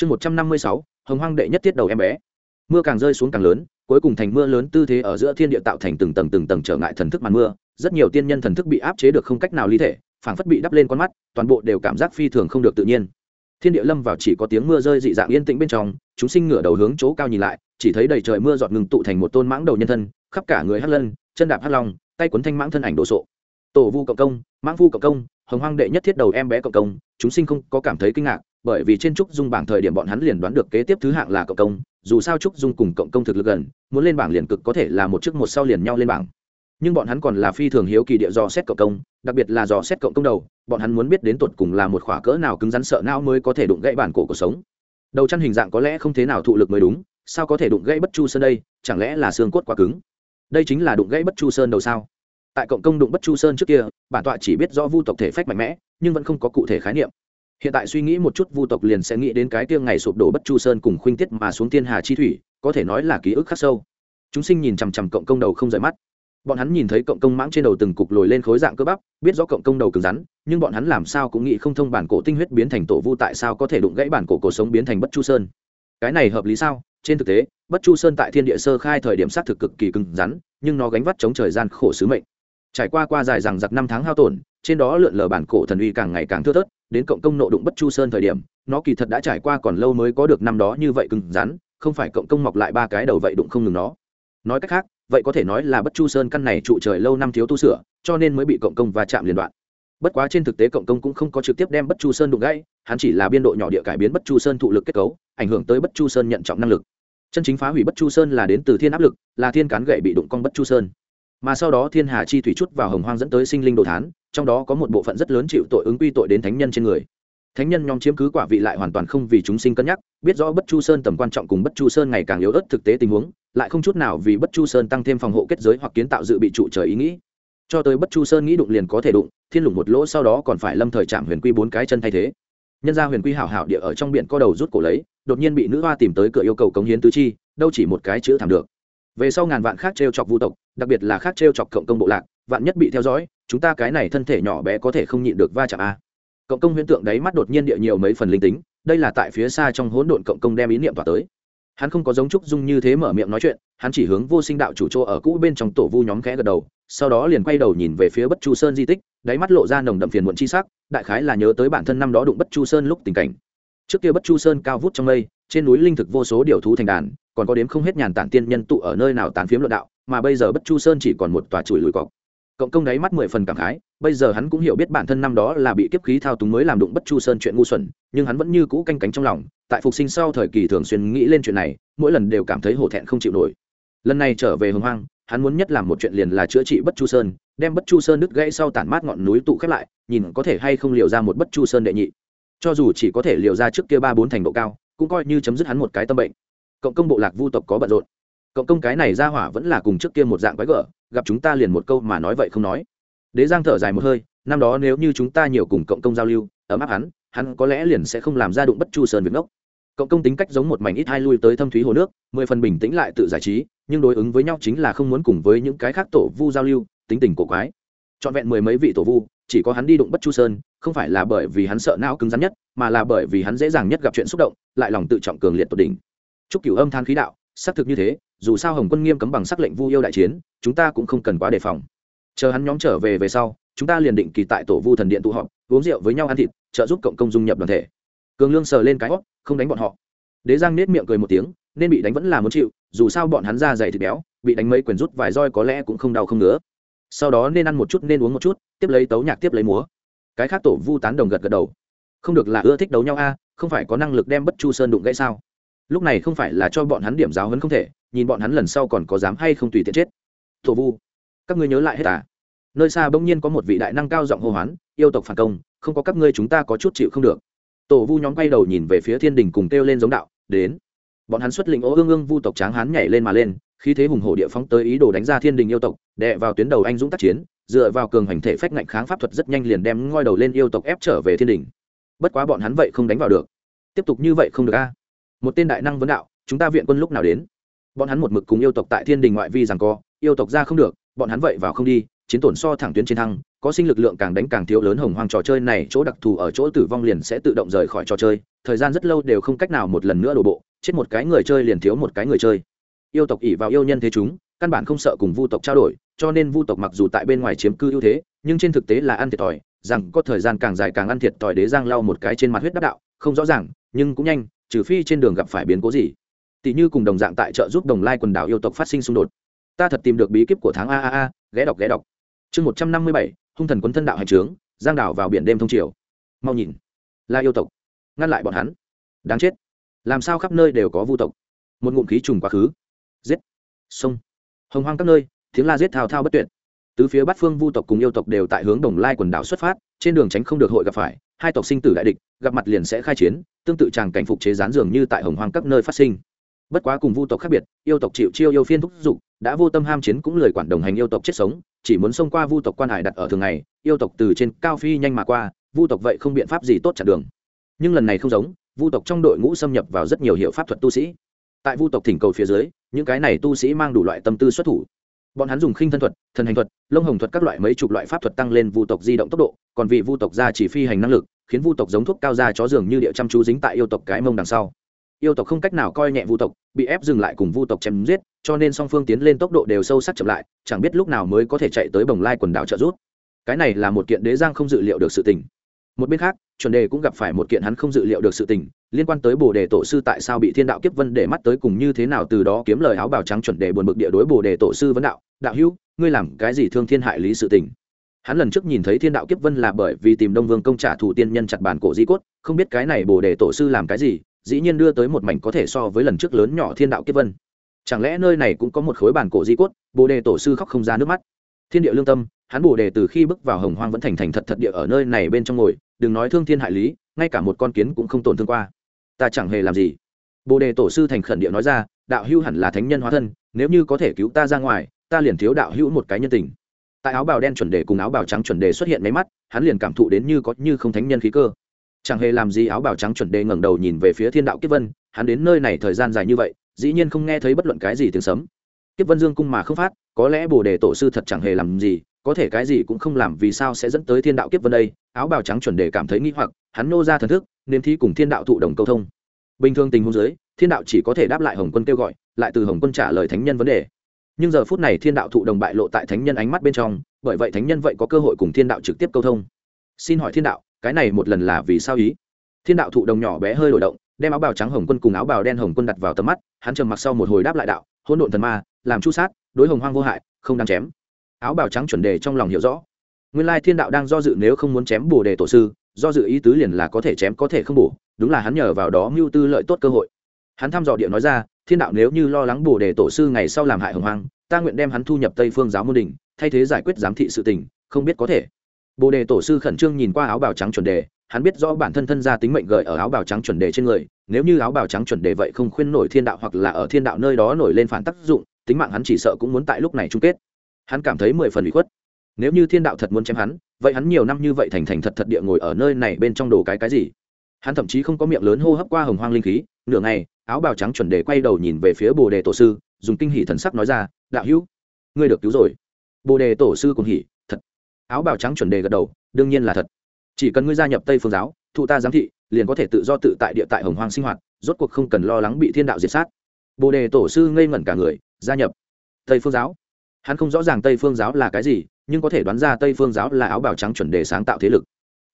chương một trăm năm mươi sáu, hồng hoang đệ nhất tiết đầu em bé. Mưa càng rơi xuống càng lớn, cuối cùng thành mưa lớn tư thế ở giữa thiên địa tạo thành từng tầng từng tầng trở ngại thần thức màn mưa, rất nhiều tiên nhân thần thức bị áp chế được không cách nào ly thể, phảng phất bị đắp lên con mắt, toàn bộ đều cảm giác phi thường không được tự nhiên. Thiên địa lâm vào chỉ có tiếng mưa rơi dị dạng yên tĩnh bên trong, chúng sinh ngửa đầu hướng chỗ cao nhìn lại, chỉ thấy đầy trời mưa giọt ngừng tụ thành một tôn mãng đầu nhân thân, khắp cả người hắc lân, chân đạp hắc long, tay quấn thanh mãng thân ảnh đồ sộ. Tổ vu cộng công, mãng vu cộng công, hồng hoang đệ nhất thiết đầu em bé cộng công, chúng sinh không có cảm thấy kinh ngạc bởi vì trên trúc dung bảng thời điểm bọn hắn liền đoán được kế tiếp thứ hạng là cộng công, dù sao trúc dung cùng cộng công thực lực gần, muốn lên bảng liền cực có thể là một chức một sau liền nhau lên bảng. Nhưng bọn hắn còn là phi thường hiếu kỳ địa dò xét cộng công, đặc biệt là dò xét cộng công đầu, bọn hắn muốn biết đến tột cùng là một khỏa cỡ nào cứng rắn sợ não mới có thể đụng gãy bản cổ cuộc sống. Đầu chăn hình dạng có lẽ không thế nào thụ lực mới đúng, sao có thể đụng gãy bất chu sơn đây, chẳng lẽ là xương cốt quá cứng? Đây chính là đụng gãy bất chu sơn đầu sao? Tại cộng công đụng bất chu sơn trước kia, bản tọa chỉ biết rõ vu tộc thể phách mạnh mẽ, nhưng vẫn không có cụ thể khái niệm hiện tại suy nghĩ một chút, vu tộc liền sẽ nghĩ đến cái tiêng ngày sụp đổ bất chu sơn cùng khuynh tiết mà xuống thiên hà chi thủy, có thể nói là ký ức khắc sâu. Chúng sinh nhìn chằm chằm cộng công đầu không rời mắt. Bọn hắn nhìn thấy cộng công mãng trên đầu từng cục lồi lên khối dạng cơ bắp, biết rõ cộng công đầu cứng rắn, nhưng bọn hắn làm sao cũng nghĩ không thông bản cổ tinh huyết biến thành tổ vu tại sao có thể đụng gãy bản cổ cổ sống biến thành bất chu sơn. Cái này hợp lý sao? Trên thực tế, bất chu sơn tại thiên địa sơ khai thời điểm xác thực cực kỳ cứng rắn, nhưng nó gánh vắt chống trời gian khổ sứ mệnh. Trải qua qua dài rằng giặc năm tháng hao tổn trên đó lượn lờ bản cổ thần uy càng ngày càng thưa thớt, đến cộng công nộ đụng bất chu sơn thời điểm, nó kỳ thật đã trải qua còn lâu mới có được năm đó như vậy cứng rắn, không phải cộng công mọc lại ba cái đầu vậy đụng không ngừng nó. Nói cách khác, vậy có thể nói là bất chu sơn căn này trụ trời lâu năm thiếu tu sửa, cho nên mới bị cộng công và chạm liên đoạn. Bất quá trên thực tế cộng công cũng không có trực tiếp đem bất chu sơn đụng gãy, hắn chỉ là biên độ nhỏ địa cải biến bất chu sơn thụ lực kết cấu, ảnh hưởng tới bất chu sơn nhận trọng năng lực. Chân chính phá hủy bất chu sơn là đến từ thiên áp lực, là thiên cán gậy bị đụng cong bất chu sơn. Mà sau đó thiên hà chi thủy chút vào hồng hoang dẫn tới sinh linh đồ thán trong đó có một bộ phận rất lớn chịu tội ứng quy tội đến thánh nhân trên người. Thánh nhân nhóm chiếm cứ quả vị lại hoàn toàn không vì chúng sinh cân nhắc, biết rõ bất chu sơn tầm quan trọng cùng bất chu sơn ngày càng yếu ớt thực tế tình huống, lại không chút nào vì bất chu sơn tăng thêm phòng hộ kết giới hoặc kiến tạo dự bị trụ trời ý nghĩ. Cho tới bất chu sơn nghĩ đụng liền có thể đụng, thiên lủng một lỗ sau đó còn phải lâm thời chạm huyền quy bốn cái chân thay thế. Nhân ra huyền quy hảo hảo địa ở trong biển co đầu rút cổ lấy, đột nhiên bị nữ hoa tìm tới cửa yêu cầu cống hiến tứ chi, đâu chỉ một cái chữ thảm được. Về sau ngàn vạn khác t chọc vu tộc, đặc biệt là khác t chọc cộng công bộ lạc, vạn nhất bị theo dõi chúng ta cái này thân thể nhỏ bé có thể không nhịn được va chạm a cộng công huyễn tượng đấy mắt đột nhiên địa nhiều mấy phần linh tính, đây là tại phía xa trong hỗn độn cộng công đem ý niệm tỏa tới. Hắn không có giống trúc dung như thế mở miệng nói chuyện, hắn chỉ hướng vô sinh đạo chủ chỗ ở cũ bên trong tổ vu nhóm khẽ gật đầu, sau đó liền quay đầu nhìn về phía bất chu sơn di tích, đáy mắt lộ ra nồng đậm phiền muộn chi sắc, đại khái là nhớ tới bản thân năm đó đụng bất chu sơn lúc tình cảnh. Trước kia bất chu sơn cao vút trong mây, trên núi linh thực vô số điều thú thành đàn, còn có đếm không hết nhàn tản tiên nhân tụ ở nơi nào tán phiếm luận đạo, mà bây giờ bất chu sơn chỉ còn một tòa chuỗi lùi cọc cộng công đáy mắt mười phần cảm khái, bây giờ hắn cũng hiểu biết bản thân năm đó là bị kiếp khí thao túng mới làm đụng bất chu sơn chuyện ngu xuẩn, nhưng hắn vẫn như cũ canh cánh trong lòng, tại phục sinh sau thời kỳ thường xuyên nghĩ lên chuyện này, mỗi lần đều cảm thấy hổ thẹn không chịu nổi. Lần này trở về hồng hoang, hắn muốn nhất làm một chuyện liền là chữa trị bất chu sơn, đem bất chu sơn đứt gãy sau tản mát ngọn núi tụ khép lại, nhìn có thể hay không liều ra một bất chu sơn đệ nhị. Cho dù chỉ có thể liều ra trước kia ba bốn thành độ cao, cũng coi như chấm dứt hắn một cái tâm bệnh. Cộng công bộ lạc vu tộc có bận rộn cộng công cái này ra hỏa vẫn là cùng trước kia một dạng quái gở, gặp chúng ta liền một câu mà nói vậy không nói. Đế giang thở dài một hơi, năm đó nếu như chúng ta nhiều cùng cộng công giao lưu, ấm áp hắn hắn có lẽ liền sẽ không làm ra đụng bất chu sơn việc ngốc. Cộng công tính cách giống một mảnh ít hai lui tới thâm thúy hồ nước, mười phần bình tĩnh lại tự giải trí, nhưng đối ứng với nhau chính là không muốn cùng với những cái khác tổ vu giao lưu, tính tình cổ quái. Trọn vẹn mười mấy vị tổ vu, chỉ có hắn đi đụng bất chu sơn, không phải là bởi vì hắn sợ não cứng rắn nhất, mà là bởi vì hắn dễ dàng nhất gặp chuyện xúc động, lại lòng tự trọng cường liệt tột đỉnh. Chúc cửu âm than khí đạo xác thực như thế, dù sao hồng quân nghiêm cấm bằng sắc lệnh vu yêu đại chiến, chúng ta cũng không cần quá đề phòng. Chờ hắn nhóm trở về về sau, chúng ta liền định kỳ tại tổ vu thần điện tụ họp, uống rượu với nhau ăn thịt, trợ giúp cộng công dung nhập đoàn thể. Cường lương sờ lên cái hót không đánh bọn họ. Đế giang nết miệng cười một tiếng, nên bị đánh vẫn là muốn chịu, dù sao bọn hắn ra dày thịt béo, bị đánh mấy quyền rút vài roi có lẽ cũng không đau không nữa sau đó nên ăn một chút nên uống một chút, tiếp lấy tấu nhạc tiếp lấy múa. Cái khác tổ vu tán đồng gật gật đầu. Không được là ưa thích đấu nhau a, không phải có năng lực đem bất chu sơn đụng gãy sao? Lúc này không phải là cho bọn hắn điểm giáo hấn không thể, nhìn bọn hắn lần sau còn có dám hay không tùy tiện chết. Thổ vu, các ngươi nhớ lại hết à? Nơi xa bỗng nhiên có một vị đại năng cao giọng hô hoán, yêu tộc phản công, không có các ngươi chúng ta có chút chịu không được. Tổ vu nhóm quay đầu nhìn về phía thiên đình cùng kêu lên giống đạo, đến. Bọn hắn xuất lĩnh ô ương ương vu tộc tráng hán nhảy lên mà lên khi thế hùng hổ địa phóng tới ý đồ đánh ra thiên đình yêu tộc đệ vào tuyến đầu anh dũng tác chiến, dựa vào cường hành thể phách ngạnh kháng pháp thuật rất nhanh liền đem ngoi đầu lên yêu tộc ép trở về thiên đình. Bất quá bọn hắn vậy không đánh vào được. Tiếp tục như vậy không được a một tên đại năng vấn đạo, chúng ta viện quân lúc nào đến? Bọn hắn một mực cùng yêu tộc tại thiên đình ngoại vi rằng co, yêu tộc ra không được, bọn hắn vậy vào không đi, chiến tổn so thẳng tuyến trên thăng, có sinh lực lượng càng đánh càng thiếu lớn hồng hoang trò chơi này, chỗ đặc thù ở chỗ tử vong liền sẽ tự động rời khỏi trò chơi, thời gian rất lâu đều không cách nào một lần nữa đổ bộ, chết một cái người chơi liền thiếu một cái người chơi. Yêu tộc ỉ vào yêu nhân thế chúng, căn bản không sợ cùng vu tộc trao đổi, cho nên vu tộc mặc dù tại bên ngoài chiếm cư ưu thế, nhưng trên thực tế là ăn thiệt thòi, rằng có thời gian càng dài càng ăn thiệt thòi đế giang lau một cái trên mặt huyết đắc đạo, không rõ ràng, nhưng cũng nhanh trừ phi trên đường gặp phải biến cố gì. Tỷ như cùng đồng dạng tại trợ giúp đồng lai quần đảo yêu tộc phát sinh xung đột. Ta thật tìm được bí kíp của tháng a a a, ghé đọc ghé đọc. Chương một trăm năm mươi bảy, hung thần quấn thân đạo hành trướng, giang đảo vào biển đêm thông triều. Mau nhìn. Là yêu tộc. Ngăn lại bọn hắn. Đáng chết. Làm sao khắp nơi đều có vu tộc? Một ngụm khí trùng quá khứ. Giết. Sông. Hồng hoang các nơi, tiếng la giết thao thao bất tuyệt tứ phía bát phương vu tộc cùng yêu tộc đều tại hướng đồng lai quần đảo xuất phát, trên đường tránh không được hội gặp phải, hai tộc sinh tử đại địch, gặp mặt liền sẽ khai chiến, tương tự tràng cảnh phục chế gián dường như tại hồng hoang các nơi phát sinh. Bất quá cùng vu tộc khác biệt, yêu tộc chịu chiêu yêu phiên thúc giục, đã vô tâm ham chiến cũng lời quản đồng hành yêu tộc chết sống, chỉ muốn xông qua vu tộc quan hải đặt ở thường ngày, yêu tộc từ trên cao phi nhanh mà qua, vu tộc vậy không biện pháp gì tốt chặn đường. Nhưng lần này không giống, vu tộc trong đội ngũ xâm nhập vào rất nhiều hiệu pháp thuật tu sĩ. Tại vu tộc thỉnh cầu phía dưới, những cái này tu sĩ mang đủ loại tâm tư xuất thủ bọn hắn dùng khinh thân thuật, thần hành thuật, lông hồng thuật các loại mấy chục loại pháp thuật tăng lên vu tộc di động tốc độ, còn vì vu tộc ra chỉ phi hành năng lực, khiến vu tộc giống thuốc cao ra chó dường như địa chăm chú dính tại yêu tộc cái mông đằng sau. Yêu tộc không cách nào coi nhẹ vu tộc, bị ép dừng lại cùng vu tộc chém giết, cho nên song phương tiến lên tốc độ đều sâu sắc chậm lại, chẳng biết lúc nào mới có thể chạy tới bồng lai quần đảo trợ rút cái này là một kiện đế giang không dự liệu được sự tình. Một bên khác chuẩn đề cũng gặp phải một kiện hắn không dự liệu được sự tình, liên quan tới bồ đề tổ sư tại sao bị thiên đạo kiếp vân để mắt tới cùng như thế nào từ đó kiếm lời áo bào trắng chuẩn đề buồn bực địa đối bồ đề tổ sư vấn đạo đạo hữu, ngươi làm cái gì thương thiên hại lý sự tình? Hắn lần trước nhìn thấy thiên đạo kiếp vân là bởi vì tìm đông vương công trả thủ tiên nhân chặt bàn cổ di cốt, không biết cái này bồ đề tổ sư làm cái gì, dĩ nhiên đưa tới một mảnh có thể so với lần trước lớn nhỏ thiên đạo kiếp vân. Chẳng lẽ nơi này cũng có một khối bàn cổ di cốt, bồ đề tổ sư khóc không ra nước mắt. Thiên địa lương tâm hắn bồ đề từ khi bước vào hồng hoang vẫn thành thành thật thật địa ở nơi này bên trong ngồi, đừng nói thương thiên hại lý, ngay cả một con kiến cũng không tổn thương qua. Ta chẳng hề làm gì. Bồ đề tổ sư thành khẩn địa nói ra, đạo hữu hẳn là thánh nhân hóa thân, nếu như có thể cứu ta ra ngoài, ta liền thiếu đạo hữu một cái nhân tình. Tại áo bào đen chuẩn đề cùng áo bào trắng chuẩn đề xuất hiện máy mắt, hắn liền cảm thụ đến như có như không thánh nhân khí cơ. Chẳng hề làm gì áo bào trắng chuẩn đề ngẩng đầu nhìn về phía thiên đạo kiếp vân, hắn đến nơi này thời gian dài như vậy, dĩ nhiên không nghe thấy bất luận cái gì tiếng sấm. Kiếp vân dương cung mà không phát, có lẽ bồ đề tổ sư thật chẳng hề làm gì có thể cái gì cũng không làm vì sao sẽ dẫn tới thiên đạo kiếp vân đây, áo bào trắng chuẩn đề cảm thấy nghi hoặc, hắn nô ra thần thức nên thi cùng thiên đạo thụ đồng câu thông. Bình thường tình huống giới thiên đạo chỉ có thể đáp lại hồng quân kêu gọi, lại từ hồng quân trả lời thánh nhân vấn đề. Nhưng giờ phút này thiên đạo thụ đồng bại lộ tại thánh nhân ánh mắt bên trong, bởi vậy thánh nhân vậy có cơ hội cùng thiên đạo trực tiếp câu thông. Xin hỏi thiên đạo, cái này một lần là vì sao ý? Thiên đạo thụ đồng nhỏ bé hơi đổi động, đem áo bào trắng hồng quân cùng áo bào đen hồng quân đặt vào tầm mắt, hắn trầm mặc sau một hồi đáp lại đạo, hỗn độn thần ma, làm chu sát, đối hồng hoang vô hại, không đáng chém áo bào trắng chuẩn đề trong lòng hiểu rõ. Nguyên lai thiên đạo đang do dự nếu không muốn chém bồ đề tổ sư, do dự ý tứ liền là có thể chém có thể không bổ, đúng là hắn nhờ vào đó mưu tư lợi tốt cơ hội. Hắn thăm dò địa nói ra, thiên đạo nếu như lo lắng bồ đề tổ sư ngày sau làm hại hồng hoang, ta nguyện đem hắn thu nhập tây phương giáo môn đình, thay thế giải quyết giám thị sự tình, không biết có thể. Bồ đề tổ sư khẩn trương nhìn qua áo bào trắng chuẩn đề, hắn biết rõ bản thân thân ra tính mệnh gợi ở áo bào trắng chuẩn đề trên người, nếu như áo bào trắng chuẩn đề vậy không khuyên nổi thiên đạo hoặc là ở thiên đạo nơi đó nổi lên phản tác dụng, tính mạng hắn chỉ sợ cũng muốn tại lúc này chung kết hắn cảm thấy mười phần bị khuất. Nếu như thiên đạo thật muốn chém hắn, vậy hắn nhiều năm như vậy thành thành thật thật địa ngồi ở nơi này bên trong đồ cái cái gì? Hắn thậm chí không có miệng lớn hô hấp qua hồng hoang linh khí, nửa ngày, áo bào trắng chuẩn đề quay đầu nhìn về phía bồ đề tổ sư, dùng kinh hỷ thần sắc nói ra, đạo hữu, ngươi được cứu rồi. Bồ đề tổ sư cùng hỉ, thật. Áo bào trắng chuẩn đề gật đầu, đương nhiên là thật. Chỉ cần ngươi gia nhập tây phương giáo, thụ ta giám thị, liền có thể tự do tự tại địa tại hồng hoang sinh hoạt, rốt cuộc không cần lo lắng bị thiên đạo diệt sát. Bồ đề tổ sư ngây ngẩn cả người, gia nhập tây phương giáo? Hắn không rõ ràng tây phương giáo là cái gì, nhưng có thể đoán ra tây phương giáo là áo bào trắng chuẩn đề sáng tạo thế lực.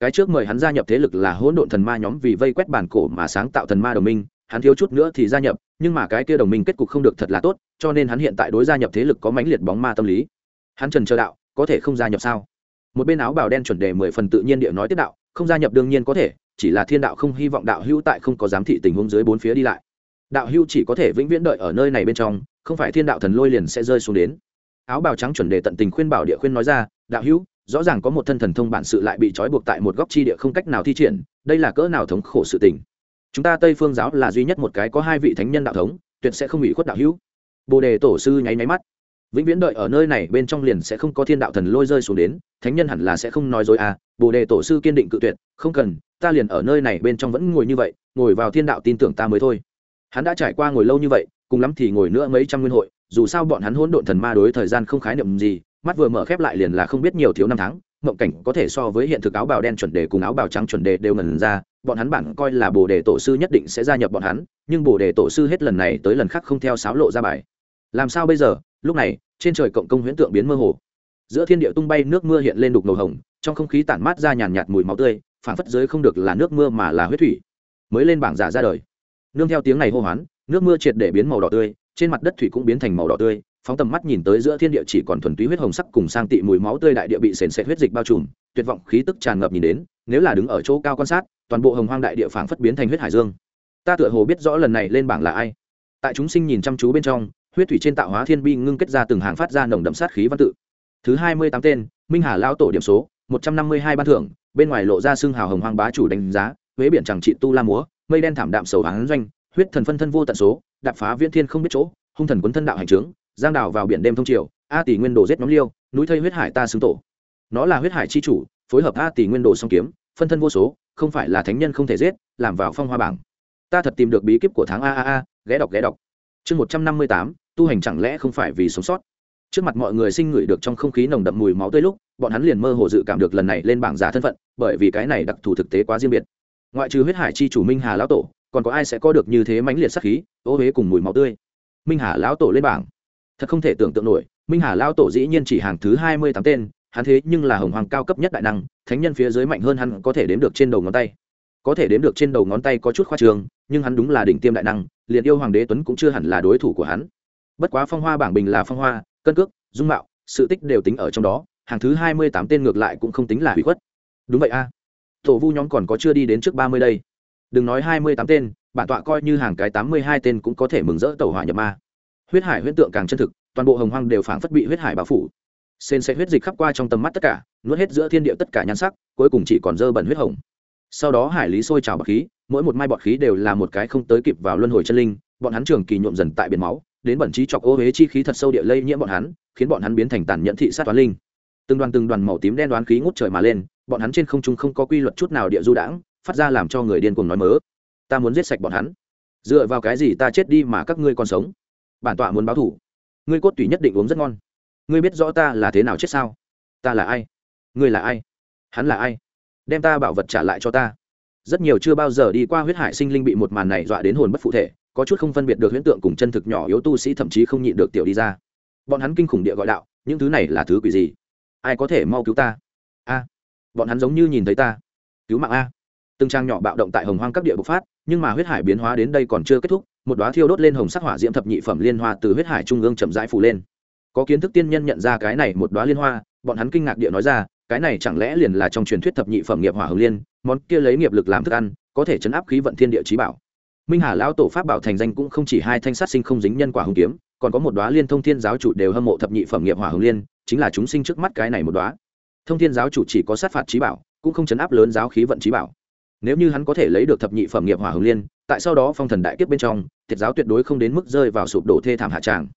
Cái trước mời hắn gia nhập thế lực là hỗn độn thần ma nhóm vì vây quét bản cổ mà sáng tạo thần ma đồng minh, hắn thiếu chút nữa thì gia nhập, nhưng mà cái kia đồng minh kết cục không được thật là tốt, cho nên hắn hiện tại đối gia nhập thế lực có mãnh liệt bóng ma tâm lý. Hắn trần chờ đạo, có thể không gia nhập sao? Một bên áo bào đen chuẩn đề mười phần tự nhiên địa nói tiếp đạo, không gia nhập đương nhiên có thể, chỉ là thiên đạo không hy vọng đạo hữu tại không có giám thị tình huống dưới bốn phía đi lại. Đạo hữu chỉ có thể vĩnh viễn đợi ở nơi này bên trong, không phải thiên đạo thần lôi liền sẽ rơi xuống đến áo bào trắng chuẩn đề tận tình khuyên bảo địa khuyên nói ra, đạo hữu, rõ ràng có một thân thần thông bản sự lại bị trói buộc tại một góc chi địa không cách nào thi triển, đây là cỡ nào thống khổ sự tình? Chúng ta tây phương giáo là duy nhất một cái có hai vị thánh nhân đạo thống, tuyệt sẽ không bị khuất đạo hữu. Bồ đề tổ sư nháy máy mắt. Vĩnh viễn đợi ở nơi này, bên trong liền sẽ không có thiên đạo thần lôi rơi xuống đến, thánh nhân hẳn là sẽ không nói dối à bồ đề tổ sư kiên định cự tuyệt, không cần, ta liền ở nơi này bên trong vẫn ngồi như vậy, ngồi vào thiên đạo tin tưởng ta mới thôi. Hắn đã trải qua ngồi lâu như vậy, cùng lắm thì ngồi nữa mấy trăm nguyên hội dù sao bọn hắn hỗn độn thần ma đối thời gian không khái niệm gì, mắt vừa mở khép lại liền là không biết nhiều thiếu năm tháng, mộng cảnh có thể so với hiện thực áo bào đen chuẩn đề cùng áo bào trắng chuẩn đề đều ngần ra, bọn hắn bản coi là bồ đề tổ sư nhất định sẽ gia nhập bọn hắn, nhưng bồ đề tổ sư hết lần này tới lần khác không theo sáo lộ ra bài. Làm sao bây giờ? Lúc này, trên trời cộng công huyễn tượng biến mơ hồ. Giữa thiên địa tung bay nước mưa hiện lên đục ngầu hồng, trong không khí tản mát ra nhàn nhạt mùi máu tươi phản phất dưới không được là nước mưa mà là huyết thủy. Mới lên bảng giả ra đời. Nương theo tiếng này hô hoán, nước mưa triệt để biến màu đỏ tươi trên mặt đất thủy cũng biến thành màu đỏ tươi, phóng tầm mắt nhìn tới giữa thiên địa chỉ còn thuần túy huyết hồng sắc cùng sang tị mùi máu tươi đại địa bị sền sệt huyết dịch bao trùm, tuyệt vọng khí tức tràn ngập nhìn đến, nếu là đứng ở chỗ cao quan sát, toàn bộ hồng hoang đại địa phảng phất biến thành huyết hải dương. Ta tựa hồ biết rõ lần này lên bảng là ai. Tại chúng sinh nhìn chăm chú bên trong, huyết thủy trên tạo hóa thiên bi ngưng kết ra từng hàng phát ra nồng đậm sát khí văn tự. Thứ hai mươi tám tên, minh hà lão tổ điểm số, một trăm năm mươi hai ban thưởng, bên ngoài lộ ra xương hào hồng hoang bá chủ đánh giá, huế biển chẳng trị tu la múa, mây đen thảm đạm sầu hán doanh, huyết thần phân thân vô tận số đạp phá viễn thiên không biết chỗ, hung thần quấn thân đạo hành trướng, giang đảo vào biển đêm thông triều, a tỷ nguyên đồ giết nhóm liêu, núi thây huyết hải ta xứng tổ. Nó là huyết hải chi chủ, phối hợp a tỷ nguyên đồ song kiếm, phân thân vô số, không phải là thánh nhân không thể giết, làm vào phong hoa bảng. Ta thật tìm được bí kíp của tháng a a a, ghé đọc ghé đọc. Chương một trăm năm mươi tám, tu hành chẳng lẽ không phải vì sống sót? Trước mặt mọi người sinh ngửi được trong không khí nồng đậm mùi máu tươi lúc, bọn hắn liền mơ hồ dự cảm được lần này lên bảng giả thân phận, bởi vì cái này đặc thù thực tế quá riêng biệt. Ngoại trừ huyết hải chi chủ minh hà lão tổ còn có ai sẽ có được như thế mãnh liệt sắc khí, ô huế cùng mùi máu tươi. Minh hà lão tổ lên bảng. Thật không thể tưởng tượng nổi, minh hà lão tổ dĩ nhiên chỉ hàng thứ hai mươi tám tên, hắn thế nhưng là hồng hoàng cao cấp nhất đại năng, thánh nhân phía dưới mạnh hơn hắn có thể đếm được trên đầu ngón tay. Có thể đếm được trên đầu ngón tay có chút khoa trường, nhưng hắn đúng là đỉnh tiêm đại năng, liền yêu hoàng đế tuấn cũng chưa hẳn là đối thủ của hắn. Bất quá phong hoa bảng bình là phong hoa, cân cước, dung mạo, sự tích đều tính ở trong đó, hàng thứ hai mươi tám tên ngược lại cũng không tính là hủy khuất. Đúng vậy a. Tổ vu nhóm còn có chưa đi đến trước ba mươi đây đừng nói hai mươi tám tên, bản tọa coi như hàng cái tám mươi hai tên cũng có thể mừng rỡ tàu hỏa nhập ma. Huyết hải huyết tượng càng chân thực, toàn bộ hồng hoang đều phảng phất bị huyết hải bao phủ. Sên sẽ huyết dịch khắp qua trong tầm mắt tất cả, nuốt hết giữa thiên địa tất cả nhan sắc, cuối cùng chỉ còn dơ bẩn huyết hồng. Sau đó hải lý sôi trào bọt khí, mỗi một mai bọt khí đều là một cái không tới kịp vào luân hồi chân linh, bọn hắn trường kỳ nhuộm dần tại biển máu, đến bẩn trí chọc ô huế chi khí thật sâu địa lây nhiễm bọn hắn, khiến bọn hắn biến thành tàn nhẫn thị sát toán linh. Từng đoàn từng đoàn màu tím đen đoán khí ngút trời mà lên, bọn hắn trên không trung không có quy luật chút nào địa du đãng phát ra làm cho người điên cuồng nói mớ. Ta muốn giết sạch bọn hắn. Dựa vào cái gì ta chết đi mà các ngươi còn sống? Bản tọa muốn báo thủ. Ngươi cốt tủy nhất định uống rất ngon. Ngươi biết rõ ta là thế nào chết sao? Ta là ai? Ngươi là ai? Hắn là ai? Đem ta bảo vật trả lại cho ta. Rất nhiều chưa bao giờ đi qua huyết hải sinh linh bị một màn này dọa đến hồn bất phụ thể, có chút không phân biệt được huyễn tượng cùng chân thực nhỏ yếu tu sĩ thậm chí không nhịn được tiểu đi ra. Bọn hắn kinh khủng địa gọi đạo, những thứ này là thứ quỷ gì? Ai có thể mau cứu ta? A, bọn hắn giống như nhìn thấy ta. Cứu mạng a từng trang nhỏ bạo động tại hồng hoang các địa bộc phát, nhưng mà huyết hải biến hóa đến đây còn chưa kết thúc, một đoá thiêu đốt lên hồng sắc hỏa diễm thập nhị phẩm liên hoa từ huyết hải trung ương chậm rãi phủ lên. Có kiến thức tiên nhân nhận ra cái này một đoá liên hoa, bọn hắn kinh ngạc địa nói ra, cái này chẳng lẽ liền là trong truyền thuyết thập nhị phẩm nghiệp hỏa hồng liên, món kia lấy nghiệp lực làm thức ăn, có thể chấn áp khí vận thiên địa trí bảo. Minh hà lão tổ pháp bảo thành danh cũng không chỉ hai thanh sát sinh không dính nhân quả hồng kiếm, còn có một đoá liên thông thiên giáo chủ đều hâm mộ thập nhị phẩm nghiệp hỏa hồng liên, chính là chúng sinh trước mắt cái này một đoá thông thiên giáo chủ chỉ có sát phạt trí bảo, cũng không chấn áp lớn giáo khí vận trí bảo nếu như hắn có thể lấy được thập nhị phẩm nghiệp hỏa hồng liên, tại sau đó phong thần đại kiếp bên trong, thiệt giáo tuyệt đối không đến mức rơi vào sụp đổ thê thảm hạ tràng.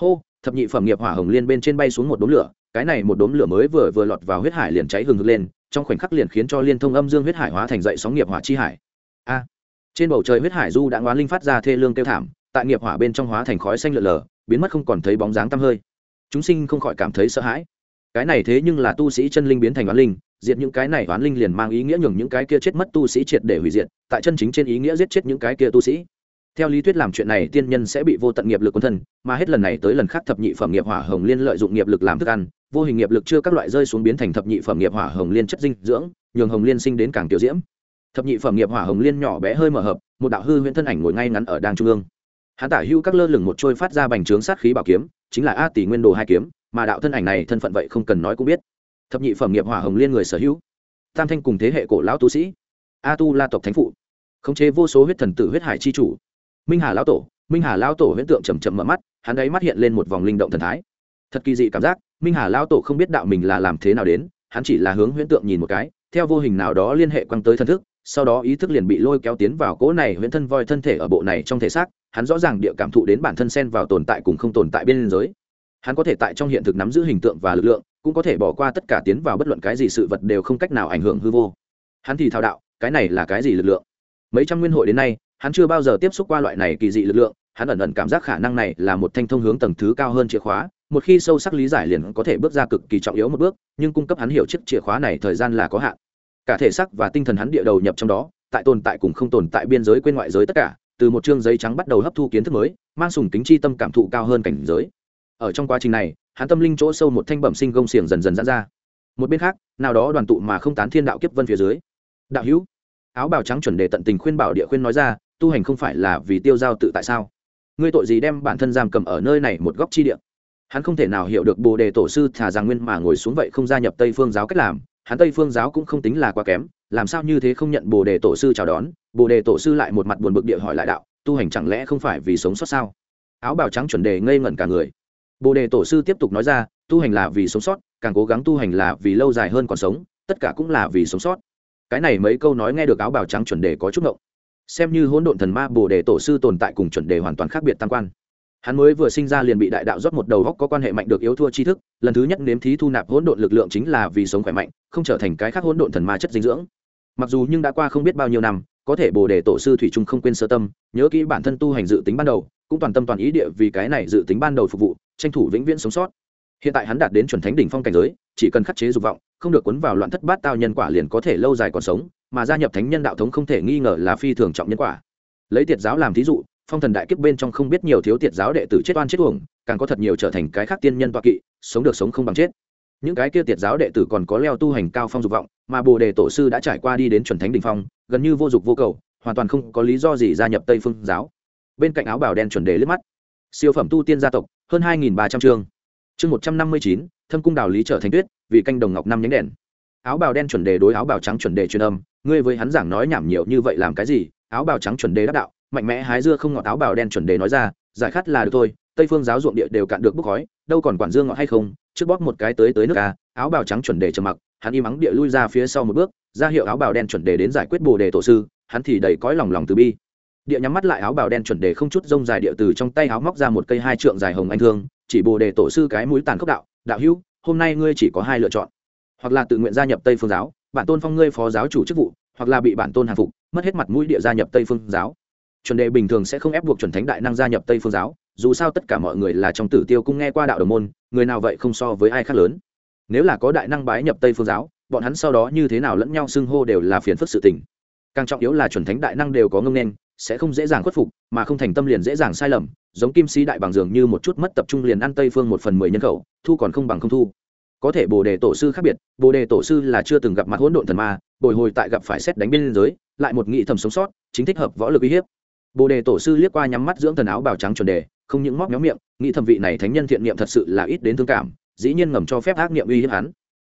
Hô, thập nhị phẩm nghiệp hỏa hồng liên bên trên bay xuống một đốm lửa, cái này một đốm lửa mới vừa vừa lọt vào huyết hải liền cháy hừng hực lên, trong khoảnh khắc liền khiến cho liên thông âm dương huyết hải hóa thành dậy sóng nghiệp hỏa chi hải. A, trên bầu trời huyết hải du đã ngoán linh phát ra thê lương kêu thảm, tại nghiệp hỏa bên trong hóa thành khói xanh lợn lờ biến mất không còn thấy bóng dáng tăm hơi. Chúng sinh không khỏi cảm thấy sợ hãi. Cái này thế nhưng là tu sĩ chân linh biến thành oán linh diệt những cái này oán linh liền mang ý nghĩa nhường những cái kia chết mất tu sĩ triệt để hủy diệt, tại chân chính trên ý nghĩa giết chết những cái kia tu sĩ. Theo lý thuyết làm chuyện này, tiên nhân sẽ bị vô tận nghiệp lực quân thân, mà hết lần này tới lần khác thập nhị phẩm nghiệp hỏa hồng liên lợi dụng nghiệp lực làm thức ăn, vô hình nghiệp lực chưa các loại rơi xuống biến thành thập nhị phẩm nghiệp hỏa hồng liên chất dinh dưỡng, nhường hồng liên sinh đến càng tiểu diễm. Thập nhị phẩm nghiệp hỏa hồng liên nhỏ bé hơi mở hợp, một đạo hư huyễn thân ảnh ngồi ngay ngắn ở đang trung ương. Hắn tả hưu các lơ lửng một trôi phát ra bành trướng sát khí bảo kiếm, chính là a tỷ nguyên đồ hai kiếm, mà đạo thân ảnh này thân phận vậy không cần nói cũng biết thập nhị phẩm nghiệp hỏa hồng liên người sở hữu, tam thanh cùng thế hệ cổ lão tu sĩ, a tu la tộc thánh phụ, khống chế vô số huyết thần tử huyết hải chi chủ. Minh hà lão tổ, minh hà lão tổ huyễn tượng chầm chậm mở mắt, hắn ấy mắt hiện lên một vòng linh động thần thái. Thật kỳ dị cảm giác, minh hà lão tổ không biết đạo mình là làm thế nào đến, hắn chỉ là hướng huyễn tượng nhìn một cái, theo vô hình nào đó liên hệ quăng tới thân thức, sau đó ý thức liền bị lôi kéo tiến vào cỗ này huyễn thân voi thân thể ở bộ này trong thể xác, hắn rõ ràng địa cảm thụ đến bản thân xen vào tồn tại cùng không tồn tại bên giới hắn có thể tại trong hiện thực nắm giữ hình tượng và lực lượng cũng có thể bỏ qua tất cả tiến vào bất luận cái gì sự vật đều không cách nào ảnh hưởng hư vô. Hắn thì thao đạo, cái này là cái gì lực lượng? Mấy trăm nguyên hội đến nay, hắn chưa bao giờ tiếp xúc qua loại này kỳ dị lực lượng, hắn ẩn ẩn cảm giác khả năng này là một thanh thông hướng tầng thứ cao hơn chìa khóa, một khi sâu sắc lý giải liền có thể bước ra cực kỳ trọng yếu một bước, nhưng cung cấp hắn hiểu chiếc chìa khóa này thời gian là có hạn. Cả thể xác và tinh thần hắn địa đầu nhập trong đó, tại tồn tại cùng không tồn tại biên giới quên ngoại giới tất cả, từ một chương giấy trắng bắt đầu hấp thu kiến thức mới, mang sùng tính chi tâm cảm thụ cao hơn cảnh giới. Ở trong quá trình này hắn tâm linh chỗ sâu một thanh bẩm sinh gông xiềng dần dần giãn ra. Một bên khác, nào đó đoàn tụ mà không tán thiên đạo kiếp vân phía dưới. Đạo hữu, áo bào trắng chuẩn đề tận tình khuyên bảo địa khuyên nói ra, tu hành không phải là vì tiêu giao tự tại sao? Ngươi tội gì đem bản thân giam cầm ở nơi này một góc chi địa? Hắn không thể nào hiểu được bồ đề tổ sư thả rằng nguyên mà ngồi xuống vậy không gia nhập tây phương giáo cách làm, hắn tây phương giáo cũng không tính là quá kém, làm sao như thế không nhận bồ đề tổ sư chào đón? Bồ đề tổ sư lại một mặt buồn bực địa hỏi lại đạo, tu hành chẳng lẽ không phải vì sống sót sao? Áo bào trắng chuẩn đề ngây ngẩn cả người bồ đề tổ sư tiếp tục nói ra, tu hành là vì sống sót, càng cố gắng tu hành là vì lâu dài hơn còn sống, tất cả cũng là vì sống sót. Cái này mấy câu nói nghe được áo bào trắng chuẩn đề có chút ngộng. Xem như hỗn độn thần ma bồ đề tổ sư tồn tại cùng chuẩn đề hoàn toàn khác biệt tam quan. Hắn mới vừa sinh ra liền bị đại đạo rót một đầu góc có quan hệ mạnh được yếu thua tri thức, lần thứ nhất nếm thí thu nạp hỗn độn lực lượng chính là vì sống khỏe mạnh, không trở thành cái khác hỗn độn thần ma chất dinh dưỡng. Mặc dù nhưng đã qua không biết bao nhiêu năm, có thể bồ đề tổ sư thủy trung không quên sơ tâm, nhớ kỹ bản thân tu hành dự tính ban đầu, cũng toàn tâm toàn ý địa vì cái này dự tính ban đầu phục vụ tranh thủ vĩnh viễn sống sót. Hiện tại hắn đạt đến chuẩn thánh đỉnh phong cảnh giới, chỉ cần khắc chế dục vọng, không được cuốn vào loạn thất bát tao nhân quả liền có thể lâu dài còn sống, mà gia nhập thánh nhân đạo thống không thể nghi ngờ là phi thường trọng nhân quả. Lấy tiệt giáo làm thí dụ, phong thần đại kiếp bên trong không biết nhiều thiếu tiệt giáo đệ tử chết oan chết uổng, càng có thật nhiều trở thành cái khác tiên nhân toa kỵ, sống được sống không bằng chết. Những cái kia tiệt giáo đệ tử còn có leo tu hành cao phong dục vọng, mà bồ đề tổ sư đã trải qua đi đến chuẩn thánh đ ỉ n h phong, gần như vô dục vô cầu, hoàn toàn không có lý do gì gia nhập tây phương giáo. Bên cạnh áo bảo đen chuẩn đề liếc mắt. Siêu phẩm tu tiên gia tộc hơn hai ba trăm chương. Chương một trăm năm mươi chín, thâm cung đào lý trở thành tuyết, vì canh đồng ngọc năm nhánh đèn. Áo bào đen chuẩn đề đối áo bào trắng chuẩn đề truyền âm, ngươi với hắn giảng nói nhảm nhiều như vậy làm cái gì? Áo bào trắng chuẩn đề đáp đạo, mạnh mẽ hái dưa không ngọt áo bào đen chuẩn đề nói ra, giải khát là được thôi, tây phương giáo ruộng địa đều cạn được bốc khói, đâu còn quản dương ngọt hay không? Trước bóp một cái tới tới nước ca áo bào trắng chuẩn đề trầm mặc, hắn im ắng địa lui ra phía sau một bước, ra hiệu áo bào đen chuẩn đề đến giải quyết bồ đề tổ sư, hắn thì đầy cõi lòng lòng từ bi địa nhắm mắt lại áo bào đen chuẩn đề không chút rông dài địa từ trong tay áo móc ra một cây hai trượng dài hồng anh thương, chỉ bồ đề tổ sư cái mũi tàn khốc đạo đạo hữu, hôm nay ngươi chỉ có hai lựa chọn. Hoặc là tự nguyện gia nhập tây phương giáo, bản tôn phong ngươi phó giáo chủ chức vụ, hoặc là bị bản tôn hàng phục, mất hết mặt mũi địa gia nhập tây phương giáo. Chuẩn đề bình thường sẽ không ép buộc chuẩn thánh đại năng gia nhập tây phương giáo, dù sao tất cả mọi người là trong tử tiêu cung nghe qua đạo đồng môn, người nào vậy không so với ai khác lớn. Nếu là có đại năng bái nhập tây phương giáo, bọn hắn sau đó như thế nào lẫn nhau xưng hô đều là phiền phức sự tình. Càng trọng yếu là chuẩn thánh đại năng đều có ngông nên sẽ không dễ dàng khuất phục, mà không thành tâm liền dễ dàng sai lầm, giống kim sĩ đại bằng dường như một chút mất tập trung liền ăn tây phương một phần mười nhân khẩu, thu còn không bằng không thu. Có thể bồ đề tổ sư khác biệt, bồ đề tổ sư là chưa từng gặp mặt hỗn độn thần ma, bồi hồi tại gặp phải xét đánh bên giới, lại một nghị thầm sống sót, chính thích hợp võ lực uy hiếp. Bồ đề tổ sư liếc qua nhắm mắt dưỡng thần áo bào trắng chuẩn đề, không những móc méo miệng, nghị thẩm vị này thánh nhân thiện niệm thật sự là ít đến thương cảm, dĩ nhiên ngầm cho phép ác niệm uy hiếp hắn.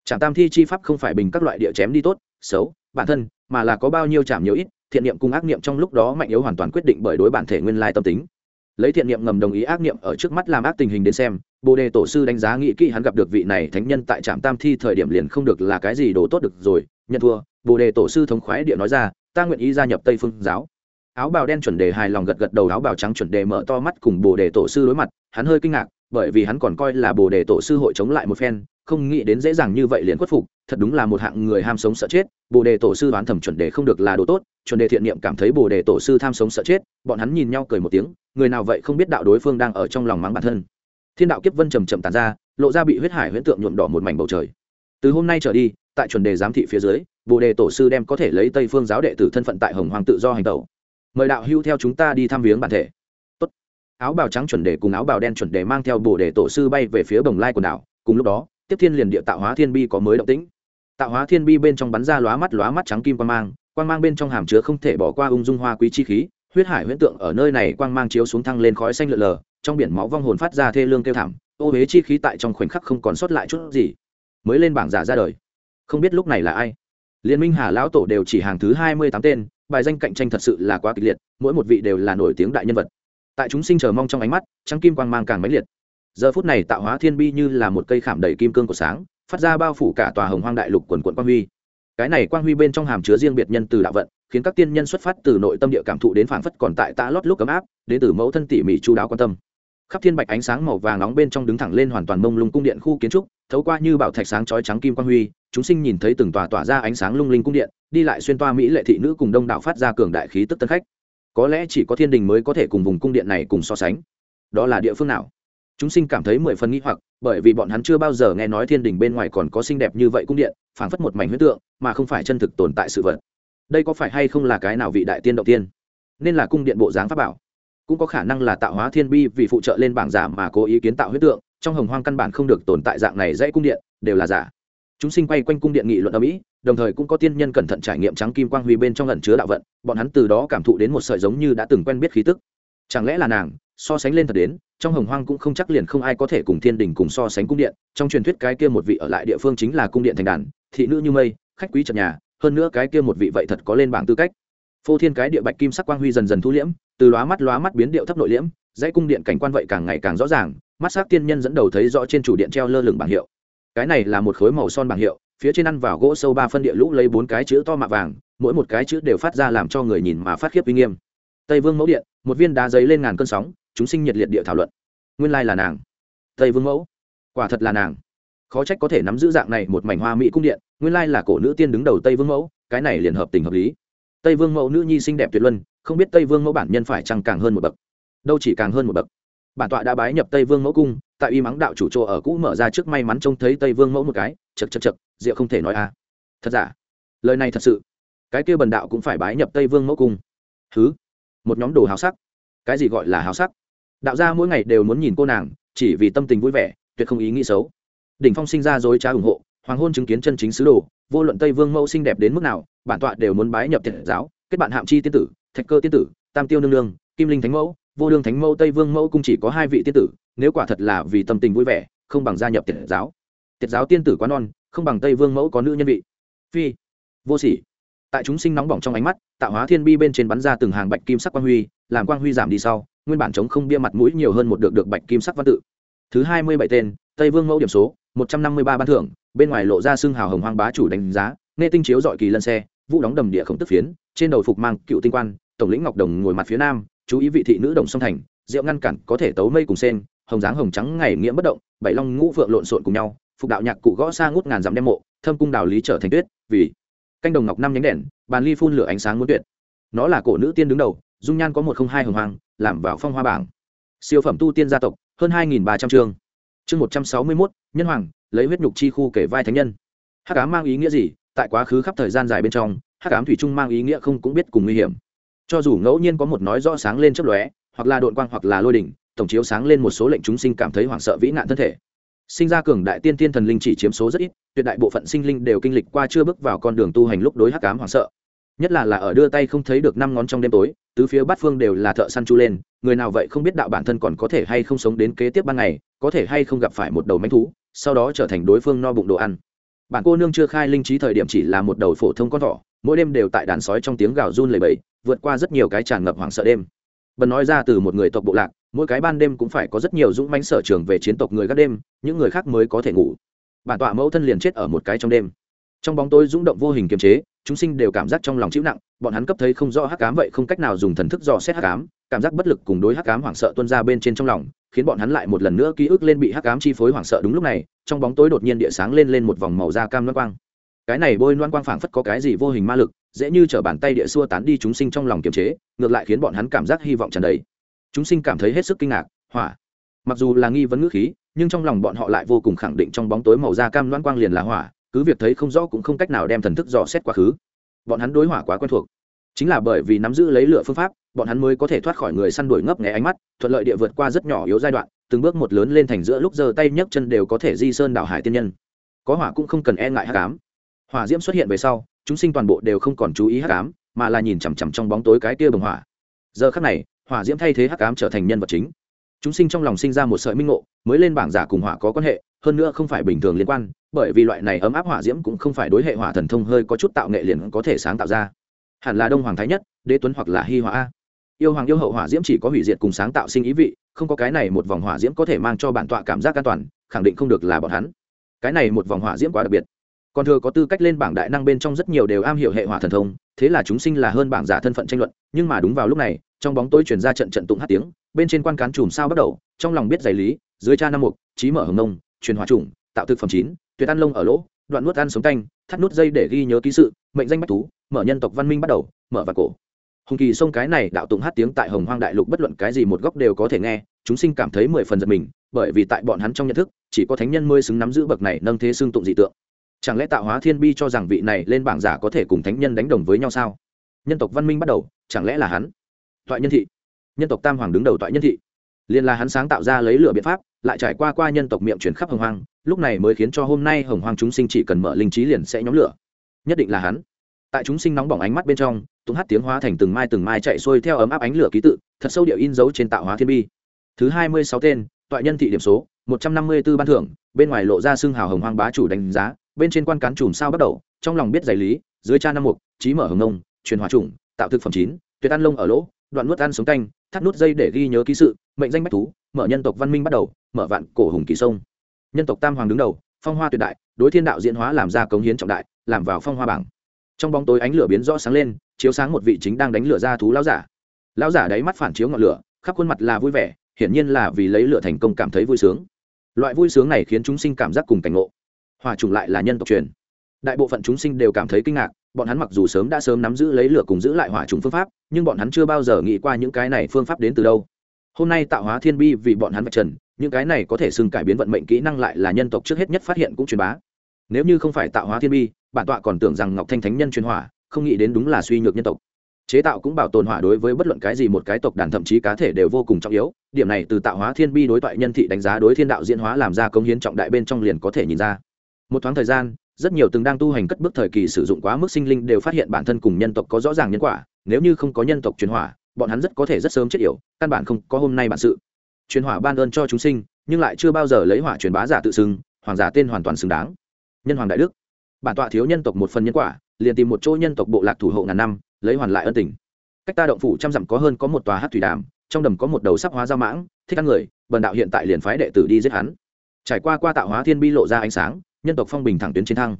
Trạm tam thi chi pháp không phải bình các loại địa chém đi tốt, xấu, bản thân, mà là có bao nhiêu chạm nhiều ít thiện niệm cùng ác niệm trong lúc đó mạnh yếu hoàn toàn quyết định bởi đối bản thể nguyên lai tâm tính. Lấy thiện niệm ngầm đồng ý ác niệm ở trước mắt làm ác tình hình đến xem, bồ đề tổ sư đánh giá nghĩ kỹ hắn gặp được vị này thánh nhân tại trạm tam thi thời điểm liền không được là cái gì đồ tốt được rồi, nhận thua, bồ đề tổ sư thống khoái địa nói ra, ta nguyện ý gia nhập tây phương giáo. Áo bào đen chuẩn đề hài lòng gật gật đầu, áo bào trắng chuẩn đề mở to mắt cùng bồ đề tổ sư đối mặt, hắn hơi kinh ngạc bởi vì hắn còn coi là bồ đề tổ sư hội chống lại một phen, không nghĩ đến dễ dàng như vậy liền khuất phục, thật đúng là một hạng người ham sống sợ chết, bồ đề tổ sư đoán thẩm chuẩn đề không được là đồ tốt, chuẩn đề thiện niệm cảm thấy bồ đề tổ sư tham sống sợ chết, bọn hắn nhìn nhau cười một tiếng, người nào vậy không biết đạo đối phương đang ở trong lòng mắng bản thân. Thiên đạo kiếp vân trầm trầm tàn ra, lộ ra bị huyết hải huyễn tượng nhuộm đỏ một mảnh bầu trời. Từ hôm nay trở đi, tại chuẩn đề giám thị phía dưới, bồ đề tổ sư đem có thể lấy tây phương giáo đệ tử thân phận tại hồng hoàng tự do hành tẩu. Mời đạo hưu theo chúng ta đi thăm viếng bản thể áo bào trắng chuẩn đề cùng áo bào đen chuẩn đề mang theo bồ đề tổ sư bay về phía bồng lai quần đảo. Cùng lúc đó, tiếp thiên liền địa tạo hóa thiên bi có mới động tĩnh. Tạo hóa thiên bi bên trong bắn ra lóa mắt lóa mắt trắng kim quang mang quang mang bên trong hàm chứa không thể bỏ qua ung dung hoa quý chi khí, huyết hải huyễn tượng ở nơi này quang mang chiếu xuống thăng lên khói xanh lượn lờ, trong biển máu vong hồn phát ra thê lương kêu thảm, ô huế chi khí tại trong khoảnh khắc không còn sót lại chút gì. Mới lên bảng giả ra đời. Không biết lúc này là ai. Liên minh hà lão tổ đều chỉ hàng thứ hai mươi tám tên, bài danh cạnh tranh thật sự là quá kịch liệt, mỗi một vị đều là nổi tiếng đại nhân vật tại chúng sinh chờ mong trong ánh mắt, trắng kim quang mang càng mãnh liệt. Giờ phút này tạo hóa thiên bi như là một cây khảm đầy kim cương của sáng, phát ra bao phủ cả tòa hồng hoang đại lục quần quận quang huy. Cái này quang huy bên trong hàm chứa riêng biệt nhân từ đạo vận, khiến các tiên nhân xuất phát từ nội tâm địa cảm thụ đến phảng phất còn tại tạ lót lúc ấm áp, đến từ mẫu thân tỉ mỉ chú đáo quan tâm. Khắp thiên bạch ánh sáng màu vàng nóng bên trong đứng thẳng lên hoàn toàn mông lung cung điện khu kiến trúc, thấu qua như bảo thạch sáng chói trắng kim quang huy, chúng sinh nhìn thấy từng tòa tỏa ra ánh sáng lung linh cung điện, đi lại xuyên toa mỹ lệ thị nữ cùng đông đảo phát ra cường đại khí tức tân khách có lẽ chỉ có thiên đình mới có thể cùng vùng cung điện này cùng so sánh. Đó là địa phương nào? Chúng sinh cảm thấy mười phần nghĩ hoặc, bởi vì bọn hắn chưa bao giờ nghe nói thiên đình bên ngoài còn có xinh đẹp như vậy cung điện, phảng phất một mảnh huyết tượng, mà không phải chân thực tồn tại sự vật. Đây có phải hay không là cái nào vị đại tiên động tiên? Nên là cung điện bộ dáng pháp bảo. Cũng có khả năng là tạo hóa thiên bi vì phụ trợ lên bảng giả mà cố ý kiến tạo huyết tượng, trong hồng hoang căn bản không được tồn tại dạng này dãy cung điện, đều là giả. Chúng sinh quay quanh cung điện nghị luận ở mỹ đồng thời cũng có tiên nhân cẩn thận trải nghiệm trắng kim quang huy bên trong lần chứa đạo vận, bọn hắn từ đó cảm thụ đến một sợi giống như đã từng quen biết khí tức. Chẳng lẽ là nàng, so sánh lên thật đến, trong hồng hoang cũng không chắc liền không ai có thể cùng thiên đình cùng so sánh cung điện, trong truyền thuyết cái kia một vị ở lại địa phương chính là cung điện thành đàn, thị nữ như mây, khách quý trật nhà, hơn nữa cái kia một vị vậy thật có lên bảng tư cách. Phô thiên cái địa bạch kim sắc quang huy dần dần thu liễm, từ lóa mắt lóa mắt biến điệu thấp nội liễm, dãy cung điện cảnh quan vậy càng ngày càng rõ ràng, mắt sắc tiên nhân dẫn đầu thấy rõ trên chủ điện treo lơ lửng bảng hiệu. Cái này là một khối màu son bảng hiệu phía trên ăn vào gỗ sâu ba phân địa lũ lấy bốn cái chữ to mạ vàng, mỗi một cái chữ đều phát ra làm cho người nhìn mà phát khiếp uy nghiêm. Tây vương mẫu điện, một viên đá giấy lên ngàn cơn sóng, chúng sinh nhiệt liệt địa thảo luận. Nguyên lai là nàng. Tây vương mẫu, quả thật là nàng. Khó trách có thể nắm giữ dạng này một mảnh hoa mỹ cung điện, nguyên lai là cổ nữ tiên đứng đầu tây vương mẫu, cái này liền hợp tình hợp lý. Tây vương mẫu nữ nhi xinh đẹp tuyệt luân, không biết tây vương mẫu bản nhân phải chăng càng hơn một bậc. Đâu chỉ càng hơn một bậc. Bản tọa đã bái nhập tây vương mẫu cung, tại uy mắng đạo chủ chỗ ở cũ mở ra trước may mắn trông thấy tây vương mẫu một cái chật chật chật diệu không thể nói a. Thật giả? Lời này thật sự. Cái kia bần đạo cũng phải bái nhập tây vương mẫu cung. Thứ một nhóm đồ hào sắc. Cái gì gọi là hào sắc? Đạo gia mỗi ngày đều muốn nhìn cô nàng, chỉ vì tâm tình vui vẻ, tuyệt không ý nghĩ xấu. Đỉnh phong sinh ra dối trá ủng hộ, hoàng hôn chứng kiến chân chính sứ đồ, vô luận tây vương mẫu xinh đẹp đến mức nào, bản tọa đều muốn bái nhập thiện giáo, kết bạn hạm chi tiên tử, thạch cơ tiên tử, tam tiêu nương nương, kim linh thánh mẫu, vô đương thánh mẫu, tây vương mẫu cũng chỉ có hai vị tiên tử, nếu quả thật là vì tâm tình vui vẻ, không bằng gia nhập tiệt giáo. Tiệt giáo tiên tử quá non không bằng tây vương mẫu có nữ nhân vị phi vô sỉ. tại chúng sinh nóng bỏng trong ánh mắt, tạo hóa thiên bi bên trên bắn ra từng hàng bạch kim sắc quang huy, làm quang huy giảm đi sau, nguyên bản chống không bia mặt mũi nhiều hơn một được được bạch kim sắc văn tự. thứ hai mươi bảy tên, tây vương mẫu điểm số, một trăm năm mươi ba ban thưởng, bên ngoài lộ ra xương hào hồng hoang bá chủ đánh giá, nghe tinh chiếu dọi kỳ lân xe, vũ đóng đầm địa khổng tức phiến, trên đầu phục mang cựu tinh quan, tổng lĩnh ngọc đồng ngồi mặt phía nam, chú ý vị thị nữ đồng song thành, rượu ngăn cản có thể tấu mây cùng sen, hồng dáng hồng trắng ngày nghĩa bất động, bảy long ngũ phượng lộn xộn cùng nhau phục đạo nhạc cụ gõ xa ngút ngàn dặm đem mộ, thâm cung đào lý trở thành tuyết, vì canh đồng ngọc năm nhánh đèn, bàn ly phun lửa ánh sáng muốn tuyệt. Nó là cổ nữ tiên đứng đầu, dung nhan có một không hai hồng hoàng làm vào phong hoa bảng. Siêu phẩm tu tiên gia tộc, hơn hai nghìn ba trăm chương. Chương một trăm sáu mươi mốt, nhân hoàng, lấy huyết nhục chi khu kể vai thánh nhân. Hắc ám mang ý nghĩa gì? Tại quá khứ khắp thời gian dài bên trong, hắc ám thủy trung mang ý nghĩa không cũng biết cùng nguy hiểm. Cho dù ngẫu nhiên có một nói rõ sáng lên chấp lóe, hoặc là đội quang hoặc là lôi đỉnh, tổng chiếu sáng lên một số lệnh chúng sinh cảm thấy hoảng sợ vĩ nạn thân thể sinh ra cường đại tiên tiên thần linh chỉ chiếm số rất ít, tuyệt đại bộ phận sinh linh đều kinh lịch qua chưa bước vào con đường tu hành lúc đối hắc ám hoảng sợ. Nhất là là ở đưa tay không thấy được năm ngón trong đêm tối, tứ phía bát phương đều là thợ săn chu lên, người nào vậy không biết đạo bản thân còn có thể hay không sống đến kế tiếp ban ngày, có thể hay không gặp phải một đầu mánh thú, sau đó trở thành đối phương no bụng đồ ăn. Bản cô nương chưa khai linh trí thời điểm chỉ là một đầu phổ thông con thỏ, mỗi đêm đều tại đàn sói trong tiếng gào run lầy bẫy vượt qua rất nhiều cái tràn ngập hoảng sợ đêm. Bần nói ra từ một người tộc bộ lạc mỗi cái ban đêm cũng phải có rất nhiều dũng mãnh sở trường về chiến tộc người các đêm, những người khác mới có thể ngủ. Bản tọa mẫu thân liền chết ở một cái trong đêm. Trong bóng tối rung động vô hình kiềm chế, chúng sinh đều cảm giác trong lòng chịu nặng, bọn hắn cấp thấy không rõ hắc cám vậy không cách nào dùng thần thức dò xét hắc cám cảm giác bất lực cùng đối hắc cám hoảng sợ tuân ra bên trên trong lòng, khiến bọn hắn lại một lần nữa ký ức lên bị hắc cám chi phối hoảng sợ đúng lúc này, trong bóng tối đột nhiên địa sáng lên lên một vòng màu da cam loan quang. Cái này bôi loan quang phảng phất có cái gì vô hình ma lực, dễ như t bàn tay địa xua tán đi chúng sinh trong lòng kiềm chế, ngược lại khiến bọn hắn cảm giác hy vọng tràn đầy chúng sinh cảm thấy hết sức kinh ngạc, hỏa. Mặc dù là nghi vấn ngữ khí, nhưng trong lòng bọn họ lại vô cùng khẳng định trong bóng tối màu da cam loan quang liền là hỏa, cứ việc thấy không rõ cũng không cách nào đem thần thức dò xét quá khứ. Bọn hắn đối hỏa quá quen thuộc. Chính là bởi vì nắm giữ lấy lửa phương pháp, bọn hắn mới có thể thoát khỏi người săn đuổi ngấp nghé ánh mắt, thuận lợi địa vượt qua rất nhỏ yếu giai đoạn, từng bước một lớn lên thành giữa lúc giơ tay nhấc chân đều có thể di sơn đảo hải tiên nhân. Có hỏa cũng không cần e ngại hắc ám. hỏa diễm xuất hiện về sau, chúng sinh toàn bộ đều không còn chú ý hắc ám, mà là nhìn chằm chằm trong bóng tối cái kia bừng hỏa. Giờ khắc này hỏa diễm thay thế hắc ám trở thành nhân vật chính. Chúng sinh trong lòng sinh ra một sợi minh ngộ, mới lên bảng giả cùng hỏa có quan hệ, hơn nữa không phải bình thường liên quan, bởi vì loại này ấm áp hỏa diễm cũng không phải đối hệ hỏa thần thông hơi có chút tạo nghệ liền có thể sáng tạo ra. Hẳn là đông hoàng thái nhất, đế tuấn hoặc là hy hỏa yêu hoàng yêu hậu hỏa diễm chỉ có hủy diệt cùng sáng tạo sinh ý vị, không có cái này một vòng hỏa diễm có thể mang cho bản tọa cảm giác an toàn, khẳng định không được là bọn hắn. Cái này một vòng hỏa diễm quá đặc biệt. Còn thừa có tư cách lên bảng đại năng bên trong rất nhiều đều am hiểu hệ hỏa thần thông, thế là chúng sinh là hơn bảng giả thân phận tranh luận, nhưng mà đúng vào lúc này trong bóng tối chuyển ra trận trận tụng hát tiếng, bên trên quan cán chùm sao bắt đầu, trong lòng biết giải lý, dưới cha năm mục trí mở hồng nông, truyền hòa trùng, tạo thực phẩm chín, tuyệt ăn lông ở lỗ, đoạn nuốt ăn sống canh, thắt nút dây để ghi nhớ ký sự, mệnh danh bách thú, mở nhân tộc văn minh bắt đầu, mở và cổ. Hùng kỳ sông cái này đạo tụng hát tiếng tại hồng hoang đại lục bất luận cái gì một góc đều có thể nghe, chúng sinh cảm thấy mười phần giật mình, bởi vì tại bọn hắn trong nhận thức, chỉ có thánh nhân mới xứng nắm giữ bậc này nâng thế xương tụng dị tượng. Chẳng lẽ tạo hóa thiên bi cho rằng vị này lên bảng giả có thể cùng thánh nhân đánh đồng với nhau sao? Nhân tộc văn minh bắt đầu, chẳng lẽ là hắn? Toại nhân thị. Nhân tộc tam hoàng đứng đầu toại nhân thị. Liền là hắn sáng tạo ra lấy lửa biện pháp, lại trải qua qua nhân tộc miệng chuyển khắp hồng hoang, lúc này mới khiến cho hôm nay hồng hoang chúng sinh chỉ cần mở linh trí liền sẽ nhóm lửa. Nhất định là hắn. Tại chúng sinh nóng bỏng ánh mắt bên trong, tụng hát tiếng hóa thành từng mai từng mai chạy xuôi theo ấm áp ánh lửa ký tự, thật sâu điệu in dấu trên tạo hóa thiên bi. Thứ hai mươi sáu tên, toại nhân thị điểm số, một trăm năm mươi b ố ban thưởng, bên ngoài lộ ra xương hào hồng hoang bá chủ đánh giá, bên trên quan cán chùm sao bắt đầu, trong lòng biết giải lý, dưới cha năm mục trí mở hồng nông, truyền hóa trùng tạo thực phẩm chín, tuyệt ăn lông ở lỗ đoạn nuốt ăn sống canh, thắt nút dây để ghi nhớ ký sự, mệnh danh bách thú, mở nhân tộc văn minh bắt đầu, mở vạn cổ hùng kỳ sông. Nhân tộc tam hoàng đứng đầu, phong hoa tuyệt đại, đối thiên đạo diễn hóa làm ra cống hiến trọng đại, làm vào phong hoa bảng. Trong bóng tối ánh lửa biến rõ sáng lên, chiếu sáng một vị chính đang đánh lửa ra thú lão giả. Lão giả đáy mắt phản chiếu ngọn lửa, khắp khuôn mặt là vui vẻ, hiển nhiên là vì lấy lửa thành công cảm thấy vui sướng. Loại vui sướng này khiến chúng sinh cảm giác cùng cảnh ngộ. Hòa trùng lại là nhân tộc truyền. Đại bộ phận chúng sinh đều cảm thấy kinh ngạc bọn hắn mặc dù sớm đã sớm nắm giữ lấy lửa cùng giữ lại hỏa trùng phương pháp, nhưng bọn hắn chưa bao giờ nghĩ qua những cái này phương pháp đến từ đâu. Hôm nay tạo hóa thiên bi vì bọn hắn vạch trần, những cái này có thể xưng cải biến vận mệnh kỹ năng lại là nhân tộc trước hết nhất phát hiện cũng truyền bá. Nếu như không phải tạo hóa thiên bi, bản tọa còn tưởng rằng ngọc thanh thánh nhân truyền hỏa, không nghĩ đến đúng là suy nhược nhân tộc. Chế tạo cũng bảo tồn hỏa đối với bất luận cái gì một cái tộc đàn thậm chí cá thể đều vô cùng trọng yếu, điểm này từ tạo hóa thiên bi đối thoại nhân thị đánh giá đối thiên đạo diễn hóa làm ra công hiến trọng đại bên trong liền có thể nhìn ra. Một thoáng thời gian rất nhiều từng đang tu hành cất bước thời kỳ sử dụng quá mức sinh linh đều phát hiện bản thân cùng nhân tộc có rõ ràng nhân quả, nếu như không có nhân tộc truyền hỏa, bọn hắn rất có thể rất sớm chết yểu, căn bản không có hôm nay bản sự. Truyền hỏa ban ơn cho chúng sinh, nhưng lại chưa bao giờ lấy hỏa truyền bá giả tự xưng, hoàng giả tên hoàn toàn xứng đáng. Nhân hoàng đại đức. Bản tọa thiếu nhân tộc một phần nhân quả, liền tìm một chỗ nhân tộc bộ lạc thủ hộ ngàn năm, lấy hoàn lại ân tình. Cách ta động phủ trăm dặm có hơn có một tòa hát thủy đàm, trong đầm có một đầu sắp hóa giao mãng, thích ăn người, bần đạo hiện tại liền phái đệ tử đi giết hắn. Trải qua qua tạo hóa thiên bi lộ ra ánh sáng nhân tộc phong bình thẳng tuyến chiến thăng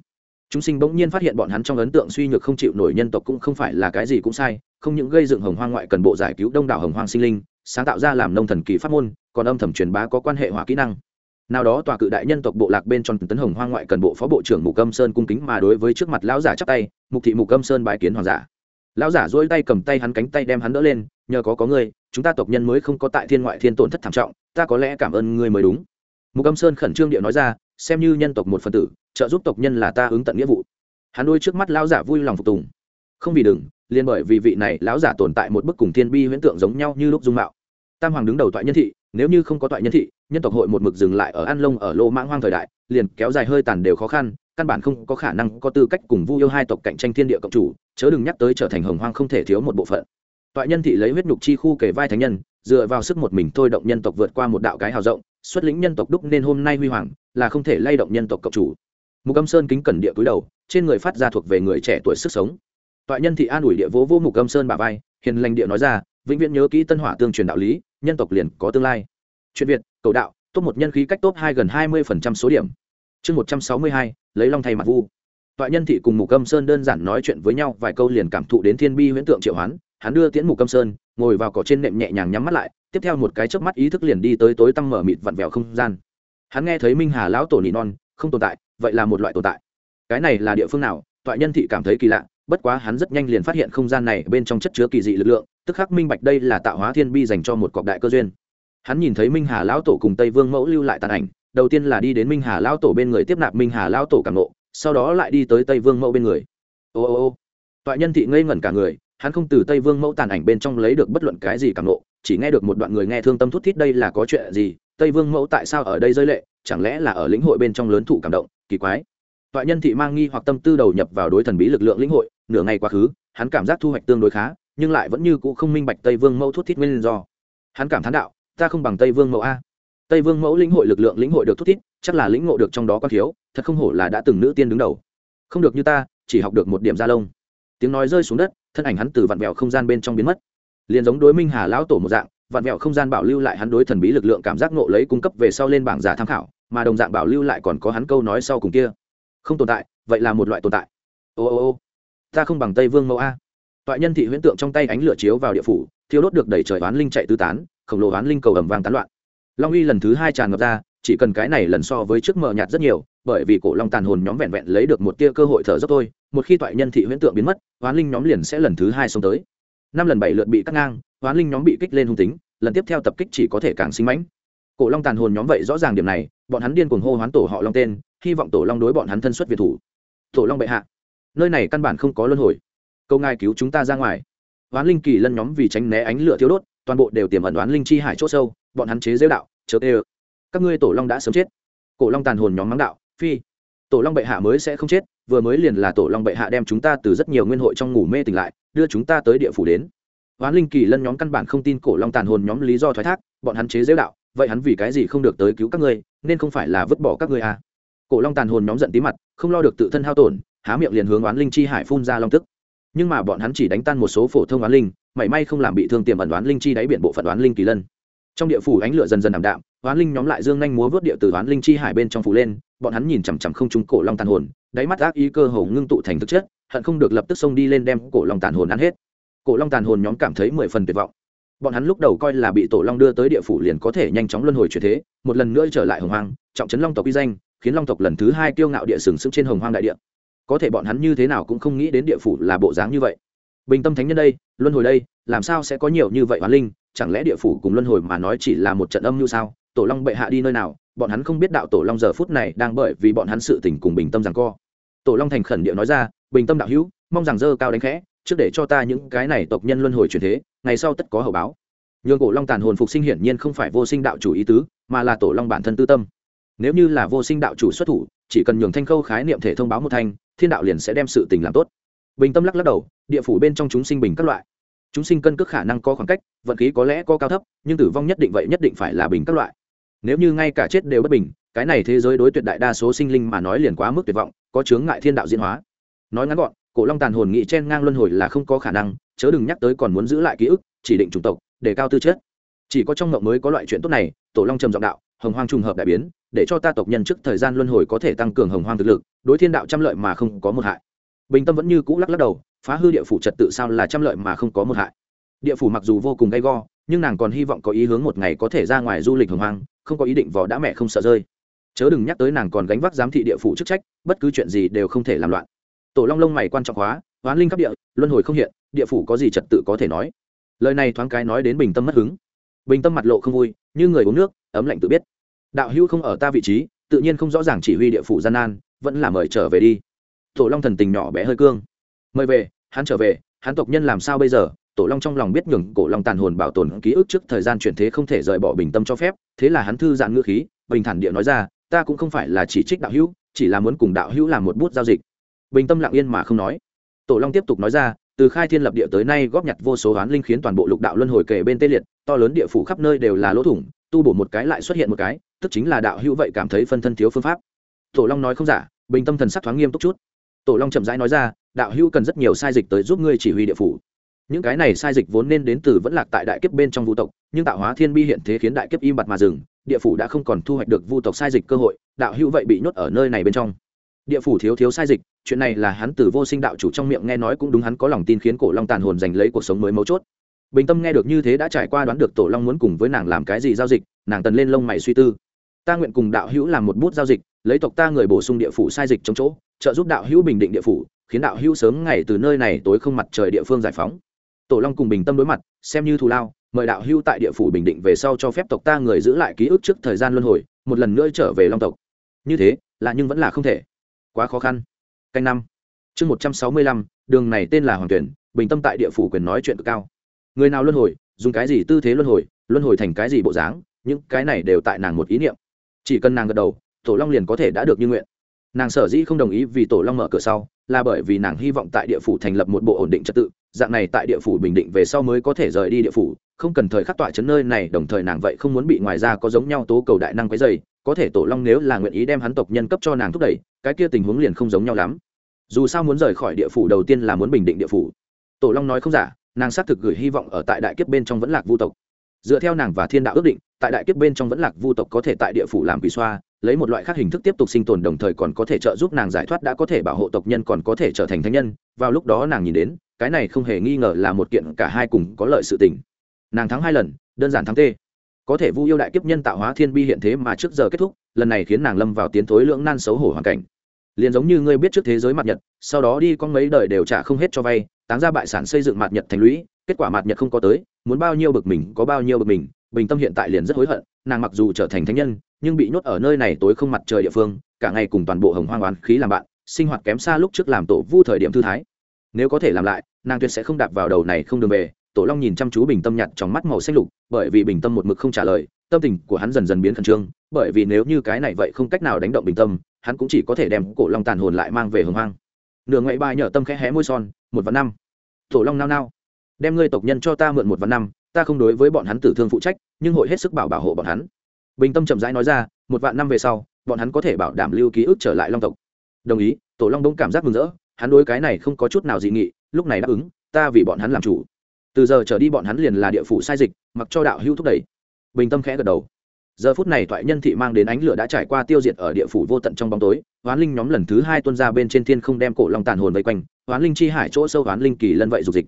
chúng sinh bỗng nhiên phát hiện bọn hắn trong ấn tượng suy nhược không chịu nổi nhân tộc cũng không phải là cái gì cũng sai, không những gây dựng hồng hoang ngoại cần bộ giải cứu đông đảo hồng hoang sinh linh, sáng tạo ra làm nông thần kỳ pháp môn, còn âm thầm truyền bá có quan hệ hỏa kỹ năng. Nào đó tòa cự đại nhân tộc bộ lạc bên trong tấn hồng hoang ngoại cần bộ phó bộ trưởng mục âm sơn cung kính mà đối với trước mặt lão giả chắp tay, mục thị mục âm sơn bái kiến hoàng giả. Lão giả dỗi tay cầm tay hắn cánh tay đem hắn đỡ lên, nhờ có có ngươi, chúng ta tộc nhân mới không có tại thiên ngoại thiên tổn thất thảm trọng, ta có lẽ cảm ơn ngươi mới đúng. Mục âm sơn khẩn trương điệu nói ra xem như nhân tộc một phần tử, trợ giúp tộc nhân là ta ứng tận nghĩa vụ. Hắn đôi trước mắt lão giả vui lòng phục tùng. Không vì đừng, liền bởi vì vị này lão giả tồn tại một bức cùng thiên bi huyễn tượng giống nhau như lúc dung mạo. Tam hoàng đứng đầu toại nhân thị, nếu như không có toại nhân thị, nhân tộc hội một mực dừng lại ở an lông ở lô mãng hoang thời đại, liền kéo dài hơi tàn đều khó khăn, căn bản không có khả năng có tư cách cùng vu yêu hai tộc cạnh tranh thiên địa cộng chủ, chớ đừng nhắc tới trở thành hồng hoang không thể thiếu một bộ phận. Toại nhân thị lấy huyết nhục chi khu kể vai thánh nhân dựa vào sức một mình thôi động nhân tộc vượt qua một đạo cái hào rộng, xuất lĩnh nhân tộc đúc nên hôm nay huy hoàng, là không thể lay động nhân tộc cộng chủ. Mục âm sơn kính cẩn địa cúi đầu, trên người phát ra thuộc về người trẻ tuổi sức sống. Tọa nhân thị an ủi địa vỗ vô mục âm sơn bà vai, hiền lành địa nói ra, vĩnh viễn nhớ kỹ tân hỏa tương truyền đạo lý, nhân tộc liền có tương lai. Chuyện việt, cầu đạo, top một nhân khí cách top hai gần hai mươi số điểm. Chương một trăm sáu mươi hai, lấy long thay mặt vu. Tọa nhân thị cùng mục âm sơn đơn giản nói chuyện với nhau, vài câu liền cảm thụ đến thiên bi huyễn tượng triệu hoán hắn đưa tiễn mục câm sơn, ngồi vào cỏ trên nệm nhẹ nhàng nhắm mắt lại, tiếp theo một cái chớp mắt ý thức liền đi tới tối tăm mở mịt vặn vẹo không gian. Hắn nghe thấy minh hà lão tổ nỉ non, không tồn tại, vậy là một loại tồn tại. Cái này là địa phương nào? Toại nhân thị cảm thấy kỳ lạ, bất quá hắn rất nhanh liền phát hiện không gian này bên trong chất chứa kỳ dị lực lượng, tức khắc minh bạch đây là tạo hóa thiên bi dành cho một cọc đại cơ duyên. Hắn nhìn thấy minh hà lão tổ cùng tây vương mẫu lưu lại tàn ảnh, đầu tiên là đi đến minh hà lão tổ bên người tiếp nạp minh hà lão tổ cảm nộ sau đó lại đi tới tây vương mẫu bên người. Ô ô ô. Toại nhân thị ngây ngẩn cả người hắn không từ tây vương mẫu tàn ảnh bên trong lấy được bất luận cái gì cảm nộ, chỉ nghe được một đoạn người nghe thương tâm thút thít đây là có chuyện gì, tây vương mẫu tại sao ở đây rơi lệ, chẳng lẽ là ở lĩnh hội bên trong lớn thụ cảm động, kỳ quái. Toại nhân thị mang nghi hoặc tâm tư đầu nhập vào đối thần bí lực lượng lĩnh hội, nửa ngày quá khứ, hắn cảm giác thu hoạch tương đối khá, nhưng lại vẫn như cũ không minh bạch tây vương mẫu thút thít nguyên do. Hắn cảm thán đạo, ta không bằng tây vương mẫu a. Tây vương mẫu lĩnh hội lực lượng lĩnh hội được thút thít, chắc là lĩnh ngộ được trong đó có thiếu, thật không hổ là đã từng nữ tiên đứng đầu. Không được như ta, chỉ học được một điểm gia lông tiếng nói rơi xuống đất, thân ảnh hắn từ vạn vẹo không gian bên trong biến mất. Liền giống đối minh hà lão tổ một dạng vạn vẹo không gian bảo lưu lại hắn đối thần bí lực lượng cảm giác ngộ lấy cung cấp về sau lên bảng giả tham khảo, mà đồng dạng bảo lưu lại còn có hắn câu nói sau cùng kia. Không tồn tại, vậy là một loại tồn tại. Ô ô ô, ta không bằng tây vương mẫu a. Toại nhân thị huyễn tượng trong tay ánh lửa chiếu vào địa phủ, thiêu đốt được đẩy trời oán linh chạy tứ tán, khổng lồ oán linh cầu ẩm vàng tán loạn. Long uy lần thứ hai tràn ngập ra chỉ cần cái này lần so với trước mờ nhạt rất nhiều, bởi vì cổ long tàn hồn nhóm vẹn vẹn lấy được một tia cơ hội thở dốc thôi, một khi toại nhân thị huyễn tượng biến mất, hoán linh nhóm liền sẽ lần thứ hai xông tới. Năm lần bảy lượt bị cắt ngang, hoán linh nhóm bị kích lên hung tính, lần tiếp theo tập kích chỉ có thể càng sinh mãnh. Cổ long tàn hồn nhóm vậy rõ ràng điểm này, bọn hắn điên cuồng hô hoán tổ họ long tên, hy vọng tổ long đối bọn hắn thân xuất việt thủ. Tổ long bệ hạ, nơi này căn bản không có luân hồi. Câu ngài cứu chúng ta ra ngoài. Oán linh kỳ lân nhóm vì tránh né ánh lửa thiếu đốt, toàn bộ đều tiềm ẩn oán linh chi hải c h ỗ sâu, bọn hắn chế dễu đạo, chớ tê ơ các ngươi tổ long đã sớm chết. Cổ long tàn hồn nhóm mắng đạo, phi, tổ long bệ hạ mới sẽ không chết, vừa mới liền là tổ long bệ hạ đem chúng ta từ rất nhiều nguyên hội trong ngủ mê tỉnh lại, đưa chúng ta tới địa phủ đến. Oán linh kỳ lân nhóm căn bản không tin cổ long tàn hồn nhóm lý do thoái thác, bọn hắn chế dễu đạo, vậy hắn vì cái gì không được tới cứu các ngươi, nên không phải là vứt bỏ các ngươi à? Cổ long tàn hồn nhóm giận tí mặt, không lo được tự thân hao tổn, há miệng liền hướng oán linh chi hải phun ra long tức. Nhưng mà bọn hắn chỉ đánh tan một số phổ thông oán linh, mảy may không làm bị thương tiềm ẩn oán linh chi đáy biển bộ phận oán linh kỳ lân trong địa phủ ánh lửa dần dần ảm đạm, hoán linh nhóm lại dương nhanh múa vớt địa từ hoán linh chi hải bên trong phủ lên, bọn hắn nhìn chằm chằm không trúng cổ long tàn hồn, đáy mắt ác ý cơ hồ ngưng tụ thành thực chất, hận không được lập tức xông đi lên đem cổ long tàn hồn ăn hết. Cổ long tàn hồn nhóm cảm thấy mười phần tuyệt vọng. Bọn hắn lúc đầu coi là bị tổ long đưa tới địa phủ liền có thể nhanh chóng luân hồi chuyển thế, một lần nữa trở lại hồng hoang, trọng trấn long tộc uy danh, khiến long tộc lần thứ hai kiêu ngạo địa sừng sững trên hồng hoang đại địa. Có thể bọn hắn như thế nào cũng không nghĩ đến địa phủ là bộ dáng như vậy. Bình tâm thánh nhân đây, luân hồi đây, làm sao sẽ có nhiều như vậy hoán linh? Chẳng lẽ địa phủ cùng luân hồi mà nói chỉ là một trận âm như sao? Tổ long bệ hạ đi nơi nào? Bọn hắn không biết đạo tổ long giờ phút này đang bởi vì bọn hắn sự tình cùng bình tâm rằng co. Tổ long thành khẩn địa nói ra, bình tâm đạo hữu, mong rằng dơ cao đánh khẽ, trước để cho ta những cái này tộc nhân luân hồi truyền thế, ngày sau tất có hậu báo. Nhường cổ long tàn hồn phục sinh hiển nhiên không phải vô sinh đạo chủ ý tứ, mà là tổ long bản thân tư tâm. Nếu như là vô sinh đạo chủ xuất thủ, chỉ cần nhường thanh khâu khái niệm thể thông báo một thanh, thiên đạo liền sẽ đem sự tình làm tốt. Bình tâm lắc lắc đầu, địa phủ bên trong chúng sinh bình các loại chúng sinh cân cước khả năng có khoảng cách, vận khí có lẽ có cao thấp, nhưng tử vong nhất định vậy nhất định phải là bình các loại. Nếu như ngay cả chết đều bất bình, cái này thế giới đối tuyệt đại đa số sinh linh mà nói liền quá mức tuyệt vọng, có chướng ngại thiên đạo diễn hóa. Nói ngắn gọn, cổ long tàn hồn nghị chen ngang luân hồi là không có khả năng, chớ đừng nhắc tới còn muốn giữ lại ký ức, chỉ định chủng tộc, để cao tư chất. Chỉ có trong ngộng mới có loại chuyện tốt này, tổ long trầm giọng đạo, hồng hoang trùng hợp đại biến, để cho ta tộc nhân trước thời gian luân hồi có thể tăng cường hồng hoang thực lực, đối thiên đạo trăm lợi mà không có một hại. Bình tâm vẫn như cũ lắc lắc đầu phá hư địa phủ trật tự sao là trăm lợi mà không có một hại. Địa phủ mặc dù vô cùng gay go, nhưng nàng còn hy vọng có ý hướng một ngày có thể ra ngoài du lịch hồng hoang, không có ý định vò đã mẹ không sợ rơi. Chớ đừng nhắc tới nàng còn gánh vác giám thị địa phủ chức trách, bất cứ chuyện gì đều không thể làm loạn. Tổ long lông mày quan trọng hóa, hoán linh khắp địa, luân hồi không hiện, địa phủ có gì trật tự có thể nói. Lời này thoáng cái nói đến bình tâm mất hứng. Bình tâm mặt lộ không vui, như người uống nước, ấm lạnh tự biết. Đạo hữu không ở ta vị trí, tự nhiên không rõ ràng chỉ huy địa phủ gian nan, vẫn là mời trở về đi. Tổ long thần tình nhỏ bé hơi cương mời về, hắn trở về, hắn tộc nhân làm sao bây giờ? Tổ long trong lòng biết nhường cổ long tàn hồn bảo tồn ký ức trước thời gian chuyển thế không thể rời bỏ bình tâm cho phép, thế là hắn thư giãn ngữ khí, bình thản địa nói ra, ta cũng không phải là chỉ trích đạo hữu, chỉ là muốn cùng đạo hữu làm một bút giao dịch. Bình tâm lặng yên mà không nói. Tổ long tiếp tục nói ra, từ khai thiên lập địa tới nay góp nhặt vô số oán linh khiến toàn bộ lục đạo luân hồi kể bên tê liệt, to lớn địa phủ khắp nơi đều là lỗ thủng, tu bổ một cái lại xuất hiện một cái, tức chính là đạo hữu vậy cảm thấy phân thân thiếu phương pháp. Tổ long nói không giả, bình tâm thần sắc thoáng nghiêm túc chút. Tổ long chậm rãi nói ra đạo hữu cần rất nhiều sai dịch tới giúp ngươi chỉ huy địa phủ. Những cái này sai dịch vốn nên đến từ vẫn lạc tại đại kiếp bên trong Vu tộc, nhưng tạo hóa thiên bi hiện thế khiến đại kiếp im bặt mà dừng, địa phủ đã không còn thu hoạch được vu tộc sai dịch cơ hội, đạo hữu vậy bị nhốt ở nơi này bên trong. Địa phủ thiếu thiếu sai dịch, chuyện này là hắn từ vô sinh đạo chủ trong miệng nghe nói cũng đúng hắn có lòng tin khiến cổ long tàn hồn giành lấy cuộc sống mới mấu chốt. Bình tâm nghe được như thế đã trải qua đoán được tổ long muốn cùng với nàng làm cái gì giao dịch, nàng tần lên lông mày suy tư. Ta nguyện cùng đạo hữu làm một bút giao dịch, lấy tộc ta người bổ sung địa phủ sai dịch trong chỗ, trợ giúp đạo hữu bình định địa phủ khiến đạo hữu sớm ngày từ nơi này tối không mặt trời địa phương giải phóng. Tổ long cùng bình tâm đối mặt, xem như thù lao, mời đạo hữu tại địa phủ bình định về sau cho phép tộc ta người giữ lại ký ức trước thời gian luân hồi, một lần nữa trở về long tộc. Như thế, là nhưng vẫn là không thể. Quá khó khăn. Canh năm. Chương một trăm sáu mươi lăm, đường này tên là hoàng tuyển, bình tâm tại địa phủ quyền nói chuyện cực cao. Người nào luân hồi, dùng cái gì tư thế luân hồi luân hồi thành cái gì bộ dáng, những cái này đều tại nàng một ý niệm. Chỉ cần nàng gật đầu, tổ long liền có thể đã được như nguyện. Nàng sở dĩ không đồng ý vì tổ long mở cửa sau là bởi vì nàng hy vọng tại địa phủ thành lập một bộ ổn định trật tự, dạng này tại địa phủ bình định về sau mới có thể rời đi địa phủ, không cần thời khắc tọa chấn nơi này, đồng thời nàng vậy không muốn bị ngoài ra có giống nhau tố cầu đại năng quấy dày có thể tổ long nếu là nguyện ý đem hắn tộc nhân cấp cho nàng thúc đẩy, cái kia tình huống liền không giống nhau lắm. Dù sao muốn rời khỏi địa phủ đầu tiên là muốn bình định địa phủ. Tổ long nói không giả, nàng xác thực gửi hy vọng ở tại đại kiếp bên trong vẫn lạc vu tộc dựa theo nàng và thiên đạo ước định, tại đại kiếp bên trong vẫn lạc vu tộc có thể tại địa phủ làm quỷ xoa, lấy một loại khác hình thức tiếp tục sinh tồn đồng thời còn có thể trợ giúp nàng giải thoát đã có thể bảo hộ tộc nhân còn có thể trở thành thánh nhân. Vào lúc đó nàng nhìn đến, cái này không hề nghi ngờ là một kiện cả hai cùng có lợi sự tình. Nàng thắng hai lần, đơn giản thắng tê. Có thể vu yêu đại kiếp nhân tạo hóa thiên bi hiện thế mà trước giờ kết thúc, lần này khiến nàng lâm vào tiến thối lưỡng nan xấu hổ hoàn cảnh. Liền giống như ngươi biết trước thế giới mặt nhật, sau đó đi con mấy đời đều trả không hết cho vay, táng ra bại sản xây dựng mặt nhật thành lũy, kết quả mặt nhật không có tới muốn bao nhiêu bực mình có bao nhiêu bực mình, bình tâm hiện tại liền rất hối hận, nàng mặc dù trở thành thánh nhân, nhưng bị nhốt ở nơi này tối không mặt trời địa phương, cả ngày cùng toàn bộ hồng hoang oán khí làm bạn, sinh hoạt kém xa lúc trước làm tổ vu thời điểm thư thái. Nếu có thể làm lại, nàng tuyệt sẽ không đạp vào đầu này không đường về, tổ long nhìn chăm chú bình tâm nhặt trong mắt màu xanh lục, bởi vì bình tâm một mực không trả lời, tâm tình của hắn dần dần biến khẩn trương, bởi vì nếu như cái này vậy không cách nào đánh động bình tâm, hắn cũng chỉ có thể đem cổ long tàn hồn lại mang về hồng hoang. Nửa ngoại bài nhở tâm khẽ hé môi son, một vạn năm. Tổ long nao nao đem ngươi tộc nhân cho ta mượn một vạn năm, ta không đối với bọn hắn tử thương phụ trách, nhưng hội hết sức bảo bảo hộ bọn hắn. Bình tâm chậm rãi nói ra, một vạn năm về sau, bọn hắn có thể bảo đảm lưu ký ức trở lại long tộc. Đồng ý. Tổ long đông cảm giác mừng rỡ, hắn đối cái này không có chút nào dị nghị, lúc này đáp ứng, ta vì bọn hắn làm chủ. Từ giờ trở đi bọn hắn liền là địa phủ sai dịch, mặc cho đạo hưu thúc đẩy. Bình tâm khẽ gật đầu. Giờ phút này thoại nhân thị mang đến ánh lửa đã trải qua tiêu diệt ở địa phủ vô tận trong bóng tối, hoán linh nhóm lần thứ hai tuân ra bên trên thiên không đem cổ long tàn hồn vây quanh, hoán linh chi hải chỗ sâu, hoán linh kỳ lân vậy dục dịch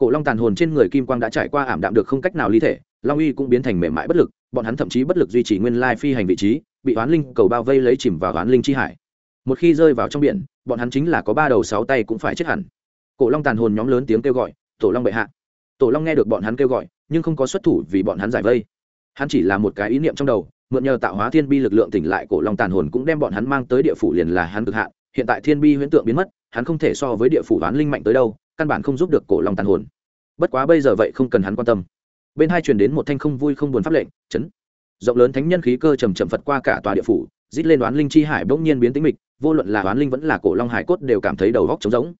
cổ long tàn hồn trên người kim quang đã trải qua ảm đạm được không cách nào ly thể, long uy cũng biến thành mềm mại bất lực, bọn hắn thậm chí bất lực duy trì nguyên lai phi hành vị trí, bị oán linh cầu bao vây lấy chìm vào oán linh chi hải. Một khi rơi vào trong biển, bọn hắn chính là có ba đầu sáu tay cũng phải chết hẳn. Cổ long tàn hồn nhóm lớn tiếng kêu gọi, tổ long bệ hạ. Tổ long nghe được bọn hắn kêu gọi, nhưng không có xuất thủ vì bọn hắn giải vây. Hắn chỉ là một cái ý niệm trong đầu, mượn nhờ tạo hóa thiên bi lực lượng tỉnh lại, cổ long tàn hồn cũng đem bọn hắn mang tới địa phủ liền là hắn cực hạn. Hiện tại thiên bi huyễn tượng biến mất, hắn không thể so với địa phủ đoán linh mạnh tới đâu căn bản không giúp được cổ long tàn hồn. Bất quá bây giờ vậy không cần hắn quan tâm. Bên hai truyền đến một thanh không vui không buồn pháp lệnh, chấn. Rộng lớn thánh nhân khí cơ trầm trầm phật qua cả tòa địa phủ dít lên đoán linh chi hải bỗng nhiên biến tính mịch, vô luận là đoán linh vẫn là cổ long hải cốt đều cảm thấy đầu góc trống rỗng.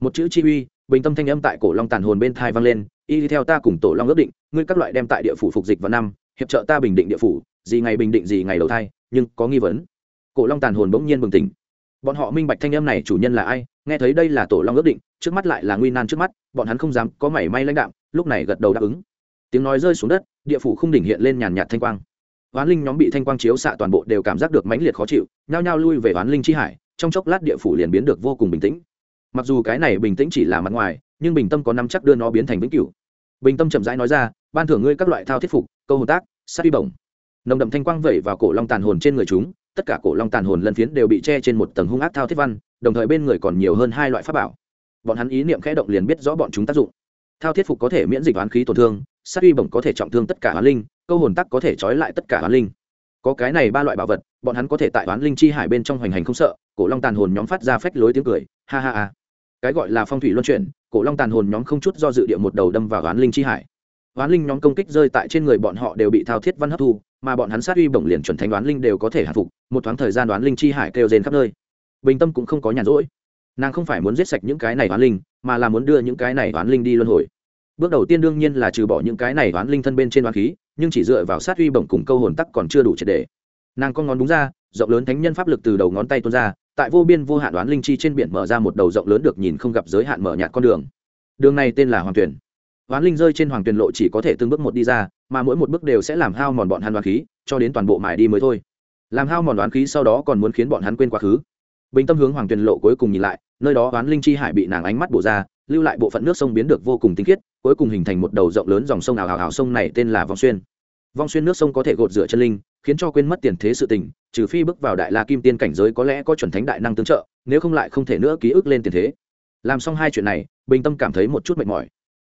Một chữ chi uy, bình tâm thanh âm tại cổ long tàn hồn bên thai vang lên, y đi theo ta cùng tổ long ước định, ngươi các loại đem tại địa phủ phục dịch vào năm, hiệp trợ ta bình định địa phủ, gì ngày bình định gì ngày đầu thai, nhưng có nghi vấn. Cổ long tàn hồn bỗng nhiên bừng tỉnh. Bọn họ minh bạch thanh âm này chủ nhân là ai, nghe thấy đây là tổ long ước định trước mắt lại là nguy nan trước mắt, bọn hắn không dám có mảy may lãnh đạm, lúc này gật đầu đáp ứng. Tiếng nói rơi xuống đất, địa phủ không đỉnh hiện lên nhàn nhạt thanh quang. Hoán linh nhóm bị thanh quang chiếu xạ toàn bộ đều cảm giác được mãnh liệt khó chịu, nhao nhao lui về hoán linh chi hải, trong chốc lát địa phủ liền biến được vô cùng bình tĩnh. Mặc dù cái này bình tĩnh chỉ là mặt ngoài, nhưng bình tâm có năm chắc đưa nó biến thành vĩnh cửu. Bình tâm chậm rãi nói ra, ban thưởng ngươi các loại thao thiết phục, câu hồn tác, sát đi bổng. Nồng đậm thanh quang vẩy vào cổ long tàn hồn trên người chúng, tất cả cổ long tàn hồn lân phiến đều bị che trên một tầng hung ác thao thiết văn, đồng thời bên người còn nhiều hơn hai loại pháp bảo bọn hắn ý niệm khẽ động liền biết rõ bọn chúng tác dụng. Thao thiết phục có thể miễn dịch oán khí tổn thương, sát uy bổng có thể trọng thương tất cả oán linh, câu hồn tắc có thể trói lại tất cả oán linh. Có cái này ba loại bảo vật, bọn hắn có thể tại oán linh chi hải bên trong hoành hành không sợ, cổ long tàn hồn nhóm phát ra phách lối tiếng cười, ha ha ha. Cái gọi là phong thủy luân chuyển, cổ long tàn hồn nhóm không chút do dự địa một đầu đâm vào oán linh chi hải. Oán linh nhóm công kích rơi tại trên người bọn họ đều bị thao thiết văn hấp thu, mà bọn hắn sát uy bổng liền chuẩn thành đoán linh đều có thể hạ phục, một thoáng thời gian đoán linh chi hải kêu rên khắp nơi. Bình tâm cũng không có nhàn rỗi nàng không phải muốn giết sạch những cái này đoán linh, mà là muốn đưa những cái này đoán linh đi luân hồi. Bước đầu tiên đương nhiên là trừ bỏ những cái này đoán linh thân bên trên đoán khí, nhưng chỉ dựa vào sát uy bổng cùng câu hồn tắc còn chưa đủ triệt đề nàng con ngón đúng ra, rộng lớn thánh nhân pháp lực từ đầu ngón tay tuôn ra, tại vô biên vô hạn đoán linh chi trên biển mở ra một đầu rộng lớn được nhìn không gặp giới hạn mở nhạt con đường. Đường này tên là hoàng tuyển đoán linh rơi trên hoàng tuyển lộ chỉ có thể từng bước một đi ra, mà mỗi một bước đều sẽ làm hao mòn bọn hắn đoán khí, cho đến toàn bộ mài đi mới thôi. Làm hao mòn đoán khí sau đó còn muốn khiến bọn hắn quên quá khứ bình tâm hướng hoàng tuyền lộ cuối cùng nhìn lại, nơi đó oán linh chi hải bị nàng ánh mắt bổ ra, lưu lại bộ phận nước sông biến được vô cùng tinh khiết, cuối cùng hình thành một đầu rộng lớn dòng sông ảo ảo ảo sông này tên là vong xuyên. Vong xuyên nước sông có thể gột rửa chân linh, khiến cho quên mất tiền thế sự tình, trừ phi bước vào đại la kim tiên cảnh giới có lẽ có chuẩn thánh đại năng tương trợ, nếu không lại không thể nữa ký ức lên tiền thế. Làm xong hai chuyện này, bình tâm cảm thấy một chút mệt mỏi.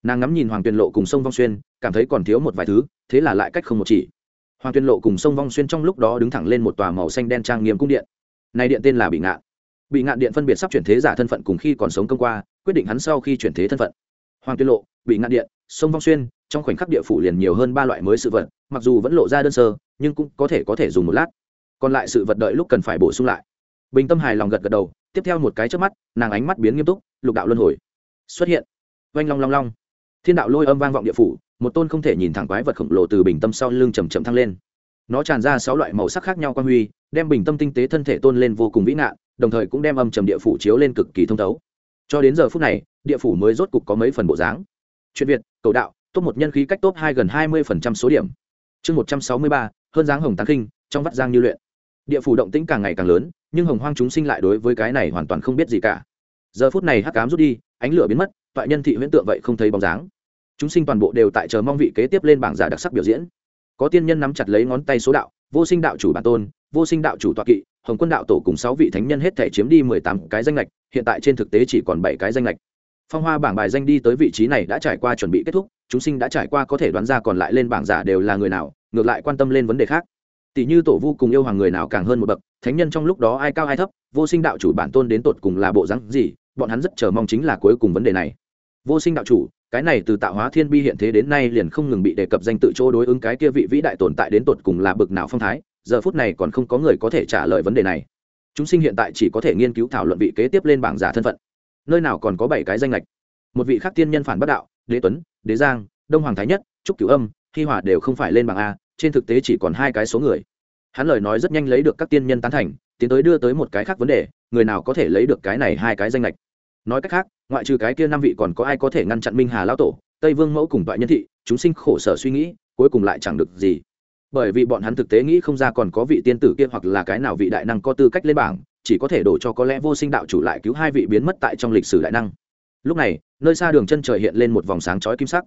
Nàng ngắm nhìn hoàng tuyền lộ cùng sông vong xuyên, cảm thấy còn thiếu một vài thứ, thế là lại cách không một chỉ. Hoàng tuyền lộ cùng sông vong xuyên trong lúc đó đứng thẳng lên một tòa màu xanh đen trang nghiêm cung điện này điện tên là bị ngạn. Bị ngạn điện phân biệt sắp chuyển thế giả thân phận cùng khi còn sống công qua, quyết định hắn sau khi chuyển thế thân phận. Hoàng tuyên lộ, bị ngạn điện, sông vong xuyên, trong khoảnh khắc địa phủ liền nhiều hơn ba loại mới sự vật, mặc dù vẫn lộ ra đơn sơ, nhưng cũng có thể có thể dùng một lát. Còn lại sự vật đợi lúc cần phải bổ sung lại. Bình tâm hài lòng gật gật đầu, tiếp theo một cái trước mắt, nàng ánh mắt biến nghiêm túc, lục đạo luân hồi xuất hiện. Oanh long long long. Thiên đạo lôi âm vang vọng địa phủ, một tôn không thể nhìn thẳng quái vật khổng lồ từ bình tâm sau lưng chầm chậm thăng lên nó tràn ra sáu loại màu sắc khác nhau quan huy, đem bình tâm tinh tế thân thể tôn lên vô cùng vĩ nạn, đồng thời cũng đem âm trầm địa phủ chiếu lên cực kỳ thông thấu. Cho đến giờ phút này, địa phủ mới rốt cục có mấy phần bộ dáng. Chuyện việt, cầu đạo, top một nhân khí cách top hai gần hai mươi số điểm. Chương một trăm sáu mươi ba, hơn dáng hồng tán kinh, trong vắt giang như luyện. Địa phủ động tĩnh càng ngày càng lớn, nhưng hồng hoang chúng sinh lại đối với cái này hoàn toàn không biết gì cả. Giờ phút này hắc cám rút đi, ánh lửa biến mất, toại nhân thị huyễn tượng vậy không thấy bóng dáng. Chúng sinh toàn bộ đều tại chờ mong vị kế tiếp lên bảng giả đặc sắc biểu diễn có tiên nhân nắm chặt lấy ngón tay số đạo, vô sinh đạo chủ bản tôn, vô sinh đạo chủ toạ kỵ, hồng quân đạo tổ cùng sáu vị thánh nhân hết thể chiếm đi mười tám cái danh lệch hiện tại trên thực tế chỉ còn bảy cái danh lệch phong hoa bảng bài danh đi tới vị trí này đã trải qua chuẩn bị kết thúc, chúng sinh đã trải qua có thể đoán ra còn lại lên bảng giả đều là người nào, ngược lại quan tâm lên vấn đề khác. Tỷ như tổ vu cùng yêu hoàng người nào càng hơn một bậc, thánh nhân trong lúc đó ai cao ai thấp, vô sinh đạo chủ bản tôn đến tột cùng là bộ rắn gì, bọn hắn rất chờ mong chính là cuối cùng vấn đề này. Vô sinh đạo chủ cái này từ tạo hóa thiên bi hiện thế đến nay liền không ngừng bị đề cập danh tự chỗ đối ứng cái kia vị vĩ đại tồn tại đến tột cùng là bực nào phong thái, giờ phút này còn không có người có thể trả lời vấn đề này. Chúng sinh hiện tại chỉ có thể nghiên cứu thảo luận vị kế tiếp lên bảng giả thân phận. Nơi nào còn có bảy cái danh lệch? Một vị khác tiên nhân phản bất đạo, đế tuấn, đế giang, đông hoàng thái nhất, trúc cửu âm, hi hòa đều không phải lên bảng a, trên thực tế chỉ còn hai cái số người. Hắn lời nói rất nhanh lấy được các tiên nhân tán thành, tiến tới đưa tới một cái khác vấn đề, người nào có thể lấy được cái này hai cái danh lệch? Nói cách khác, ngoại trừ cái kia năm vị còn có ai có thể ngăn chặn minh hà lão tổ, tây vương mẫu cùng toại nhân thị, chúng sinh khổ sở suy nghĩ, cuối cùng lại chẳng được gì. Bởi vì bọn hắn thực tế nghĩ không ra còn có vị tiên tử kia hoặc là cái nào vị đại năng có tư cách lên bảng, chỉ có thể đổ cho có lẽ vô sinh đạo chủ lại cứu hai vị biến mất tại trong lịch sử đại năng. Lúc này, nơi xa đường chân trời hiện lên một vòng sáng chói kim sắc.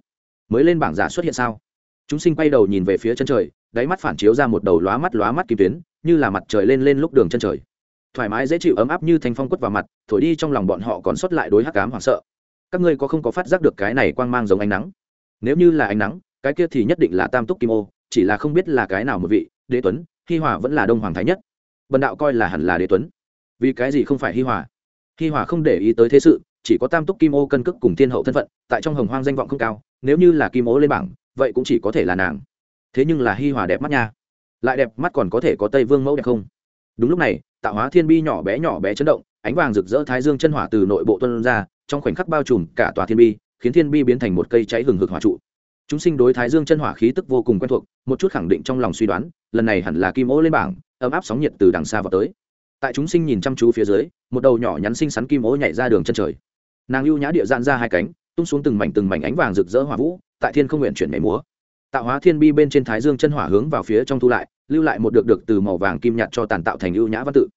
Mới lên bảng giả xuất hiện sao? Chúng sinh quay đầu nhìn về phía chân trời, đáy mắt phản chiếu ra một đầu lóa mắt lóa mắt kim tuyến, như là mặt trời lên lên lúc đường chân trời thoải mái dễ chịu ấm áp như thanh phong quất vào mặt, thổi đi trong lòng bọn họ còn sót lại đối hắc cám hoảng sợ. Các ngươi có không có phát giác được cái này quang mang giống ánh nắng? Nếu như là ánh nắng, cái kia thì nhất định là tam túc kim ô, chỉ là không biết là cái nào một vị, đế tuấn, hi hòa vẫn là đông hoàng thái nhất. Bần đạo coi là hẳn là đế tuấn. Vì cái gì không phải hi hòa? Hi hòa không để ý tới thế sự, chỉ có tam túc kim ô cân cước cùng thiên hậu thân phận, tại trong hồng hoang danh vọng không cao, nếu như là kim ô lên bảng, vậy cũng chỉ có thể là nàng. Thế nhưng là hi hòa đẹp mắt nha. Lại đẹp mắt còn có thể có tây vương mẫu đẹp không? Đúng lúc này tạo hóa thiên bi nhỏ bé nhỏ bé chấn động, ánh vàng rực rỡ thái dương chân hỏa từ nội bộ tuân ra, trong khoảnh khắc bao trùm cả tòa thiên bi, khiến thiên bi biến thành một cây cháy hừng hực hỏa trụ. Chúng sinh đối thái dương chân hỏa khí tức vô cùng quen thuộc, một chút khẳng định trong lòng suy đoán, lần này hẳn là kim ô lên bảng, ấm áp sóng nhiệt từ đằng xa vào tới. Tại chúng sinh nhìn chăm chú phía dưới, một đầu nhỏ nhắn xinh xắn kim ô nhảy ra đường chân trời. Nàng lưu nhã địa dạn ra hai cánh, tung xuống từng mảnh từng mảnh ánh vàng rực rỡ hỏa vũ, tại thiên không nguyện chuyển nhảy múa. Tạo hóa thiên bi bên trên thái dương chân hỏa hướng vào phía trong thu lại lưu lại một được được từ màu vàng kim nhạt cho tàn tạo thành ưu nhã văn tự.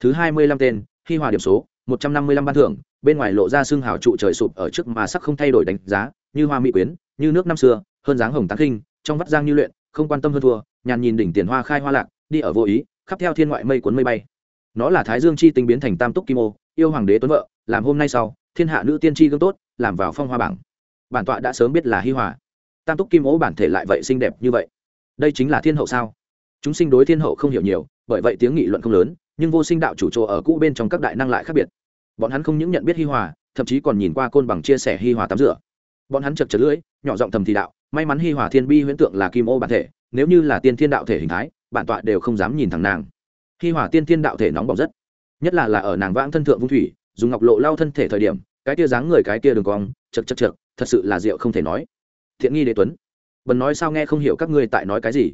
Thứ hai mươi lăm tên, khi hòa điểm số, một trăm năm mươi lăm ban thưởng, bên ngoài lộ ra xương hào trụ trời sụp ở trước mà sắc không thay đổi đánh giá, như hoa mỹ quyến, như nước năm xưa, hơn dáng hồng tán khinh, trong vắt giang như luyện, không quan tâm hơn thua, nhàn nhìn đỉnh tiền hoa khai hoa lạc, đi ở vô ý, khắp theo thiên ngoại mây cuốn mây bay. Nó là thái dương chi tinh biến thành tam túc kim ô, yêu hoàng đế tuấn vợ, làm hôm nay sau, thiên hạ nữ tiên tri gương tốt, làm vào phong hoa bảng. Bản tọa đã sớm biết là hi hòa. Tam túc kim ô bản thể lại vậy xinh đẹp như vậy. Đây chính là thiên hậu sao? Chúng sinh đối thiên hậu không hiểu nhiều, bởi vậy tiếng nghị luận không lớn, nhưng vô sinh đạo chủ chỗ ở cũ bên trong các đại năng lại khác biệt. Bọn hắn không những nhận biết hi hòa, thậm chí còn nhìn qua côn bằng chia sẻ hi hòa tắm rửa. Bọn hắn chật chật lưỡi, nhỏ giọng thầm thì đạo, may mắn hi hòa thiên bi huyễn tượng là kim ô bản thể, nếu như là tiên thiên đạo thể hình thái, bản tọa đều không dám nhìn thẳng nàng. Hi hòa tiên thiên đạo thể nóng bỏng rất, nhất là là ở nàng vãng thân thượng vung thủy, dùng ngọc lộ lao thân thể thời điểm, cái kia dáng người cái kia đường cong, chật chật chật, thật sự là rượu không thể nói. Thiện nghi đế tuấn. Bần nói sao nghe không hiểu các ngươi tại nói cái gì?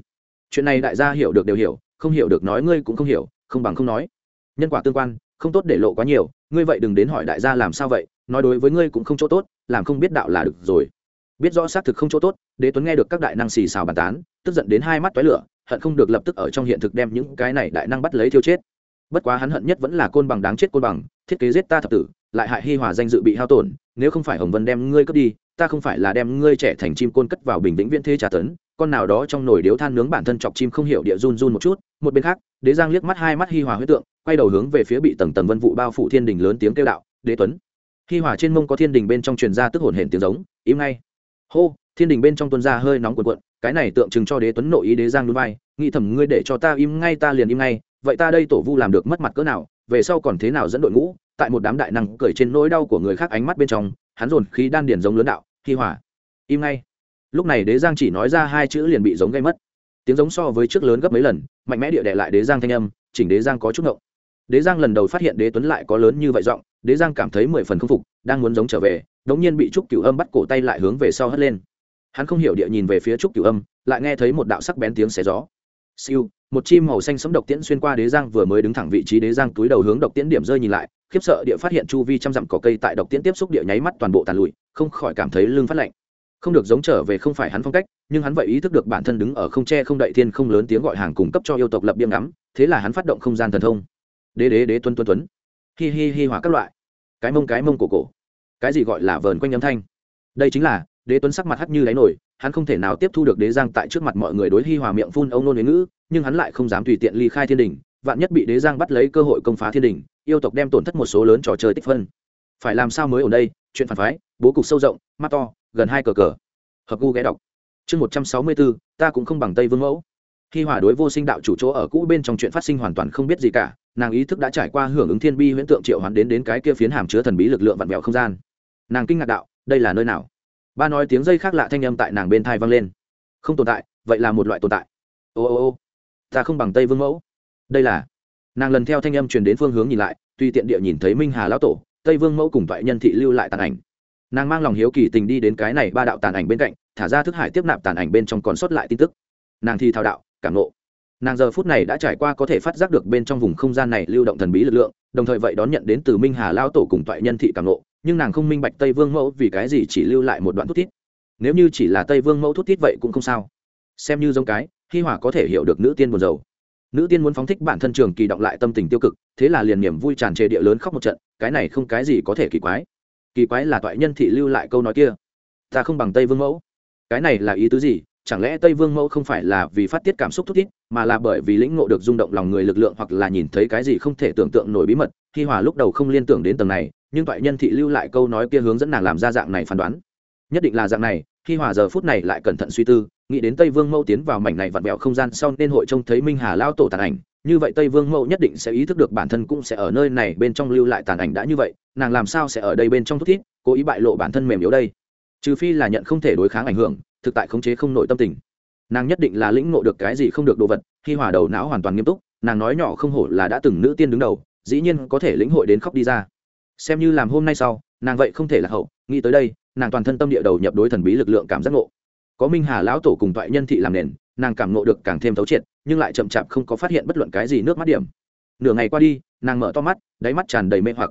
Chuyện này đại gia hiểu được đều hiểu, không hiểu được nói ngươi cũng không hiểu, không bằng không nói. Nhân quả tương quan, không tốt để lộ quá nhiều, ngươi vậy đừng đến hỏi đại gia làm sao vậy, nói đối với ngươi cũng không chỗ tốt, làm không biết đạo là được rồi. Biết rõ xác thực không chỗ tốt, đế tuấn nghe được các đại năng xì xào bàn tán, tức giận đến hai mắt toái lửa, hận không được lập tức ở trong hiện thực đem những cái này đại năng bắt lấy thiêu chết. Bất quá hắn hận nhất vẫn là côn bằng đáng chết côn bằng, thiết kế giết ta thập tử, lại hại hi hòa danh dự bị hao tổn, nếu không phải hồng vân đem ngươi cướp đi ta không phải là đem ngươi trẻ thành chim côn cất vào bình vĩnh viễn thế trà tấn, con nào đó trong nồi điếu than nướng bản thân chọc chim không hiểu địa run run một chút, một bên khác, đế giang liếc mắt hai mắt hi hòa huyết tượng, quay đầu hướng về phía bị tầng tầng vân vụ bao phủ thiên đình lớn tiếng kêu đạo, đế tuấn. Hi hòa trên mông có thiên đình bên trong truyền ra tức hồn hển tiếng giống, im ngay. Hô! Thiên đình bên trong tuân ra hơi nóng cuộn cuộn, cái này tượng trưng cho đế tuấn nội ý đế giang núi vai, nghĩ thầm ngươi để cho ta im ngay ta liền im ngay, vậy ta đây tổ vu làm được mất mặt cỡ nào, về sau còn thế nào dẫn đội ngũ? Tại một đám đại năng cởi trên nỗi đau của người khác ánh mắt bên trong hắn dồn khí đan điền giống lớn đạo thi hỏa im ngay. Lúc này đế giang chỉ nói ra hai chữ liền bị giống gây mất. Tiếng giống so với trước lớn gấp mấy lần, mạnh mẽ địa đệ lại đế giang thanh âm, chỉnh đế giang có chút ngộng. Đế giang lần đầu phát hiện đế tuấn lại có lớn như vậy giọng, đế giang cảm thấy mười phần không phục, đang muốn giống trở về, đống nhiên bị trúc cửu âm bắt cổ tay lại hướng về sau hất lên. Hắn không hiểu địa nhìn về phía trúc cửu âm, lại nghe thấy một đạo sắc bén tiếng xé gió. Siêu một chim màu xanh sấm độc tiễn xuyên qua đế giang vừa mới đứng thẳng vị trí đế giang túi đầu hướng độc tiễn điểm rơi nhìn lại, khiếp sợ địa phát hiện chu vi trăm dặm cỏ cây tại độc tiễn tiếp xúc địa nháy mắt toàn bộ tàn lụi, không khỏi cảm thấy lưng phát lạnh. Không được giống trở về không phải hắn phong cách, nhưng hắn vậy ý thức được bản thân đứng ở không tre không đậy thiên không lớn tiếng gọi hàng cung cấp cho yêu tộc lập biêm ngắm, thế là hắn phát động không gian thần thông. Đế đế đế tuân tuân tuấn. Hi hi hi hỏa các loại. Cái mông cái mông cổ cổ. Cái gì gọi là vờn quanh âm thanh? Đây chính là đế tuấn sắc mặt hắt như đáy nổi, hắn không thể nào tiếp thu được đế giang tại trước mặt mọi người đối hi hòa miệng phun ông nôn đến ngữ, nhưng hắn lại không dám tùy tiện ly khai thiên đình, vạn nhất bị đế giang bắt lấy cơ hội công phá thiên đình, yêu tộc đem tổn thất một số lớn trò chơi tích phân. Phải làm sao mới ở đây? Chuyện phản phái, bố cục sâu rộng, mắt to, gần hai cờ cờ. Hợp gu ghé đọc. Chương một trăm sáu mươi bốn ta cũng không bằng tây vương mẫu. Khi hòa đối vô sinh đạo chủ chỗ ở cũ bên trong chuyện phát sinh hoàn toàn không biết gì cả, nàng ý thức đã trải qua hưởng ứng thiên bi huyễn tượng triệu hoán đến đến cái kia phiến hàm chứa thần bí lực lượng vặn vẹo không gian. Nàng kinh ngạc đạo, đây là nơi nào? Ba nói tiếng dây khác lạ thanh âm tại nàng bên thai vang lên. Không tồn tại, vậy là một loại tồn tại. Ô ô ô, ta không bằng tây vương mẫu. Đây là, nàng lần theo thanh âm truyền đến phương hướng nhìn lại, tuy tiện địa nhìn thấy minh hà lão tổ, tây vương mẫu cùng toại nhân thị lưu lại tàn ảnh. Nàng mang lòng hiếu kỳ tình đi đến cái này ba đạo tàn ảnh bên cạnh, thả ra thức hải tiếp nạp tàn ảnh bên trong còn sót lại tin tức. Nàng thi thao đạo, cảm nộ nàng giờ phút này đã trải qua có thể phát giác được bên trong vùng không gian này lưu động thần bí lực lượng đồng thời vậy đón nhận đến từ minh hà lao tổ cùng toại nhân thị càng nộ nhưng nàng không minh bạch tây vương mẫu vì cái gì chỉ lưu lại một đoạn thút thít. Nếu như chỉ là tây vương mẫu thút thít vậy cũng không sao. Xem như giống cái, hi hòa có thể hiểu được nữ tiên buồn rầu. Nữ tiên muốn phóng thích bản thân trường kỳ động lại tâm tình tiêu cực, thế là liền niềm vui tràn trề địa lớn khóc một trận, cái này không cái gì có thể kỳ quái. Kỳ quái là toại nhân thị lưu lại câu nói kia. Ta không bằng tây vương mẫu. Cái này là ý tứ gì? Chẳng lẽ tây vương mẫu không phải là vì phát tiết cảm xúc thúc thiết, mà là bởi vì lĩnh ngộ được rung động lòng người lực lượng hoặc là nhìn thấy cái gì không thể tưởng tượng nổi bí mật? Khi hòa lúc đầu không liên tưởng đến tầng này nhưng toại nhân thị lưu lại câu nói kia hướng dẫn nàng làm ra dạng này phán đoán. Nhất định là dạng này khi hòa giờ phút này lại cẩn thận suy tư nghĩ đến tây vương mẫu tiến vào mảnh này vặn vẹo không gian sau nên hội trông thấy minh hà lao tổ tàn ảnh. Như vậy tây vương mẫu nhất định sẽ ý thức được bản thân cũng sẽ ở nơi này bên trong lưu lại tàn ảnh đã như vậy nàng làm sao sẽ ở đây bên trong thúc thiết? cố ý bại lộ bản thân mềm yếu đây? Trừ phi là nhận không thể đối kháng ảnh hưởng thực tại khống chế không nội tâm tình. Nàng nhất định là lĩnh ngộ được cái gì không được đồ vật, khi hòa đầu não hoàn toàn nghiêm túc, nàng nói nhỏ không hổ là đã từng nữ tiên đứng đầu, dĩ nhiên có thể lĩnh hội đến khóc đi ra. Xem như làm hôm nay sau, nàng vậy không thể là hậu, nghĩ tới đây, nàng toàn thân tâm địa đầu nhập đối thần bí lực lượng cảm giác ngộ. Có minh hà lão tổ cùng toại nhân thị làm nền, nàng cảm ngộ được càng thêm thấu triệt, nhưng lại chậm chạp không có phát hiện bất luận cái gì nước mắt điểm. Nửa ngày qua đi, nàng mở to mắt, đáy mắt tràn đầy mê hoặc.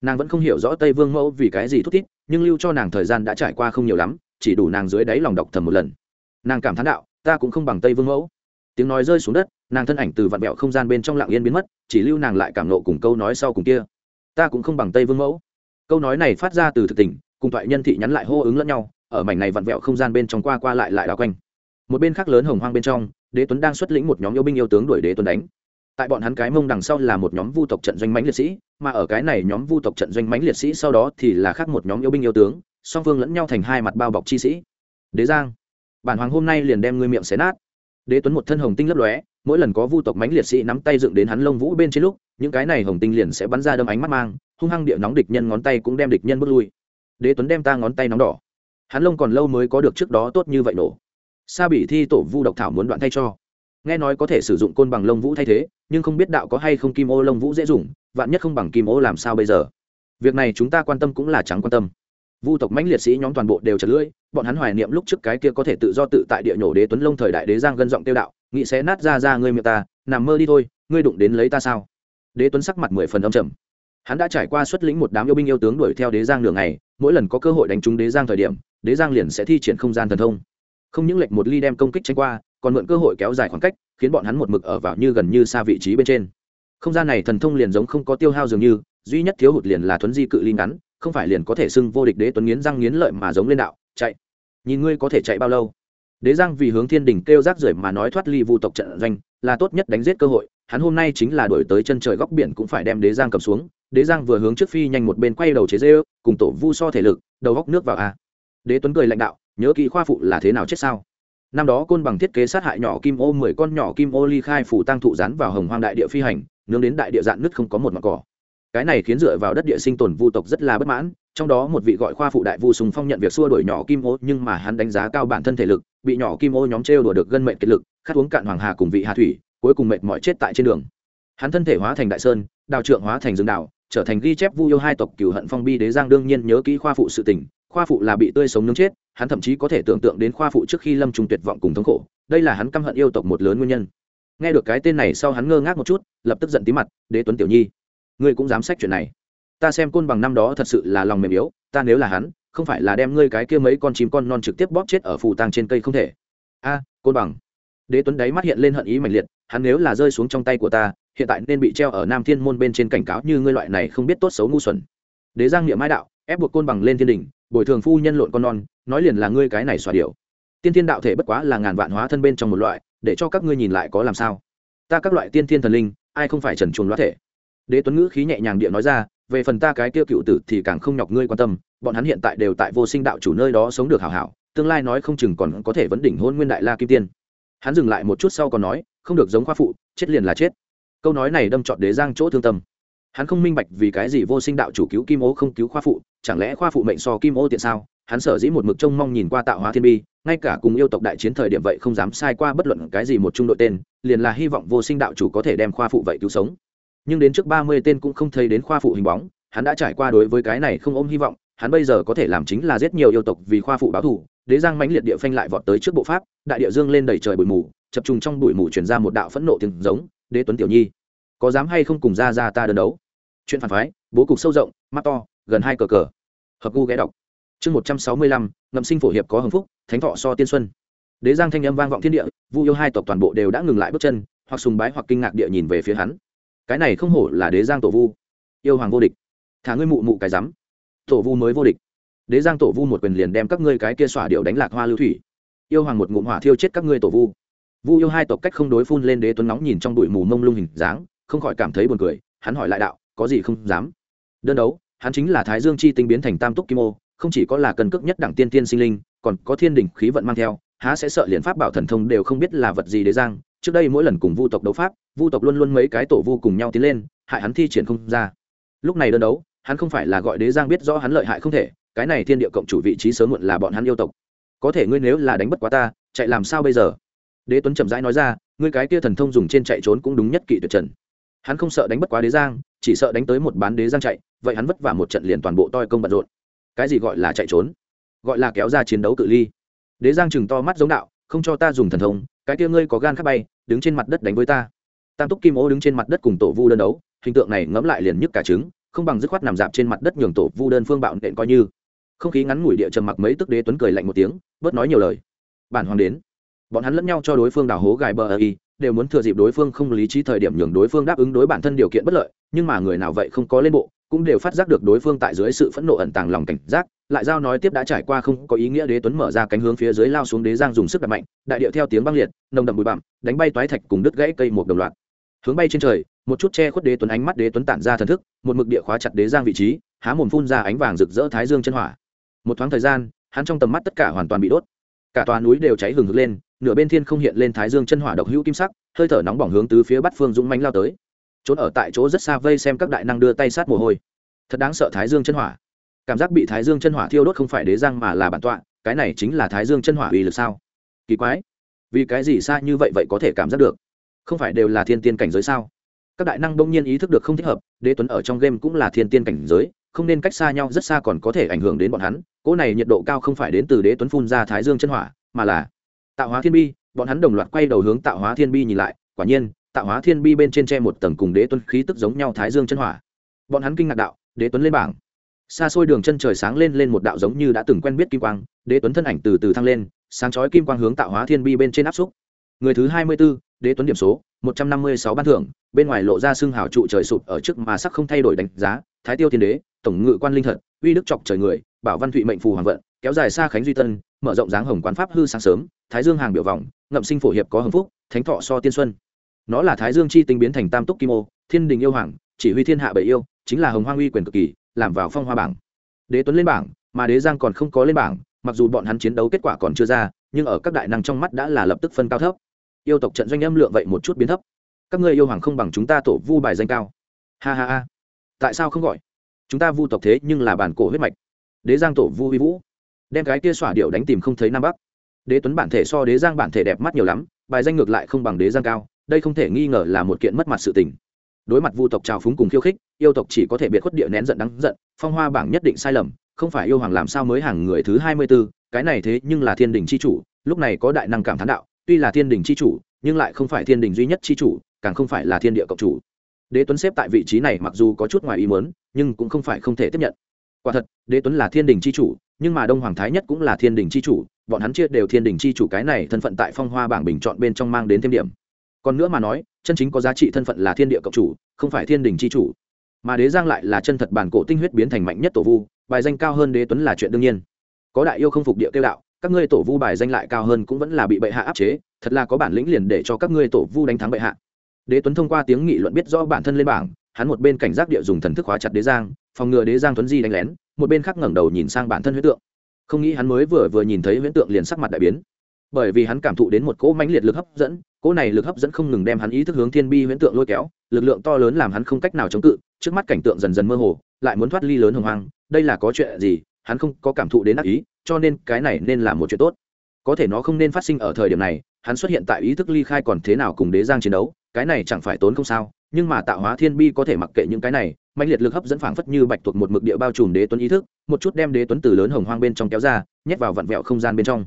Nàng vẫn không hiểu rõ tây vương mẫu vì cái gì thút thít, nhưng lưu cho nàng thời gian đã trải qua không nhiều lắm chỉ đủ nàng dưới đáy lòng đọc thầm một lần. Nàng cảm thán đạo, ta cũng không bằng tây vương mẫu. Tiếng nói rơi xuống đất, nàng thân ảnh từ vạn bẹo không gian bên trong lạng yên biến mất, chỉ lưu nàng lại cảm nộ cùng câu nói sau cùng kia. Ta cũng không bằng tây vương mẫu. Câu nói này phát ra từ thực tình, cùng thoại nhân thị nhắn lại hô ứng lẫn nhau, ở mảnh này vặn vẹo không gian bên trong qua qua lại lại đào quanh. Một bên khác lớn hồng hoang bên trong, đế tuấn đang xuất lĩnh một nhóm yêu binh yêu tướng đuổi đế tuấn đánh. Tại bọn hắn cái mông đằng sau là một nhóm vu tộc trận doanh mãnh liệt sĩ, mà ở cái này nhóm vu tộc trận doanh mãnh liệt sĩ sau đó thì là khác một nhóm yêu binh yêu tướng song phương lẫn nhau thành hai mặt bao bọc chi sĩ. Đế giang, bản hoàng hôm nay liền đem ngươi miệng xé nát. Đế tuấn một thân hồng tinh lấp lóe, mỗi lần có vu tộc mánh liệt sĩ nắm tay dựng đến hắn lông vũ bên trên lúc, những cái này hồng tinh liền sẽ bắn ra đâm ánh mắt mang, hung hăng địa nóng địch nhân ngón tay cũng đem địch nhân bước lui. Đế tuấn đem ta ngón tay nóng đỏ. Hắn lông còn lâu mới có được trước đó tốt như vậy nổ. Sa bị thi tổ vu độc thảo muốn đoạn thay cho. Nghe nói có thể sử dụng côn bằng lông vũ thay thế, nhưng không biết đạo có hay không kim ô lông vũ dễ dùng, vạn nhất không bằng kim ô làm sao bây giờ? Việc này chúng ta quan tâm cũng là trắng quan tâm vu tộc mãnh liệt sĩ nhóm toàn bộ đều chật lưỡi, bọn hắn hoài niệm lúc trước cái kia có thể tự do tự tại địa nhổ đế tuấn lông thời đại đế giang gân giọng tiêu đạo nghị sẽ nát ra ra ngươi miệng ta, nằm mơ đi thôi, ngươi đụng đến lấy ta sao? Đế tuấn sắc mặt mười phần âm trầm. Hắn đã trải qua xuất lĩnh một đám yêu binh yêu tướng đuổi theo đế giang nửa ngày, mỗi lần có cơ hội đánh trúng đế giang thời điểm, đế giang liền sẽ thi triển không gian thần thông. Không những lệch một ly đem công kích tranh qua, còn mượn cơ hội kéo dài khoảng cách, khiến bọn hắn một mực ở vào như gần như xa vị trí bên trên. Không gian này thần thông liền giống không có tiêu hao dường như, duy nhất thiếu hụt liền là thuấn di cự ly ngắn không phải liền có thể xưng vô địch đế tuấn nghiến răng nghiến lợi mà giống lên đạo, chạy. Nhìn ngươi có thể chạy bao lâu? Đế giang vì hướng thiên đình kêu rác rưởi mà nói thoát ly vu tộc trận doanh, là tốt nhất đánh giết cơ hội, hắn hôm nay chính là đổi tới chân trời góc biển cũng phải đem đế giang cầm xuống. Đế giang vừa hướng trước phi nhanh một bên quay đầu chế dê cùng tổ vu so thể lực, đầu góc nước vào a. Đế tuấn cười lãnh đạo, nhớ kỹ khoa phụ là thế nào chết sao? Năm đó côn bằng thiết kế sát hại nhỏ kim ô mười con nhỏ kim ô ly khai phủ tăng thụ rán vào hồng hoang đại địa phi hành, nướng đến đại địa dạn nứt không có một mặt cỏ cái này khiến dựa vào đất địa sinh tồn vu tộc rất là bất mãn, trong đó một vị gọi khoa phụ đại vu sùng phong nhận việc xua đuổi nhỏ kim ô, nhưng mà hắn đánh giá cao bản thân thể lực, bị nhỏ kim ô nhóm trêu đùa được gân mệnh kết lực, khát uống cạn hoàng hà cùng vị hà thủy, cuối cùng mệt mỏi chết tại trên đường. Hắn thân thể hóa thành đại sơn, đào trượng hóa thành rừng đảo trở thành ghi chép vu yêu hai tộc cửu hận phong bi đế giang đương nhiên nhớ kỹ khoa phụ sự tình, khoa phụ là bị tươi sống nướng chết, hắn thậm chí có thể tưởng tượng đến khoa phụ trước khi lâm trùng tuyệt vọng cùng thống khổ, đây là hắn căm hận yêu tộc một lớn nguyên nhân. Nghe được cái tên này sau hắn ngơ ngác một chút, lập tức giận tí mặt, đế tuấn tiểu nhi ngươi cũng dám sách chuyện này. Ta xem côn bằng năm đó thật sự là lòng mềm yếu, ta nếu là hắn, không phải là đem ngươi cái kia mấy con chim con non trực tiếp bóp chết ở phù tang trên cây không thể. A, côn bằng. Đế tuấn đáy mắt hiện lên hận ý mạnh liệt, hắn nếu là rơi xuống trong tay của ta, hiện tại nên bị treo ở nam thiên môn bên trên cảnh cáo như ngươi loại này không biết tốt xấu ngu xuẩn. Đế giang niệm mai đạo, ép buộc côn bằng lên thiên đình bồi thường phu nhân lộn con non, nói liền là ngươi cái này xòa điệu tiên thiên đạo thể bất quá là ngàn vạn hóa thân bên trong một loại, để cho các ngươi nhìn lại có làm sao. Ta các loại tiên thiên thần linh, ai không phải trần chuồn loát thể? Đế tuấn ngữ khí nhẹ nhàng địa nói ra, về phần ta cái kia cựu tử thì càng không nhọc ngươi quan tâm, bọn hắn hiện tại đều tại vô sinh đạo chủ nơi đó sống được hảo hảo, tương lai nói không chừng còn có thể vấn đỉnh hôn nguyên đại la kim tiên. Hắn dừng lại một chút sau còn nói, không được giống khoa phụ, chết liền là chết. Câu nói này đâm trọn đế giang chỗ thương tâm. Hắn không minh bạch vì cái gì vô sinh đạo chủ cứu kim ô không cứu khoa phụ, chẳng lẽ khoa phụ mệnh so kim ô tiện sao? Hắn sở dĩ một mực trông mong nhìn qua tạo hóa thiên bi, ngay cả cùng yêu tộc đại chiến thời điểm vậy không dám sai qua bất luận cái gì một trung đội tên, liền là hy vọng vô sinh đạo chủ có thể đem khoa phụ vậy cứu sống nhưng đến trước ba mươi tên cũng không thấy đến khoa phụ hình bóng, hắn đã trải qua đối với cái này không ôm hy vọng, hắn bây giờ có thể làm chính là giết nhiều yêu tộc vì khoa phụ báo thù. Đế giang mãnh liệt địa phanh lại vọt tới trước bộ pháp, đại địa dương lên đầy trời bụi mù, chập trùng trong bụi mù chuyển ra một đạo phẫn nộ tiếng giống, đế tuấn tiểu nhi, có dám hay không cùng ra ra ta đơn đấu? Chuyện phản phái, bố cục sâu rộng, mắt to, gần hai cờ cờ. Hợp gu ghé đọc. Chương một trăm sáu mươi lăm, ngậm sinh phổ hiệp có hưng phúc, thánh thọ so tiên xuân. Đế giang thanh âm vang vọng thiên địa, vu yêu hai tộc toàn bộ đều đã ngừng lại bước chân, hoặc sùng bái hoặc kinh ngạc địa nhìn về phía hắn cái này không hổ là đế giang tổ vu. Yêu hoàng vô địch. Thả ngươi mụ mụ cái rắm. Tổ vu mới vô địch. Đế giang tổ vu một quyền liền đem các ngươi cái kia xỏa điệu đánh lạc hoa lưu thủy. Yêu hoàng một ngụm hỏa thiêu chết các ngươi tổ vu. Vu yêu hai tộc cách không đối phun lên đế tuấn nóng nhìn trong bụi mù mông lung hình dáng, không khỏi cảm thấy buồn cười, hắn hỏi lại đạo, có gì không dám? Đơn đấu, hắn chính là thái dương chi tinh biến thành tam túc kim ô, không chỉ có là cần cước nhất đẳng tiên tiên sinh linh, còn có thiên đỉnh khí vận mang theo, há sẽ sợ liền pháp bảo thần thông đều không biết là vật gì đế giang trước đây mỗi lần cùng vu tộc đấu pháp, vu tộc luôn luôn mấy cái tổ vu cùng nhau tiến lên, hại hắn thi triển không ra. Lúc này đơn đấu, hắn không phải là gọi đế giang biết rõ hắn lợi hại không thể, cái này thiên địa cộng chủ vị trí sớm muộn là bọn hắn yêu tộc. Có thể ngươi nếu là đánh bất quá ta, chạy làm sao bây giờ? Đế tuấn chậm rãi nói ra, ngươi cái kia thần thông dùng trên chạy trốn cũng đúng nhất kỵ tuyệt trần. Hắn không sợ đánh bất quá đế giang, chỉ sợ đánh tới một bán đế giang chạy, vậy hắn vất vả một trận liền toàn bộ toi công bận rộn. Cái gì gọi là chạy trốn? Gọi là kéo ra chiến đấu cự ly. Đế giang chừng to mắt giống đạo, không cho ta dùng thần thông, cái kia ngươi có gan khắc bay đứng trên mặt đất đánh với ta. Tam túc kim ô đứng trên mặt đất cùng tổ vu đơn đấu, hình tượng này ngẫm lại liền nhức cả trứng, không bằng dứt khoát nằm dạp trên mặt đất nhường tổ vu đơn phương bạo nện coi như. Không khí ngắn ngủi địa trầm mặc mấy tức đế tuấn cười lạnh một tiếng, bớt nói nhiều lời. Bản hoàng đến. Bọn hắn lẫn nhau cho đối phương đào hố gài bờ ở y, đều muốn thừa dịp đối phương không lý trí thời điểm nhường đối phương đáp ứng đối bản thân điều kiện bất lợi, nhưng mà người nào vậy không có lên bộ cũng đều phát giác được đối phương tại dưới sự phẫn nộ ẩn tàng lòng cảnh giác, lại giao nói tiếp đã trải qua không có ý nghĩa đế tuấn mở ra cánh hướng phía dưới lao xuống đế giang dùng sức đặt mạnh, đại điệu theo tiếng băng liệt, nồng đậm bụi bặm, đánh bay toái thạch cùng đứt gãy cây một đồng loạt. Hướng bay trên trời, một chút che khuất đế tuấn ánh mắt đế tuấn tản ra thần thức, một mực địa khóa chặt đế giang vị trí, há mồm phun ra ánh vàng rực rỡ thái dương chân hỏa. Một thoáng thời gian, hắn trong tầm mắt tất cả hoàn toàn bị đốt. Cả tòa núi đều cháy hừng hực lên, nửa bên thiên không hiện lên thái dương chân hỏa độc hữu kim sắc, hơi thở nóng bỏng hướng từ phía bắt phương dũng mánh lao tới trốn ở tại chỗ rất xa vây xem các đại năng đưa tay sát mồ hôi. Thật đáng sợ thái dương chân hỏa. Cảm giác bị thái dương chân hỏa thiêu đốt không phải đế giang mà là bản tọa, cái này chính là thái dương chân hỏa uy lực sao? Kỳ quái. Vì cái gì xa như vậy vậy có thể cảm giác được? Không phải đều là thiên tiên cảnh giới sao? Các đại năng đông nhiên ý thức được không thích hợp, đế tuấn ở trong game cũng là thiên tiên cảnh giới, không nên cách xa nhau, rất xa còn có thể ảnh hưởng đến bọn hắn. Cỗ này nhiệt độ cao không phải đến từ đế tuấn phun ra thái dương chân hỏa, mà là tạo hóa thiên bi. Bọn hắn đồng loạt quay đầu hướng tạo hóa thiên bi nhìn lại, quả nhiên tạo hóa thiên bi bên trên tre một tầng cùng đế tuấn khí tức giống nhau thái dương chân hỏa. Bọn hắn kinh ngạc đạo, đế tuấn lên bảng. Xa xôi đường chân trời sáng lên lên một đạo giống như đã từng quen biết kim quang, đế tuấn thân ảnh từ từ thăng lên, sáng chói kim quang hướng tạo hóa thiên bi bên trên áp xúc. Người thứ hai mươi b ố đế tuấn điểm số, một trăm năm mươi sáu ban thưởng, bên ngoài lộ ra xương hào trụ trời sụp ở trước mà sắc không thay đổi đánh giá, thái tiêu thiên đế, tổng ngự quan linh thật, uy đức chọc trời người, bảo văn thụy mệnh phù hoàng vận, kéo dài xa khánh duy tân, mở rộng dáng hồng quán pháp hư sáng sớm, thái dương hàng biểu vọng, ngậm sinh phổ hiệp có hưng phúc, thánh thọ so tiên xuân nó là thái dương chi tinh biến thành tam túc kim ô, thiên đình yêu hoàng, chỉ huy thiên hạ bảy yêu, chính là hồng hoang uy quyền cực kỳ, làm vào phong hoa bảng. Đế tuấn lên bảng, mà đế giang còn không có lên bảng, mặc dù bọn hắn chiến đấu kết quả còn chưa ra, nhưng ở các đại năng trong mắt đã là lập tức phân cao thấp. Yêu tộc trận doanh âm lượng vậy một chút biến thấp. Các ngươi yêu hoàng không bằng chúng ta tổ vu bài danh cao. Ha ha ha. Tại sao không gọi? Chúng ta vu tộc thế nhưng là bản cổ huyết mạch. Đế giang tổ vu huy vũ. Đem cái kia xỏa điệu đánh tìm không thấy nam bắc. Đế tuấn bản thể so đế giang bản thể đẹp mắt nhiều lắm, bài danh ngược lại không bằng đế giang cao đây không thể nghi ngờ là một kiện mất mặt sự tình. Đối mặt vu tộc trào phúng cùng khiêu khích, yêu tộc chỉ có thể biệt khuất địa nén giận đắng giận, phong hoa bảng nhất định sai lầm, không phải yêu hoàng làm sao mới hàng người thứ hai mươi b ố cái này thế nhưng là thiên đình c h i chủ, lúc này có đại năng cảm thán đạo, tuy là thiên đình c h i chủ, nhưng lại không phải thiên đình duy nhất c h i chủ, càng không phải là thiên địa cộng chủ. Đế tuấn xếp tại vị trí này mặc dù có chút ngoài ý mớn nhưng cũng không phải không thể tiếp nhận. Quả thật, đế tuấn là thiên đình c h i chủ, nhưng mà đông hoàng thái nhất cũng là thiên đình c h i chủ, bọn hắn chia đều thiên đình c h i chủ cái này thân phận tại phong hoa bảng bình chọn bên trong mang đến thêm điểm còn nữa mà nói, chân chính có giá trị thân phận là thiên địa cộng chủ, không phải thiên đình c h i chủ. Mà đế giang lại là chân thật bản cổ tinh huyết biến thành mạnh nhất tổ vu, bài danh cao hơn đế tuấn là chuyện đương nhiên. Có đại yêu không phục địa tiêu đạo, các ngươi tổ vu bài danh lại cao hơn cũng vẫn là bị bệ hạ áp chế, thật là có bản lĩnh liền để cho các ngươi tổ vu đánh thắng bệ hạ. Đế tuấn thông qua tiếng nghị luận biết rõ bản thân lên bảng, hắn một bên cảnh giác địa dùng thần thức hóa chặt đế giang, phòng ngừa đế giang tuấn di đánh lén, một bên khác ngẩng đầu nhìn sang bản thân huyết tượng. Không nghĩ hắn mới vừa vừa nhìn thấy huyễn tượng liền sắc mặt đại biến bởi vì hắn cảm thụ đến một cỗ mãnh liệt lực hấp dẫn, cỗ này lực hấp dẫn không ngừng đem hắn ý thức hướng thiên bi huyễn tượng lôi kéo, lực lượng to lớn làm hắn không cách nào chống cự, trước mắt cảnh tượng dần dần mơ hồ, lại muốn thoát ly lớn hồng hoang, đây là có chuyện gì, hắn không có cảm thụ đến ác ý, cho nên cái này nên là một chuyện tốt. Có thể nó không nên phát sinh ở thời điểm này, hắn xuất hiện tại ý thức ly khai còn thế nào cùng đế giang chiến đấu, cái này chẳng phải tốn không sao, nhưng mà tạo hóa thiên bi có thể mặc kệ những cái này mạnh liệt lực hấp dẫn phảng phất như bạch thuộc một mực địa bao trùm đế tuấn ý thức, một chút đem đế tuấn từ lớn hồng hoang bên trong kéo ra, nhét vào vặn vẹo không gian bên trong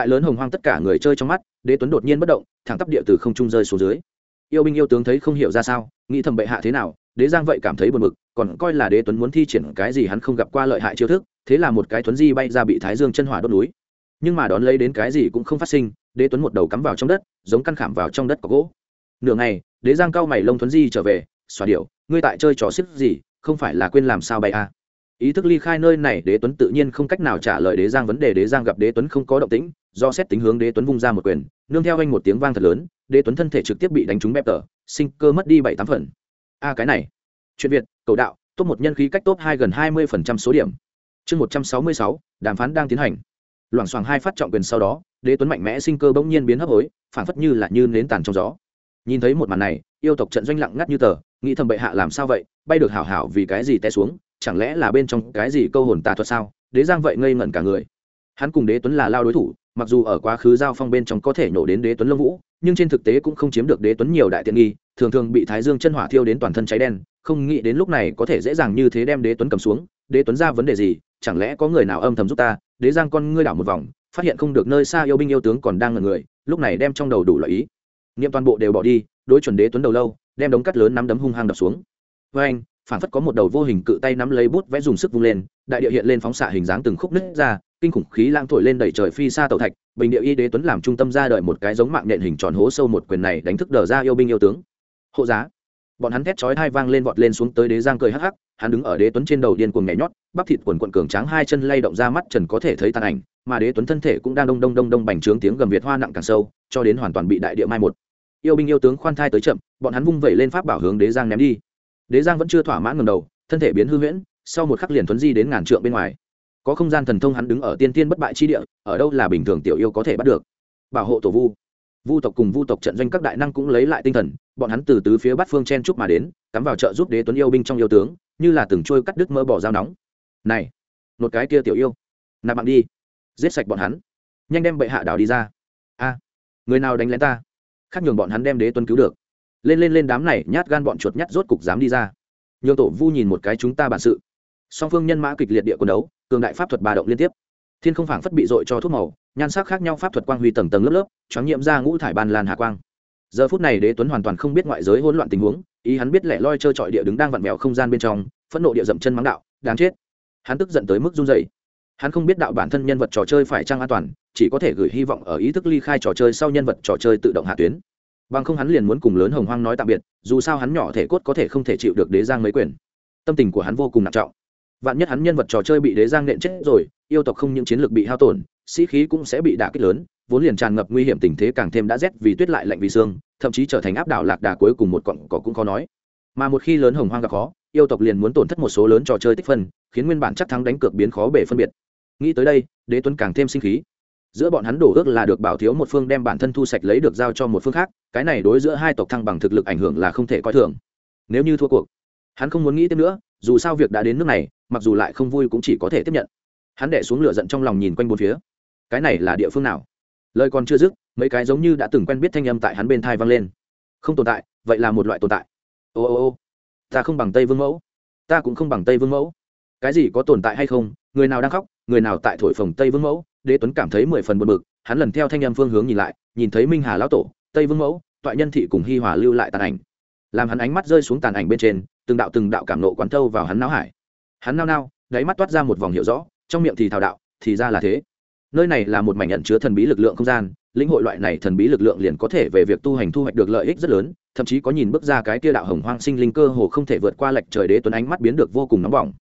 tại lớn hồng hoang tất cả người chơi trong mắt, đế tuấn đột nhiên bất động, thẳng tắp địa từ không trung rơi xuống dưới. Yêu binh yêu tướng thấy không hiểu ra sao, nghĩ thầm bệ hạ thế nào, đế giang vậy cảm thấy buồn bực, còn coi là đế tuấn muốn thi triển cái gì hắn không gặp qua lợi hại chiêu thức, thế là một cái tuấn di bay ra bị thái dương chân hỏa đốt núi. Nhưng mà đón lấy đến cái gì cũng không phát sinh, đế tuấn một đầu cắm vào trong đất, giống căn khảm vào trong đất có gỗ. Nửa ngày, đế giang cao mày lông tuấn di trở về xòa điệu ngươi tại chơi trò xích gì, không phải là quên làm sao bay à. ý thức ly khai nơi này, đế tuấn tự nhiên không cách nào trả lời đế giang vấn đề, đế giang gặp đế tuấn không có động tĩnh do xét tính hướng đế tuấn vung ra một quyền, nương theo anh một tiếng vang thật lớn, đế tuấn thân thể trực tiếp bị đánh trúng bẹp tờ sinh cơ mất đi bảy tám phần. A, cái này. Chuyện việt, cầu đạo, top một nhân khí cách top hai gần hai mươi phần trăm số điểm. Chương một trăm sáu mươi sáu, đàm phán đang tiến hành. Loảng xoảng hai phát trọng quyền sau đó, đế tuấn mạnh mẽ sinh cơ bỗng nhiên biến hấp hối, phản phất như là như nến tàn trong gió. Nhìn thấy một màn này, yêu tộc trận doanh lặng ngắt như tờ, nghĩ thầm bệ hạ làm sao vậy, bay được hảo hảo vì cái gì té xuống, chẳng lẽ là bên trong cái gì câu hồn tà thuật sao? Đế giang vậy ngây ngẩn cả người. Hắn cùng đế tuấn là lao đối thủ mặc dù ở quá khứ giao phong bên trong có thể nổ đến đế tuấn lông vũ, nhưng trên thực tế cũng không chiếm được đế tuấn nhiều đại tiện nghi, thường thường bị thái dương chân hỏa thiêu đến toàn thân cháy đen, không nghĩ đến lúc này có thể dễ dàng như thế đem đế tuấn cầm xuống. Đế tuấn ra vấn đề gì? Chẳng lẽ có người nào âm thầm giúp ta? Đế giang con ngươi đảo một vòng, phát hiện không được nơi xa yêu binh yêu tướng còn đang ngần người, lúc này đem trong đầu đủ loại ý. Niệm toàn bộ đều bỏ đi, đối chuẩn đế tuấn đầu lâu, đem đống cắt lớn nắm đấm hung hăng đập xuống. Với anh, phản phất có một đầu vô hình cự tay nắm lấy bút vẽ dùng sức vung lên, đại địa hiện lên phóng xạ hình dáng từng khúc nứt ra kinh khủng khí lang thổi lên đẩy trời phi xa tàu thạch, bình địa y đế tuấn làm trung tâm ra đợi một cái giống mạng nện hình tròn hố sâu một quyền này đánh thức đờ ra yêu binh yêu tướng. Hộ giá. Bọn hắn thét chói hai vang lên vọt lên xuống tới đế giang cười hắc hắc, hắn đứng ở đế tuấn trên đầu điên cuồng nhảy nhót, bắp thịt quần quận cường tráng hai chân lay động ra mắt trần có thể thấy tàn ảnh, mà đế tuấn thân thể cũng đang đông đông đông đông bành trướng tiếng gầm việt hoa nặng càng sâu, cho đến hoàn toàn bị đại địa mai một. Yêu binh yêu tướng khoan thai tới chậm, bọn hắn vung vẩy lên pháp bảo hướng đế giang ném đi. Đế giang vẫn chưa thỏa mãn ngầm đầu, thân thể biến hư huyễn, sau một khắc liền thuấn di đến ngàn trượng bên ngoài có không gian thần thông hắn đứng ở tiên tiên bất bại chi địa, ở đâu là bình thường tiểu yêu có thể bắt được. Bảo hộ tổ vu. Vu tộc cùng vu tộc trận doanh các đại năng cũng lấy lại tinh thần, bọn hắn từ tứ phía bát phương chen trúc mà đến, cắm vào trợ giúp đế tuấn yêu binh trong yêu tướng, như là từng trôi cắt đứt mỡ bỏ dao nóng. Này, một cái kia tiểu yêu, nạp bạn đi, giết sạch bọn hắn. Nhanh đem bệ hạ đảo đi ra. A, người nào đánh lén ta? Khác nhường bọn hắn đem đế tuấn cứu được. Lên lên lên đám này nhát gan bọn chuột nhát rốt cục dám đi ra. Nhường tổ vu nhìn một cái chúng ta bản sự song phương nhân mã kịch liệt địa quân đấu, cường đại pháp thuật ba động liên tiếp. Thiên không phảng phất bị dội cho thuốc màu, nhan sắc khác nhau pháp thuật quang huy tầng tầng lớp lớp, choáng nhiễm ra ngũ thải ban lan hạ quang. Giờ phút này đế tuấn hoàn toàn không biết ngoại giới hỗn loạn tình huống, ý hắn biết lẻ loi trơ trọi địa đứng đang vặn vẹo không gian bên trong, phẫn nộ địa dậm chân mắng đạo, đáng chết. Hắn tức giận tới mức run dày hắn không biết đạo bản thân nhân vật trò chơi phải trang an toàn, chỉ có thể gửi hy vọng ở ý thức ly khai trò chơi sau nhân vật trò chơi tự động hạ tuyến. Bằng không hắn liền muốn cùng lớn hồng hoang nói tạm biệt, dù sao hắn nhỏ thể cốt có thể không thể chịu được đế giang mấy quyền. Tâm tình của hắn vô cùng nặng trọng vạn nhất hắn nhân vật trò chơi bị đế giang nện chết rồi, yêu tộc không những chiến lược bị hao tổn, sĩ khí cũng sẽ bị đả kích lớn, vốn liền tràn ngập nguy hiểm tình thế càng thêm đã rét vì tuyết lại lạnh vì xương, thậm chí trở thành áp đảo lạc đà cuối cùng một cọng cỏ cũng khó nói. Mà một khi lớn hồng hoang gặp khó, yêu tộc liền muốn tổn thất một số lớn trò chơi tích phân, khiến nguyên bản chắc thắng đánh cược biến khó bể phân biệt. Nghĩ tới đây, đế tuấn càng thêm sinh khí. Giữa bọn hắn đổ ước là được bảo thiếu một phương đem bản thân thu sạch lấy được giao cho một phương khác, cái này đối giữa hai tộc thăng bằng thực lực ảnh hưởng là không thể coi thường. Nếu như thua cuộc hắn không muốn nghĩ tiếp nữa, dù sao việc đã đến nước này, mặc dù lại không vui cũng chỉ có thể tiếp nhận. Hắn đẻ xuống lửa giận trong lòng nhìn quanh bốn phía. Cái này là địa phương nào? Lời còn chưa dứt, mấy cái giống như đã từng quen biết thanh âm tại hắn bên thai vang lên. Không tồn tại, vậy là một loại tồn tại. Ô ô ô, ta không bằng tây vương mẫu. Ta cũng không bằng tây vương mẫu. Cái gì có tồn tại hay không? Người nào đang khóc, người nào tại thổi phồng tây vương mẫu? Đế tuấn cảm thấy mười phần buồn bực, hắn lần theo thanh âm phương hướng nhìn lại, nhìn thấy minh hà lão tổ, tây vương mẫu, toại nhân thị cùng hi hòa lưu lại tàn ảnh. Làm hắn ánh mắt rơi xuống tàn ảnh bên trên từng đạo từng đạo cảm nộ quán thâu vào hắn não hải. Hắn nao nao, đáy mắt toát ra một vòng hiểu rõ, trong miệng thì thảo đạo, thì ra là thế. Nơi này là một mảnh nhận chứa thần bí lực lượng không gian, lĩnh hội loại này thần bí lực lượng liền có thể về việc tu hành thu hoạch được lợi ích rất lớn, thậm chí có nhìn bước ra cái kia đạo hồng hoang sinh linh cơ hồ không thể vượt qua lệch trời đế tuấn ánh mắt biến được vô cùng nóng bỏng.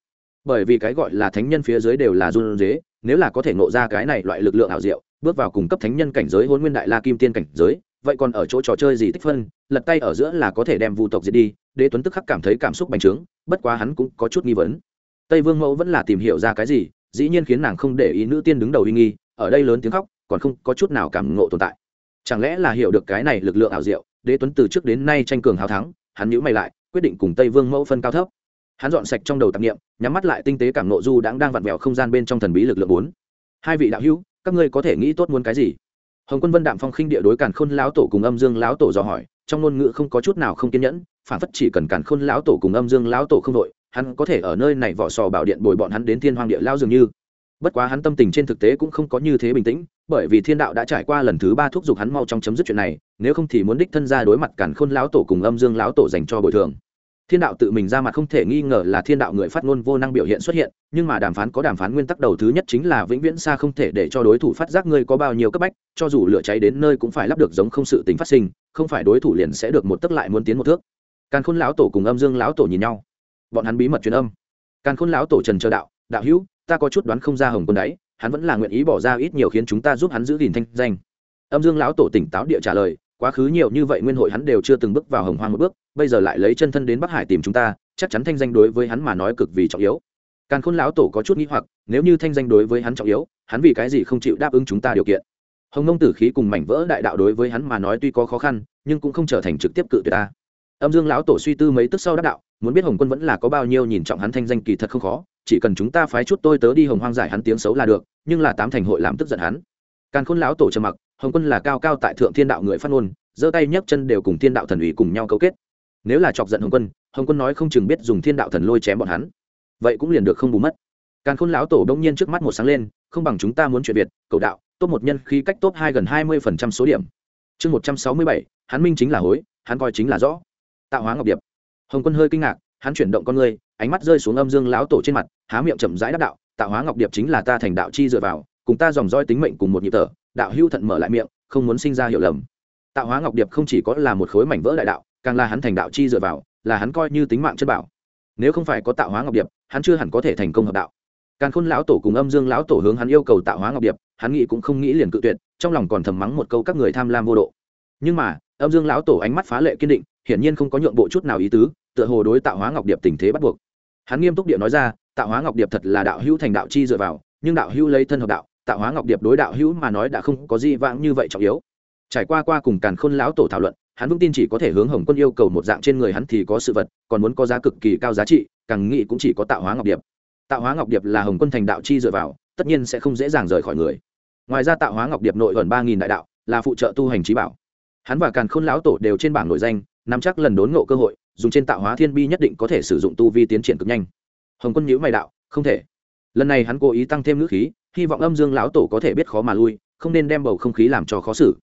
Bởi vì cái gọi là thánh nhân phía dưới đều là run dế nếu là có thể nộ ra cái này loại lực lượng ảo diệu, bước vào cùng cấp thánh nhân cảnh giới hôn nguyên đại la kim tiên cảnh giới, vậy còn ở chỗ trò chơi gì tích phân, lật tay ở giữa là có thể đem vu tộc diệt đi đế tuấn tức khắc cảm thấy cảm xúc bành trướng, bất quá hắn cũng có chút nghi vấn. Tây vương mẫu vẫn là tìm hiểu ra cái gì, dĩ nhiên khiến nàng không để ý nữ tiên đứng đầu uy nghi, ở đây lớn tiếng khóc, còn không có chút nào cảm ngộ tồn tại. Chẳng lẽ là hiểu được cái này lực lượng ảo diệu, đế tuấn từ trước đến nay tranh cường hào thắng, hắn nhữ mày lại, quyết định cùng tây vương mẫu phân cao thấp. Hắn dọn sạch trong đầu tạp nghiệm nhắm mắt lại tinh tế cảm nộ du đang đang vặn vẹo không gian bên trong thần bí lực lượng bốn. Hai vị đạo hữu, các ngươi có thể nghĩ tốt muốn cái gì? Hồng quân vân đạm phong khinh địa đối càn khôn lão tổ cùng âm dương lão tổ dò hỏi trong ngôn ngữ không có chút nào không kiên nhẫn phản phất chỉ cần cản khôn lão tổ cùng âm dương lão tổ không đội, hắn có thể ở nơi này vỏ sò bảo điện bồi bọn hắn đến thiên hoàng địa lao dường như. Bất quá hắn tâm tình trên thực tế cũng không có như thế bình tĩnh, bởi vì thiên đạo đã trải qua lần thứ ba thúc giục hắn mau trong chấm dứt chuyện này, nếu không thì muốn đích thân ra đối mặt cản khôn lão tổ cùng âm dương lão tổ dành cho bồi thường thiên đạo tự mình ra mặt không thể nghi ngờ là thiên đạo người phát ngôn vô năng biểu hiện xuất hiện, nhưng mà đàm phán có đàm phán nguyên tắc đầu thứ nhất chính là vĩnh viễn xa không thể để cho đối thủ phát giác ngươi có bao nhiêu cấp bách, cho dù lửa cháy đến nơi cũng phải lắp được giống không sự tính phát sinh, không phải đối thủ liền sẽ được một tức lại muốn tiến một thước. Càn khôn lão tổ cùng âm dương lão tổ nhìn nhau. Bọn hắn bí mật truyền âm. Càn khôn lão tổ trần chờ đạo đạo hữu, ta có chút đoán không ra hồng quân đấy, hắn vẫn là nguyện ý bỏ ra ít nhiều khiến chúng ta giúp hắn giữ gìn thanh danh. Âm dương lão tổ tỉnh táo địa trả lời quá khứ nhiều như vậy nguyên hội hắn đều chưa từng bước vào hồng hoang một bước, bây giờ lại lấy chân thân đến bắc hải tìm chúng ta, chắc chắn thanh danh đối với hắn mà nói cực vì trọng yếu. Càn khôn lão tổ có chút nghĩ hoặc, nếu như thanh danh đối với hắn trọng yếu, hắn vì cái gì không chịu đáp ứng chúng ta điều kiện? Hồng nông tử khí cùng mảnh vỡ đại đạo đối với hắn mà nói tuy có khó khăn, nhưng cũng không trở thành trực tiếp cự tuyệt ta. Âm dương lão tổ suy tư mấy tức sau đắc đạo, muốn biết hồng quân vẫn là có bao nhiêu nhìn trọng hắn thanh danh kỳ thật không khó, chỉ cần chúng ta phái chút tôi tớ đi hồng hoang giải hắn tiếng xấu là được, nhưng là tám thành hội làm tức giận hắn càn khôn lão tổ trầm mặc, hồng quân là cao cao tại thượng thiên đạo người phát ngôn, giơ tay nhấc chân đều cùng thiên đạo thần ủy cùng nhau cấu kết. Nếu là chọc giận hồng quân hồng quân nói không chừng biết dùng thiên đạo thần lôi chém bọn hắn. Vậy cũng liền được không bù mất. Càn khôn lão tổ đông nhiên trước mắt một sáng lên, không bằng chúng ta muốn chuyện việt, cầu đạo, tốt một nhân khí cách tốt hai gần hai mươi phần trăm số điểm. Chương một trăm sáu mươi bảy, hắn minh chính là hối, hắn coi chính là rõ. Tạo hóa ngọc điệp. Hồng quân hơi kinh ngạc, hắn chuyển động con người, ánh mắt rơi xuống âm dương lão tổ trên mặt, há miệng chậm rãi đáp đạo, tạo hóa ngọc điệp chính là ta thành đạo chi dựa vào cùng ta dòng roi tính mệnh cùng một nhịp thở, đạo hưu thận mở lại miệng, không muốn sinh ra hiểu lầm. Tạo hóa ngọc điệp không chỉ có là một khối mảnh vỡ đại đạo, càng là hắn thành đạo chi dựa vào, là hắn coi như tính mạng chân bảo. Nếu không phải có tạo hóa ngọc điệp, hắn chưa hẳn có thể thành công hợp đạo. Càng khôn lão tổ cùng âm dương lão tổ hướng hắn yêu cầu tạo hóa ngọc điệp, hắn nghĩ cũng không nghĩ liền cự tuyệt, trong lòng còn thầm mắng một câu các người tham lam vô độ. Nhưng mà, âm dương lão tổ ánh mắt phá lệ kiên định, hiển nhiên không có nhượng bộ chút nào ý tứ, tựa hồ đối tạo hóa ngọc điệp tình thế bắt buộc. Hắn nghiêm túc địa nói ra, tạo hóa ngọc điệp thật là đạo hữu thành đạo chi dựa vào, nhưng đạo hữu lấy thân hợp đạo tạo hóa ngọc điệp đối đạo hữu mà nói đã không có gì vãng như vậy trọng yếu. Trải qua qua cùng càn khôn lão tổ thảo luận, hắn vững tin chỉ có thể hướng hồng quân yêu cầu một dạng trên người hắn thì có sự vật, còn muốn có giá cực kỳ cao giá trị, càng nghĩ cũng chỉ có tạo hóa ngọc điệp. Tạo hóa ngọc điệp là hồng quân thành đạo chi dựa vào, tất nhiên sẽ không dễ dàng rời khỏi người. Ngoài ra tạo hóa ngọc điệp nội gần ba nghìn đại đạo, là phụ trợ tu hành trí bảo. Hắn và càn khôn lão tổ đều trên bảng nội danh, nắm chắc lần đốn ngộ cơ hội, dùng trên tạo hóa thiên bi nhất định có thể sử dụng tu vi tiến triển cực nhanh. Hồng quân nhữ mày đạo, không thể. Lần này hắn cố ý tăng thêm ngữ khí hy vọng âm dương lão tổ có thể biết khó mà lui, không nên đem bầu không khí làm cho khó xử.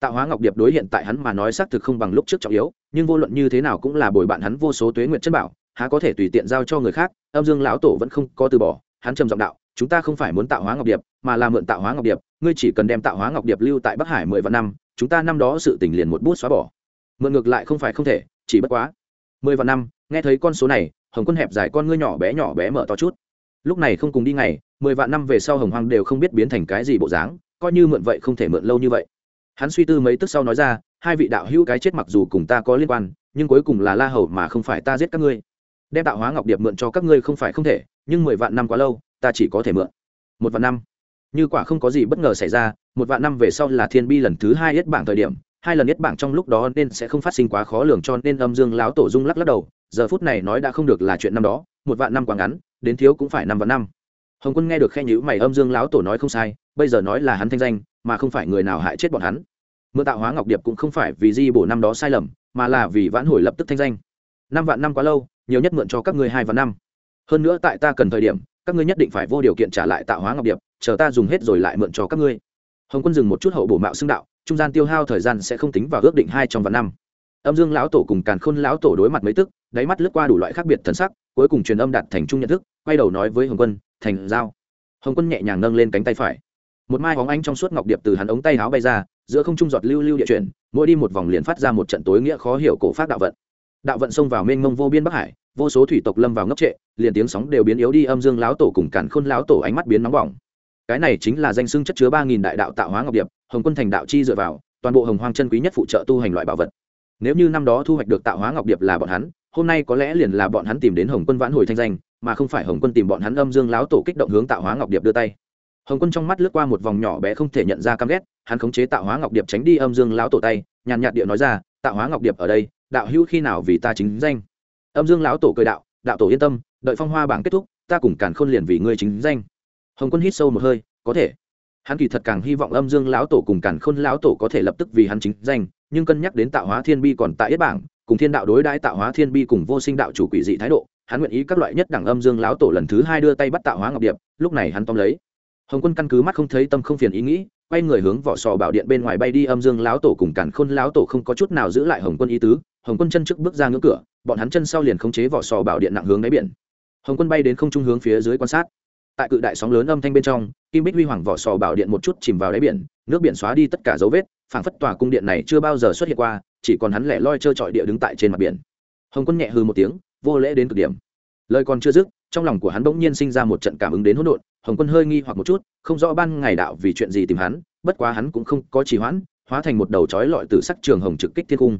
Tạo hóa ngọc điệp đối hiện tại hắn mà nói xác thực không bằng lúc trước trọng yếu, nhưng vô luận như thế nào cũng là bồi bạn hắn vô số tuế nguyện chân bảo, há có thể tùy tiện giao cho người khác, âm dương lão tổ vẫn không có từ bỏ, hắn trầm giọng đạo, chúng ta không phải muốn tạo hóa ngọc điệp, mà là mượn tạo hóa ngọc điệp, ngươi chỉ cần đem tạo hóa ngọc điệp lưu tại bắc hải mười vạn năm, chúng ta năm đó sự tình liền một bút xóa bỏ. Mượn ngược lại không phải không thể, chỉ bất quá mười vạn năm, nghe thấy con số này, hồng quân hẹp dài con ngươi nhỏ bé nhỏ bé mở to chút lúc này không cùng đi ngày, mười vạn năm về sau hồng hoang đều không biết biến thành cái gì bộ dáng, coi như mượn vậy không thể mượn lâu như vậy. Hắn suy tư mấy tức sau nói ra, hai vị đạo hữu cái chết mặc dù cùng ta có liên quan, nhưng cuối cùng là la hầu mà không phải ta giết các ngươi. Đem tạo hóa ngọc điệp mượn cho các ngươi không phải không thể, nhưng mười vạn năm quá lâu, ta chỉ có thể mượn. Một vạn năm. Như quả không có gì bất ngờ xảy ra, một vạn năm về sau là thiên bi lần thứ hai yết bảng thời điểm, hai lần yết bảng trong lúc đó nên sẽ không phát sinh quá khó lường cho nên âm dương láo tổ dung lắc lắc đầu, giờ phút này nói đã không được là chuyện năm đó, một vạn năm quá ngắn đến thiếu cũng phải năm vạn năm. Hồng quân nghe được khen nhữ mày âm dương lão tổ nói không sai, bây giờ nói là hắn thanh danh, mà không phải người nào hại chết bọn hắn. Mượn tạo hóa ngọc điệp cũng không phải vì di bổ năm đó sai lầm, mà là vì vãn hồi lập tức thanh danh. Năm vạn năm quá lâu, nhiều nhất mượn cho các ngươi hai vạn năm. Hơn nữa tại ta cần thời điểm, các ngươi nhất định phải vô điều kiện trả lại tạo hóa ngọc điệp, chờ ta dùng hết rồi lại mượn cho các ngươi. Hồng quân dừng một chút hậu bổ mạo xưng đạo, trung gian tiêu hao thời gian sẽ không tính vào ước định hai trong vạn năm. Âm dương lão tổ cùng càn khôn lão tổ đối mặt mấy tức, đáy mắt lướt qua đủ loại khác biệt thần sắc cuối cùng truyền âm đạt thành trung nhận thức, quay đầu nói với hồng quân, thành giao. Hồng quân nhẹ nhàng nâng lên cánh tay phải. Một mai hóng ánh trong suốt ngọc điệp từ hắn ống tay áo bay ra, giữa không trung giọt lưu lưu địa chuyển, mỗi đi một vòng liền phát ra một trận tối nghĩa khó hiểu cổ phát đạo vận. Đạo vận xông vào mênh mông vô biên bắc hải, vô số thủy tộc lâm vào ngốc trệ, liền tiếng sóng đều biến yếu đi, âm dương lão tổ cùng cản khôn lão tổ ánh mắt biến nóng bỏng. Cái này chính là danh xưng chất chứa ba nghìn đại đạo tạo hóa ngọc điệp, hồng quân thành đạo chi dựa vào, toàn bộ hồng hoang chân quý nhất phụ trợ tu hành loại bảo vật. Nếu như năm đó thu hoạch được tạo hóa ngọc điệp là bọn hắn hôm nay có lẽ liền là bọn hắn tìm đến hồng quân vãn hồi thanh danh, mà không phải hồng quân tìm bọn hắn âm dương lão tổ kích động hướng tạo hóa ngọc điệp đưa tay. Hồng quân trong mắt lướt qua một vòng nhỏ bé không thể nhận ra căm ghét, hắn khống chế tạo hóa ngọc điệp tránh đi âm dương lão tổ tay, nhàn nhạt điệu nói ra, tạo hóa ngọc điệp ở đây, đạo hữu khi nào vì ta chính danh? Âm dương lão tổ cười đạo đạo tổ yên tâm, đợi phong hoa bảng kết thúc, ta cùng càn khôn liền vì ngươi chính danh. Hồng quân hít sâu một hơi, có thể. Hắn kỳ thật càng hy vọng âm dương lão tổ cùng càn khôn lão tổ có thể lập tức vì hắn chính danh, nhưng cân nhắc đến tạo hóa thiên bi còn tại yết bảng cùng thiên đạo đối đãi tạo hóa thiên bi cùng vô sinh đạo chủ quỷ dị thái độ, hắn nguyện ý các loại nhất đẳng âm dương lão tổ lần thứ hai đưa tay bắt tạo hóa ngọc điệp, lúc này hắn tóm lấy. Hồng quân căn cứ mắt không thấy tâm không phiền ý nghĩ, quay người hướng vỏ sò bảo điện bên ngoài bay đi âm dương lão tổ cùng cản khôn lão tổ không có chút nào giữ lại hồng quân ý tứ, hồng quân chân trước bước ra ngưỡng cửa, bọn hắn chân sau liền khống chế vỏ sò bảo điện nặng hướng đáy biển. Hồng quân bay đến không trung hướng phía dưới quan sát. Tại cự đại sóng lớn âm thanh bên trong, kim bích huy hoàng vỏ sò bảo điện một chút chìm vào đáy biển, nước biển xóa đi tất cả dấu vết phảng phất tòa cung điện này chưa bao giờ xuất hiện qua, chỉ còn hắn lẻ loi trơ trọi địa đứng tại trên mặt biển. Hồng quân nhẹ hư một tiếng, vô lễ đến cực điểm. Lời còn chưa dứt, trong lòng của hắn bỗng nhiên sinh ra một trận cảm ứng đến hỗn độn, hồng quân hơi nghi hoặc một chút, không rõ ban ngày đạo vì chuyện gì tìm hắn, bất quá hắn cũng không có trì hoãn, hóa thành một đầu chói lọi từ sắc trường hồng trực kích thiên cung.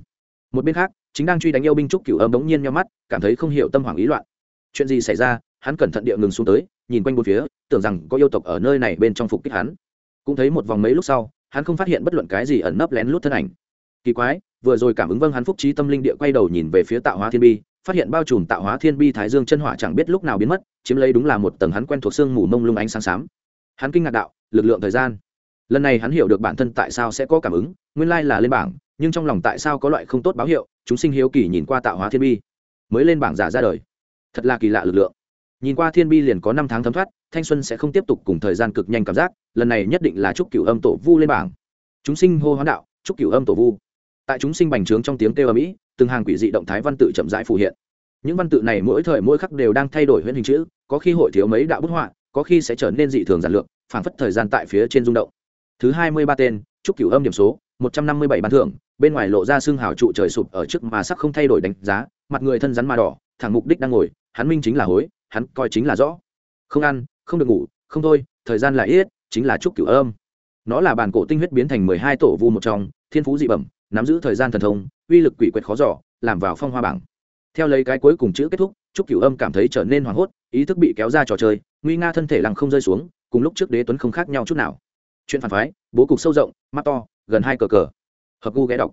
Một bên khác, chính đang truy đánh yêu binh trúc cửu âm bỗng nhiên nhau mắt, cảm thấy không hiểu tâm hoảng ý loạn. Chuyện gì xảy ra? Hắn cẩn thận địa ngừng xuống tới, nhìn quanh bốn phía, tưởng rằng có yêu tộc ở nơi này bên trong phục kích hắn. Cũng thấy một vòng mấy lúc sau hắn không phát hiện bất luận cái gì ẩn nấp lén lút thân ảnh. Kỳ quái, vừa rồi cảm ứng vâng hắn phúc trí tâm linh địa quay đầu nhìn về phía tạo hóa thiên bi, phát hiện bao trùm tạo hóa thiên bi thái dương chân hỏa chẳng biết lúc nào biến mất, chiếm lấy đúng là một tầng hắn quen thuộc xương mù mông lung ánh sáng xám. Hắn kinh ngạc đạo, lực lượng thời gian. Lần này hắn hiểu được bản thân tại sao sẽ có cảm ứng, nguyên lai là lên bảng, nhưng trong lòng tại sao có loại không tốt báo hiệu, chúng sinh hiếu kỳ nhìn qua tạo hóa thiên bi. Mới lên bảng giả ra đời. Thật là kỳ lạ lực lượng. Nhìn qua thiên bi liền có năm tháng thấm thoát thanh xuân sẽ không tiếp tục cùng thời gian cực nhanh cảm giác lần này nhất định là chúc cửu âm tổ vu lên bảng. Chúng sinh hô hoán đạo chúc cửu âm tổ vu. Tại chúng sinh bành trướng trong tiếng kêu âm mỹ, từng hàng quỷ dị động thái văn tự chậm rãi phù hiện. Những văn tự này mỗi thời mỗi khắc đều đang thay đổi huyễn hình chữ có khi hội thiếu mấy đạo bức họa có khi sẽ trở nên dị thường giản lược phảng phất thời gian tại phía trên rung động. Thứ hai mươi ba tên chúc cửu âm điểm số một trăm năm mươi bảy ban thưởng bên ngoài lộ ra xương hào trụ trời sụp ở trước mà sắc không thay đổi đánh giá mặt người thân rắn mà đỏ thẳng mục đích đang ngồi hắn minh chính là hối hắn coi chính là rõ. Không ăn không được ngủ, không thôi, thời gian là ít, chính là trúc cửu âm. Nó là bản cổ tinh huyết biến thành mười hai tổ vu một trong, thiên phú dị bẩm, nắm giữ thời gian thần thông, uy lực quỷ quyệt khó giỏ làm vào phong hoa bảng. Theo lấy cái cuối cùng chữ kết thúc trúc cửu âm cảm thấy trở nên hoảng hốt, ý thức bị kéo ra trò chơi, nguy nga thân thể lặng không rơi xuống, cùng lúc trước đế tuấn không khác nhau chút nào. Chuyện phản phái, bố cục sâu rộng, mắt to, gần hai cờ cờ. Hợp gu ghé đọc.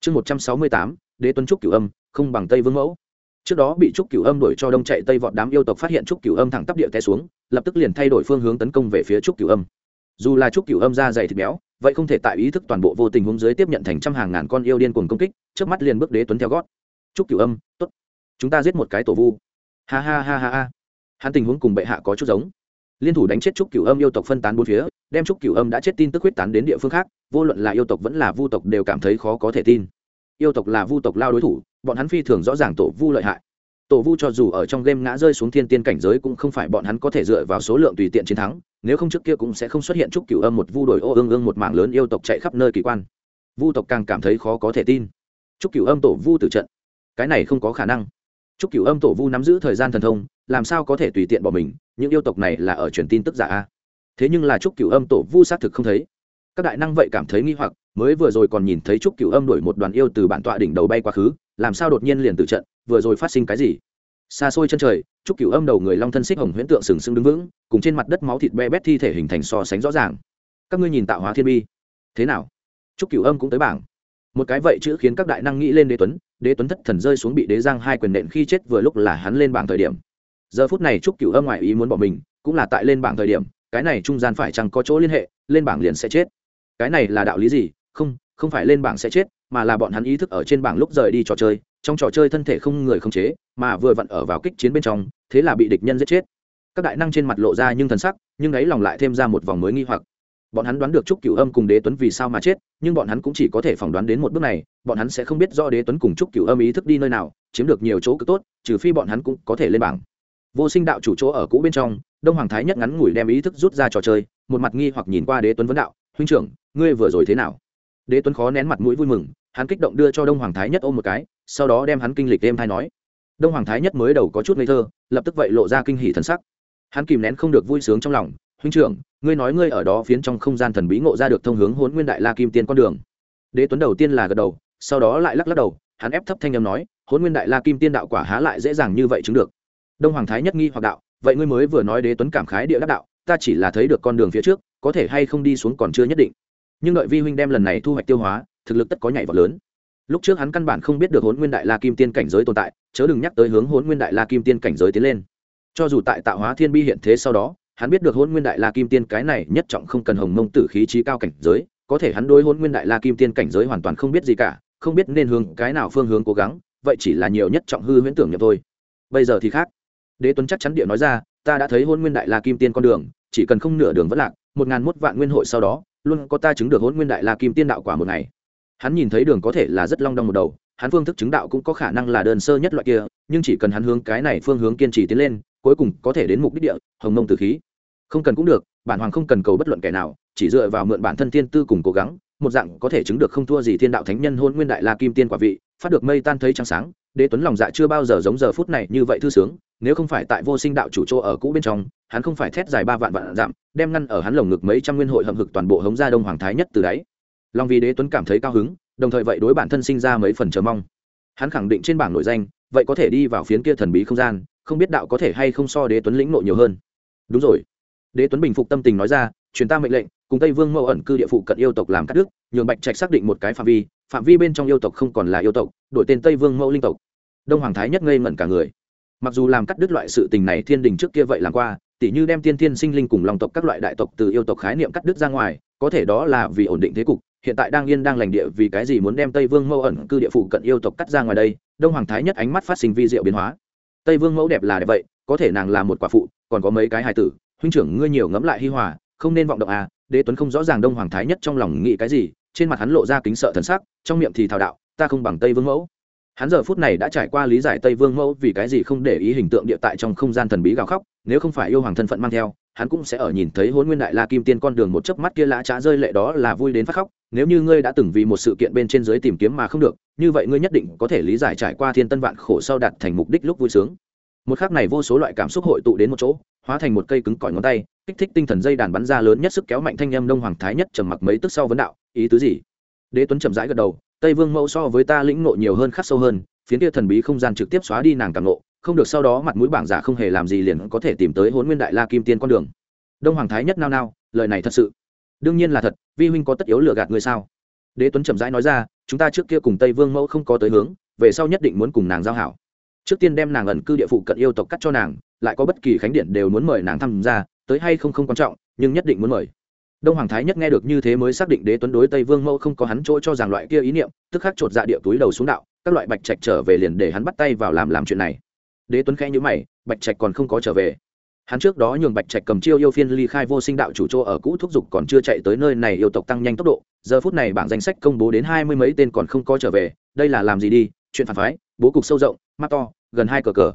Chương một trăm sáu mươi tám, đế tuấn trúc cửu âm, không bằng tây vương mẫu trước đó bị trúc cửu âm đuổi cho đông chạy tây vọt đám yêu tộc phát hiện trúc cửu âm thẳng tắp địa té xuống, lập tức liền thay đổi phương hướng tấn công về phía trúc cửu âm. Dù là trúc cửu âm da dày thịt béo, vậy không thể tại ý thức toàn bộ vô tình huống dưới tiếp nhận thành trăm hàng ngàn con yêu điên cuồng công kích, trước mắt liền bước đế tuấn theo gót. Trúc cửu âm, tốt. Chúng ta giết một cái tổ vu. Ha ha ha ha ha. Hắn tình huống cùng bệ hạ có chút giống. Liên thủ đánh chết trúc cửu âm yêu tộc phân tán bốn phía, đem trúc cửu âm đã chết tin tức huyết tán đến địa phương khác, vô luận là yêu tộc vẫn là vu tộc đều cảm thấy khó có thể tin yêu tộc là vu tộc lao đối thủ, bọn hắn phi thường rõ ràng tổ vu lợi hại. Tổ vu cho dù ở trong game ngã rơi xuống thiên tiên cảnh giới cũng không phải bọn hắn có thể dựa vào số lượng tùy tiện chiến thắng, nếu không trước kia cũng sẽ không xuất hiện trúc cửu âm một vu đổi ô ương ương một mạng lớn yêu tộc chạy khắp nơi kỳ quan. Vu tộc càng cảm thấy khó có thể tin. Trúc cửu âm tổ vu tử trận. Cái này không có khả năng. Trúc cửu âm tổ vu nắm giữ thời gian thần thông, làm sao có thể tùy tiện bỏ mình, những yêu tộc này là ở truyền tin tức giả a. Thế nhưng là trúc cửu âm tổ vu xác thực không thấy. Các đại năng vậy cảm thấy nghi hoặc mới vừa rồi còn nhìn thấy trúc cửu âm đổi một đoàn yêu từ bản tọa đỉnh đầu bay quá khứ, làm sao đột nhiên liền từ trận, vừa rồi phát sinh cái gì? Xa xôi chân trời, trúc cửu âm đầu người long thân xích hồng huyễn tượng sừng sững đứng vững, cùng trên mặt đất máu thịt be bét thi thể hình thành so sánh rõ ràng. Các ngươi nhìn tạo hóa thiên bi. Thế nào? Trúc cửu âm cũng tới bảng. Một cái vậy chữ khiến các đại năng nghĩ lên đế tuấn đế tuấn thất thần rơi xuống bị đế giang hai quyền nện khi chết vừa lúc là hắn lên bảng thời điểm. Giờ phút này trúc cửu âm ngoại ý muốn bỏ mình, cũng là tại lên bảng thời điểm, cái này trung gian phải chăng có chỗ liên hệ, lên bảng liền sẽ chết. Cái này là đạo lý gì? Không không phải lên bảng sẽ chết, mà là bọn hắn ý thức ở trên bảng lúc rời đi trò chơi, trong trò chơi thân thể không người không chế, mà vừa vặn ở vào kích chiến bên trong, thế là bị địch nhân giết chết. Các đại năng trên mặt lộ ra nhưng thần sắc, nhưng ấy lòng lại thêm ra một vòng mới nghi hoặc. Bọn hắn đoán được trúc cửu âm cùng đế tuấn vì sao mà chết, nhưng bọn hắn cũng chỉ có thể phỏng đoán đến một bước này, bọn hắn sẽ không biết do đế tuấn cùng trúc cửu âm ý thức đi nơi nào, chiếm được nhiều chỗ cực tốt, trừ phi bọn hắn cũng có thể lên bảng. Vô sinh đạo chủ chỗ ở cũ bên trong, đông hoàng thái nhất ngắn ngủi đem ý thức rút ra trò chơi, một mặt nghi hoặc nhìn qua đế tuấn vấn đạo, huynh trưởng, ngươi vừa rồi thế nào? Đế tuấn khó nén mặt mũi vui mừng, hắn kích động đưa cho đông hoàng thái nhất ôm một cái, sau đó đem hắn kinh lịch đêm thai nói. Đông hoàng thái nhất mới đầu có chút ngây thơ, lập tức vậy lộ ra kinh hỷ thần sắc. Hắn kìm nén không được vui sướng trong lòng, huynh trưởng, ngươi nói ngươi ở đó phiến trong không gian thần bí ngộ ra được thông hướng hốn nguyên đại la kim tiên con đường. Đế tuấn đầu tiên là gật đầu, sau đó lại lắc lắc đầu, hắn ép thấp thanh âm nói hốn nguyên đại la kim tiên đạo quả há lại dễ dàng như vậy chứng được. Đông hoàng thái nhất nghi hoặc đạo, vậy ngươi mới vừa nói đế tuấn cảm khái địa đắc đạo, ta chỉ là thấy được con đường phía trước, có thể hay không đi xuống còn chưa nhất định nhưng đợi vi huynh đem lần này thu hoạch tiêu hóa, thực lực tất có nhảy vọt lớn. Lúc trước hắn căn bản không biết được hốn nguyên đại la kim tiên cảnh giới tồn tại, chớ đừng nhắc tới hướng hốn nguyên đại la kim tiên cảnh giới tiến lên. Cho dù tại tạo hóa thiên bi hiện thế sau đó, hắn biết được hôn nguyên đại la kim tiên cái này nhất trọng không cần hồng mông tử khí trí cao cảnh giới, có thể hắn đối hôn nguyên đại la kim tiên cảnh giới hoàn toàn không biết gì cả, không biết nên hướng cái nào phương hướng cố gắng, vậy chỉ là nhiều nhất trọng hư huyễn tưởng nhập thôi. Bây giờ thì khác. Đế tuấn chắc chắn địa nói ra, ta đã thấy hôn nguyên đại la kim tiên con đường, chỉ cần không nửa đường vất lạc, một ngàn mốt vạn nguyên hội sau đó luôn có ta chứng được hôn nguyên đại la kim tiên đạo quả một ngày. Hắn nhìn thấy đường có thể là rất long đong một đầu, hắn phương thức chứng đạo cũng có khả năng là đơn sơ nhất loại kia, nhưng chỉ cần hắn hướng cái này phương hướng kiên trì tiến lên, cuối cùng có thể đến mục đích địa, hồng mông từ khí. Không cần cũng được, bản hoàng không cần cầu bất luận kẻ nào, chỉ dựa vào mượn bản thân thiên tư cùng cố gắng, một dạng có thể chứng được không thua gì thiên đạo thánh nhân hôn nguyên đại la kim tiên quả vị, phát được mây tan thấy trăng sáng, đế tuấn lòng dạ chưa bao giờ giống giờ phút này như vậy thư sướng nếu không phải tại vô sinh đạo chủ chỗ ở cũ bên trong, hắn không phải thét dài ba vạn vạn dặm, đem ngăn ở hắn lồng ngực mấy trăm nguyên hội hậm hực toàn bộ hống gia đông hoàng thái nhất từ đáy. Long vì đế tuấn cảm thấy cao hứng, đồng thời vậy đối bản thân sinh ra mấy phần chờ mong. Hắn khẳng định trên bảng nội danh, vậy có thể đi vào phiến kia thần bí không gian, không biết đạo có thể hay không so đế tuấn lĩnh nội nhiều hơn. Đúng rồi. Đế tuấn bình phục tâm tình nói ra, truyền ta mệnh lệnh, cùng tây vương mẫu ẩn cư địa phụ cận yêu tộc làm cắt đức nhường bạch trạch xác định một cái phạm vi phạm vi bên trong yêu tộc không còn là yêu tộc, đổi tên tây vương mẫu linh tộc. Đông hoàng thái nhất ngây ngẩn cả người mặc dù làm cắt đứt loại sự tình này thiên đình trước kia vậy làm qua, tỉ như đem tiên thiên sinh linh cùng lòng tộc các loại đại tộc từ yêu tộc khái niệm cắt đứt ra ngoài, có thể đó là vì ổn định thế cục, hiện tại đang yên đang lành địa vì cái gì muốn đem tây vương mẫu ẩn cư địa phủ cận yêu tộc cắt ra ngoài đây, đông hoàng thái nhất ánh mắt phát sinh vi diệu biến hóa. Tây vương mẫu đẹp là đẹp vậy, có thể nàng là một quả phụ, còn có mấy cái hài tử, huynh trưởng ngươi nhiều ngẫm lại hi hòa, không nên vọng động à đế tuấn không rõ ràng đông hoàng thái nhất trong lòng nghĩ cái gì, trên mặt hắn lộ ra kính sợ thần sắc, trong miệng thì thảo đạo, ta không bằng tây vương mẫu hắn giờ phút này đã trải qua lý giải tây vương mẫu vì cái gì không để ý hình tượng địa tại trong không gian thần bí gào khóc, nếu không phải yêu hoàng thân phận mang theo, hắn cũng sẽ ở nhìn thấy hôn nguyên đại la kim tiên con đường một chớp mắt kia lã trá rơi lệ đó là vui đến phát khóc, nếu như ngươi đã từng vì một sự kiện bên trên dưới tìm kiếm mà không được, như vậy ngươi nhất định có thể lý giải trải qua thiên tân vạn khổ sau đạt thành mục đích lúc vui sướng. Một khắc này vô số loại cảm xúc hội tụ đến một chỗ, hóa thành một cây cứng cỏi ngón tay, kích thích tinh thần dây đàn bắn ra lớn nhất sức kéo mạnh thanh âm đông hoàng thái nhất trầm mặc mấy tức sau vấn đạo, ý tứ gì? Đế tuấn chậm rãi gật đầu tây vương mẫu so với ta lĩnh ngộ nhiều hơn khắc sâu hơn, phiến kia thần bí không gian trực tiếp xóa đi nàng càng ngộ, không được sau đó mặt mũi bảng giả không hề làm gì liền có thể tìm tới hôn nguyên đại la kim tiên con đường. Đông hoàng thái nhất nao nao, lời này thật sự. Đương nhiên là thật, vi huynh có tất yếu lừa gạt người sao? Đế tuấn chậm rãi nói ra, chúng ta trước kia cùng tây vương mẫu không có tới hướng, về sau nhất định muốn cùng nàng giao hảo. Trước tiên đem nàng ẩn cư địa phụ cận yêu tộc cắt cho nàng, lại có bất kỳ khánh điện đều muốn mời nàng tham gia, tới hay không không quan trọng, nhưng nhất định muốn mời đông hoàng thái nhất nghe được như thế mới xác định đế tuấn đối tây vương mẫu không có hắn chỗ cho rằng loại kia ý niệm, tức khắc chột dạ địa túi đầu xuống đạo, các loại bạch trạch trở về liền để hắn bắt tay vào làm làm chuyện này. Đế tuấn khẽ nhữ mày, bạch trạch còn không có trở về. Hắn trước đó nhường bạch trạch cầm chiêu yêu phiên ly khai vô sinh đạo chủ chỗ ở cũ thúc giục còn chưa chạy tới nơi này yêu tộc tăng nhanh tốc độ, giờ phút này bảng danh sách công bố đến hai mươi mấy tên còn không có trở về, đây là làm gì đi, chuyện phản phái, bố cục sâu rộng, mắt to, gần hai cờ cờ.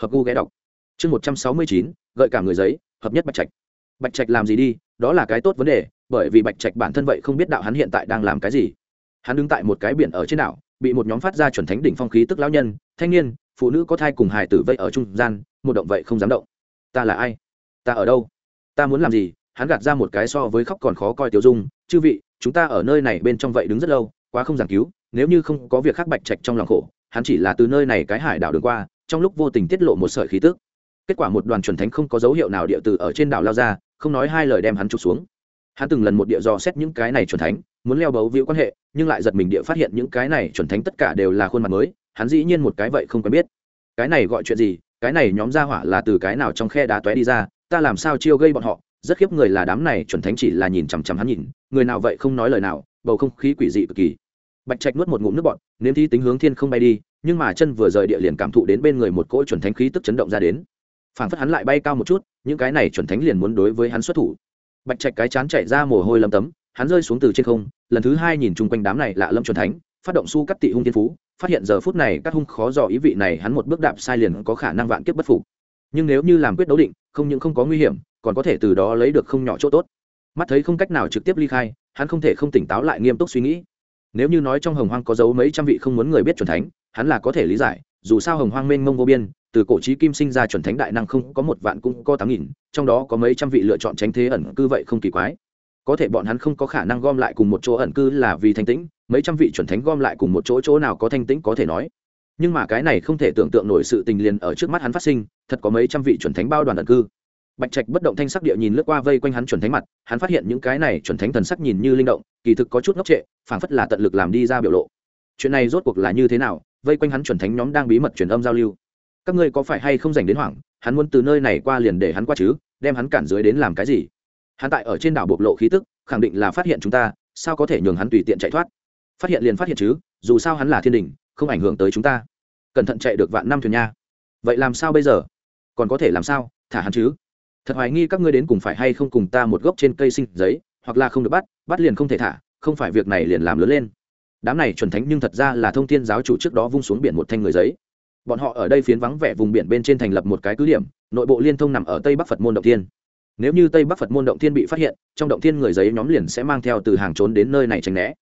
Hợp gu ghé đọc. Chương một trăm sáu mươi chín, gợi cả người giấy, hợp nhất bạch trạch bạch trạch làm gì đi, đó là cái tốt vấn đề, bởi vì bạch trạch bản thân vậy không biết đạo hắn hiện tại đang làm cái gì. Hắn đứng tại một cái biển ở trên đảo, bị một nhóm phát ra chuẩn thánh đỉnh phong khí tức lão nhân, thanh niên, phụ nữ có thai cùng hài tử vây ở trung gian, một động vậy không dám động. Ta là ai? Ta ở đâu? Ta muốn làm gì? Hắn gạt ra một cái so với khóc còn khó coi tiêu dung, chư vị, chúng ta ở nơi này bên trong vậy đứng rất lâu, quá không giảng cứu, nếu như không có việc khác bạch trạch trong lòng khổ, hắn chỉ là từ nơi này cái hải đảo đường qua, trong lúc vô tình tiết lộ một sợi khí tức. Kết quả một đoàn chuẩn thánh không có dấu hiệu nào địa từ ở trên đảo lao ra không nói hai lời đem hắn trục xuống. Hắn từng lần một địa dò xét những cái này chuẩn thánh, muốn leo bấu víu quan hệ, nhưng lại giật mình địa phát hiện những cái này chuẩn thánh tất cả đều là khuôn mặt mới, hắn dĩ nhiên một cái vậy không quen biết. Cái này gọi chuyện gì? Cái này nhóm ra hỏa là từ cái nào trong khe đá tóe đi ra? Ta làm sao chiêu gây bọn họ? Rất khiếp người là đám này chuẩn thánh chỉ là nhìn chằm chằm hắn nhìn, người nào vậy không nói lời nào, bầu không khí quỷ dị cực kỳ. Bạch trạch nuốt một ngụm nước bọn nếm thi tính hướng thiên không bay đi, nhưng mà chân vừa rời địa liền cảm thụ đến bên người một cỗ chuẩn thánh khí tức chấn động ra đến phảng phất hắn lại bay cao một chút, những cái này chuẩn thánh liền muốn đối với hắn xuất thủ. Bạch trạch cái chán chạy ra mồ hôi lầm tấm, hắn rơi xuống từ trên không, lần thứ hai nhìn chung quanh đám này lạ lâm chuẩn thánh, phát động su cắt tị hung thiên phú, phát hiện giờ phút này các hung khó dò ý vị này hắn một bước đạp sai liền có khả năng vạn kiếp bất phục. Nhưng nếu như làm quyết đấu định, không những không có nguy hiểm, còn có thể từ đó lấy được không nhỏ chỗ tốt. Mắt thấy không cách nào trực tiếp ly khai, hắn không thể không tỉnh táo lại nghiêm túc suy nghĩ. Nếu như nói trong hồng hoang có dấu mấy trăm vị không muốn người biết chuẩn thánh, hắn là có thể lý giải, dù sao hồng hoang mênh mông vô biên từ cổ trí kim sinh ra chuẩn thánh đại năng không có một vạn cũng có tám nghìn, trong đó có mấy trăm vị lựa chọn tránh thế ẩn cư vậy không kỳ quái. Có thể bọn hắn không có khả năng gom lại cùng một chỗ ẩn cư là vì thanh tĩnh, mấy trăm vị chuẩn thánh gom lại cùng một chỗ chỗ nào có thanh tĩnh có thể nói. Nhưng mà cái này không thể tưởng tượng nổi sự tình liền ở trước mắt hắn phát sinh, thật có mấy trăm vị chuẩn thánh bao đoàn ẩn cư. Bạch trạch bất động thanh sắc địa nhìn lướt qua vây quanh hắn chuẩn thánh mặt, hắn phát hiện những cái này chuẩn thánh thần sắc nhìn như linh động, kỳ thực có chút ngốc trệ, phảng phất là tận lực làm đi ra biểu lộ. Chuyện này rốt cuộc là như thế nào? Vây quanh hắn chuẩn thánh nhóm đang bí mật truyền âm giao lưu các ngươi có phải hay không dành đến hoảng, hắn muốn từ nơi này qua liền để hắn qua chứ, đem hắn cản dưới đến làm cái gì? Hắn tại ở trên đảo bộc lộ khí tức, khẳng định là phát hiện chúng ta, sao có thể nhường hắn tùy tiện chạy thoát? Phát hiện liền phát hiện chứ, dù sao hắn là thiên đình, không ảnh hưởng tới chúng ta. Cẩn thận chạy được vạn năm thuyền nha. Vậy làm sao bây giờ? Còn có thể làm sao? Thả hắn chứ. Thật hoài nghi các ngươi đến cùng phải hay không cùng ta một gốc trên cây sinh giấy, hoặc là không được bắt bắt liền không thể thả, không phải việc này liền làm lớn lên. Đám này chuẩn thánh nhưng thật ra là thông tin giáo chủ trước đó vung xuống biển một thanh người giấy bọn họ ở đây phiến vắng vẻ vùng biển bên trên thành lập một cái cứ điểm, nội bộ liên thông nằm ở tây bắc phật môn động thiên. Nếu như tây bắc phật môn động thiên bị phát hiện, trong động thiên người giấy nhóm liền sẽ mang theo từ hàng trốn đến nơi này tránh né.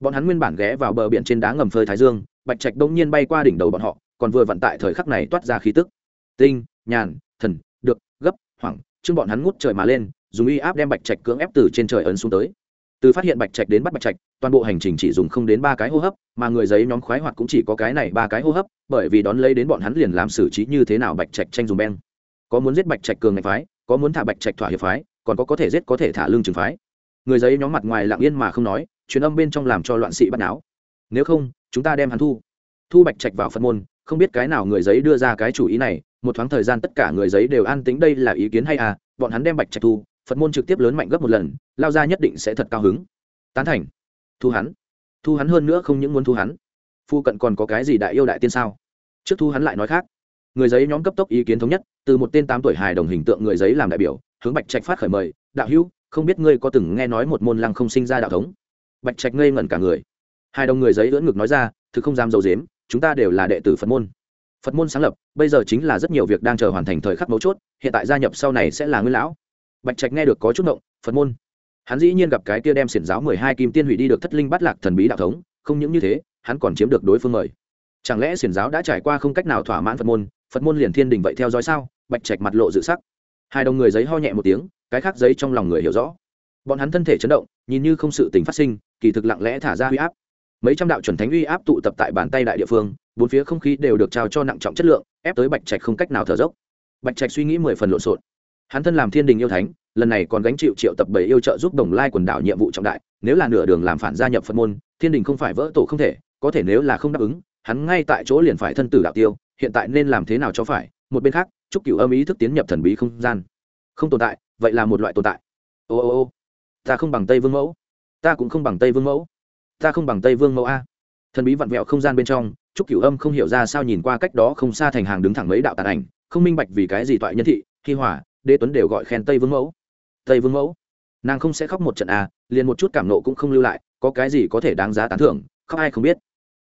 Bọn hắn nguyên bản ghé vào bờ biển trên đá ngầm phơi thái dương, bạch trạch đông nhiên bay qua đỉnh đầu bọn họ, còn vừa vận tại thời khắc này toát ra khí tức. Tinh, nhàn, thần, được, gấp, hoảng, chưng bọn hắn ngút trời mà lên, dùng uy áp đem bạch trạch cưỡng ép từ trên trời ấn xuống tới từ phát hiện bạch trạch đến bắt bạch trạch, toàn bộ hành trình chỉ dùng không đến ba cái hô hấp, mà người giấy nhóm khoái hoạt cũng chỉ có cái này ba cái hô hấp, bởi vì đón lấy đến bọn hắn liền làm xử trí như thế nào bạch trạch tranh dùng beng. Có muốn giết bạch trạch cường ngạch phái, có muốn thả bạch trạch thỏa hiệp phái, còn có có thể giết có thể thả lương trường phái. Người giấy nhóm mặt ngoài lặng yên mà không nói, truyền âm bên trong làm cho loạn sĩ bắt não nếu không, chúng ta đem hắn thu. Thu bạch trạch vào phật môn, không biết cái nào người giấy đưa ra cái chủ ý này, một thoáng thời gian tất cả người giấy đều an tính đây là ý kiến hay à bọn hắn đem bạch trạch thu phật môn trực tiếp lớn mạnh gấp một lần, lao ra nhất định sẽ thật cao hứng. Tán thành. Thu hắn. Thu hắn hơn nữa không những muốn thu hắn. Phu cận còn có cái gì đại yêu đại tiên sao? Trước thu hắn lại nói khác. Người giấy nhóm cấp tốc ý kiến thống nhất, từ một tên tám tuổi hài đồng hình tượng người giấy làm đại biểu, hướng bạch trạch phát khởi mời, đạo hữu, không biết ngươi có từng nghe nói một môn lăng không sinh ra đạo thống? Bạch trạch ngây ngẩn cả người. Hai đồng người giấy ưỡn ngực nói ra thứ không dám dầu dếm chúng ta đều là đệ tử phật môn. Phật môn sáng lập, bây giờ chính là rất nhiều việc đang chờ hoàn thành thời khắc mấu chốt, hiện tại gia nhập sau này sẽ là nguyên lão bạch trạch nghe được có chút động, phật môn. Hắn dĩ nhiên gặp cái kia đem xiển giáo mười hai kim tiên hủy đi được thất linh bắt lạc thần bí đạo thống, không những như thế, hắn còn chiếm được đối phương mời. Chẳng lẽ xiển giáo đã trải qua không cách nào thỏa mãn phật môn phật môn liền thiên đình vậy theo dõi sao? Bạch trạch mặt lộ dự sắc. Hai đồng người giấy ho nhẹ một tiếng, cái khác giấy trong lòng người hiểu rõ. Bọn hắn thân thể chấn động, nhìn như không sự tình phát sinh, kỳ thực lặng lẽ thả ra huy áp. Mấy trăm đạo chuẩn thánh uy áp tụ tập tại bàn tay đại địa phương, bốn phía không khí đều được trao cho nặng trọng chất lượng, ép tới bạch trạch không cách nào thở dốc. Bạch trạch suy nghĩ mười phần lộn xộn hắn thân làm thiên đình yêu thánh, lần này còn gánh chịu triệu tập bảy yêu trợ giúp đồng lai quần đảo nhiệm vụ trọng đại, nếu là nửa đường làm phản gia nhập phật môn, thiên đình không phải vỡ tổ không thể, có thể nếu là không đáp ứng, hắn ngay tại chỗ liền phải thân tử đạo tiêu, hiện tại nên làm thế nào cho phải, một bên khác, chúc cửu âm ý thức tiến nhập thần bí không gian. Không tồn tại, vậy là một loại tồn tại. Ô ô ô, ta không bằng tây vương mẫu. Ta cũng không bằng tây vương mẫu. Ta không bằng tây vương mẫu a. Thần bí vặn vẹo không gian bên trong trúc cửu âm không hiểu ra sao nhìn qua cách đó không xa thành hàng đứng thẳng mấy đạo tàn ảnh, không minh bạch vì cái gì toại nhân thị khi hỏa đế tuấn đều gọi khen tây vương mẫu tây vương mẫu nàng không sẽ khóc một trận à? liền một chút cảm nộ cũng không lưu lại, có cái gì có thể đáng giá tán thưởng, khóc ai không biết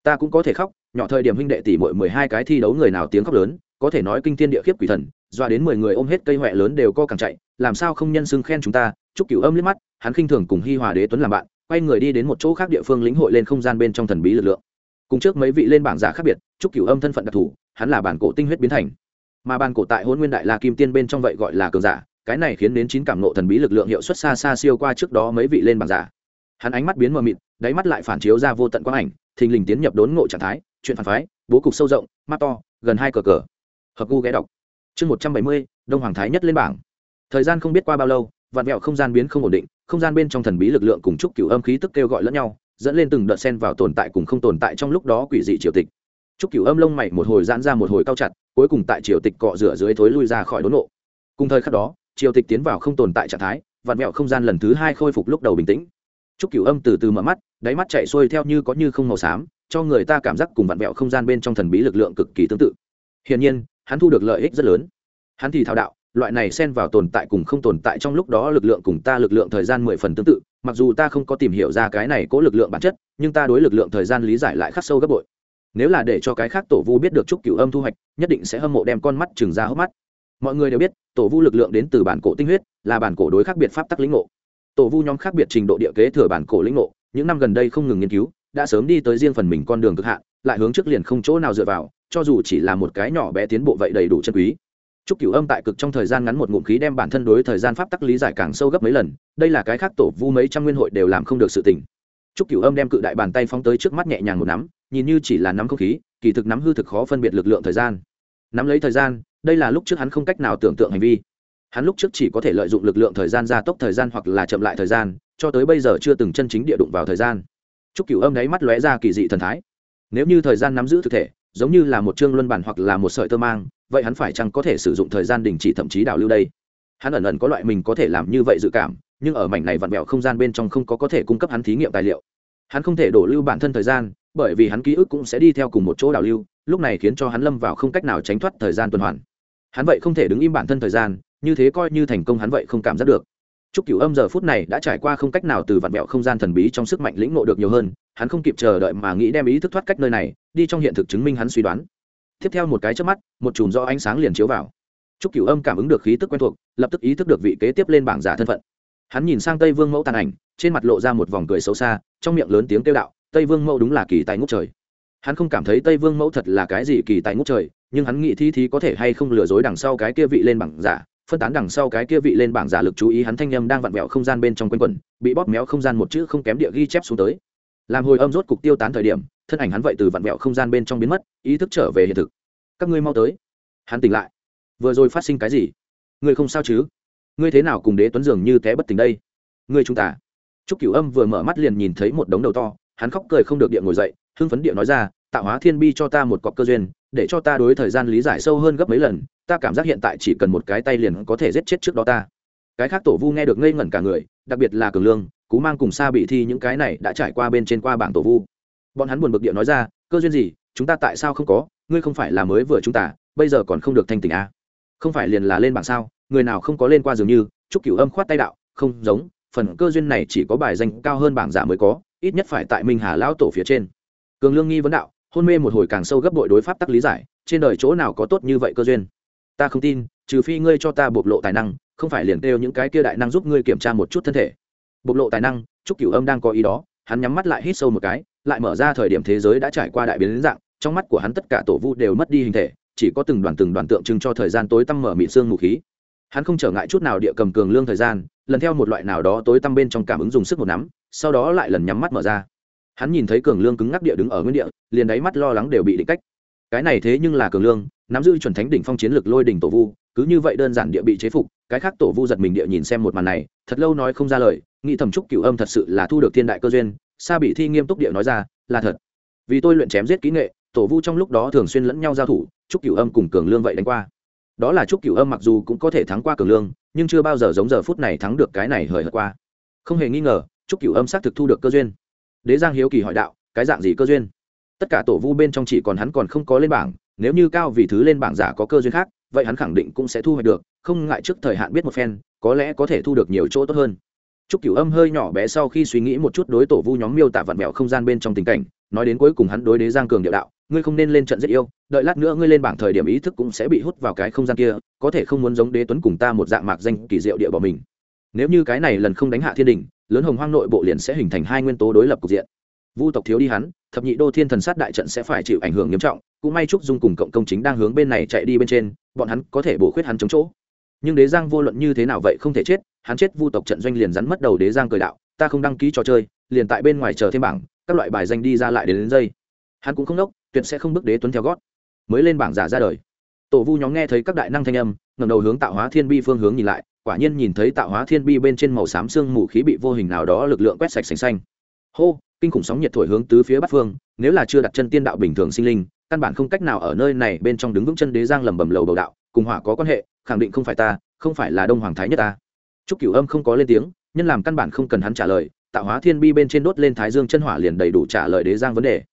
ta cũng có thể khóc, nhỏ thời điểm huynh đệ tỷ mội mười hai cái thi đấu người nào tiếng khóc lớn, có thể nói kinh thiên địa khiếp quỷ thần, doa đến mười người ôm hết cây huệ lớn đều co càng chạy, làm sao không nhân xưng khen chúng ta, chúc cửu âm liếc mắt, hắn khinh thường cùng hi hòa đế tuấn làm bạn, quay người đi đến một chỗ khác địa phương lĩnh hội lên không gian bên trong thần bí lực lượng cùng trước mấy vị lên bảng giả khác biệt, chúc cửu âm thân phận đặc thù, hắn là bản cổ tinh huyết biến thành mà bàn cổ tại hôn nguyên đại la kim tiên bên trong vậy gọi là cường giả, cái này khiến đến chín cảm nộ thần bí lực lượng hiệu suất xa xa siêu qua trước đó mấy vị lên bảng giả. Hắn ánh mắt biến mờ mịt, đáy mắt lại phản chiếu ra vô tận quang ảnh, thình lình tiến nhập đốn ngộ trạng thái, chuyện phản phái, bố cục sâu rộng, mắt to, gần hai cờ cờ. Hợp gu ghé đọc. Chương một trăm bảy mươi, đông hoàng thái nhất lên bảng. Thời gian không biết qua bao lâu, vạn mẹo không gian biến không ổn định, không gian bên trong thần bí lực lượng cùng chúc cửu âm khí tức kêu gọi lẫn nhau, dẫn lên từng đợt sen vào tồn tại cùng không tồn tại trong lúc đó quỷ dị triều tịch. Chúc cửu âm lông mày một hồi giãn ra một hồi cao chặt cuối cùng tại triều tịch cọ rửa dưới thối lui ra khỏi đốn nộ. Cùng thời khắc đó, triều tịch tiến vào không tồn tại trạng thái, vạn mẹo không gian lần thứ hai khôi phục lúc đầu bình tĩnh. Chúc cửu âm từ từ mở mắt, đáy mắt chạy xuôi theo như có như không màu xám, cho người ta cảm giác cùng vạn vẹo không gian bên trong thần bí lực lượng cực kỳ tương tự. Hiển nhiên, hắn thu được lợi ích rất lớn. Hắn thì thao đạo, loại này xen vào tồn tại cùng không tồn tại trong lúc đó lực lượng cùng ta lực lượng thời gian mười phần tương tự, mặc dù ta không có tìm hiểu ra cái này cố lực lượng bản chất, nhưng ta đối lực lượng thời gian lý giải lại khắc sâu gấp bội nếu là để cho cái khác tổ vu biết được trúc cửu âm thu hoạch nhất định sẽ hâm mộ đem con mắt trừng ra hốc mắt. Mọi người đều biết tổ vu lực lượng đến từ bản cổ tinh huyết là bản cổ đối khác biệt pháp tắc lĩnh ngộ. Tổ vu nhóm khác biệt trình độ địa kế thừa bản cổ lĩnh ngộ những năm gần đây không ngừng nghiên cứu đã sớm đi tới riêng phần mình con đường cực hạn lại hướng trước liền không chỗ nào dựa vào cho dù chỉ là một cái nhỏ bé tiến bộ vậy đầy đủ chân quý. Trúc Cửu Âm tại cực trong thời gian ngắn một ngụm khí đem bản thân đối thời gian pháp tắc lý giải càng sâu gấp mấy lần, đây là cái khác tổ vu mấy trăm nguyên hội đều làm không được sự tình. Trúc Cửu Âm đem cự đại bàn tay phóng tới trước mắt nhẹ nhàng một nắm, nhìn như chỉ là nắm không khí, kỳ thực nắm hư thực khó phân biệt lực lượng thời gian. Nắm lấy thời gian, đây là lúc trước hắn không cách nào tưởng tượng hành vi. Hắn lúc trước chỉ có thể lợi dụng lực lượng thời gian gia tốc thời gian hoặc là chậm lại thời gian cho tới bây giờ chưa từng chân chính địa đụng vào thời gian. Chúc cửu âm đáy mắt lóe ra kỳ dị thần thái. Nếu như thời gian nắm giữ thực thể giống như là một chương luân bản hoặc là một sợi tơ mang vậy hắn phải chăng có thể sử dụng thời gian đình chỉ thậm chí đảo lưu đây? Hắn ẩn ẩn có loại mình có thể làm như vậy dự cảm nhưng ở mảnh này vặn vẹo không gian bên trong không có có thể cung cấp hắn thí nghiệm tài liệu. Hắn không thể đổ lưu bản thân thời gian bởi vì hắn ký ức cũng sẽ đi theo cùng một chỗ đảo lưu lúc này khiến cho hắn lâm vào không cách nào tránh thoát thời gian tuần hoàn hắn vậy không thể đứng im bản thân thời gian như thế coi như thành công hắn vậy không cảm giác được Trúc Cửu Âm giờ phút này đã trải qua không cách nào từ vạn vẹo không gian thần bí trong sức mạnh lĩnh ngộ được nhiều hơn, hắn không kịp chờ đợi mà nghĩ đem ý thức thoát cách nơi này, đi trong hiện thực chứng minh hắn suy đoán. Tiếp theo một cái chớp mắt, một chùm do ánh sáng liền chiếu vào. Trúc Cửu Âm cảm ứng được khí tức quen thuộc, lập tức ý thức được vị kế tiếp lên bảng giả thân phận. Hắn nhìn sang Tây Vương Mẫu tàn ảnh, trên mặt lộ ra một vòng cười xấu xa, trong miệng lớn tiếng kêu đạo, Tây Vương Mẫu đúng là kỳ tài ngút trời. Hắn không cảm thấy Tây Vương Mẫu thật là cái gì kỳ tài ngút trời, nhưng hắn nghĩ thi thí có thể hay không lừa dối đằng sau cái kia vị lên bảng giả, phân tán đằng sau cái kia vị lên bảng giả lực chú ý hắn thanh âm đang vặn vẹo không gian bên trong quanh quẩn bị bóp méo không gian một chữ không kém địa ghi chép xuống tới. Làm hồi âm rốt cục tiêu tán thời điểm thân ảnh hắn vậy từ vặn vẹo không gian bên trong biến mất ý thức trở về hiện thực. Các ngươi mau tới. Hắn tỉnh lại. Vừa rồi phát sinh cái gì? Ngươi không sao chứ? Ngươi thế nào cùng đế tuấn dường như té bất tỉnh đây? Ngươi chúng ta. Trúc cửu âm vừa mở mắt liền nhìn thấy một đống đầu to hắn khóc cười không được địa ngồi dậy, hưng phấn địa nói ra, tạo hóa thiên bi cho ta một cọc cơ duyên, để cho ta đối thời gian lý giải sâu hơn gấp mấy lần, ta cảm giác hiện tại chỉ cần một cái tay liền có thể giết chết trước đó ta. Cái khác tổ vu nghe được ngây ngẩn cả người, đặc biệt là cường lương, cú mang cùng xa bị thi những cái này đã trải qua bên trên qua bảng tổ vu. Bọn hắn buồn bực địa nói ra, cơ duyên gì, chúng ta tại sao không có? Ngươi không phải là mới vừa chúng ta, bây giờ còn không được thanh tỉnh à? không phải liền là lên bảng sao? Người nào không có lên qua dường như, chúc cửu âm khoát tay đạo, không giống, phần cơ duyên này chỉ có bài danh cao hơn bảng giả mới có ít nhất phải tại minh hà lão tổ phía trên. Cường lương nghi vấn đạo, hôn mê một hồi càng sâu gấp bội đối pháp tắc lý giải, trên đời chỗ nào có tốt như vậy cơ duyên? Ta không tin, trừ phi ngươi cho ta bộc lộ tài năng, không phải liền kêu những cái kia đại năng giúp ngươi kiểm tra một chút thân thể. Bộc lộ tài năng chúc cửu âm đang có ý đó, hắn nhắm mắt lại hít sâu một cái, lại mở ra thời điểm thế giới đã trải qua đại biến dạng, trong mắt của hắn tất cả tổ vu đều mất đi hình thể, chỉ có từng đoàn từng đoàn tượng trưng cho thời gian tối tăm mở mịn xương mù khí. Hắn không trở ngại chút nào địa cầm cường lương thời gian, lần theo một loại nào đó tối tăm bên trong cảm ứng dùng sức một nắm sau đó lại lần nhắm mắt mở ra. Hắn nhìn thấy cường lương cứng ngắc địa đứng ở nguyên địa, liền đáy mắt lo lắng đều bị định cách. Cái này thế nhưng là cường lương, nắm giữ chuẩn thánh đỉnh phong chiến lược lôi đỉnh tổ vu, cứ như vậy đơn giản địa bị chế phục, cái khác tổ vu giật mình địa nhìn xem một màn này, thật lâu nói không ra lời, nghĩ thầm trúc cửu âm thật sự là thu được thiên đại cơ duyên, sa bị thi nghiêm túc địa nói ra, là thật. Vì tôi luyện chém giết kỹ nghệ, tổ vu trong lúc đó thường xuyên lẫn nhau giao thủ trúc cửu âm cùng cường lương vậy đánh qua. Đó là trúc cửu âm mặc dù cũng có thể thắng qua cường lương, nhưng chưa bao giờ giống giờ phút này thắng được cái này hời hợt qua. Không hề nghi ngờ trúc cửu âm xác thực thu được cơ duyên đế giang hiếu kỳ hỏi đạo cái dạng gì cơ duyên tất cả tổ vu bên trong chỉ còn hắn còn không có lên bảng nếu như cao vì thứ lên bảng giả có cơ duyên khác vậy hắn khẳng định cũng sẽ thu hoạch được không ngại trước thời hạn biết một phen có lẽ có thể thu được nhiều chỗ tốt hơn Trúc Cửu Âm hơi nhỏ bé sau khi suy nghĩ một chút đối tổ vu nhóm miêu tả vặn vẹo không gian bên trong tình cảnh, nói đến cuối cùng hắn đối đế Giang cường điệu đạo, ngươi không nên lên trận giết yêu, đợi lát nữa ngươi lên bảng thời điểm ý thức cũng sẽ bị hút vào cái không gian kia, có thể không muốn giống đế tuấn cùng ta một dạng mạc danh kỳ diệu địa bỏ mình. Nếu như cái này lần không đánh hạ thiên Đình lớn hồng hoang nội bộ liền sẽ hình thành hai nguyên tố đối lập cục diện. Vu tộc thiếu đi hắn thập nhị đô thiên thần sát đại trận sẽ phải chịu ảnh hưởng nghiêm trọng cũng may trúc dung cùng cộng công chính đang hướng bên này chạy đi bên trên bọn hắn có thể bổ khuyết hắn chống chỗ. Nhưng đế giang vô luận như thế nào vậy không thể chết hắn chết vu tộc trận doanh liền rắn mất đầu đế giang cười đạo ta không đăng ký trò chơi liền tại bên ngoài chờ thêm bảng các loại bài danh đi ra lại đến, đến dây. Hắn cũng không đốc tuyệt sẽ không bước đế tuấn theo gót. Mới lên bảng giả ra đời. Tổ vu nhóm nghe thấy các đại năng thanh âm ngầm đầu hướng tạo hóa thiên bi phương hướng nhìn lại quả nhiên nhìn thấy tạo hóa thiên bi bên trên màu xám xương mù khí bị vô hình nào đó lực lượng quét sạch sành xanh. Hô, kinh khủng sóng nhiệt thổi hướng tứ phía bắc phương, nếu là chưa đặt chân tiên đạo bình thường sinh linh, căn bản không cách nào ở nơi này bên trong đứng vững chân đế giang lầm bầm lầu đầu đạo, cùng hỏa có quan hệ, khẳng định không phải ta, không phải là đông hoàng thái nhất ta. Trúc cửu âm không có lên tiếng, nhân làm căn bản không cần hắn trả lời, tạo hóa thiên bi bên trên đốt lên thái dương chân hỏa liền đầy đủ trả lời đế giang vấn đề.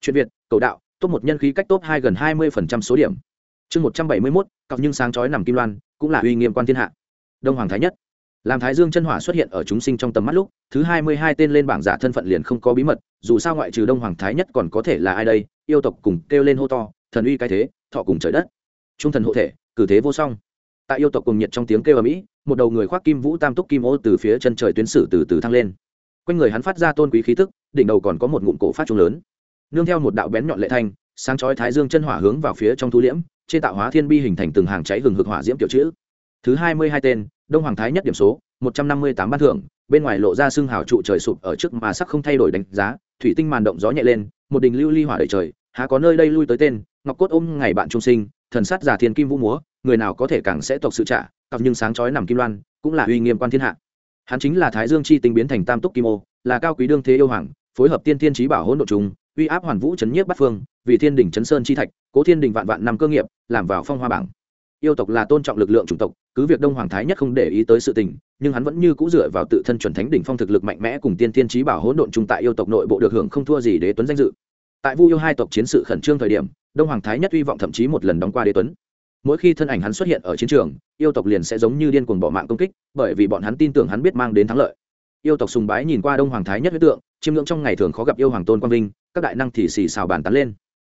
Chuyện việt, cầu đạo, top một nhân khí cách top hai gần hai mươi phần trăm số điểm. Chương một trăm bảy mươi mốt, cặp nhưng sáng chói nằm kim loan, cũng là uy nghiêm quan thiên hạ đông hoàng thái nhất. Làm thái dương chân hỏa xuất hiện ở chúng sinh trong tầm mắt lúc, thứ hai mươi hai tên lên bảng giả thân phận liền không có bí mật, dù sao ngoại trừ đông hoàng thái nhất còn có thể là ai đây? Yêu tộc cùng kêu lên hô to, thần uy cái thế, thọ cùng trời đất. Trung thần hộ thể, cử thế vô song. Tại yêu tộc cùng nhiệt trong tiếng kêu ở mỹ một đầu người khoác kim vũ tam túc kim ô từ phía chân trời tuyến sử từ từ thăng lên. Quanh người hắn phát ra tôn quý khí tức, đỉnh đầu còn có một ngụm cổ phát trung lớn. Nương theo một đạo bén nhọn lệ thanh, sáng chói thái dương chân hỏa hướng vào phía trong thu liễm trên tạo hóa thiên bi hình thành từng hàng cháy hừng hực hỏa diễm kiểu chữ. Thứ hai mươi hai tên đông hoàng thái nhất điểm số, một trăm năm mươi tám ban thưởng, bên ngoài lộ ra xương hào trụ trời sụp ở trước mà sắc không thay đổi đánh giá, thủy tinh màn động gió nhẹ lên, một đình lưu ly hỏa đời trời, há có nơi đây lui tới tên, ngọc cốt ôm ngày bạn trung sinh, thần sát giả thiên kim vũ múa, người nào có thể càng sẽ tộc sự trả, cặp nhưng sáng chói nằm kim loan, cũng là uy nghiêm quan thiên hạ. Hắn chính là thái dương chi tính biến thành tam túc kim ô, là cao quý đương thế yêu hoàng, phối hợp tiên thiên trí bảo hỗn độ trùng, uy áp hoàn vũ chấn nhiếp bắt phương, vì thiên đỉnh chấn sơn chi thạch, cố thiên đình vạn vạn năm cơ nghiệp, làm vào phong hoa bảng yêu tộc là tôn trọng lực lượng chủng tộc, cứ việc đông hoàng thái nhất không để ý tới sự tình, nhưng hắn vẫn như cũ dựa vào tự thân chuẩn thánh đỉnh phong thực lực mạnh mẽ cùng tiên thiên trí bảo hỗn độn chung tại yêu tộc nội bộ được hưởng không thua gì đế tuấn danh dự. Tại vu yêu hai tộc chiến sự khẩn trương thời điểm, đông hoàng thái nhất hy vọng thậm chí một lần đóng qua đế tuấn. Mỗi khi thân ảnh hắn xuất hiện ở chiến trường, yêu tộc liền sẽ giống như điên cuồng bỏ mạng công kích, bởi vì bọn hắn tin tưởng hắn biết mang đến thắng lợi. Yêu tộc sùng bái nhìn qua đông hoàng thái nhất huyết tượng, chiêm ngưỡng trong ngày thường khó gặp yêu hoàng tôn quang vinh, các đại năng thì xì xào bàn tán lên.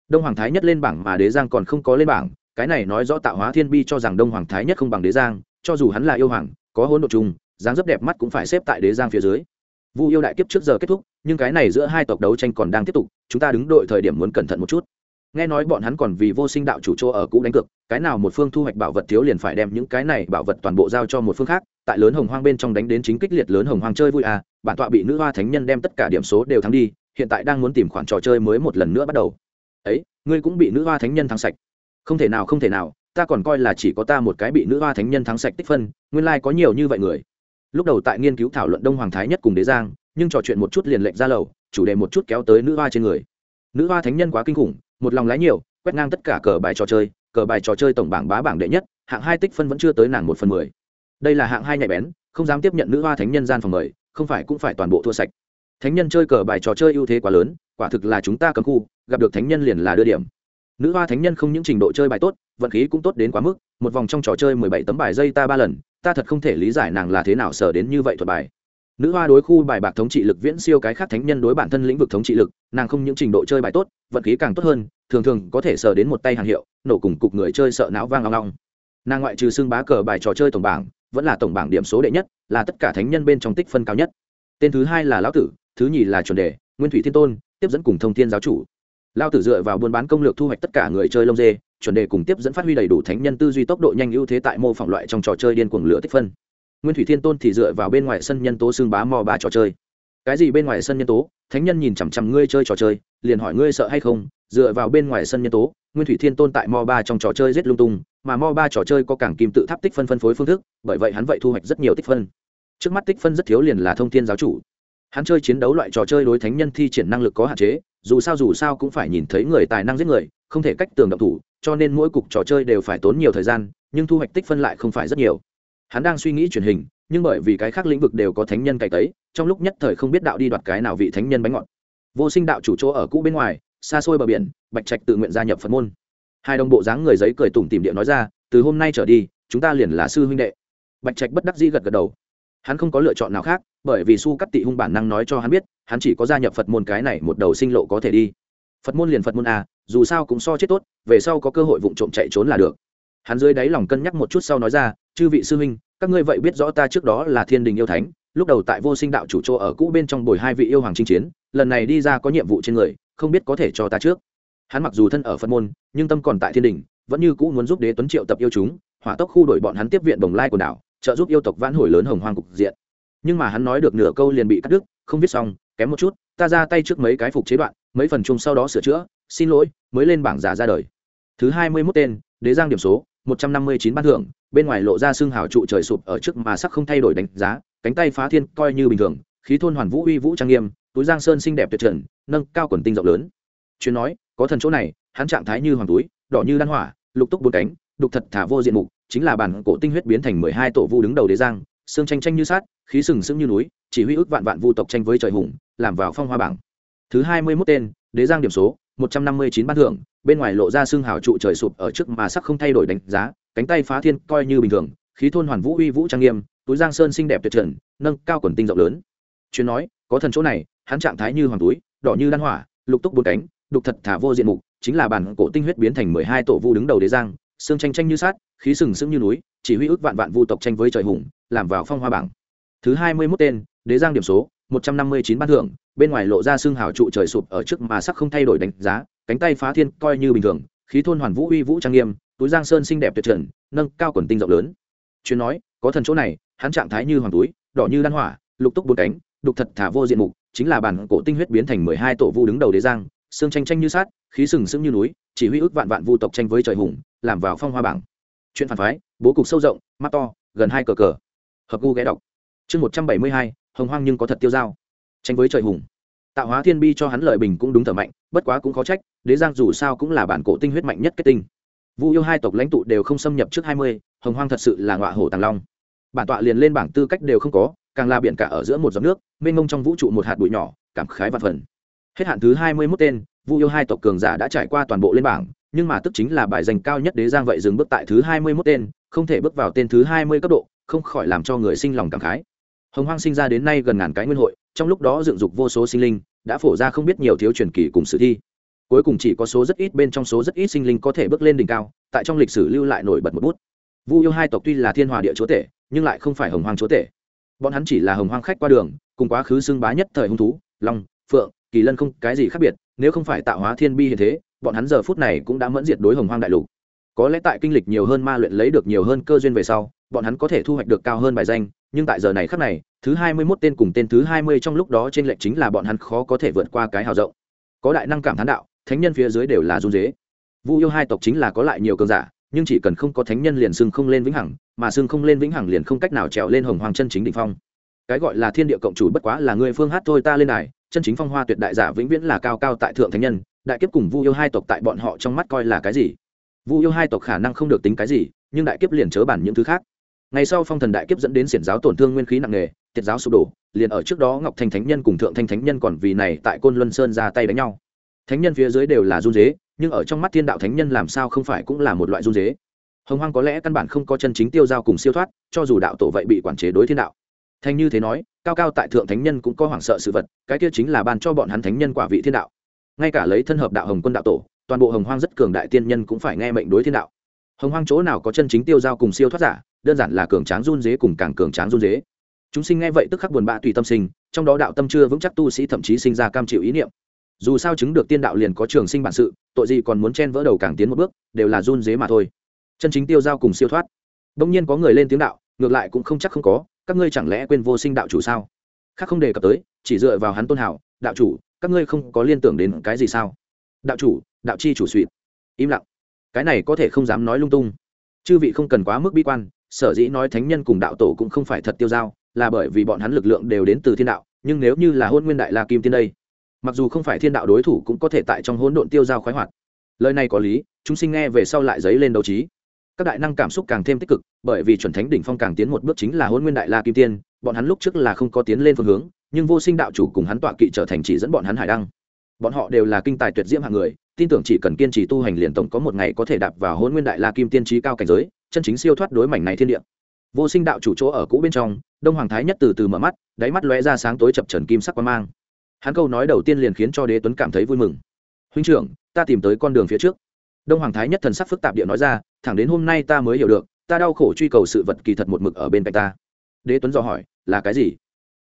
Đông hoàng thái nhất lên bảng mà đế giang còn không có lên bảng cái này nói rõ tạo hóa thiên bi cho rằng đông hoàng thái nhất không bằng đế giang, cho dù hắn là yêu hoàng, có hỗn độ chung, dáng dấp đẹp mắt cũng phải xếp tại đế giang phía dưới. Vu yêu đại kiếp trước giờ kết thúc, nhưng cái này giữa hai tộc đấu tranh còn đang tiếp tục, chúng ta đứng đội thời điểm muốn cẩn thận một chút. Nghe nói bọn hắn còn vì vô sinh đạo chủ chỗ ở cũ đánh cược, cái nào một phương thu hoạch bảo vật thiếu liền phải đem những cái này bảo vật toàn bộ giao cho một phương khác, tại lớn hồng hoang bên trong đánh đến chính kích liệt lớn hồng hoang chơi vui à bản tọa bị nữ hoa thánh nhân đem tất cả điểm số đều thắng đi, hiện tại đang muốn tìm khoản trò chơi mới một lần nữa bắt đầu. Ấy, ngươi cũng bị nữ hoa thánh nhân thắng sạch không thể nào, không thể nào, ta còn coi là chỉ có ta một cái bị nữ hoa thánh nhân thắng sạch tích phân, nguyên lai、like、có nhiều như vậy người. Lúc đầu tại nghiên cứu thảo luận đông hoàng thái nhất cùng đế giang, nhưng trò chuyện một chút liền lệnh ra lầu, chủ đề một chút kéo tới nữ hoa trên người. Nữ hoa thánh nhân quá kinh khủng, một lòng lái nhiều, quét ngang tất cả cờ bài trò chơi, cờ bài trò chơi tổng bảng bá bảng đệ nhất, hạng hai tích phân vẫn chưa tới nàng một phần mười. Đây là hạng hai nhạy bén, không dám tiếp nhận nữ hoa thánh nhân gian phòng mời, không phải cũng phải toàn bộ thua sạch. Thánh nhân chơi cờ bài trò chơi ưu thế quá lớn, quả thực là chúng ta cầm khu, gặp được thánh nhân liền là đưa điểm nữ hoa thánh nhân không những trình độ chơi bài tốt, vận khí cũng tốt đến quá mức, một vòng trong trò chơi mười bảy tấm bài dây ta ba lần, ta thật không thể lý giải nàng là thế nào sở đến như vậy thuật bài. Nữ hoa đối khu bài bạc thống trị lực viễn siêu cái khác thánh nhân đối bản thân lĩnh vực thống trị lực, nàng không những trình độ chơi bài tốt, vận khí càng tốt hơn, thường thường có thể sở đến một tay hàng hiệu, nổ cùng cục người chơi sợ não vang long long nàng ngoại trừ xưng bá cờ bài trò chơi tổng bảng, vẫn là tổng bảng điểm số đệ nhất, là tất cả thánh nhân bên trong tích phân cao nhất. Tên thứ hai là lão tử, thứ nhì là chuẩn đề, nguyên thủy thiên tôn, tiếp dẫn cùng thông thiên giáo chủ lao tử dựa vào buôn bán công lược thu hoạch tất cả người chơi lông dê, chuẩn đề cùng tiếp dẫn phát huy đầy đủ thánh nhân tư duy tốc độ nhanh ưu thế tại mô phỏng loại trong trò chơi điên cuồng lửa tích phân. Nguyên thủy thiên tôn thì dựa vào bên ngoài sân nhân tố xương bá mò ba trò chơi. Cái gì bên ngoài sân nhân tố? Thánh nhân nhìn chằm chằm ngươi chơi trò chơi, liền hỏi ngươi sợ hay không? Dựa vào bên ngoài sân nhân tố, nguyên thủy thiên tôn tại mò ba trong trò chơi rất lung tung, mà mò ba trò chơi có cảng kim tự tháp tích phân phân phối phương thức, bởi vậy hắn vậy thu hoạch rất nhiều tích phân. Trước mắt tích phân rất thiếu liền là thông thiên giáo chủ. Hắn chơi chiến đấu loại trò chơi đối thánh nhân thi triển năng lực có hạn chế dù sao dù sao cũng phải nhìn thấy người tài năng giết người, không thể cách tường động thủ, cho nên mỗi cục trò chơi đều phải tốn nhiều thời gian, nhưng thu hoạch tích phân lại không phải rất nhiều. Hắn đang suy nghĩ truyền hình, nhưng bởi vì cái khác lĩnh vực đều có thánh nhân cày tấy, trong lúc nhất thời không biết đạo đi đoạt cái nào vị thánh nhân bánh ngọt. Vô sinh đạo chủ chỗ ở cũ bên ngoài, xa xôi bờ biển, bạch trạch tự nguyện gia nhập phật môn. Hai đồng bộ dáng người giấy cười tủm tìm điện nói ra, từ hôm nay trở đi, chúng ta liền là sư huynh đệ. Bạch trạch bất đắc dĩ gật gật đầu hắn không có lựa chọn nào khác, bởi vì su cắt tị hung bản năng nói cho hắn biết, hắn chỉ có gia nhập phật môn cái này một đầu sinh lộ có thể đi. Phật môn liền phật môn à dù sao cũng so chết tốt, về sau có cơ hội vụ trộm chạy trốn là được. Hắn dưới đáy lòng cân nhắc một chút sau nói ra, chư vị sư huynh, các ngươi vậy biết rõ ta trước đó là thiên đình yêu thánh, lúc đầu tại vô sinh đạo chủ chỗ ở cũ bên trong bồi hai vị yêu hoàng chinh chiến, lần này đi ra có nhiệm vụ trên người, không biết có thể cho ta trước. Hắn mặc dù thân ở phật môn, nhưng tâm còn tại thiên đình, vẫn như cũ muốn giúp đế tuấn triệu tập yêu chúng, hỏa tốc khu đổi bọn hắn tiếp viện đồng lai của đảo trợ giúp yêu tộc vãn hồi lớn hồng hoang cục diện. Nhưng mà hắn nói được nửa câu liền bị cắt đứt, không viết xong, kém một chút, ta ra tay trước mấy cái phục chế đoạn, mấy phần chung sau đó sửa chữa, xin lỗi, mới lên bảng giả ra đời. Thứ hai mươi mốt tên, đế giang điểm số, một trăm năm mươi chín ban thưởng, bên ngoài lộ ra xương hào trụ trời sụp ở trước mà sắc không thay đổi đánh giá, cánh tay phá thiên coi như bình thường, khí thôn hoàn vũ uy vũ trang nghiêm, túi giang sơn xinh đẹp tuyệt trần, nâng cao quần tinh rộng lớn. Chuyên nói, có thần chỗ này, hắn trạng thái như hoàng túi, đỏ như đan hỏa, lục túc bốn cánh, đục thật thả vô diện mục chính là bản cổ tinh huyết biến thành mười hai tổ vu đứng đầu đế giang, xương tranh tranh như sát khí sừng sững như núi, chỉ huy ước vạn vạn vu tộc tranh với trời hùng, làm vào phong hoa bảng. Thứ hai mươi mốt tên, đế giang điểm số, một trăm năm mươi chín ban thưởng, bên ngoài lộ ra xương hào trụ trời sụp ở trước mà sắc không thay đổi đánh giá, cánh tay phá thiên coi như bình thường, khí thôn hoàn vũ uy vũ trang nghiêm, túi giang sơn xinh đẹp tuyệt trần, nâng cao quần tinh rộng lớn. Chuyên nói, có thần chỗ này, hắn trạng thái như hoàng túi, đỏ như đan hỏa, lục túc bốn cánh, đục thật thả vô diện mục, chính là bản cổ tinh huyết biến thành mười hai tổ vu đứng đầu đế giang xương tranh tranh như sát khí sừng sững như núi, chỉ huy ước vạn vạn vu tộc tranh với trời hùng, làm vào phong hoa bảng. Thứ hai mươi mốt tên, đế giang điểm số, một trăm năm mươi chín ban thưởng, bên ngoài lộ ra xương hào trụ trời sụp ở trước mà sắc không thay đổi đánh giá, cánh tay phá thiên coi như bình thường, khí thôn hoàn vũ uy vũ trang nghiêm, túi giang sơn xinh đẹp tuyệt trần, nâng cao quần tinh rộng lớn. Chuyên nói, có thần chỗ này, hắn trạng thái như hoàng túi, đỏ như đan hỏa, lục túc bốn cánh, đục thật thả vô diện mục, chính là bản cổ tinh huyết biến thành mười hai tổ vu đứng đầu đế giang, xương tranh tranh như sát khí sừng sững như núi, chỉ huy ước vạn vạn vu tộc tranh với trời hùng làm vào phong hoa bảng. Chuyện phản phái, bố cục sâu rộng, mắt to, gần hai cờ cờ. Hợp gu ghé đọc. Chương một trăm bảy mươi hai, hồng hoang nhưng có thật tiêu dao. Tranh với trời hùng. Tạo hóa thiên bi cho hắn lợi bình cũng đúng thở mạnh, bất quá cũng khó trách, đế giang dù sao cũng là bản cổ tinh huyết mạnh nhất kết tinh. Vu yêu hai tộc lãnh tụ đều không xâm nhập trước hai mươi, hồng hoang thật sự là ngọa hổ tàng long. Bản tọa liền lên bảng tư cách đều không có, càng là biển cả ở giữa một giọt nước, mênh mông trong vũ trụ một hạt bụi nhỏ, cảm khái và phần. Hết hạn thứ hai mươi mốt tên, vu yêu hai tộc cường giả đã trải qua toàn bộ lên bảng nhưng mà tức chính là bài dành cao nhất đế giang vậy dừng bước tại thứ hai mươi mốt tên, không thể bước vào tên thứ hai mươi cấp độ, không khỏi làm cho người sinh lòng cảm khái. Hồng hoang sinh ra đến nay gần ngàn cái nguyên hội, trong lúc đó dựng dục vô số sinh linh, đã phổ ra không biết nhiều thiếu truyền kỳ cùng sử thi. Cuối cùng chỉ có số rất ít bên trong số rất ít sinh linh có thể bước lên đỉnh cao, tại trong lịch sử lưu lại nổi bật một bút. Vu yêu hai tộc tuy là thiên hòa địa chúa tể, nhưng lại không phải hồng hoang chúa tể. Bọn hắn chỉ là hồng hoang khách qua đường, cùng quá khứ xưng bá nhất thời hung thú, long, phượng, kỳ lân không, cái gì khác biệt, nếu không phải tạo hóa thiên bi hiện thế bọn hắn giờ phút này cũng đã mẫn diệt đối hồng hoang đại lục. Có lẽ tại kinh lịch nhiều hơn ma luyện lấy được nhiều hơn cơ duyên về sau, bọn hắn có thể thu hoạch được cao hơn bài danh, nhưng tại giờ này khắc này, thứ hai mươi mốt tên cùng tên thứ hai mươi trong lúc đó trên lệnh chính là bọn hắn khó có thể vượt qua cái hào rộng. Có đại năng cảm thán đạo, thánh nhân phía dưới đều là run dế vu yêu hai tộc chính là có lại nhiều cường giả, nhưng chỉ cần không có thánh nhân liền xưng không lên vĩnh hằng, mà xưng không lên vĩnh hằng liền không cách nào trèo lên hồng hoàng chân chính đ ỉ n h phong. Cái gọi là thiên địa cộng chủ bất quá là người phương hát thôi ta lên này chân chính phong hoa tuyệt đại giả vĩnh viễn là cao cao tại thượng thánh nhân đại kiếp cùng vu yêu hai tộc tại bọn họ trong mắt coi là cái gì? Vu yêu hai tộc khả năng không được tính cái gì, nhưng đại kiếp liền chớ bản những thứ khác. Ngày sau phong thần đại kiếp dẫn đến xiển giáo tổn thương nguyên khí nặng nề, tiệt giáo sụp đổ, liền ở trước đó ngọc thanh thánh nhân cùng thượng thanh thánh nhân còn vì này tại côn luân sơn ra tay đánh nhau. Thánh nhân phía dưới đều là run dế, nhưng ở trong mắt thiên đạo thánh nhân làm sao không phải cũng là một loại run dế? Hồng hoang có lẽ căn bản không có chân chính tiêu giao cùng siêu thoát, cho dù đạo tổ vậy bị quản chế đối thiên đạo. Thanh như thế nói, cao cao tại thượng thánh nhân cũng có hoảng sợ sự vật, cái kia chính là ban cho bọn hắn thánh nhân quả vị thiên đạo ngay cả lấy thân hợp đạo hồng quân đạo tổ, toàn bộ hồng hoang rất cường đại tiên nhân cũng phải nghe mệnh đối thiên đạo. Hồng hoang chỗ nào có chân chính tiêu giao cùng siêu thoát giả, đơn giản là cường tráng run dế cùng càng cường tráng run dế. Chúng sinh nghe vậy tức khắc buồn bã tùy tâm sinh, trong đó đạo tâm chưa vững chắc tu sĩ thậm chí sinh ra cam chịu ý niệm. Dù sao chứng được tiên đạo liền có trường sinh bản sự, tội gì còn muốn chen vỡ đầu càng tiến một bước, đều là run dế mà thôi. Chân chính tiêu giao cùng siêu thoát. Đông nhiên có người lên tiếng đạo, ngược lại cũng không chắc không có, các ngươi chẳng lẽ quên vô sinh đạo chủ sao? Khác không đề cập tới, chỉ dựa vào hắn tôn hảo, đạo chủ các ngươi không có liên tưởng đến cái gì sao? Đạo chủ, đạo chi chủ suỵt im lặng. Cái này có thể không dám nói lung tung. Chư vị không cần quá mức bi quan, sở dĩ nói thánh nhân cùng đạo tổ cũng không phải thật tiêu dao, là bởi vì bọn hắn lực lượng đều đến từ thiên đạo, nhưng nếu như là hôn nguyên đại la kim tiên đây, mặc dù không phải thiên đạo đối thủ cũng có thể tại trong hỗn độn tiêu dao khoái hoạt. Lời này có lý, chúng sinh nghe về sau lại dấy lên đấu trí. Các đại năng cảm xúc càng thêm tích cực, bởi vì chuẩn thánh đỉnh phong càng tiến một bước chính là hôn nguyên đại la kim tiên, bọn hắn lúc trước là không có tiến lên phương hướng nhưng vô sinh đạo chủ cùng hắn tọa kỵ trở thành chỉ dẫn bọn hắn hải đăng. Bọn họ đều là kinh tài tuyệt diễm hạng người, tin tưởng chỉ cần kiên trì tu hành liền tổng có một ngày có thể đạp vào hôn nguyên đại la kim tiên trí cao cảnh giới, chân chính siêu thoát đối mảnh này thiên địa. Vô sinh đạo chủ chỗ ở cũ bên trong, đông hoàng thái nhất từ từ mở mắt, đáy mắt lóe ra sáng tối chập trần kim sắc quan mang. Hắn câu nói đầu tiên liền khiến cho đế tuấn cảm thấy vui mừng. Huynh trưởng, ta tìm tới con đường phía trước. Đông hoàng thái nhất thần sắc phức tạp địa nói ra, thẳng đến hôm nay ta mới hiểu được, ta đau khổ truy cầu sự vật kỳ thật một mực ở bên cạnh ta. Đế tuấn dò hỏi, là cái gì?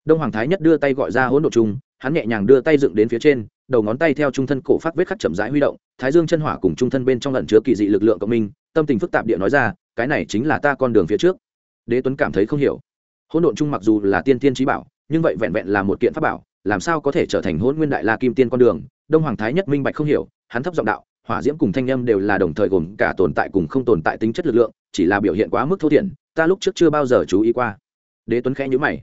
Đông hoàng thái nhất đưa tay gọi ra hỗn độ chung hắn nhẹ nhàng đưa tay dựng đến phía trên, đầu ngón tay theo trung thân cổ phát vết khắc chậm rãi huy động, thái dương chân hỏa cùng trung thân bên trong lần chứa kỳ dị lực lượng cộng minh, tâm tình phức tạp địa nói ra, cái này chính là ta con đường phía trước. Đế tuấn cảm thấy không hiểu. Hỗn độn chung mặc dù là tiên tiên trí bảo, nhưng vậy vẹn vẹn là một kiện pháp bảo, làm sao có thể trở thành hỗn nguyên đại la kim tiên con đường? Đông hoàng thái nhất minh bạch không hiểu, hắn thấp giọng đạo, hỏa diễm cùng thanh âm đều là đồng thời gồm cả tồn tại cùng không tồn tại tính chất lực lượng, chỉ là biểu hiện quá mức thô thiển, ta lúc trước chưa bao giờ chú ý qua. Đế tuấn khẽ nhữ mày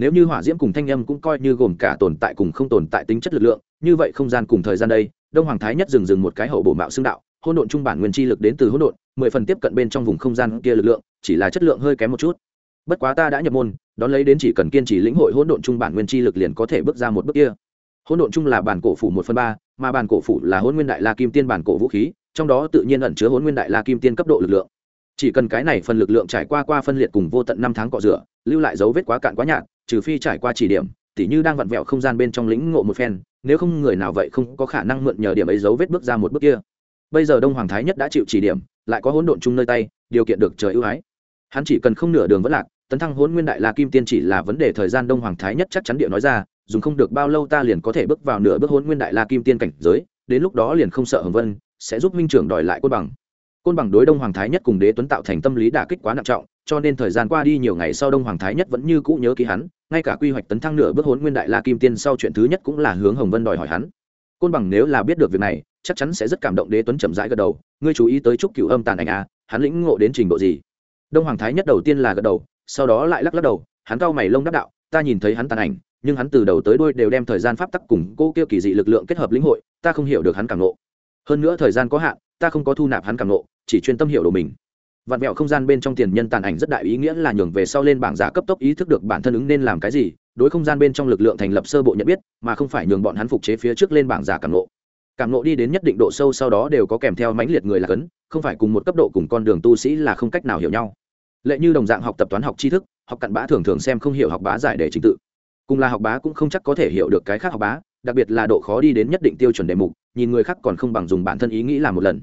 nếu như hỏa diễm cùng thanh âm cũng coi như gồm cả tồn tại cùng không tồn tại tính chất lực lượng, như vậy không gian cùng thời gian đây, đông hoàng thái nhất dừng dừng một cái hậu bổ mạo xương đạo, hỗn độn trung bản nguyên chi lực đến từ hỗn độn, mười phần tiếp cận bên trong vùng không gian kia lực lượng, chỉ là chất lượng hơi kém một chút. Bất quá ta đã nhập môn, đón lấy đến chỉ cần kiên trì lĩnh hội hỗn độn trung bản nguyên chi lực liền có thể bước ra một bước kia. Hỗn độn trung là bản cổ phủ một phần ba, mà bản cổ phủ là hỗn nguyên đại la kim tiên bản cổ vũ khí, trong đó tự nhiên ẩn chứa hỗn nguyên đại la kim tiên cấp độ lực lượng chỉ cần cái này phần lực lượng trải qua qua phân liệt cùng vô tận năm tháng cọ rửa, lưu lại dấu vết quá cạn quá nhạt, trừ phi trải qua chỉ điểm, tỉ như đang vặn vẹo không gian bên trong lĩnh ngộ một phen, nếu không người nào vậy không có khả năng mượn nhờ điểm ấy dấu vết bước ra một bước kia. Bây giờ đông hoàng thái nhất đã chịu chỉ điểm, lại có hỗn độn chung nơi tay, điều kiện được trời ưu ái. Hắn chỉ cần không nửa đường vẫn lạc, tấn thăng hỗn nguyên đại la kim tiên chỉ là vấn đề thời gian đông hoàng thái nhất chắc chắn địa nói ra, dùng không được bao lâu ta liền có thể bước vào nửa bước hỗn nguyên đại la kim tiên cảnh giới, đến lúc đó liền không sợ hồng vân, sẽ giúp minh trưởng đòi lại côn bằng côn bằng đối đông hoàng thái nhất cùng đế tuấn tạo thành tâm lý đả kích quá nặng trọng, cho nên thời gian qua đi nhiều ngày sau đông hoàng thái nhất vẫn như cũ nhớ ký hắn, ngay cả quy hoạch tấn thăng nửa bước hỗn nguyên đại la kim tiên sau chuyện thứ nhất cũng là hướng hồng vân đòi hỏi hắn. Côn bằng nếu là biết được việc này, chắc chắn sẽ rất cảm động đế tuấn chậm rãi gật đầu, ngươi chú ý tới trúc cửu âm tàn ảnh à hắn lĩnh ngộ đến trình độ gì? Đông hoàng thái nhất đầu tiên là gật đầu, sau đó lại lắc lắc đầu, hắn cao mày lông đắc đạo, ta nhìn thấy hắn tàn ảnh, nhưng hắn từ đầu tới đuôi đều đem thời gian pháp tắc cùng cô kia kỳ dị lực lượng kết hợp lĩnh hội, ta không hiểu được hắn càng nộ hơn nữa thời gian có hạn ta không có thu nạp hắn càng nộ, chỉ chuyên tâm hiểu đồ mình. Vạn mẹo không gian bên trong tiền nhân tàn ảnh rất đại ý nghĩa là nhường về sau lên bảng giả cấp tốc ý thức được bản thân ứng nên làm cái gì, đối không gian bên trong lực lượng thành lập sơ bộ nhận biết, mà không phải nhường bọn hắn phục chế phía trước lên bảng giả càng nộ. Cảm nộ đi đến nhất định độ sâu sau đó đều có kèm theo mãnh liệt người là cấn, không phải cùng một cấp độ cùng con đường tu sĩ là không cách nào hiểu nhau. Lệ như đồng dạng học tập toán học tri thức, học cặn bã thường thường xem không hiểu học bá giải đề trình tự. Cùng là học bá cũng không chắc có thể hiểu được cái khác học bá, đặc biệt là độ khó đi đến nhất định tiêu chuẩn đề mục, nhìn người khác còn không bằng dùng bản thân ý nghĩ làm một lần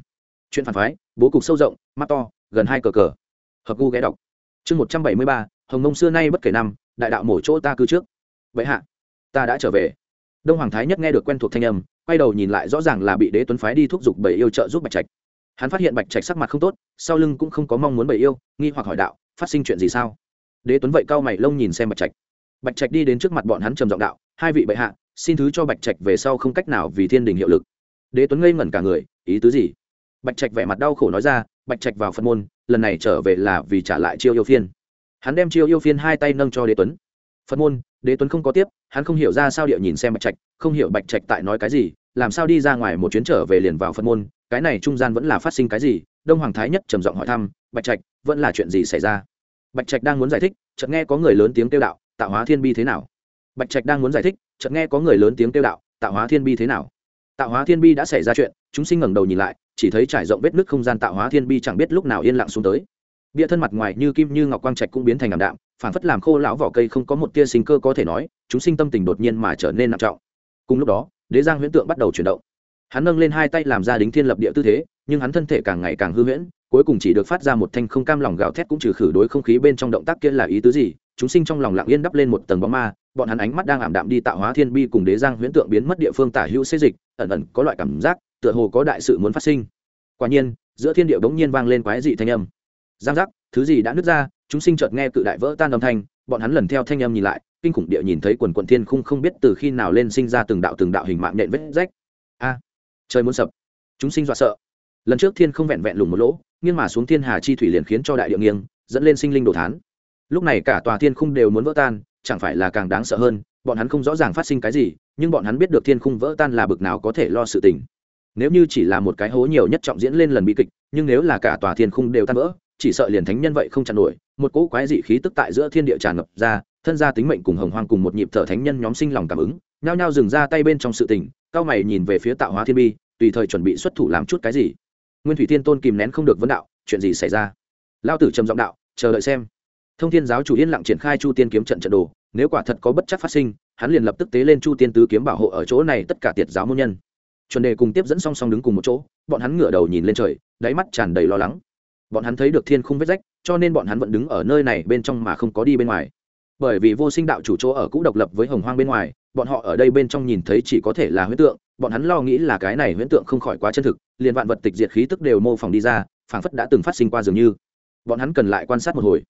chuyện phản phái, bố cục sâu rộng, mắt to, gần hai cờ cờ. Hợp gu ghé đọc. Chương một trăm bảy mươi ba, hồng nông xưa nay bất kể năm, đại đạo mổ chỗ ta cư trước. Vậy hạ, ta đã trở về. Đông hoàng thái nhất nghe được quen thuộc thanh âm, quay đầu nhìn lại rõ ràng là bị đế tuấn phái đi thúc giục bảy yêu trợ giúp bạch trạch. Hắn phát hiện bạch trạch sắc mặt không tốt, sau lưng cũng không có mong muốn bảy yêu, nghi hoặc hỏi đạo, phát sinh chuyện gì sao? Đế tuấn vậy cao mày lông nhìn xem bạch trạch. Bạch trạch đi đến trước mặt bọn hắn trầm giọng đạo, hai vị bệ hạ, xin thứ cho bạch trạch về sau không cách nào vì thiên đình hiệu lực. Đế tuấn ngây ngẩn cả người, ý tứ gì? Bạch trạch vẻ mặt đau khổ nói ra, bạch trạch vào phật môn, lần này trở về là vì trả lại chiêu yêu phiên. Hắn đem chiêu yêu phiên hai tay nâng cho đế tuấn. Phật môn, đế tuấn không có tiếp, hắn không hiểu ra sao địa nhìn xem bạch trạch, không hiểu bạch trạch tại nói cái gì, làm sao đi ra ngoài một chuyến trở về liền vào phật môn, cái này trung gian vẫn là phát sinh cái gì? Đông hoàng thái nhất trầm giọng hỏi thăm, bạch trạch, vẫn là chuyện gì xảy ra? Bạch trạch đang muốn giải thích, chợt nghe có người lớn tiếng kêu đạo, tạo hóa thiên bi thế nào? Bạch trạch đang muốn giải thích, chợt nghe có người lớn tiếng kêu đạo, tạo hóa thiên bi thế nào? Tạo hóa thiên bi đã xảy ra chuyện, chúng sinh ngẩng đầu nhìn lại chỉ thấy trải rộng vết nứt không gian tạo hóa thiên bi chẳng biết lúc nào yên lặng xuống tới. Bia thân mặt ngoài như kim như ngọc quang trạch cũng biến thành ảm đạm phản phất làm khô lão vỏ cây không có một tia sinh cơ có thể nói, chúng sinh tâm tình đột nhiên mà trở nên nặng trọng. Cùng lúc đó, đế giang huyễn tượng bắt đầu chuyển động. Hắn nâng lên hai tay làm ra đính thiên lập địa tư thế, nhưng hắn thân thể càng ngày càng hư huyễn, cuối cùng chỉ được phát ra một thanh không cam lòng gào thét cũng trừ khử đối không khí bên trong động tác kia là ý tứ gì, chúng sinh trong lòng lặng yên đắp lên một tầng bóng ma, bọn hắn ánh mắt đang ảm đạm đi tạo hóa thiên bi cùng đế giang huyễn tượng biến mất địa phương tả hữu xê dịch, ẩn ẩn có loại cảm giác tựa hồ có đại sự muốn phát sinh. Quả nhiên, giữa thiên địa bỗng nhiên vang lên quái dị thanh âm. Giang giác, thứ gì đã nứt ra, chúng sinh chợt nghe cự đại vỡ tan âm thanh, bọn hắn lần theo thanh âm nhìn lại, kinh khủng địa nhìn thấy quần quận thiên khung không biết từ khi nào lên sinh ra từng đạo từng đạo hình mạng nện vết rách. A, trời muốn sập. Chúng sinh dọa sợ. Lần trước thiên không vẹn vẹn lùng một lỗ nhưng mà xuống thiên hà chi thủy liền khiến cho đại địa nghiêng, dẫn lên sinh linh đồ thán. Lúc này cả tòa thiên khung đều muốn vỡ tan, chẳng phải là càng đáng sợ hơn, bọn hắn không rõ ràng phát sinh cái gì, nhưng bọn hắn biết được thiên khung vỡ tan là bực nào có thể lo sự tình nếu như chỉ là một cái hố nhiều nhất trọng diễn lên lần bi kịch, nhưng nếu là cả tòa thiên khung đều tan vỡ, chỉ sợ liền thánh nhân vậy không chặn nổi. Một cỗ quái dị khí tức tại giữa thiên địa tràn ngập ra, thân gia tính mệnh cùng hồng hoang cùng một nhịp thở thánh nhân nhóm sinh lòng cảm ứng, nhao nhao dừng ra tay bên trong sự tình, cao mày nhìn về phía tạo hóa thiên bi, tùy thời chuẩn bị xuất thủ làm chút cái gì. Nguyên thủy thiên tôn kìm nén không được vấn đạo, chuyện gì xảy ra? Lao tử trầm giọng đạo, chờ đợi xem. Thông thiên giáo chủ yên lặng triển khai chu tiên kiếm trận trận đồ, nếu quả thật có bất chắc phát sinh, hắn liền lập tức tế lên chu tiên tứ kiếm bảo hộ ở chỗ này tất cả tiệt giáo môn nhân chuẩn đề cùng tiếp dẫn song song đứng cùng một chỗ, bọn hắn ngửa đầu nhìn lên trời, đáy mắt tràn đầy lo lắng. Bọn hắn thấy được thiên không vết rách, cho nên bọn hắn vẫn đứng ở nơi này bên trong mà không có đi bên ngoài. Bởi vì vô sinh đạo chủ chỗ ở cũ độc lập với hồng hoang bên ngoài, bọn họ ở đây bên trong nhìn thấy chỉ có thể là huyễn tượng, bọn hắn lo nghĩ là cái này huyễn tượng không khỏi quá chân thực, liền vạn vật tịch diệt khí tức đều mô phỏng đi ra, phảng phất đã từng phát sinh qua dường như. Bọn hắn cần lại quan sát một hồi.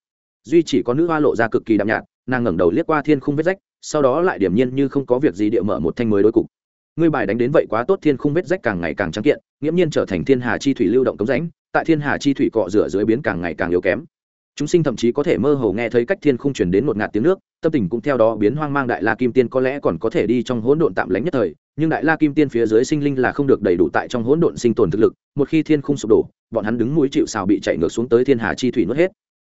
Duy chỉ có nữ hoa lộ ra cực kỳ đạm nhạt, nàng ngẩng đầu liếc qua thiên khung vết rách, sau đó lại điểm nhiên như không có việc gì địa mở một thanh mới đối cục ngươi bài đánh đến vậy quá tốt, thiên khung vết rách càng ngày càng trắng kiện, nghiễm nhiên trở thành thiên hà chi thủy lưu động cống rãnh, tại thiên hà chi thủy cọ rửa dưới biến càng ngày càng yếu kém. Chúng sinh thậm chí có thể mơ hồ nghe thấy cách thiên khung truyền đến một ngạt tiếng nước, tâm tình cũng theo đó biến hoang mang đại la kim tiên có lẽ còn có thể đi trong hỗn độn tạm lánh nhất thời, nhưng đại la kim tiên phía dưới sinh linh là không được đầy đủ tại trong hỗn độn sinh tồn thực lực, một khi thiên khung sụp đổ, bọn hắn đứng mũi chịu xào bị chạy ngược xuống tới thiên hà chi thủy nuốt hết.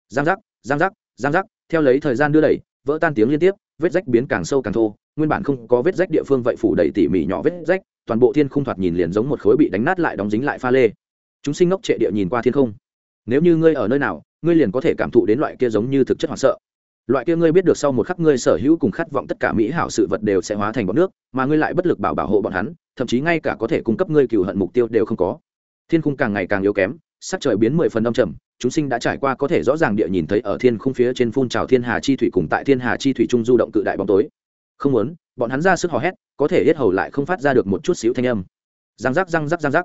Giang giác giang giác giang giác, theo lấy thời gian đưa đẩy, vỡ tan tiếng liên tiếp, vết rách biến càng sâu càng thô nguyên bản không có vết rách địa phương vậy phủ đầy tỉ mỉ nhỏ vết rách, toàn bộ thiên khung thoạt nhìn liền giống một khối bị đánh nát lại đóng dính lại pha lê. Chúng sinh ngốc trệ địa nhìn qua thiên không. Nếu như ngươi ở nơi nào, ngươi liền có thể cảm thụ đến loại kia giống như thực chất hoảng sợ. Loại kia ngươi biết được sau một khắc ngươi sở hữu cùng khát vọng tất cả mỹ hảo sự vật đều sẽ hóa thành bọn nước, mà ngươi lại bất lực bảo bảo hộ bọn hắn, thậm chí ngay cả có thể cung cấp ngươi cừu hận mục tiêu đều không có. Thiên khung càng ngày càng yếu kém, sắc trời biến mười phần âm trầm, chúng sinh đã trải qua có thể rõ ràng địa nhìn thấy ở thiên khung phía trên phun trào thiên hà chi thủy cùng tại thiên hà chi thủy trung du động cự đại bóng tối không muốn, bọn hắn ra sức hò hét, có thể hết hầu lại không phát ra được một chút xíu thanh âm. Răng rắc răng rắc răng rắc.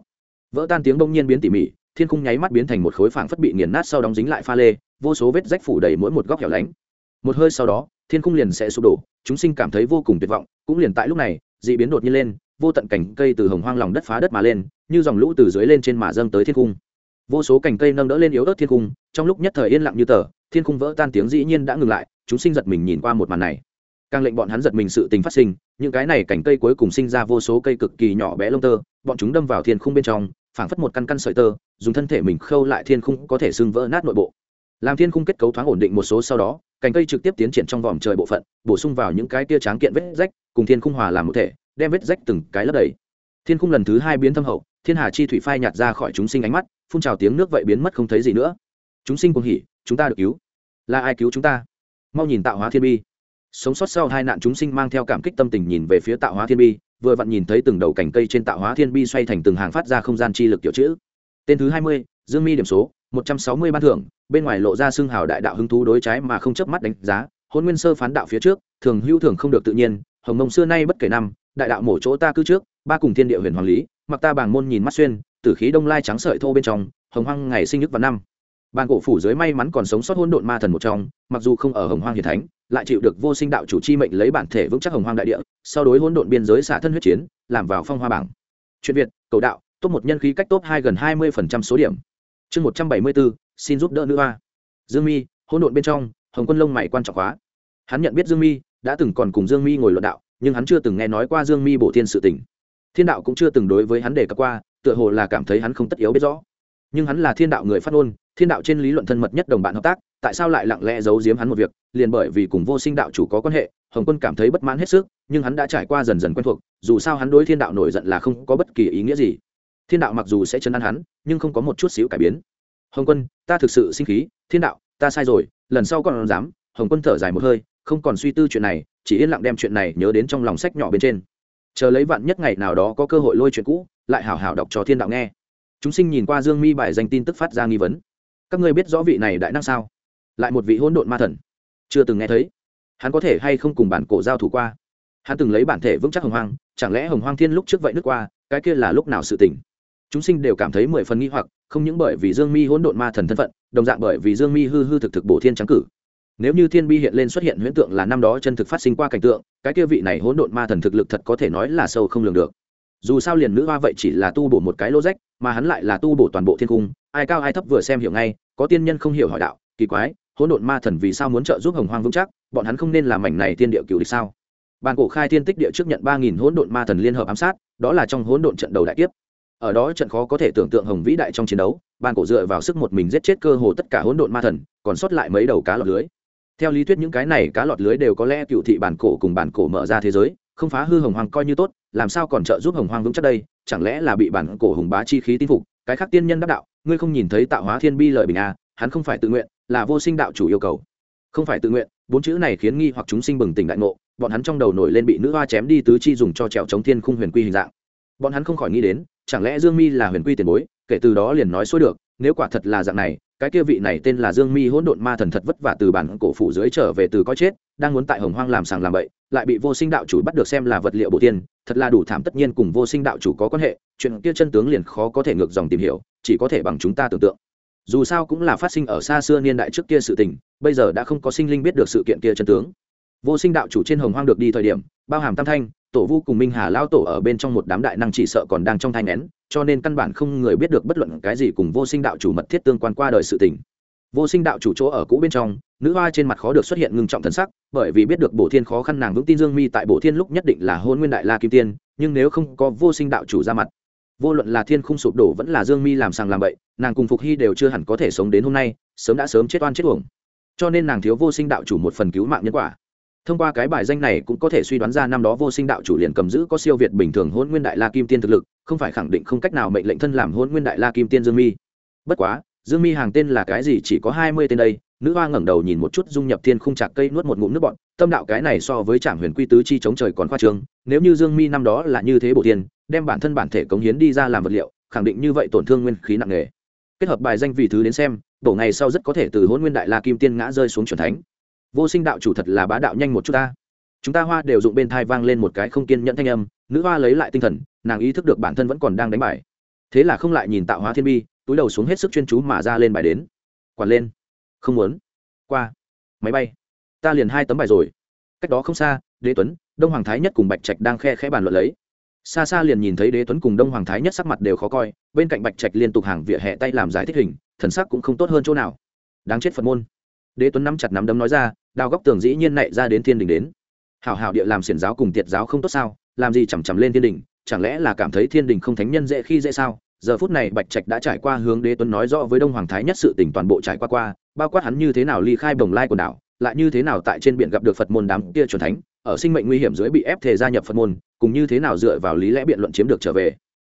Vỡ tan tiếng bỗng nhiên biến tỉ mỉ, thiên khung nháy mắt biến thành một khối phảng phất bị nghiền nát sau đóng dính lại pha lê, vô số vết rách phủ đầy mỗi một góc hẻo lánh. Một hơi sau đó, thiên khung liền sẽ sụp đổ, chúng sinh cảm thấy vô cùng tuyệt vọng, cũng liền tại lúc này, dị biến đột nhiên lên, vô tận cảnh cây từ hồng hoang lòng đất phá đất mà lên, như dòng lũ từ dưới lên trên mà dâng tới thiên cung vô số cành cây nâng đỡ lên yếu ớt thiên cung trong lúc nhất thời yên lặng như tờ, thiên cung vỡ tan tiếng dĩ nhiên đã ngừng lại, chúng sinh giật mình nhìn qua một màn này càng lệnh bọn hắn giật mình sự tình phát sinh, những cái này cành cây cuối cùng sinh ra vô số cây cực kỳ nhỏ bé lông tơ, bọn chúng đâm vào thiên khung bên trong, phảng phất một căn căn sợi tơ, dùng thân thể mình khâu lại thiên khung có thể xưng vỡ nát nội bộ. Làm thiên khung kết cấu thoáng ổn định một số sau đó cành cây trực tiếp tiến triển trong vòm trời bộ phận, bổ sung vào những cái tia tráng kiện vết rách, cùng thiên khung hòa làm một thể, đem vết rách từng cái lấp đầy. Thiên khung lần thứ hai biến thâm hậu, thiên hà chi thủy phai nhạt ra khỏi chúng sinh ánh mắt, phun trào tiếng nước vậy biến mất không thấy gì nữa. Chúng sinh cùng hỉ, chúng ta được cứu. Là ai cứu chúng ta? Mau nhìn tạo hóa thiên bi sống sót sau hai nạn chúng sinh mang theo cảm kích tâm tình nhìn về phía tạo hóa thiên bi, vừa vặn nhìn thấy từng đầu cành cây trên tạo hóa thiên bi xoay thành từng hàng phát ra không gian chi lực kiểu chữ. Tên thứ hai mươi, dương mi điểm số, một trăm sáu mươi ban thưởng, bên ngoài lộ ra xương hào đại đạo hứng thú đối trái mà không chớp mắt đánh giá, hôn nguyên sơ phán đạo phía trước, thường hữu thường không được tự nhiên, hồng mông xưa nay bất kể năm, đại đạo mổ chỗ ta cứ trước, ba cùng thiên địa huyền hoàng lý, mặc ta bàng môn nhìn mắt xuyên, tử khí đông lai trắng sợi thô bên trong, hồng hoang ngày sinh nhức vào năm bàn cổ phủ dưới may mắn còn sống sót hôn độn ma thần một trong, mặc dù không ở hồng hoang hiền thánh, lại chịu được vô sinh đạo chủ chi mệnh lấy bản thể vững chắc hồng hoang đại địa, sau đối hôn độn biên giới xả thân huyết chiến, làm vào phong hoa bảng. Chuyện việt, cầu đạo, top một nhân khí cách top hai gần hai mươi số điểm. Chương một trăm bảy mươi bốn xin giúp đỡ nữ hoa. Dương mi hôn độn bên trong, hồng quân lông mày quan trọng hóa. Hắn nhận biết dương mi, đã từng còn cùng dương mi ngồi luận đạo, nhưng hắn chưa từng nghe nói qua dương mi bổ thiên sự tỉnh thiên đạo cũng chưa từng đối với hắn đề cập qua, tựa hồ là cảm thấy hắn không tất yếu biết rõ. Nhưng hắn là thiên đạo người phát ngôn thiên đạo trên lý luận thân mật nhất đồng bạn hợp tác, tại sao lại lặng lẽ giấu giếm hắn một việc, liền bởi vì cùng vô sinh đạo chủ có quan hệ, hồng quân cảm thấy bất mãn hết sức, nhưng hắn đã trải qua dần dần quen thuộc, dù sao hắn đối thiên đạo nổi giận là không có bất kỳ ý nghĩa gì. Thiên đạo mặc dù sẽ chấn an hắn, nhưng không có một chút xíu cải biến. Hồng quân, ta thực sự sinh khí, thiên đạo, ta sai rồi, lần sau còn dám, hồng quân thở dài một hơi, không còn suy tư chuyện này, chỉ yên lặng đem chuyện này nhớ đến trong lòng sách nhỏ bên trên. Chờ lấy vạn nhất ngày nào đó có cơ hội lôi chuyện cũ, lại hào hào đọc cho thiên đạo nghe. Chúng sinh nhìn qua dương mi bài danh tin tức phát ra nghi vấn các ngươi biết rõ vị này đại năng sao? Lại một vị hỗn độn ma thần. Chưa từng nghe thấy. Hắn có thể hay không cùng bản cổ giao thủ qua? Hắn từng lấy bản thể vững chắc hồng hoang, chẳng lẽ hồng hoang thiên lúc trước vậy nước qua, cái kia là lúc nào sự tỉnh chúng sinh đều cảm thấy mười phần nghi hoặc, không những bởi vì dương mi hỗn độn ma thần thân phận, đồng dạng bởi vì dương mi hư hư thực thực bổ thiên trắng cử. Nếu như thiên bi hiện lên xuất hiện huyễn tượng là năm đó chân thực phát sinh qua cảnh tượng, cái kia vị này hỗn độn ma thần thực lực thật có thể nói là sâu không lường được. Dù sao liền nữ hoa vậy chỉ là tu bổ một cái lô rách, mà hắn lại là tu bổ toàn bộ thiên cung ai cao ai thấp vừa xem hiểu ngay, có tiên nhân không hiểu hỏi đạo, kỳ quái, hỗn độn ma thần vì sao muốn trợ giúp hồng hoang vững chắc, bọn hắn không nên làm mảnh này tiên địa cựu địch sao bàn cổ khai thiên tích địa trước nhận ba nghìn hỗn độn ma thần liên hợp ám sát, đó là trong hỗn độn trận đầu đại tiếp. ở đó trận khó có thể tưởng tượng hồng vĩ đại trong chiến đấu, bàn cổ dựa vào sức một mình giết chết cơ hồ tất cả hỗn độn ma thần, còn sót lại mấy đầu cá lọt lưới theo lý thuyết những cái này cá lọt lưới đều có lẽ cựu thị bản cổ cùng bản cổ mở ra thế giới, không phá hư hồng hoàng coi như tốt, làm sao còn trợ giúp hồng hoàng vững chắc đây, chẳng lẽ là bị bản cổ hùng bá chi khí tin phục, cái khác tiên nhân đắc đạo ngươi không nhìn thấy tạo hóa thiên bi lợi bình a hắn không phải tự nguyện, là vô sinh đạo chủ yêu cầu. Không phải tự nguyện, bốn chữ này khiến nghi hoặc chúng sinh bừng tỉnh đại ngộ, bọn hắn trong đầu nổi lên bị nữ hoa chém đi tứ chi dùng cho trèo chống thiên khung huyền quy hình dạng. Bọn hắn không khỏi nghĩ đến, chẳng lẽ dương mi là huyền quy tiền bối, kể từ đó liền nói xối được, nếu quả thật là dạng này, cái kia vị này tên là dương mi hỗn độn ma thần thật vất vả từ bản cổ phủ dưới trở về từ có chết, đang muốn tại hồng hoang làm sàng làm bậy, lại bị vô sinh đạo chủ bắt được xem là vật liệu bổ tiên, thật là đủ thảm tất nhiên cùng vô sinh đạo chủ có quan hệ, chuyện kia chân tướng liền khó có thể ngược dòng tìm hiểu chỉ có thể bằng chúng ta tưởng tượng. Dù sao cũng là phát sinh ở xa xưa niên đại trước kia sự tình, bây giờ đã không có sinh linh biết được sự kiện kia chân tướng. Vô sinh đạo chủ trên hồng hoang được đi thời điểm, bao hàm tam thanh, tổ vu cùng minh hà lao tổ ở bên trong một đám đại năng chỉ sợ còn đang trong thai nén cho nên căn bản không người biết được bất luận cái gì cùng vô sinh đạo chủ mật thiết tương quan qua đời sự tình. Vô sinh đạo chủ chỗ ở cũ bên trong, nữ hoa trên mặt khó được xuất hiện ngưng trọng thần sắc, bởi vì biết được bổ thiên khó khăn nàng vững tin dương mi tại bổ thiên lúc nhất định là hôn nguyên đại la kim tiên, nhưng nếu không có vô sinh đạo chủ ra mặt vô luận là thiên không sụp đổ vẫn là dương mi làm sàng làm bậy, nàng cùng phục hy đều chưa hẳn có thể sống đến hôm nay, sớm đã sớm chết oan chết uổng. Cho nên nàng thiếu vô sinh đạo chủ một phần cứu mạng nhân quả. Thông qua cái bài danh này cũng có thể suy đoán ra năm đó vô sinh đạo chủ liền cầm giữ có siêu việt bình thường hôn nguyên đại la kim tiên thực lực, không phải khẳng định không cách nào mệnh lệnh thân làm hôn nguyên đại la kim tiên dương mi. Bất quá, dương mi hàng tên là cái gì chỉ có hai mươi tên đây nữ hoa ngẩng đầu nhìn một chút dung nhập thiên khung chạc cây nuốt một ngụm nước bọn tâm đạo cái này so với trạm huyền quy tứ chi chống trời còn khoa trương, nếu như dương mi năm đó là như thế bổ tiên, đem bản thân bản thể cống hiến đi ra làm vật liệu, khẳng định như vậy tổn thương nguyên khí nặng nề. Kết hợp bài danh vì thứ đến xem, bổ ngày sau rất có thể từ hôn nguyên đại la kim tiên ngã rơi xuống c thánh. Vô sinh đạo chủ thật là bá đạo nhanh một chút ta. Chúng ta hoa đều dụng bên thai vang lên một cái không kiên nhẫn thanh âm, nữ hoa lấy lại tinh thần, nàng ý thức được bản thân vẫn còn đang đánh bài. Thế là không lại nhìn tạo hóa thiên bi, túi đầu xuống hết sức chuyên chú mà ra lên bài đến. Quản lên không muốn. Qua. Máy bay. Ta liền hai tấm bài rồi. Cách đó không xa, đế tuấn, đông hoàng thái nhất cùng bạch trạch đang khe khẽ bàn luận lấy. Xa xa liền nhìn thấy đế tuấn cùng đông hoàng thái nhất sắc mặt đều khó coi, bên cạnh bạch trạch liên tục hàng vỉa hè tay làm giải thích hình, thần sắc cũng không tốt hơn chỗ nào. Đáng chết phật môn. Đế tuấn nắm chặt nắm đấm nói ra, đào góc tường dĩ nhiên nảy ra đến thiên đình đến. Hảo hảo địa làm xiển giáo cùng tiệt giáo không tốt sao, làm gì chằm chằm lên thiên đình, chẳng lẽ là cảm thấy thiên đình không thánh nhân dễ khi dễ sao? Giờ phút này bạch trạch đã trải qua hướng đế tuấn nói rõ với đông hoàng thái nhất sự tỉnh toàn bộ trải qua qua, bao quát hắn như thế nào ly khai bồng lai quần đảo, lại như thế nào tại trên biển gặp được phật môn đám kia chuẩn thánh, ở sinh mệnh nguy hiểm dưới bị ép thề gia nhập phật môn, cùng như thế nào dựa vào lý lẽ biện luận chiếm được trở về.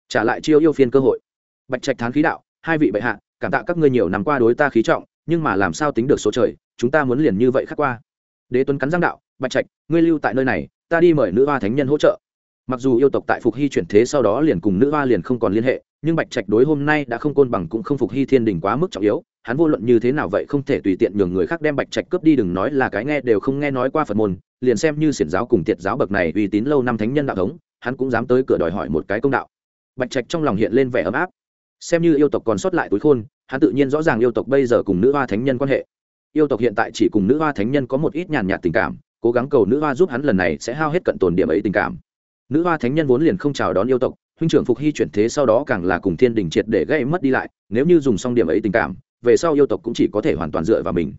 Trả lại chiêu yêu phiên cơ hội. Bạch trạch thán khí đạo, hai vị bệ hạ, cảm tạ các ngươi nhiều năm qua đối ta khí trọng, nhưng mà làm sao tính được số trời, chúng ta muốn liền như vậy khắc qua. Đế tuấn cắn giang đạo, bạch trạch, ngươi lưu tại nơi này, ta đi mời nữ hoa thánh nhân hỗ trợ mặc dù yêu tộc tại phục hy chuyển thế sau đó liền cùng nữ hoa liền không còn liên hệ, nhưng bạch trạch đối hôm nay đã không côn bằng cũng không phục hy thiên đình quá mức trọng yếu, hắn vô luận như thế nào vậy không thể tùy tiện nhường người khác đem bạch trạch cướp đi đừng nói là cái nghe đều không nghe nói qua phật môn, liền xem như xiển giáo cùng tiệt giáo bậc này uy tín lâu năm thánh nhân đạo thống, hắn cũng dám tới cửa đòi hỏi một cái công đạo. Bạch trạch trong lòng hiện lên vẻ ấm áp. Xem như yêu tộc còn sót lại túi khôn, hắn tự nhiên rõ ràng yêu tộc bây giờ cùng nữ hoa thánh nhân quan hệ. Yêu tộc hiện tại chỉ cùng nữ hoa thánh nhân có một ít nhàn nhạt tình cảm, cố gắng cầu nữ hoa giúp hắn lần này sẽ hao hết cận tồn điểm ấy tình cảm nữ hoa thánh nhân vốn liền không chào đón yêu tộc, huynh trưởng phục hy chuyển thế sau đó càng là cùng thiên đình triệt để gây mất đi lại, nếu như dùng xong điểm ấy tình cảm, về sau yêu tộc cũng chỉ có thể hoàn toàn dựa vào mình.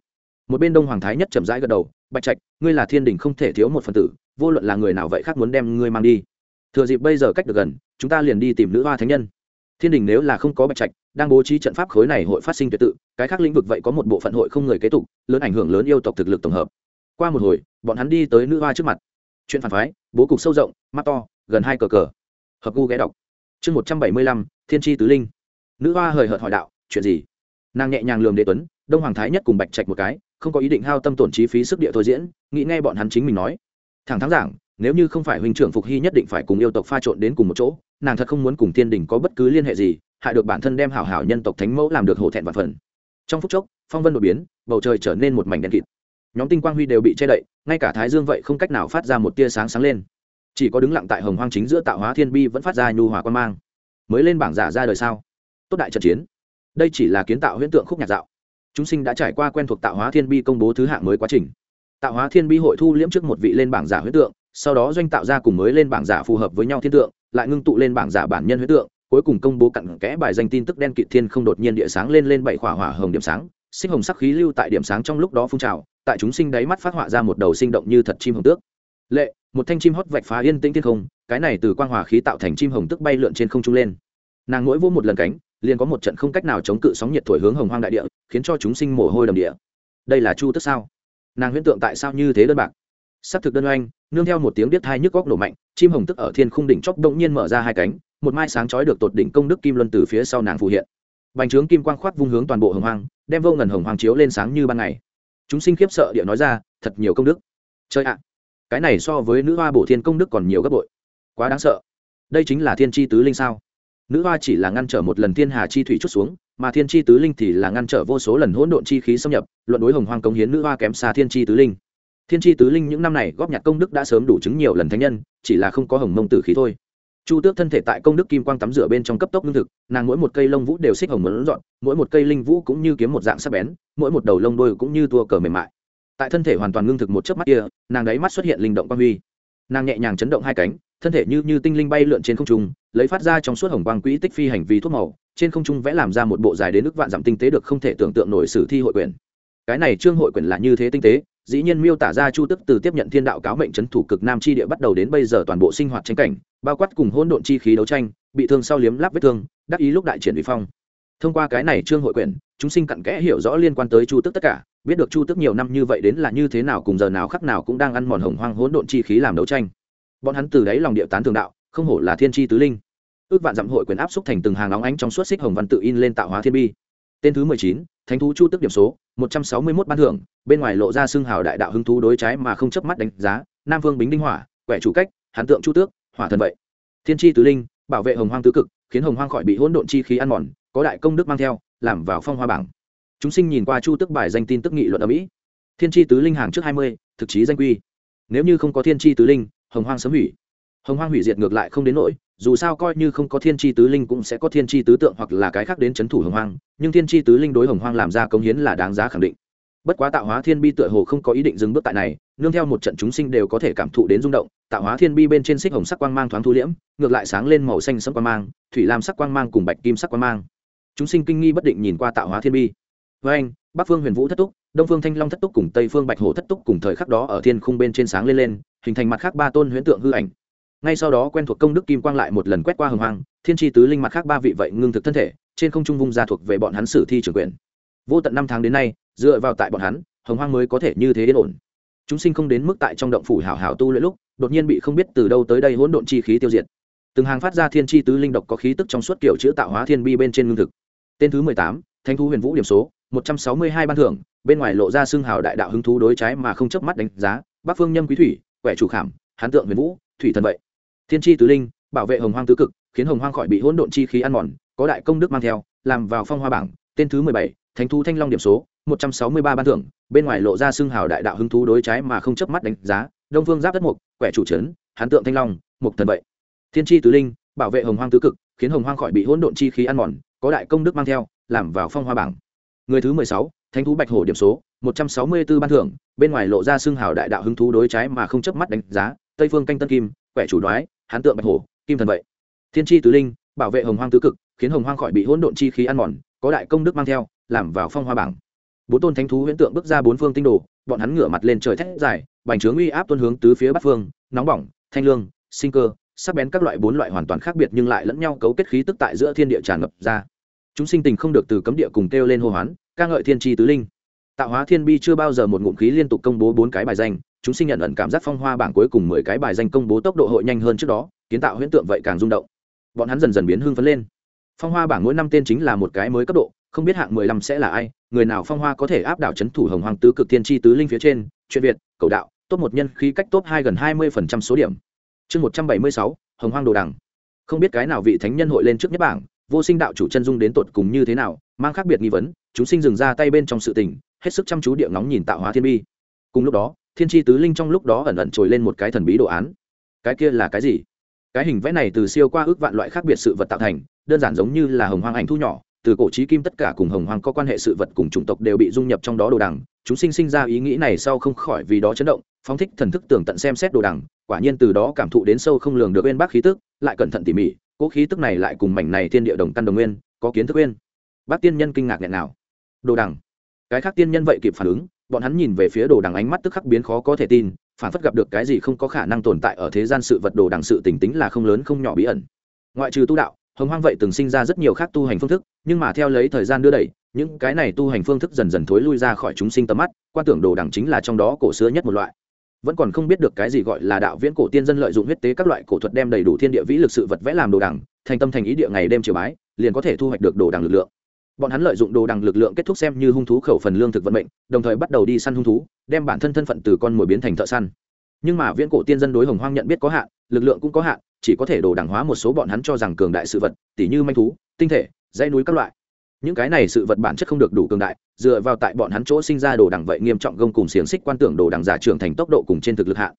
Một bên đông hoàng thái nhất chậm rãi gật đầu, bạch trạch, ngươi là thiên đình không thể thiếu một phần tử, vô luận là người nào vậy khác muốn đem ngươi mang đi. Thừa dịp bây giờ cách được gần, chúng ta liền đi tìm nữ hoa thánh nhân. Thiên đình nếu là không có bạch trạch, đang bố trí trận pháp khối này hội phát sinh tuyệt tự, cái khác lĩnh vực vậy có một bộ phận hội không người kế tục, lớn ảnh hưởng lớn yêu tộc thực lực tổng hợp. Qua một hồi, bọn hắn đi tới nữ hoa trước mặt chuyện phản phái, bố cục sâu rộng, mắt to, gần hai cờ cờ. Hợp gu ghé đọc. Chương một trăm bảy mươi lăm, thiên tri tứ linh. Nữ hoa hời hợt hỏi đạo, chuyện gì? Nàng nhẹ nhàng lường đế tuấn, đông hoàng thái nhất cùng bạch trạch một cái, không có ý định hao tâm tổn chi phí sức địa thôi diễn, nghĩ nghe bọn hắn chính mình nói. Thẳng thắn giảng, nếu như không phải huynh trưởng phục hy nhất định phải cùng yêu tộc pha trộn đến cùng một chỗ, nàng thật không muốn cùng thiên đình có bất cứ liên hệ gì, hại được bản thân đem hảo hảo nhân tộc thánh mẫu làm được hổ thẹn và phần. Trong phút chốc, phong vân đột biến, bầu trời trở nên một mảnh đen kịt nhóm tinh quang huy đều bị che đậy, ngay cả thái dương vậy không cách nào phát ra một tia sáng sáng lên. Chỉ có đứng lặng tại hồng hoang chính giữa tạo hóa thiên bi vẫn phát ra nhu hòa quan mang. Mới lên bảng giả ra đời sao? Tốt đại trận chiến. Đây chỉ là kiến tạo huyễn tượng khúc nhạc dạo. Chúng sinh đã trải qua quen thuộc tạo hóa thiên bi công bố thứ hạng mới quá trình. Tạo hóa thiên bi hội thu liễm trước một vị lên bảng giả huyễn tượng, sau đó doanh tạo ra cùng mới lên bảng giả phù hợp với nhau thiên tượng, lại ngưng tụ lên bảng giả bản nhân huyễn tượng, cuối cùng công bố cặn kẽ bài danh tin tức đen kịt thiên không đột nhiên địa sáng lên lên bảy khỏa hỏa hồng điểm sáng sinh hồng sắc khí lưu tại điểm sáng trong lúc đó phun trào tại chúng sinh đáy mắt phát họa ra một đầu sinh động như thật chim hồng tước. Lệ, một thanh chim hót vạch phá yên tĩnh thiên không, cái này từ quang hòa khí tạo thành chim hồng tước bay lượn trên không trung lên. Nàng mỗi vô một lần cánh, liền có một trận không cách nào chống cự sóng nhiệt thổi hướng hồng hoang đại địa, khiến cho chúng sinh mồ hôi đầm địa. Đây là chu tức sao? Nàng huyễn tượng tại sao như thế đơn bạc? S ắ c thực đơn oanh, nương theo một tiếng biết hai nhức góc nổ mạnh, chim hồng tức ở thiên khung đỉnh chóc động nhiên mở ra hai cánh, một mai sáng chói được tột đỉnh công đức kim luân từ phía sau nàng phù hiện. Bành trướng kim quang khoác vung hướng toàn bộ hồng hoang, đem vô ngần hồng hoang chiếu lên sáng như ban ngày chúng sinh khiếp sợ địa nói ra, thật nhiều công đức. Chơi ạ, cái này so với nữ hoa bổ thiên công đức còn nhiều gấp bội. Quá đáng sợ. Đây chính là thiên tri tứ linh sao? Nữ hoa chỉ là ngăn trở một lần thiên hà chi thủy chút xuống, mà thiên tri tứ linh thì là ngăn trở vô số lần hỗn độn chi khí xâm nhập, luận đối hồng hoang công hiến nữ hoa kém xa thiên tri tứ linh. Thiên tri tứ linh những năm này góp nhặt công đức đã sớm đủ chứng nhiều lần thánh nhân, chỉ là không có hồng mông tử khí thôi chu tước thân thể tại công đức kim quang tắm rửa bên trong cấp tốc lương thực, nàng mỗi một cây lông vũ đều xích hồng mẫn dọn, mỗi một cây linh vũ cũng như kiếm một dạng sắc bén, mỗi một đầu lông đôi cũng như tua cờ mềm mại. Tại thân thể hoàn toàn ngưng thực một chớp mắt kia, nàng đáy mắt xuất hiện linh động quang huy. Nàng nhẹ nhàng chấn động hai cánh, thân thể như như tinh linh bay lượn trên không trung, lấy phát ra trong suốt hồng quang quỹ tích phi hành vi thuốc màu, trên không trung vẽ làm ra một bộ dài đến ức vạn dặm tinh tế được không thể tưởng tượng nổi sử thi hội quyền cái này trương hội quyền là như thế tinh tế dĩ nhiên miêu tả ra chu tức từ tiếp nhận thiên đạo cáo mệnh c h ấ n thủ cực nam chi địa bắt đầu đến bây giờ toàn bộ sinh hoạt tranh cảnh, bao quát cùng hôn độn chi khí đấu tranh, bị thương sau liếm láp vết thương, đắc ý lúc đại triển vi phong. Thông qua cái này trương hội quyển, chúng sinh cặn kẽ hiểu rõ liên quan tới chu tức tất cả, biết được chu tức nhiều năm như vậy đến là như thế nào cùng giờ nào khắc nào cũng đang ăn mòn hồng hoang hỗn độn chi khí làm đấu tranh. Bọn hắn từ đáy lòng địa tán thường đạo, không hổ là thiên tri tứ linh. Ước vạn dặm hội quyền áp xúc thành từng hàng óng ánh trong suốt xích hồng văn tự in lên tạo hóa thiên bi. Tên thứ mười chín thánh thú chu tức điểm số, một trăm sáu mươi mốt ban thưởng, bên ngoài lộ ra xương hào đại đạo hứng thú đối trái mà không chớp mắt đánh giá, nam vương bính đinh hỏa, quẻ chủ cách, hán tượng chu tước, hỏa thần vậy. Thiên tri tứ linh, bảo vệ hồng hoang tứ cực, khiến hồng hoang khỏi bị hỗn độn chi khí ăn mòn, có đại công đức mang theo, làm vào phong hoa bảng. Chúng sinh nhìn qua chu tức bài danh tin tức nghị luận ở mỹ. Thiên tri tứ linh hàng trước hai mươi, thực chí danh quy. Nếu như không có thiên tri tứ linh, hồng hoang sớm hủy. Hồng hoang hủy diệt ngược lại không đến nỗi dù sao coi như không có thiên tri tứ linh cũng sẽ có thiên tri tứ tượng hoặc là cái khác đến c h ấ n thủ hồng hoang, nhưng thiên tri tứ linh đối hồng hoang làm ra công hiến là đáng giá khẳng định. Bất quá tạo hóa thiên bi tựa hồ không có ý định dừng bước tại này, nương theo một trận chúng sinh đều có thể cảm thụ đến rung động, tạo hóa thiên bi bên trên xích hồng sắc quang mang thoáng thu liễm, ngược lại sáng lên màu xanh sẫm quang mang, thủy lam sắc quang mang cùng bạch kim sắc quang mang. Chúng sinh kinh nghi bất định nhìn qua tạo hóa thiên bi. Với anh, bắc phương huyền vũ thất túc, đông phương thanh long thất túc cùng tây phương bạch hồ thất túc cùng thời khắc đó ở thiên khung bên trên sáng lên lên, hình thành mặt khác ba tôn huyễn tượng hư ảnh ngay sau đó quen thuộc công đức kim quang lại một lần quét qua hồng hoang, thiên tri tứ linh mặt khác ba vị vậy ngưng thực thân thể, trên không trung vung ra thuộc về bọn hắn sử thi trưởng quyền. Vô tận năm tháng đến nay, dựa vào tại bọn hắn, hồng hoang mới có thể như thế yên ổn. Chúng sinh không đến mức tại trong động phủ hảo hảo tu luyện lúc, đột nhiên bị không biết từ đâu tới đây hỗn độn chi khí tiêu diệt. Từng hàng phát ra thiên chi tứ linh độc có khí tức trong suốt kiểu chữ tạo hóa thiên bi bên trên ngưng thực. Tên thứ mười tám thanh thu huyền vũ điểm số, một trăm sáu mươi hai ban thưởng, bên ngoài lộ ra xương hào đại đạo hứng thú đối trái mà không chớp mắt đánh giá, bắc phương nhâm quý thủy, quẻ chủ khảm, hán tượng huyền vũ, thủy thần vậy thiên tri tứ linh, bảo vệ hồng hoang tứ cực, khiến hồng hoang khỏi bị hỗn độn chi khí ăn mòn, có đại công đức mang theo, làm vào phong hoa bảng, tên thứ mười bảy, thánh thú thanh long điểm số, một trăm sáu mươi ba ban thưởng, bên ngoài lộ ra xương hào đại đạo hứng thú đối trái mà không chớp mắt đánh giá, đông phương giáp đất mục, quẻ chủ trấn, hán tượng thanh long, mục thần vậy. Thiên tri tứ linh, bảo vệ hồng hoang tứ cực, khiến hồng hoang khỏi bị hỗn độn chi khí ăn mòn, có đại công đức mang theo, làm vào phong hoa bảng. Người thứ mười sáu, thánh thú bạch hổ điểm số, một trăm sáu mươi 164 ban thưởng, bên ngoài lộ ra xương hào đại đạo hứng thú đối trái mà không chớp mắt đánh giá, tây phương canh tân kim, quẻ chủ đoái hán tượng bạch hổ, kim thần vậy. Thiên tri tứ linh, bảo vệ hồng hoang tứ cực, khiến hồng hoang khỏi bị hỗn độn chi khí ăn mòn, có đại công đức mang theo, làm vào phong hoa bảng. Bốn tôn thánh thú huyễn tượng bước ra bốn phương tinh đồ, bọn hắn ngửa mặt lên trời thét dài, bành trướng uy áp tuân hướng tứ phía bắc phương, nóng bỏng, thanh lương, sinh cơ, sắc bén các loại bốn loại hoàn toàn khác biệt nhưng lại lẫn nhau cấu kết khí tức tại giữa thiên địa tràn ngập ra. Chúng sinh tình không được từ cấm địa cùng kêu lên hô hoán, ca ngợi thiên tri tứ linh. Tạo hóa thiên bi chưa bao giờ một ngụm khí liên tục công bố bốn cái bài danh chúng sinh nhận ẩn cảm giác phong hoa bảng cuối cùng mười cái bài danh công bố tốc độ hội nhanh hơn trước đó, kiến tạo huyễn tượng vậy càng rung động. Bọn hắn dần dần biến hưng phấn lên. Phong hoa bảng mỗi năm tên chính là một cái mới cấp độ, không biết hạng mười lăm sẽ là ai, người nào phong hoa có thể áp đảo c h ấ n thủ hồng hoàng tứ cực thiên tri tứ linh phía trên, chuyện việt, cầu đạo, top một nhân khí cách top hai gần hai mươi phần trăm số điểm. Chương một trăm bảy mươi sáu, hồng hoang đồ đằng. Không biết cái nào vị thánh nhân hội lên trước nhất bảng, vô sinh đạo chủ chân dung đến tột cùng như thế nào, mang khác biệt nghi vấn, chúng sinh dừng ra tay bên trong sự tình, hết sức chăm chú địa ngóng nhìn tạo hóa thiên bi. Cùng lúc đó thiên tri tứ linh trong lúc đó ẩn ẩn trồi lên một cái thần bí đồ án. Cái kia là cái gì? Cái hình vẽ này từ siêu qua ước vạn loại khác biệt sự vật tạo thành, đơn giản giống như là hồng hoang ảnh thu nhỏ, từ cổ trí kim tất cả cùng hồng hoang có quan hệ sự vật cùng chủng tộc đều bị dung nhập trong đó đồ đằng. Chúng sinh sinh ra ý nghĩ này sau không khỏi vì đó chấn động, phóng thích thần thức tưởng tận xem xét đồ đằng, quả nhiên từ đó cảm thụ đến sâu không lường được bên bác khí tức, lại cẩn thận tỉ mỉ Cỗ khí tức này lại cùng mảnh này thiên địa đồng căn đồng nguyên, có kiến thức nguyên bác tiên nhân kinh ngạc nghẹn nào đồ đằng. Cái khác tiên nhân vậy kịp phản ứng bọn hắn nhìn về phía đồ đằng ánh mắt tức khắc biến khó có thể tin, phản phất gặp được cái gì không có khả năng tồn tại ở thế gian sự vật đồ đằng sự tình tính là không lớn không nhỏ bí ẩn. Ngoại trừ tu đạo, hồng hoang vậy từng sinh ra rất nhiều khác tu hành phương thức, nhưng mà theo lấy thời gian đưa đẩy, những cái này tu hành phương thức dần dần thối lui ra khỏi chúng sinh tầm mắt, quan tưởng đồ đằng chính là trong đó cổ xưa nhất một loại. Vẫn còn không biết được cái gì gọi là đạo viễn cổ tiên dân lợi dụng huyết tế các loại cổ thuật đem đầy đủ thiên địa vĩ lực sự vật vẽ làm đồ đằng, thành tâm thành ý địa ngày đêm chiều bái, liền có thể thu hoạch được đồ đằng lực lượng bọn hắn lợi dụng đồ đằng lực lượng kết thúc xem như hung thú khẩu phần lương thực vận mệnh, đồng thời bắt đầu đi săn hung thú, đem bản thân thân phận từ con mồi biến thành thợ săn. Nhưng mà viễn cổ tiên dân đối hồng hoang nhận biết có hạn, lực lượng cũng có hạn, chỉ có thể đồ đẳng hóa một số bọn hắn cho rằng cường đại sự vật, tỉ như manh thú, tinh thể, dãy núi các loại. Những cái này sự vật bản chất không được đủ cường đại, dựa vào tại bọn hắn chỗ sinh ra đồ đẳng vậy nghiêm trọng gông cùng xiềng xích quan tưởng đồ đẳng giả trưởng thành tốc độ cùng trên thực lực hạn.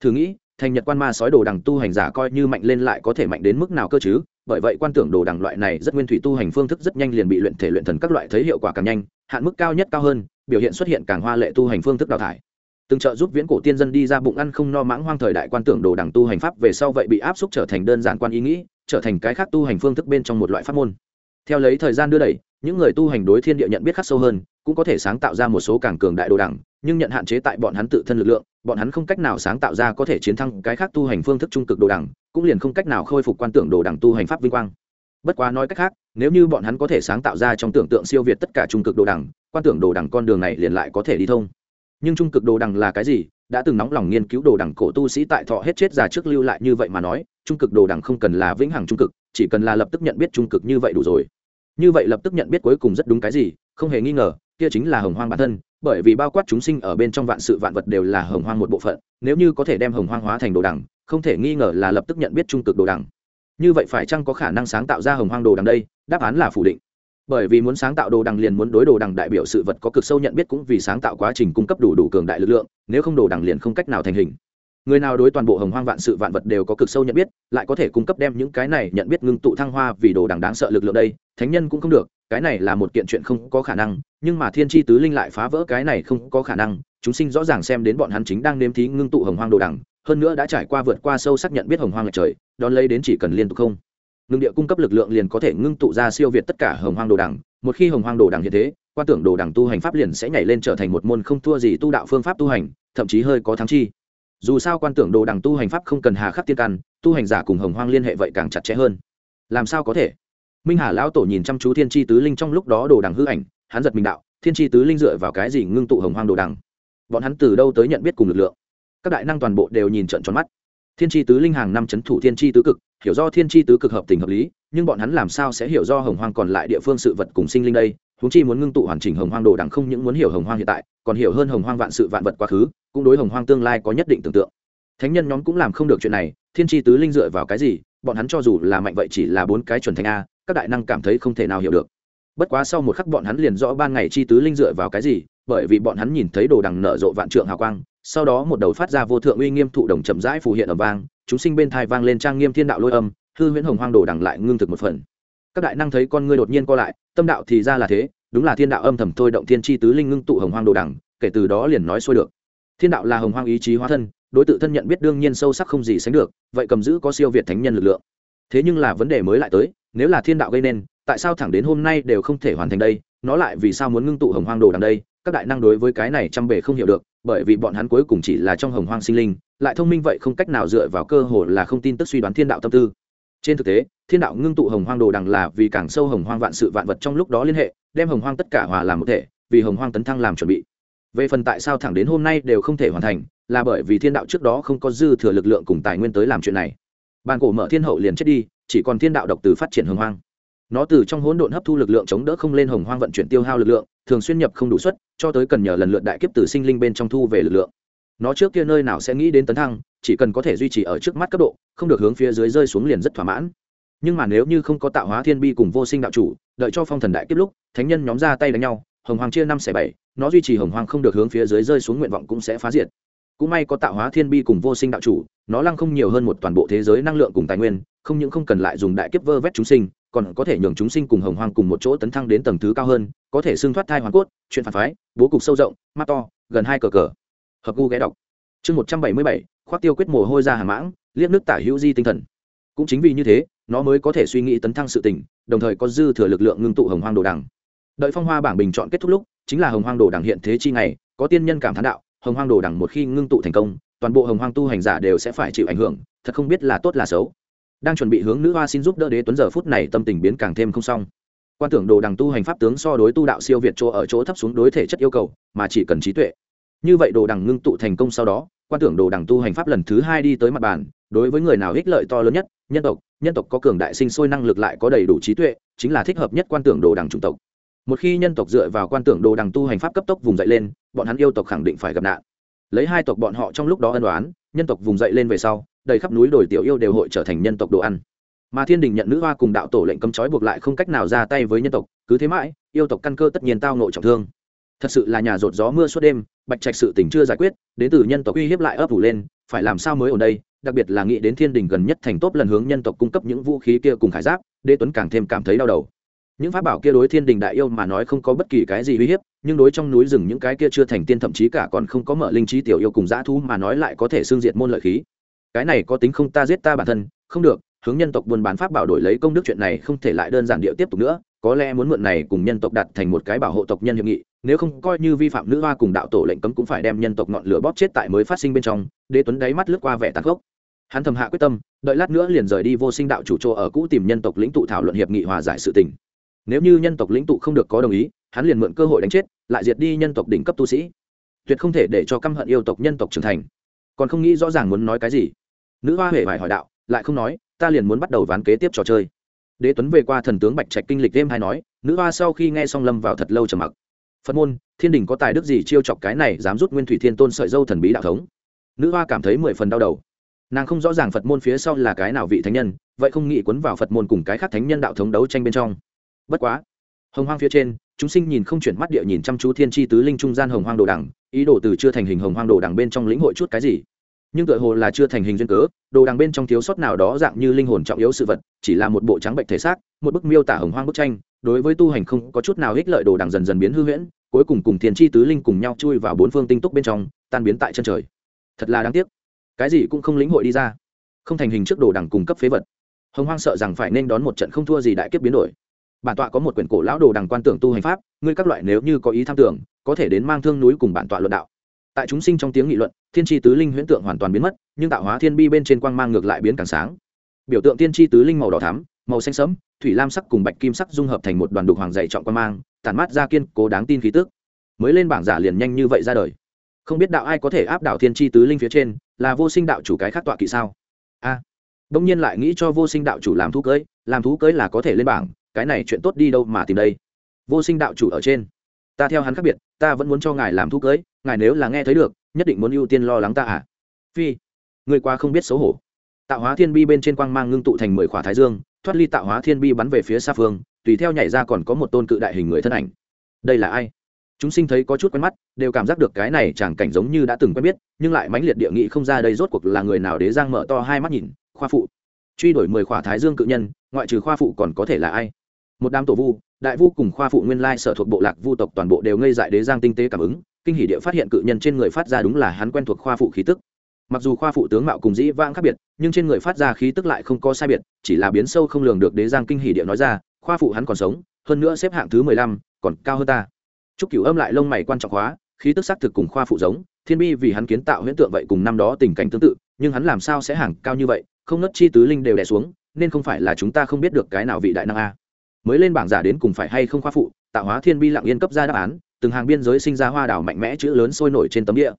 Thử nghĩ, thành nhật quan ma sói đồ đẳng tu hành giả coi như mạnh lên lại có thể mạnh đến mức nào cơ chứ? Bởi vậy quan tưởng đồ đẳng loại này rất nguyên thủy tu hành phương thức rất nhanh liền bị luyện thể luyện thần các loại thấy hiệu quả càng nhanh, hạn mức cao nhất cao hơn, biểu hiện xuất hiện càng hoa lệ tu hành phương thức đào thải. Từng trợ giúp viễn cổ tiên dân đi ra bụng ăn không no mãng hoang thời đại quan tưởng đồ đẳng tu hành pháp về sau vậy bị áp xúc trở thành đơn giản quan ý nghĩ, trở thành cái khác tu hành phương thức bên trong một loại pháp môn. Theo lấy thời gian đưa đẩy, những người tu hành đối thiên địa nhận biết khắc sâu hơn, cũng có thể sáng tạo ra một số càng cường đại đồ đẳng nhưng nhận hạn chế tại bọn hắn tự thân lực lượng bọn hắn không cách nào sáng tạo ra có thể chiến thắng cái khác tu hành phương thức trung cực đồ đẳng cũng liền không cách nào khôi phục quan tưởng đồ đẳng tu hành pháp vinh quang. Bất quá nói cách khác, nếu như bọn hắn có thể sáng tạo ra trong tưởng tượng siêu việt tất cả trung cực đồ đẳng quan tưởng đồ đẳng con đường này liền lại có thể đi thông. Nhưng trung cực đồ đẳng là cái gì, đã từng nóng lòng nghiên cứu đồ đẳng cổ tu sĩ tại thọ hết chết già trước lưu lại như vậy mà nói, trung cực đồ đẳng không cần là vĩnh hằng trung cực, chỉ cần là lập tức nhận biết trung cực như vậy đủ rồi. Như vậy lập tức nhận biết cuối cùng rất đúng cái gì, không hề nghi ngờ, kia chính là hồng hoang bản thân bởi vì bao quát chúng sinh ở bên trong vạn sự vạn vật đều là hồng hoang một bộ phận, nếu như có thể đem hồng hoang hóa thành đồ đằng, không thể nghi ngờ là lập tức nhận biết trung cực đồ đằng. Như vậy phải chăng có khả năng sáng tạo ra hồng hoang đồ đằng đây? Đáp án là phủ định. Bởi vì muốn sáng tạo đồ đằng liền muốn đối đồ đằng đại biểu sự vật có cực sâu nhận biết cũng vì sáng tạo quá trình cung cấp đủ đủ cường đại lực lượng, nếu không đồ đằng liền không cách nào thành hình. Người nào đối toàn bộ hồng hoang vạn sự vạn vật đều có cực sâu nhận biết, lại có thể cung cấp đem những cái này nhận biết ngưng tụ thăng hoa vì đồ đằng đáng sợ lực lượng đây, thánh nhân cũng không được cái này là một kiện chuyện không có khả năng, nhưng mà thiên tri tứ linh lại phá vỡ cái này không có khả năng, chúng sinh rõ ràng xem đến bọn hắn chính đang nếm thí ngưng tụ hồng hoang đồ đằng, hơn nữa đã trải qua vượt qua sâu xác nhận biết hồng hoang là trời, đón lấy đến chỉ cần liên tục không. Ngưng địa cung cấp lực lượng liền có thể ngưng tụ ra siêu việt tất cả hồng hoang đồ đằng, một khi hồng hoang đồ đằng hiện thế, quan tưởng đồ đằng tu hành pháp liền sẽ nhảy lên trở thành một môn không thua gì tu đạo phương pháp tu hành, thậm chí hơi có thắng chi. Dù sao quan tưởng đồ đằng tu hành pháp không cần hà khắc tiên căn, tu hành giả cùng hồng hoang liên hệ vậy càng chặt chẽ hơn. Làm sao có thể? Minh hà lão tổ nhìn chăm chú thiên tri tứ linh trong lúc đó đồ đằng hư ảnh, hắn giật mình đạo, thiên tri tứ linh dựa vào cái gì ngưng tụ hồng hoang đồ đằng? Bọn hắn từ đâu tới nhận biết cùng lực lượng? Các đại năng toàn bộ đều nhìn trận tròn mắt. Thiên tri tứ linh hàng năm c h ấ n thủ thiên tri tứ cực, hiểu do thiên tri tứ cực hợp tình hợp lý, nhưng bọn hắn làm sao sẽ hiểu do hồng hoang còn lại địa phương sự vật cùng sinh linh đây? Húng chi muốn ngưng tụ hoàn chỉnh hồng hoang đồ đằng không những muốn hiểu hồng hoang hiện tại, còn hiểu hơn hồng hoang vạn sự vạn vật quá khứ, cũng đối hồng hoang tương lai có nhất định tưởng tượng. Thánh nhân nhóm cũng làm không được chuyện này, thiên tri tứ linh dựa vào cái gì? Bọn hắn cho dù là mạnh vậy chỉ là bốn cái chuẩn thành a các đại năng cảm thấy không thể nào hiểu được. Bất quá sau một khắc bọn hắn liền rõ ban ngày chi tứ linh dựa vào cái gì, bởi vì bọn hắn nhìn thấy đồ đằng nở rộ vạn trượng hào quang, sau đó một đầu phát ra vô thượng uy nghiêm thụ đồng chậm rãi phù hiện ở vang, chúng sinh bên thai vang lên trang nghiêm thiên đạo lôi âm, hư huyễn hồng hoang đồ đằng lại ngưng thực một phần. Các đại năng thấy con ngươi đột nhiên co lại, tâm đạo thì ra là thế, đúng là thiên đạo âm thầm thôi động thiên chi tứ linh ngưng tụ hồng hoang đồ đằng, kể từ đó liền nói xuôi được. Thiên đạo là hồng hoang ý chí hóa thân, đối tự thân nhận biết đương nhiên sâu sắc không gì sánh được, vậy cầm giữ có siêu việt thánh nhân lực lượng. Thế nhưng là vấn đề mới lại tới nếu là thiên đạo gây nên, tại sao thẳng đến hôm nay đều không thể hoàn thành đây? Nó lại vì sao muốn ngưng tụ hồng hoang đồ đằng đây? Các đại năng đối với cái này trăm bề không hiểu được, bởi vì bọn hắn cuối cùng chỉ là trong hồng hoang sinh linh, lại thông minh vậy không cách nào dựa vào cơ hội là không tin tức suy đoán thiên đạo tâm tư. Trên thực tế, thiên đạo ngưng tụ hồng hoang đồ đằng là vì càng sâu hồng hoang vạn sự vạn vật trong lúc đó liên hệ, đem hồng hoang tất cả hòa làm một thể, vì hồng hoang tấn thăng làm chuẩn bị. Về phần tại sao thẳng đến hôm nay đều không thể hoàn thành, là bởi vì thiên đạo trước đó không có dư thừa lực lượng cùng tài nguyên tới làm chuyện này. Bàn cổ mở thiên hậu liền chết đi chỉ còn thiên đạo độc từ phát triển hồng hoang. Nó từ trong hỗn độn hấp thu lực lượng chống đỡ không lên hồng hoang vận chuyển tiêu hao lực lượng, thường xuyên nhập không đủ suất, cho tới cần nhờ lần lượt đại kiếp từ sinh linh bên trong thu về lực lượng. Nó trước kia nơi nào sẽ nghĩ đến tấn thăng, chỉ cần có thể duy trì ở trước mắt cấp độ, không được hướng phía dưới rơi xuống liền rất thỏa mãn. Nhưng mà nếu như không có tạo hóa thiên bi cùng vô sinh đạo chủ, đợi cho phong thần đại kiếp lúc, thánh nhân nhóm ra tay đánh nhau, hồng hoàng chia năm xẻ bảy, nó duy trì hồng hoàng không được hướng phía dưới rơi xuống nguyện vọng cũng sẽ phá diệt cũng may có tạo hóa thiên bi cùng vô sinh đạo chủ nó lăng không nhiều hơn một toàn bộ thế giới năng lượng cùng tài nguyên không những không cần lại dùng đại kiếp vơ vét chúng sinh còn có thể nhường chúng sinh cùng hồng hoang cùng một chỗ tấn thăng đến tầng thứ cao hơn có thể xưng thoát thai hoàng cốt chuyện phản phái bố cục sâu rộng mắt to gần hai cờ cờ. Hợp gu ghé đọc. Chương một trăm bảy mươi bảy khoác tiêu quyết mồ hôi ra hàm mãng liếc nước tả hữu di tinh thần. Cũng chính vì như thế nó mới có thể suy nghĩ tấn thăng sự tỉnh, đồng thời có dư thừa lực lượng ngưng tụ hồng hoang đồ đằng. Đợi phong hoa bảng bình chọn kết thúc lúc chính là hồng hoang đồ đằng hiện thế chi ngày có tiên nhân cảm thán đạo hồng hoang đồ đằng một khi ngưng tụ thành công, toàn bộ hồng hoang tu hành giả đều sẽ phải chịu ảnh hưởng, thật không biết là tốt là xấu. Đang chuẩn bị hướng nữ hoa xin giúp đỡ đế tuấn giờ phút này tâm tình biến càng thêm không xong. Quan tưởng đồ đằng tu hành pháp tướng so đối tu đạo siêu việt chỗ ở chỗ thấp xuống đối thể chất yêu cầu, mà chỉ cần trí tuệ. Như vậy đồ đằng ngưng tụ thành công sau đó, quan tưởng đồ đằng tu hành pháp lần thứ hai đi tới mặt bàn, đối với người nào ích lợi to lớn nhất, nhân tộc nhân tộc có cường đại sinh sôi năng lực lại có đầy đủ trí tuệ, chính là thích hợp nhất quan tưởng đồ đằng chủng tộc một khi nhân tộc dựa vào quan tưởng đồ đằng tu hành pháp cấp tốc vùng dậy lên, bọn hắn yêu tộc khẳng định phải gặp nạn. Lấy hai tộc bọn họ trong lúc đó ân đoán nhân tộc vùng dậy lên về sau, đầy khắp núi đồi tiểu yêu đều hội trở thành nhân tộc đồ ăn. Mà thiên đình nhận nữ hoa cùng đạo tổ lệnh cấm trói buộc lại không cách nào ra tay với nhân tộc, cứ thế mãi, yêu tộc căn cơ tất nhiên tao nội trọng thương. Thật sự là nhà rột gió mưa suốt đêm, bạch trạch sự tình chưa giải quyết, đến từ nhân tộc uy hiếp lại ấp ủ lên, phải làm sao mới ở đây? Đặc biệt là nghĩ đến thiên đình gần nhất thành tốt lần hướng nhân tộc cung cấp những vũ khí kia cùng khải giáp, đế tuấn càng thêm cảm thấy đau đầu những pháp bảo kia đối thiên đình đại yêu mà nói không có bất kỳ cái gì uy hiếp, nhưng đối trong núi rừng những cái kia chưa thành tiên thậm chí cả còn không có mở linh trí tiểu yêu cùng dã thú mà nói lại có thể xương diệt môn lợi khí. Cái này có tính không ta giết ta bản thân, không được, hướng nhân tộc buôn bán pháp bảo đổi lấy công đức chuyện này không thể lại đơn giản điệu tiếp tục nữa, có lẽ muốn mượn này cùng nhân tộc đặt thành một cái bảo hộ tộc nhân hiệp nghị, nếu không coi như vi phạm nữ hoa cùng đạo tổ lệnh cấm cũng phải đem nhân tộc ngọn lửa bóp chết tại mới phát sinh bên trong, đế tuấn đáy mắt lướt qua vẻ tàn khốc. Hắn thầm hạ quyết tâm, đợi lát nữa liền rời đi vô sinh đạo chủ chỗ ở cũ tìm nhân tộc lĩnh tụ thảo luận hiệp nghị hòa giải sự tình nếu như nhân tộc lĩnh tụ không được có đồng ý, hắn liền mượn cơ hội đánh chết, lại diệt đi nhân tộc đỉnh cấp tu sĩ. Tuyệt không thể để cho căm hận yêu tộc nhân tộc trưởng thành. Còn không nghĩ rõ ràng muốn nói cái gì. Nữ hoa huệ vải hỏi đạo, lại không nói, ta liền muốn bắt đầu ván kế tiếp trò chơi. Đế tuấn về qua thần tướng bạch trạch kinh lịch đêm hay nói, nữ hoa sau khi nghe xong lâm vào thật lâu trầm mặc. Phật môn, thiên đình có tài đức gì chiêu chọc cái này dám rút nguyên thủy thiên tôn sợi dâu thần bí đạo thống? Nữ hoa cảm thấy mười phần đau đầu. Nàng không rõ ràng phật môn phía sau là cái nào vị thánh nhân, vậy không nghĩ quấn vào phật môn cùng cái khác thánh nhân đạo thống đấu tranh bên trong bất quá. Hồng hoang phía trên, chúng sinh nhìn không chuyển mắt địa nhìn chăm chú thiên tri tứ linh trung gian hồng hoang đồ đằng, ý đồ từ chưa thành hình hồng hoang đồ đằng bên trong lĩnh hội chút cái gì. Nhưng tựa hồ là chưa thành hình duyên cớ, đồ đằng bên trong thiếu sót nào đó dạng như linh hồn trọng yếu sự vật, chỉ là một bộ trắng bệnh thể xác, một bức miêu tả hồng hoang bức tranh, đối với tu hành không có chút nào ích lợi đồ đằng dần dần biến hư huyễn, cuối cùng cùng thiên tri tứ linh cùng nhau chui vào bốn phương tinh túc bên trong, tan biến tại chân trời. Thật là đáng tiếc. Cái gì cũng không lĩnh hội đi ra. Không thành hình trước đồ đằng cung cấp phế vật. Hồng hoang sợ rằng phải nên đón một trận không thua gì đại kiếp biến đổi bản tọa có một quyển cổ lão đồ đằng quan tưởng tu hành pháp ngươi các loại nếu như có ý tham tưởng có thể đến mang thương núi cùng bản tọa luận đạo. Tại chúng sinh trong tiếng nghị luận thiên tri tứ linh huyễn tượng hoàn toàn biến mất nhưng tạo hóa thiên bi bên trên quang mang ngược lại biến càng sáng. Biểu tượng tiên tri tứ linh màu đỏ thắm màu xanh sẫm thủy lam sắc cùng bạch kim sắc dung hợp thành một đoàn đục hoàng dày trọng quang mang tản mát ra kiên cố đáng tin khí tức. Mới lên bảng giả liền nhanh như vậy ra đời. Không biết đạo ai có thể áp đảo thiên tri tứ linh phía trên là vô sinh đạo chủ cái khác tọa kỵ sao? A. À, đông nhiên lại nghĩ cho vô sinh đạo chủ làm thú cưới làm thú cưới là có thể lên bảng cái này chuyện tốt đi đâu mà tìm đây? Vô sinh đạo chủ ở trên. Ta theo hắn khác biệt, ta vẫn muốn cho ngài làm thu cưới, ngài nếu là nghe thấy được, nhất định muốn ưu tiên lo lắng ta à? Phi, người qua không biết xấu hổ. Tạo hóa thiên bi bên trên quang mang ngưng tụ thành mười khỏa thái dương, thoát ly tạo hóa thiên bi bắn về phía xa phương, tùy theo nhảy ra còn có một tôn cự đại hình người thân ảnh. Đây là ai? Chúng sinh thấy có chút quen mắt, đều cảm giác được cái này chẳng cảnh giống như đã từng quen biết, nhưng lại mãnh liệt địa nghị không ra đây rốt cuộc là người nào đế giang mở to hai mắt nhìn, khoa phụ. Truy đuổi mười khỏa thái dương cự nhân, ngoại trừ khoa phụ còn có thể là ai? Một đám tổ vu, đại vu cùng khoa phụ nguyên lai sở thuộc bộ lạc vu tộc toàn bộ đều ngây dại đế giang tinh tế cảm ứng, kinh hỷ địa phát hiện cự nhân trên người phát ra đúng là hắn quen thuộc khoa phụ khí tức. Mặc dù khoa phụ tướng mạo cùng dĩ vãng khác biệt, nhưng trên người phát ra khí tức lại không có sai biệt, chỉ là biến sâu không lường được đế giang kinh hỷ địa nói ra, khoa phụ hắn còn sống, hơn nữa xếp hạng thứ mười lăm, còn cao hơn ta. Chúc cửu âm lại lông mày quan trọng hóa, khí tức xác thực cùng khoa phụ giống, thiên bi vì hắn kiến tạo huyễn tượng vậy cùng năm đó tình cảnh tương tự, nhưng hắn làm sao sẽ hàng cao như vậy, không nớt chi tứ linh đều đè xuống, nên không phải là chúng ta không biết được cái nào vị đại năng a mới lên bảng giả đến cùng phải hay không khoa phụ, tạo hóa thiên bi lặng yên cấp ra đáp án, từng hàng biên giới sinh ra hoa đảo mạnh mẽ chữ lớn sôi nổi trên tấm địa.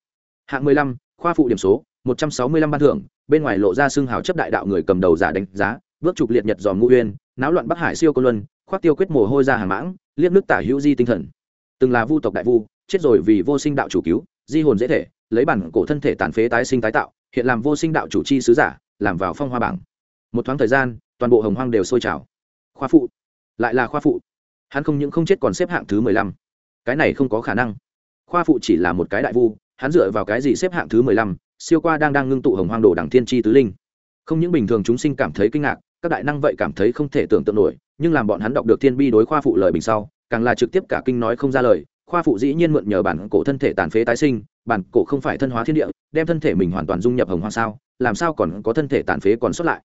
Hạng mười lăm, khoa phụ điểm số, một trăm sáu mươi lăm ban thưởng, bên ngoài lộ ra xương hào chấp đại đạo người cầm đầu giả đánh giá, bước trục liệt nhật dòm ngũ uyên, náo loạn bắc hải siêu cô luân, khoác tiêu quyết mồ hôi ra hàng mãng, liếc nước tả hữu di tinh thần. Từng là vu tộc đại vu, chết rồi vì vô sinh đạo chủ cứu, di hồn dễ thể, lấy bản cổ thân thể tàn phế tái sinh tái tạo, hiện làm vô sinh đạo chủ chi sứ giả, làm vào phong hoa bảng. Một thoáng thời gian, toàn bộ hồng hoang đều sôi trào. Khoa phụ lại là khoa phụ. Hắn không những không chết còn xếp hạng thứ mười lăm. Cái này không có khả năng. Khoa phụ chỉ là một cái đại vu, hắn dựa vào cái gì xếp hạng thứ mười lăm? Siêu qua đang đang ngưng tụ hồng hoang đồ đảng thiên tri tứ linh. Không những bình thường chúng sinh cảm thấy kinh ngạc, các đại năng vậy cảm thấy không thể tưởng tượng nổi, nhưng làm bọn hắn đọc được thiên bi đối khoa phụ lời bình sau, càng là trực tiếp cả kinh nói không ra lời. Khoa phụ dĩ nhiên mượn nhờ bản cổ thân thể tàn phế tái sinh, bản cổ không phải thân hóa thiên địa, đem thân thể mình hoàn toàn dung nhập hồng hoang sao? Làm sao còn có thân thể tàn phế còn xuất lại?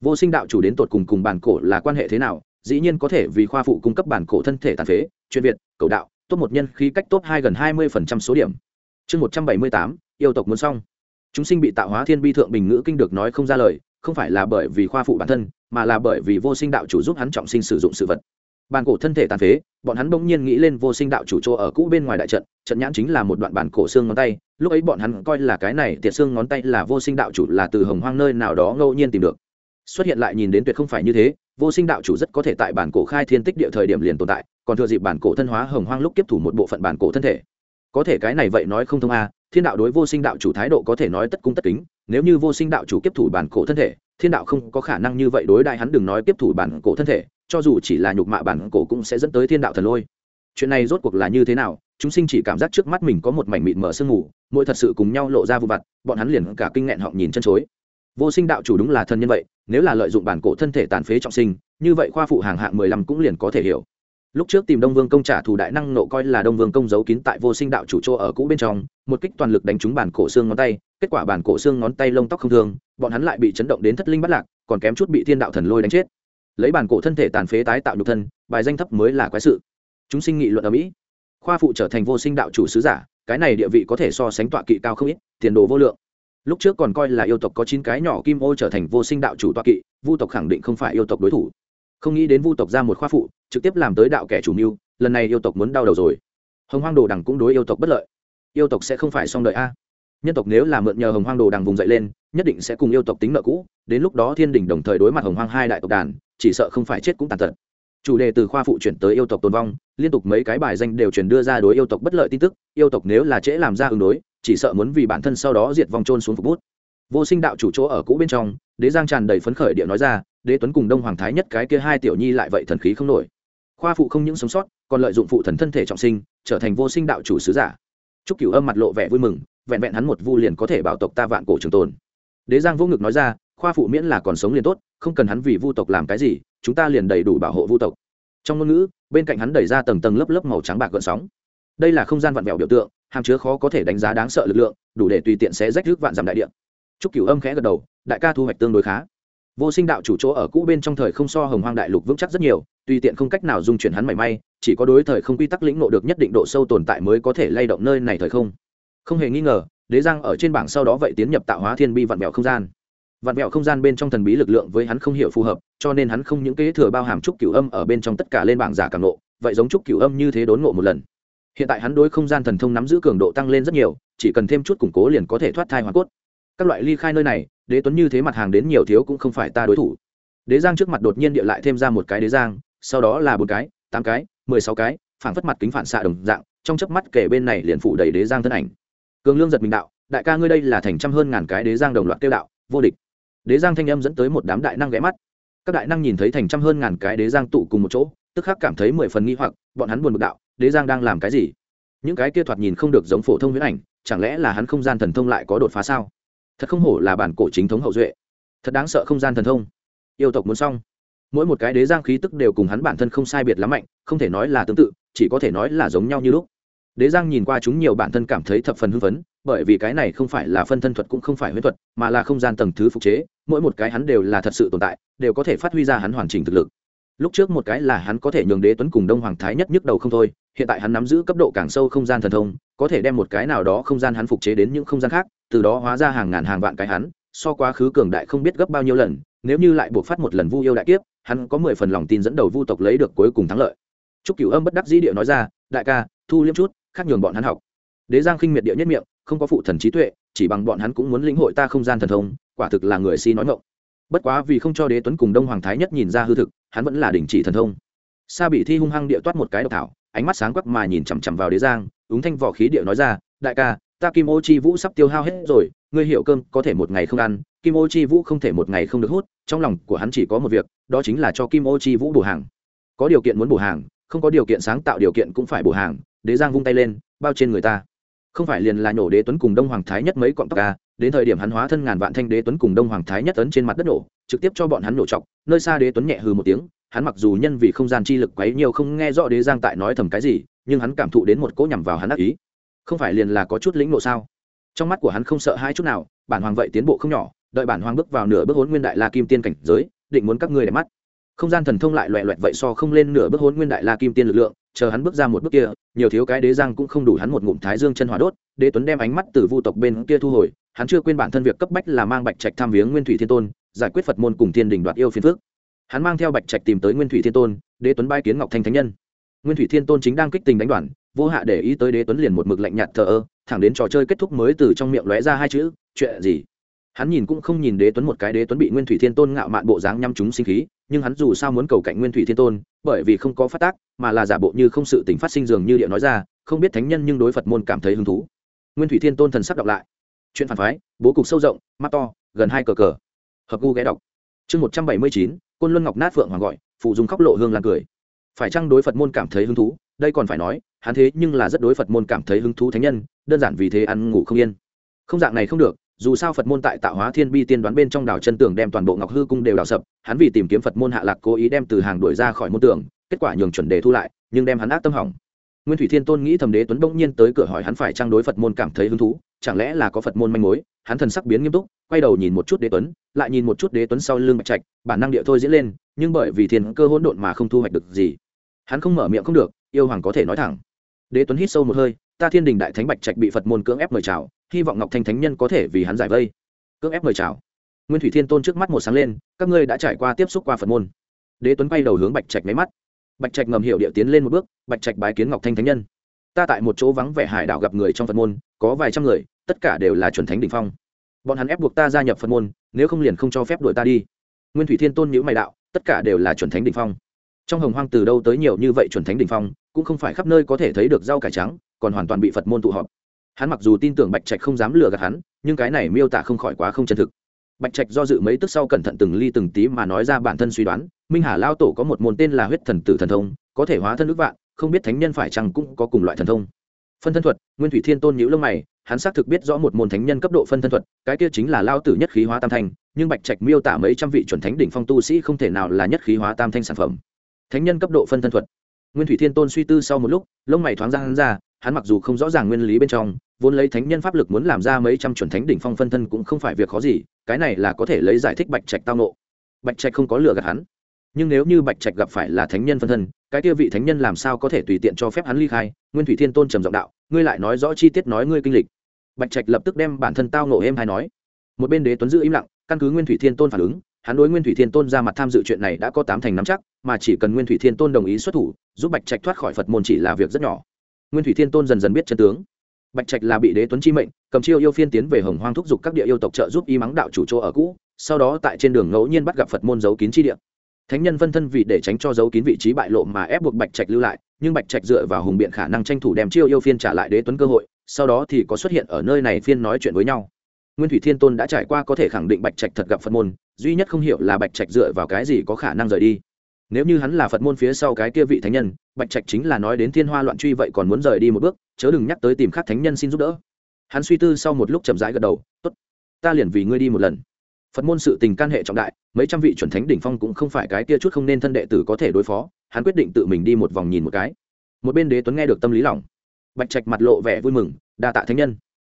Vô sinh đạo chủ đến tột cùng cùng bản cổ là quan hệ thế nào? Dĩ nhiên có thể vì khoa phụ cung cấp bản cổ thân thể tàn phế, chuyên việt cầu đạo, tốt một nhân khí cách tốt hai gần hai mươi phần trăm số điểm. Chương một trăm bảy mươi tám, yêu tộc muốn xong. Chúng sinh bị tạo hóa thiên bi thượng bình ngữ kinh được nói không ra lời, không phải là bởi vì khoa phụ bản thân, mà là bởi vì vô sinh đạo chủ giúp hắn trọng sinh sử dụng sự vật. Bản cổ thân thể tàn phế, bọn hắn bỗng nhiên nghĩ lên vô sinh đạo chủ chỗ ở cũ bên ngoài đại trận trận nhãn chính là một đoạn bản cổ xương ngón tay, lúc ấy bọn hắn coi là cái này tiệt xương ngón tay là vô sinh đạo chủ là từ hồng hoang nơi nào đó ngẫu nhiên tìm được. Xuất hiện lại nhìn đến tuyệt không phải như thế vô sinh đạo chủ rất có thể tại bản cổ khai thiên tích địa thời điểm liền tồn tại, còn thừa dịp bản cổ thân hóa hồng hoang lúc tiếp thủ một bộ phận bản cổ thân thể. Có thể cái này vậy nói không thông a, thiên đạo đối vô sinh đạo chủ thái độ có thể nói tất cung tất kính, nếu như vô sinh đạo chủ tiếp thủ bản cổ thân thể, thiên đạo không có khả năng như vậy đối đại hắn đừng nói tiếp thủ bản cổ thân thể, cho dù chỉ là nhục mạ bản cổ cũng sẽ dẫn tới thiên đạo thần lôi. Chuyện này rốt cuộc là như thế nào, chúng sinh chỉ cảm giác trước mắt mình có một mảnh mịt mở sương ngủ mỗi thật sự cùng nhau lộ ra vụ vặt, bọn hắn liền cả kinh nghẹn họng nhìn chân chối vô sinh đạo chủ đúng là thân nhân vậy, nếu là lợi dụng bản cổ thân thể tàn phế trọng sinh, như vậy khoa phụ hàng hạng mười lăm cũng liền có thể hiểu. Lúc trước tìm đông vương công trả thù đại năng nộ coi là đông vương công giấu kín tại vô sinh đạo chủ chỗ ở cũ bên trong, một kích toàn lực đánh trúng bản cổ xương ngón tay, kết quả bản cổ xương ngón tay lông tóc không thương, bọn hắn lại bị chấn động đến thất linh bắt lạc, còn kém chút bị thiên đạo thần lôi đánh chết. Lấy bản cổ thân thể tàn phế tái tạo nhục thân, bài danh thấp mới là quái sự. Chúng sinh nghị luận ở mỹ. Khoa phụ trở thành vô sinh đạo chủ sứ giả, cái này địa vị có thể so sánh tọa kỵ cao không ít, tiền đồ vô lượng lúc trước còn coi là yêu tộc có chín cái nhỏ kim ô trở thành vô sinh đạo chủ toa kỵ, vu tộc khẳng định không phải yêu tộc đối thủ. Không nghĩ đến vu tộc ra một khoa phụ, trực tiếp làm tới đạo kẻ chủ mưu, lần này yêu tộc muốn đau đầu rồi. Hồng hoang đồ đằng cũng đối yêu tộc bất lợi. Yêu tộc sẽ không phải xong đợi a. Nhân tộc nếu là mượn nhờ hồng hoang đồ đằng vùng dậy lên, nhất định sẽ cùng yêu tộc tính nợ cũ, đến lúc đó thiên đình đồng thời đối mặt hồng hoang hai đại tộc đàn, chỉ sợ không phải chết cũng tàn tật. Chủ đề từ khoa phụ chuyển tới yêu tộc tồn vong, liên tục mấy cái bài danh đều truyền đưa ra đối yêu tộc bất lợi tin tức, yêu tộc nếu là trễ làm ra ứng đối chỉ sợ muốn vì bản thân sau đó diệt vong trôn xuống phục bút. Vô sinh đạo chủ chỗ ở cũ bên trong, đế giang tràn đầy phấn khởi địa nói ra, đế tuấn cùng đông hoàng thái nhất cái kia hai tiểu nhi lại vậy thần khí không nổi. Khoa phụ không những sống sót, còn lợi dụng phụ thần thân thể trọng sinh, trở thành vô sinh đạo chủ sứ giả. Chúc cửu âm mặt lộ vẻ vui mừng, vẹn vẹn hắn một vu liền có thể bảo tộc ta vạn cổ trường tồn. Đế giang vô ngực nói ra, khoa phụ miễn là còn sống liền tốt, không cần hắn vì vu tộc làm cái gì, chúng ta liền đầy đủ bảo hộ vu tộc. Trong ngôn ngữ, bên cạnh hắn đẩy ra tầng tầng lớp lớp màu trắng bạc gợn sóng. Đây là không gian vặn vẹo biểu tượng hàm chứa khó có thể đánh giá đáng sợ lực lượng, đủ để tùy tiện sẽ rách rước vạn dặm đại địa. Chúc cửu âm khẽ gật đầu, đại ca thu hoạch tương đối khá. Vô sinh đạo chủ chỗ ở cũ bên trong thời không so hồng hoang đại lục vững chắc rất nhiều, tùy tiện không cách nào dung chuyển hắn mảy may, chỉ có đối thời không quy tắc lĩnh nộ được nhất định độ sâu tồn tại mới có thể lay động nơi này thời không. Không hề nghi ngờ, đế giang ở trên bảng sau đó vậy tiến nhập tạo hóa thiên bi vạn mẹo không gian. Vạn mẹo không gian bên trong thần bí lực lượng với hắn không hiểu phù hợp, cho nên hắn không những kế thừa bao hàm trúc cửu âm ở bên trong tất cả lên bảng giả càng nộ vậy giống trúc cửu âm như thế đốn ngộ một lần hiện tại hắn đối không gian thần thông nắm giữ cường độ tăng lên rất nhiều, chỉ cần thêm chút củng cố liền có thể thoát thai hoàn cốt. Các loại ly khai nơi này, đế tuấn như thế mặt hàng đến nhiều thiếu cũng không phải ta đối thủ. Đế giang trước mặt đột nhiên địa lại thêm ra một cái đế giang, sau đó là bốn cái, tám cái, mười sáu cái, phảng phất mặt kính phản xạ đồng dạng, trong chớp mắt kể bên này liền phủ đầy đế giang thân ảnh. Cường lương giật mình đạo, đại ca ngươi đây là thành trăm hơn ngàn cái đế giang đồng loạt tiêu đạo, vô địch. Đế giang thanh âm dẫn tới một đám đại năng ghé mắt. Các đại năng nhìn thấy thành trăm hơn ngàn cái đế giang tụ cùng một chỗ, tức khắc cảm thấy mười phần nghi hoặc, bọn hắn buồn bực đạo đế giang đang làm cái gì? Những cái kia thoạt nhìn không được giống phổ thông huyễn ảnh, chẳng lẽ là hắn không gian thần thông lại có đột phá sao? Thật không hổ là bản cổ chính thống hậu duệ. Thật đáng sợ không gian thần thông. Yêu tộc muốn xong. Mỗi một cái đế giang khí tức đều cùng hắn bản thân không sai biệt lắm mạnh, không thể nói là tương tự, chỉ có thể nói là giống nhau như lúc. Đế giang nhìn qua chúng nhiều bản thân cảm thấy thập phần hưng phấn, bởi vì cái này không phải là phân thân thuật cũng không phải huyễn thuật, mà là không gian tầng thứ phục chế, mỗi một cái hắn đều là thật sự tồn tại, đều có thể phát huy ra hắn hoàn chỉnh thực lực. Lúc trước một cái là hắn có thể nhường đế tuấn cùng đông hoàng thái nhất nhức đầu không thôi hiện tại hắn nắm giữ cấp độ càng sâu không gian thần thông có thể đem một cái nào đó không gian hắn phục chế đến những không gian khác từ đó hóa ra hàng ngàn hàng vạn cái hắn so quá khứ cường đại không biết gấp bao nhiêu lần nếu như lại buộc phát một lần vu yêu đại kiếp hắn có mười phần lòng tin dẫn đầu vu tộc lấy được cuối cùng thắng lợi Trúc Cửu Âm bất đắc dĩ địa nói ra, đại ca, thu liễm chút, khác nhường bọn hắn học. Đế Giang khinh miệt địa nhất miệng, không có phụ thần trí tuệ, chỉ bằng bọn hắn cũng muốn lĩnh hội ta không gian thần thông, quả thực là người si nói ngọng. Bất quá vì không cho Đế Tuấn cùng Đông Hoàng Thái nhất nhìn ra hư thực, hắn vẫn là đình chỉ thần thông. Sa bị thi hung hăng địa toát một cái độc thảo, ánh mắt sáng quắc mà nhìn chằm chằm vào Đế Giang, ứng thanh vỏ khí điệu nói ra, đại ca, ta Kim Ô Chi Vũ sắp tiêu hao hết rồi, ngươi hiểu cơm có thể một ngày không ăn, Kim Ô Chi Vũ không thể một ngày không được hút, trong lòng của hắn chỉ có một việc, đó chính là cho Kim Ô Chi Vũ bổ hàng. Có điều kiện muốn bổ hàng, không có điều kiện sáng tạo điều kiện cũng phải bổ hàng đế giang vung tay lên bao trên người ta không phải liền là nhổ đế tuấn cùng đông hoàng thái nhất mấy cọng tóc ca đến thời điểm hắn hóa thân ngàn vạn thanh đế tuấn cùng đông hoàng thái nhất tấn trên mặt đất nổ trực tiếp cho bọn hắn nổ chọc nơi xa đế tuấn nhẹ hừ một tiếng hắn mặc dù nhân vì không gian chi lực quấy nhiều không nghe rõ đế giang tại nói thầm cái gì, nhưng hắn cảm thụ đến một cỗ nhằm vào hắn ác ý. Không phải liền là có chút lĩnh nộ sao? Trong mắt của hắn không sợ hai chút nào, bản hoàng vậy tiến bộ không nhỏ, đợi bản hoàng bước vào nửa bước hốn nguyên đại la kim tiên cảnh giới, định muốn các ngươi để mắt. Không gian thần thông lại loẹ loẹt vậy so không lên nửa bước hốn nguyên đại la kim tiên lực lượng, chờ hắn bước ra một bước kia, nhiều thiếu cái đế giang cũng không đủ hắn một ngụm thái dương chân hỏa đốt, đế tuấn đem ánh mắt từ vu tộc bên kia thu hồi, hắn chưa quên bản thân việc cấp bách là mang bạch trạch tham viếng nguyên thủy thiên tôn, giải quyết phật môn cùng thiên đình đoạt yêu phiền phước hắn mang theo bạch trạch tìm tới nguyên thủy thiên tôn, đế tuấn bai kiến ngọc thanh thánh nhân. nguyên thủy thiên tôn chính đang kích tình đánh đoàn, vô hạ để ý tới đế tuấn liền một mực lạnh nhạt thờ ơ, thẳng đến trò chơi kết thúc mới từ trong miệng lóe ra hai chữ, chuyện gì? hắn nhìn cũng không nhìn đế tuấn một cái, đế tuấn bị nguyên thủy thiên tôn ngạo mạn bộ dáng nhăm chúng sinh khí, nhưng hắn dù sao muốn cầu cạnh nguyên thủy thiên tôn, bởi vì không có phát tác, mà là giả bộ như không sự tình phát sinh dường như địa nói ra, không biết thánh nhân nhưng đối phật môn cảm thấy hứng thú. nguyên thủy thiên tôn thần sắc đọc lại. chuyện phản phái, bố cục sâu rộng, mắt to, gần hai cờ cờ. hợp gu ghé đọc. chương một trăm bảy mươi chín côn luân ngọc nát phượng hoàng gọi phụ dùng khóc lộ hương lan cười. Phải chăng đối phật môn cảm thấy hứng thú? Đây còn phải nói, hắn thế nhưng là rất đối phật môn cảm thấy hứng thú thánh nhân, đơn giản vì thế ăn ngủ không yên. Không dạng này không được, dù sao phật môn tại tạo hóa thiên bi tiên đoán bên trong đảo chân tường đem toàn bộ ngọc hư cung đều đào sập, hắn vì tìm kiếm phật môn hạ lạc cố ý đem từ hàng đuổi ra khỏi môn tường, kết quả nhường chuẩn đề thu lại, nhưng đem hắn ác tâm hỏng. Nguyên thủy thiên tôn nghĩ thầm đế tuấn bỗng nhiên tới cửa hỏi hắn phải trang đối phật môn cảm thấy hứng thú, chẳng lẽ là có phật môn manh mối? Hắn thần sắc biến nghiêm túc, quay đầu nhìn một chút đế tuấn, lại nhìn một chút đế tuấn sau lưng bạch trạch, bản năng địa thôi diễn lên, nhưng bởi vì thiên cơ hỗn độn mà không thu hoạch được gì. Hắn không mở miệng không được, yêu hoàng có thể nói thẳng. Đế tuấn hít sâu một hơi, ta thiên đình đại thánh bạch trạch bị phật môn cưỡng ép mời chào, hy vọng ngọc thanh thánh nhân có thể vì hắn giải vây. Cưỡng ép mời chào. Nguyên thủy thiên tôn trước mắt một sáng lên, các ngươi đã trải qua tiếp xúc qua phật môn. Đế tuấn quay đầu hướng bạch trạch máy mắt. Bạch trạch ngầm hiệu địa tiến lên một bước, bạch trạch bái kiến ngọc thanh thánh nhân. Ta tại một chỗ vắng vẻ hải đảo gặp người trong phật môn, có vài trăm người tất cả đều là chuẩn thánh đỉnh phong. Bọn hắn ép buộc ta gia nhập phật môn, nếu không liền không cho phép đuổi ta đi. Nguyên thủy thiên tôn nhữ mày đạo, tất cả đều là chuẩn thánh đỉnh phong. Trong hồng hoang từ đâu tới nhiều như vậy chuẩn thánh đỉnh phong, cũng không phải khắp nơi có thể thấy được rau cải trắng, còn hoàn toàn bị phật môn tụ họp. Hắn mặc dù tin tưởng bạch trạch không dám lừa gạt hắn, nhưng cái này miêu tả không khỏi quá không chân thực. Bạch trạch do dự mấy tức sau cẩn thận từng ly từng tí mà nói ra bản thân suy đoán, minh hà lao tổ có một môn tên là huyết thần tử thần thông, có thể hóa thân ước vạn, không biết thánh nhân phải chăng cũng có cùng loại thần thông phân thân thuật, nguyên thủy thiên tôn nhữ lông mày, hắn xác thực biết rõ một môn thánh nhân cấp độ phân thân thuật, cái kia chính là lao tử nhất khí hóa tam thanh, nhưng bạch trạch miêu tả mấy trăm vị chuẩn thánh đỉnh phong tu sĩ không thể nào là nhất khí hóa tam thanh sản phẩm. Thánh nhân cấp độ phân thân thuật. Nguyên thủy thiên tôn suy tư sau một lúc, lông mày thoáng ra hắn ra, hắn mặc dù không rõ ràng nguyên lý bên trong, vốn lấy thánh nhân pháp lực muốn làm ra mấy trăm chuẩn thánh đỉnh phong phân thân cũng không phải việc khó gì, cái này là có thể lấy giải thích bạch trạch tao nộ. Bạch trạch không có lừa gạt hắn. Nhưng nếu như bạch trạch gặp phải là thánh nhân phân thân cái kia vị thánh nhân làm sao có thể tùy tiện cho phép hắn ly khai? Nguyên thủy thiên tôn trầm giọng đạo, ngươi lại nói rõ chi tiết nói ngươi kinh lịch. Bạch trạch lập tức đem bản thân tao nổ êm hay nói. Một bên đế tuấn giữ im lặng, căn cứ nguyên thủy thiên tôn phản ứng, hắn đối nguyên thủy thiên tôn ra mặt tham dự chuyện này đã có tám thành nắm chắc, mà chỉ cần nguyên thủy thiên tôn đồng ý xuất thủ, giúp bạch trạch thoát khỏi phật môn chỉ là việc rất nhỏ. Nguyên thủy thiên tôn dần dần biết chân tướng. Bạch trạch là bị đế tuấn chi mệnh, cầm chiêu yêu phiên tiến về hồng hoang thúc giục các địa yêu tộc trợ giúp y mắng đạo chủ chỗ ở cũ, sau đó tại trên đường ngẫu nhiên bắt gặp phật môn giấu kín chi địa thánh nhân phân thân vì để tránh cho giấu kín vị trí bại lộ mà ép buộc bạch trạch lưu lại, nhưng bạch trạch dựa vào hùng biện khả năng tranh thủ đem chiêu yêu phiên trả lại đế tuấn cơ hội, sau đó thì có xuất hiện ở nơi này phiên nói chuyện với nhau. Nguyên thủy thiên tôn đã trải qua có thể khẳng định bạch trạch thật gặp phật môn, duy nhất không hiểu là bạch trạch dựa vào cái gì có khả năng rời đi. Nếu như hắn là phật môn phía sau cái kia vị thánh nhân, bạch trạch chính là nói đến thiên hoa loạn truy vậy còn muốn rời đi một bước, chớ đừng nhắc tới tìm khác thánh nhân xin giúp đỡ. Hắn suy tư sau một lúc chậm rãi gật đầu, tốt, ta liền vì ngươi đi một lần phật môn sự tình can hệ trọng đại, mấy trăm vị chuẩn thánh đỉnh phong cũng không phải cái kia chút không nên thân đệ tử có thể đối phó, hắn quyết định tự mình đi một vòng nhìn một cái. Một bên đế tuấn nghe được tâm lý lòng bạch trạch mặt lộ vẻ vui mừng, đa tạ thánh nhân.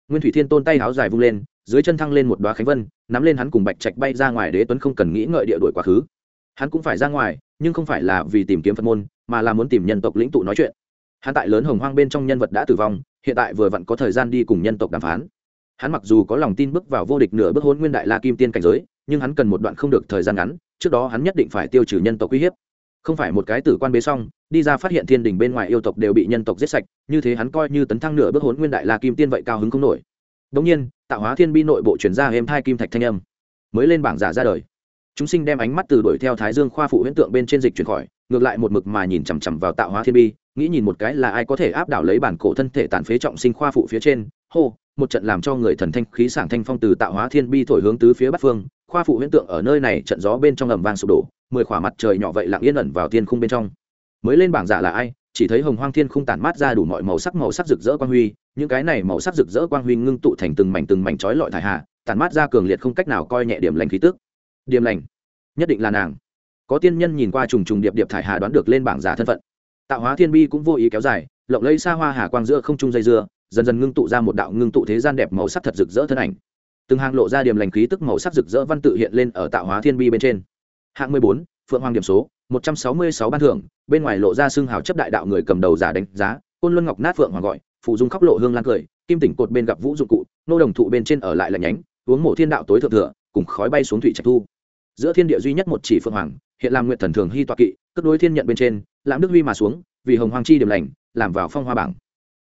Nguyên thủy thiên tôn tay háo dài vung lên, dưới chân thăng lên một đoá khánh vân, nắm lên hắn cùng bạch trạch bay ra ngoài đế tuấn không cần nghĩ ngợi địa đổi quá khứ. Hắn cũng phải ra ngoài, nhưng không phải là vì tìm kiếm phật môn, mà là muốn tìm nhân tộc lĩnh tụ nói chuyện. Hắn tại lớn hồng hoang bên trong nhân vật đã tử vong, hiện tại vừa vặn có thời gian đi cùng nhân tộc đàm phán hắn mặc dù có lòng tin bước vào vô địch nửa bước hôn nguyên đại la kim tiên cảnh giới nhưng hắn cần một đoạn không được thời gian ngắn trước đó hắn nhất định phải tiêu trừ nhân tộc uy hiếp. Không phải một cái tử quan bế xong đi ra phát hiện thiên đình bên ngoài yêu tộc đều bị nhân tộc giết sạch như thế hắn coi như tấn thăng nửa bước hốn nguyên đại la kim tiên vậy cao hứng không nổi. Đống nhiên, tạo hóa thiên bi nội bộ chuyển ra êm thai kim thạch thanh âm, mới lên bảng giả ra đời. Chúng sinh đem ánh mắt từ đuổi theo Thái Dương khoa phụ huyễn tượng bên trên dịch chuyển khỏi, ngược lại một mực mà nhìn chằm chằm vào tạo hóa thiên bi, nghĩ nhìn một cái là ai có thể áp đảo lấy bản cổ thân thể tàn phế trọng sinh khoa phụ phía trên, hô, một trận làm cho người thần thanh khí sảng thanh phong từ tạo hóa thiên bi thổi hướng tứ phía bắc phương, khoa phụ huyễn tượng ở nơi này trận gió bên trong ầm vang sụp đổ, mười khỏa mặt trời nhỏ vậy lặng yên ẩn vào thiên khung bên trong. Mới lên bảng giả là ai? Chỉ thấy hồng hoang thiên khung tản mát ra đủ mọi màu sắc màu sắc rực rỡ quang huy, những cái này màu sắc rực rỡ quang huy ngưng tụ thành từng mảnh từng mảnh chói lọi thải hạ tản mát ra cường liệt không cách nào coi nhẹ điểm lành khí tức điểm lành nhất định là nàng có tiên nhân nhìn qua trùng trùng điệp điệp thải hà đoán được lên bảng giả thân phận tạo hóa thiên bi cũng vô ý kéo dài lộng lấy xa hoa hà quang giữa không trung dây dưa dần dần ngưng tụ ra một đạo ngưng tụ thế gian đẹp màu sắc thật rực rỡ thân ảnh. Từng hàng lộ ra điểm lành khí tức màu sắc rực rỡ văn tự hiện lên ở tạo hóa thiên bi bên trên. Hạng mười bốn, phượng hoàng điểm số, một trăm sáu mươi sáu ban thưởng, bên ngoài lộ ra xương hào chấp đại đạo người cầm đầu giả đánh giá, côn luân ngọc nát phượng hoàng gọi, phụ dung khóc lộ hương lan cười, kim tỉnh cột bên gặp vũ dụng cụ, nô đồng thụ bên trên ở lại lạnh nhánh, uống mộ thiên đạo tối thượng thừa, cùng khói bay xuống thủy trạch thu. Giữa thiên địa duy nhất một chỉ phượng hoàng, hiện làm nguyện thần thường hy toạ kỵ, cất đối thiên nhận bên trên, lãm đức huy mà xuống, vì hồng hoàng chi điểm lành, làm vào phong hoa bảng.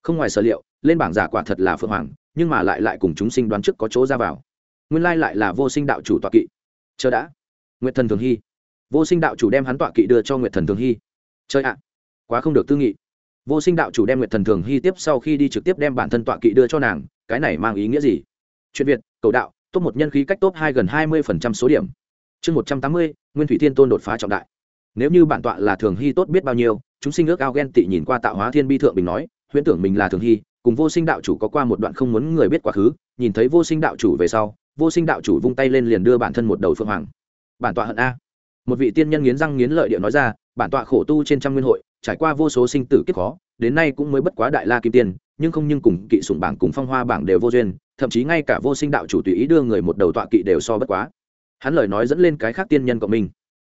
Không ngoài sở liệu lên bảng giả quả thật là phượng hoàng, nhưng mà lại lại cùng chúng sinh đoán trước có chỗ ra vào. Nguyên lai lại là vô sinh đạo chủ tọa kỵ. Chờ đã. Nguyệt thần thường hy. Vô sinh đạo chủ đem hắn tọa kỵ đưa cho nguyệt thần thường hy. Chơi ạ. Quá không được tư nghị. Vô sinh đạo chủ đem nguyệt thần thường hy tiếp sau khi đi trực tiếp đem bản thân tọa kỵ đưa cho nàng, cái này mang ý nghĩa gì? Chuyện việt, cầu đạo, top một nhân khí cách top hai gần hai mươi phần trăm số điểm. Chương một trăm tám mươi, nguyên thủy thiên tôn đột phá trọng đại. Nếu như bản tọa là thường hy tốt biết bao nhiêu, chúng sinh ước ao ghen tị nhìn qua tạo hóa thiên bi thượng bình nói, huyễn tưởng mình là thường hy cùng vô sinh đạo chủ có qua một đoạn không muốn người biết quá khứ, nhìn thấy vô sinh đạo chủ về sau, vô sinh đạo chủ vung tay lên liền đưa bản thân một đầu phương hoàng. Bản tọa hận a. Một vị tiên nhân nghiến răng nghiến lợi điệu nói ra, bản tọa khổ tu trên trăm nguyên hội, trải qua vô số sinh tử kiếp khó, đến nay cũng mới bất quá đại la kim tiên, nhưng không nhưng cùng kỵ sủng bảng cùng phong hoa bảng đều vô duyên, thậm chí ngay cả vô sinh đạo chủ tùy ý đưa người một đầu tọa kỵ đều so bất quá. Hắn lời nói dẫn lên cái khác tiên nhân của mình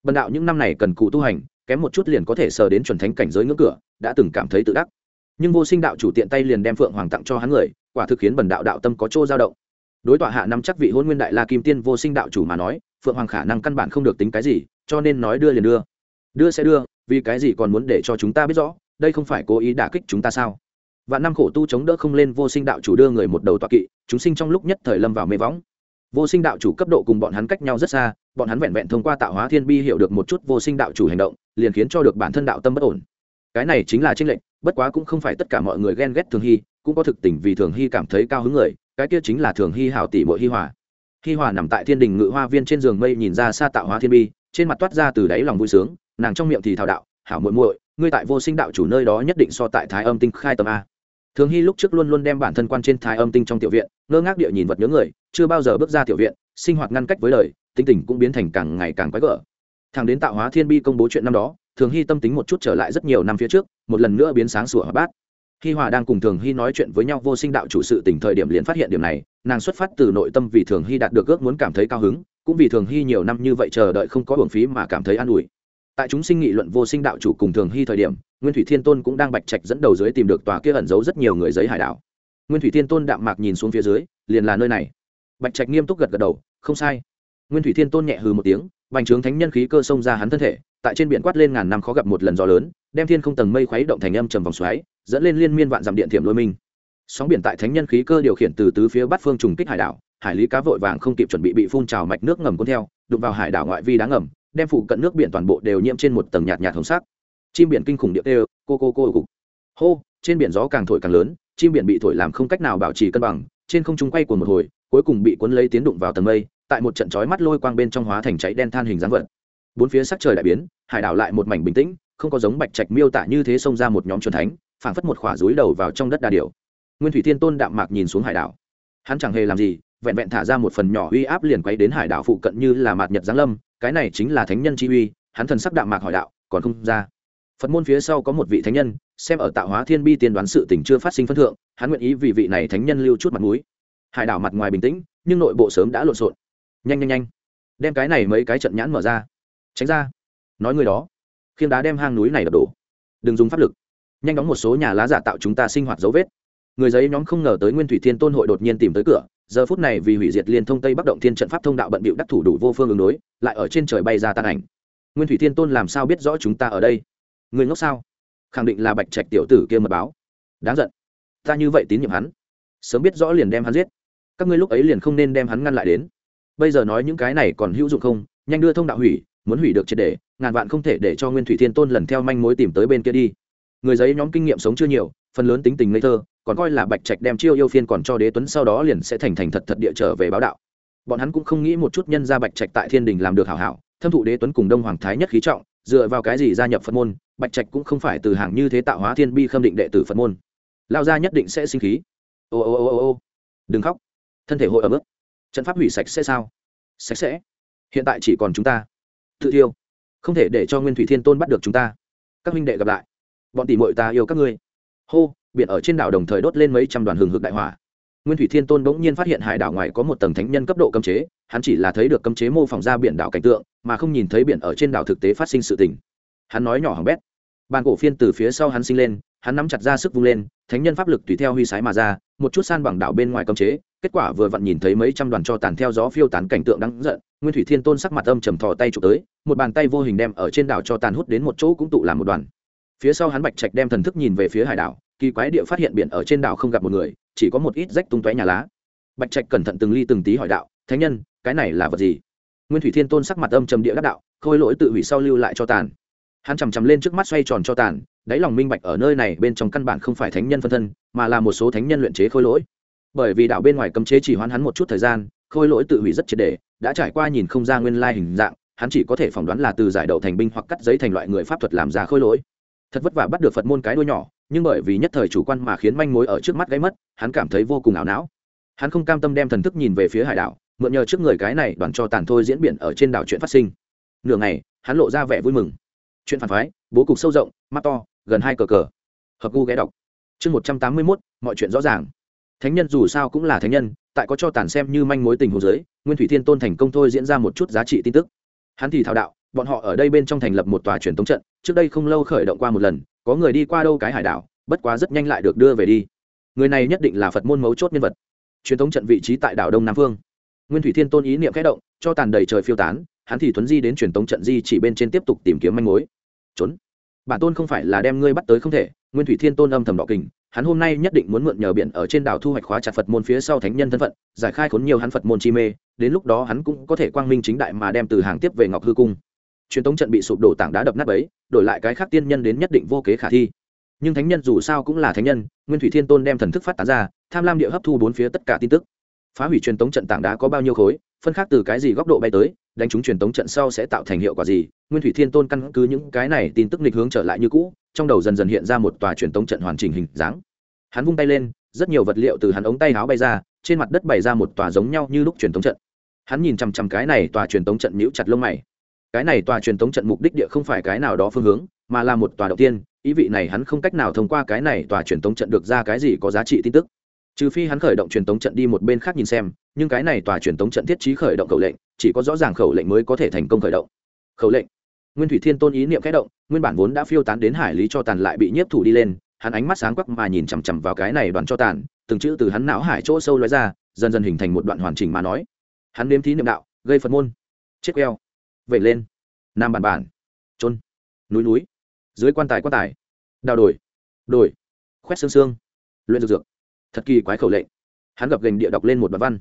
bần đạo những năm này cần cụ tu hành, kém một chút liền có thể sờ đến chuẩn thánh cảnh giới ngưỡng cửa, đã từng cảm thấy tự đắc nhưng vô sinh đạo chủ tiện tay liền đem phượng hoàng tặng cho hắn người, quả thực khiến bần đạo đạo tâm có chỗ dao động. Đối tọa hạ năm chắc vị hôn nguyên đại la kim tiên vô sinh đạo chủ mà nói, phượng hoàng khả năng căn bản không được tính cái gì, cho nên nói đưa liền đưa. Đưa sẽ đưa, vì cái gì còn muốn để cho chúng ta biết rõ, đây không phải cố ý đả kích chúng ta sao? Và năm khổ tu chống đỡ không lên vô sinh đạo chủ đưa người một đầu tọa kỵ, chúng sinh trong lúc nhất thời lâm vào mê võng. Vô sinh đạo chủ cấp độ cùng bọn hắn cách nhau rất xa, bọn hắn vẹn vẹn thông qua tạo hóa thiên bi hiểu được một chút vô sinh đạo chủ hành động, liền khiến cho được bản thân đạo tâm bất ổn. Cái này chính là tranh lệnh bất quá cũng không phải tất cả mọi người ghen ghét thường hy, cũng có thực tình vì thường hy cảm thấy cao hứng người, cái kia chính là thường hy hảo tỷ bội hy hòa. Hy hòa nằm tại thiên đình ngự hoa viên trên giường mây nhìn ra xa tạo hóa thiên bi, trên mặt toát ra từ đáy lòng vui sướng, nàng trong miệng thì thảo đạo, hảo muội muội, ngươi tại vô sinh đạo chủ nơi đó nhất định so tại thái âm tinh khai tâm a. Thường hy lúc trước luôn luôn đem bản thân quan trên thái âm tinh trong tiểu viện, ngơ ngác địa nhìn vật nhớ người, chưa bao giờ bước ra tiểu viện, sinh hoạt ngăn cách với đời tinh tình cũng biến thành càng ngày càng quái gở. Thằng đến tạo hóa thiên bi công bố chuyện năm đó thường hy tâm tính một chút trở lại rất nhiều năm phía trước, một lần nữa biến sáng sủa hoạt bát. Hi hòa đang cùng thường hy nói chuyện với nhau vô sinh đạo chủ sự tỉnh thời điểm liền phát hiện điểm này, nàng xuất phát từ nội tâm vì thường hy đạt được ước muốn cảm thấy cao hứng, cũng vì thường hy nhiều năm như vậy chờ đợi không có hưởng phí mà cảm thấy an ủi. Tại chúng sinh nghị luận vô sinh đạo chủ cùng thường hy thời điểm, nguyên thủy thiên tôn cũng đang bạch trạch dẫn đầu dưới tìm được tòa kia ẩn giấu rất nhiều người giấy hải đảo. Nguyên thủy thiên tôn đạm mạc nhìn xuống phía dưới, liền là nơi này. Bạch trạch nghiêm túc gật gật đầu, không sai. Nguyên thủy thiên tôn nhẹ hừ một tiếng, bành trướng thánh nhân khí cơ xông ra hắn thân thể tại trên biển quát lên ngàn năm khó gặp một lần gió lớn, đem thiên không tầng mây khuấy động thành âm trầm vòng xoáy, dẫn lên liên miên vạn dặm điện thiểm lôi minh. Sóng biển tại thánh nhân khí cơ điều khiển từ tứ phía bát phương trùng kích hải đảo, hải lý cá vội vàng không kịp chuẩn bị bị phun trào mạch nước ngầm cuốn theo, đụng vào hải đảo ngoại vi đá ngầm, đem phụ cận nước biển toàn bộ đều nhiễm trên một tầng nhạt nhạt hồng sắc. Chim biển kinh khủng điệu đều, cô cô cô cục. Hô, trên biển gió càng thổi càng lớn, chim biển bị thổi làm không cách nào bảo trì cân bằng, trên không trung quay của một hồi, cuối cùng bị cuốn lấy tiến đụng vào tầng mây, tại một trận chói mắt lôi quang bên trong hóa thành cháy đen than hình dáng vật bốn phía sắc trời đại biến, hải đảo lại một mảnh bình tĩnh, không có giống bạch trạch miêu tả như thế xông ra một nhóm truyền thánh, phảng phất một khỏa rúi đầu vào trong đất đa điểu. Nguyên thủy thiên tôn đạm mạc nhìn xuống hải đảo. Hắn chẳng hề làm gì, vẹn vẹn thả ra một phần nhỏ uy áp liền quay đến hải đảo phụ cận như là mạt nhật giáng lâm, cái này chính là thánh nhân chi uy, hắn thần sắc đạm mạc hỏi đạo, còn không ra? Phật môn phía sau có một vị thánh nhân, xem ở tạo hóa thiên bi tiên đoán sự tình chưa phát sinh phân thượng, hắn nguyện ý vì vị này thánh nhân lưu chút mặt mũi. Hải đảo mặt ngoài bình tĩnh, nhưng nội bộ sớm đã lộn xộn. Nhanh nhanh nhanh. Đem cái này mấy cái trận nhãn mở ra tránh ra. Nói người đó, khiêng đá đem hang núi này đập đổ. Đừng dùng pháp lực. Nhanh đóng một số nhà lá giả tạo chúng ta sinh hoạt dấu vết. Người giấy nhóm không ngờ tới nguyên thủy thiên tôn hội đột nhiên tìm tới cửa. Giờ phút này vì hủy diệt liên thông tây bắc động thiên trận pháp thông đạo bận bịu đắc thủ đủ vô phương ứng đối, lại ở trên trời bay ra tan ảnh. Nguyên thủy thiên tôn làm sao biết rõ chúng ta ở đây? Người ngốc sao? Khẳng định là bạch trạch tiểu tử kia mật báo. Đáng giận. Ta như vậy tín nhiệm hắn, sớm biết rõ liền đem hắn giết. Các ngươi lúc ấy liền không nên đem hắn ngăn lại đến. Bây giờ nói những cái này còn hữu dụng không? Nhanh đưa thông đạo hủy muốn hủy được triệt để, ngàn vạn không thể để cho nguyên thủy thiên tôn lần theo manh mối tìm tới bên kia đi. Người giấy nhóm kinh nghiệm sống chưa nhiều, phần lớn tính tình ngây thơ, còn coi là bạch trạch đem chiêu yêu phiên còn cho đế tuấn sau đó liền sẽ thành thành thật thật địa trở về báo đạo. Bọn hắn cũng không nghĩ một chút nhân ra bạch trạch tại thiên đình làm được hảo hảo, thâm thụ đế tuấn cùng đông hoàng thái nhất khí trọng, dựa vào cái gì gia nhập phật môn, bạch trạch cũng không phải từ hàng như thế tạo hóa thiên bi khâm định đệ tử phật môn. Lao gia nhất định sẽ sinh khí. Ô ô ô ô ô. Đừng khóc. Thân thể hội ở bước trận pháp hủy sạch sẽ sao? Sạch sẽ. Hiện tại chỉ còn chúng ta tự thiêu. Không thể để cho nguyên thủy thiên tôn bắt được chúng ta. Các huynh đệ gặp lại. Bọn tỷ mội ta yêu các ngươi. Hô, biển ở trên đảo đồng thời đốt lên mấy trăm đoàn hừng hực đại hỏa. Nguyên thủy thiên tôn bỗng nhiên phát hiện hải đảo ngoài có một tầng thánh nhân cấp độ cấm chế, hắn chỉ là thấy được cấm chế mô phỏng ra biển đảo cảnh tượng, mà không nhìn thấy biển ở trên đảo thực tế phát sinh sự tình. Hắn nói nhỏ hỏng bét. Bàn cổ phiên từ phía sau hắn sinh lên, hắn nắm chặt ra sức vung lên, thánh nhân pháp lực tùy theo huy sái mà ra, một chút san bằng đảo bên ngoài cấm chế kết quả vừa vặn nhìn thấy mấy trăm đoàn cho tàn theo gió phiêu tán cảnh tượng đáng giận, nguyên thủy thiên tôn sắc mặt âm trầm thò tay chụp tới, một bàn tay vô hình đem ở trên đảo cho tàn hút đến một chỗ cũng tụ làm một đoàn. Phía sau hắn bạch trạch đem thần thức nhìn về phía hải đảo, kỳ quái địa phát hiện biển ở trên đảo không gặp một người, chỉ có một ít rách tung tóe nhà lá. Bạch trạch cẩn thận từng ly từng tí hỏi đạo, thánh nhân, cái này là vật gì? Nguyên thủy thiên tôn sắc mặt âm trầm địa đắc đạo, khôi lỗi tự hủy sau lưu lại cho tàn. Hắn chằm chằm lên trước mắt xoay tròn cho tàn, đáy lòng minh bạch ở nơi này bên trong căn bản không phải thánh nhân phân thân, mà là một số thánh nhân luyện chế khôi lỗi bởi vì đảo bên ngoài cấm chế chỉ hoán hắn một chút thời gian, khôi lỗi tự hủy rất triệt đề đã trải qua nhìn không ra nguyên lai hình dạng, hắn chỉ có thể phỏng đoán là từ giải đậu thành binh hoặc cắt giấy thành loại người pháp thuật làm ra khôi lỗi. Thật vất vả bắt được phật môn cái đuôi nhỏ, nhưng bởi vì nhất thời chủ quan mà khiến manh mối ở trước mắt gáy mất, hắn cảm thấy vô cùng ảo não. Hắn không cam tâm đem thần thức nhìn về phía hải đảo, mượn nhờ trước người cái này đoàn cho tàn thôi diễn biển ở trên đảo chuyện phát sinh. Nửa ngày, hắn lộ ra vẻ vui mừng. Chuyện phản phái, bố cục sâu rộng, mắt to, gần hai cờ cờ. Hợp gu ghé đọc. Chương một trăm tám mươi mốt, mọi chuyện rõ ràng thánh nhân dù sao cũng là thánh nhân, tại có cho tàn xem như manh mối tình hồ dưới, nguyên thủy thiên tôn thành công thôi diễn ra một chút giá trị tin tức. Hắn thì thảo đạo, bọn họ ở đây bên trong thành lập một tòa truyền thống trận, trước đây không lâu khởi động qua một lần, có người đi qua đâu cái hải đảo, bất quá rất nhanh lại được đưa về đi. Người này nhất định là phật môn mấu chốt nhân vật. Truyền thống trận vị trí tại đảo đông nam phương. Nguyên thủy thiên tôn ý niệm khẽ động, cho tàn đầy trời phiêu tán, hắn thì thuấn di đến truyền thống trận di chỉ bên trên tiếp tục tìm kiếm manh mối. Trốn. Bản tôn không phải là đem ngươi bắt tới không thể, nguyên thủy thiên tôn âm thầm đỏ kình hắn hôm nay nhất định muốn mượn nhờ biển ở trên đảo thu hoạch khóa chặt phật môn phía sau thánh nhân thân phận, giải khai khốn nhiều hắn phật môn chi mê, đến lúc đó hắn cũng có thể quang minh chính đại mà đem từ hàng tiếp về ngọc hư cung. Truyền thống trận bị sụp đổ tảng đá đập nát ấy đổi lại cái khác tiên nhân đến nhất định vô kế khả thi. Nhưng thánh nhân dù sao cũng là thánh nhân, nguyên thủy thiên tôn đem thần thức phát tán ra, tham lam địa hấp thu bốn phía tất cả tin tức. Phá hủy truyền thống trận tảng đá có bao nhiêu khối, phân khác từ cái gì góc độ bay tới đánh trúng truyền tống trận sau sẽ tạo thành hiệu quả gì? Nguyên thủy thiên tôn căn cứ những cái này tin tức nghịch hướng trở lại như cũ, trong đầu dần dần hiện ra một tòa truyền tống trận hoàn chỉnh hình dáng. Hắn vung tay lên, rất nhiều vật liệu từ hắn ống tay áo bay ra, trên mặt đất bày ra một tòa giống nhau như lúc truyền tống trận. Hắn nhìn chằm chằm cái này tòa truyền tống trận nhíu chặt lông mày. Cái này tòa truyền tống trận mục đích địa không phải cái nào đó phương hướng, mà là một tòa đầu tiên, ý vị này hắn không cách nào thông qua cái này tòa truyền tống trận được ra cái gì có giá trị tin tức. Trừ phi hắn khởi động truyền tống trận đi một bên khác nhìn xem, nhưng cái này tòa truyền tống trận thiết trí khởi động cầu lệnh chỉ có rõ ràng khẩu lệnh mới có thể thành công khởi động. Khẩu lệnh. Nguyên thủy thiên tôn ý niệm kẽ động, nguyên bản vốn đã phiêu tán đến hải lý cho tàn lại bị nhiếp thủ đi lên, hắn ánh mắt sáng quắc mà nhìn chằm chằm vào cái này đoàn cho tàn, từng chữ từ hắn não hải chỗ sâu lóe ra, dần dần hình thành một đoạn hoàn chỉnh mà nói. Hắn nếm thí niệm đạo, gây phật môn. Chết queo. Vẩy lên. Nam bản bản. Trôn. Núi núi. Dưới quan tài quan tài. Đào đổi đổi khoét xương xương. Luyện dược dược. Thật kỳ quái khẩu lệnh. Hắn gập gành địa đọc lên một đoạn văn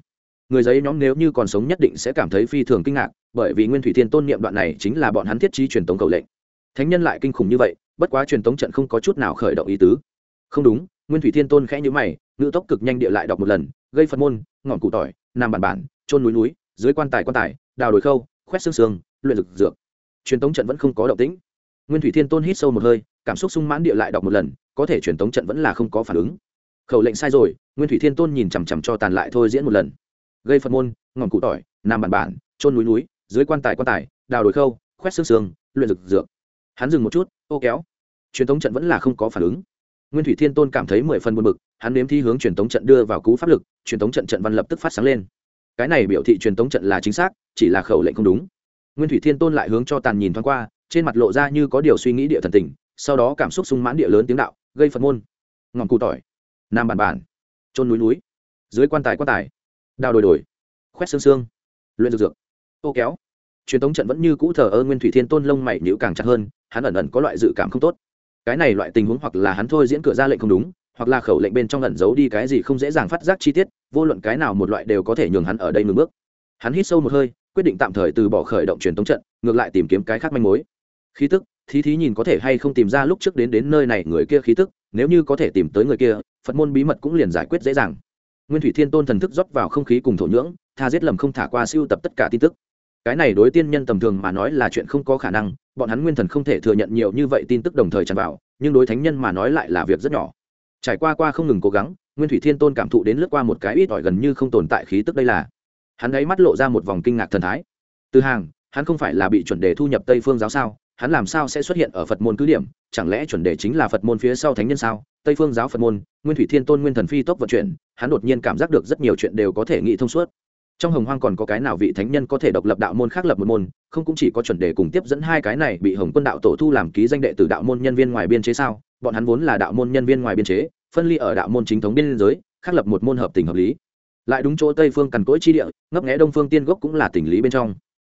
người giấy nhóm nếu như còn sống nhất định sẽ cảm thấy phi thường kinh ngạc, bởi vì nguyên thủy thiên tôn niệm đoạn này chính là bọn hắn thiết trí truyền tống khẩu lệnh. Thánh nhân lại kinh khủng như vậy, bất quá truyền tống trận không có chút nào khởi động ý tứ. Không đúng, nguyên thủy thiên tôn khẽ nhữ mày, ngữ tốc cực nhanh địa lại đọc một lần, gây phật môn, ngọn cụ tỏi nằm bản bản trôn núi núi, dưới quan tài quan tài, đào đồi khâu, khoét xương xương, luyện dược dược. Truyền tống trận vẫn không có động tĩnh. Nguyên thủy thiên tôn hít sâu một hơi, cảm xúc sung mãn địa lại đọc một lần, có thể truyền tống trận vẫn là không có phản ứng. Khẩu lệnh sai rồi, nguyên thủy thiên tôn nhìn chằm chằm cho tàn lại thôi diễn một lần gây phật môn, ngọn cụ tỏi, nam bản bản trôn núi núi, dưới quan tài quan tài, đào đồi khâu, khoét xương xương, luyện dược dược. Hắn dừng một chút, ô kéo. Truyền thống trận vẫn là không có phản ứng. Nguyên thủy thiên tôn cảm thấy mười phần buồn bực, hắn nếm thi hướng truyền thống trận đưa vào cú pháp lực, truyền thống trận trận văn lập tức phát sáng lên. Cái này biểu thị truyền thống trận là chính xác, chỉ là khẩu lệnh không đúng. Nguyên thủy thiên tôn lại hướng cho tàn nhìn thoáng qua, trên mặt lộ ra như có điều suy nghĩ địa thần tình, sau đó cảm xúc sung mãn địa lớn tiếng đạo, gây phật môn. Ngọn cụ tỏi, nam bản bản trôn núi núi, dưới quan tài quan tài đào đồi đồi khoét xương xương. Luyện dược dược. Ô kéo. Truyền thống trận vẫn như cũ thờ ơ nguyên thủy thiên tôn lông mày nhữ càng chặt hơn, hắn ẩn ẩn có loại dự cảm không tốt. Cái này loại tình huống hoặc là hắn thôi diễn cửa ra lệnh không đúng, hoặc là khẩu lệnh bên trong ẩn giấu đi cái gì không dễ dàng phát giác chi tiết, vô luận cái nào một loại đều có thể nhường hắn ở đây ngừng bước. Hắn hít sâu một hơi, quyết định tạm thời từ bỏ khởi động truyền thống trận, ngược lại tìm kiếm cái khác manh mối. Khí tức, thí thí nhìn có thể hay không tìm ra lúc trước đến đến nơi này người kia khí tức, nếu như có thể tìm tới người kia, phật môn bí mật cũng liền giải quyết dễ dàng nguyên thủy thiên tôn thần thức rót vào không khí cùng thổ nhưỡng, tha giết lầm không thả qua siêu tập tất cả tin tức. Cái này đối tiên nhân tầm thường mà nói là chuyện không có khả năng, bọn hắn nguyên thần không thể thừa nhận nhiều như vậy tin tức đồng thời tràn vào, nhưng đối thánh nhân mà nói lại là việc rất nhỏ. Trải qua qua không ngừng cố gắng, nguyên thủy thiên tôn cảm thụ đến lướt qua một cái ít ỏi gần như không tồn tại khí tức đây là. Hắn ấy mắt lộ ra một vòng kinh ngạc thần thái. Từ hàng, hắn không phải là bị chuẩn đề thu nhập tây phương giáo sao, hắn làm sao sẽ xuất hiện ở phật môn cứ điểm, chẳng lẽ chuẩn đề chính là phật môn phía sau thánh nhân sao? Tây phương giáo phật môn, nguyên thủy thiên tôn nguyên thần phi tốc vận chuyển, hắn đột nhiên cảm giác được rất nhiều chuyện đều có thể nghĩ thông suốt. Trong hồng hoang còn có cái nào vị thánh nhân có thể độc lập đạo môn khác lập một môn, không cũng chỉ có chuẩn đề cùng tiếp dẫn hai cái này bị hồng quân đạo tổ thu làm ký danh đệ từ đạo môn nhân viên ngoài biên chế sao? Bọn hắn vốn là đạo môn nhân viên ngoài biên chế, phân ly ở đạo môn chính thống biên giới, khác lập một môn hợp tình hợp lý. Lại đúng chỗ tây phương cằn cỗi chi địa, ngấp nghẽ đông phương tiên gốc cũng là tình lý bên trong.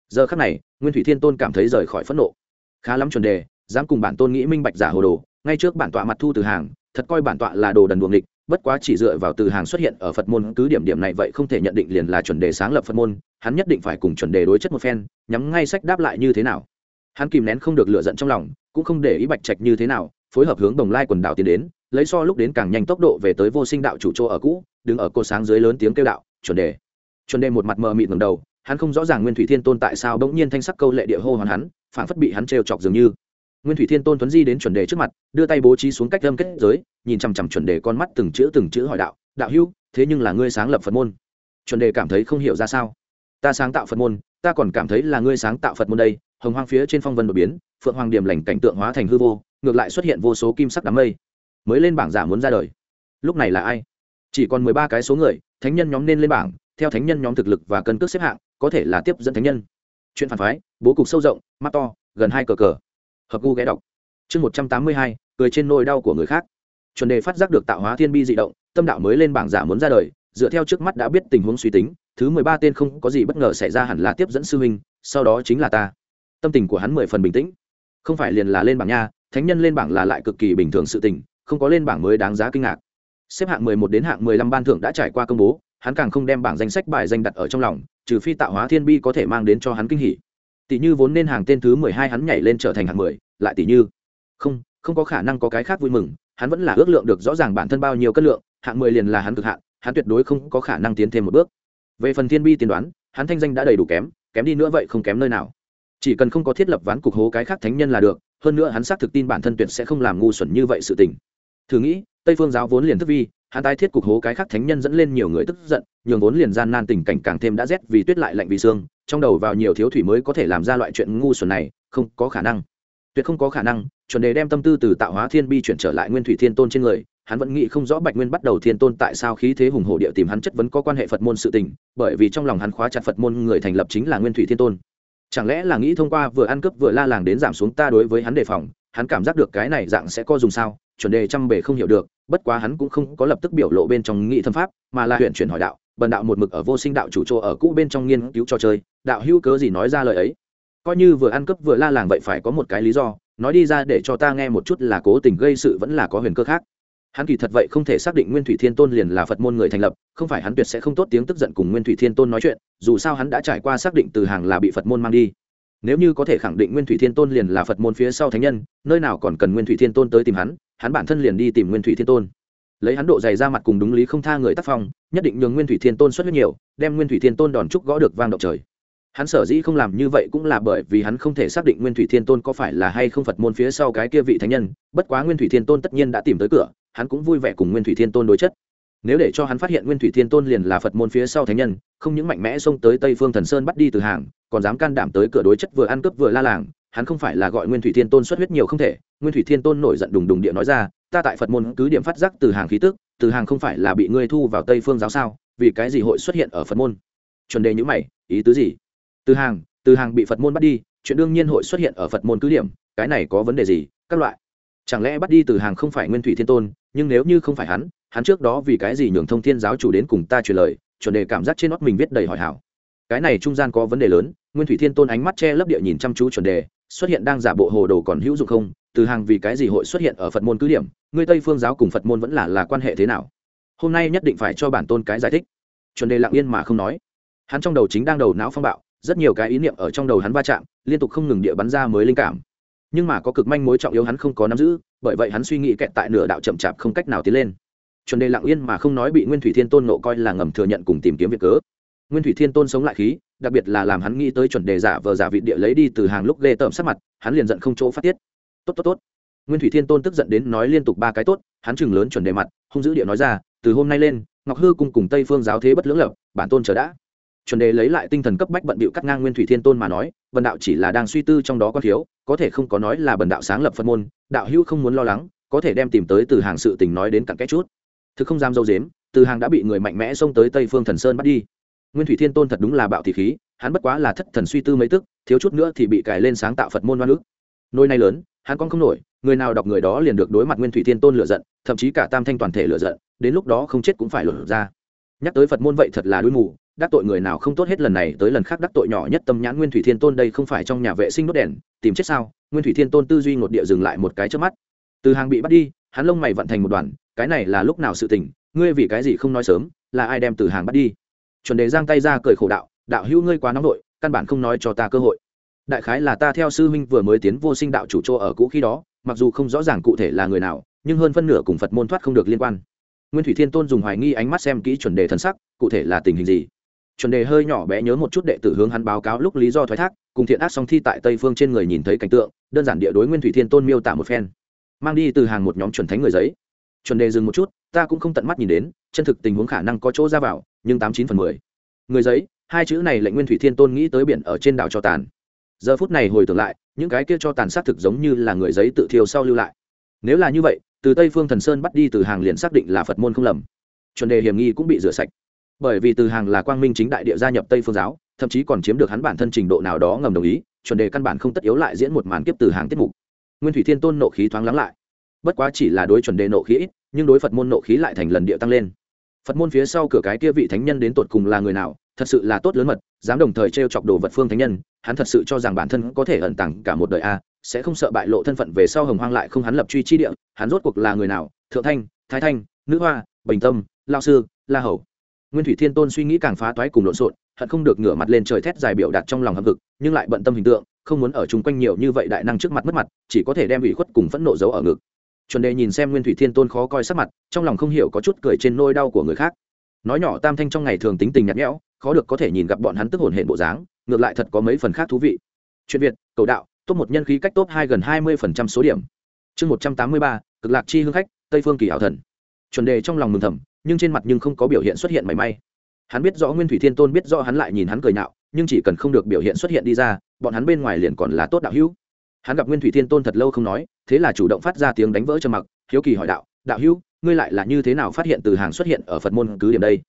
Giờ khác này, nguyên thủy thiên tôn cảm thấy rời khỏi phẫn nộ. Khá lắm chuẩn đề, dám cùng bản tôn nghĩ minh bạch giả hồ đồ, ngay trước bản tọa mặt thu từ hàng thật coi bản tọa là đồ đần buồng địch bất quá chỉ dựa vào từ hàng xuất hiện ở phật môn cứ điểm điểm này vậy không thể nhận định liền là chuẩn đề sáng lập phật môn, hắn nhất định phải cùng chuẩn đề đối chất một phen, nhắm ngay sách đáp lại như thế nào. Hắn kìm nén không được lựa giận trong lòng, cũng không để ý bạch trạch như thế nào, phối hợp hướng đồng lai quần đảo tiến đến, lấy so lúc đến càng nhanh tốc độ về tới vô sinh đạo chủ chỗ ở cũ, đứng ở cô sáng dưới lớn tiếng kêu đạo, chuẩn đề. Chuẩn đề một mặt mờ mịt ngầm đầu, hắn không rõ ràng nguyên thủy thiên tôn tại sao bỗng nhiên thanh sắc câu lệ địa hô hoàn hắn phản phất bị hắn trêu chọc dường như nguyên thủy thiên tôn tuấn di đến chuẩn đề trước mặt, đưa tay bố trí xuống cách âm kết giới, nhìn chằm chằm chuẩn đề con mắt từng chữ từng chữ hỏi đạo đạo hữu, thế nhưng là ngươi sáng lập phật môn. Chuẩn đề cảm thấy không hiểu ra sao. Ta sáng tạo phật môn, ta còn cảm thấy là ngươi sáng tạo phật môn đây. Hồng hoang phía trên phong vân đột biến, phượng hoàng điểm lành cảnh tượng hóa thành hư vô, ngược lại xuất hiện vô số kim sắc đám mây. Mới lên bảng giả muốn ra đời. Lúc này là ai? Chỉ còn mười ba cái số người, thánh nhân nhóm nên lên bảng, theo thánh nhân nhóm thực lực và cân cước xếp hạng, có thể là tiếp dẫn thánh nhân. Chuyện phản phái, bố cục sâu rộng, mắt to, gần hai cờ cờ hợp gu ghé đọc. Chương một trăm tám mươi hai, cười trên nỗi đau của người khác. Chuẩn đề phát giác được tạo hóa thiên bi dị động, tâm đạo mới lên bảng giả muốn ra đời, dựa theo trước mắt đã biết tình huống suy tính, thứ mười ba tên không có gì bất ngờ xảy ra hẳn là tiếp dẫn sư huynh, sau đó chính là ta. Tâm tình của hắn mười phần bình tĩnh. Không phải liền là lên bảng nha, thánh nhân lên bảng là lại cực kỳ bình thường sự tình, không có lên bảng mới đáng giá kinh ngạc. Xếp hạng mười một đến hạng mười lăm ban thưởng đã trải qua công bố, hắn càng không đem bảng danh sách bài danh đặt ở trong lòng, trừ phi tạo hóa thiên bi có thể mang đến cho hắn kinh hỉ tỷ như vốn nên hàng tên thứ mười hai hắn nhảy lên trở thành hạng mười, lại tỷ như, không không có khả năng có cái khác vui mừng, hắn vẫn là ước lượng được rõ ràng bản thân bao nhiêu cân lượng, hạng mười liền là hắn cực hạn, hắn tuyệt đối không có khả năng tiến thêm một bước. Về phần thiên bi tiên đoán, hắn thanh danh đã đầy đủ kém kém đi nữa vậy không kém nơi nào. Chỉ cần không có thiết lập ván cục hố cái khác thánh nhân là được, hơn nữa hắn xác thực tin bản thân tuyệt sẽ không làm ngu xuẩn như vậy sự tình. Thử nghĩ, tây phương giáo vốn liền thức vi hắn tái thiết cục hố cái khác thánh nhân dẫn lên nhiều người tức giận, nhường vốn liền gian nan tình cảnh càng thêm đã rét vì tuyết lại lạnh vì xương trong đầu vào nhiều thiếu thủy mới có thể làm ra loại chuyện ngu xuẩn này, không có khả năng. Tuyệt không có khả năng, chuẩn đề đem tâm tư từ tạo hóa thiên bi chuyển trở lại nguyên thủy thiên tôn trên người, hắn vẫn nghĩ không rõ bạch nguyên bắt đầu thiên tôn tại sao khí thế hùng hổ địa tìm hắn chất vấn có quan hệ phật môn sự tình, bởi vì trong lòng hắn khóa chặt phật môn người thành lập chính là nguyên thủy thiên tôn. Chẳng lẽ là nghĩ thông qua vừa ăn cướp vừa la làng đến giảm xuống ta đối với hắn đề phòng, hắn cảm giác được cái này dạng sẽ co dùng sao, chuẩn đề trăm bề không hiểu được bất quá hắn cũng không có lập tức biểu lộ bên trong nghị thâm pháp, mà là huyện chuyển hỏi đạo, bần đạo một mực ở vô sinh đạo chủ chỗ ở cũ bên trong nghiên cứu trò chơi, đạo hữu cớ gì nói ra lời ấy? Coi như vừa ăn cướp vừa la làng vậy phải có một cái lý do, nói đi ra để cho ta nghe một chút là cố tình gây sự vẫn là có huyền cơ khác. Hắn kỳ thật vậy không thể xác định nguyên thủy thiên tôn liền là phật môn người thành lập, không phải hắn tuyệt sẽ không tốt tiếng tức giận cùng nguyên thủy thiên tôn nói chuyện, dù sao hắn đã trải qua xác định từ hàng là bị phật môn mang đi nếu như có thể khẳng định nguyên thủy thiên tôn liền là phật môn phía sau thánh nhân, nơi nào còn cần nguyên thủy thiên tôn tới tìm hắn hắn bản thân liền đi tìm nguyên thủy thiên tôn. Lấy hắn độ dày ra mặt cùng đúng lý không tha người tác phong, nhất định nhường nguyên thủy thiên tôn xuất huyết nhiều, đem nguyên thủy thiên tôn đòn trúc gõ được vang động trời. Hắn sở dĩ không làm như vậy cũng là bởi vì hắn không thể xác định nguyên thủy thiên tôn có phải là hay không phật môn phía sau cái kia vị thánh nhân, bất quá nguyên thủy thiên tôn tất nhiên đã tìm tới cửa, hắn cũng vui vẻ cùng nguyên thủy thiên tôn đối chất nếu để cho hắn phát hiện nguyên thủy thiên tôn liền là phật môn phía sau thánh nhân, không những mạnh mẽ xông tới tây phương thần sơn bắt đi từ hàng, còn dám can đảm tới cửa đối chất vừa ăn cướp vừa la làng, hắn không phải là gọi nguyên thủy thiên tôn xuất huyết nhiều không thể. Nguyên thủy thiên tôn nổi giận đùng đùng địa nói ra, ta tại phật môn cứ điểm phát giác từ hàng khí tức, từ hàng không phải là bị ngươi thu vào tây phương giáo sao? Vì cái gì hội xuất hiện ở phật môn? Chuẩn đề nhữ mày, ý tứ gì? Từ hàng từ hàng bị phật môn bắt đi, chuyện đương nhiên hội xuất hiện ở phật môn cứ điểm, cái này có vấn đề gì? Các loại. Chẳng lẽ bắt đi từ hàng không phải nguyên thủy thiên tôn, nhưng nếu như không phải hắn hắn trước đó vì cái gì nhường thông thiên giáo chủ đến cùng ta truyền lời, chuẩn đề cảm giác trên nót mình viết đầy hỏi hảo. Cái này trung gian có vấn đề lớn, nguyên thủy thiên tôn ánh mắt che lấp địa nhìn chăm chú chuẩn đề, xuất hiện đang giả bộ hồ đồ còn hữu dụng không, từ hàng vì cái gì hội xuất hiện ở phật môn cứ điểm, ngươi tây phương giáo cùng phật môn vẫn là là quan hệ thế nào? Hôm nay nhất định phải cho bản tôn cái giải thích. Chuẩn đề lặng yên mà không nói. Hắn trong đầu chính đang đầu não phong bạo, rất nhiều cái ý niệm ở trong đầu hắn va chạm, liên tục không ngừng địa bắn ra mới linh cảm. Nhưng mà có cực manh mối trọng yếu hắn không có nắm giữ, bởi vậy hắn suy nghĩ kẹt tại nửa đạo chậm chạp không cách nào tiến lên chuẩn đề lặng yên mà không nói bị nguyên thủy thiên tôn nộ coi là ngầm thừa nhận cùng tìm kiếm việc cớ. Nguyên thủy thiên tôn sống lại khí, đặc biệt là làm hắn nghĩ tới chuẩn đề giả vờ giả vị địa lấy đi từ hàng lúc ghê tởm sát mặt, hắn liền giận không chỗ phát tiết. Tốt tốt tốt. Nguyên thủy thiên tôn tức giận đến nói liên tục ba cái tốt, hắn chừng lớn chuẩn đề mặt, hung dữ địa nói ra, từ hôm nay lên, ngọc hư cùng cùng tây phương giáo thế bất lưỡng lập, bản tôn chờ đã. Chuẩn đề lấy lại tinh thần cấp bách bận bịu cắt ngang nguyên thủy thiên tôn mà nói vần đạo chỉ là đang suy tư trong đó có thiếu, có thể không có nói là bần đạo sáng lập phân môn, đạo hữu không muốn lo lắng, có thể đem tìm tới từ hàng sự tình nói đến cặn cái chút thực không dám dâu dếm, từ hàng đã bị người mạnh mẽ xông tới tây phương thần sơn bắt đi. Nguyên thủy thiên tôn thật đúng là bạo thị khí, hắn bất quá là thất thần suy tư mấy tức, thiếu chút nữa thì bị cài lên sáng tạo phật môn oan ức. Nôi nay lớn, hắn con không nổi, người nào đọc người đó liền được đối mặt nguyên thủy thiên tôn lựa giận, thậm chí cả tam thanh toàn thể lựa giận, đến lúc đó không chết cũng phải lột ra. Nhắc tới phật môn vậy thật là đuôi mù, đắc tội người nào không tốt hết lần này tới lần khác đắc tội nhỏ nhất tâm nhãn nguyên thủy thiên tôn đây không phải trong nhà vệ sinh đốt đèn, tìm chết sao? Nguyên thủy thiên tôn tư duy ngột địa dừng lại một cái trước mắt. Từ hàng bị bắt đi, hắn lông mày vận thành một đoàn cái này là lúc nào sự tình, ngươi vì cái gì không nói sớm, là ai đem từ hàng bắt đi? Chuẩn đề giang tay ra cười khổ đạo đạo hữu ngươi quá nóng nội căn bản không nói cho ta cơ hội. Đại khái là ta theo sư huynh vừa mới tiến vô sinh đạo chủ chỗ ở cũ khi đó, mặc dù không rõ ràng cụ thể là người nào, nhưng hơn phân nửa cùng phật môn thoát không được liên quan. Nguyên thủy thiên tôn dùng hoài nghi ánh mắt xem kỹ chuẩn đề thần sắc, cụ thể là tình hình gì? Chuẩn đề hơi nhỏ bé nhớ một chút đệ tử hướng hắn báo cáo lúc lý do thoái thác, cùng thiện ác song thi tại tây phương trên người nhìn thấy cảnh tượng, đơn giản địa đối nguyên thủy thiên tôn miêu tả một phen. Mang đi từ hàng một nhóm chuẩn thánh người giấy chuẩn đề dừng một chút, ta cũng không tận mắt nhìn đến, chân thực tình huống khả năng có chỗ ra vào, nhưng tám chín phần mười. Người giấy, hai chữ này lệnh nguyên thủy thiên tôn nghĩ tới biển ở trên đảo cho tàn. Giờ phút này hồi tưởng lại, những cái kia cho tàn sát thực giống như là người giấy tự thiêu sau lưu lại. Nếu là như vậy, từ tây phương thần sơn bắt đi từ hàng liền xác định là phật môn không lầm. Chuẩn đề hiểm nghi cũng bị rửa sạch. Bởi vì từ hàng là quang minh chính đại địa gia nhập tây phương giáo, thậm chí còn chiếm được hắn bản thân trình độ nào đó ngầm đồng ý, chuẩn đề căn bản không tất yếu lại diễn một màn kiếp từ hàng tiết mục. Nguyên thủy thiên tôn nộ khí thoáng lắng lại bất quá chỉ là đối chuẩn đề nộ khí ít nhưng đối phật môn nộ khí lại thành lần địa tăng lên. Phật môn phía sau cửa cái kia vị thánh nhân đến tột cùng là người nào thật sự là tốt lớn mật dám đồng thời t r e o chọc đồ vật phương thánh nhân hắn thật sự cho rằng bản thân có thể ẩn tàng cả một đời a sẽ không sợ bại lộ thân phận về sau hồng hoang lại không hắn lập truy chi địa hắn rốt cuộc là người nào? Thượng thanh thái thanh nữ hoa bình tâm lao sư la hầu. Nguyên thủy thiên tôn suy nghĩ càng phá toái cùng lộn xộn hận không được ngửa mặt lên trời thét dài biểu đạt trong lòng hâm cực, nhưng lại bận tâm hình tượng không muốn ở chung quanh nhiều như vậy đại năng trước mặt mất mặt chỉ có thể đem ủy khuất cùng phẫn nộ giấu ở ngực chuẩn đề nhìn xem nguyên thủy thiên tôn khó coi sắc mặt, trong lòng không hiểu có chút cười trên nôi đau của người khác. Nói nhỏ tam thanh trong ngày thường tính tình nhạt nhẽo, khó được có thể nhìn gặp bọn hắn tức hồn hệ bộ dáng, ngược lại thật có mấy phần khác thú vị. Chuyện việt, cầu đạo, top một nhân khí cách top hai gần hai mươi phần trăm số điểm. Chương một trăm tám mươi ba, cực lạc chi hương khách, tây phương kỳ hảo thần. Chuẩn đề trong lòng mừng thầm, nhưng trên mặt nhưng không có biểu hiện xuất hiện mảy may. Hắn biết rõ nguyên thủy thiên tôn biết rõ hắn lại nhìn hắn cười nạo nhưng chỉ cần không được biểu hiện xuất hiện đi ra, bọn hắn bên ngoài liền còn là tốt đạo hữu hắn gặp nguyên thủy thiên tôn thật lâu không nói, thế là chủ động phát ra tiếng đánh vỡ trầm mặc, hiếu kỳ hỏi đạo đạo hữu, ngươi lại là như thế nào phát hiện từ hàng xuất hiện ở phật môn cứ điểm đây?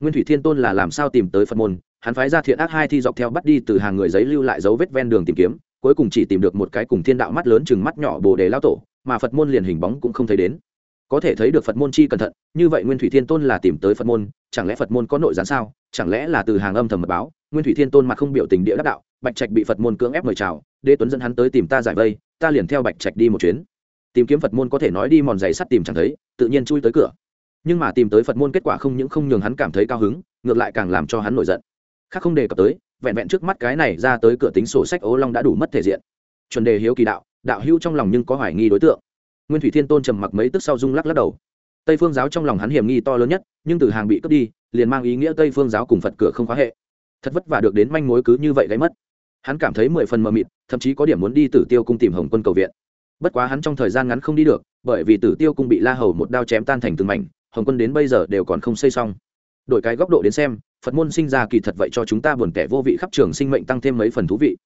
Nguyên thủy thiên tôn là làm sao tìm tới phật môn? Hắn phái ra thiện ác hai thi dọc theo bắt đi từ hàng người giấy lưu lại dấu vết ven đường tìm kiếm, cuối cùng chỉ tìm được một cái cùng thiên đạo mắt lớn chừng mắt nhỏ bồ đề lao tổ, mà phật môn liền hình bóng cũng không thấy đến. Có thể thấy được phật môn chi cẩn thận, như vậy nguyên thủy thiên tôn là tìm tới phật môn, chẳng lẽ phật môn có nội gián sao? Chẳng lẽ là từ hàng âm thầm mật báo? Nguyên thủy thiên tôn mặt không biểu tình địa đắc đạo bạch trạch bị phật môn cưỡng ép mời chào, đế tuấn dẫn hắn tới tìm ta giải vây, ta liền theo bạch trạch đi một chuyến. Tìm kiếm phật môn có thể nói đi mòn giày sắt tìm chẳng thấy, tự nhiên chui tới cửa. Nhưng mà tìm tới phật môn kết quả không những không nhường hắn cảm thấy cao hứng, ngược lại càng làm cho hắn nổi giận. Khác không đề cập tới, vẹn vẹn trước mắt cái này ra tới cửa tính sổ sách ố long đã đủ mất thể diện. Chuẩn đề hiếu kỳ đạo đạo hữu trong lòng nhưng có hoài nghi đối tượng. Nguyên thủy thiên tôn trầm mặc mấy tức sau rung lắc lắc đầu. Tây phương giáo trong lòng hắn hiểm nghi to lớn nhất, nhưng từ hàng bị cướp đi, liền mang ý nghĩa tây phương giáo cùng phật cửa không khóa hệ. Thật vất vả được đến manh mối cứ như vậy gáy mất hắn cảm thấy mười phần mờ mịt, thậm chí có điểm muốn đi tử tiêu cung tìm hồng quân cầu viện. Bất quá hắn trong thời gian ngắn không đi được, bởi vì tử tiêu cung bị la hầu một đao chém tan thành từng mảnh, hồng quân đến bây giờ đều còn không xây xong. Đổi cái góc độ đến xem, phật môn sinh ra kỳ thật vậy cho chúng ta buồn kẻ vô vị khắp trường sinh mệnh tăng thêm mấy phần thú vị.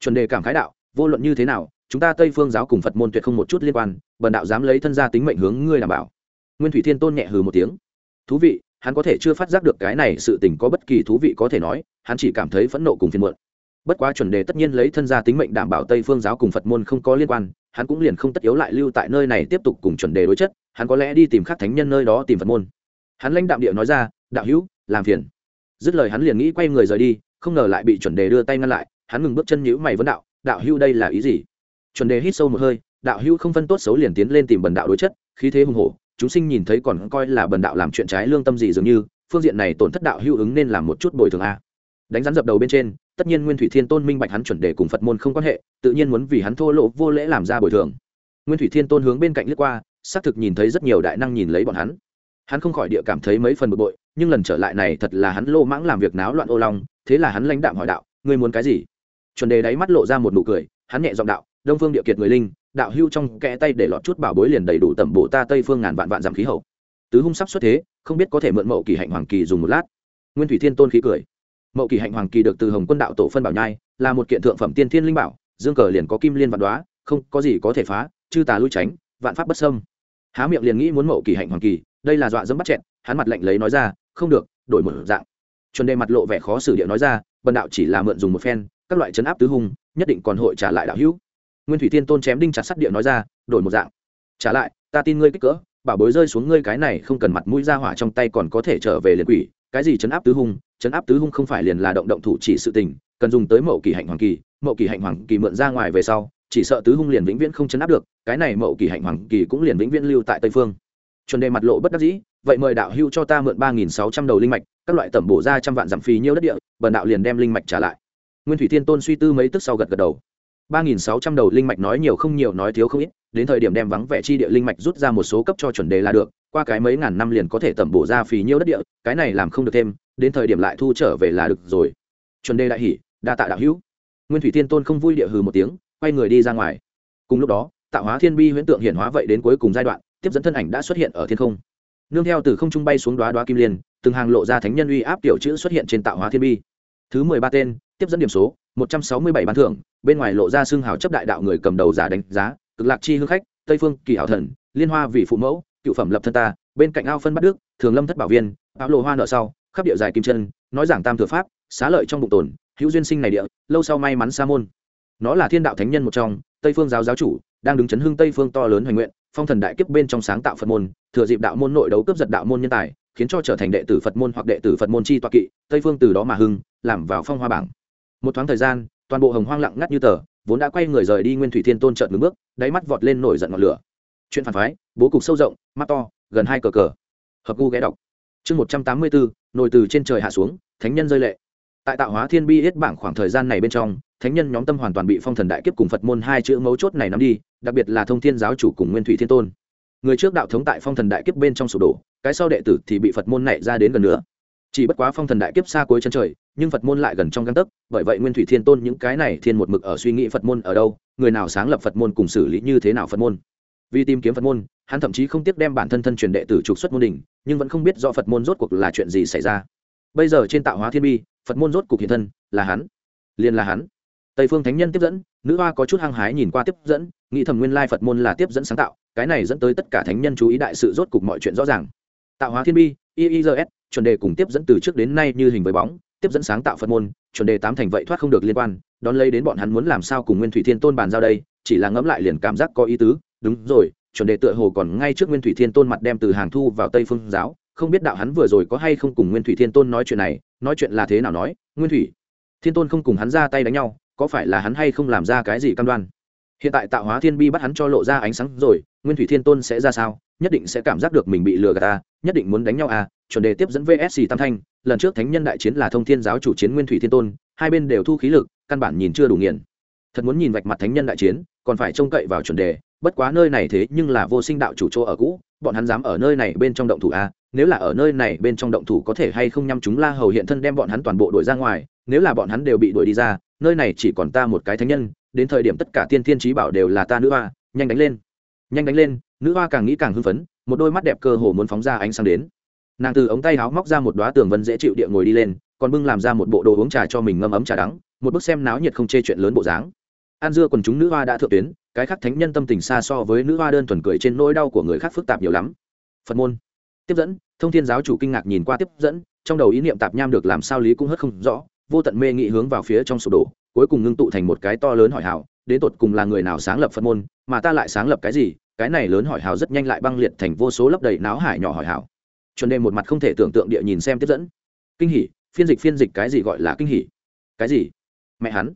Chuẩn đề cảm khái đạo, vô luận như thế nào, chúng ta tây phương giáo cùng phật môn tuyệt không một chút liên quan, bần đạo dám lấy thân gia tính mệnh hướng ngươi đảm bảo. Nguyên thủy thiên tôn nhẹ hừ một tiếng. Thú vị, hắn có thể chưa phát giác được cái này sự tình có bất kỳ thú vị có thể nói, hắn chỉ cảm thấy phẫn nộ cùng phiền muộn bất quá chuẩn đề tất nhiên lấy thân gia tính mệnh đảm bảo tây phương giáo cùng phật môn không có liên quan, hắn cũng liền không tất yếu lại lưu tại nơi này tiếp tục cùng chuẩn đề đối chất, hắn có lẽ đi tìm khắc thánh nhân nơi đó tìm phật môn. Hắn lãnh đạm địa nói ra, đạo hữu, làm phiền. Dứt lời hắn liền nghĩ quay người rời đi, không ngờ lại bị chuẩn đề đưa tay ngăn lại, hắn ngừng bước chân nhữ mày vấn đạo đạo hữu đây là ý gì? Chuẩn đề hít sâu một hơi, đạo hữu không phân tốt xấu liền tiến lên tìm bần đạo đối chất, khí thế hùng hổ, chúng sinh nhìn thấy còn coi là bần đạo làm chuyện trái lương tâm gì dường như, phương diện này tổn thất đạo hữu ứng nên làm một chút bồi thường a đánh rắn dập đầu bên trên, tất nhiên nguyên thủy thiên tôn minh bạch hắn chuẩn đề cùng phật môn không quan hệ, tự nhiên muốn vì hắn thô lỗ vô lễ làm ra bồi thường. Nguyên thủy thiên tôn hướng bên cạnh lướt qua, xác thực nhìn thấy rất nhiều đại năng nhìn lấy bọn hắn. Hắn không khỏi địa cảm thấy mấy phần bực bội, nhưng lần trở lại này thật là hắn lô mãng làm việc náo loạn ô long, thế là hắn lãnh đạm hỏi đạo, ngươi muốn cái gì? Chuẩn đề đáy mắt lộ ra một nụ cười, hắn nhẹ giọng đạo, đông phương địa kiệt người linh, đạo hưu trong kẽ tay để lọt chút bảo bối liền đầy đủ tẩm bộ ta tây phương ngàn vạn vạn giảm khí hậu. Tứ hung sắp xuất thế, không biết có thể mượn mậu kỳ hạnh hoàng kỳ dùng một lát. Nguyên thủy thiên tôn khí cười mậu kỳ hạnh hoàng kỳ được từ hồng quân đạo tổ phân bảo nhai, là một kiện thượng phẩm tiên thiên linh bảo, dương cờ liền có kim liên vạn đoá, không có gì có thể phá, chư tà lui tránh, vạn pháp bất sâm há miệng liền nghĩ muốn mậu kỳ hạnh hoàng kỳ, đây là dọa dẫm bắt chẹn hắn mặt lạnh lấy nói ra, không được, đổi một dạng. Chuẩn đề mặt lộ vẻ khó xử điệu nói ra, bần đạo chỉ là mượn dùng một phen, các loại chấn áp tứ hung, nhất định còn hội trả lại đạo hữu. Nguyên thủy tiên tôn chém đinh chặt sắt địa nói ra, đổi một dạng. Trả lại, ta tin ngươi kích cỡ, bảo bối rơi xuống ngươi cái này không cần mặt mũi ra hỏa trong tay còn có thể trở về liền quỷ cái gì chấn áp tứ hung, chấn áp tứ hung không phải liền là động động thủ chỉ sự tình, cần dùng tới mậu kỳ hạnh hoàng kỳ, mậu kỳ hạnh hoàng kỳ mượn ra ngoài về sau, chỉ sợ tứ hung liền vĩnh viễn không chấn áp được, cái này mậu kỳ hạnh hoàng kỳ cũng liền vĩnh viễn lưu tại tây phương. Chuẩn đề mặt lộ bất đắc dĩ, vậy mời đạo hưu cho ta mượn ba nghìn sáu trăm đầu linh mạch, các loại tẩm bổ ra trăm vạn giảm phí nhiêu đất địa, bần đạo liền đem linh mạch trả lại. Nguyên thủy thiên tôn suy tư mấy tức sau gật gật đầu. ba nghìn sáu trăm đầu linh mạch nói nhiều không nhiều, nói thiếu không ít, đến thời điểm đem vắng vẻ chi địa linh mạch rút ra một số cấp cho chuẩn đề là được qua cái mấy ngàn năm liền có thể tẩm bổ ra phí nhiêu đất địa, cái này làm không được thêm, đến thời điểm lại thu trở về là được rồi. Chuẩn đề đại hỉ, đa tạ đạo hữu. Nguyên thủy thiên tôn không vui địa hừ một tiếng, quay người đi ra ngoài. Cùng lúc đó, tạo hóa thiên bi huyễn tượng hiển hóa vậy đến cuối cùng giai đoạn, tiếp dẫn thân ảnh đã xuất hiện ở thiên không. Nương theo từ không trung bay xuống đoá đoá kim liên, từng hàng lộ ra thánh nhân uy áp tiểu chữ xuất hiện trên tạo hóa thiên bi. Thứ mười ba tên, tiếp dẫn điểm số, một trăm sáu mươi bảy ban thưởng, bên ngoài lộ ra xương hào chấp đại đạo người cầm đầu giả đánh giá, cực lạc chi hương khách, tây phương kỳ hảo thần, liên hoa vị phụ mẫu cựu phẩm lập thân ta, bên cạnh ao phân bắt đức, thường lâm thất bảo viên, áo lộ hoa nợ sau, khắp địa dài kim chân, nói giảng tam thừa pháp, xá lợi trong bụng tồn, hữu duyên sinh này địa, lâu sau may mắn sa môn. Nó là thiên đạo thánh nhân một trong, tây phương giáo giáo chủ, đang đứng chấn hưng tây phương to lớn hoành nguyện, phong thần đại kiếp bên trong sáng tạo phật môn, thừa dịp đạo môn nội đấu cướp giật đạo môn nhân tài, khiến cho trở thành đệ tử phật môn hoặc đệ tử phật môn chi toa kỵ, tây phương từ đó mà hưng, làm vào phong hoa bảng. Một thoáng thời gian, toàn bộ hồng hoang lặng ngắt như tờ, vốn đã quay người rời đi nguyên thủy thiên tôn trợn ngưỡng bước, đáy mắt vọt lên nổi giận ngọn lửa chuyện phản phái, bố cục sâu rộng, mắt to, gần hai cờ cờ. Hợp gu ghé đọc. Chương một trăm tám mươi bốn nồi từ trên trời hạ xuống, thánh nhân rơi lệ. Tại tạo hóa thiên bi hết bảng khoảng thời gian này bên trong, thánh nhân nhóm tâm hoàn toàn bị phong thần đại kiếp cùng phật môn hai chữ mấu chốt này nắm đi, đặc biệt là thông thiên giáo chủ cùng nguyên thủy thiên tôn. Người trước đạo thống tại phong thần đại kiếp bên trong sụp đổ, cái sau đệ tử thì bị phật môn nảy ra đến gần nữa. Chỉ bất quá phong thần đại kiếp xa cuối chân trời, nhưng phật môn lại gần trong găng tấc, bởi vậy nguyên thủy thiên tôn những cái này thiên một mực ở suy nghĩ phật môn ở đâu, người nào sáng lập phật môn cùng xử lý như thế nào phật môn vì tìm kiếm phật môn, hắn thậm chí không tiếc đem bản thân thân truyền đệ tử trục xuất môn đình nhưng vẫn không biết do phật môn rốt cuộc là chuyện gì xảy ra. Bây giờ trên tạo hóa thiên bi, phật môn rốt cuộc hiện thân, là hắn, liền là hắn. Tây phương thánh nhân tiếp dẫn, nữ hoa có chút hăng hái nhìn qua tiếp dẫn, nghĩ thầm nguyên lai phật môn là tiếp dẫn sáng tạo, cái này dẫn tới tất cả thánh nhân chú ý đại sự rốt cuộc mọi chuyện rõ ràng. Tạo hóa thiên bi iis chuẩn đề cùng tiếp dẫn từ trước đến nay như hình với bóng, tiếp dẫn sáng tạo phật môn, chuẩn đề tám thành vậy thoát không được liên quan, đón lấy đến bọn hắn muốn làm sao cùng nguyên thủy thiên tôn bàn giao đây, chỉ là ngẫm lại liền cảm giác có ý tứ đúng rồi, chuẩn đề tựa hồ còn ngay trước nguyên thủy thiên tôn mặt đem từ hàng thu vào tây phương giáo, không biết đạo hắn vừa rồi có hay không cùng nguyên thủy thiên tôn nói chuyện này, nói chuyện là thế nào nói, nguyên thủy thiên tôn không cùng hắn ra tay đánh nhau, có phải là hắn hay không làm ra cái gì cam đoan? Hiện tại tạo hóa thiên bi bắt hắn cho lộ ra ánh sáng rồi, nguyên thủy thiên tôn sẽ ra sao? Nhất định sẽ cảm giác được mình bị lừa gạt ta nhất định muốn đánh nhau à chuẩn đề tiếp dẫn vsc tam thanh, lần trước thánh nhân đại chiến là thông thiên giáo chủ chiến nguyên thủy thiên tôn, hai bên đều thu khí lực, căn bản nhìn chưa đủ nghiền. Thật muốn nhìn vạch mặt thánh nhân đại chiến, còn phải trông cậy vào chuẩn đề bất quá nơi này thế nhưng là vô sinh đạo chủ chỗ ở cũ, bọn hắn dám ở nơi này bên trong động thủ a nếu là ở nơi này bên trong động thủ có thể hay không nhắm chúng la hầu hiện thân đem bọn hắn toàn bộ đuổi ra ngoài? Nếu là bọn hắn đều bị đuổi đi ra, nơi này chỉ còn ta một cái thánh nhân, đến thời điểm tất cả tiên thiên trí bảo đều là ta nữ hoa, nhanh đánh lên. Nhanh đánh lên, nữ hoa càng nghĩ càng hưng phấn, một đôi mắt đẹp cơ hồ muốn phóng ra ánh sáng đến. Nàng từ ống tay áo móc ra một đoá tường vân dễ chịu địa ngồi đi lên, còn bưng làm ra một bộ đồ uống trà cho mình ngâm ấm trà đắng, một bức xem náo nhiệt không chê chuyện lớn bộ dáng an dưa quần chúng nữ hoa đã thượng tuyến, cái khác thánh nhân tâm tình xa so với nữ hoa đơn thuần cười trên nỗi đau của người khác phức tạp nhiều lắm. Phật môn. Tiếp dẫn, thông thiên giáo chủ kinh ngạc nhìn qua tiếp dẫn, trong đầu ý niệm tạp nham được làm sao lý cũng hất không rõ, vô tận mê nghị hướng vào phía trong sụp đổ, cuối cùng ngưng tụ thành một cái to lớn hỏi hào, đến tột cùng là người nào sáng lập phật môn, mà ta lại sáng lập cái gì, cái này lớn hỏi hào rất nhanh lại băng liệt thành vô số lấp đầy náo hải nhỏ hỏi hào. Chuẩn đề một mặt không thể tưởng tượng địa nhìn xem tiếp dẫn. Kinh hỉ, phiên dịch phiên dịch cái gì gọi là kinh hỉ? Cái gì? Mẹ hắn.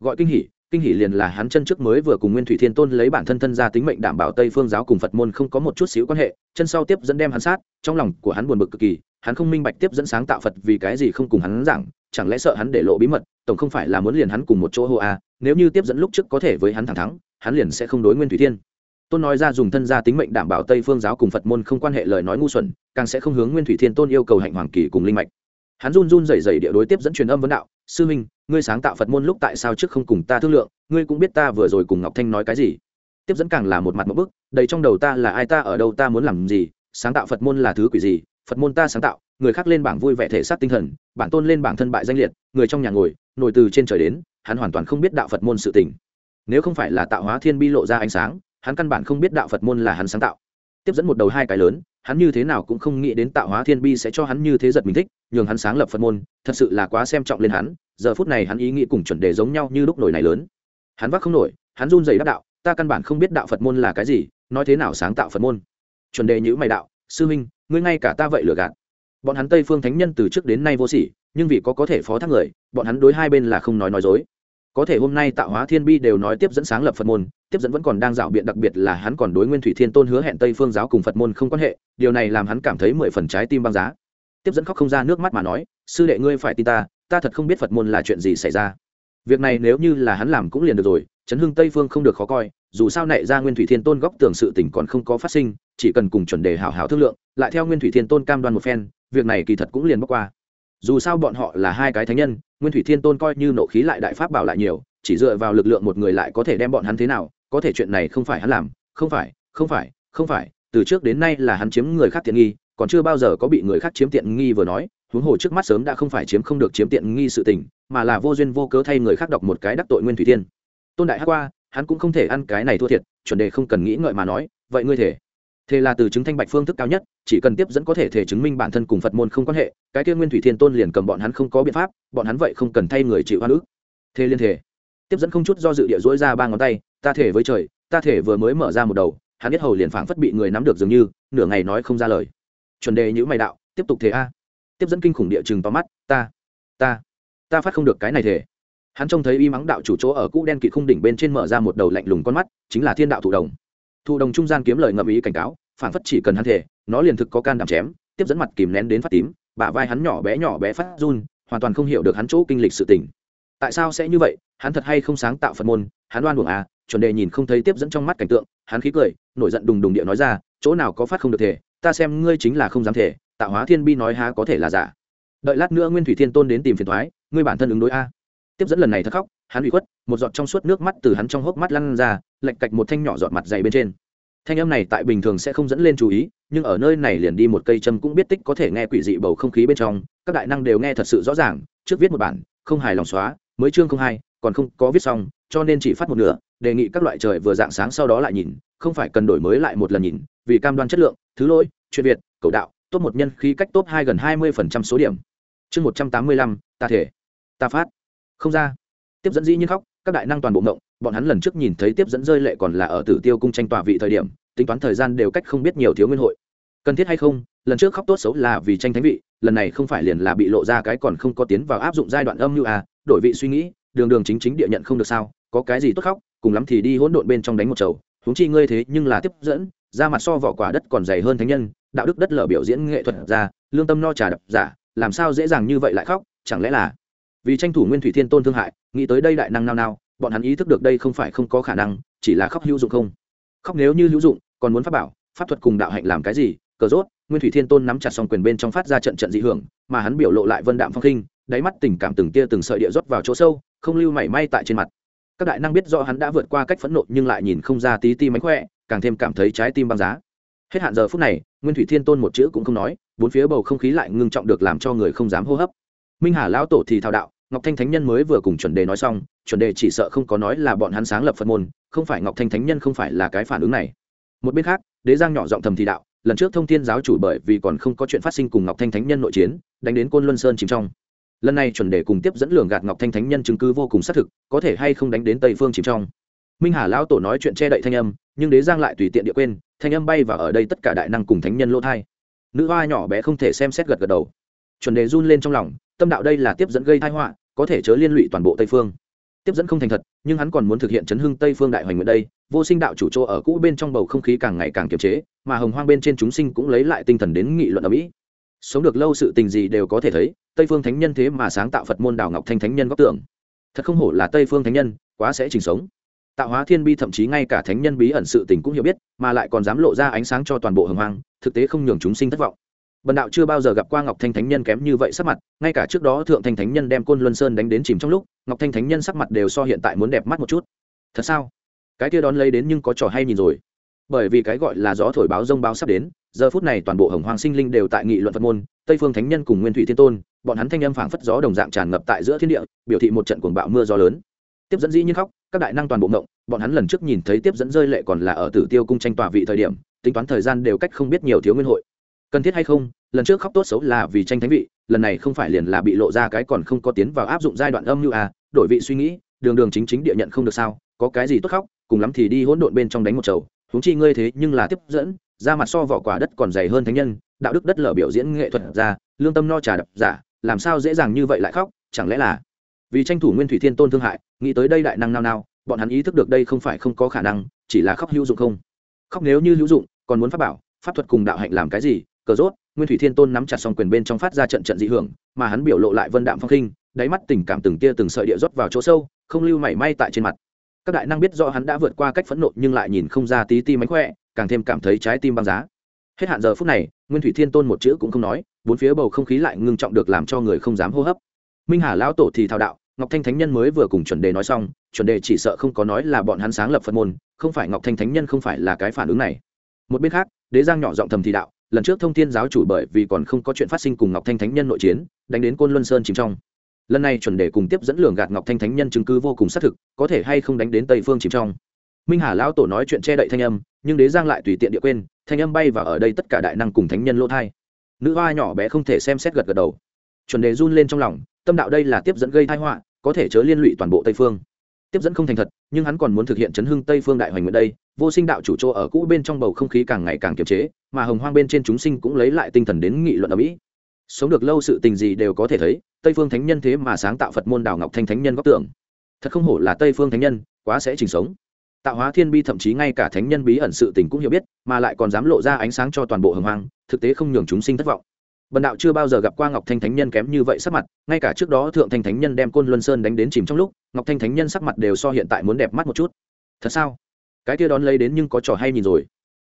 Gọi kinh hỉ kinh hỉ liền là hắn chân trước mới vừa cùng nguyên thủy thiên tôn lấy bản thân thân ra tính mệnh đảm bảo tây phương giáo cùng phật môn không có một chút xíu quan hệ, chân sau tiếp dẫn đem hắn sát, trong lòng của hắn buồn bực cực kỳ, hắn không minh bạch tiếp dẫn sáng tạo phật vì cái gì không cùng hắn giảng, chẳng lẽ sợ hắn để lộ bí mật, tổng không phải là muốn liền hắn cùng một chỗ hô a, nếu như tiếp dẫn lúc trước có thể với hắn thẳng thắng hắn liền sẽ không đối nguyên thủy thiên. Tôn nói ra dùng thân gia tính mệnh đảm bảo tây phương giáo cùng phật môn không quan hệ lời nói ngu xuẩn, càng sẽ không hướng nguyên thủy thiên tôn yêu cầu hạnh hoàng kỳ cùng linh mạch. Hắn run run rẩy rẩy địa đối tiếp dẫn truyền âm vấn đạo sư minh ngươi sáng tạo phật môn lúc tại sao trước không cùng ta thương lượng, ngươi cũng biết ta vừa rồi cùng ngọc thanh nói cái gì. Tiếp dẫn càng là một mặt một bức, đầy trong đầu ta là ai, ta ở đâu, ta muốn làm gì, sáng tạo phật môn là thứ quỷ gì, phật môn ta sáng tạo, người khác lên bảng vui vẻ thể xác tinh thần, bản tôn lên bảng thân bại danh liệt, người trong nhà ngồi nổi từ trên trời đến, hắn hoàn toàn không biết đạo phật môn sự tình. Nếu không phải là tạo hóa thiên bi lộ ra ánh sáng, hắn căn bản không biết đạo phật môn là hắn sáng tạo tiếp dẫn một đầu hai cái lớn, hắn như thế nào cũng không nghĩ đến tạo hóa thiên bi sẽ cho hắn như thế giật mình thích, nhường hắn sáng lập phật môn, thật sự là quá xem trọng lên hắn, giờ phút này hắn ý nghĩ cùng chuẩn đề giống nhau như lúc nổi này lớn. Hắn vác không nổi, hắn run dày đáp đạo, ta căn bản không biết đạo phật môn là cái gì, nói thế nào sáng tạo phật môn. Chuẩn đề nhữ mày đạo, sư minh ngươi ngay cả ta vậy lừa gạt. Bọn hắn tây phương thánh nhân từ trước đến nay vô sỉ, nhưng vì có có thể phó thác người, bọn hắn đối hai bên là không nói nói dối có thể hôm nay tạo hóa thiên bi đều nói tiếp dẫn sáng lập phật môn, tiếp dẫn vẫn còn đang dạo biện, đặc biệt là hắn còn đối nguyên thủy thiên tôn hứa hẹn tây phương giáo cùng phật môn không quan hệ, điều này làm hắn cảm thấy mười phần trái tim băng giá. Tiếp dẫn khóc không ra nước mắt mà nói, sư đệ ngươi phải tin ta ta thật không biết phật môn là chuyện gì xảy ra. Việc này nếu như là hắn làm cũng liền được rồi, chấn hưng tây phương không được khó coi, dù sao nảy ra nguyên thủy thiên tôn góc tưởng sự tỉnh còn không có phát sinh, chỉ cần cùng chuẩn đề hảo hảo thương lượng, lại theo nguyên thủy thiên tôn cam đoan một phen, việc này kỳ thật cũng liền bóc qua dù sao bọn họ là hai cái thánh nhân, nguyên thủy thiên tôn coi như nộ khí lại đại pháp bảo lại nhiều, chỉ dựa vào lực lượng một người lại có thể đem bọn hắn thế nào, có thể chuyện này không phải hắn làm, không phải không phải không phải, từ trước đến nay là hắn chiếm người khác tiện nghi, còn chưa bao giờ có bị người khác chiếm tiện nghi vừa nói, huống hồ trước mắt sớm đã không phải chiếm không được chiếm tiện nghi sự tình, mà là vô duyên vô cớ thay người khác đọc một cái đắc tội nguyên thủy thiên. Tôn đại hát qua, hắn cũng không thể ăn cái này thua thiệt, chuẩn đề không cần nghĩ ngợi mà nói, vậy ngươi thể thế là từ chứng thanh bạch phương thức cao nhất, chỉ cần tiếp dẫn có thể thể chứng minh bản thân cùng phật môn không quan hệ, cái kia nguyên thủy thiên tôn liền cầm bọn hắn không có biện pháp, bọn hắn vậy không cần thay người chịu hoa ức. Thế liên thể, tiếp dẫn không chút do dự địa dỗi ra ba ngón tay, ta thể với trời, ta thể vừa mới mở ra một đầu, hắn biết hầu liền phảng phất bị người nắm được dường như, nửa ngày nói không ra lời. Chuẩn đề nhữ mày đạo, tiếp tục thế a. Tiếp dẫn kinh khủng địa chừng to mắt, ta ta ta phát không được cái này thể. Hắn trông thấy y mắng đạo chủ chỗ ở cũ đen kỵ khung đỉnh bên trên mở ra một đầu lạnh lùng con mắt, chính là thiên đạo thủ đồng thụ đồng trung gian kiếm lời ngậm ý cảnh cáo, phản phất chỉ cần hắn thể, nó liền thực có can đảm chém, tiếp dẫn mặt kìm nén đến phát tím, bả vai hắn nhỏ bé nhỏ bé phát run, hoàn toàn không hiểu được hắn chỗ kinh lịch sự tình. Tại sao sẽ như vậy? Hắn thật hay không sáng tạo phật môn? Hắn đoan buồng à? Chuẩn đề nhìn không thấy tiếp dẫn trong mắt cảnh tượng, hắn khí cười, nổi giận đùng đùng địa nói ra, chỗ nào có phát không được thể, ta xem ngươi chính là không dám thể, tạo hóa thiên bi nói há có thể là giả. Đợi lát nữa nguyên thủy thiên tôn đến tìm phiền thoái, ngươi bản thân ứng đối a. Tiếp dẫn lần này thật khóc hắn bị khuất một giọt trong suốt nước mắt từ hắn trong hốc mắt lăn ra lạch cạch một thanh nhỏ giọt mặt dày bên trên. Thanh âm này tại bình thường sẽ không dẫn lên chú ý nhưng ở nơi này liền đi một cây châm cũng biết tích có thể nghe quỷ dị bầu không khí bên trong các đại năng đều nghe thật sự rõ ràng trước viết một bản không hài lòng xóa mới chương không hay, còn không có viết xong cho nên chỉ phát một nửa đề nghị các loại trời vừa dạng sáng sau đó lại nhìn không phải cần đổi mới lại một lần nhìn vì cam đoan chất lượng thứ lỗi chuyên việt cầu đạo top một nhân khí cách top hai gần hai mươi phần trăm số điểm. Chương một trăm tám mươi lăm ta thể ta phát. Không ra tiếp dẫn dĩ nhiên khóc, các đại năng toàn bộ ngộng, bọn hắn lần trước nhìn thấy tiếp dẫn rơi lệ còn là ở tử tiêu cung tranh tòa vị thời điểm, tính toán thời gian đều cách không biết nhiều thiếu nguyên hội. Cần thiết hay không, lần trước khóc tốt xấu là vì tranh thánh vị, lần này không phải liền là bị lộ ra cái còn không có tiến vào áp dụng giai đoạn âm như à đổi vị suy nghĩ, đường đường chính chính địa nhận không được sao, có cái gì tốt khóc, cùng lắm thì đi hỗn độn bên trong đánh một chầu, huống chi ngươi thế nhưng là tiếp dẫn, ra mặt so vỏ quả đất còn dày hơn thánh nhân, đạo đức đất lở biểu diễn nghệ thuật ra, lương tâm no trà đập giả, làm sao dễ dàng như vậy lại khóc, chẳng lẽ là vì tranh thủ nguyên thủy thiên tôn thương hại, nghĩ tới đây đại năng nao nao, bọn hắn ý thức được đây không phải không có khả năng, chỉ là khóc hữu dụng không. Khóc nếu như hữu dụng, còn muốn pháp bảo, pháp thuật cùng đạo hạnh làm cái gì, cờ rốt, nguyên thủy thiên tôn nắm chặt xong quyền bên trong phát ra trận trận dị hưởng, mà hắn biểu lộ lại vân đạm phong khinh, đáy mắt tình cảm từng tia từng sợi địa rót vào chỗ sâu, không lưu mảy may tại trên mặt. Các đại năng biết rõ hắn đã vượt qua cách phẫn nộ nhưng lại nhìn không ra tí ti mánh khỏe, càng thêm cảm thấy trái tim băng giá. Hết hạn giờ phút này, nguyên thủy thiên tôn một chữ cũng không nói, bốn phía bầu không khí lại ngưng trọng được làm cho người không dám hô hấp minh hà lão tổ thì thao đạo, ngọc thanh thánh nhân mới vừa cùng chuẩn đề nói xong, chuẩn đề chỉ sợ không có nói là bọn hắn sáng lập phật môn, không phải ngọc thanh thánh nhân không phải là cái phản ứng này. Một bên khác, đế giang nhỏ giọng thầm thì đạo, lần trước thông thiên giáo chủ bởi vì còn không có chuyện phát sinh cùng ngọc thanh thánh nhân nội chiến, đánh đến côn luân sơn chìm trong. Lần này chuẩn đề cùng tiếp dẫn lường gạt ngọc thanh thánh nhân chứng cứ vô cùng xác thực, có thể hay không đánh đến tây phương chìm trong. Minh hà lão tổ nói chuyện che đậy thanh âm, nhưng đế giang lại tùy tiện địa quên, thanh âm bay và ở đây tất cả đại năng cùng thánh nhân lỗ thai. Nữ hoa nhỏ bé không thể xem xét gật gật đầu. Chuẩn đề run lên trong lòng tâm đạo đây là tiếp dẫn gây tai họa, có thể chớ liên lụy toàn bộ tây phương. Tiếp dẫn không thành thật, nhưng hắn còn muốn thực hiện chấn hưng tây phương đại hoành nguyện đây. Vô sinh đạo chủ chỗ ở cũ bên trong bầu không khí càng ngày càng kiềm chế, mà hồng hoang bên trên chúng sinh cũng lấy lại tinh thần đến nghị luận ở mỹ. Sống được lâu sự tình gì đều có thể thấy, tây phương thánh nhân thế mà sáng tạo phật môn đào ngọc thanh thánh nhân góc tưởng thật không hổ là tây phương thánh nhân, quá sẽ trình sống. Tạo hóa thiên bi thậm chí ngay cả thánh nhân bí ẩn sự tình cũng hiểu biết, mà lại còn dám lộ ra ánh sáng cho toàn bộ hồng hoang, thực tế không nhường chúng sinh thất vọng bần đạo chưa bao giờ gặp qua ngọc thanh thánh nhân kém như vậy sắc mặt, ngay cả trước đó thượng thanh thánh nhân đem côn luân sơn đánh đến chìm trong lúc, ngọc thanh thánh nhân sắc mặt đều so hiện tại muốn đẹp mắt một chút. Thật sao? Cái kia đón lấy đến nhưng có trò hay nhìn rồi. Bởi vì cái gọi là gió thổi báo rông báo sắp đến, giờ phút này toàn bộ hồng hoàng sinh linh đều tại nghị luận phật môn, tây phương thánh nhân cùng nguyên thủy thiên tôn, bọn hắn thanh âm phảng phất gió đồng dạng tràn ngập tại giữa thiên địa, biểu thị một trận cuồng bạo mưa gió lớn. Tiếp dẫn dĩ nhiên khóc, các đại năng toàn bộ ngộng, bọn hắn lần trước nhìn thấy tiếp dẫn rơi lệ còn là ở tử tiêu cung tranh tòa vị thời điểm, tính toán thời gian đều cách không biết nhiều thiếu nguyên hội cần thiết hay không, lần trước khóc tốt xấu là vì tranh thánh vị, lần này không phải liền là bị lộ ra cái còn không có tiến vào áp dụng giai đoạn âm như à đổi vị suy nghĩ, đường đường chính chính địa nhận không được sao, có cái gì tốt khóc, cùng lắm thì đi hỗn độn bên trong đánh một chầu, huống chi ngươi thế nhưng là tiếp dẫn, ra mặt so vỏ quả đất còn dày hơn thánh nhân, đạo đức đất lở biểu diễn nghệ thuật ra, lương tâm no trà đập, giả, làm sao dễ dàng như vậy lại khóc, chẳng lẽ là vì tranh thủ nguyên thủy thiên tôn thương hại, nghĩ tới đây đại năng nao nao, bọn hắn ý thức được đây không phải không có khả năng, chỉ là khóc hữu dụng không? Khóc nếu như hữu dụng, còn muốn pháp bảo, pháp thuật cùng đạo hạnh làm cái gì cờ rốt, nguyên thủy thiên tôn nắm chặt xong quyền bên trong phát ra trận trận dị hưởng, mà hắn biểu lộ lại vân đạm phong khinh, đáy mắt tình cảm từng tia từng sợi địa rót vào chỗ sâu, không lưu mảy may tại trên mặt. Các đại năng biết rõ hắn đã vượt qua cách phẫn nộ nhưng lại nhìn không ra tí ti mánh khỏe, càng thêm cảm thấy trái tim băng giá. Hết hạn giờ phút này, nguyên thủy thiên tôn một chữ cũng không nói, bốn phía bầu không khí lại ngưng trọng được làm cho người không dám hô hấp. Minh hà lão tổ thì thao đạo, ngọc thanh thánh nhân mới vừa cùng chuẩn đề nói xong, chuẩn đề chỉ sợ không có nói là bọn hắn sáng lập phật môn, không phải ngọc thanh thánh nhân không phải là cái phản ứng này. Một bên khác, đế giang nhỏ giọng thầm thì đạo lần trước thông thiên giáo chủ bởi vì còn không có chuyện phát sinh cùng ngọc thanh thánh nhân nội chiến, đánh đến côn luân sơn chìm trong. Lần này chuẩn đề cùng tiếp dẫn lường gạt ngọc thanh thánh nhân chứng cứ vô cùng xác thực, có thể hay không đánh đến tây phương chìm trong. Minh hà lão tổ nói chuyện che đậy thanh âm, nhưng đế giang lại tùy tiện địa quên, thanh âm bay và ở đây tất cả đại năng cùng thánh nhân lỗ thai. Nữ hoa nhỏ bé không thể xem xét gật gật đầu. Chuẩn đề run lên trong lòng, tâm đạo đây là tiếp dẫn gây thai họa, có thể chớ liên lụy toàn bộ tây phương tiếp dẫn không thành thật, nhưng hắn còn muốn thực hiện chấn hưng tây phương đại hoành nguyện đây, vô sinh đạo chủ chỗ ở cũ bên trong bầu không khí càng ngày càng kiềm chế, mà hồng hoang bên trên chúng sinh cũng lấy lại tinh thần đến nghị luận ở mỹ. Sống được lâu sự tình gì đều có thể thấy, tây phương thánh nhân thế mà sáng tạo phật môn đào ngọc thanh thánh nhân góc tưởng thật không hổ là tây phương thánh nhân, quá sẽ trình sống. Tạo hóa thiên bi thậm chí ngay cả thánh nhân bí ẩn sự tình cũng hiểu biết, mà lại còn dám lộ ra ánh sáng cho toàn bộ hồng hoang, thực tế không nhường chúng sinh thất vọng. Bần đạo chưa bao giờ gặp qua ngọc thanh thánh nhân kém như vậy sắc mặt, ngay cả trước đó thượng thanh thánh nhân đem côn luân sơn đánh đến chìm trong lúc ngọc thanh thánh nhân sắc mặt đều so hiện tại muốn đẹp mắt một chút. Thật sao? Cái kia đón lấy đến nhưng có trò hay nhìn rồi.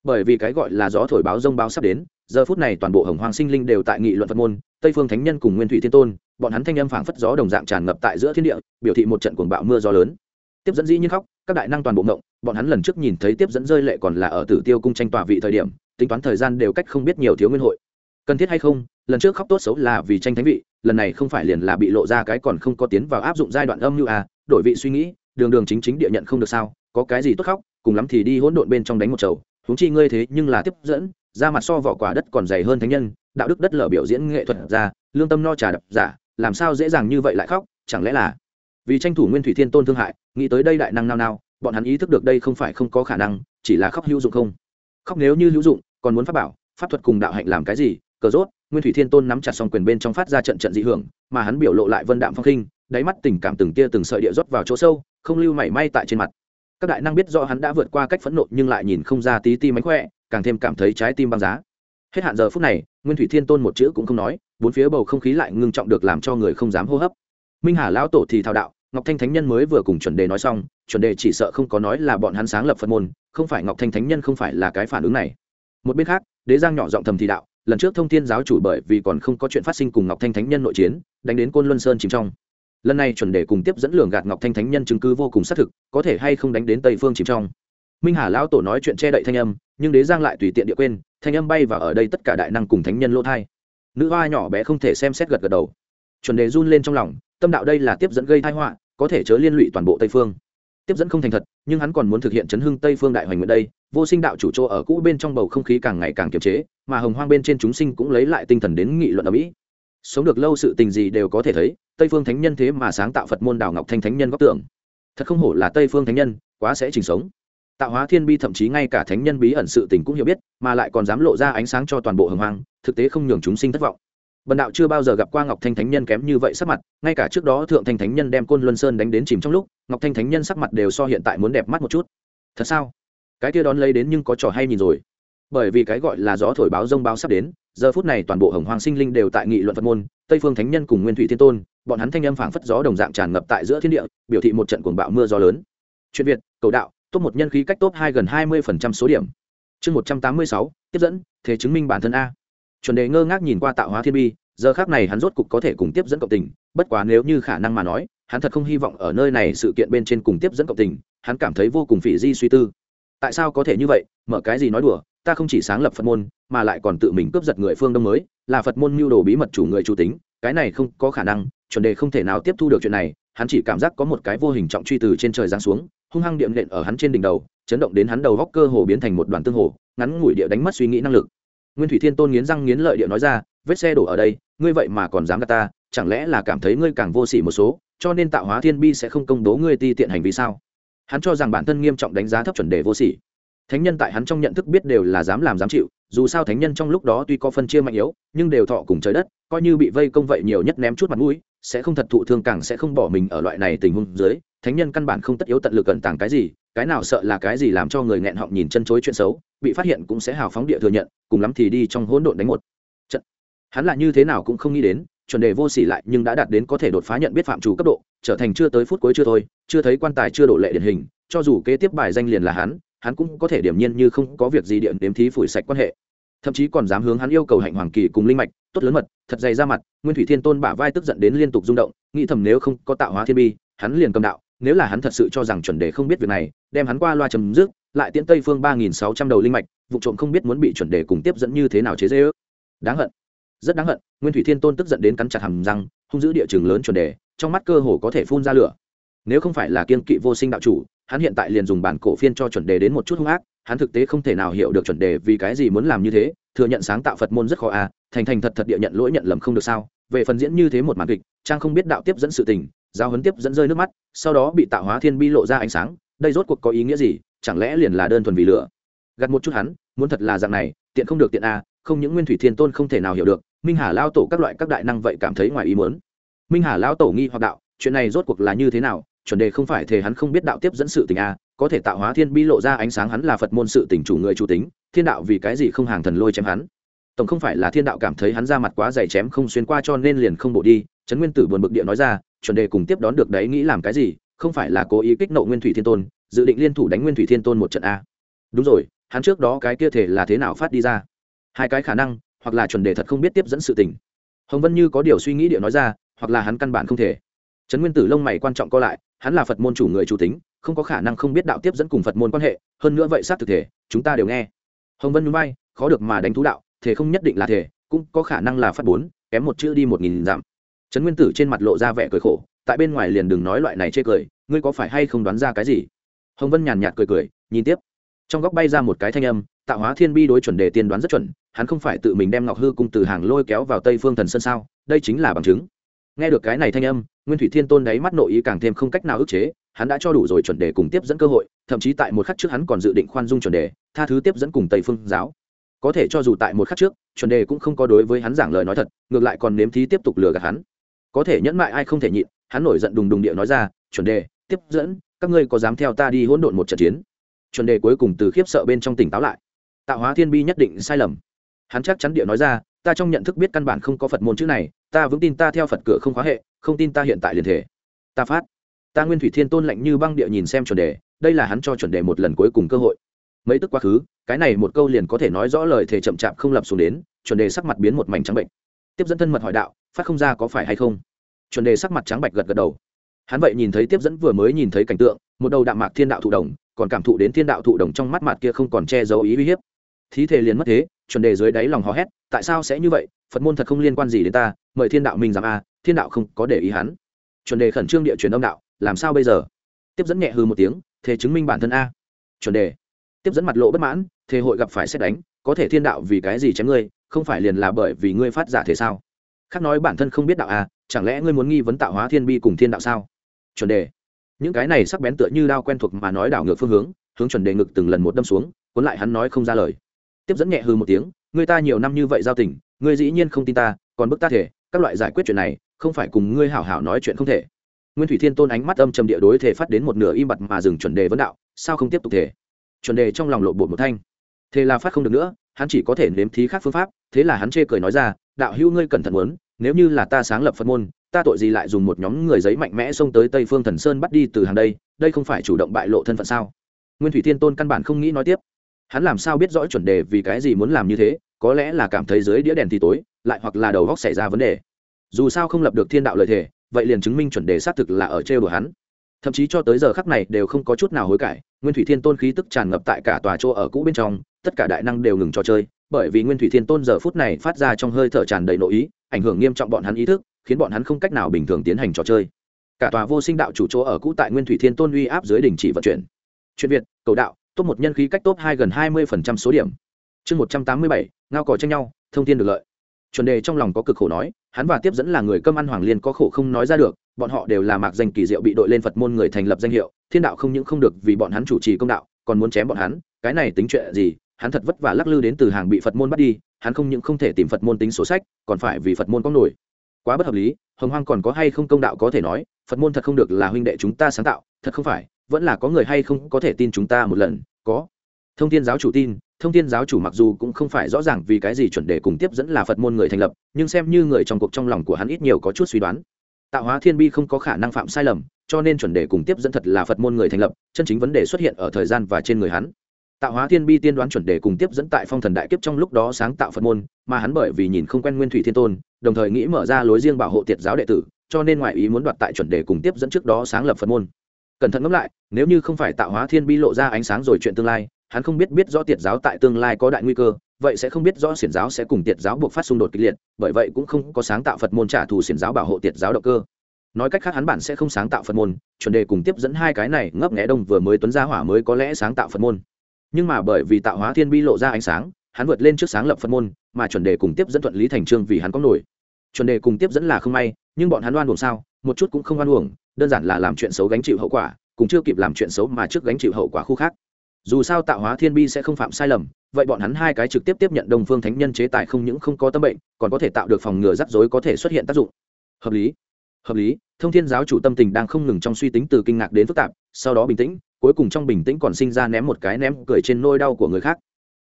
Bởi vì cái gọi là gió thổi báo rông báo sắp đến, giờ phút này toàn bộ hồng hoàng sinh linh đều tại nghị luận phật môn, tây phương thánh nhân cùng nguyên thủy thiên tôn, bọn hắn thanh âm phảng phất gió đồng dạng tràn ngập tại giữa thiên địa, biểu thị một trận cuồng bạo mưa gió lớn. Tiếp dẫn dĩ nhiên khóc, các đại năng toàn bộ ngộng, bọn hắn lần trước nhìn thấy tiếp dẫn rơi lệ còn là ở tử tiêu cung tranh tòa vị thời điểm, tính toán thời gian đều cách không biết nhiều thiếu nguyên hội cần thiết hay không, lần trước khóc tốt xấu là vì tranh thánh vị, lần này không phải liền là bị lộ ra cái còn không có tiến vào áp dụng giai đoạn âm như à đổi vị suy nghĩ, đường đường chính chính địa nhận không được sao, có cái gì tốt khóc, cùng lắm thì đi hỗn độn bên trong đánh một chầu. Huống chi ngươi thế nhưng là tiếp dẫn, ra mặt so vỏ quả đất còn dày hơn thánh nhân, đạo đức đất lở biểu diễn nghệ thuật ra, lương tâm no trà đập giả, làm sao dễ dàng như vậy lại khóc, chẳng lẽ là vì tranh thủ nguyên thủy thiên tôn thương hại, nghĩ tới đây đại năng nao nao, bọn hắn ý thức được đây không phải không có khả năng, chỉ là khóc hữu dụng không? Khóc nếu như hữu dụng, còn muốn pháp bảo, pháp thuật cùng đạo hạnh làm cái gì? Cờ rốt, nguyên thủy thiên tôn nắm chặt xong quyền bên trong phát ra trận trận dị hưởng, mà hắn biểu lộ lại vân đạm phong khinh, đáy mắt tình cảm từng tia từng sợi địa rót vào chỗ sâu, không lưu mảy may tại trên mặt. Các đại năng biết rõ hắn đã vượt qua cách phẫn nộ nhưng lại nhìn không ra tí ti mánh khỏe, càng thêm cảm thấy trái tim băng giá. Hết hạn giờ phút này, nguyên thủy thiên tôn một chữ cũng không nói, bốn phía bầu không khí lại ngưng trọng được làm cho người không dám hô hấp. Minh hà lão tổ thì thao đạo, ngọc thanh thánh nhân mới vừa cùng chuẩn đề nói xong, chuẩn đề chỉ sợ không có nói là bọn hắn sáng lập phật môn, không phải ngọc thanh thánh nhân không phải là cái phản ứng này. Một bên khác, đế giang nhỏ giọng thầm thì đạo lần trước thông thiên giáo chủ bởi vì còn không có chuyện phát sinh cùng ngọc thanh thánh nhân nội chiến, đánh đến côn luân sơn chìm trong. Lần này chuẩn đề cùng tiếp dẫn lường gạt ngọc thanh thánh nhân chứng cứ vô cùng xác thực, có thể hay không đánh đến tây phương chìm trong. Minh hà lão tổ nói chuyện che đậy thanh âm, nhưng đế giang lại tùy tiện địa quên, thanh âm bay vào ở đây tất cả đại năng cùng thánh nhân lỗ thai. Nữ hoa nhỏ bé không thể xem xét gật gật đầu. Chuẩn đề run lên trong lòng, tâm đạo đây là tiếp dẫn gây thai họa, có thể chớ liên lụy toàn bộ tây phương tiếp dẫn không thành thật, nhưng hắn còn muốn thực hiện chấn hưng tây phương đại hoành nguyện đây, vô sinh đạo chủ chỗ ở cũ bên trong bầu không khí càng ngày càng kiềm chế, mà hồng hoang bên trên chúng sinh cũng lấy lại tinh thần đến nghị luận ở mỹ. Sống được lâu sự tình gì đều có thể thấy, tây phương thánh nhân thế mà sáng tạo phật môn đào ngọc thanh thánh nhân góc tưởng thật không hổ là tây phương thánh nhân, quá sẽ trình sống. Tạo hóa thiên bi thậm chí ngay cả thánh nhân bí ẩn sự tình cũng hiểu biết, mà lại còn dám lộ ra ánh sáng cho toàn bộ hồng hoang, thực tế không nhường chúng sinh thất vọng bần đạo chưa bao giờ gặp qua ngọc thanh thánh nhân kém như vậy sắc mặt, ngay cả trước đó thượng thanh thánh nhân đem côn luân sơn đánh đến chìm trong lúc, ngọc thanh thánh nhân sắc mặt đều so hiện tại muốn đẹp mắt một chút. Thật sao? Cái kia đón lấy đến nhưng có trò hay nhìn rồi. Bởi vì cái gọi là gió thổi báo rông báo sắp đến, giờ phút này toàn bộ hồng hoàng sinh linh đều tại nghị luận phật môn, tây phương thánh nhân cùng nguyên thủy thiên tôn, bọn hắn thanh âm phảng phất gió đồng dạng tràn ngập tại giữa thiên địa, biểu thị một trận cuồng bạo mưa gió lớn. Chuyện việt, cầu đạo, top một nhân khí cách top hai gần hai mươi phần trăm số điểm. Chương một trăm tám mươi sáu, tiếp dẫn, thế chứng minh bản thân a chuẩn đề ngơ ngác nhìn qua tạo hóa thiên bi, giờ khác này hắn rốt cục có thể cùng tiếp dẫn cộng tình, bất quá nếu như khả năng mà nói, hắn thật không hy vọng ở nơi này sự kiện bên trên cùng tiếp dẫn cộng tình, hắn cảm thấy vô cùng phỉ di suy tư. Tại sao có thể như vậy? Mở cái gì nói đùa, ta không chỉ sáng lập phật môn, mà lại còn tự mình cướp giật người phương đông mới, là phật môn mưu đồ bí mật chủ người chủ tính, cái này không có khả năng, chuẩn đề không thể nào tiếp thu được chuyện này, hắn chỉ cảm giác có một cái vô hình trọng truy từ trên trời giáng xuống, hung hăng điệm nện ở hắn trên đỉnh đầu, chấn động đến hắn đầu góc cơ hồ biến thành một đoàn tương hồ, ngắn ngủi địa đánh mất suy nghĩ năng lực nguyên thủy thiên tôn nghiến răng nghiến lợi địa nói ra, vết xe đổ ở đây, ngươi vậy mà còn dám gạt ta, chẳng lẽ là cảm thấy ngươi càng vô sỉ một số, cho nên tạo hóa thiên bi sẽ không công bố ngươi ti tiện hành vi sao? Hắn cho rằng bản thân nghiêm trọng đánh giá thấp chuẩn đề vô sỉ. Thánh nhân tại hắn trong nhận thức biết đều là dám làm dám chịu dù sao thánh nhân trong lúc đó tuy có phân chia mạnh yếu, nhưng đều thọ cùng trời đất, coi như bị vây công vậy nhiều nhất ném chút mặt mũi, sẽ không thật thụ thương càng sẽ không bỏ mình ở loại này tình huống dưới. Thánh nhân căn bản không tất yếu tận lực cẩn tàng cái gì, cái nào sợ là cái gì làm cho người nghẹn họng nhìn chân chối chuyện xấu, bị phát hiện cũng sẽ hào phóng địa thừa nhận, cùng lắm thì đi trong hỗn độn đánh một trận. Hắn là như thế nào cũng không nghĩ đến, chuẩn đề vô sỉ lại nhưng đã đạt đến có thể đột phá nhận biết phạm chủ cấp độ, trở thành chưa tới phút cuối chưa thôi, chưa thấy quan tài chưa đổ lệ điển hình, cho dù kế tiếp bài danh liền là hắn hắn cũng có thể điểm nhiên như không có việc gì điện đếm thí phủi sạch quan hệ. Thậm chí còn dám hướng hắn yêu cầu hạnh hoàng kỳ cùng linh mạch, tốt lớn mật, thật dày ra mặt, nguyên thủy thiên tôn bả vai tức giận đến liên tục rung động, nghĩ thầm nếu không có tạo hóa thiên bi, hắn liền cầm đạo, nếu là hắn thật sự cho rằng chuẩn đề không biết việc này, đem hắn qua loa chấm dứt, lại tiễn tây phương ba nghìn sáu trăm đầu linh mạch, vụ trộm không biết muốn bị chuẩn đề cùng tiếp dẫn như thế nào chế dễ ước đáng hận. Rất đáng hận, nguyên thủy thiên tôn tức giận đến cắn chặt hầm răng, hung giữ địa trường lớn chuẩn đề, trong mắt cơ hồ có thể phun ra lửa nếu không phải là kiên kỵ vô sinh đạo chủ, hắn hiện tại liền dùng bản cổ phiên cho chuẩn đề đến một chút hung ác, hắn thực tế không thể nào hiểu được chuẩn đề vì cái gì muốn làm như thế, thừa nhận sáng tạo phật môn rất khó à thành thành thật thật địa nhận lỗi nhận lầm không được sao? Về phần diễn như thế một màn kịch, trang không biết đạo tiếp dẫn sự tình giao hấn tiếp dẫn rơi nước mắt, sau đó bị tạo hóa thiên bi lộ ra ánh sáng, đây rốt cuộc có ý nghĩa gì? Chẳng lẽ liền là đơn thuần vì lửa? Gặt một chút hắn, muốn thật là dạng này, tiện không được tiện a không những nguyên thủy thiên tôn không thể nào hiểu được, minh hà lao tổ các loại các đại năng vậy cảm thấy ngoài ý muốn. Minh hà lao tổ nghi hoặc đạo, chuyện này rốt cuộc là như thế nào? Chuẩn đề không phải thể hắn không biết đạo tiếp dẫn sự tình a, có thể tạo hóa thiên bi lộ ra ánh sáng hắn là phật môn sự tình chủ người chủ tính, thiên đạo vì cái gì không hàng thần lôi chém hắn? Tổng không phải là thiên đạo cảm thấy hắn ra mặt quá dày chém không xuyên qua cho nên liền không bộ đi, trấn nguyên tử buồn bực địa nói ra, chuẩn đề cùng tiếp đón được đấy nghĩ làm cái gì, không phải là cố ý kích nộ nguyên thủy thiên tôn, dự định liên thủ đánh nguyên thủy thiên tôn một trận a. Đúng rồi, hắn trước đó cái kia thể là thế nào phát đi ra? Hai cái khả năng, hoặc là chuẩn đề thật không biết tiếp dẫn sự tình. Hồng vân như có điều suy nghĩ địa nói ra, hoặc là hắn căn bản không thể trấn nguyên tử lông mày quan trọng co lại, hắn là phật môn chủ người chủ tính, không có khả năng không biết đạo tiếp dẫn cùng phật môn quan hệ, hơn nữa vậy sát thực thể, chúng ta đều nghe. Hồng vân núi bay khó được mà đánh thú đạo, thể không nhất định là thể, cũng có khả năng là phát bốn, kém một chữ đi một nghìn dặm. Trấn nguyên tử trên mặt lộ ra vẻ cười khổ, tại bên ngoài liền đừng nói loại này chê cười, ngươi có phải hay không đoán ra cái gì? Hồng vân nhàn nhạt cười cười, nhìn tiếp. Trong góc bay ra một cái thanh âm, tạo hóa thiên bi đối chuẩn đề tiên đoán rất chuẩn, hắn không phải tự mình đem ngọc hư cung từ hàng lôi kéo vào tây phương thần sơn sao, đây chính là bằng chứng nghe được cái này thanh âm, nguyên thủy thiên tôn đáy mắt nội ý càng thêm không cách nào ức chế, hắn đã cho đủ rồi chuẩn đề cùng tiếp dẫn cơ hội, thậm chí tại một khắc trước hắn còn dự định khoan dung chuẩn đề, tha thứ tiếp dẫn cùng tây phương giáo. Có thể cho dù tại một khắc trước, chuẩn đề cũng không có đối với hắn giảng lời nói thật, ngược lại còn nếm thí tiếp tục lừa gạt hắn. Có thể nhẫn mại ai không thể nhịn, hắn nổi giận đùng đùng địa nói ra, chuẩn đề, tiếp dẫn, các ngươi có dám theo ta đi hỗn độn một trận chiến? Chuẩn đề cuối cùng từ khiếp sợ bên trong tỉnh táo lại. Tạo hóa thiên bi nhất định sai lầm. Hắn chắc chắn địa nói ra, ta trong nhận thức biết căn bản không có phật môn chữ này ta vững tin ta theo phật cửa không khóa hệ, không tin ta hiện tại liền thể. Ta phát. Ta nguyên thủy thiên tôn lạnh như băng địa nhìn xem chuẩn đề, đây là hắn cho chuẩn đề một lần cuối cùng cơ hội. Mấy tức quá khứ, cái này một câu liền có thể nói rõ lời thể chậm chạp không lập xuống đến, chuẩn đề sắc mặt biến một mảnh trắng bệnh. Tiếp dẫn thân mật hỏi đạo, phát không ra có phải hay không? Chuẩn đề sắc mặt trắng bạch gật gật đầu. Hắn vậy nhìn thấy tiếp dẫn vừa mới nhìn thấy cảnh tượng, một đầu đạm mạc thiên đạo thụ đồng, còn cảm thụ đến thiên đạo thụ đồng trong mắt mặt kia không còn che giấu ý uy hiếp. Thí thể liền mất thế chuẩn đề dưới đáy lòng hò hét, tại sao sẽ như vậy? Phật môn thật không liên quan gì đến ta, mời thiên đạo minh rằng a, thiên đạo không có để ý hắn. Chuẩn đề khẩn trương địa truyền âm đạo, làm sao bây giờ? Tiếp dẫn nhẹ hư một tiếng, thế chứng minh bản thân a. Chuẩn đề, tiếp dẫn mặt lộ bất mãn, thế hội gặp phải xét đánh, có thể thiên đạo vì cái gì chém ngươi, không phải liền là bởi vì ngươi phát giả thế sao? Khác nói bản thân không biết đạo a, chẳng lẽ ngươi muốn nghi vấn tạo hóa thiên bi cùng thiên đạo sao? Chuẩn đề, những cái này sắc bén tựa như đao quen thuộc mà nói đảo ngược phương hướng hướng chuẩn đề ngực từng lần một đâm xuống, cuốn lại hắn nói không ra lời tiếp dẫn nhẹ hư một tiếng người ta nhiều năm như vậy giao tình, ngươi dĩ nhiên không tin ta, còn bức ta thể, các loại giải quyết chuyện này, không phải cùng ngươi hảo hảo nói chuyện không thể. Nguyên thủy thiên tôn ánh mắt âm trầm địa đối thể phát đến một nửa im bặt mà dừng chuẩn đề vấn đạo, sao không tiếp tục thể? Chuẩn đề trong lòng lộ bột một thanh. Thế là phát không được nữa, hắn chỉ có thể nếm thí khác phương pháp. Thế là hắn chê cười nói ra, đạo hữu ngươi cẩn thận muốn, nếu như là ta sáng lập phật môn, ta tội gì lại dùng một nhóm người giấy mạnh mẽ xông tới tây phương thần sơn bắt đi từ hàng đây đây không phải chủ động bại lộ thân phận sao? Nguyên thủy thiên tôn căn bản không nghĩ nói tiếp hắn làm sao biết rõ chuẩn đề vì cái gì muốn làm như thế, có lẽ là cảm thấy dưới đĩa đèn thì tối, lại hoặc là đầu góc xảy ra vấn đề. Dù sao không lập được thiên đạo lợi thể vậy liền chứng minh chuẩn đề xác thực là ở trêu đùa hắn. Thậm chí cho tới giờ khắc này đều không có chút nào hối cải, nguyên thủy thiên tôn khí tức tràn ngập tại cả tòa chỗ ở cũ bên trong, tất cả đại năng đều ngừng trò chơi, bởi vì nguyên thủy thiên tôn giờ phút này phát ra trong hơi thở tràn đầy nội ý, ảnh hưởng nghiêm trọng bọn hắn ý thức, khiến bọn hắn không cách nào bình thường tiến hành trò chơi. Cả tòa vô sinh đạo chủ chỗ ở cũ tại nguyên thủy thiên tôn uy áp dưới đình chỉ vận chuyển. Chuyện việt, cầu đạo top một nhân khí cách top hai gần hai mươi phần trăm số điểm. Chương một trăm tám mươi bảy, ngao cò tranh nhau, thông tin được lợi. Chuẩn đề trong lòng có cực khổ nói, hắn và tiếp dẫn là người cơm ăn hoàng liên có khổ không nói ra được, bọn họ đều là mạc danh kỳ diệu bị đội lên phật môn người thành lập danh hiệu, thiên đạo không những không được vì bọn hắn chủ trì công đạo, còn muốn chém bọn hắn, cái này tính chuyện gì, hắn thật vất vả lắc lư đến từ hàng bị phật môn bắt đi, hắn không những không thể tìm phật môn tính số sách, còn phải vì phật môn có nổi. Quá bất hợp lý, hồng hoang còn có hay không công đạo có thể nói, phật môn thật không được là huynh đệ chúng ta sáng tạo, thật không phải vẫn là có người hay không có thể tin chúng ta một lần, có. Thông tin giáo chủ tin, thông tin giáo chủ mặc dù cũng không phải rõ ràng vì cái gì chuẩn đề cùng tiếp dẫn là phật môn người thành lập, nhưng xem như người trong cuộc trong lòng của hắn ít nhiều có chút suy đoán. Tạo hóa thiên bi không có khả năng phạm sai lầm, cho nên chuẩn đề cùng tiếp dẫn thật là phật môn người thành lập, chân chính vấn đề xuất hiện ở thời gian và trên người hắn. Tạo hóa thiên bi tiên đoán chuẩn đề cùng tiếp dẫn tại phong thần đại kiếp trong lúc đó sáng tạo phật môn, mà hắn bởi vì nhìn không quen nguyên thủy thiên tôn, đồng thời nghĩ mở ra lối riêng bảo hộ tiệt giáo đệ tử, cho nên ngoại ý muốn đoạt tại chuẩn đề cùng tiếp dẫn trước đó sáng lập phật môn cẩn thận ngẫm lại, nếu như không phải tạo hóa thiên bi lộ ra ánh sáng rồi chuyện tương lai, hắn không biết biết rõ tiệt giáo tại tương lai có đại nguy cơ, vậy sẽ không biết rõ xiển giáo sẽ cùng tiệt giáo buộc phát xung đột kịch liệt, bởi vậy cũng không có sáng tạo phật môn trả thù xiển giáo bảo hộ tiệt giáo động cơ. Nói cách khác hắn bản sẽ không sáng tạo phật môn, chuẩn đề cùng tiếp dẫn hai cái này ngấp nghẽ đông vừa mới tuấn ra hỏa mới có lẽ sáng tạo phật môn. Nhưng mà bởi vì tạo hóa thiên bi lộ ra ánh sáng, hắn vượt lên trước sáng lập phật môn, mà chuẩn đề cùng tiếp dẫn thuận lý thành trương vì hắn có nổi. Chuẩn đề cùng tiếp dẫn là không may, nhưng bọn hắn đoan buồn sao? Một chút cũng không oan uổng, đơn giản là làm chuyện xấu gánh chịu hậu quả cũng chưa kịp làm chuyện xấu mà trước gánh chịu hậu quả khu khác. Dù sao tạo hóa thiên bi sẽ không phạm sai lầm, vậy bọn hắn hai cái trực tiếp tiếp nhận đông phương thánh nhân chế tài không những không có tâm bệnh, còn có thể tạo được phòng ngừa rắc rối có thể xuất hiện tác dụng. Hợp lý hợp lý, thông thiên giáo chủ tâm tình đang không ngừng trong suy tính từ kinh ngạc đến phức tạp, sau đó bình tĩnh, cuối cùng trong bình tĩnh còn sinh ra ném một cái ném cười trên nôi đau của người khác.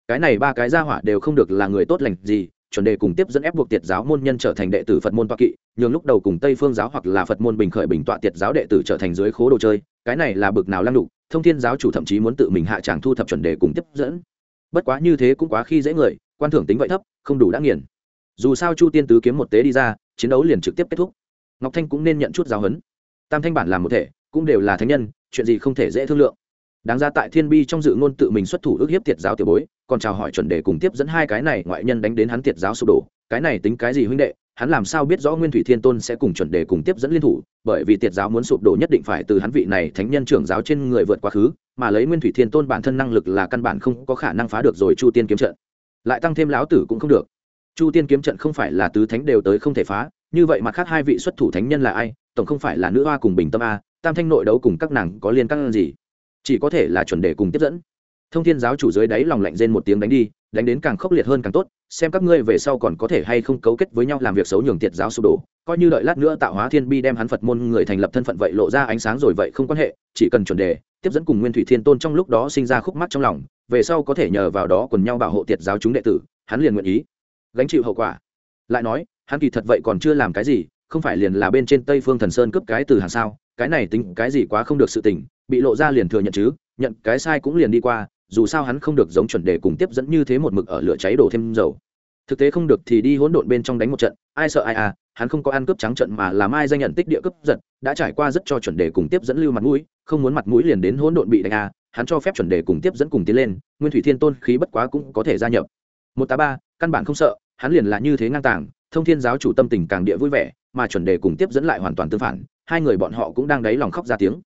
Cái này ba cái gia hỏa đều không được là người tốt lành gì chuẩn đề cùng tiếp dẫn ép buộc tiệt giáo môn nhân trở thành đệ tử phật môn toa kỵ, nhường lúc đầu cùng tây phương giáo hoặc là phật môn bình khởi bình tọa tiệt giáo đệ tử trở thành dưới khố đồ chơi, cái này là bực nào lăng đục thông thiên giáo chủ thậm chí muốn tự mình hạ tràng thu thập chuẩn đề cùng tiếp dẫn. Bất quá như thế cũng quá khi dễ người, quan thưởng tính vậy thấp, không đủ đã nghiền. Dù sao chu tiên tứ kiếm một tế đi ra, chiến đấu liền trực tiếp kết thúc. Ngọc thanh cũng nên nhận chút giáo huấn. Tam thanh bản làm một thể, cũng đều là thánh nhân, chuyện gì không thể dễ thương lượng đáng ra tại thiên bi trong dự ngôn tự mình xuất thủ ước hiếp tiệt giáo tiểu bối, còn chào hỏi chuẩn đề cùng tiếp dẫn hai cái này ngoại nhân đánh đến hắn tiệt giáo sụp đổ. Cái này tính cái gì huynh đệ? Hắn làm sao biết rõ nguyên thủy thiên tôn sẽ cùng chuẩn đề cùng tiếp dẫn liên thủ? Bởi vì tiệt giáo muốn sụp đổ nhất định phải từ hắn vị này thánh nhân trưởng giáo trên người vượt quá khứ, mà lấy nguyên thủy thiên tôn bản thân năng lực là căn bản không có khả năng phá được rồi chu tiên kiếm trận. Lại tăng thêm lão tử cũng không được. Chu tiên kiếm trận không phải là tứ thánh đều tới không thể phá, như vậy mà khác hai vị xuất thủ thánh nhân là ai? Tổng không phải là nữ hoa cùng bình tâm a, tam thanh nội đấu cùng các nàng có liên căng gì? Chỉ có thể là chuẩn đề cùng tiếp dẫn. Thông thiên giáo chủ dưới đáy lòng lạnh rên một tiếng đánh đi, đánh đến càng khốc liệt hơn càng tốt, xem các ngươi về sau còn có thể hay không cấu kết với nhau làm việc xấu nhường tiệt giáo sụp đổ. Coi như đợi lát nữa tạo hóa thiên bi đem hắn phật môn người thành lập thân phận vậy lộ ra ánh sáng rồi vậy không quan hệ, chỉ cần chuẩn đề, tiếp dẫn cùng nguyên thủy thiên tôn trong lúc đó sinh ra khúc mắc trong lòng, về sau có thể nhờ vào đó quần nhau bảo hộ tiệt giáo chúng đệ tử, hắn liền nguyện ý. Gánh chịu hậu quả. Lại nói, hắn kỳ thật vậy còn chưa làm cái gì, không phải liền là bên trên tây phương thần sơn cướp cái từ hàng sao? Cái này tính cái gì quá không được sự tình bị lộ ra liền thừa nhận chứ, nhận cái sai cũng liền đi qua, dù sao hắn không được giống chuẩn đề cùng tiếp dẫn như thế một mực ở lửa cháy đổ thêm dầu. Thực tế không được thì đi hỗn độn bên trong đánh một trận, ai sợ ai à hắn không có ăn cướp trắng trận mà làm ai danh nhận tích địa cướp giật, đã trải qua rất cho chuẩn đề cùng tiếp dẫn lưu mặt mũi, không muốn mặt mũi liền đến hỗn độn bị đánh à hắn cho phép chuẩn đề cùng tiếp dẫn cùng tiến lên, nguyên thủy thiên tôn khí bất quá cũng có thể gia nhập. Một tá ba, căn bản không sợ, hắn liền là như thế ngang tàng, thông thiên giáo chủ tâm tình càng địa vui vẻ, mà chuẩn đề cùng tiếp dẫn lại hoàn toàn tương phản, hai người bọn họ cũng đang đáy lòng khóc ra tiếng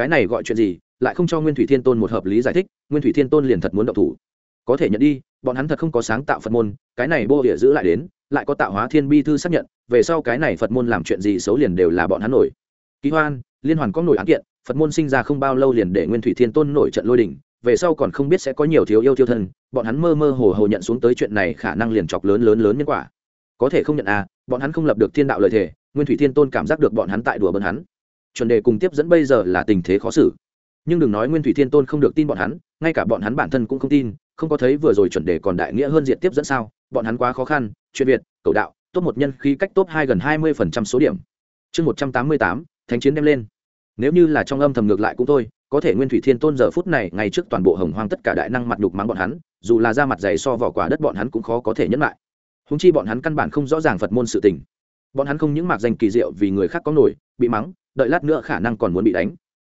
cái này gọi chuyện gì, lại không cho nguyên thủy thiên tôn một hợp lý giải thích, nguyên thủy thiên tôn liền thật muốn động thủ. Có thể nhận đi, bọn hắn thật không có sáng tạo phật môn, cái này bô địa giữ lại đến, lại có tạo hóa thiên bi thư xác nhận, về sau cái này phật môn làm chuyện gì xấu liền đều là bọn hắn nổi. Ký hoan, liên hoàn có nổi án kiện, phật môn sinh ra không bao lâu liền để nguyên thủy thiên tôn nổi trận lôi đình, về sau còn không biết sẽ có nhiều thiếu yêu thiêu thân, bọn hắn mơ mơ hồ hồ nhận xuống tới chuyện này khả năng liền chọc lớn lớn lớn nhân quả. Có thể không nhận à bọn hắn không lập được thiên đạo lời thề, nguyên thủy thiên tôn cảm giác được bọn hắn tại đùa bơn hắn chuẩn đề cùng tiếp dẫn bây giờ là tình thế khó xử. Nhưng đừng nói nguyên thủy thiên tôn không được tin bọn hắn, ngay cả bọn hắn bản thân cũng không tin, không có thấy vừa rồi chuẩn đề còn đại nghĩa hơn diện tiếp dẫn sao? Bọn hắn quá khó khăn, chuyện việt, cầu đạo top một nhân khi cách top hai gần hai mươi phần trăm số điểm. Chương một trăm tám mươi tám, thánh chiến đem lên. Nếu như là trong âm thầm ngược lại cũng thôi, có thể nguyên thủy thiên tôn giờ phút này ngay trước toàn bộ hồng hoang tất cả đại năng mặt đục mắng bọn hắn, dù là ra mặt dày so vỏ quả đất bọn hắn cũng khó có thể nhẫn lại. Húng chi bọn hắn căn bản không rõ ràng phật môn sự tình. Bọn hắn không những mạc danh kỳ diệu vì người khác có nổi, bị mắng đợi lát nữa khả năng còn muốn bị đánh.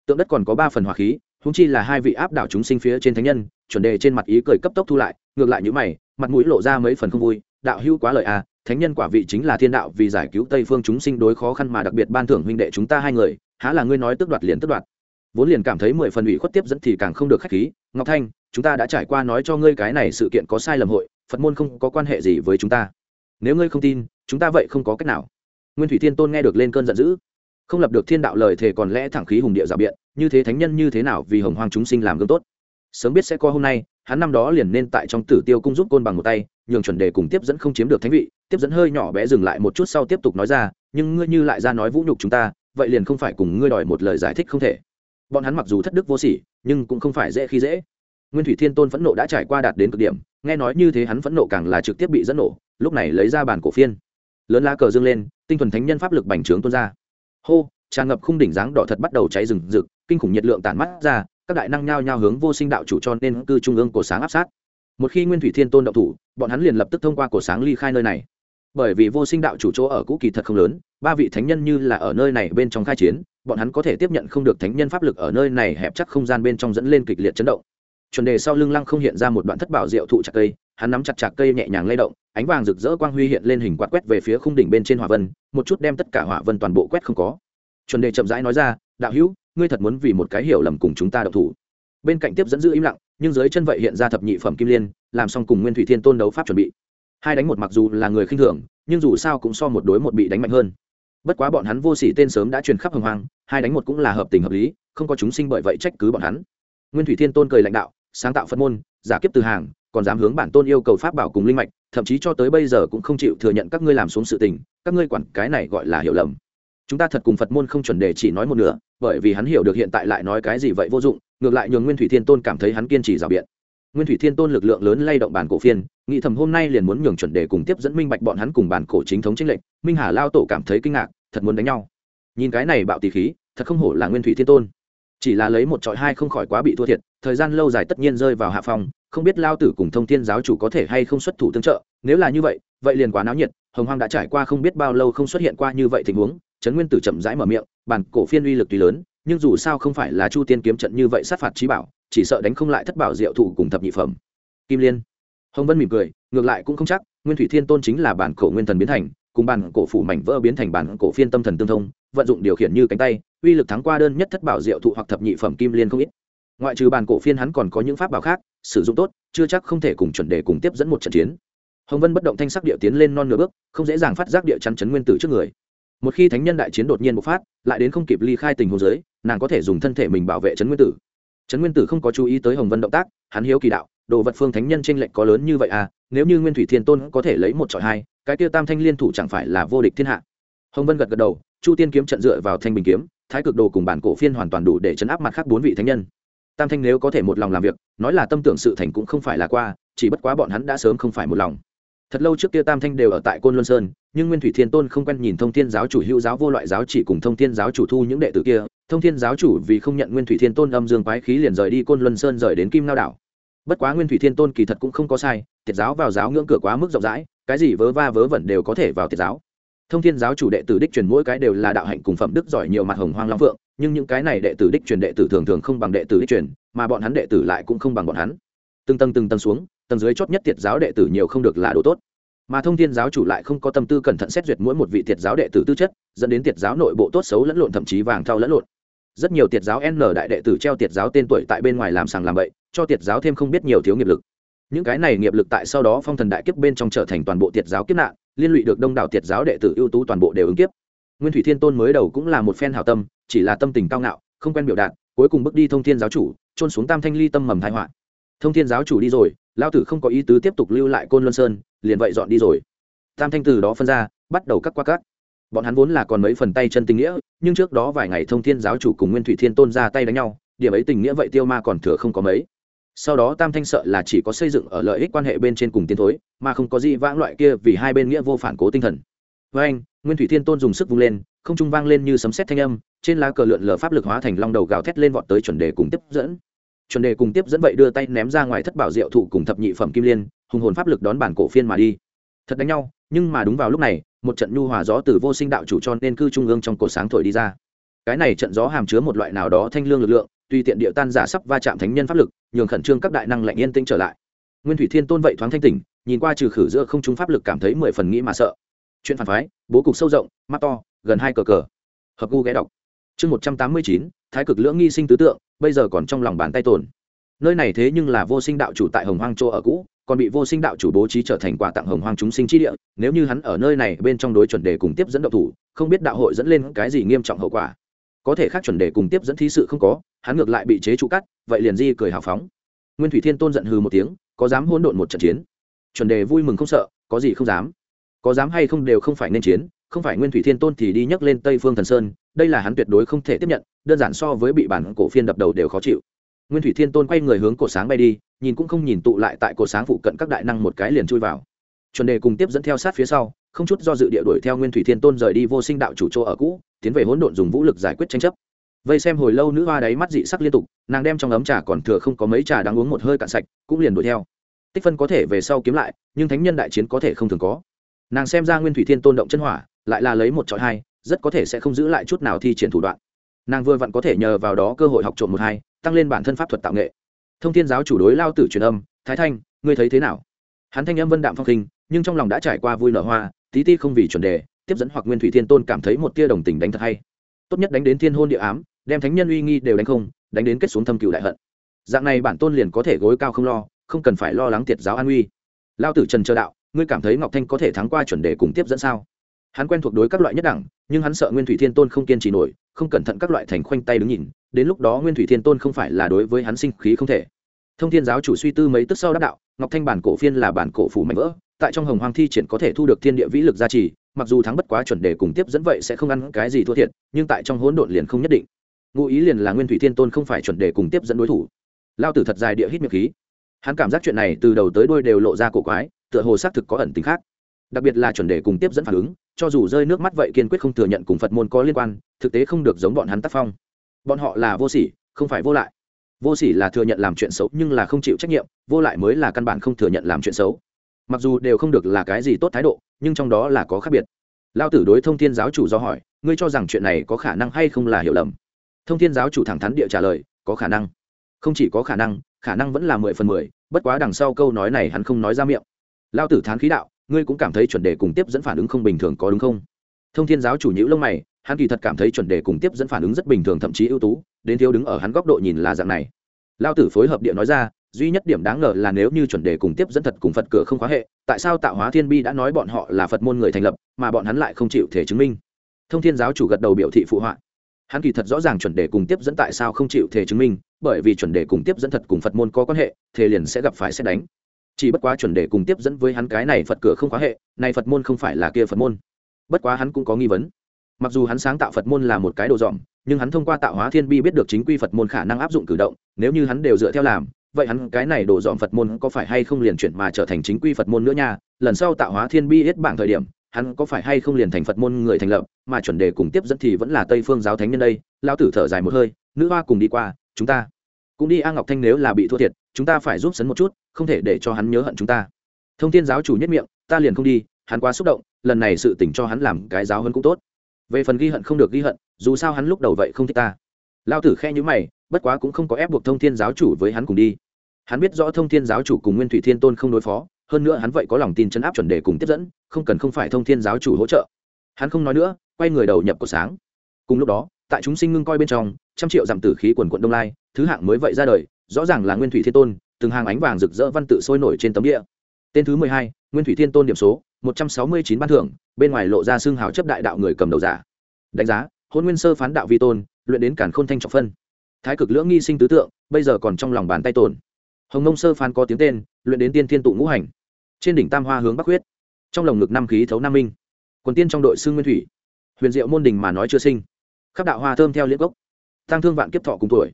Tượng đất còn có ba phần hỏa khí húng chi là hai vị áp đảo chúng sinh phía trên thánh nhân, chuẩn đề trên mặt ý cười cấp tốc thu lại, ngược lại những mày, mặt mũi lộ ra mấy phần không vui, đạo hữu quá lời à thánh nhân quả vị chính là thiên đạo vì giải cứu tây phương chúng sinh đối khó khăn mà đặc biệt ban thưởng huynh đệ chúng ta hai người, há là ngươi nói tức đoạt liền tức đoạt. Vốn liền cảm thấy mười phần ủy khuất tiếp dẫn thì càng không được khách khí, ngọc thanh, chúng ta đã trải qua nói cho ngươi cái này sự kiện có sai lầm hội, phật môn không có quan hệ gì với chúng ta. Nếu ngươi không tin, chúng ta vậy không có cách nào. Nguyên thủy thiên tôn nghe được lên cơn giận dữ không lập được thiên đạo lời thề còn lẽ thẳng khí hùng địa giả biện, như thế thánh nhân như thế nào vì hồng hoang chúng sinh làm gương tốt? Sớm biết sẽ có hôm nay, hắn năm đó liền nên tại trong tử tiêu cung giúp côn bằng một tay, nhường chuẩn đề cùng tiếp dẫn không chiếm được thánh vị, tiếp dẫn hơi nhỏ bé dừng lại một chút sau tiếp tục nói ra, nhưng ngươi như lại ra nói vũ nhục chúng ta, vậy liền không phải cùng ngươi đòi một lời giải thích không thể. Bọn hắn mặc dù thất đức vô sỉ, nhưng cũng không phải dễ khi dễ. Nguyên thủy thiên tôn phẫn nộ đã trải qua đạt đến cực điểm, nghe nói như thế hắn phẫn nộ càng là trực tiếp bị dẫn nổ, lúc này lấy ra bàn cổ phiên. Lớn lá cờ dương lên, tinh thuần thánh nhân pháp lực bành trướng tuôn ra hô, tràn ngập khung đỉnh dáng đỏ thật bắt đầu cháy rừng rực, kinh khủng nhiệt lượng tản mắt ra, các đại năng nhao nhao hướng vô sinh đạo chủ cho nên cư trung ương cổ sáng áp sát. Một khi nguyên thủy thiên tôn động thủ, bọn hắn liền lập tức thông qua cổ sáng ly khai nơi này. Bởi vì vô sinh đạo chủ chỗ ở cũ kỳ thật không lớn, ba vị thánh nhân như là ở nơi này bên trong khai chiến, bọn hắn có thể tiếp nhận không được thánh nhân pháp lực ở nơi này hẹp chắc không gian bên trong dẫn lên kịch liệt chấn động. Chuẩn đề sau lưng lăng không hiện ra một đoạn thất bảo diệu thụ chặt cây hắn nắm chặt chặt cây nhẹ nhàng lay động, ánh vàng rực rỡ quang huy hiện lên hình quạt quét về phía khung đỉnh bên trên hỏa vân, một chút đem tất cả hỏa vân toàn bộ quét không có. Chuẩn đề chậm rãi nói ra, đạo hữu, ngươi thật muốn vì một cái hiểu lầm cùng chúng ta đậu thủ. Bên cạnh tiếp dẫn giữ im lặng, nhưng dưới chân vậy hiện ra thập nhị phẩm kim liên, làm xong cùng nguyên thủy thiên tôn đấu pháp chuẩn bị. Hai đánh một mặc dù là người khinh thường, nhưng dù sao cũng so một đối một bị đánh mạnh hơn. Bất quá bọn hắn vô sỉ tên sớm đã truyền khắp hồng hoang, hai đánh một cũng là hợp tình hợp lý, không có chúng sinh bởi vậy trách cứ bọn hắn. Nguyên thủy thiên tôn cười lãnh đạo, sáng tạo phật môn, giả kiếp từ hàng còn dám hướng bản tôn yêu cầu pháp bảo cùng linh mạch, thậm chí cho tới bây giờ cũng không chịu thừa nhận các ngươi làm xuống sự tình, các ngươi quản cái này gọi là hiểu lầm. Chúng ta thật cùng phật môn không chuẩn đề chỉ nói một nửa, bởi vì hắn hiểu được hiện tại lại nói cái gì vậy vô dụng, ngược lại nhường nguyên thủy thiên tôn cảm thấy hắn kiên trì rào biện. Nguyên thủy thiên tôn lực lượng lớn lay động bản cổ phiên, nghĩ thầm hôm nay liền muốn nhường chuẩn đề cùng tiếp dẫn minh bạch bọn hắn cùng bản cổ chính thống chính lệnh minh hà lao tổ cảm thấy kinh ngạc, thật muốn đánh nhau. Nhìn cái này bạo tỷ khí, thật không hổ là nguyên thủy thiên tôn. Chỉ là lấy một trọi hai không khỏi quá bị thua thiệt, thời gian lâu dài tất nhiên rơi vào hạ phòng không biết lao tử cùng thông thiên giáo chủ có thể hay không xuất thủ tương trợ, nếu là như vậy vậy liền quá náo nhiệt, hồng hoang đã trải qua không biết bao lâu không xuất hiện qua như vậy tình huống, trấn nguyên tử chậm rãi mở miệng, bản cổ phiên uy lực tuy lớn, nhưng dù sao không phải là chu tiên kiếm trận như vậy sát phạt trí bảo, chỉ sợ đánh không lại thất bảo diệu thủ cùng thập nhị phẩm. Kim liên. Hồng vân mỉm cười, ngược lại cũng không chắc, nguyên thủy thiên tôn chính là bản cổ nguyên thần biến thành, cùng bản cổ phủ mảnh vỡ biến thành bản cổ phiên tâm thần tương thông, vận dụng điều khiển như cánh tay, uy lực thắng qua đơn nhất thất bảo diệu thụ hoặc thập nhị phẩm kim liên không ít ngoại trừ bàn cổ phiên hắn còn có những pháp bảo khác, sử dụng tốt, chưa chắc không thể cùng chuẩn đề cùng tiếp dẫn một trận chiến. Hồng vân bất động thanh sắc địa tiến lên non nửa bước, không dễ dàng phát giác địa chắn chấn nguyên tử trước người. Một khi thánh nhân đại chiến đột nhiên bộc phát, lại đến không kịp ly khai tình hồ dưới, nàng có thể dùng thân thể mình bảo vệ chấn nguyên tử. Chấn nguyên tử không có chú ý tới hồng vân động tác, hắn hiếu kỳ đạo, đồ vật phương thánh nhân trên lệch có lớn như vậy à nếu như nguyên thủy thiên tôn có thể lấy một trọi hai, cái tiêu tam thanh liên thủ chẳng phải là vô địch thiên hạ. Hồng vân gật gật đầu, chu tiên kiếm trận dựa vào thanh bình kiếm, thái cực đồ cùng bản cổ phiên hoàn toàn đủ để chấn áp mặt khác bốn vị thánh nhân tam thanh nếu có thể một lòng làm việc, nói là tâm tưởng sự thành cũng không phải là qua, chỉ bất quá bọn hắn đã sớm không phải một lòng. Thật lâu trước kia tam thanh đều ở tại côn luân sơn, nhưng nguyên thủy thiên tôn không quen nhìn thông thiên giáo chủ hữu giáo vô loại giáo chỉ cùng thông thiên giáo chủ thu những đệ tử kia, thông thiên giáo chủ vì không nhận nguyên thủy thiên tôn âm dương quái khí liền rời đi côn luân sơn rời đến kim lao đảo. Bất quá nguyên thủy thiên tôn kỳ thật cũng không có sai thiệt giáo vào giáo ngưỡng cửa quá mức rộng rãi, cái gì vớ va vớ vẩn đều có thể vào thiệt giáo. Thông thiên giáo chủ đệ tử đích truyền mỗi cái đều là đạo hạnh cùng phẩm đức giỏi nhiều mặt hồng hoang long phượng nhưng những cái này đệ tử đích truyền đệ tử thường thường không bằng đệ tử đích truyền, mà bọn hắn đệ tử lại cũng không bằng bọn hắn. Từng tầng từng tầng xuống, tầng dưới chót nhất tiệt giáo đệ tử nhiều không được là đồ tốt. Mà thông thiên giáo chủ lại không có tâm tư cẩn thận xét duyệt mỗi một vị tiệt giáo đệ tử tư chất, dẫn đến tiệt giáo nội bộ tốt xấu lẫn lộn, thậm chí vàng thau lẫn lộn. Rất nhiều tiệt giáo n đại đệ tử treo tiệt giáo tên tuổi tại bên ngoài làm sàng làm bậy, cho tiệt giáo thêm không biết nhiều thiếu nghiệp lực. Những cái này nghiệp lực tại sau đó phong thần đại kiếp bên trong trở thành toàn bộ tiệt giáo kiếp nạn, liên lụy được đông đảo tiệt giáo đệ tử ưu tú toàn bộ đều ứng kiếp nguyên thủy thiên tôn mới đầu cũng là một phen hảo tâm, chỉ là tâm tình cao ngạo, không quen biểu đạt, cuối cùng bước đi thông thiên giáo chủ trôn xuống tam thanh ly tâm mầm thái họa. Thông thiên giáo chủ đi rồi lao tử không có ý tứ tiếp tục lưu lại côn luân sơn, liền vậy dọn đi rồi. Tam thanh từ đó phân ra, bắt đầu cắt qua cắt. Bọn hắn vốn là còn mấy phần tay chân tình nghĩa, nhưng trước đó vài ngày thông thiên giáo chủ cùng nguyên thủy thiên tôn ra tay đánh nhau, điểm ấy tình nghĩa vậy tiêu ma còn thừa không có mấy. Sau đó tam thanh sợ là chỉ có xây dựng ở lợi ích quan hệ bên trên cùng tiến thối, mà không có gì vãng loại kia vì hai bên nghĩa vô phản cố tinh thần với anh, nguyên thủy thiên tôn dùng sức vung lên, không trung vang lên như sấm sét thanh âm, trên lá cờ lượn lờ pháp lực hóa thành long đầu gào thét lên vọt tới chuẩn đề cùng tiếp dẫn. Chuẩn đề cùng tiếp dẫn vậy đưa tay ném ra ngoài thất bảo diệu thụ cùng thập nhị phẩm kim liên, hùng hồn pháp lực đón bản cổ phiên mà đi. Thật đánh nhau, nhưng mà đúng vào lúc này, một trận nhu hòa gió từ vô sinh đạo chủ cho nên cư trung ương trong cổ sáng thổi đi ra. Cái này trận gió hàm chứa một loại nào đó thanh lương lực lượng, tuy tiện địa tan giả sắp va chạm thánh nhân pháp lực, nhường khẩn trương các đại năng lạnh yên tĩnh trở lại. Nguyên thủy thiên tôn vậy thoáng thanh tỉnh, nhìn qua trừ khử giữa không trung pháp lực cảm thấy mười phần nghĩ mà sợ chuyện phản phái, bố cục sâu rộng, mắt to, gần hai cờ cờ. Hợp gu ghé đọc. Chương một trăm tám mươi chín, thái cực lưỡng nghi sinh tứ tượng, bây giờ còn trong lòng bàn tay tồn. Nơi này thế nhưng là vô sinh đạo chủ tại hồng hoang châu ở cũ, còn bị vô sinh đạo chủ bố trí trở thành quà tặng hồng hoang chúng sinh chi địa, nếu như hắn ở nơi này bên trong đối chuẩn đề cùng tiếp dẫn độc thủ, không biết đạo hội dẫn lên cái gì nghiêm trọng hậu quả. Có thể khác chuẩn đề cùng tiếp dẫn thí sự không có, hắn ngược lại bị chế trụ cắt, vậy liền di cười hào phóng. Nguyên thủy thiên tôn giận hừ một tiếng, có dám hỗn độn một trận chiến? Chuẩn đề vui mừng không sợ, có gì không dám có dám hay không đều không phải nên chiến, không phải nguyên thủy thiên tôn thì đi nhấc lên tây phương thần sơn, đây là hắn tuyệt đối không thể tiếp nhận, đơn giản so với bị bản cổ phiên đập đầu đều khó chịu. Nguyên thủy thiên tôn quay người hướng cổ sáng bay đi, nhìn cũng không nhìn tụ lại tại cổ sáng phụ cận các đại năng một cái liền chui vào. Chuẩn đề cùng tiếp dẫn theo sát phía sau, không chút do dự địa đuổi theo nguyên thủy thiên tôn rời đi vô sinh đạo chủ chỗ ở cũ, tiến về hỗn độn dùng vũ lực giải quyết tranh chấp. Vây xem hồi lâu nữ hoa đáy mắt dị sắc liên tục, nàng đem trong ấm trà còn thừa không có mấy trà đang uống một hơi cạn sạch, cũng liền đuổi theo. Tích phân có thể về sau kiếm lại, nhưng thánh nhân đại chiến có thể không thường có nàng xem ra nguyên thủy thiên tôn động chân hỏa, lại là lấy một trọi hai, rất có thể sẽ không giữ lại chút nào thi triển thủ đoạn. Nàng vừa vặn có thể nhờ vào đó cơ hội học trộm một hai, tăng lên bản thân pháp thuật tạo nghệ. Thông thiên giáo chủ đối lao tử truyền âm, thái thanh, ngươi thấy thế nào? Hắn thanh âm vân đạm phong khinh, nhưng trong lòng đã trải qua vui nở hoa, tí ti không vì chuẩn đề, tiếp dẫn hoặc nguyên thủy thiên tôn cảm thấy một tia đồng tình đánh thật hay. Tốt nhất đánh đến thiên hôn địa ám, đem thánh nhân uy nghi đều đánh không, đánh đến kết xuống thâm cựu đại hận. Dạng này bản tôn liền có thể gối cao không lo, không cần phải lo lắng tiệt giáo an uy. Lao tử trần chờ đạo ngươi cảm thấy ngọc thanh có thể thắng qua chuẩn đề cùng tiếp dẫn sao? Hắn quen thuộc đối các loại nhất đẳng, nhưng hắn sợ nguyên thủy thiên tôn không kiên trì nổi, không cẩn thận các loại thành khoanh tay đứng nhìn, đến lúc đó nguyên thủy thiên tôn không phải là đối với hắn sinh khí không thể. Thông thiên giáo chủ suy tư mấy tức sau đắc đạo, ngọc thanh bản cổ phiên là bản cổ phủ mạnh vỡ, tại trong hồng Hoàng thi triển có thể thu được thiên địa vĩ lực gia trì, mặc dù thắng bất quá chuẩn đề cùng tiếp dẫn vậy sẽ không ăn cái gì thua thiệt, nhưng tại trong hỗn độn liền không nhất định. Ngụ ý liền là nguyên thủy thiên tôn không phải chuẩn đề cùng tiếp dẫn đối thủ. Lao tử thật dài địa hít miệng khí. Hắn cảm giác chuyện này từ đầu tới đuôi đều lộ ra cổ quái tựa hồ xác thực có ẩn tính khác. Đặc biệt là chuẩn đề cùng tiếp dẫn phản ứng, cho dù rơi nước mắt vậy kiên quyết không thừa nhận cùng phật môn có liên quan, thực tế không được giống bọn hắn tác phong. Bọn họ là vô sỉ, không phải vô lại. Vô sỉ là thừa nhận làm chuyện xấu nhưng là không chịu trách nhiệm, vô lại mới là căn bản không thừa nhận làm chuyện xấu. Mặc dù đều không được là cái gì tốt thái độ, nhưng trong đó là có khác biệt. Lao tử đối thông thiên giáo chủ do hỏi, ngươi cho rằng chuyện này có khả năng hay không là hiểu lầm? Thông thiên giáo chủ thẳng thắn địa trả lời, có khả năng. Không chỉ có khả năng khả năng vẫn là mười phần mười, bất quá đằng sau câu nói này hắn không nói ra miệng lao tử thán khí đạo, ngươi cũng cảm thấy chuẩn đề cùng tiếp dẫn phản ứng không bình thường có đúng không? Thông thiên giáo chủ nhữ lông mày, hắn kỳ thật cảm thấy chuẩn đề cùng tiếp dẫn phản ứng rất bình thường thậm chí ưu tú, đến thiếu đứng ở hắn góc độ nhìn là dạng này. Lao tử phối hợp địa nói ra, duy nhất điểm đáng ngờ là nếu như chuẩn đề cùng tiếp dẫn thật cùng phật cửa không khóa hệ, tại sao tạo hóa thiên bi đã nói bọn họ là phật môn người thành lập, mà bọn hắn lại không chịu thể chứng minh? Thông thiên giáo chủ gật đầu biểu thị phụ họa. Hắn kỳ thật rõ ràng chuẩn đề cùng tiếp dẫn tại sao không chịu thể chứng minh, bởi vì chuẩn đề cùng tiếp dẫn thật cùng phật môn có quan hệ thể liền sẽ gặp phải xét đánh chỉ bất quá chuẩn đề cùng tiếp dẫn với hắn cái này phật cửa không khóa hệ, này phật môn không phải là kia phật môn. Bất quá hắn cũng có nghi vấn. Mặc dù hắn sáng tạo phật môn là một cái đồ dòm, nhưng hắn thông qua tạo hóa thiên bi biết được chính quy phật môn khả năng áp dụng cử động, nếu như hắn đều dựa theo làm, vậy hắn cái này đồ dòm phật môn có phải hay không liền chuyển mà trở thành chính quy phật môn nữa nha? Lần sau tạo hóa thiên bi hết bảng thời điểm, hắn có phải hay không liền thành phật môn người thành lập, mà chuẩn đề cùng tiếp dẫn thì vẫn là tây phương giáo thánh nhân đây? Lao tử thở dài một hơi, nữ hoa cùng đi qua, chúng ta cũng đi a ngọc thanh nếu là bị thua thiệt, chúng ta phải giúp sấn một chút, không thể để cho hắn nhớ hận chúng ta. Thông tin giáo chủ nhất miệng, ta liền không đi, hắn quá xúc động, lần này sự tỉnh cho hắn làm cái giáo hơn cũng tốt. Về phần ghi hận không được ghi hận, dù sao hắn lúc đầu vậy không thích ta. Lao tử khe nhữ mày, bất quá cũng không có ép buộc thông thiên giáo chủ với hắn cùng đi. Hắn biết rõ thông thiên giáo chủ cùng nguyên thủy thiên tôn không đối phó, hơn nữa hắn vậy có lòng tin chấn áp chuẩn đề cùng tiếp dẫn, không cần không phải thông thiên giáo chủ hỗ trợ. Hắn không nói nữa, quay người đầu nhập của sáng. Cùng lúc đó, tại chúng sinh ngưng coi bên trong, trăm triệu giảm tử khí quần quận đông lai thứ hạng mới vậy ra đời, rõ ràng là nguyên thủy thiên tôn, từng hàng ánh vàng rực rỡ văn tự sôi nổi trên tấm địa tên thứ mười hai, nguyên thủy thiên tôn điểm số, một trăm sáu mươi chín ban thưởng, bên ngoài lộ ra xương hào chấp đại đạo người cầm đầu giả. Đánh giá, hôn nguyên sơ phán đạo vi tôn, luyện đến cản khôn thanh trọng phân. Thái cực lưỡng nghi sinh tứ tượng, bây giờ còn trong lòng bàn tay tồn. Hồng nông sơ phán có tiếng tên, luyện đến tiên thiên tụ ngũ hành. Trên đỉnh tam hoa hướng bắc huyết. Trong lồng ngực năm khí thấu nam minh. Quần tiên trong đội xương nguyên thủy. Huyền diệu môn đình mà nói chưa sinh. Khắp đạo hoa thơm theo liễn gốc. Tăng thương vạn kiếp thọ cùng tuổi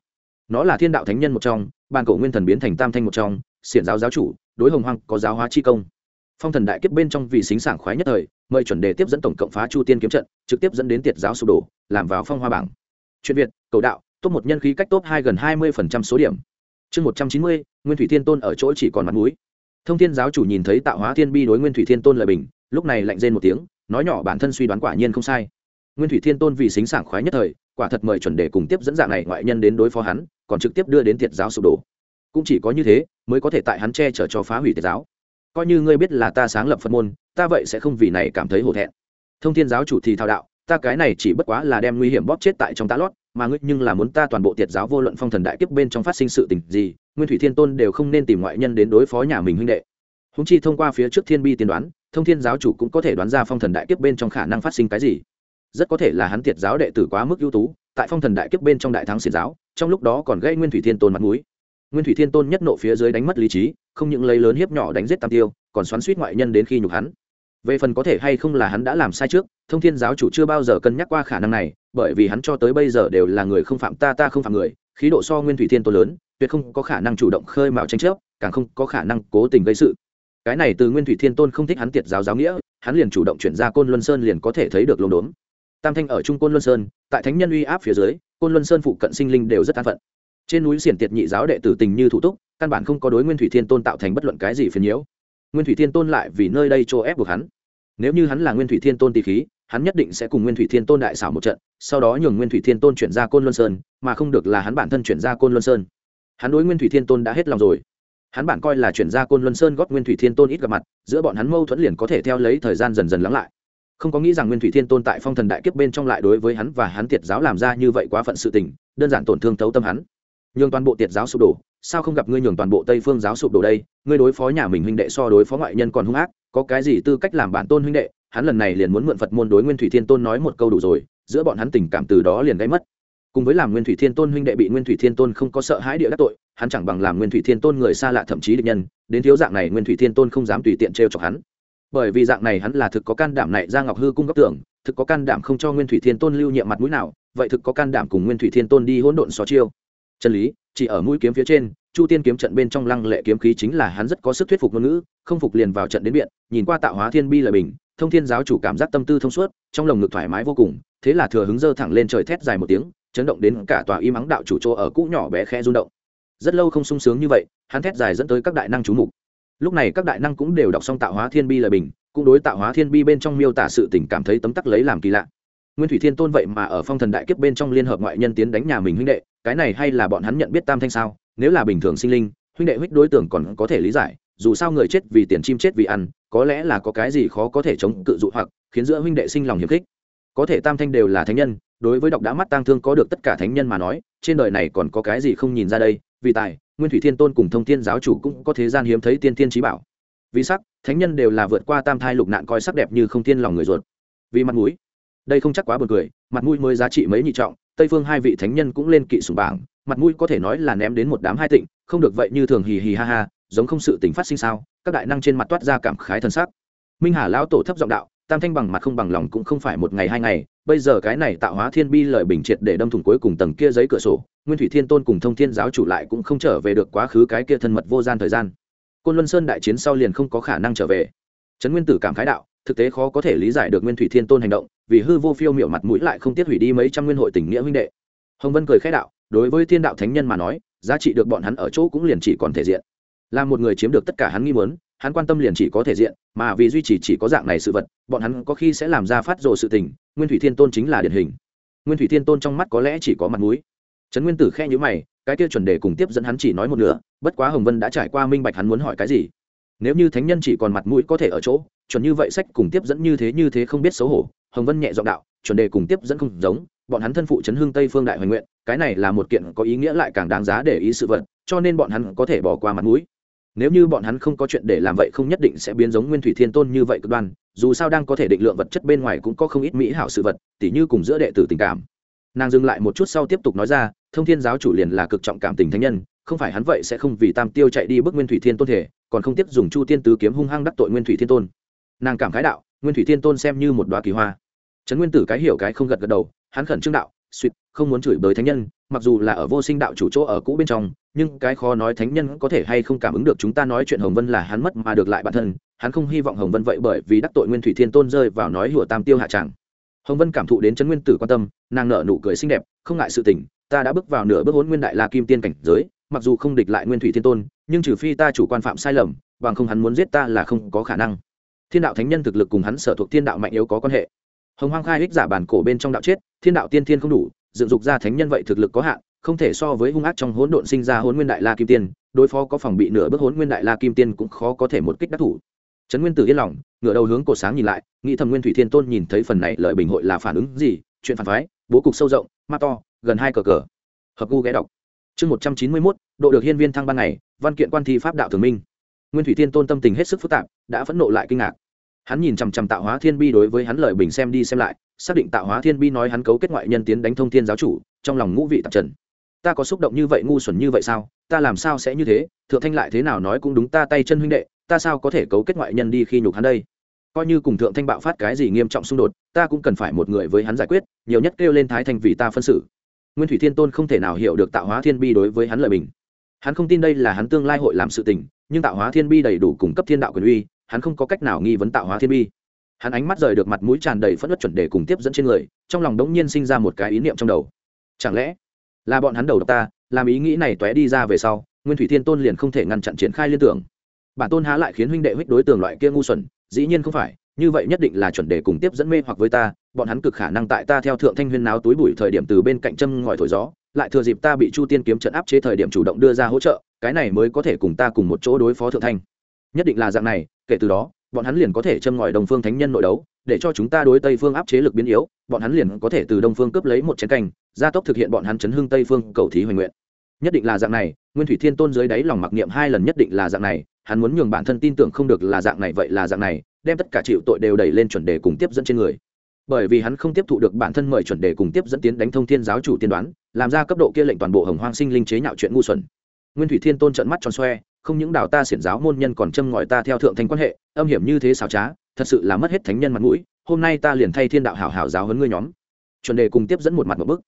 nó là thiên đạo thánh nhân một trong ban cổ nguyên thần biến thành tam thanh một trong, xiển giáo giáo chủ, đối hồng hoang có giáo hóa chi công. Phong thần đại kiếp bên trong vì xính sảng khoái nhất thời, mời chuẩn đề tiếp dẫn tổng cộng phá chu tiên kiếm trận, trực tiếp dẫn đến tiệt giáo sụp đổ, làm vào phong hoa bảng. Chuyện việt, cầu đạo, top một nhân khí cách top hai gần hai mươi số điểm. Chương một trăm chín mươi, nguyên thủy thiên tôn ở chỗ chỉ còn mặt mũi. Thông thiên giáo chủ nhìn thấy tạo hóa thiên bi đối nguyên thủy thiên tôn lời bình, lúc này lạnh rên một tiếng, nói nhỏ bản thân suy đoán quả nhiên không sai. Nguyên thủy thiên tôn vì xính sảng khoái nhất thời quả thật mời chuẩn đề cùng tiếp dẫn dạng này ngoại nhân đến đối phó hắn, còn trực tiếp đưa đến thiệt giáo sụp đổ. Cũng chỉ có như thế, mới có thể tại hắn che chở cho phá hủy thiệt giáo. Coi như ngươi biết là ta sáng lập phật môn, ta vậy sẽ không vì này cảm thấy hổ thẹn. Thông thiên giáo chủ thì thao đạo, ta cái này chỉ bất quá là đem nguy hiểm bóp chết tại trong tá lót, mà ngươi nhưng là muốn ta toàn bộ tiệt giáo vô luận phong thần đại kiếp bên trong phát sinh sự tình gì, nguyên thủy thiên tôn đều không nên tìm ngoại nhân đến đối phó nhà mình huynh đệ. Húng chi thông qua phía trước thiên bi tiên đoán, thông thiên giáo chủ cũng có thể đoán ra phong thần đại kiếp bên trong khả năng phát sinh cái gì rất có thể là hắn tiệt giáo đệ tử quá mức ưu tú, tại phong thần đại kiếp bên trong đại thắng xiển giáo, trong lúc đó còn gây nguyên thủy thiên tôn mặt mũi. Nguyên thủy thiên tôn nhất nộ phía dưới đánh mất lý trí, không những lấy lớn hiếp nhỏ đánh giết tam tiêu, còn xoắn suýt ngoại nhân đến khi nhục hắn. Về phần có thể hay không là hắn đã làm sai trước, thông thiên giáo chủ chưa bao giờ cân nhắc qua khả năng này, bởi vì hắn cho tới bây giờ đều là người không phạm ta ta không phạm người, khí độ so nguyên thủy thiên tôn lớn, tuyệt không có khả năng chủ động khơi mào tranh chấp, càng không có khả năng cố tình gây sự. Cái này từ nguyên thủy thiên tôn không thích hắn tiệt giáo giáo nghĩa, hắn liền chủ động chuyển ra côn luân sơn liền có thể thấy được lồn đốn tam thanh ở trung côn luân sơn, tại thánh nhân uy áp phía dưới, côn luân sơn phụ cận sinh linh đều rất an phận. Trên núi xiển tiệt nhị giáo đệ tử tình như thủ túc, căn bản không có đối nguyên thủy thiên tôn tạo thành bất luận cái gì phiền nhiễu. Nguyên thủy thiên tôn lại vì nơi đây chỗ ép buộc hắn. Nếu như hắn là nguyên thủy thiên tôn tỷ khí, hắn nhất định sẽ cùng nguyên thủy thiên tôn đại xảo một trận, sau đó nhường nguyên thủy thiên tôn chuyển ra côn luân sơn, mà không được là hắn bản thân chuyển ra côn luân sơn. Hắn đối nguyên thủy thiên tôn đã hết lòng rồi. Hắn bản coi là chuyển ra côn luân sơn gót nguyên thủy thiên tôn ít gặp mặt, giữa bọn hắn mâu thuẫn liền có thể theo lấy thời gian dần dần lắng lại không có nghĩ rằng nguyên thủy thiên tôn tại phong thần đại kiếp bên trong lại đối với hắn và hắn tiệt giáo làm ra như vậy quá phận sự tình, đơn giản tổn thương thấu tâm hắn. Nhường toàn bộ tiệt giáo sụp đổ, sao không gặp ngươi nhường toàn bộ tây phương giáo sụp đổ đây? Ngươi đối phó nhà mình huynh đệ so đối phó ngoại nhân còn hung ác, có cái gì tư cách làm bản tôn huynh đệ? Hắn lần này liền muốn mượn phật môn đối nguyên thủy thiên tôn nói một câu đủ rồi, giữa bọn hắn tình cảm từ đó liền gây mất. Cùng với làm nguyên thủy thiên tôn huynh đệ bị nguyên thủy thiên tôn không có sợ hãi địa các tội, hắn chẳng bằng làm nguyên thủy thiên tôn người xa lạ thậm chí địch nhân, đến thiếu dạng này nguyên thủy thiên tôn không dám tùy tiện trêu chọc hắn bởi vì dạng này hắn là thực có can đảm này ra ngọc hư cung góc tưởng thực có can đảm không cho nguyên thủy thiên tôn lưu nhiệm mặt mũi nào, vậy thực có can đảm cùng nguyên thủy thiên tôn đi hỗn độn xó chiêu. Chân lý, chỉ ở mũi kiếm phía trên, chu tiên kiếm trận bên trong lăng lệ kiếm khí chính là hắn rất có sức thuyết phục ngôn ngữ, không phục liền vào trận đến biện nhìn qua tạo hóa thiên bi lời bình, thông thiên giáo chủ cảm giác tâm tư thông suốt, trong lồng ngực thoải mái vô cùng, thế là thừa hứng dơ thẳng lên trời thét dài một tiếng, chấn động đến cả tòa y mắng đạo chủ chỗ ở cũ nhỏ bé khe rung động. Rất lâu không sung sướng như vậy, hắn thét dài dẫn tới các đại năng chú mục lúc này các đại năng cũng đều đọc xong tạo hóa thiên bi lời bình, cũng đối tạo hóa thiên bi bên trong miêu tả sự tình cảm thấy tấm tắc lấy làm kỳ lạ. Nguyên thủy thiên tôn vậy mà ở phong thần đại kiếp bên trong liên hợp ngoại nhân tiến đánh nhà mình huynh đệ, cái này hay là bọn hắn nhận biết tam thanh sao? Nếu là bình thường sinh linh, huynh đệ huyết đối tượng còn có thể lý giải, dù sao người chết vì tiền chim chết vì ăn, có lẽ là có cái gì khó có thể chống cự dụ hoặc, khiến giữa huynh đệ sinh lòng hiềm khích. Có thể tam thanh đều là thánh nhân, đối với độc đã mắt tang thương có được tất cả thánh nhân mà nói, trên đời này còn có cái gì không nhìn ra đây, vì tài nguyên thủy thiên tôn cùng thông thiên giáo chủ cũng có thế gian hiếm thấy tiên tiên trí bảo. Vì sắc, thánh nhân đều là vượt qua tam thai lục nạn coi sắc đẹp như không tiên lòng người ruột. Vì mặt mũi, đây không chắc quá buồn cười, mặt mũi mới giá trị mấy nhị trọng, tây phương hai vị thánh nhân cũng lên kỵ sùng bảng, mặt mũi có thể nói là ném đến một đám hai tịnh, không được vậy như thường hì hì ha ha, giống không sự tình phát sinh sao, các đại năng trên mặt toát ra cảm khái thân sắc. Minh hà lão tổ thấp giọng đạo, tam thanh bằng mặt không bằng lòng cũng không phải một ngày hai ngày bây giờ cái này tạo hóa thiên bi lợi bình triệt để đâm thủng cuối cùng tầng kia giấy cửa sổ, nguyên thủy thiên tôn cùng thông thiên giáo chủ lại cũng không trở về được quá khứ cái kia thân mật vô gian thời gian. Côn luân sơn đại chiến sau liền không có khả năng trở về. Trấn nguyên tử cảm khái đạo, thực tế khó có thể lý giải được nguyên thủy thiên tôn hành động, vì hư vô phiêu miệu mặt mũi lại không tiết hủy đi mấy trăm nguyên hội tình nghĩa huynh đệ. Hồng vân cười khẽ đạo, đối với thiên đạo thánh nhân mà nói, giá trị được bọn hắn ở chỗ cũng liền chỉ còn thể diện. Là một người chiếm được tất cả hắn nghi muốn, hắn quan tâm liền chỉ có thể diện, mà vì duy trì chỉ có dạng này sự vật, bọn hắn có khi sẽ làm ra phát rồ sự tình nguyên thủy thiên tôn chính là điển hình. Nguyên thủy thiên tôn trong mắt có lẽ chỉ có mặt mũi. Trấn nguyên tử khe nhữ mày, cái kia chuẩn đề cùng tiếp dẫn hắn chỉ nói một nửa, bất quá hồng vân đã trải qua minh bạch hắn muốn hỏi cái gì. Nếu như thánh nhân chỉ còn mặt mũi có thể ở chỗ, chuẩn như vậy sách cùng tiếp dẫn như thế như thế không biết xấu hổ, hồng vân nhẹ giọng đạo, chuẩn đề cùng tiếp dẫn không giống, bọn hắn thân phụ chấn hương tây phương đại hoành nguyện, cái này là một kiện có ý nghĩa lại càng đáng giá để ý sự vật, cho nên bọn hắn có thể bỏ qua mặt mũi. Nếu như bọn hắn không có chuyện để làm vậy không nhất định sẽ biến giống nguyên thủy thiên tôn như vậy cực đoan dù sao đang có thể định lượng vật chất bên ngoài cũng có không ít mỹ hảo sự vật, tỉ như cùng giữa đệ tử tình cảm. Nàng dừng lại một chút sau tiếp tục nói ra, thông thiên giáo chủ liền là cực trọng cảm tình thánh nhân, không phải hắn vậy sẽ không vì tam tiêu chạy đi bước nguyên thủy thiên tôn thể, còn không tiếp dùng chu tiên tứ kiếm hung hăng đắc tội nguyên thủy thiên tôn. Nàng cảm khái đạo, nguyên thủy thiên tôn xem như một đoá kỳ hoa. Trấn nguyên tử cái hiểu cái không gật gật đầu, hắn khẩn trương đạo suýt, không muốn chửi bới thánh nhân, mặc dù là ở vô sinh đạo chủ chỗ ở cũ bên trong, nhưng cái khó nói thánh nhân có thể hay không cảm ứng được chúng ta nói chuyện hồng vân là hắn mất mà được lại bản thân, hắn không hy vọng hồng vân vậy bởi vì đắc tội nguyên thủy thiên tôn rơi vào nói hùa tam tiêu hạ tràng hồng vân cảm thụ đến trấn nguyên tử quan tâm, nàng nở nụ cười xinh đẹp, không ngại sự tình, ta đã bước vào nửa bước hốn nguyên đại la kim tiên cảnh giới, mặc dù không địch lại nguyên thủy thiên tôn, nhưng trừ phi ta chủ quan phạm sai lầm, bằng không hắn muốn giết ta là không có khả năng. Thiên đạo thánh nhân thực lực cùng hắn sở thuộc thiên đạo mạnh yếu có quan hệ hồng hoang khai ích giả bản cổ bên trong đạo chết, thiên đạo tiên thiên không đủ, dựng dục ra thánh nhân vậy thực lực có hạn, không thể so với hung ác trong hỗn độn sinh ra hỗn nguyên đại la kim tiên, đối phó có phòng bị nửa bước hỗn nguyên đại la kim tiên cũng khó có thể một kích đắc thủ. Trấn nguyên tử yên lòng, ngửa đầu hướng cổ sáng nhìn lại, nghĩ thầm nguyên thủy thiên tôn nhìn thấy phần này lợi bình hội là phản ứng gì, chuyện phản phái, bố cục sâu rộng, ma to, gần hai cờ cờ. Hợp gu ghé đọc. Chương một trăm chín mươi mốt, độ được hiên viên thăng ban ngày, văn kiện quan thi pháp đạo thường minh. Nguyên thủy thiên tôn tâm tình hết sức phức tạp, đã phẫn nộ lại kinh ngạc hắn nhìn chằm chằm tạo hóa thiên bi đối với hắn lời bình xem đi xem lại, xác định tạo hóa thiên bi nói hắn cấu kết ngoại nhân tiến đánh thông thiên giáo chủ, trong lòng ngũ vị tạp trần. Ta có xúc động như vậy ngu xuẩn như vậy sao? Ta làm sao sẽ như thế? Thượng thanh lại thế nào nói cũng đúng, ta tay chân huynh đệ, ta sao có thể cấu kết ngoại nhân đi khi nhục hắn đây? Coi như cùng thượng thanh bạo phát cái gì nghiêm trọng xung đột, ta cũng cần phải một người với hắn giải quyết, nhiều nhất kêu lên thái thanh vì ta phân xử. Nguyên thủy thiên tôn không thể nào hiểu được tạo hóa thiên bi đối với hắn lời bình. Hắn không tin đây là hắn tương lai hội làm sự tình, nhưng tạo hóa thiên bi đầy đủ cung cấp thiên đạo quyền uy hắn không có cách nào nghi vấn tạo hóa thiên bi. Hắn ánh mắt rời được mặt mũi tràn đầy phất đất chuẩn đề cùng tiếp dẫn trên người, trong lòng đống nhiên sinh ra một cái ý niệm trong đầu. Chẳng lẽ là bọn hắn đầu độc ta, làm ý nghĩ này tóe đi ra về sau, nguyên thủy thiên tôn liền không thể ngăn chặn triển khai liên tưởng. Bản tôn há lại khiến huynh đệ huyết đối tượng loại kia ngu xuẩn, dĩ nhiên không phải, như vậy nhất định là chuẩn đề cùng tiếp dẫn mê hoặc với ta, bọn hắn cực khả năng tại ta theo thượng thanh huyên náo túi bụi thời điểm từ bên cạnh châm ngòi thổi gió, lại thừa dịp ta bị chu tiên kiếm trận áp chế thời điểm chủ động đưa ra hỗ trợ, cái này mới có thể cùng ta cùng một chỗ đối phó thượng thanh. Nhất định là dạng này kể từ đó, bọn hắn liền có thể châm ngòi đồng phương thánh nhân nội đấu, để cho chúng ta đối tây phương áp chế lực biến yếu, bọn hắn liền có thể từ đông phương cướp lấy một chén canh, gia tốc thực hiện bọn hắn chấn hưng tây phương cầu thí hoành nguyện. Nhất định là dạng này, nguyên thủy thiên tôn dưới đáy lòng mặc niệm hai lần nhất định là dạng này, hắn muốn nhường bản thân tin tưởng không được là dạng này vậy là dạng này, đem tất cả chịu tội đều đẩy lên chuẩn đề cùng tiếp dẫn trên người. Bởi vì hắn không tiếp thụ được bản thân mời chuẩn đề cùng tiếp dẫn tiến đánh thông thiên giáo chủ tiên đoán, làm ra cấp độ kia lệnh toàn bộ hồng hoang sinh linh chế nhạo chuyện ngu xuẩn. Nguyên thủy thiên tôn trận mắt tròn xoe không những đào ta xiển giáo môn nhân còn châm ngòi ta theo thượng thành quan hệ, âm hiểm như thế xảo trá, thật sự là mất hết thánh nhân mặt mũi, hôm nay ta liền thay thiên đạo hảo hảo giáo huấn ngươi nhóm. Chuẩn đề cùng tiếp dẫn một mặt một bức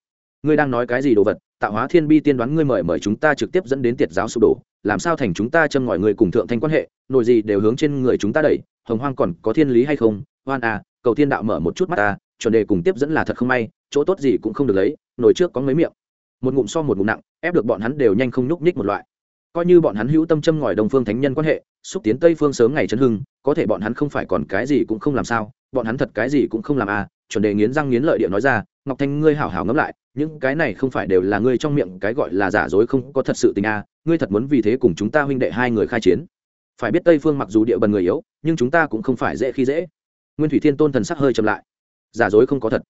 ngươi đang nói cái gì đồ vật? Tạo hóa thiên bi tiên đoán ngươi mời mời chúng ta trực tiếp dẫn đến tiệt giáo sụp đổ, làm sao thành chúng ta châm ngòi người cùng thượng thanh quan hệ, nội gì đều hướng trên người chúng ta đẩy, hồng hoang còn có thiên lý hay không? Hoan à cầu thiên đạo mở một chút mắt ta chuẩn đề cùng tiếp dẫn là thật không may, chỗ tốt gì cũng không được lấy nổi trước có mấy miệng. Một ngụm so một ngụm nặng, ép được bọn hắn đều nhanh không nhúc nhích một loại coi như bọn hắn hữu tâm châm ngòi đồng phương thánh nhân quan hệ, xúc tiến tây phương sớm ngày chấn hưng, có thể bọn hắn không phải còn cái gì cũng không làm sao, bọn hắn thật cái gì cũng không làm à chuẩn đề nghiến răng nghiến lợi địa nói ra, ngọc thanh ngươi hảo hảo ngẫm lại, những cái này không phải đều là ngươi trong miệng cái gọi là giả dối không có thật sự tình à ngươi thật muốn vì thế cùng chúng ta huynh đệ hai người khai chiến. Phải biết tây phương mặc dù địa bần người yếu, nhưng chúng ta cũng không phải dễ khi dễ. Nguyên thủy thiên tôn thần sắc hơi chậm lại. Giả dối không có thật.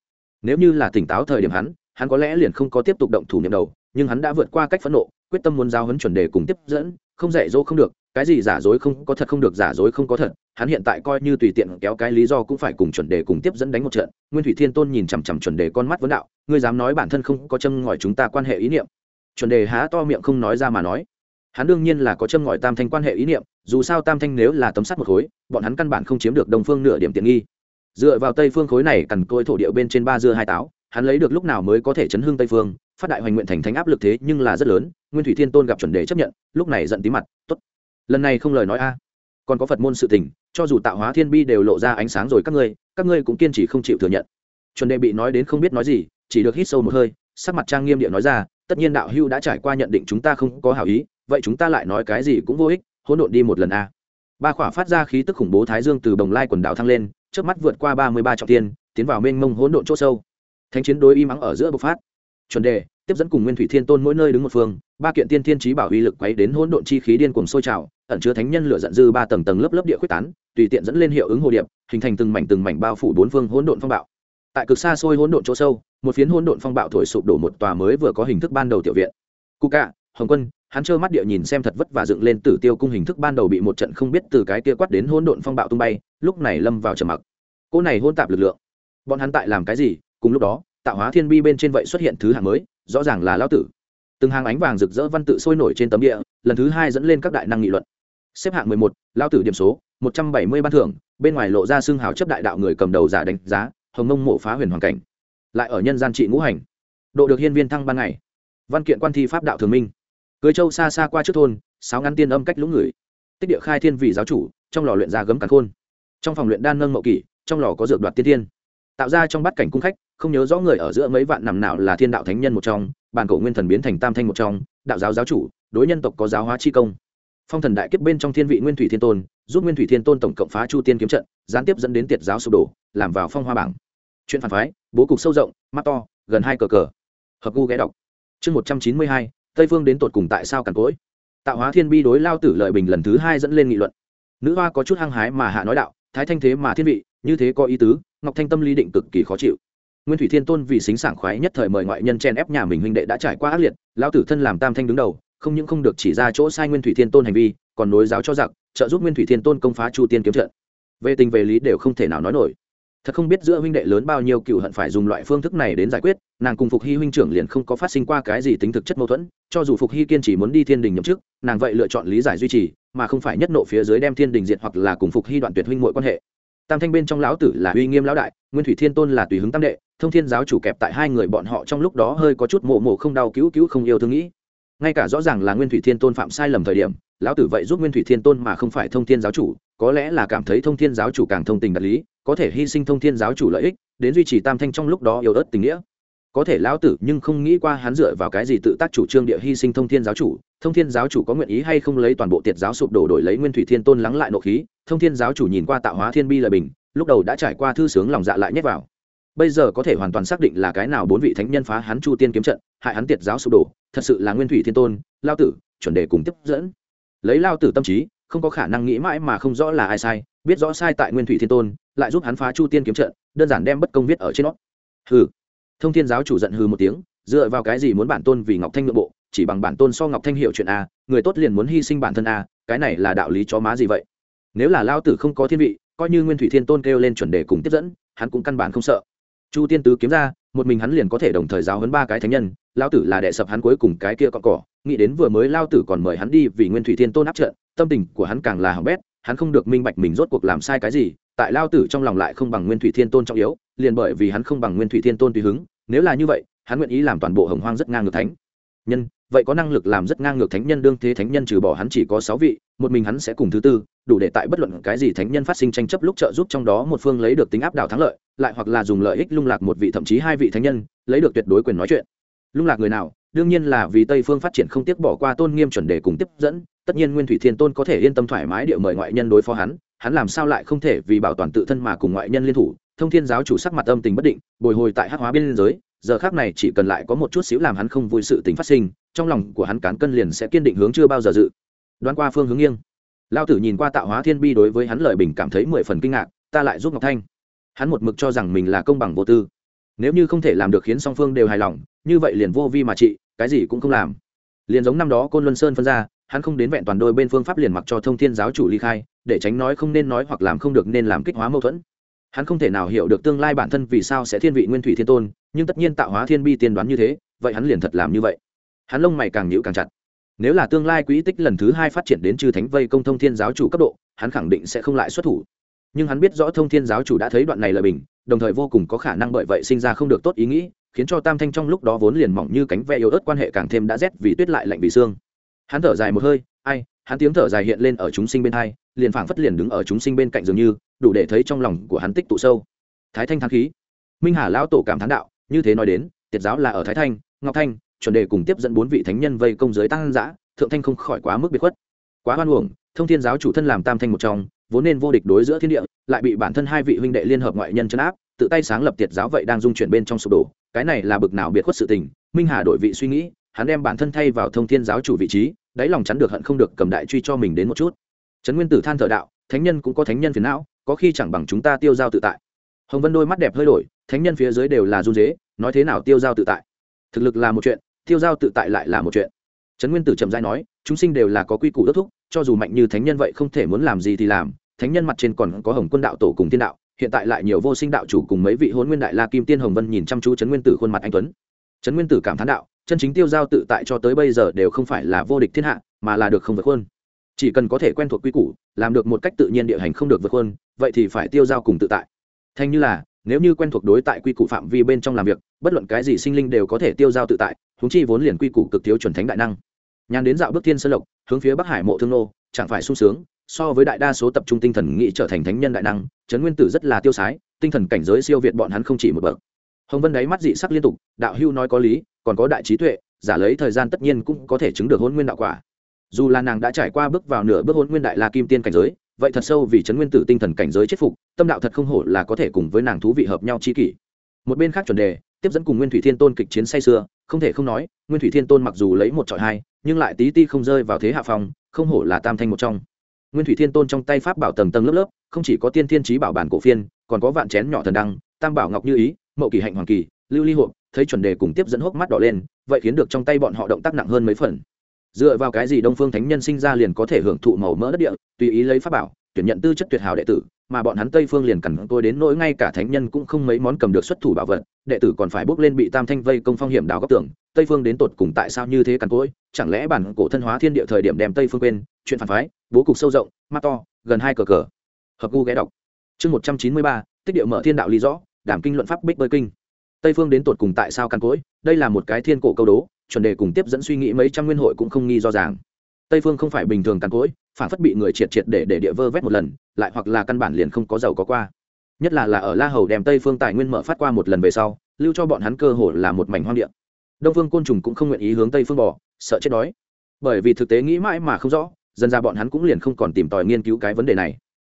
Nếu như là tỉnh táo thời điểm hắn hắn có lẽ liền không có tiếp tục động thủ niệm đầu, nhưng hắn đã vượt qua cách phẫn nộ, quyết tâm muốn giao huấn chuẩn đề cùng tiếp dẫn, không dạy dỗ không được, cái gì giả dối không có thật không được giả dối không có thật, hắn hiện tại coi như tùy tiện kéo cái lý do cũng phải cùng chuẩn đề cùng tiếp dẫn đánh một trận. Nguyên thủy thiên tôn nhìn chằm chằm chuẩn đề con mắt vấn đạo, ngươi dám nói bản thân không có châm ngòi chúng ta quan hệ ý niệm? Chuẩn đề há to miệng không nói ra mà nói. Hắn đương nhiên là có châm ngòi tam thanh quan hệ ý niệm, dù sao tam thanh nếu là tấm sắt một khối, bọn hắn căn bản không chiếm được đông phương nửa điểm tiện nghi. Dựa vào tây phương khối này cằn côi thổ địa bên trên ba dưa hai táo hắn lấy được lúc nào mới có thể chấn hương tây phương, phát đại hoành nguyện thành thánh áp lực thế nhưng là rất lớn, nguyên thủy thiên tôn gặp chuẩn đề chấp nhận, lúc này giận tí mặt, tốt, lần này không lời nói a. Còn có phật môn sự tình, cho dù tạo hóa thiên bi đều lộ ra ánh sáng rồi các ngươi các ngươi cũng kiên trì không chịu thừa nhận. Chuẩn đề bị nói đến không biết nói gì, chỉ được hít sâu một hơi, sắc mặt trang nghiêm địa nói ra, tất nhiên đạo hưu đã trải qua nhận định chúng ta không có hảo ý, vậy chúng ta lại nói cái gì cũng vô ích, hỗn độn đi một lần a. Ba khỏa phát ra khí tức khủng bố thái dương từ bồng lai quần đảo thăng lên trước mắt vượt qua ba mươi ba trọng tiên tiến vào mênh mông hỗn độn chỗ sâu thánh chiến đối y mắng ở giữa bộc phát. Chuẩn đề, tiếp dẫn cùng nguyên thủy thiên tôn mỗi nơi đứng một phương, ba kiện tiên thiên trí bảo uy lực quấy đến hỗn độn chi khí điên cuồng sôi trào, ẩn chứa thánh nhân lửa giận dư ba tầng tầng lớp lớp địa quyết tán, tùy tiện dẫn lên hiệu ứng hồ điệp, hình thành từng mảnh từng mảnh bao phủ bốn phương hỗn độn phong bạo. Tại cực xa xôi hỗn độn chỗ sâu, một phiến hỗn độn phong bạo thổi sụp đổ một tòa mới vừa có hình thức ban đầu tiểu viện. Cụ cạ, hồng quân, hắn trơ mắt địa nhìn xem thật vất và dựng lên tử tiêu cung hình thức ban đầu bị một trận không biết từ cái kia quát đến hỗn độn phong bạo tung bay, lúc này lâm vào trầm mặc. Cô này hôn tạp lực lượng, bọn hắn tại làm cái gì cùng lúc đó, tạo hóa thiên bi bên trên vậy xuất hiện thứ hạng mới, rõ ràng là lao tử. Từng hàng ánh vàng rực rỡ văn tự sôi nổi trên tấm địa, lần thứ hai dẫn lên các đại năng nghị luận. Xếp hạng mười một lao tử điểm số, một trăm bảy mươi ban thưởng, bên ngoài lộ ra xương hào chấp đại đạo người cầm đầu giả đánh giá, hồng mông mộ phá huyền hoàn cảnh. Lại ở nhân gian trị ngũ hành. Độ được hiên viên thăng ban ngày. Văn kiện quan thi pháp đạo thường minh. Cưới châu xa xa qua trước thôn sáu ngắn tiên âm cách lũng người. Tích địa khai thiên vị giáo chủ, trong lò luyện ra gấm cắn khôn. Trong phòng luyện đan nâng mậu kỷ, trong lò có dược đoạt tiên thiên tạo ra trong bát cảnh cung khách, không nhớ rõ người ở giữa mấy vạn nằm nào là thiên đạo thánh nhân một trong, bản cổ nguyên thần biến thành tam thanh một trong, đạo giáo giáo chủ, đối nhân tộc có giáo hóa chi công. Phong thần đại kiếp bên trong thiên vị nguyên thủy thiên tôn, giúp nguyên thủy thiên tôn tổng cộng phá chu tiên kiếm trận, gián tiếp dẫn đến tiệt giáo sụp đổ, làm vào phong hoa bảng. Chuyện phản phái, bố cục sâu rộng, mắt to, gần hai cờ cờ. Hợp gu ghé đọc. Chương một trăm chín mươi hai, tây phương đến tột cùng tại sao càn cỗi? Tạo hóa thiên bi đối lao tử lợi bình lần thứ hai dẫn lên nghị luận. Nữ hoa có chút hăng hái mà hạ nói đạo thái thanh thế mà thiên vị, như thế có ý tứ, ngọc thanh tâm lý định cực kỳ khó chịu. Nguyên thủy thiên tôn vì xính sảng khoái nhất thời mời ngoại nhân chen ép nhà mình huynh đệ đã trải qua ác liệt, lão tử thân làm tam thanh đứng đầu, không những không được chỉ ra chỗ sai nguyên thủy thiên tôn hành vi, còn nối giáo cho giặc, trợ giúp nguyên thủy thiên tôn công phá chu tiên kiếm trận. Về tình về lý đều không thể nào nói nổi. Thật không biết giữa huynh đệ lớn bao nhiêu cựu hận phải dùng loại phương thức này đến giải quyết, nàng cùng phục hy huynh trưởng liền không có phát sinh qua cái gì tính thực chất mâu thuẫn, cho dù phục hy kiên chỉ muốn đi thiên đình nhậm chức, nàng vậy lựa chọn lý giải duy trì mà không phải nhất nộ phía dưới đem thiên đình diệt hoặc là cùng phục hy đoạn tuyệt huynh mọi quan hệ. Tam thanh bên trong lão tử là uy nghiêm lão đại, nguyên thủy thiên tôn là tùy hứng tam đệ, thông thiên giáo chủ kẹp tại hai người bọn họ trong lúc đó hơi có chút mộ mộ không đau cứu cứu không yêu thương nghĩ. Ngay cả rõ ràng là nguyên thủy thiên tôn phạm sai lầm thời điểm, lão tử vậy giúp nguyên thủy thiên tôn mà không phải thông thiên giáo chủ, có lẽ là cảm thấy thông thiên giáo chủ càng thông tình đạt lý, có thể hy sinh thông thiên giáo chủ lợi ích, đến duy trì tam thanh trong lúc đó yêu ớt tình nghĩa có thể lão tử nhưng không nghĩ qua hắn dựa vào cái gì tự tác chủ trương địa hy sinh thông thiên giáo chủ, thông thiên giáo chủ có nguyện ý hay không lấy toàn bộ tiệt giáo sụp đổ đổi lấy nguyên thủy thiên tôn lắng lại nộ khí, thông thiên giáo chủ nhìn qua tạo hóa thiên bi lời bình, lúc đầu đã trải qua thư sướng lòng dạ lại nhét vào. Bây giờ có thể hoàn toàn xác định là cái nào bốn vị thánh nhân phá hắn chu tiên kiếm trận, hại hắn tiệt giáo sụp đổ, thật sự là nguyên thủy thiên tôn lao tử, chuẩn đề cùng tiếp dẫn. Lấy lao tử tâm trí, không có khả năng nghĩ mãi mà không rõ là ai sai, biết rõ sai tại nguyên thủy thiên tôn, lại giúp hắn phá chu tiên kiếm trận, đơn giản đem bất công viết ở trên nó. Hừ thông thiên giáo chủ giận hư một tiếng, dựa vào cái gì muốn bản tôn vì ngọc thanh nội bộ, chỉ bằng bản tôn so ngọc thanh hiểu chuyện a, người tốt liền muốn hy sinh bản thân a, cái này là đạo lý chó má gì vậy? Nếu là lao tử không có thiên vị, coi như nguyên thủy thiên tôn kêu lên chuẩn đề cùng tiếp dẫn, hắn cũng căn bản không sợ. Chu tiên tứ kiếm ra, một mình hắn liền có thể đồng thời giáo hấn ba cái thánh nhân, lao tử là đệ sập hắn cuối cùng cái kia cọn cỏ, nghĩ đến vừa mới lao tử còn mời hắn đi vì nguyên thủy thiên tôn áp trận, tâm tình của hắn càng là hỏng bét, hắn không được minh bạch mình rốt cuộc làm sai cái gì, tại lao tử trong lòng lại không bằng nguyên thủy thiên tôn trọng yếu liền bởi vì hắn không bằng nguyên thủy thiên tôn tùy hứng, nếu là như vậy, hắn nguyện ý làm toàn bộ hồng hoang rất ngang ngược thánh. Nhân, vậy có năng lực làm rất ngang ngược thánh nhân đương thế thánh nhân trừ bỏ hắn chỉ có sáu vị, một mình hắn sẽ cùng thứ tư, đủ để tại bất luận cái gì thánh nhân phát sinh tranh chấp lúc trợ giúp trong đó một phương lấy được tính áp đảo thắng lợi, lại hoặc là dùng lợi ích lung lạc một vị thậm chí hai vị thánh nhân, lấy được tuyệt đối quyền nói chuyện. Lung lạc người nào? Đương nhiên là vì tây phương phát triển không tiếc bỏ qua tôn nghiêm chuẩn đề cùng tiếp dẫn, tất nhiên nguyên thủy thiên tôn có thể yên tâm thoải mái địa mời ngoại nhân đối phó hắn hắn làm sao lại không thể vì bảo toàn tự thân mà cùng ngoại nhân liên thủ? Thông thiên giáo chủ sắc mặt âm tình bất định, bồi hồi tại hắc hóa biên giới, giờ khác này chỉ cần lại có một chút xíu làm hắn không vui sự tình phát sinh, trong lòng của hắn cán cân liền sẽ kiên định hướng chưa bao giờ dự. Đoán qua phương hướng nghiêng. Lao tử nhìn qua tạo hóa thiên bi đối với hắn lợi bình cảm thấy mười phần kinh ngạc, ta lại giúp ngọc thanh. Hắn một mực cho rằng mình là công bằng vô tư. Nếu như không thể làm được khiến song phương đều hài lòng, như vậy liền vô vi mà trị, cái gì cũng không làm. Liền giống năm đó côn luân sơn phân ra, hắn không đến vẹn toàn đôi bên phương pháp liền mặc cho thông thiên giáo chủ ly khai, để tránh nói không nên nói hoặc làm không được nên làm kích hóa mâu thuẫn hắn không thể nào hiểu được tương lai bản thân vì sao sẽ thiên vị nguyên thủy thiên tôn, nhưng tất nhiên tạo hóa thiên bi tiên đoán như thế, vậy hắn liền thật làm như vậy. Hắn lông mày càng nhữ càng chặt. Nếu là tương lai quỹ tích lần thứ hai phát triển đến chư thánh vây công thông thiên giáo chủ cấp độ, hắn khẳng định sẽ không lại xuất thủ. Nhưng hắn biết rõ thông thiên giáo chủ đã thấy đoạn này là bình, đồng thời vô cùng có khả năng bởi vậy sinh ra không được tốt ý nghĩ, khiến cho tam thanh trong lúc đó vốn liền mỏng như cánh ve yếu ớt quan hệ càng thêm đã rét vì tuyết lại lạnh vì xương. Hắn thở dài một hơi, ai, hắn tiếng thở dài hiện lên ở chúng sinh bên hai liền phảng phất liền đứng ở chúng sinh bên cạnh dường như, đủ để thấy trong lòng của hắn tích tụ sâu. Thái thanh thắng khí. Minh hà lão tổ cảm thán đạo, như thế nói đến, tiệt giáo là ở thái thanh, ngọc thanh, chuẩn đề cùng tiếp dẫn bốn vị thánh nhân vây công giới tăng giã, thượng thanh không khỏi quá mức biệt khuất. Quá hoan uổng, thông thiên giáo chủ thân làm tam thanh một trong, vốn nên vô địch đối giữa thiên địa, lại bị bản thân hai vị huynh đệ liên hợp ngoại nhân chấn áp, tự tay sáng lập tiệt giáo vậy đang dung chuyển bên trong sụp đổ, cái này là bực nào biệt khuất sự tình, minh hà đổi vị suy nghĩ, hắn đem bản thân thay vào thông thiên giáo chủ vị trí, đáy lòng chắn được hận không được cầm đại truy cho mình đến một chút trấn nguyên tử than thở đạo, thánh nhân cũng có thánh nhân phiền não, có khi chẳng bằng chúng ta tiêu giao tự tại. Hồng vân đôi mắt đẹp hơi đổi, thánh nhân phía dưới đều là run dế nói thế nào tiêu giao tự tại? Thực lực là một chuyện, tiêu giao tự tại lại là một chuyện. Trấn nguyên tử trầm dai nói, chúng sinh đều là có quy củ đốc thúc, cho dù mạnh như thánh nhân vậy không thể muốn làm gì thì làm, thánh nhân mặt trên còn có hồng quân đạo tổ cùng tiên đạo, hiện tại lại nhiều vô sinh đạo chủ cùng mấy vị hôn nguyên đại la kim tiên. Hồng vân nhìn chăm chú trấn nguyên tử khuôn mặt anh tuấn. Trấn nguyên tử cảm thán đạo, chân chính tiêu giao tự tại cho tới bây giờ đều không phải là vô địch thiên hạ, mà là được không vượt khuôn chỉ cần có thể quen thuộc quy củ, làm được một cách tự nhiên địa hành không được vượt khuôn, vậy thì phải tiêu giao cùng tự tại. Thanh như là, nếu như quen thuộc đối tại quy củ phạm vi bên trong làm việc, bất luận cái gì sinh linh đều có thể tiêu giao tự tại húng chi vốn liền quy củ cực thiếu chuẩn thánh đại năng. Nhàn đến dạo bước thiên sơn lộc, hướng phía bắc hải mộ thương nô, chẳng phải sung sướng, so với đại đa số tập trung tinh thần nghĩ trở thành thánh nhân đại năng, trấn nguyên tử rất là tiêu sái, tinh thần cảnh giới siêu việt bọn hắn không chỉ một bậc. Hồng vân đáy mắt dị sắc liên tục, đạo hưu nói có lý, còn có đại trí tuệ, giả lấy thời gian tất nhiên cũng có thể chứng được hôn nguyên đạo quả dù là nàng đã trải qua bước vào nửa bước hôn nguyên đại la kim tiên cảnh giới, vậy thật sâu vì trấn nguyên tử tinh thần cảnh giới chết phục, tâm đạo thật không hổ là có thể cùng với nàng thú vị hợp nhau chi kỷ. Một bên khác chuẩn đề, tiếp dẫn cùng nguyên thủy thiên tôn kịch chiến say xưa không thể không nói, nguyên thủy thiên tôn mặc dù lấy một trọi hai, nhưng lại tí ti không rơi vào thế hạ phòng không hổ là tam thanh một trong. Nguyên thủy thiên tôn trong tay pháp bảo tầng tầng lớp lớp, không chỉ có tiên thiên trí bảo bản cổ phiên, còn có vạn chén nhỏ thần đăng, tam bảo ngọc như ý, mậu kỳ hạnh hoàng kỳ, lưu ly hộp, thấy chuẩn đề cùng tiếp dẫn hốc mắt đỏ lên, vậy khiến được trong tay bọn họ động tác nặng hơn mấy phần dựa vào cái gì đông phương thánh nhân sinh ra liền có thể hưởng thụ màu mỡ đất địa, tùy ý lấy pháp bảo, tuyển nhận tư chất tuyệt hảo đệ tử, mà bọn hắn tây phương liền cằn tôi đến nỗi ngay cả thánh nhân cũng không mấy món cầm được xuất thủ bảo vật, đệ tử còn phải bước lên bị tam thanh vây công phong hiểm đào góc tưởng tây phương đến tột cùng tại sao như thế cằn cỗi, chẳng lẽ bản cổ thân hóa thiên địa thời điểm đem tây phương quên, chuyện phản phái, bố cục sâu rộng, mắt to, gần hai cờ cờ. Hợp gu ghé đọc. Chương một trăm chín mươi ba, tích địa mở thiên đạo lý rõ, đảm kinh luận pháp bích bơi kinh. Tây phương đến tột cùng tại sao cằn cỗi, đây là một cái thiên cổ câu đố chuẩn đề cùng tiếp dẫn suy nghĩ mấy trăm nguyên hội cũng không nghi do ràng. Tây phương không phải bình thường tàn cỗi phản phất bị người triệt triệt để để địa vơ vét một lần, lại hoặc là căn bản liền không có giàu có qua. Nhất là là ở la hầu đem tây phương tài nguyên mở phát qua một lần về sau, lưu cho bọn hắn cơ hồ là một mảnh hoang địa. Đông phương côn trùng cũng không nguyện ý hướng tây phương bỏ sợ chết đói. Bởi vì thực tế nghĩ mãi mà không rõ dần ra bọn hắn cũng liền không còn tìm tòi nghiên cứu cái vấn đề này.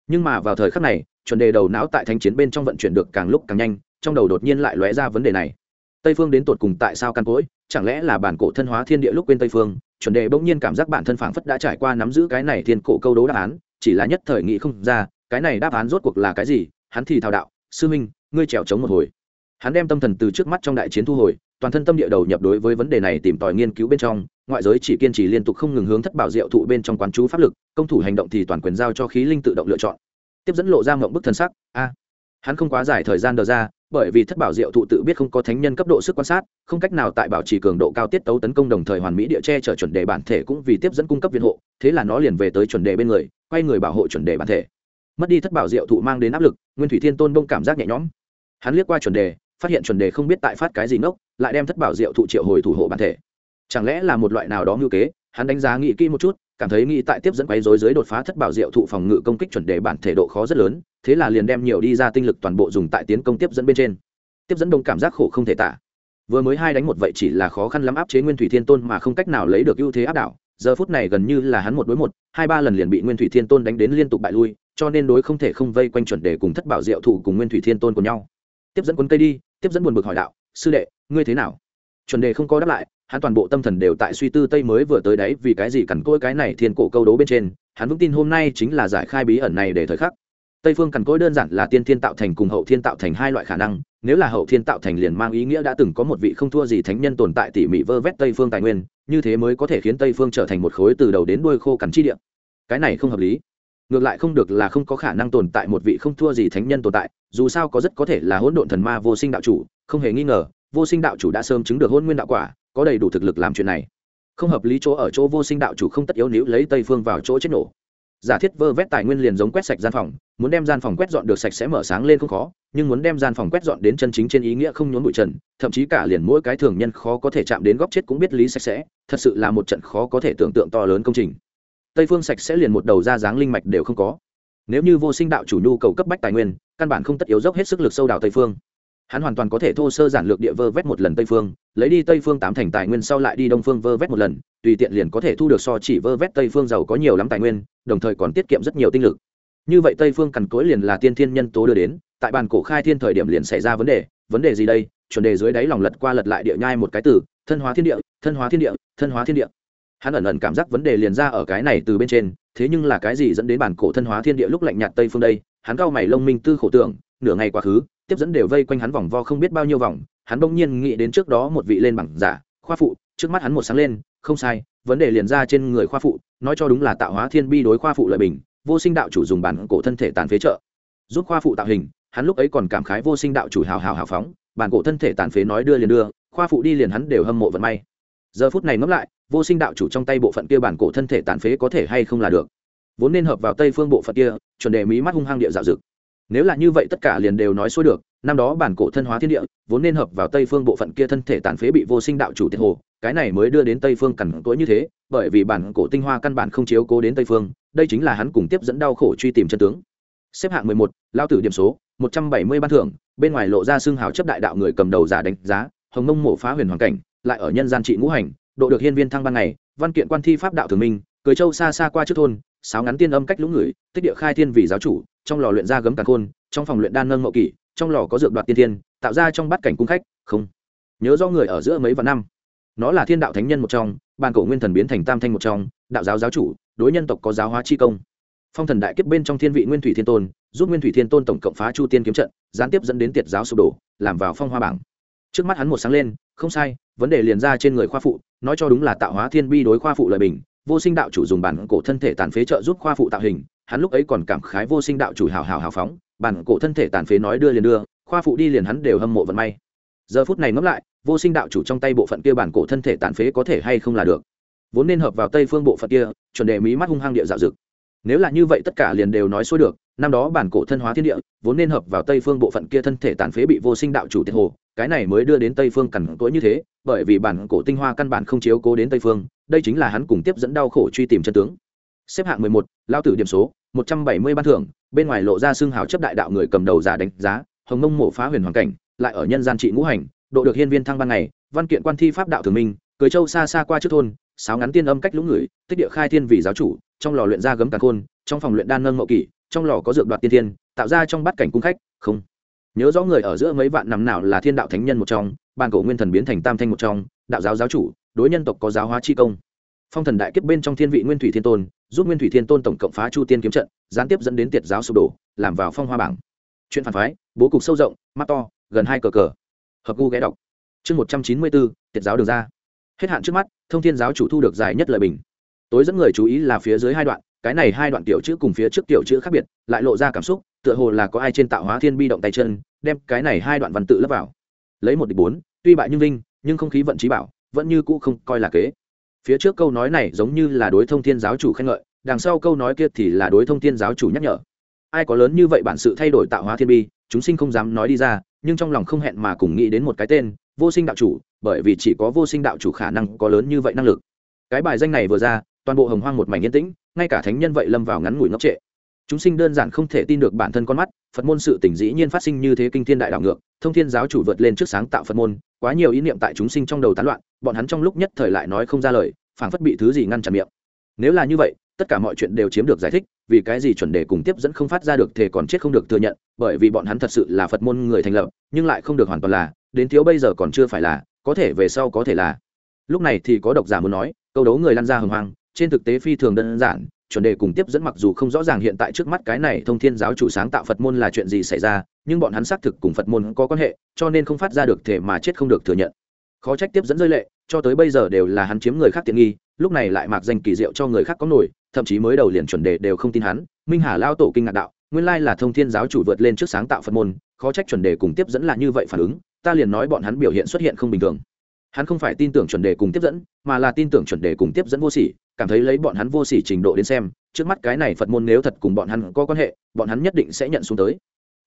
Nhưng mà vào thời khắc này, chuẩn đề đầu não tại thanh chiến bên trong vận chuyển được càng lúc càng nhanh, trong đầu đột nhiên lại lóe ra vấn đề này tây phương đến tột cùng tại sao căn cỗi? Chẳng lẽ là bản cổ thân hóa thiên địa lúc quên tây phương? Chuẩn đề bỗng nhiên cảm giác bản thân phảng phất đã trải qua nắm giữ cái này thiên cổ câu đố đáp án, chỉ là nhất thời nghĩ không ra, cái này đáp án rốt cuộc là cái gì? Hắn thì thao đạo, sư minh, ngươi trèo trống một hồi. Hắn đem tâm thần từ trước mắt trong đại chiến thu hồi, toàn thân tâm địa đầu nhập đối với vấn đề này tìm tòi nghiên cứu bên trong, ngoại giới chỉ kiên trì liên tục không ngừng hướng thất bảo diệu thụ bên trong quán chú pháp lực, công thủ hành động thì toàn quyền giao cho khí linh tự động lựa chọn. Tiếp dẫn lộ ra mộng bức thần sắc, a, hắn không quá dài thời gian đờ ra bởi vì thất bảo diệu thụ tự biết không có thánh nhân cấp độ sức quan sát, không cách nào tại bảo trì cường độ cao tiết tấu tấn công đồng thời hoàn mỹ địa tre chở chuẩn đề bản thể cũng vì tiếp dẫn cung cấp viện hộ, thế là nó liền về tới chuẩn đề bên người, quay người bảo hộ chuẩn đề bản thể. Mất đi thất bảo diệu thụ mang đến áp lực, nguyên thủy thiên tôn bông cảm giác nhẹ nhõm. Hắn liếc qua chuẩn đề, phát hiện chuẩn đề không biết tại phát cái gì ngốc, lại đem thất bảo diệu thụ triệu hồi thủ hộ bản thể. Chẳng lẽ là một loại nào đó ngưu kế? Hắn đánh giá nghĩ kỹ một chút cảm thấy nghĩ tại tiếp dẫn quấy rối dưới đột phá thất bảo diệu thụ phòng ngự công kích chuẩn đề bản thể độ khó rất lớn, thế là liền đem nhiều đi ra tinh lực toàn bộ dùng tại tiến công tiếp dẫn bên trên. Tiếp dẫn đông cảm giác khổ không thể tả. Vừa mới hai đánh một vậy chỉ là khó khăn lắm áp chế nguyên thủy thiên tôn mà không cách nào lấy được ưu thế áp đảo, giờ phút này gần như là hắn một đối một, hai ba lần liền bị nguyên thủy thiên tôn đánh đến liên tục bại lui, cho nên đối không thể không vây quanh chuẩn đề cùng thất bảo diệu thụ cùng nguyên thủy thiên tôn của nhau. Tiếp dẫn quân cây đi, tiếp dẫn buồn bực hỏi đạo, sư đệ, ngươi thế nào? Chuẩn đề không có đáp lại hắn toàn bộ tâm thần đều tại suy tư tây mới vừa tới đấy, vì cái gì cằn cỗi cái này thiên cổ câu đố bên trên, hắn vững tin hôm nay chính là giải khai bí ẩn này để thời khắc. Tây phương cằn cỗi đơn giản là tiên thiên tạo thành cùng hậu thiên tạo thành hai loại khả năng, nếu là hậu thiên tạo thành liền mang ý nghĩa đã từng có một vị không thua gì thánh nhân tồn tại tỉ mỉ vơ vét tây phương tài nguyên, như thế mới có thể khiến tây phương trở thành một khối từ đầu đến đuôi khô cằn chi địa. Cái này không hợp lý. Ngược lại không được là không có khả năng tồn tại một vị không thua gì thánh nhân tồn tại, dù sao có rất có thể là hỗn độn thần ma vô sinh đạo chủ, không hề nghi ngờ, vô sinh đạo chủ đã sớm chứng được hôn nguyên đạo quả có đầy đủ thực lực làm chuyện này. Không hợp lý chỗ ở chỗ vô sinh đạo chủ không tất yếu níu lấy tây phương vào chỗ chết nổ. Giả thiết vơ vét tài nguyên liền giống quét sạch gian phòng, muốn đem gian phòng quét dọn được sạch sẽ mở sáng lên không khó, nhưng muốn đem gian phòng quét dọn đến chân chính trên ý nghĩa không nhốn bụi trần, thậm chí cả liền mỗi cái thường nhân khó có thể chạm đến góc chết cũng biết lý sạch sẽ, thật sự là một trận khó có thể tưởng tượng to lớn công trình. Tây phương sạch sẽ liền một đầu ra dáng linh mạch đều không có. Nếu như vô sinh đạo chủ nhu cầu cấp bách tài nguyên, căn bản không tất yếu dốc hết sức lực sâu đào tây phương hắn hoàn toàn có thể thô sơ giản lược địa vơ vét một lần tây phương, lấy đi tây phương tám thành tài nguyên sau lại đi đông phương vơ vét một lần, tùy tiện liền có thể thu được so chỉ vơ vét tây phương giàu có nhiều lắm tài nguyên, đồng thời còn tiết kiệm rất nhiều tinh lực. Như vậy tây phương cằn cối liền là tiên thiên nhân tố đưa đến, tại bàn cổ khai thiên thời điểm liền xảy ra vấn đề vấn đề gì đây? Chuẩn đề dưới đáy lòng lật qua lật lại địa nhai một cái từ, thân hóa thiên địa, thân hóa thiên địa, thân hóa thiên địa. Hắn ẩn ẩn cảm giác vấn đề liền ra ở cái này từ bên trên, thế nhưng là cái gì dẫn đến bản cổ thân hóa thiên địa lúc lạnh nhạt tây phương đây? Hắn cao mày lông minh tư khổ tưởng, nửa ngày quá khứ tiếp dẫn đều vây quanh hắn vòng vo không biết bao nhiêu vòng, hắn bỗng nhiên nghĩ đến trước đó một vị lên bằng giả, khoa phụ, trước mắt hắn một sáng lên, không sai, vấn đề liền ra trên người khoa phụ, nói cho đúng là tạo hóa thiên bi đối khoa phụ lợi bình, vô sinh đạo chủ dùng bản cổ thân thể tàn phế trợ. Giúp khoa phụ tạo hình, hắn lúc ấy còn cảm khái vô sinh đạo chủ hào hào hào phóng, bản cổ thân thể tàn phế nói đưa liền đưa, khoa phụ đi liền hắn đều hâm mộ vận may. Giờ phút này ngẫm lại, vô sinh đạo chủ trong tay bộ phận kia bản cổ thân thể tàn phế có thể hay không là được. Vốn nên hợp vào tây phương bộ phận kia, chuẩn đề mí mắt hung hăng địa dạo dực nếu là như vậy tất cả liền đều nói xuôi được, năm đó bản cổ thân hóa thiên địa, vốn nên hợp vào tây phương bộ phận kia thân thể tàn phế bị vô sinh đạo chủ tiệt hồ, cái này mới đưa đến tây phương cằn cỗi như thế, bởi vì bản cổ tinh hoa căn bản không chiếu cố đến tây phương, đây chính là hắn cùng tiếp dẫn đau khổ truy tìm chân tướng. Xếp hạng mười một lao tử điểm số, một trăm bảy mươi ban thưởng, bên ngoài lộ ra xương hào chấp đại đạo người cầm đầu giả đánh giá, hồng mông mổ phá huyền hoàn cảnh, lại ở nhân gian trị ngũ hành, độ được hiên viên thăng ban ngày, văn kiện quan thi pháp đạo thường minh, cười châu xa xa qua trước thôn sáo ngắn tiên âm cách lũng người, tích địa khai thiên vì giáo chủ, trong lò luyện ra gấm càng khôn, trong phòng luyện đan nâng mậu kỷ, trong lò có dược đoạt tiên thiên, tạo ra trong bát cảnh cung khách, không. Nhớ do người ở giữa mấy vạn năm. Nó là thiên đạo thánh nhân một trong ban cổ nguyên thần biến thành tam thanh một trong, đạo giáo giáo chủ, đối nhân tộc có giáo hóa chi công. Phong thần đại kiếp bên trong thiên vị nguyên thủy thiên tôn, giúp nguyên thủy thiên tôn tổng cộng phá chu tiên kiếm trận, gián tiếp dẫn đến tiệt giáo sụp đổ, làm vào phong hoa bảng. Trước mắt hắn một sáng lên, không sai, vấn đề liền ra trên người khoa phụ, nói cho đúng là tạo hóa thiên bi đối khoa phụ lợi bình vô sinh đạo chủ dùng bản cổ thân thể tàn phế trợ giúp khoa phụ tạo hình, hắn lúc ấy còn cảm khái vô sinh đạo chủ hào hào hào phóng, bản cổ thân thể tàn phế nói đưa liền đưa, khoa phụ đi liền hắn đều hâm mộ vận may. Giờ phút này ngẫm lại, vô sinh đạo chủ trong tay bộ phận kia bản cổ thân thể tàn phế có thể hay không là được. Vốn nên hợp vào tây phương bộ phận kia, chuẩn đề mí mắt hung hăng địa dạo dực. Nếu là như vậy tất cả liền đều nói xuôi được năm đó bản cổ thân hóa thiên địa, vốn nên hợp vào tây phương bộ phận kia thân thể tàn phế bị vô sinh đạo chủ tiệt hồ, cái này mới đưa đến tây phương cằn cỗi như thế, bởi vì bản cổ tinh hoa căn bản không chiếu cố đến tây phương, đây chính là hắn cùng tiếp dẫn đau khổ truy tìm chân tướng. Xếp hạng mười một, lao tử điểm số, một trăm bảy mươi ban thưởng, bên ngoài lộ ra xương hào chấp đại đạo người cầm đầu giả đánh giá, hồng mông mổ phá huyền hoàn cảnh, lại ở nhân gian trị ngũ hành, độ được hiên viên thăng ban ngày, văn kiện quan thi pháp đạo thường minh, cười châu xa xa qua trước thôn, sáo ngắn tiên âm cách lũng người, tích địa khai thiên vì giáo chủ, trong lò luyện ra gấm cả khôn, trong phòng luyện đan nâng mậu kỷ trong lò có dược đoạt tiên thiên, tạo ra trong bát cảnh cung khách, không? Nhớ rõ người ở giữa mấy vạn năm nào là thiên đạo thánh nhân một trong ban cổ nguyên thần biến thành tam thanh một trong, đạo giáo giáo chủ, đối nhân tộc có giáo hóa chi công. Phong thần đại kiếp bên trong thiên vị nguyên thủy thiên tôn, giúp nguyên thủy thiên tôn tổng cộng phá chu tiên kiếm trận, gián tiếp dẫn đến tiệt giáo sụp đổ, làm vào phong hoa bảng. Chuyện phản phái, bố cục sâu rộng, mắt to, gần hai cờ cờ. Hợp gu ghé đọc. Chương một trăm chín mươi bốn, tiệt giáo được ra. Hết hạn trước mắt, thông thiên giáo chủ thu được dài nhất lời bình. Tối dẫn người chú ý là phía dưới hai đoạn cái này hai đoạn tiểu chữ cùng phía trước tiểu chữ khác biệt, lại lộ ra cảm xúc, tựa hồ là có ai trên tạo hóa thiên bi động tay chân, đem cái này hai đoạn văn tự lấp vào. Lấy một địch bốn, tuy bại nhưng vinh, nhưng không khí vận trí bảo, vẫn như cũ không coi là kế. Phía trước câu nói này giống như là đối thông thiên giáo chủ khen ngợi, đằng sau câu nói kia thì là đối thông thiên giáo chủ nhắc nhở. Ai có lớn như vậy bản sự thay đổi tạo hóa thiên bi, chúng sinh không dám nói đi ra, nhưng trong lòng không hẹn mà cùng nghĩ đến một cái tên, vô sinh đạo chủ, bởi vì chỉ có vô sinh đạo chủ khả năng có lớn như vậy năng lực. Cái bài danh này vừa ra, toàn bộ hồng hoang một mảnh yên tĩnh ngay cả thánh nhân vậy lâm vào ngắn ngủi ngốc trệ. Chúng sinh đơn giản không thể tin được bản thân con mắt, phật môn sự tỉnh dĩ nhiên phát sinh như thế kinh thiên đại đảo ngược, thông thiên giáo chủ vượt lên trước sáng tạo phật môn, quá nhiều ý niệm tại chúng sinh trong đầu tán loạn, bọn hắn trong lúc nhất thời lại nói không ra lời, phảng phất bị thứ gì ngăn chặn miệng. Nếu là như vậy, tất cả mọi chuyện đều chiếm được giải thích, vì cái gì chuẩn đề cùng tiếp dẫn không phát ra được thể còn chết không được thừa nhận, bởi vì bọn hắn thật sự là phật môn người thành lập, nhưng lại không được hoàn toàn là, đến thiếu bây giờ còn chưa phải là, có thể về sau có thể là. Lúc này thì có độc giả muốn nói, câu đấu người lăn ra hồng hoang trên thực tế phi thường đơn giản, chuẩn đề cùng tiếp dẫn mặc dù không rõ ràng hiện tại trước mắt cái này thông thiên giáo chủ sáng tạo phật môn là chuyện gì xảy ra, nhưng bọn hắn xác thực cùng phật môn có quan hệ, cho nên không phát ra được thể mà chết không được thừa nhận. Khó trách tiếp dẫn rơi lệ, cho tới bây giờ đều là hắn chiếm người khác tiện nghi, lúc này lại mặc danh kỳ diệu cho người khác có nổi, thậm chí mới đầu liền chuẩn đề đều không tin hắn. Minh hà lao tổ kinh ngạc đạo, nguyên lai là thông thiên giáo chủ vượt lên trước sáng tạo phật môn, khó trách chuẩn đề cùng tiếp dẫn là như vậy phản ứng, ta liền nói bọn hắn biểu hiện xuất hiện không bình thường hắn không phải tin tưởng chuẩn đề cùng tiếp dẫn, mà là tin tưởng chuẩn đề cùng tiếp dẫn vô sỉ, cảm thấy lấy bọn hắn vô sỉ trình độ đến xem, trước mắt cái này phật môn nếu thật cùng bọn hắn có quan hệ, bọn hắn nhất định sẽ nhận xuống tới.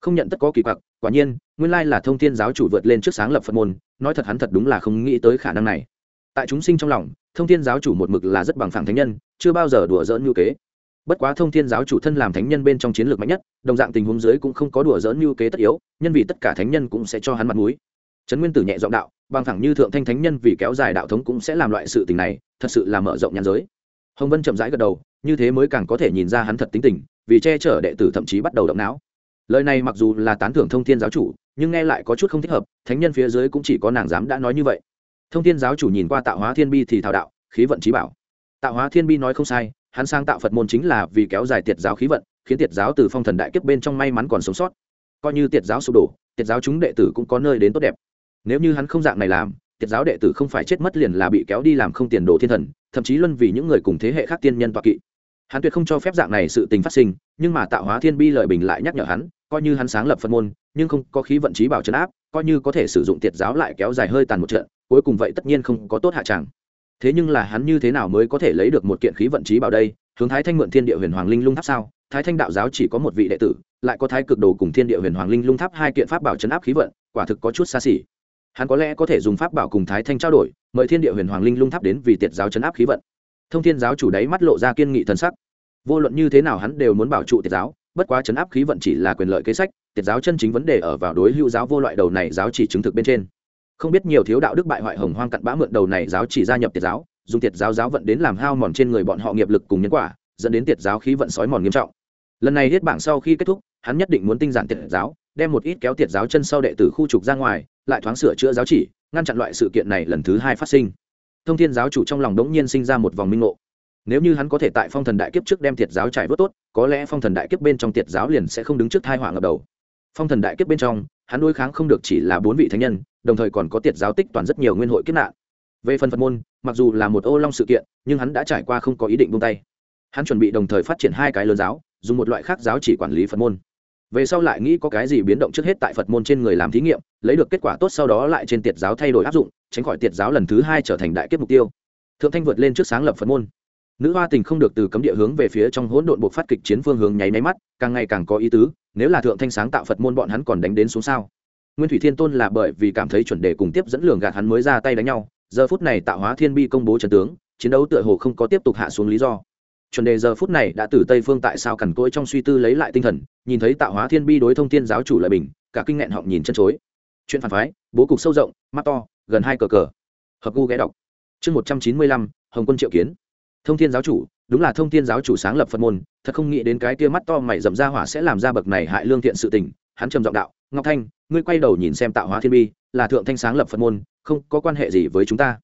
Không nhận tất có kỳ quặc, quả nhiên, nguyên lai là thông thiên giáo chủ vượt lên trước sáng lập phật môn, nói thật hắn thật đúng là không nghĩ tới khả năng này. Tại chúng sinh trong lòng, thông thiên giáo chủ một mực là rất bằng phẳng thánh nhân, chưa bao giờ đùa dỡn ngữ kế. Bất quá thông thiên giáo chủ thân làm thánh nhân bên trong chiến lược mạnh nhất, đồng dạng tình huống dưới cũng không có đùa dỡn ngữ kế tất yếu, nhân vì tất cả thánh nhân cũng sẽ cho hắn mặt mũi. Trấn nguyên tử nhẹ giọng đạo bằng thẳng như thượng thanh thánh nhân vì kéo dài đạo thống cũng sẽ làm loại sự tình này, thật sự là mở rộng nhãn giới. Hồng vân chậm rãi gật đầu, như thế mới càng có thể nhìn ra hắn thật tính tình, vì che chở đệ tử thậm chí bắt đầu động não. Lời này mặc dù là tán thưởng thông thiên giáo chủ, nhưng nghe lại có chút không thích hợp, thánh nhân phía dưới cũng chỉ có nàng dám đã nói như vậy. Thông thiên giáo chủ nhìn qua tạo hóa thiên bi thì thảo đạo, khí vận trí bảo. Tạo hóa thiên bi nói không sai, hắn sang tạo phật môn chính là vì kéo dài tiệt giáo khí vận, khiến tiệt giáo từ phong thần đại kiếp bên trong may mắn còn sống sót. Coi như tiệt giáo sụp đổ, tiệt giáo chúng đệ tử cũng có nơi đến tốt đẹp nếu như hắn không dạng này làm, tiệt giáo đệ tử không phải chết mất liền là bị kéo đi làm không tiền đồ thiên thần, thậm chí luân vì những người cùng thế hệ khác tiên nhân toạ kỵ. Hắn tuyệt không cho phép dạng này sự tình phát sinh, nhưng mà tạo hóa thiên bi lời bình lại nhắc nhở hắn, coi như hắn sáng lập phân môn, nhưng không có khí vận trí bảo trấn áp, coi như có thể sử dụng tiệt giáo lại kéo dài hơi tàn một trận, cuối cùng vậy tất nhiên không có tốt hạ tràng thế nhưng là hắn như thế nào mới có thể lấy được một kiện khí vận trí bảo đây? Hướng thái thanh mượn thiên địa huyền hoàng linh lung tháp sao? Thái thanh đạo giáo chỉ có một vị đệ tử, lại có thái cực đồ cùng thiên địa huyền hoàng linh lung tháp hai kiện pháp bảo chấn áp khí vận, quả thực có chút xa xỉ hắn có lẽ có thể dùng pháp bảo cùng thái thanh trao đổi, mời thiên địa huyền hoàng linh lung tháp đến vì tiệt giáo chấn áp khí vận. Thông thiên giáo chủ đáy mắt lộ ra kiên nghị thần sắc. Vô luận như thế nào hắn đều muốn bảo trụ tiệt giáo, bất quá chấn áp khí vận chỉ là quyền lợi kế sách, tiệt giáo chân chính vấn đề ở vào đối hữu giáo vô loại đầu này giáo chỉ chứng thực bên trên. Không biết nhiều thiếu đạo đức bại hoại hồng hoang cặn bã mượn đầu này giáo chỉ gia nhập tiệt giáo, dùng tiệt giáo giáo vận đến làm hao mòn trên người bọn họ nghiệp lực cùng nhân quả, dẫn đến tiệt giáo khí vận sói mòn nghiêm trọng. Lần này hết bảng sau khi kết thúc, hắn nhất định muốn tinh giản tiệt giáo, đem một ít kéo tiệt giáo chân sau đệ tử khu trục ra ngoài lại thoáng sửa chữa giáo chỉ, ngăn chặn loại sự kiện này lần thứ hai phát sinh. Thông thiên giáo chủ trong lòng đống nhiên sinh ra một vòng minh ngộ. Nếu như hắn có thể tại phong thần đại kiếp trước đem thiệt giáo trải vớt tốt, có lẽ phong thần đại kiếp bên trong thiệt giáo liền sẽ không đứng trước thai họa ngập đầu. Phong thần đại kiếp bên trong, hắn đối kháng không được chỉ là bốn vị thánh nhân, đồng thời còn có tiệt giáo tích toàn rất nhiều nguyên hội kiếp nạn. Về phần phật môn, mặc dù là một ô long sự kiện, nhưng hắn đã trải qua không có ý định buông tay. Hắn chuẩn bị đồng thời phát triển hai cái lớn giáo, dùng một loại khác giáo chỉ quản lý phật môn về sau lại nghĩ có cái gì biến động trước hết tại phật môn trên người làm thí nghiệm, lấy được kết quả tốt sau đó lại trên tiệt giáo thay đổi áp dụng, tránh khỏi tiệt giáo lần thứ hai trở thành đại kết mục tiêu. Thượng thanh vượt lên trước sáng lập phật môn. Nữ hoa tình không được từ cấm địa hướng về phía trong hỗn độn buộc phát kịch chiến phương hướng nháy máy mắt, càng ngày càng có ý tứ, nếu là thượng thanh sáng tạo phật môn bọn hắn còn đánh đến xuống sao? Nguyên thủy thiên tôn là bởi vì cảm thấy chuẩn đề cùng tiếp dẫn lường gạt hắn mới ra tay đánh nhau, giờ phút này tạo hóa thiên bi công bố trần tướng, chiến đấu tựa hồ không có tiếp tục hạ xuống lý do chuẩn đề giờ phút này đã từ tây phương tại sao cằn cỗi trong suy tư lấy lại tinh thần, nhìn thấy tạo hóa thiên bi đối thông thiên giáo chủ lợi bình, cả kinh nghẹn họng nhìn chân chối. Chuyện phản phái, bố cục sâu rộng, mắt to, gần hai cờ cờ. Hợp gu ghé đọc. Chương một trăm chín mươi lăm, hồng quân triệu kiến. Thông thiên giáo chủ, đúng là thông thiên giáo chủ sáng lập phật môn, thật không nghĩ đến cái tia mắt to mày dầm ra hỏa sẽ làm ra bậc này hại lương thiện sự tình. Hắn trầm giọng đạo, ngọc thanh, ngươi quay đầu nhìn xem tạo hóa thiên bi, là thượng thanh sáng lập phật môn, không có quan hệ gì với chúng ta.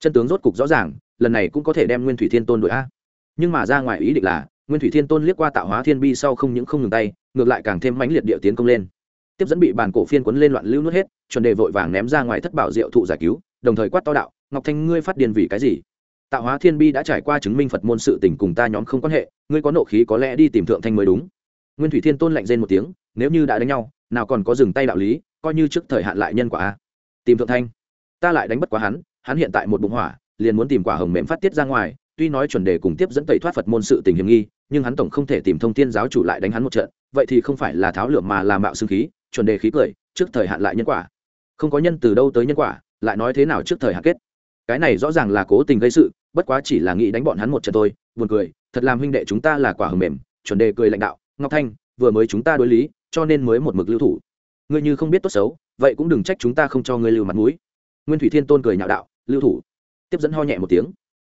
Chân tướng rốt cục rõ ràng, lần này cũng có thể đem nguyên thủy thiên tôn đội a nhưng mà ra ngoài ý định là, nguyên thủy thiên tôn liếc qua tạo hóa thiên bi sau không những không ngừng tay, ngược lại càng thêm mãnh liệt địa tiến công lên. Tiếp dẫn bị bàn cổ phiên quấn lên loạn lưu nuốt hết, chuẩn đề vội vàng ném ra ngoài thất bảo diệu thụ giải cứu, đồng thời quát to đạo, ngọc thanh, ngươi phát điên vì cái gì? Tạo hóa thiên bi đã trải qua chứng minh phật môn sự tình cùng ta nhóm không quan hệ, ngươi có nộ khí có lẽ đi tìm thượng thanh mới đúng. Nguyên thủy thiên tôn lạnh rên một tiếng, nếu như đã đánh nhau, nào còn có dừng tay đạo lý, coi như trước thời hạn lại nhân quả a. Tìm thượng thanh. Ta lại đánh bất quá hắn hắn hiện tại một bụng hỏa, liền muốn tìm quả hồng mềm phát tiết ra ngoài tuy nói chuẩn đề cùng tiếp dẫn tẩy thoát phật môn sự tình hiểm nghi, nhưng hắn tổng không thể tìm thông thiên giáo chủ lại đánh hắn một trận, vậy thì không phải là tháo lượm mà là mạo xương khí, chuẩn đề khí cười, trước thời hạn lại nhân quả. Không có nhân từ đâu tới nhân quả, lại nói thế nào trước thời hạn kết? Cái này rõ ràng là cố tình gây sự, bất quá chỉ là nghĩ đánh bọn hắn một trận thôi, buồn cười, thật làm huynh đệ chúng ta là quả hầm mềm, chuẩn đề cười lãnh đạo, ngọc thanh, vừa mới chúng ta đối lý, cho nên mới một mực lưu thủ. Ngươi như không biết tốt xấu, vậy cũng đừng trách chúng ta không cho ngươi lưu mặt mũi. Nguyên thủy thiên tôn cười nhạo đạo, lưu thủ. Tiếp dẫn ho nhẹ một tiếng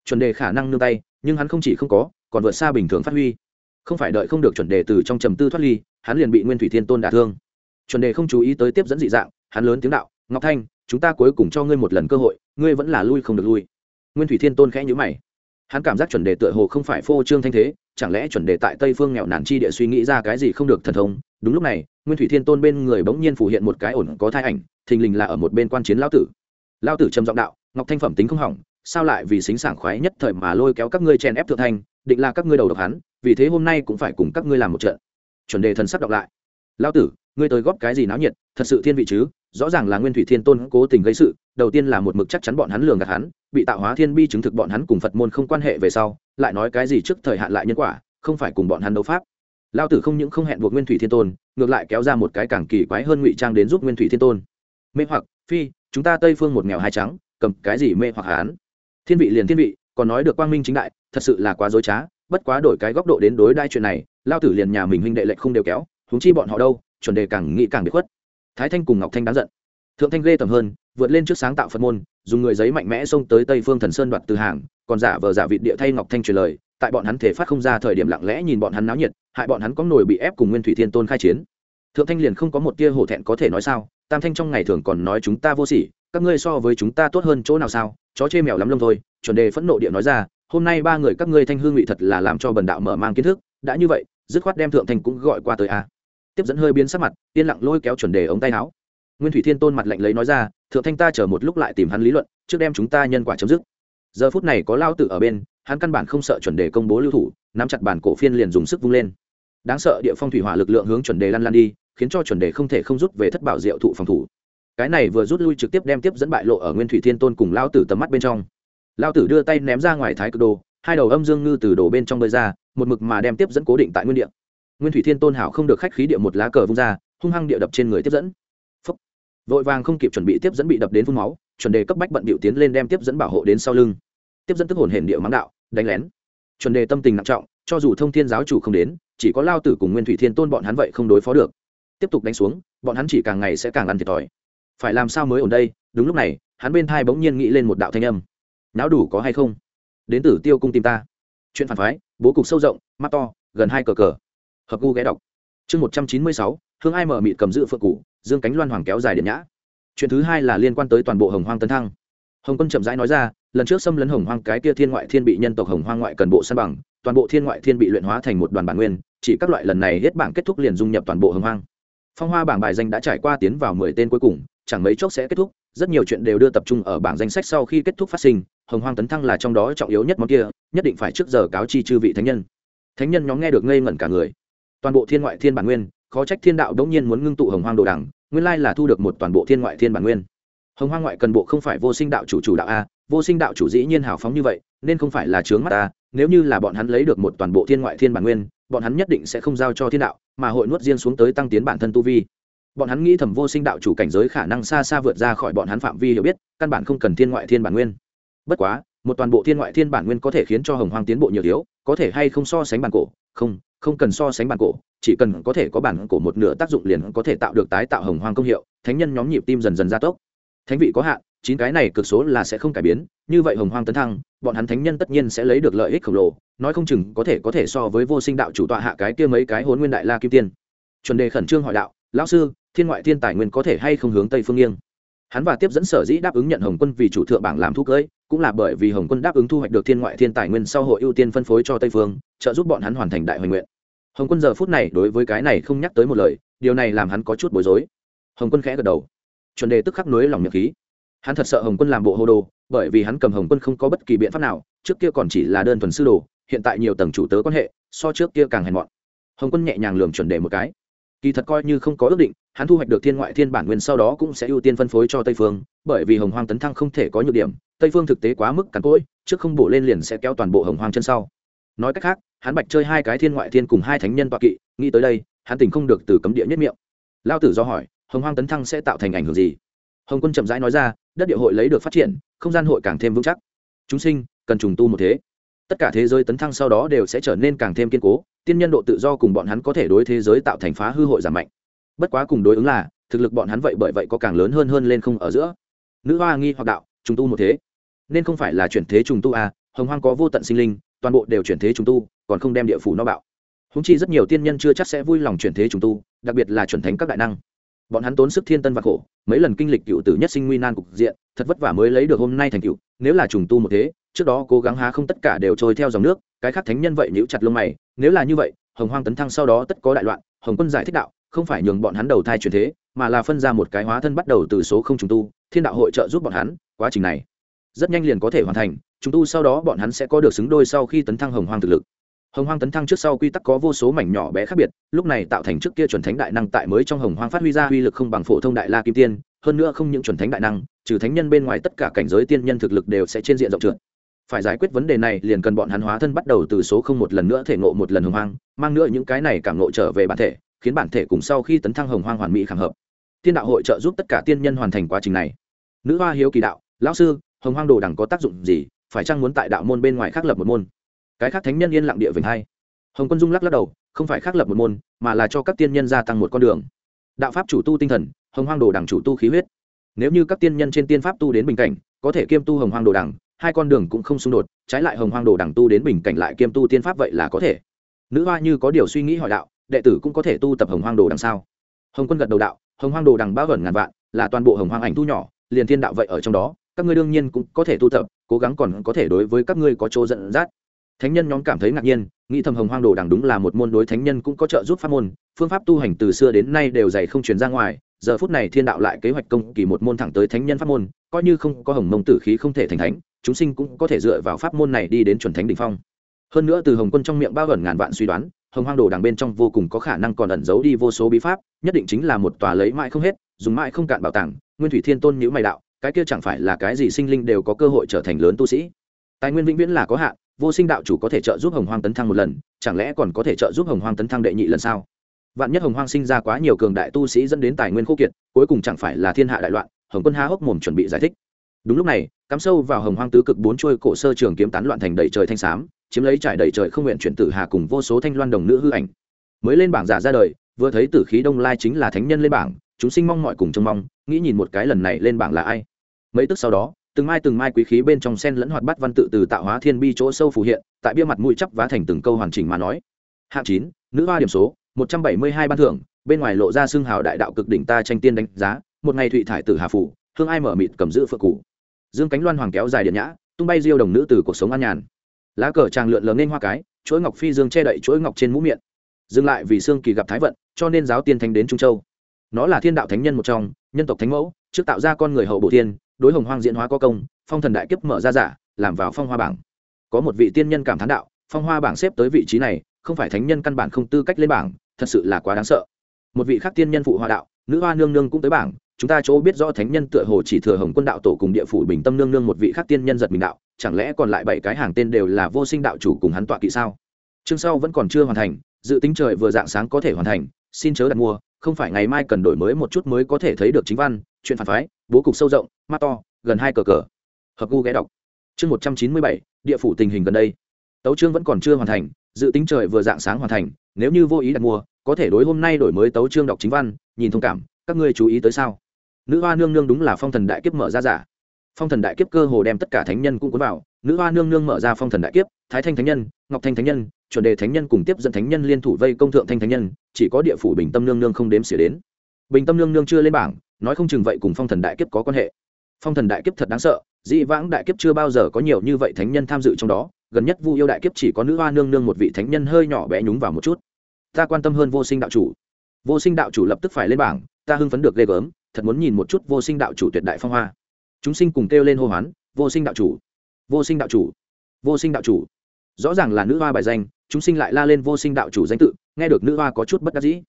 chuẩn đề khả năng nương tay, nhưng hắn không chỉ không có, còn vượt xa bình thường phát huy. Không phải đợi không được chuẩn đề từ trong trầm tư thoát ly, hắn liền bị nguyên thủy thiên tôn đả thương. Chuẩn đề không chú ý tới tiếp dẫn dị dạng, hắn lớn tiếng đạo, ngọc thanh, chúng ta cuối cùng cho ngươi một lần cơ hội, ngươi vẫn là lui không được lui. Nguyên thủy thiên tôn khẽ nhữ mày. Hắn cảm giác chuẩn đề tựa hồ không phải phô trương thanh thế, chẳng lẽ chuẩn đề tại tây phương nghèo nàn chi địa suy nghĩ ra cái gì không được thần thông? Đúng lúc này, nguyên thủy thiên tôn bên người bỗng nhiên phủ hiện một cái ổn có thai ảnh, thình lình là ở một bên quan chiến lao tử. Lao tử trầm giọng đạo, ngọc thanh phẩm tính không hỏng sao lại vì xính sảng khoái nhất thời mà lôi kéo các ngươi chèn ép thượng thanh, định là các ngươi đầu độc hắn, vì thế hôm nay cũng phải cùng các ngươi làm một trận. Chuẩn đề thần sắp đọc lại. Lao tử, ngươi tới góp cái gì náo nhiệt, thật sự thiên vị chứ, rõ ràng là nguyên thủy thiên tôn cố tình gây sự, đầu tiên là một mực chắc chắn bọn hắn lường gạt hắn, bị tạo hóa thiên bi chứng thực bọn hắn cùng phật môn không quan hệ về sau, lại nói cái gì trước thời hạn lại nhân quả, không phải cùng bọn hắn đấu pháp. Lao tử không những không hẹn buộc nguyên thủy thiên tôn, ngược lại kéo ra một cái càng kỳ quái hơn ngụy trang đến giúp nguyên thủy thiên tôn. Mê hoặc, phi, chúng ta tây phương một nghèo hai trắng, cầm cái gì mê hoặc hán thiên vị liền thiên vị, còn nói được quang minh chính đại, thật sự là quá dối trá, bất quá đổi cái góc độ đến đối đai chuyện này, lao tử liền nhà mình huynh đệ lệnh không đều kéo húng chi bọn họ đâu, chuẩn đề càng nghĩ càng bị khuất. Thái thanh cùng ngọc thanh đáng giận. Thượng thanh ghê tầm hơn, vượt lên trước sáng tạo phật môn, dùng người giấy mạnh mẽ xông tới tây phương thần sơn đoạt từ hàng, còn giả vờ giả vị địa thay ngọc thanh truyền lời, tại bọn hắn thể phát không ra thời điểm lặng lẽ nhìn bọn hắn náo nhiệt, hại bọn hắn có nổi bị ép cùng nguyên thủy thiên tôn khai chiến. Thượng thanh liền không có một tia hổ thẹn có thể nói sao, tam thanh trong ngày thường còn nói chúng ta vô sỉ các ngươi so với chúng ta tốt hơn chỗ nào sao? Chó chê mèo lắm lông thôi, chuẩn đề phẫn nộ địa nói ra, hôm nay ba người các ngươi thanh hương ngụy thật là làm cho bần đạo mở mang kiến thức, đã như vậy, dứt khoát đem thượng thành cũng gọi qua tới a tiếp dẫn hơi biến sắc mặt, yên lặng lôi kéo chuẩn đề ống tay áo. Nguyên thủy thiên tôn mặt lạnh lấy nói ra, thượng thanh ta chờ một lúc lại tìm hắn lý luận, trước đem chúng ta nhân quả chấm dứt. Giờ phút này có lao tử ở bên, hắn căn bản không sợ chuẩn đề công bố lưu thủ, nắm chặt bản cổ phiên liền dùng sức vung lên. Đáng sợ địa phong thủy hỏa lực lượng hướng chuẩn đề lăn lăn đi, khiến cho chuẩn đề không thể không rút về thất bảo diệu thụ phòng thủ cái này vừa rút lui trực tiếp đem tiếp dẫn bại lộ ở nguyên thủy thiên tôn cùng lao tử tầm mắt bên trong lao tử đưa tay ném ra ngoài thái cực đồ hai đầu âm dương ngư từ đồ bên trong bơi ra một mực mà đem tiếp dẫn cố định tại nguyên địa nguyên thủy thiên tôn hảo không được khách khí địa một lá cờ vung ra hung hăng địa đập trên người tiếp dẫn Phúc. vội vàng không kịp chuẩn bị tiếp dẫn bị đập đến phun máu chuẩn đề cấp bách bận bịu tiến lên đem tiếp dẫn bảo hộ đến sau lưng tiếp dẫn tức hồn hển địa mắng đạo đánh lén chuẩn đề tâm tình nặng trọng cho dù thông thiên giáo chủ không đến chỉ có lao tử cùng nguyên thủy thiên tôn bọn hắn vậy không đối phó được tiếp tục đánh xuống bọn hắn chỉ càng ngày sẽ càng ăn thiệt thòi phải làm sao mới ổn đây? Đúng lúc này, hắn bên thai bỗng nhiên nghĩ lên một đạo thanh âm. Não đủ có hay không? Đến tử tiêu cung tìm ta. Chuyện phản phái, bố cục sâu rộng, mắt to, gần hai cờ cờ. Hợp gu ghé đọc. Chương một trăm chín mươi sáu, hương ai mở mịt cầm giữ phượng cụ dương cánh loan hoàng kéo dài điện nhã. Chuyện thứ hai là liên quan tới toàn bộ hồng hoang tấn thăng. Hồng quân chậm rãi nói ra, lần trước xâm lấn hồng hoang cái kia thiên ngoại thiên bị nhân tộc hồng hoang ngoại cần bộ san bằng, toàn bộ thiên ngoại thiên bị luyện hóa thành một đoàn bản nguyên, chỉ các loại lần này hết bảng kết thúc liền dung nhập toàn bộ hồng hoang. Phong hoa bảng bài danh đã trải qua tiến vào mười tên cuối cùng chẳng mấy chốc sẽ kết thúc rất nhiều chuyện đều đưa tập trung ở bảng danh sách sau khi kết thúc phát sinh hồng hoang tấn thăng là trong đó trọng yếu nhất món kia nhất định phải trước giờ cáo chi chư vị thánh nhân. Thánh nhân nhóm nghe được ngây ngẩn cả người. Toàn bộ thiên ngoại thiên bản nguyên khó trách thiên đạo đống nhiên muốn ngưng tụ hồng hoang đồ Đẳng, nguyên lai là thu được một toàn bộ thiên ngoại thiên bản nguyên. Hồng hoang ngoại cần bộ không phải vô sinh đạo chủ chủ đạo a vô sinh đạo chủ dĩ nhiên hào phóng như vậy nên không phải là chướng mắt ta nếu như là bọn hắn lấy được một toàn bộ thiên ngoại thiên bản nguyên bọn hắn nhất định sẽ không giao cho thiên đạo mà hội nuốt riêng xuống tới tăng tiến bản thân tu vi bọn hắn nghĩ thầm vô sinh đạo chủ cảnh giới khả năng xa xa vượt ra khỏi bọn hắn phạm vi hiểu biết, căn bản không cần thiên ngoại thiên bản nguyên. Bất quá, một toàn bộ thiên ngoại thiên bản nguyên có thể khiến cho hồng hoang tiến bộ nhiều thiếu, có thể hay không so sánh bản cổ? Không không cần so sánh bản cổ, chỉ cần có thể có bản cổ một nửa tác dụng liền có thể tạo được tái tạo hồng hoang công hiệu, thánh nhân nhóm nhịp tim dần dần gia tốc. Thánh vị có hạn, chín cái này cực số là sẽ không cải biến, như vậy hồng hoang tấn thăng, bọn hắn thánh nhân tất nhiên sẽ lấy được lợi ích khổng lồ, nói không chừng có thể có thể so với vô sinh đạo chủ tọa hạ cái kia mấy cái hôn nguyên đại la kim tiên. Chuẩn đề khẩn trương hỏi đạo lão sư, thiên ngoại thiên tài nguyên có thể hay không hướng tây phương nghiêng? Hắn và tiếp dẫn sở dĩ đáp ứng nhận hồng quân vì chủ thượng bảng làm thu cưỡi cũng là bởi vì hồng quân đáp ứng thu hoạch được thiên ngoại thiên tài nguyên sau hội ưu tiên phân phối cho tây phương, trợ giúp bọn hắn hoàn thành đại hoành nguyện. Hồng quân giờ phút này đối với cái này không nhắc tới một lời, điều này làm hắn có chút bối rối. Hồng quân khẽ gật đầu. Chuẩn đề tức khắc nối lòng nhật khí. Hắn thật sợ hồng quân làm bộ hô đồ, bởi vì hắn cầm hồng quân không có bất kỳ biện pháp nào, trước kia còn chỉ là đơn thuần sư đồ, hiện tại nhiều tầng chủ tớ quan hệ, so trước kia càng hèn mọn. Hồng quân nhẹ nhàng lường chuẩn đề một cái kỳ thật coi như không có ước định, hắn thu hoạch được thiên ngoại thiên bản nguyên sau đó cũng sẽ ưu tiên phân phối cho tây phương, bởi vì hồng hoang tấn thăng không thể có nhược điểm, tây phương thực tế quá mức cằn cỗi, trước không bổ lên liền sẽ kéo toàn bộ hồng hoang chân sau. Nói cách khác, hắn bạch chơi hai cái thiên ngoại thiên cùng hai thánh nhân toạ kỵ, nghĩ tới đây, hắn tỉnh không được từ cấm địa nhất miệng. Lao tử do hỏi, hồng hoang tấn thăng sẽ tạo thành ảnh hưởng gì? Hồng quân chậm rãi nói ra, đất địa hội lấy được phát triển, không gian hội càng thêm vững chắc. Chúng sinh, cần trùng tu một thế tất cả thế giới tấn thăng sau đó đều sẽ trở nên càng thêm kiên cố, tiên nhân độ tự do cùng bọn hắn có thể đối thế giới tạo thành phá hư hội giảm mạnh. Bất quá cùng đối ứng là, thực lực bọn hắn vậy bởi vậy có càng lớn hơn hơn lên không ở giữa. Nữ hoa nghi hoặc đạo, trùng tu một thế. Nên không phải là chuyển thế trùng tu à hồng hoang có vô tận sinh linh, toàn bộ đều chuyển thế trùng tu, còn không đem địa phủ nó bạo. Húng chi rất nhiều tiên nhân chưa chắc sẽ vui lòng chuyển thế trùng tu, đặc biệt là chuẩn thánh các đại năng. Bọn hắn tốn sức thiên tân và khổ, mấy lần kinh lịch cựu tử nhất sinh nguy nan cục diện, thật vất vả mới lấy được hôm nay thành cựu, nếu là trùng tu một thế trước đó cố gắng há không tất cả đều trôi theo dòng nước, cái khác thánh nhân vậy nhíu chặt lông mày, nếu là như vậy, hồng hoang tấn thăng sau đó tất có đại loạn, hồng quân giải thích đạo, không phải nhường bọn hắn đầu thai chuyển thế, mà là phân ra một cái hóa thân bắt đầu từ số không trùng tu, thiên đạo hội trợ giúp bọn hắn, quá trình này rất nhanh liền có thể hoàn thành, trùng tu sau đó bọn hắn sẽ có được xứng đôi sau khi tấn thăng hồng hoang thực lực. Hồng hoang tấn thăng trước sau quy tắc có vô số mảnh nhỏ bé khác biệt, lúc này tạo thành trước kia chuẩn thánh đại năng tại mới trong hồng hoang phát huy ra uy lực không bằng phổ thông đại la kim tiên, hơn nữa không những chuẩn thánh đại năng, trừ thánh nhân bên ngoài tất cả cảnh giới tiên nhân thực lực đều sẽ trên diện rộng trượt phải giải quyết vấn đề này liền cần bọn hắn hóa thân bắt đầu từ số không một lần nữa thể ngộ một lần hồng hoang, mang nữa những cái này cảm ngộ trở về bản thể, khiến bản thể cùng sau khi tấn thăng hồng hoang hoàn mỹ khẳng hợp. Thiên đạo hội trợ giúp tất cả tiên nhân hoàn thành quá trình này. Nữ hoa hiếu kỳ đạo, lão sư, hồng hoang đồ đẳng có tác dụng gì? Phải chăng muốn tại đạo môn bên ngoài khác lập một môn? Cái khác thánh nhân yên lặng địa vịnh hai. Hồng quân dung lắc lắc đầu, không phải khác lập một môn, mà là cho các tiên nhân gia tăng một con đường. Đạo pháp chủ tu tinh thần, hồng hoang đồ đẳng chủ tu khí huyết. Nếu như các tiên nhân trên tiên pháp tu đến bình cảnh, có thể kiêm tu hồng hoang đồ đẳng hai con đường cũng không xung đột, trái lại hồng hoang đồ đẳng tu đến bình cảnh lại kiêm tu tiên pháp vậy là có thể. Nữ hoa như có điều suy nghĩ hỏi đạo, đệ tử cũng có thể tu tập hồng hoang đồ đằng sao? Hồng quân gật đầu đạo, hồng hoang đồ đằng bao gần ngàn vạn, là toàn bộ hồng hoang ảnh thu nhỏ, liền thiên đạo vậy ở trong đó, các ngươi đương nhiên cũng có thể tu tập, cố gắng còn có thể đối với các ngươi có chỗ dẫn dắt. Thánh nhân nhóm cảm thấy ngạc nhiên, nghĩ thầm hồng hoang đồ đằng đúng là một môn đối thánh nhân cũng có trợ giúp pháp môn, phương pháp tu hành từ xưa đến nay đều dày không truyền ra ngoài, giờ phút này thiên đạo lại kế hoạch công kỳ một môn thẳng tới thánh nhân pháp môn, coi như không có hồng mông tử khí không thể thành thánh chúng sinh cũng có thể dựa vào pháp môn này đi đến chuẩn thánh đ ỉ n h phong. Hơn nữa từ hồng quân trong miệng bao gần ngàn vạn suy đoán, hồng hoang đồ đằng bên trong vô cùng có khả năng còn ẩn giấu đi vô số bí pháp, nhất định chính là một tòa lấy mãi không hết, dùng mãi không cạn bảo tàng, nguyên thủy thiên tôn nhữ mày đạo, cái kia chẳng phải là cái gì sinh linh đều có cơ hội trở thành lớn tu sĩ? Tài nguyên vĩnh viễn là có hạn, vô sinh đạo chủ có thể trợ giúp hồng hoang tấn thăng một lần, chẳng lẽ còn có thể trợ giúp hồng hoang tấn thăng đệ nhị lần sao? Vạn nhất hồng hoang sinh ra quá nhiều cường đại tu sĩ dẫn đến tài nguyên khô kiệt, cuối cùng chẳng phải là thiên hạ đại loạn, hồng quân há hốc mồm chuẩn bị giải thích đúng lúc này, cắm sâu vào hồng hoang tứ cực bốn trôi cổ sơ trường kiếm tán loạn thành đầy trời thanh xám, chiếm lấy trải đầy trời không nguyện chuyển tử hà cùng vô số thanh loan đồng nữ hư ảnh. Mới lên bảng giả ra đời, vừa thấy tử khí đông lai chính là thánh nhân lên bảng, chúng sinh mong mọi cùng trông mong, nghĩ nhìn một cái lần này lên bảng là ai. Mấy tức sau đó, từng mai từng mai quý khí bên trong sen lẫn hoạt bát văn tự từ tạo hóa thiên bi chỗ sâu phù hiện, tại bia mặt mũi chắp vá thành từng câu hoàn chỉnh mà nói. Hạng chín, nữ hoa điểm số, một trăm bảy mươi hai ban thưởng, bên ngoài lộ ra xương hào đại đạo cực đỉnh ta tranh tiên đánh giá, một ngày thụy thải tử hà phủ, hương ai mở mịt cầm giữ phượng cụ dương cánh loan hoàng kéo dài điện nhã, tung bay diêu đồng nữ từ cuộc sống an nhàn. Lá cờ tràng lượn lờ nên hoa cái, chuỗi ngọc phi dương che đậy chuỗi ngọc trên mũ miệng. Dừng lại vì xương kỳ gặp thái vận, cho nên giáo tiên thánh đến trung châu. Nó là thiên đạo thánh nhân một trong, nhân tộc thánh mẫu, trước tạo ra con người hậu bổ thiên, đối hồng hoang diễn hóa có công, phong thần đại kiếp mở ra giả, làm vào phong hoa bảng. Có một vị tiên nhân cảm thán đạo, phong hoa bảng xếp tới vị trí này, không phải thánh nhân căn bản không tư cách lên bảng, thật sự là quá đáng sợ. Một vị khác tiên nhân phụ hoa đạo, nữ hoa nương nương cũng tới bảng chúng ta chỗ biết rõ thánh nhân tựa hồ chỉ thừa hồng quân đạo tổ cùng địa phủ bình tâm nương nương một vị khác tiên nhân giật mình đạo, chẳng lẽ còn lại bảy cái hàng tên đều là vô sinh đạo chủ cùng hắn tọa kỵ sao? Chương sau vẫn còn chưa hoàn thành, dự tính trời vừa dạng sáng có thể hoàn thành, xin chớ đặt mua, không phải ngày mai cần đổi mới một chút mới có thể thấy được chính văn, chuyện phản phái, bố cục sâu rộng, mắt to, gần hai cờ cờ. Hợp gu ghé đọc. Chương một trăm chín mươi bảy, địa phủ tình hình gần đây. Tấu chương vẫn còn chưa hoàn thành, dự tính trời vừa dạng sáng hoàn thành, nếu như vô ý đặt mua, có thể đối hôm nay đổi mới tấu chương đọc chính văn, nhìn thông cảm, các ngươi chú ý tới sao? Nữ hoa nương nương đúng là phong thần đại kiếp mở ra giả. Phong thần đại kiếp cơ hồ đem tất cả thánh nhân cũng cuốn vào. Nữ hoa nương nương mở ra phong thần đại kiếp, thái thanh thánh nhân, ngọc thanh thánh nhân, chuẩn đề thánh nhân cùng tiếp dẫn thánh nhân liên thủ vây công thượng thanh thánh nhân, chỉ có địa phủ bình tâm nương nương không đếm xỉa đến. Bình tâm nương nương chưa lên bảng, nói không chừng vậy cùng phong thần đại kiếp có quan hệ. Phong thần đại kiếp thật đáng sợ, dĩ vãng đại kiếp chưa bao giờ có nhiều như vậy thánh nhân tham dự trong đó, gần nhất vu yêu đại kiếp chỉ có nữ hoa nương nương một vị thánh nhân hơi nhỏ bé nhúng vào một chút. Ta quan tâm hơn vô sinh đạo chủ. Vô sinh đạo chủ lập tức phải lên bảng, ta hưng phấn được ghê gớm thật muốn nhìn một chút vô sinh đạo chủ tuyệt đại phong hoa. Chúng sinh cùng kêu lên hô hoán, vô sinh đạo chủ, vô sinh đạo chủ, vô sinh đạo chủ. Rõ ràng là nữ hoa bài danh, chúng sinh lại la lên vô sinh đạo chủ danh tự, nghe được nữ hoa có chút bất đắc dĩ.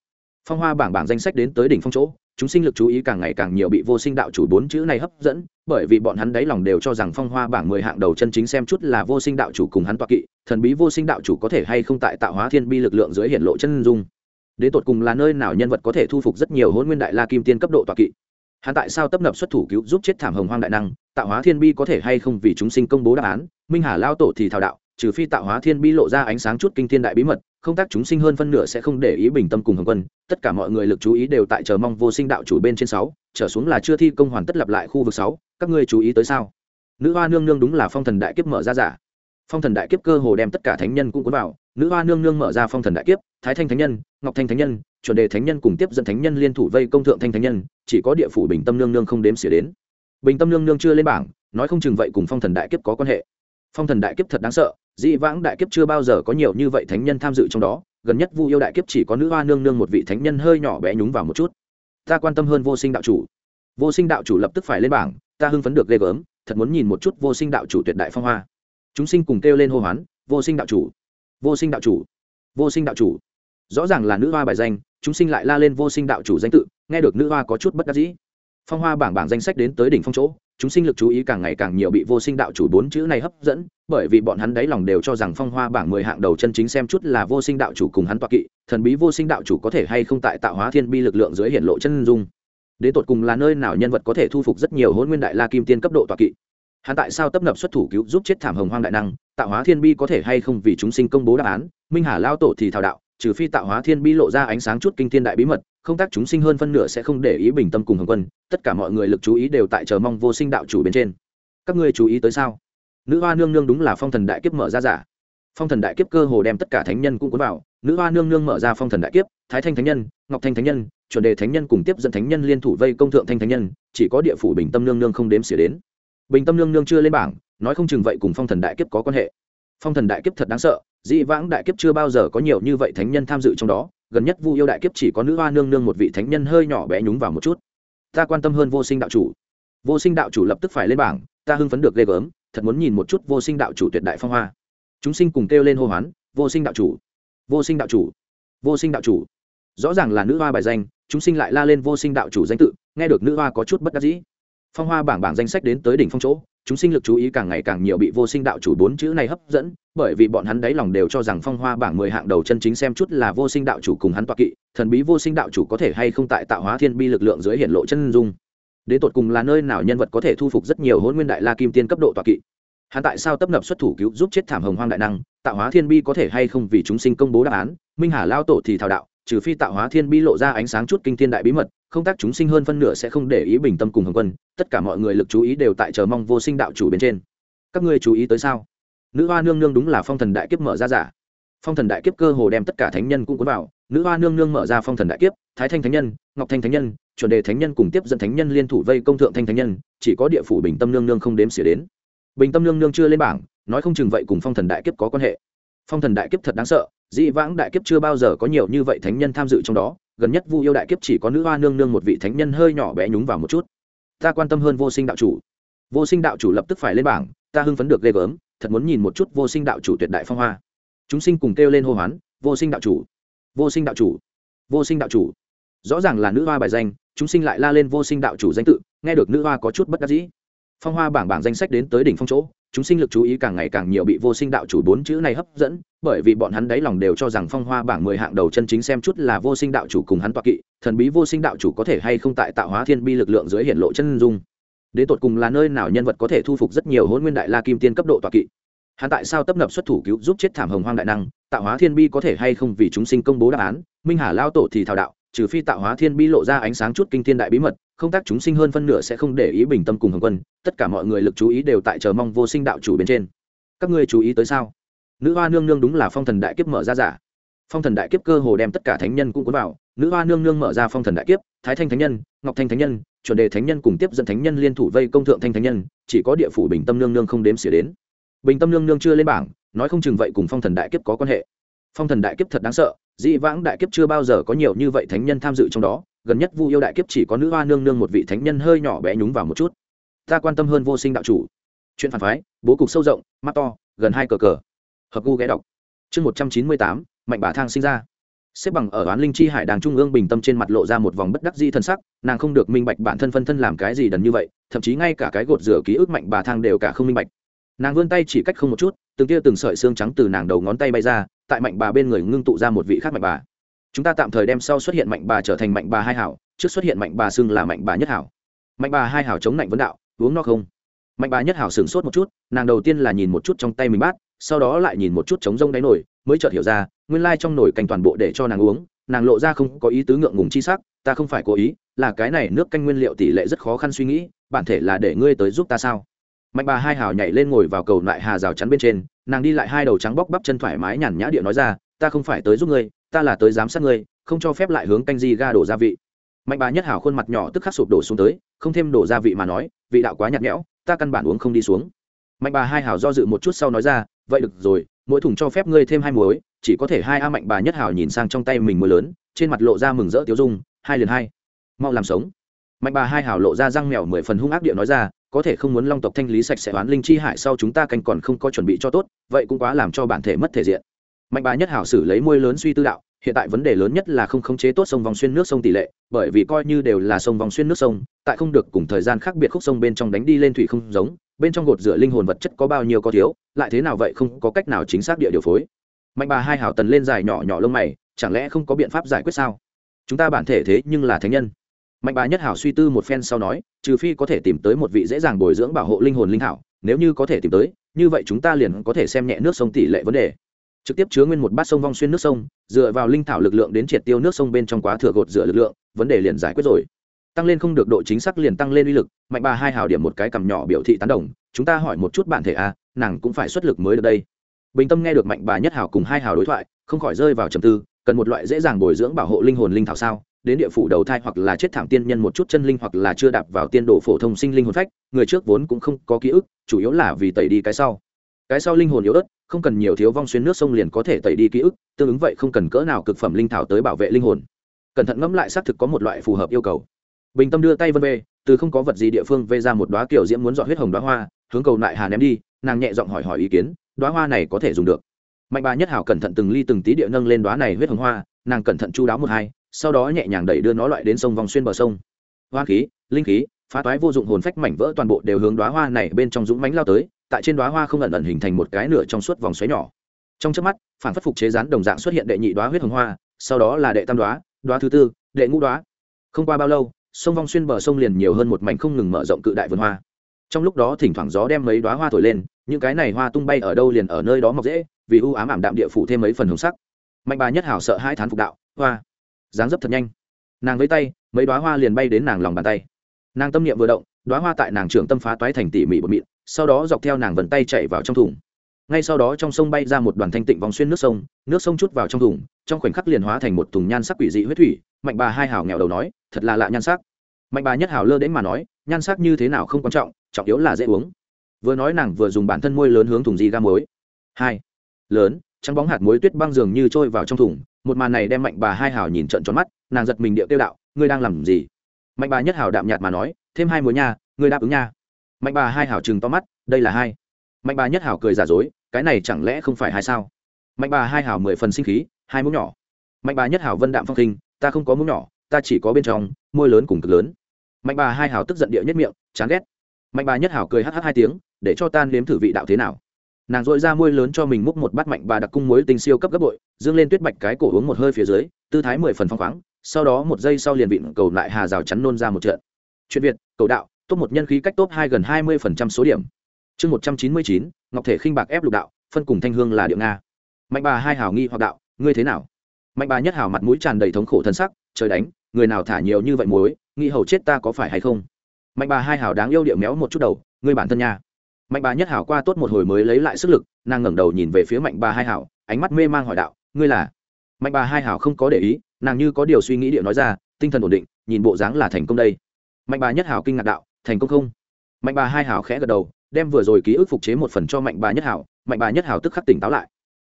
Phong hoa bảng bảng danh sách đến tới đỉnh phong chỗ, chúng sinh lực chú ý càng ngày càng nhiều bị vô sinh đạo chủ bốn chữ này hấp dẫn, bởi vì bọn hắn đáy lòng đều cho rằng phong hoa bảng mười hạng đầu chân chính xem chút là vô sinh đạo chủ cùng hắn toa kỵ, thần bí vô sinh đạo chủ có thể hay không tại tạo hóa thiên bi lực lượng dưới hiện lộ chân dung đến tột cùng là nơi nào nhân vật có thể thu phục rất nhiều hôn nguyên đại la kim tiên cấp độ tọa kỵ? Hắn tại sao tấp nập xuất thủ cứu giúp chết thảm hồng hoang đại năng, tạo hóa thiên bi có thể hay không vì chúng sinh công bố đáp án? Minh hà lao tổ thì thảo đạo, trừ phi tạo hóa thiên bi lộ ra ánh sáng chút kinh thiên đại bí mật, không tác chúng sinh hơn phân nửa sẽ không để ý bình tâm cùng hồng quân. Tất cả mọi người lực chú ý đều tại chờ mong vô sinh đạo chủ bên trên sáu, trở xuống là chưa thi công hoàn tất lập lại khu vực sáu, các ngươi chú ý tới sao? Nữ hoa nương nương đúng là phong thần đại kiếp mở ra giả. Phong thần đại kiếp cơ hồ đem tất cả thánh nhân cũng cuốn vào nữ hoa nương nương mở ra phong thần đại kiếp, thái thanh thánh nhân, ngọc thanh thánh nhân, chuẩn đề thánh nhân cùng tiếp dẫn thánh nhân liên thủ vây công thượng thanh thánh nhân, chỉ có địa phủ bình tâm nương nương không đếm xỉa đến. Bình tâm nương nương chưa lên bảng, nói không chừng vậy cùng phong thần đại kiếp có quan hệ. Phong thần đại kiếp thật đáng sợ, dĩ vãng đại kiếp chưa bao giờ có nhiều như vậy thánh nhân tham dự trong đó, gần nhất vu yêu đại kiếp chỉ có nữ hoa nương nương một vị thánh nhân hơi nhỏ bé nhúng vào một chút. Ta quan tâm hơn vô sinh đạo chủ. Vô sinh đạo chủ lập tức phải lên bảng, ta hưng phấn được ghê gớm, thật muốn nhìn một chút vô sinh đạo chủ tuyệt đại phong hoa. Chúng sinh cùng kêu lên hô hoán, vô sinh đạo chủ vô sinh đạo chủ. Vô sinh đạo chủ. Rõ ràng là nữ hoa bài danh, chúng sinh lại la lên vô sinh đạo chủ danh tự, nghe được nữ hoa có chút bất đắc dĩ. Phong hoa bảng bảng danh sách đến tới đỉnh phong chỗ, chúng sinh lực chú ý càng ngày càng nhiều bị vô sinh đạo chủ bốn chữ này hấp dẫn, bởi vì bọn hắn đáy lòng đều cho rằng phong hoa bảng mười hạng đầu chân chính xem chút là vô sinh đạo chủ cùng hắn toa kỵ, thần bí vô sinh đạo chủ có thể hay không tại tạo hóa thiên bi lực lượng dưới hiện lộ chân dung. Đến tột cùng là nơi nào nhân vật có thể thu phục rất nhiều hôn nguyên đại la kim tiên cấp độ toa kỵ? Hắn tại sao tấp nập xuất thủ cứu giúp chết thảm hồng hoang đại năng tạo hóa thiên bi có thể hay không vì chúng sinh công bố đáp án? Minh hà lao tổ thì thảo đạo, trừ phi tạo hóa thiên bi lộ ra ánh sáng chút kinh thiên đại bí mật, không tác chúng sinh hơn phân nửa sẽ không để ý bình tâm cùng hồng quân, tất cả mọi người lực chú ý đều tại chờ mong vô sinh đạo chủ bên trên. Các ngươi chú ý tới sao? Nữ hoa nương nương đúng là phong thần đại kiếp mở ra giả. Phong thần đại kiếp cơ hồ đem tất cả thánh nhân cũng cuốn vào. Nữ hoa nương nương mở ra phong thần đại kiếp, thái thanh thánh nhân, ngọc thanh thánh nhân, chuẩn đề thánh nhân cùng tiếp dẫn thánh nhân liên thủ vây công thượng thanh thánh nhân, chỉ có địa phủ bình tâm nương nương không đếm xỉa đến bình tâm nương nương chưa lên bảng, nói không chừng vậy cùng phong thần đại kiếp có quan hệ. Phong thần đại kiếp thật đáng sợ, dĩ vãng đại kiếp chưa bao giờ có nhiều như vậy thánh nhân tham dự trong đó, gần nhất vu yêu đại kiếp chỉ có nữ hoa nương nương một vị thánh nhân hơi nhỏ bé nhúng vào một chút. Ta quan tâm hơn vô sinh đạo chủ. Vô sinh đạo chủ lập tức phải lên bảng, ta hưng phấn được ghê gớm, thật muốn nhìn một chút vô sinh đạo chủ tuyệt đại phong hoa. Chúng sinh cùng kêu lên hô hoán, vô sinh đạo chủ, vô sinh đạo chủ, vô sinh đạo chủ. Rõ ràng là nữ hoa bài danh, chúng sinh lại la lên vô sinh đạo chủ danh tự, nghe được nữ hoa có chút bất đắc dĩ phong hoa bảng bảng danh sách đến tới đỉnh phong chỗ, chúng sinh lực chú ý càng ngày càng nhiều bị vô sinh đạo chủ bốn chữ này hấp dẫn, bởi vì bọn hắn đáy lòng đều cho rằng phong hoa bảng mười hạng đầu chân chính xem chút là vô sinh đạo chủ cùng hắn toạc kỵ, thần bí vô sinh đạo chủ có thể hay không tại tạo hóa thiên bi lực lượng dưới hiển lộ chân dung. Đến tột cùng là nơi nào nhân vật có thể thu phục rất nhiều hôn nguyên đại la kim tiên cấp độ toạc kỵ? Hắn tại sao tấp nập xuất thủ cứu giúp chết thảm hồng hoang đại năng, tạo hóa thiên bi có thể hay không vì chúng sinh công bố đáp án, minh hà lao tổ thì thảo đạo trừ phi tạo hóa thiên bi lộ ra ánh sáng chút kinh thiên đại bí mật, không tác chúng sinh hơn phân nửa sẽ không để ý bình tâm cùng hồng quân, tất cả mọi người lực chú ý đều tại chờ mong vô sinh đạo chủ bên trên. Các ngươi chú ý tới sao? Nữ hoa nương nương đúng là phong thần đại kiếp mở ra giả. Phong thần đại kiếp cơ hồ đem tất cả thánh nhân cũng cuốn vào, nữ hoa nương nương mở ra phong thần đại kiếp, thái thanh thánh nhân, ngọc thanh thánh nhân, chuẩn đề thánh nhân cùng tiếp dẫn thánh nhân liên thủ vây công thượng thanh thánh nhân, chỉ có địa phủ bình tâm nương nương không đếm xỉa đến. Bình tâm nương nương chưa lên bảng, nói không chừng vậy cùng phong thần đại kiếp có quan hệ. Phong thần đại kiếp thật đáng sợ dĩ vãng đại kiếp chưa bao giờ có nhiều như vậy thánh nhân tham dự trong đó, gần nhất vu yêu đại kiếp chỉ có nữ hoa nương nương một vị thánh nhân hơi nhỏ bé nhúng vào một chút. Ta quan tâm hơn vô sinh đạo chủ. Vô sinh đạo chủ lập tức phải lên bảng, ta hưng phấn được ghê gớm, thật muốn nhìn một chút vô sinh đạo chủ tuyệt đại phong hoa. Chúng sinh cùng kêu lên hô hoán, vô sinh đạo chủ, vô sinh đạo chủ, vô sinh đạo chủ. Rõ ràng là nữ hoa bài danh, chúng sinh lại la lên vô sinh đạo chủ danh tự, nghe được nữ hoa có chút bất đắc dĩ. Phong hoa bảng bảng danh sách đến tới đỉnh phong chỗ chúng sinh lực chú ý càng ngày càng nhiều bị vô sinh đạo chủ bốn chữ này hấp dẫn, bởi vì bọn hắn đáy lòng đều cho rằng phong hoa bảng mười hạng đầu chân chính xem chút là vô sinh đạo chủ cùng hắn toạc kỵ, thần bí vô sinh đạo chủ có thể hay không tại tạo hóa thiên bi lực lượng dưới hiển lộ chân dung. Đến tột cùng là nơi nào nhân vật có thể thu phục rất nhiều hôn nguyên đại la kim tiên cấp độ toạc kỵ? Hắn tại sao tấp nập xuất thủ cứu giúp chết thảm hồng hoang đại năng, tạo hóa thiên bi có thể hay không vì chúng sinh công bố đáp án? Minh hà lao tổ thì thảo đạo trừ phi tạo hóa thiên bi lộ ra ánh sáng chút kinh thiên đại bí mật, không tác chúng sinh hơn phân nửa sẽ không để ý bình tâm cùng hồng quân, tất cả mọi người lực chú ý đều tại chờ mong vô sinh đạo chủ bên trên. Các ngươi chú ý tới sao? Nữ hoa nương nương đúng là phong thần đại kiếp mở ra giả. Phong thần đại kiếp cơ hồ đem tất cả thánh nhân cũng cuốn vào. Nữ hoa nương nương mở ra phong thần đại kiếp, thái thanh thánh nhân, ngọc thanh thánh nhân, chuẩn đề thánh nhân cùng tiếp dẫn thánh nhân liên thủ vây công thượng thanh thánh nhân, chỉ có địa phủ bình tâm nương nương không đếm xỉa đến. Bình tâm nương nương chưa lên bảng, nói không chừng vậy cùng phong thần đại kiếp có quan hệ. Phong thần đại kiếp thật đáng sợ dĩ vãng đại kiếp chưa bao giờ có nhiều như vậy thánh nhân tham dự trong đó, gần nhất vu yêu đại kiếp chỉ có nữ hoa nương nương một vị thánh nhân hơi nhỏ bé nhúng vào một chút. Ta quan tâm hơn vô sinh đạo chủ. Chuyện phản phái, bố cục sâu rộng, mắt to, gần hai cờ cờ. Hợp gu ghé đọc. Chương một trăm chín mươi tám, mạnh bà thang sinh ra. Xếp bằng ở oán linh chi hải đàng trung ương bình tâm trên mặt lộ ra một vòng bất đắc di thân sắc, nàng không được minh bạch bản thân phân thân làm cái gì đần như vậy, thậm chí ngay cả cái gột rửa ký ức mạnh bà thang đều cả không minh bạch. Nàng vươn tay chỉ cách không một chút, từng tia từng sợi xương trắng từ nàng đầu ngón tay bay ra tại mạnh bà bên người ngưng tụ ra một vị khác mạnh bà. Chúng ta tạm thời đem sau xuất hiện mạnh bà trở thành mạnh bà hai hảo, trước xuất hiện mạnh bà xưng là mạnh bà nhất hảo. Mạnh bà hai hảo chống lạnh vấn đạo, uống no không? Mạnh bà nhất hảo sửng sốt một chút, nàng đầu tiên là nhìn một chút trong tay mình bát, sau đó lại nhìn một chút trống rông đáy nổi mới chợt hiểu ra, nguyên lai trong nồi canh toàn bộ để cho nàng uống, nàng lộ ra không có ý tứ ngượng ngùng chi sắc, ta không phải cố ý, là cái này nước canh nguyên liệu tỷ lệ rất khó khăn suy nghĩ, bản thể là để ngươi tới giúp ta sao? Mạnh bà hai hào nhảy lên ngồi vào cầu lại hà rào chắn bên trên, nàng đi lại hai đầu trắng bóc bắp chân thoải mái nhàn nhã địa nói ra, ta không phải tới giúp ngươi, ta là tới giám sát ngươi, không cho phép lại hướng canh di ga đổ gia vị. Mạnh bà nhất hảo khuôn mặt nhỏ tức khắc sụp đổ xuống tới, không thêm đổ gia vị mà nói, vị đạo quá nhạt nhẽo, ta căn bản uống không đi xuống. Mạnh bà hai hào do dự một chút sau nói ra, vậy được rồi, mỗi thùng cho phép ngươi thêm hai muối, chỉ có thể hai a mạnh bà nhất hào nhìn sang trong tay mình mưa lớn, trên mặt lộ ra mừng rỡ tiêu dung, hai liền hai, mau làm sống. Mạnh bà hai hào lộ ra răng mèo mười phần hung ác địa nói ra có thể không muốn long tộc thanh lý sạch sẽ oán linh chi hại sau chúng ta canh còn không có chuẩn bị cho tốt, vậy cũng quá làm cho bản thể mất thể diện. Mạnh bà nhất hảo xử lấy môi lớn suy tư đạo, hiện tại vấn đề lớn nhất là không khống chế tốt sông vòng xuyên nước sông tỷ lệ, bởi vì coi như đều là sông vòng xuyên nước sông, tại không được cùng thời gian khác biệt khúc sông bên trong đánh đi lên thủy không giống, bên trong gột rửa linh hồn vật chất có bao nhiêu có thiếu, lại thế nào vậy không có cách nào chính xác địa điều phối. Mạnh bà hai hảo tần lên dài nhỏ nhỏ lông mày, chẳng lẽ không có biện pháp giải quyết sao? Chúng ta bản thể thế nhưng là thánh nhân mạnh bà nhất hảo suy tư một phen sau nói, trừ phi có thể tìm tới một vị dễ dàng bồi dưỡng bảo hộ linh hồn linh hảo nếu như có thể tìm tới, như vậy chúng ta liền có thể xem nhẹ nước sông tỷ lệ vấn đề. Trực tiếp chứa nguyên một bát sông vong xuyên nước sông, dựa vào linh thảo lực lượng đến triệt tiêu nước sông bên trong quá thừa gột rửa lực lượng, vấn đề liền giải quyết rồi. Tăng lên không được độ chính xác liền tăng lên uy lực, mạnh bà hai Hảo điểm một cái cầm nhỏ biểu thị tán đồng, chúng ta hỏi một chút bạn thể a, nàng cũng phải xuất lực mới được đây. Bình tâm nghe được mạnh bà nhất Hảo cùng hai Hảo đối thoại, không khỏi rơi vào trầm tư, cần một loại dễ dàng bồi dưỡng bảo hộ linh hồn linh thảo sao? Đến địa phủ đầu thai hoặc là chết thảm tiên nhân một chút chân linh hoặc là chưa đạp vào tiên độ phổ thông sinh linh hồn phách, người trước vốn cũng không có ký ức, chủ yếu là vì tẩy đi cái sau. Cái sau linh hồn yếu ớt, không cần nhiều thiếu vong xuyên nước sông liền có thể tẩy đi ký ức, tương ứng vậy không cần cỡ nào cực phẩm linh thảo tới bảo vệ linh hồn. Cẩn thận ngẫm lại xác thực có một loại phù hợp yêu cầu. Bình tâm đưa tay vân về, từ không có vật gì địa phương vê ra một đoá kiểu diễm muốn dọn huyết hồng đoá hoa, hướng cầu lại hà ném đi, nàng nhẹ giọng hỏi hỏi ý kiến đoá hoa này có thể dùng được. Mạnh bà nhất hảo cẩn thận từng ly từng tí địa nâng lên đoá này huyết hồng hoa, nàng cẩn thận chu đáo một hai sau đó nhẹ nhàng đẩy đưa nó loại đến sông vòng xuyên bờ sông. Hoa khí, linh khí, phá toái vô dụng hồn phách mảnh vỡ toàn bộ đều hướng đoá hoa này bên trong dũng mánh lao tới, tại trên đoá hoa không ẩn ẩn hình thành một cái nửa trong suốt vòng xoáy nhỏ. Trong chớp mắt, phản phất phục chế rán đồng dạng xuất hiện đệ nhị đoá huyết hồng hoa, sau đó là đệ tam đoá đoá thứ tư, đệ ngũ đoá không qua bao lâu, sông vong xuyên bờ sông liền nhiều hơn một mảnh không ngừng mở rộng cự đại vườn hoa. Trong lúc đó thỉnh thoảng gió đem mấy đoá hoa thổi lên, những cái này hoa tung bay ở đâu liền ở nơi đó mọc dễ, vì u ám ảm đạm địa phủ thêm mấy phần hồng sắc. Mạnh bà nhất hảo sợ hai thán phục đạo, hoa dáng dấp thật nhanh. Nàng với tay, mấy đoá hoa liền bay đến nàng lòng bàn tay. Nàng tâm niệm vừa động đoá hoa tại nàng trưởng tâm phá toái thành tỉ mỉ bột mịn, sau đó dọc theo nàng vần tay chạy vào trong thùng. Ngay sau đó trong sông bay ra một đoàn thanh tịnh vòng xuyên nước sông nước sông chút vào trong thùng, trong khoảnh khắc liền hóa thành một thùng nhan sắc quỷ dị huyết thủy, mạnh bà hai hảo nghèo đầu nói, thật là lạ nhan sắc. Mạnh bà nhất hảo lơ đến mà nói, nhan sắc như thế nào không quan trọng trọng yếu là dễ uống. Vừa nói nàng vừa dùng bản thân môi lớn hướng thùng di ga muối. Hai. Lớn trắng bóng hạt muối tuyết băng dường như trôi vào trong thùng, một màn này đem mạnh bà hai hảo nhìn trận tròn mắt, nàng giật mình điệu tiêu đạo, ngươi đang làm gì? Mạnh bà nhất hảo đạm nhạt mà nói, thêm hai muối nha, ngươi đáp ứng nha. Mạnh bà hai hảo chừng to mắt, đây là hai. Mạnh bà nhất hảo cười giả dối, cái này chẳng lẽ không phải hai sao? Mạnh bà hai hảo mười phần sinh khí, hai mũ nhỏ. Mạnh bà nhất hảo vân đạm phong khinh, ta không có mũ nhỏ, ta chỉ có bên trong môi lớn cùng cực lớn. Mạnh bà hai hảo tức giận điệu nhất miệng, chán ghét. Mạnh bà nhất hảo cười hh hai tiếng, để cho tan nếm thử vị đạo thế nào nàng dội ra môi lớn cho mình múc một bát mạnh bà đặc cung muối tinh siêu cấp gấp bội, dương lên tuyết bạch cái cổ uống một hơi phía dưới, tư thái mười phần phong khoáng, sau đó một giây sau liền vịn cầu lại hà rào chắn nôn ra một trận. Chuyện việt, cầu đạo, top một nhân khí cách top hai gần hai mươi phần trăm số điểm. Chương một trăm chín mươi chín, ngọc thể khinh bạc ép lục đạo, phân cùng thanh hương là điệu nga. Mạnh bà hai hào nghi hoặc đạo, ngươi thế nào? Mạnh bà nhất hào mặt mũi tràn đầy thống khổ thân sắc, trời đánh, người nào thả nhiều như vậy muối nghĩ hầu chết ta có phải hay không? Mạnh bà hai hào đáng yêu điệu méo một chút đầu, ngươi bản thân nha mạnh bà nhất hảo qua tốt một hồi mới lấy lại sức lực nàng ngẩng đầu nhìn về phía mạnh bà hai hảo ánh mắt mê mang hỏi đạo ngươi là mạnh bà hai hảo không có để ý nàng như có điều suy nghĩ điệu nói ra tinh thần ổn định nhìn bộ dáng là thành công đây mạnh bà nhất hảo kinh ngạc đạo thành công không mạnh bà hai hảo khẽ gật đầu đem vừa rồi ký ức phục chế một phần cho mạnh bà nhất hảo mạnh bà nhất hảo tức khắc tỉnh táo lại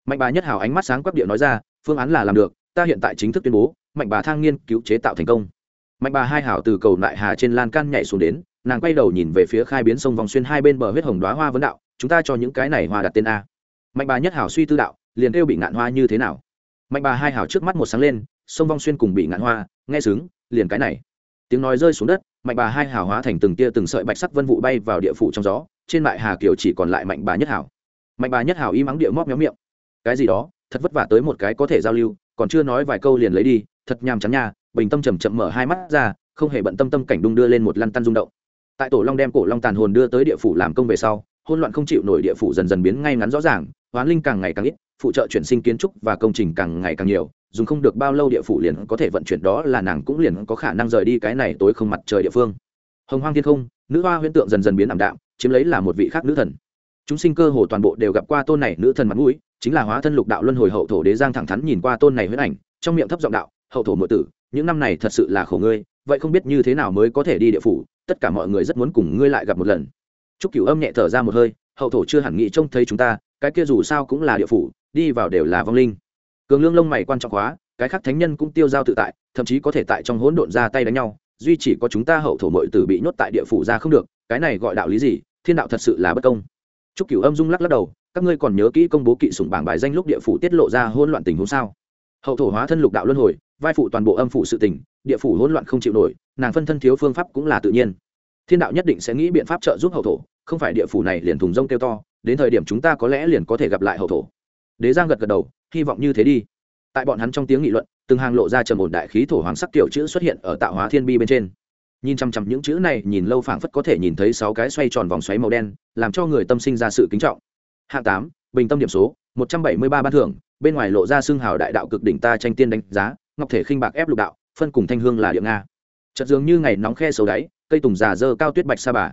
mạnh bà nhất hảo ánh mắt sáng quắc điệu nói ra phương án là làm được ta hiện tại chính thức tuyên bố mạnh bà thang nghiên cứu chế tạo thành công mạnh bà hai hảo từ cầu lại hà trên lan can nhảy xuống đến nàng quay đầu nhìn về phía khai biến sông vòng xuyên hai bên bờ huyết hồng đoá hoa vấn đạo, chúng ta cho những cái này hoa đặt tên a. Mạnh bà nhất hảo suy tư đạo, liền kêu bị ngạn hoa như thế nào? Mạnh bà hai hảo trước mắt một sáng lên, sông vong xuyên cùng bị ngạn hoa, nghe sướng, liền cái này. Tiếng nói rơi xuống đất, mạnh bà hai hảo hóa thành từng tia từng sợi bạch sắc vân vụ bay vào địa phủ trong gió, trên mại hà kiều chỉ còn lại mạnh bà nhất hảo. Mạnh bà nhất hảo y mắng địa móc méo miệng. Cái gì đó, thật vất vả tới một cái có thể giao lưu, còn chưa nói vài câu liền lấy đi, thật nhàm chán nha. Bình tâm chầm chậm mở hai mắt ra, không hề bận tâm tâm cảnh đung đưa lên một lăn tăn rung động tại tổ long đem cổ long tàn hồn đưa tới địa phủ làm công về sau hôn loạn không chịu nổi địa phủ dần dần biến ngay ngắn rõ ràng, hoán linh càng ngày càng ít, phụ trợ chuyển sinh kiến trúc và công trình càng ngày càng nhiều, dùng không được bao lâu địa phủ liền có thể vận chuyển, đó là nàng cũng liền có khả năng rời đi cái này tối không mặt trời địa phương. Hồng hoang thiên không, nữ hoa huyễn tượng dần dần biến ảm đạm, chiếm lấy là một vị khác nữ thần. Chúng sinh cơ hồ toàn bộ đều gặp qua tôn này nữ thần mặt mũi, chính là hóa thân lục đạo luân hồi hậu thổ đế giang thẳng thắn nhìn qua tôn này huyễn ảnh, trong miệng thấp giọng đạo, hậu thổ mượn tử, những năm này thật sự là khổ ngươi, vậy không biết như thế nào mới có thể đi địa phủ tất cả mọi người rất muốn cùng ngươi lại gặp một lần. Trúc Cửu Âm nhẹ thở ra một hơi, hậu thổ chưa hẳn nghĩ trông thấy chúng ta cái kia dù sao cũng là địa phủ đi vào đều là vong linh. Cường lương lông mày quan trọng hóa cái khác thánh nhân cũng tiêu giao tự tại thậm chí có thể tại trong hỗn độn ra tay đánh nhau duy chỉ có chúng ta hậu thổ mội tử bị nhốt tại địa phủ ra không được cái này gọi đạo lý gì thiên đạo thật sự là bất công. Chúc cửu âm dung lắc lắc đầu các ngươi còn nhớ kỹ công bố kỵ sủng bảng bài danh lúc địa phủ tiết lộ ra hỗn loạn tình huống sao? Hậu thổ hóa thân lục đạo luân hồi vai phụ toàn bộ âm phủ sự tình địa phủ hỗn loạn không chịu nổi, nàng phân thân thiếu phương pháp cũng là tự nhiên. Thiên đạo nhất định sẽ nghĩ biện pháp trợ giúp hậu thổ, không phải địa phủ này liền thùng rông kêu to, đến thời điểm chúng ta có lẽ liền có thể gặp lại hậu thổ. Đế giang gật gật đầu, hy vọng như thế đi. Tại bọn hắn trong tiếng nghị luận, từng hàng lộ ra trầm ổn đại khí thổ hoàng sắc tiểu chữ xuất hiện ở tạo hóa thiên bi bên trên. Nhìn chăm chăm những chữ này, nhìn lâu phảng phất có thể nhìn thấy sáu cái xoay tròn vòng xoáy màu đen, làm cho người tâm sinh ra sự kính trọng. Hạng tám, bình tâm điểm số, một trăm bảy mươi ba ban thưởng, bên ngoài lộ ra xương hào đại đạo cực đỉnh ta tranh tiên đánh giá, ngọc thể khinh bạc ép lục đạo phân cùng thanh hương là địa nga. Chật dường như ngày nóng khe sầu đáy, cây tùng già dơ cao tuyết bạch sa bà.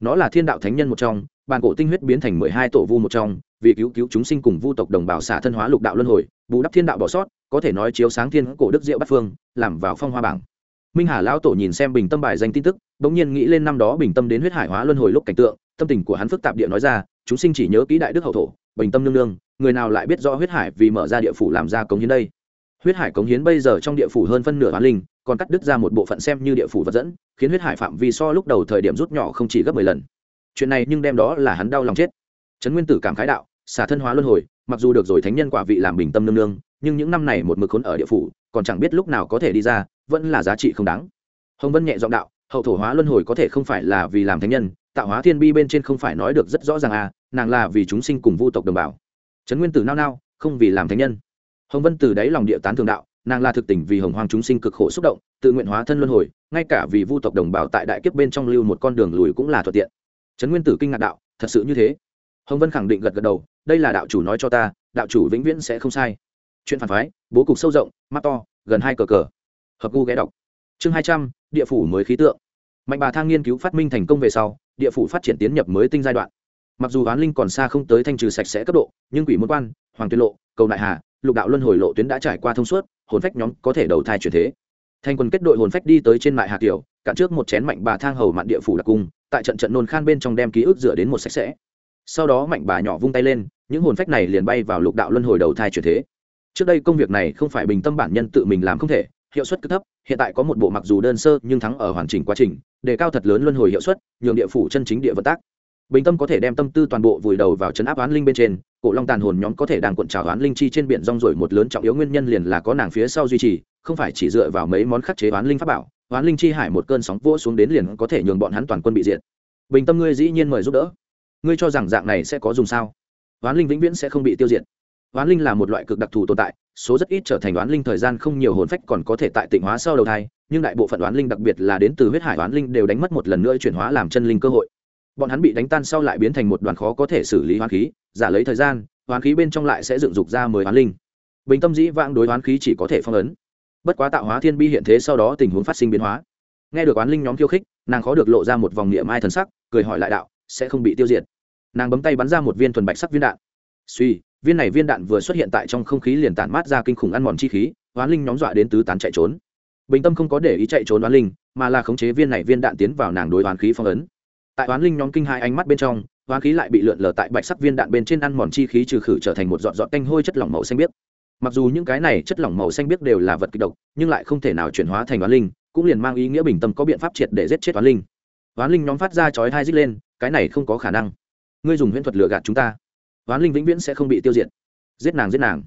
Nó là thiên đạo thánh nhân một trong bàn cổ tinh huyết biến thành mười hai tổ vu một trong, vì cứu cứu chúng sinh cùng vu tộc đồng bào xả thân hóa lục đạo luân hồi, bù đắp thiên đạo bỏ sót, có thể nói chiếu sáng thiên cổ đức diệu bắt phương, làm vào phong hoa bảng. Minh hà lão tổ nhìn xem bình tâm bài danh tin tức, bỗng nhiên nghĩ lên năm đó bình tâm đến huyết hải hóa luân hồi lúc cảnh tượng, tâm tình của hắn phức tạp địa nói ra, chúng sinh chỉ nhớ kỹ đại đức hậu thổ, bình tâm nương nương, người nào lại biết rõ huyết hải vì mở ra địa phủ làm ra cống hiến đây? Huyết hải cống hiến bây giờ trong địa phủ hơn phân nửa hoán linh, còn cắt đứt ra một bộ phận xem như địa phủ vật dẫn, khiến huyết hải phạm vi so lúc đầu thời điểm rút nhỏ không chỉ gấp mười lần. Chuyện này nhưng đem đó là hắn đau lòng chết. Trấn nguyên tử cảm khái đạo, xả thân hóa luân hồi, mặc dù được rồi thánh nhân quả vị làm bình tâm nương nương, nhưng những năm này một mực khốn ở địa phủ, còn chẳng biết lúc nào có thể đi ra, vẫn là giá trị không đáng. Hồng vân nhẹ giọng đạo, hậu thổ hóa luân hồi có thể không phải là vì làm thánh nhân, tạo hóa thiên bi bên trên không phải nói được rất rõ ràng à nàng là vì chúng sinh cùng vu tộc đồng bào. Trấn nguyên tử nao nao, không vì làm thánh nhân hồng vân từ đáy lòng địa tán thường đạo, nàng là thực tình vì hồng hoàng chúng sinh cực khổ xúc động, tự nguyện hóa thân luân hồi, ngay cả vì vu tộc đồng bào tại đại kiếp bên trong lưu một con đường lùi cũng là thuận tiện. Trấn nguyên tử kinh ngạc đạo, thật sự như thế? Hồng vân khẳng định gật gật đầu, đây là đạo chủ nói cho ta, đạo chủ vĩnh viễn sẽ không sai. Chuyện phản phái, bố cục sâu rộng, mắt to, gần hai cờ cờ. Hợp gu ghé đọc. Chương hai trăm, địa phủ mới khí tượng. Mạnh bà thang nghiên cứu phát minh thành công về sau, địa phủ phát triển tiến nhập mới tinh giai đoạn. Mặc dù oán linh còn xa không tới thanh trừ sạch sẽ cấp độ, nhưng quỷ môn quan, hoàng tuyên lộ, cầu đại hà lục đạo luân hồi lộ tuyến đã trải qua thông suốt hồn phách nhóm có thể đầu thai chuyển thế. Thành quân kết đội hồn phách đi tới trên mại hạ tiểu, cạn trước một chén mạnh bà thang hầu mặn địa phủ đặc cung tại trận trận nôn khan bên trong đem ký ức dựa đến một sạch sẽ. Sau đó mạnh bà nhỏ vung tay lên những hồn phách này liền bay vào lục đạo luân hồi đầu thai chuyển thế. Trước đây công việc này không phải bình tâm bản nhân tự mình làm không thể hiệu suất cực thấp hiện tại có một bộ mặc dù đơn sơ nhưng thắng ở hoàn chỉnh quá trình đề cao thật lớn luân hồi hiệu suất nhường địa phủ chân chính địa vận tác bình tâm có thể đem tâm tư toàn bộ vùi đầu vào chấn áp oán linh bên trên, cổ long tàn hồn nhóm có thể đang cuộn trào oán linh chi trên biển rong rồi một lớn trọng yếu nguyên nhân liền là có nàng phía sau duy trì, không phải chỉ dựa vào mấy món khắc chế oán linh pháp bảo oán linh chi hải một cơn sóng vỗ xuống đến liền có thể nhường bọn hắn toàn quân bị diệt. Bình tâm ngươi dĩ nhiên mời giúp đỡ. Ngươi cho rằng dạng này sẽ có dùng sao? Oán linh vĩnh viễn sẽ không bị tiêu diệt. Oán linh là một loại cực đặc thù tồn tại, số rất ít trở thành oán linh thời gian không nhiều hồn phách còn có thể tại tịnh hóa sau đầu thai, nhưng đại bộ phận oán linh đặc biệt là đến từ huyết hải oán linh đều đánh mất một lần nữa chuyển hóa làm chân linh cơ hội bọn hắn bị đánh tan sau lại biến thành một đoàn khó có thể xử lý hoán khí, giả lấy thời gian, hoán khí bên trong lại sẽ dựng dục ra mười hoán linh. Bình tâm dĩ vãng đối hoán khí chỉ có thể phong ấn. Bất quá tạo hóa thiên bi hiện thế sau đó tình huống phát sinh biến hóa. Nghe được oán linh nhóm khiêu khích, nàng khó được lộ ra một vòng niệm mai thần sắc, cười hỏi lại đạo, sẽ không bị tiêu diệt? Nàng bấm tay bắn ra một viên thuần bạch sắc viên đạn. Suy, viên này viên đạn vừa xuất hiện tại trong không khí liền tản mát ra kinh khủng ăn mòn chi khí oán linh nhóm dọa đến tứ tán chạy trốn. Bình tâm không có để ý chạy trốn oán linh, mà là khống chế viên này viên đạn tiến vào nàng đối oán khí phong ấn tại oán linh nhóm kinh hai ánh mắt bên trong oán khí lại bị lượn lờ tại bạch sắc viên đạn bên trên ăn mòn chi khí trừ khử trở thành một giọt giọt canh hôi chất lỏng màu xanh biếc. Mặc dù những cái này chất lỏng màu xanh biếc đều là vật kịch độc, nhưng lại không thể nào chuyển hóa thành oán linh, cũng liền mang ý nghĩa bình tâm có biện pháp triệt để giết chết oán linh. Oán linh nhóm phát ra chói hai dít lên, cái này không có khả năng. Ngươi dùng huyễn thuật lừa gạt chúng ta. Oán linh vĩnh viễn sẽ không bị tiêu diệt. Giết nàng giết nàng.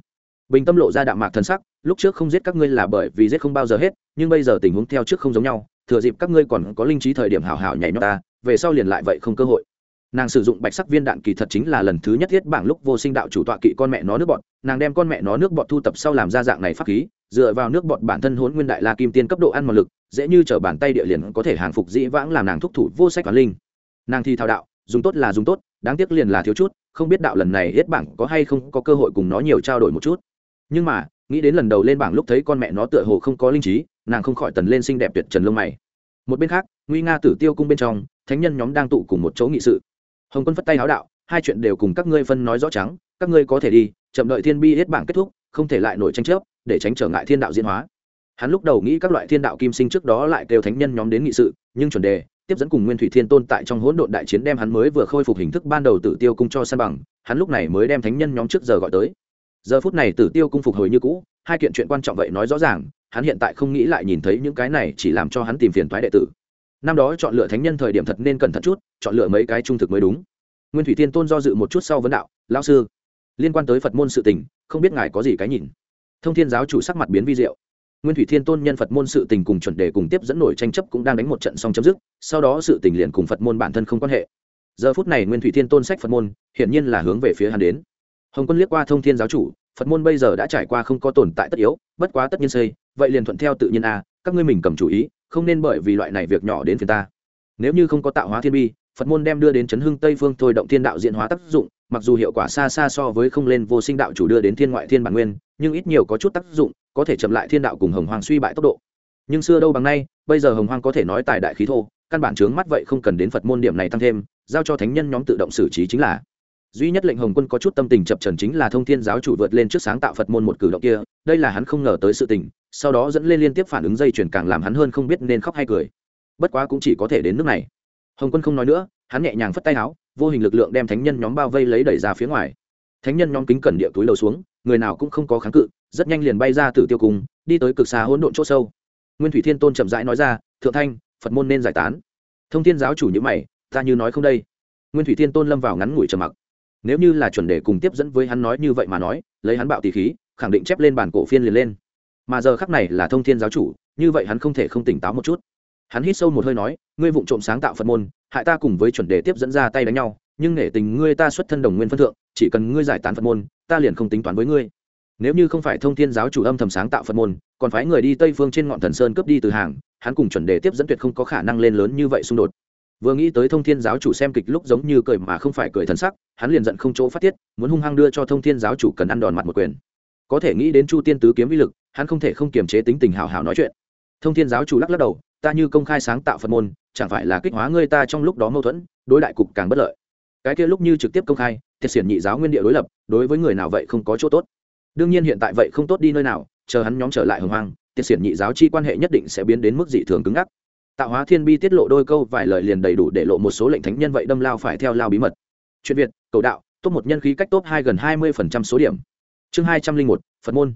Bình tâm lộ ra đạm mạc thần sắc, lúc trước không giết các ngươi là bởi vì giết không bao giờ hết, nhưng bây giờ tình huống theo trước không giống nhau, thừa dịp các ngươi còn có linh trí thời điểm hảo hảo nhảy nhót ta về sau liền lại vậy không cơ hội. Nàng sử dụng bạch sắc viên đạn kỳ thật chính là lần thứ nhất thiết bảng lúc vô sinh đạo chủ tọa kỵ con mẹ nó nước bọt. Nàng đem con mẹ nó nước bọt thu tập sau làm ra dạng này pháp khí, dựa vào nước bọt bản thân hốn nguyên đại la kim tiên cấp độ ăn một lực, dễ như t bàn tay địa liền có thể hàng phục dĩ vãng làm nàng thúc thủ vô sách và linh. Nàng thi thao đạo, dùng tốt là dùng tốt, đáng tiếc liền là thiếu chút, không biết đạo lần này hết bảng có hay không có cơ hội cùng nó nhiều trao đổi một chút. Nhưng mà, nghĩ đến lần đầu lên bảng lúc thấy con mẹ nó tựa hồ không có linh trí, nàng không khỏi tần lên xinh đẹp tuyệt trần lông mày. Một bên khác nguy nga tử tiêu cung bên trong, thánh nhân nhóm đang tụ cùng một chỗ nghị sự. Hồng quân phất tay háo đạo, hai chuyện đều cùng các ngươi phân nói rõ trắng, các ngươi có thể đi, chậm đợi thiên bi hết bảng kết thúc, không thể lại nổi tranh chấp, để tránh trở ngại thiên đạo diễn hóa. Hắn lúc đầu nghĩ các loại thiên đạo kim sinh trước đó lại kêu thánh nhân nhóm đến nghị sự, nhưng chuẩn đề, tiếp dẫn cùng nguyên thủy thiên tôn tại trong hỗn độn đại chiến đem hắn mới vừa khôi phục hình thức ban đầu tử tiêu cung cho san bằng, hắn lúc này mới đem thánh nhân nhóm trước giờ gọi tới. Giờ phút này tử tiêu cung phục hồi như cũ, hai kiện chuyện quan trọng vậy nói rõ ràng, hắn hiện tại không nghĩ lại nhìn thấy những cái này chỉ làm cho hắn tìm phiền toái đệ tử năm đó chọn lựa thánh nhân thời điểm thật nên cẩn thận chút, chọn lựa mấy cái trung thực mới đúng. Nguyên thủy thiên tôn do dự một chút sau vấn đạo lao sư, liên quan tới phật môn sự tình, không biết ngài có gì cái nhìn? Thông thiên giáo chủ sắc mặt biến vi diệu. Nguyên thủy thiên tôn nhân phật môn sự tình cùng chuẩn đề cùng tiếp dẫn nổi tranh chấp cũng đang đánh một trận xong chấm dứt, sau đó sự tình liền cùng phật môn bản thân không quan hệ. Giờ phút này nguyên thủy thiên tôn sách phật môn, hiển nhiên là hướng về phía hắn đến. Hồng quân liếc qua thông thiên giáo chủ, phật môn bây giờ đã trải qua không có tồn tại tất yếu, bất quá tất nhiên xây, vậy liền thuận theo tự nhiên a các ngươi mình cầm chủ ý không nên bởi vì loại này việc nhỏ đến phiền ta. Nếu như không có tạo hóa thiên bi, phật môn đem đưa đến chấn hưng tây phương thôi động thiên đạo diễn hóa tác dụng, mặc dù hiệu quả xa xa so với không lên vô sinh đạo chủ đưa đến thiên ngoại thiên bản nguyên, nhưng ít nhiều có chút tác dụng, có thể chậm lại thiên đạo cùng hồng hoàng suy bại tốc độ. Nhưng xưa đâu bằng nay, bây giờ hồng hoàng có thể nói tài đại khí thô, căn bản chướng mắt vậy không cần đến phật môn điểm này tăng thêm, giao cho thánh nhân nhóm tự động xử trí chính là duy nhất lệnh hồng quân có chút tâm tình chập trần chính là thông thiên giáo chủ vượt lên trước sáng tạo phật môn một cử động kia, đây là hắn không ngờ tới sự tình, sau đó dẫn lên liên tiếp phản ứng dây chuyển càng làm hắn hơn không biết nên khóc hay cười. Bất quá cũng chỉ có thể đến nước này. Hồng quân không nói nữa, hắn nhẹ nhàng phất tay áo, vô hình lực lượng đem thánh nhân nhóm bao vây lấy đẩy ra phía ngoài. Thánh nhân nhóm kính cẩn địa túi lầu xuống, người nào cũng không có kháng cự, rất nhanh liền bay ra từ tiêu cùng đi tới cực xa hỗn độn chỗ sâu. Nguyên thủy thiên tôn chậm rãi nói ra, thượng thanh, phật môn nên giải tán. Thông thiên giáo chủ như mày, ta như nói không đây. Nguyên thủy thiên tôn lâm vào ngắn ngủi trầm mặc nếu như là chuẩn đề cùng tiếp dẫn với hắn nói như vậy mà nói, lấy hắn bạo tỷ khí, khẳng định chép lên bản cổ phiên liền lên. Mà giờ khắc này là thông thiên giáo chủ, như vậy hắn không thể không tỉnh táo một chút. Hắn hít sâu một hơi nói, ngươi vụng trộm sáng tạo phật môn, hại ta cùng với chuẩn đề tiếp dẫn ra tay đánh nhau, nhưng nể tình ngươi ta xuất thân đồng nguyên phân thượng, chỉ cần ngươi giải tán phật môn, ta liền không tính toán với ngươi. Nếu như không phải thông thiên giáo chủ âm thầm sáng tạo phật môn, còn phái người đi tây phương trên ngọn thần sơn cướp đi từ hàng, hắn cùng chuẩn đề tiếp dẫn tuyệt không có khả năng lên lớn như vậy xung đột vừa nghĩ tới thông thiên giáo chủ xem kịch lúc giống như cười mà không phải cười thần sắc, hắn liền giận không chỗ phát tiết, muốn hung hăng đưa cho thông thiên giáo chủ cần ăn đòn mặt một quyền. Có thể nghĩ đến chu tiên tứ kiếm vi lực, hắn không thể không kiềm chế tính tình hào hào nói chuyện. Thông thiên giáo chủ lắc lắc đầu, ta như công khai sáng tạo phật môn, chẳng phải là kích hóa ngươi ta trong lúc đó mâu thuẫn, đối đại cục càng bất lợi. Cái kia lúc như trực tiếp công khai, thiệt xiển nhị giáo nguyên địa đối lập, đối với người nào vậy không có chỗ tốt. Đương nhiên hiện tại vậy không tốt đi nơi nào, chờ hắn nhóm trở lại hồng hoang, thiệt xiển nhị giáo chi quan hệ nhất định sẽ biến đến mức dị thường cứng ngắc tạo hóa thiên bi tiết lộ đôi câu vài lời liền đầy đủ để lộ một số lệnh thánh nhân vậy đâm lao phải theo lao bí mật. Chuyện việt, cầu đạo, top một nhân khí cách top hai gần hai mươi phần trăm số điểm. Chương hai trăm linh một, phật môn.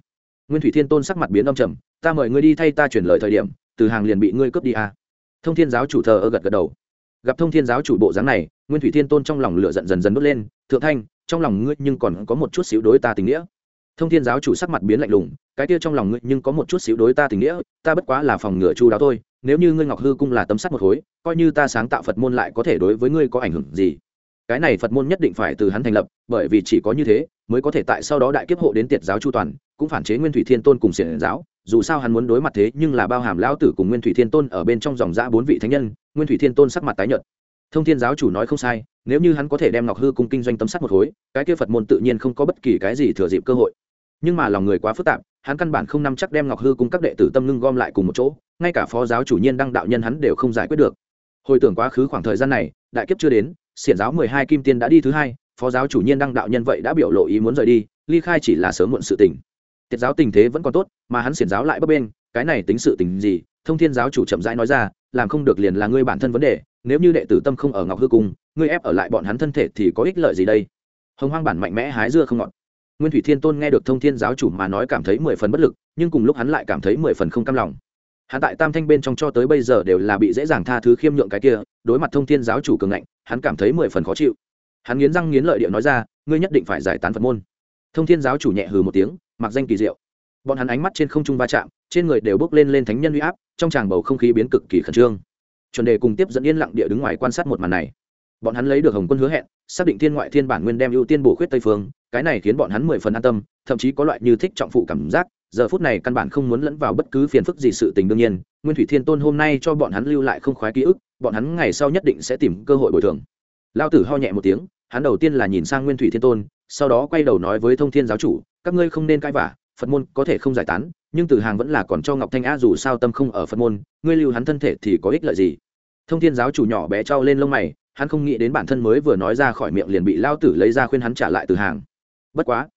Nguyên thủy thiên tôn sắc mặt biến âm trầm, ta mời ngươi đi thay ta chuyển lời thời điểm, từ hàng liền bị ngươi cướp đi à. thông thiên giáo chủ thờ ơ gật gật đầu. Gặp thông thiên giáo chủ bộ dáng này, nguyên thủy thiên tôn trong lòng lửa giận dần dần bớt lên, thượng thanh, trong lòng ngươi nhưng còn có một chút xíu đối ta tình nghĩa. Thông thiên giáo chủ sắc mặt biến lạnh lùng, cái kia trong lòng ngươi nhưng có một chút xíu đối ta tình nghĩa, ta bất quá là phòng ngừa chu đáo thôi nếu như ngươi ngọc hư cung là tấm sắt một khối, coi như ta sáng tạo phật môn lại có thể đối với ngươi có ảnh hưởng gì? Cái này phật môn nhất định phải từ hắn thành lập, bởi vì chỉ có như thế, mới có thể tại sau đó đại kiếp hộ đến tiệt giáo chu toàn, cũng phản chế nguyên thủy thiên tôn cùng xiển giáo. Dù sao hắn muốn đối mặt thế, nhưng là bao hàm lão tử cùng nguyên thủy thiên tôn ở bên trong dòng giã bốn vị thánh nhân, nguyên thủy thiên tôn sắc mặt tái nhợt. Thông thiên giáo chủ nói không sai, nếu như hắn có thể đem ngọc hư cung kinh doanh tấm sắt một khối, cái kia phật môn tự nhiên không có bất kỳ cái gì thừa dịp cơ hội. Nhưng mà lòng người quá phức tạp, hắn căn bản không nắm chắc đem ngọc hư cung các đệ tử tâm ngưng gom lại cùng một chỗ ngay cả phó giáo chủ nhiên đăng đạo nhân hắn đều không giải quyết được. Hồi tưởng quá khứ khoảng thời gian này, đại kiếp chưa đến, xiển giáo mười hai kim tiên đã đi thứ hai, phó giáo chủ nhiên đăng đạo nhân vậy đã biểu lộ ý muốn rời đi, ly khai chỉ là sớm muộn sự tình. Tiết giáo tình thế vẫn còn tốt, mà hắn xiển giáo lại bấp bên cái này tính sự tình gì? Thông thiên giáo chủ chậm rãi nói ra, làm không được liền là ngươi bản thân vấn đề, nếu như đệ tử tâm không ở ngọc hư cung, ngươi ép ở lại bọn hắn thân thể thì có ích lợi gì đây? Hồng hoang bản mạnh mẽ hái dưa không ngọt. Nguyên thủy thiên tôn nghe được thông thiên giáo chủ mà nói cảm thấy mười phần bất lực, nhưng cùng lúc hắn lại cảm thấy mười phần không cam lòng hắn tại tam thanh bên trong cho tới bây giờ đều là bị dễ dàng tha thứ khiêm nhượng cái kia, đối mặt thông thiên giáo chủ cường ngạnh, hắn cảm thấy mười phần khó chịu. Hắn nghiến răng nghiến lợi điệu nói ra, ngươi nhất định phải giải tán phật môn. Thông thiên giáo chủ nhẹ hừ một tiếng, mặc danh kỳ diệu. Bọn hắn ánh mắt trên không trung va chạm, trên người đều bước lên lên thánh nhân huy áp, trong tràng bầu không khí biến cực kỳ khẩn trương. Chuẩn đề cùng tiếp dẫn yên lặng địa đứng ngoài quan sát một màn này. Bọn hắn lấy được hồng quân hứa hẹn, xác định thiên ngoại thiên bản nguyên đem ưu tiên bổ khuyết tây phương, cái này khiến bọn hắn mười phần an tâm, thậm chí có loại như thích trọng phụ cảm giác giờ phút này căn bản không muốn lẫn vào bất cứ phiền phức gì sự tình đương nhiên, nguyên thủy thiên tôn hôm nay cho bọn hắn lưu lại không khoái ký ức, bọn hắn ngày sau nhất định sẽ tìm cơ hội bồi thường. Lao tử ho nhẹ một tiếng, hắn đầu tiên là nhìn sang nguyên thủy thiên tôn, sau đó quay đầu nói với thông thiên giáo chủ, các ngươi không nên cãi vả phật môn có thể không giải tán, nhưng từ hàng vẫn là còn cho ngọc thanh a dù sao tâm không ở phật môn, ngươi lưu hắn thân thể thì có ích lợi gì? Thông thiên giáo chủ nhỏ bé trao lên lông mày, hắn không nghĩ đến bản thân mới vừa nói ra khỏi miệng liền bị lao tử lấy ra khuyên hắn trả lại từ hàng. Bất quá,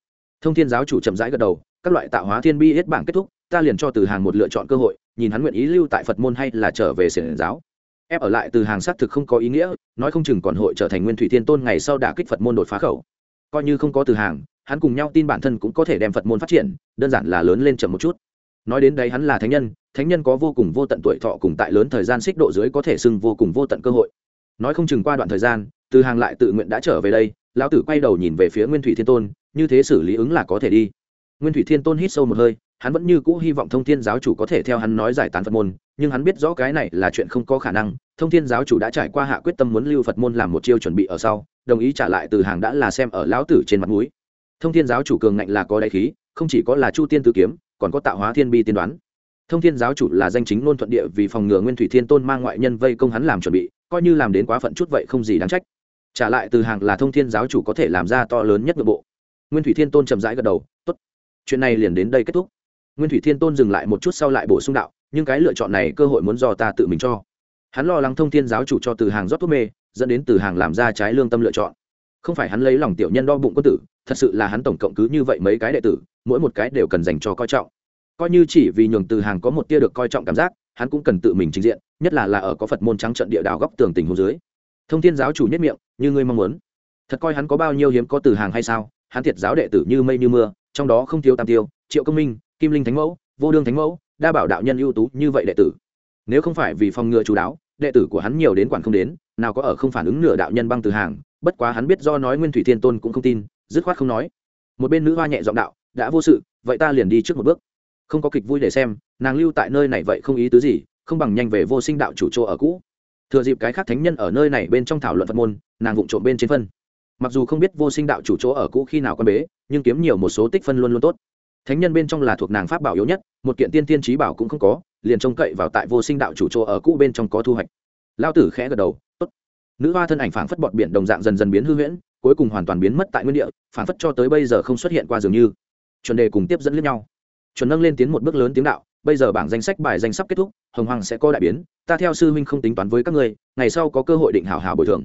thông thiên giáo chủ chậm rãi gật đầu các loại tạo hóa thiên bi hết bảng kết thúc, ta liền cho từ hàng một lựa chọn cơ hội, nhìn hắn nguyện ý lưu tại phật môn hay là trở về xiển giáo. Ép ở lại từ hàng xác thực không có ý nghĩa, nói không chừng còn hội trở thành nguyên thủy thiên tôn ngày sau đả kích phật môn đột phá khẩu. Coi như không có từ hàng, hắn cùng nhau tin bản thân cũng có thể đem phật môn phát triển, đơn giản là lớn lên chậm một chút. Nói đến đấy hắn là thánh nhân thánh nhân có vô cùng vô tận tuổi thọ cùng tại lớn thời gian xích độ dưới có thể xưng vô cùng vô tận cơ hội. Nói không chừng qua đoạn thời gian, từ hàng lại tự nguyện đã trở về đây, lão tử quay đầu nhìn về phía nguyên thủy thiên tôn, như thế xử lý ứng là có thể đi nguyên thủy thiên tôn hít sâu một hơi, hắn vẫn như cũ hy vọng thông thiên giáo chủ có thể theo hắn nói giải tán phật môn, nhưng hắn biết rõ cái này là chuyện không có khả năng. Thông thiên giáo chủ đã trải qua hạ quyết tâm muốn lưu phật môn làm một chiêu chuẩn bị ở sau, đồng ý trả lại từ hàng đã là xem ở lão tử trên mặt mũi. thông thiên giáo chủ cường ngạnh là có đại khí, không chỉ có là chu tiên tử kiếm, còn có tạo hóa thiên bi tiên đoán. Thông thiên giáo chủ là danh chính ngôn thuận địa vì phòng ngừa nguyên thủy thiên tôn mang ngoại nhân vây công hắn làm chuẩn bị, coi như làm đến quá phận chút vậy không gì đáng trách. Trả lại từ hàng là thông thiên giáo chủ có thể làm ra to lớn nhất nội bộ. Nguyên thủy thiên tôn chậm rãi gật đầu, tốt chuyện này liền đến đây kết thúc. Nguyên thủy thiên tôn dừng lại một chút sau lại bổ sung đạo, nhưng cái lựa chọn này cơ hội muốn do ta tự mình cho. Hắn lo lắng thông thiên giáo chủ cho từ hàng rót thuốc mê, dẫn đến từ hàng làm ra trái lương tâm lựa chọn. Không phải hắn lấy lòng tiểu nhân đo bụng quân tử, thật sự là hắn tổng cộng cứ như vậy mấy cái đệ tử, mỗi một cái đều cần dành cho coi trọng. Coi như chỉ vì nhường từ hàng có một tia được coi trọng cảm giác, hắn cũng cần tự mình trình diện, nhất là là ở có phật môn trắng trận địa đào góc tường tình hồ dưới. Thông thiên giáo chủ nhất miệng, như ngươi mong muốn. Thật coi hắn có bao nhiêu hiếm có từ hàng hay sao? Hắn thiệt giáo đệ tử như mây như mưa, trong đó không thiếu tam tiêu, triệu công minh, kim linh thánh mẫu, vô đương thánh mẫu, đa bảo đạo nhân ưu tú như vậy đệ tử. Nếu không phải vì phòng ngừa chú đáo, đệ tử của hắn nhiều đến quản không đến, nào có ở không phản ứng nửa đạo nhân băng từ hàng, bất quá hắn biết do nói nguyên thủy thiên tôn cũng không tin, dứt khoát không nói. Một bên nữ hoa nhẹ giọng đạo, đã vô sự, vậy ta liền đi trước một bước. Không có kịch vui để xem, nàng lưu tại nơi này vậy không ý tứ gì, không bằng nhanh về vô sinh đạo chủ chỗ ở cũ. Thừa dịp cái khác thánh nhân ở nơi này bên trong thảo luận phật môn, nàng vụng trộm bên trên phân mặc dù không biết vô sinh đạo chủ chỗ ở cũ khi nào con bế, nhưng kiếm nhiều một số tích phân luôn luôn tốt. Thánh nhân bên trong là thuộc nàng pháp bảo yếu nhất, một kiện tiên tiên trí bảo cũng không có, liền trông cậy vào tại vô sinh đạo chủ chỗ ở cũ bên trong có thu hoạch. Lao tử khẽ gật đầu, tốt. Nữ hoa thân ảnh phảng phất bọt biển đồng dạng dần dần biến hư huyễn, cuối cùng hoàn toàn biến mất tại nguyên địa, phảng phất cho tới bây giờ không xuất hiện qua dường như. Chuẩn đề cùng tiếp dẫn lẫn nhau. Chuẩn nâng lên tiến một bước lớn tiếng đạo, bây giờ bảng danh sách bài danh sắp kết thúc, hồng hoàng sẽ có đại biến, ta theo sư huynh không tính toán với các ngươi, ngày sau có cơ hội định hảo hảo bồi thường.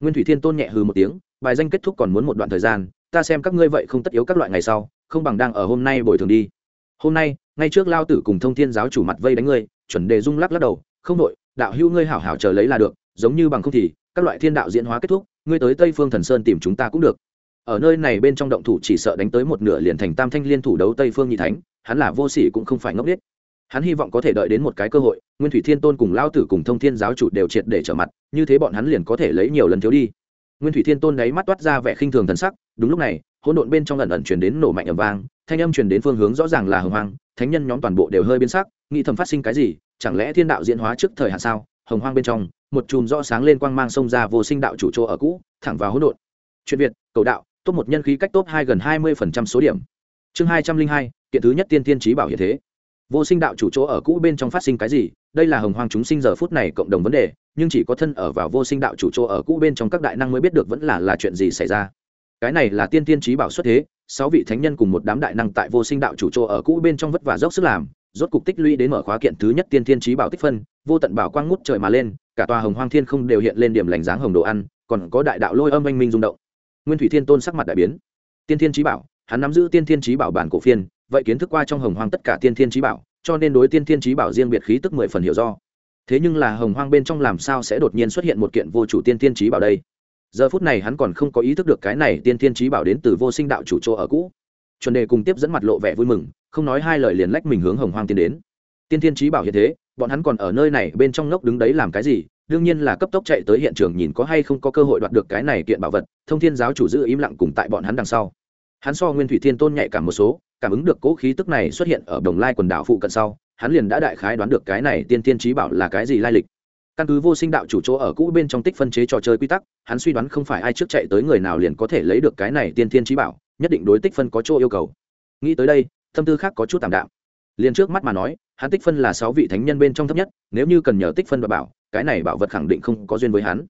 Nguyên thủy thiên tôn nhẹ hừ một tiếng bài danh kết thúc còn muốn một đoạn thời gian, ta xem các ngươi vậy không tất yếu các loại ngày sau, không bằng đang ở hôm nay bồi thường đi. Hôm nay, ngay trước lao tử cùng thông thiên giáo chủ mặt vây đánh ngươi, chuẩn đề rung lắc lắc đầu, không đội, đạo hữu ngươi hảo hảo chờ lấy là được, giống như bằng không thì, các loại thiên đạo diễn hóa kết thúc, ngươi tới tây phương thần sơn tìm chúng ta cũng được. Ở nơi này bên trong động thủ chỉ sợ đánh tới một nửa liền thành tam thanh liên thủ đấu tây phương nhị thánh, hắn là vô sỉ cũng không phải ngốc nghếch. Hắn hy vọng có thể đợi đến một cái cơ hội, nguyên thủy thiên tôn cùng lao tử cùng thông thiên giáo chủ đều triệt để trở mặt, như thế bọn hắn liền có thể lấy nhiều lần thiếu đi nguyên thủy thiên tôn đáy mắt toát ra vẻ khinh thường thần sắc, đúng lúc này, hỗn độn bên trong lần ẩn chuyển đến nổ mạnh ầm vang, thanh âm truyền đến phương hướng rõ ràng là hồng hoang, thánh nhân nhóm toàn bộ đều hơi biến sắc, nghĩ thầm phát sinh cái gì, chẳng lẽ thiên đạo diễn hóa trước thời hạn sao? Hồng hoang bên trong, một chùm rõ sáng lên quang mang xông ra vô sinh đạo chủ chỗ ở cũ, thẳng vào hỗn độn. Chuyện việt, cầu đạo, top một nhân khí cách top hai gần hai mươi phần trăm số điểm. Chương hai trăm linh hai, kiện thứ nhất tiên tiên trí bảo hiện thế. Vô sinh đạo chủ chỗ ở cũ bên trong phát sinh cái gì? Đây là hồng hoang chúng sinh giờ phút này cộng đồng vấn đề nhưng chỉ có thân ở vào vô sinh đạo chủ chỗ ở cũ bên trong các đại năng mới biết được vẫn là là chuyện gì xảy ra. Cái này là tiên tiên trí bảo xuất thế, sáu vị thánh nhân cùng một đám đại năng tại vô sinh đạo chủ chỗ ở cũ bên trong vất vả dốc sức làm, rốt cục tích lũy đến mở khóa kiện thứ nhất tiên tiên trí bảo tích phân, vô tận bảo quang ngút trời mà lên, cả tòa hồng hoang thiên không đều hiện lên điểm lành dáng hồng đồ ăn, còn có đại đạo lôi âm anh minh rung động. Nguyên thủy thiên tôn sắc mặt đại biến. Tiên thiên trí bảo, hắn nắm giữ tiên thiên trí bảo bản cổ phiên, vậy kiến thức qua trong hồng hoang tất cả tiên thiên trí bảo, cho nên đối tiên thiên trí bảo riêng biệt khí tức mười phần hiểu do thế nhưng là hồng hoang bên trong làm sao sẽ đột nhiên xuất hiện một kiện vô chủ tiên thiên trí bảo đây? Giờ phút này hắn còn không có ý thức được cái này tiên thiên trí bảo đến từ vô sinh đạo chủ chỗ ở cũ. Chuẩn đề cùng tiếp dẫn mặt lộ vẻ vui mừng, không nói hai lời liền lách mình hướng hồng hoang tiến đến. Tiên thiên trí bảo hiện thế, bọn hắn còn ở nơi này bên trong ngốc đứng đấy làm cái gì? Đương nhiên là cấp tốc chạy tới hiện trường nhìn có hay không có cơ hội đoạt được cái này kiện bảo vật, thông thiên giáo chủ giữ im lặng cùng tại bọn hắn đằng sau. Hắn so nguyên thủy thiên tôn nhạy cảm một số, cảm ứng được cố khí tức này xuất hiện ở đồng lai quần đảo phụ cận sau hắn liền đã đại khái đoán được cái này tiên tiên trí bảo là cái gì lai lịch. Căn cứ vô sinh đạo chủ chỗ ở cũ bên trong tích phân chế trò chơi quy tắc, hắn suy đoán không phải ai trước chạy tới người nào liền có thể lấy được cái này tiên tiên trí bảo, nhất định đối tích phân có chỗ yêu cầu. Nghĩ tới đây tâm tư khác có chút tạm đạm. Liền trước mắt mà nói, hắn tích phân là sáu vị thánh nhân bên trong thấp nhất, nếu như cần nhờ tích phân và bảo, cái này bảo vật khẳng định không có duyên với hắn.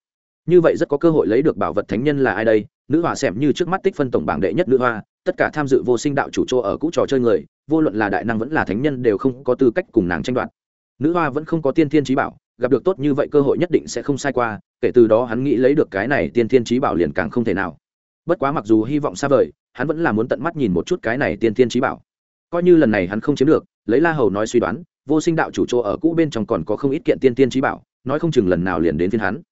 Như vậy rất có cơ hội lấy được bảo vật thánh nhân là ai đây? Nữ hoa xem như trước mắt tích phân tổng bảng đệ nhất nữ hoa tất cả tham dự vô sinh đạo chủ chỗ ở cũ trò chơi người, vô luận là đại năng vẫn là thánh nhân đều không có tư cách cùng nàng tranh đoạt. Nữ hoa vẫn không có tiên thiên trí bảo, gặp được tốt như vậy cơ hội nhất định sẽ không sai qua, kể từ đó hắn nghĩ lấy được cái này tiên thiên trí bảo liền càng không thể nào. Bất quá mặc dù hy vọng xa vời, hắn vẫn là muốn tận mắt nhìn một chút cái này tiên thiên trí bảo. Coi như lần này hắn không chiếm được, lấy la hầu nói suy đoán, vô sinh đạo chủ chỗ ở cũ bên trong còn có không ít kiện tiên tiên trí bảo, nói không chừng lần nào liền đến phiên hắn.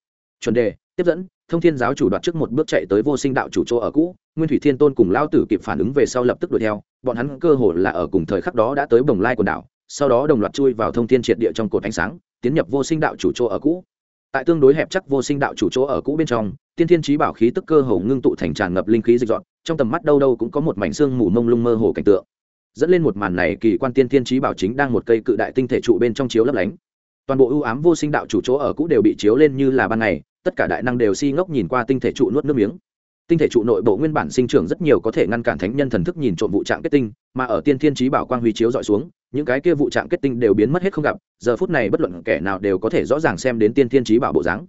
Chuẩn đề tiếp dẫn, thông thiên giáo chủ đoạt trước một bước chạy tới vô sinh đạo chủ chỗ ở cũ, nguyên thủy thiên tôn cùng lao tử kịp phản ứng về sau lập tức đuổi theo, bọn hắn cơ hồ là ở cùng thời khắc đó đã tới bồng lai quần đảo, sau đó đồng loạt chui vào thông thiên triệt địa trong cột ánh sáng, tiến nhập vô sinh đạo chủ chỗ ở cũ. Tại tương đối hẹp chắc vô sinh đạo chủ chỗ ở cũ bên trong, tiên thiên trí bảo khí tức cơ hồ ngưng tụ thành tràn ngập linh khí dịch dọn trong tầm mắt đâu đâu cũng có một mảnh xương mù mông lung mơ hồ cảnh tượng. Dẫn lên một màn này, kỳ quan tiên thiên trí bảo chính đang một cây cự đại tinh thể trụ bên trong chiếu lấp lánh. Toàn bộ ưu ám vô sinh đạo chủ chỗ ở cũ đều bị chiếu lên như là ban ngày tất cả đại năng đều si ngốc nhìn qua tinh thể trụ nuốt nước miếng. Tinh thể trụ nội bộ nguyên bản sinh trưởng rất nhiều có thể ngăn cản thánh nhân thần thức nhìn trộm vụ trạng kết tinh, mà ở tiên thiên trí bảo quang huy chiếu dọi xuống, những cái kia vụ trạng kết tinh đều biến mất hết không gặp, giờ phút này bất luận kẻ nào đều có thể rõ ràng xem đến tiên thiên trí bảo bộ dáng.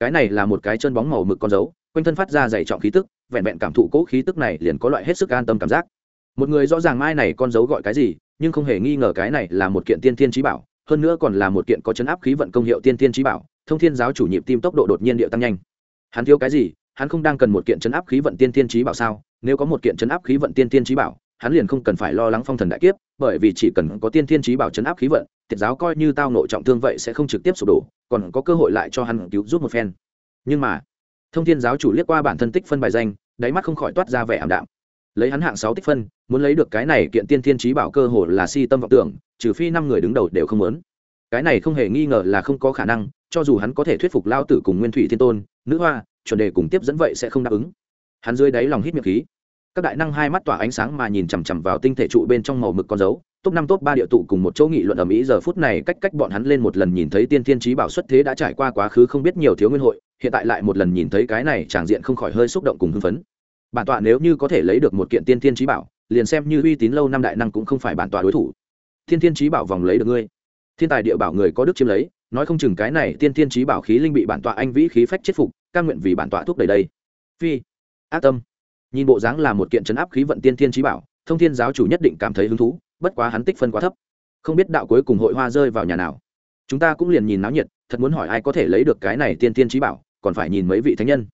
Cái này là một cái chân bóng màu mực con dấu, quanh thân phát ra dày trọng khí tức, vẹn vẹn cảm thụ cỗ khí tức này liền có loại hết sức an tâm cảm giác. Một người rõ ràng mai này con dấu gọi cái gì, nhưng không hề nghi ngờ cái này là một kiện tiên thiên trí bảo, hơn nữa còn là một kiện có chấn áp khí vận công hiệu tiên thiên trí bảo thông thiên giáo chủ nhịp tim tốc độ đột nhiên điệu tăng nhanh. Hắn thiếu cái gì? Hắn không đang cần một kiện chấn áp khí vận tiên thiên trí bảo sao? Nếu có một kiện chấn áp khí vận tiên thiên trí bảo, hắn liền không cần phải lo lắng phong thần đại kiếp, bởi vì chỉ cần có tiên thiên trí bảo chấn áp khí vận, tiệt giáo coi như tao nội trọng thương vậy sẽ không trực tiếp sụp đổ, còn có cơ hội lại cho hắn cứu giúp một phen. Nhưng mà, thông thiên giáo chủ liếc qua bản thân tích phân bài danh, đáy mắt không khỏi toát ra vẻ ảm đạm. Lấy hắn hạng sáu tích phân, muốn lấy được cái này kiện tiên thiên trí bảo cơ hồ là si tâm vọng tưởng, trừ phi năm người đứng đầu đều không muốn. Cái này không hề nghi ngờ là không có khả năng cho dù hắn có thể thuyết phục lao tử cùng nguyên thủy thiên tôn, nữ hoa, chuẩn đề cùng tiếp dẫn vậy sẽ không đáp ứng. Hắn dưới đáy lòng hít miệng khí. Các đại năng hai mắt tỏa ánh sáng mà nhìn chằm chằm vào tinh thể trụ bên trong màu mực con dấu, top năm top ba địa tụ cùng một chỗ nghị luận ở mỹ giờ phút này cách cách bọn hắn lên một lần nhìn thấy tiên thiên trí bảo xuất thế đã trải qua quá khứ không biết nhiều thiếu nguyên hội, hiện tại lại một lần nhìn thấy cái này tràng diện không khỏi hơi xúc động cùng hưng phấn. Bản tọa nếu như có thể lấy được một kiện tiên thiên trí bảo, liền xem như uy tín lâu năm đại năng cũng không phải bản tọa đối thủ. Thiên thiên trí bảo vòng lấy được ngươi. Thiên tài địa bảo người có đức chiếm lấy nói không chừng cái này tiên thiên trí bảo khí linh bị bản tọa anh vĩ khí phách chết phục căn nguyện vì bản tọa thuốc đầy đây. Phi, ác tâm. Nhìn bộ dáng là một kiện chấn áp khí vận tiên thiên trí bảo, thông thiên giáo chủ nhất định cảm thấy hứng thú, bất quá hắn tích phân quá thấp. Không biết đạo cuối cùng hội hoa rơi vào nhà nào. Chúng ta cũng liền nhìn náo nhiệt, thật muốn hỏi ai có thể lấy được cái này tiên thiên trí bảo, còn phải nhìn mấy vị thánh nhân.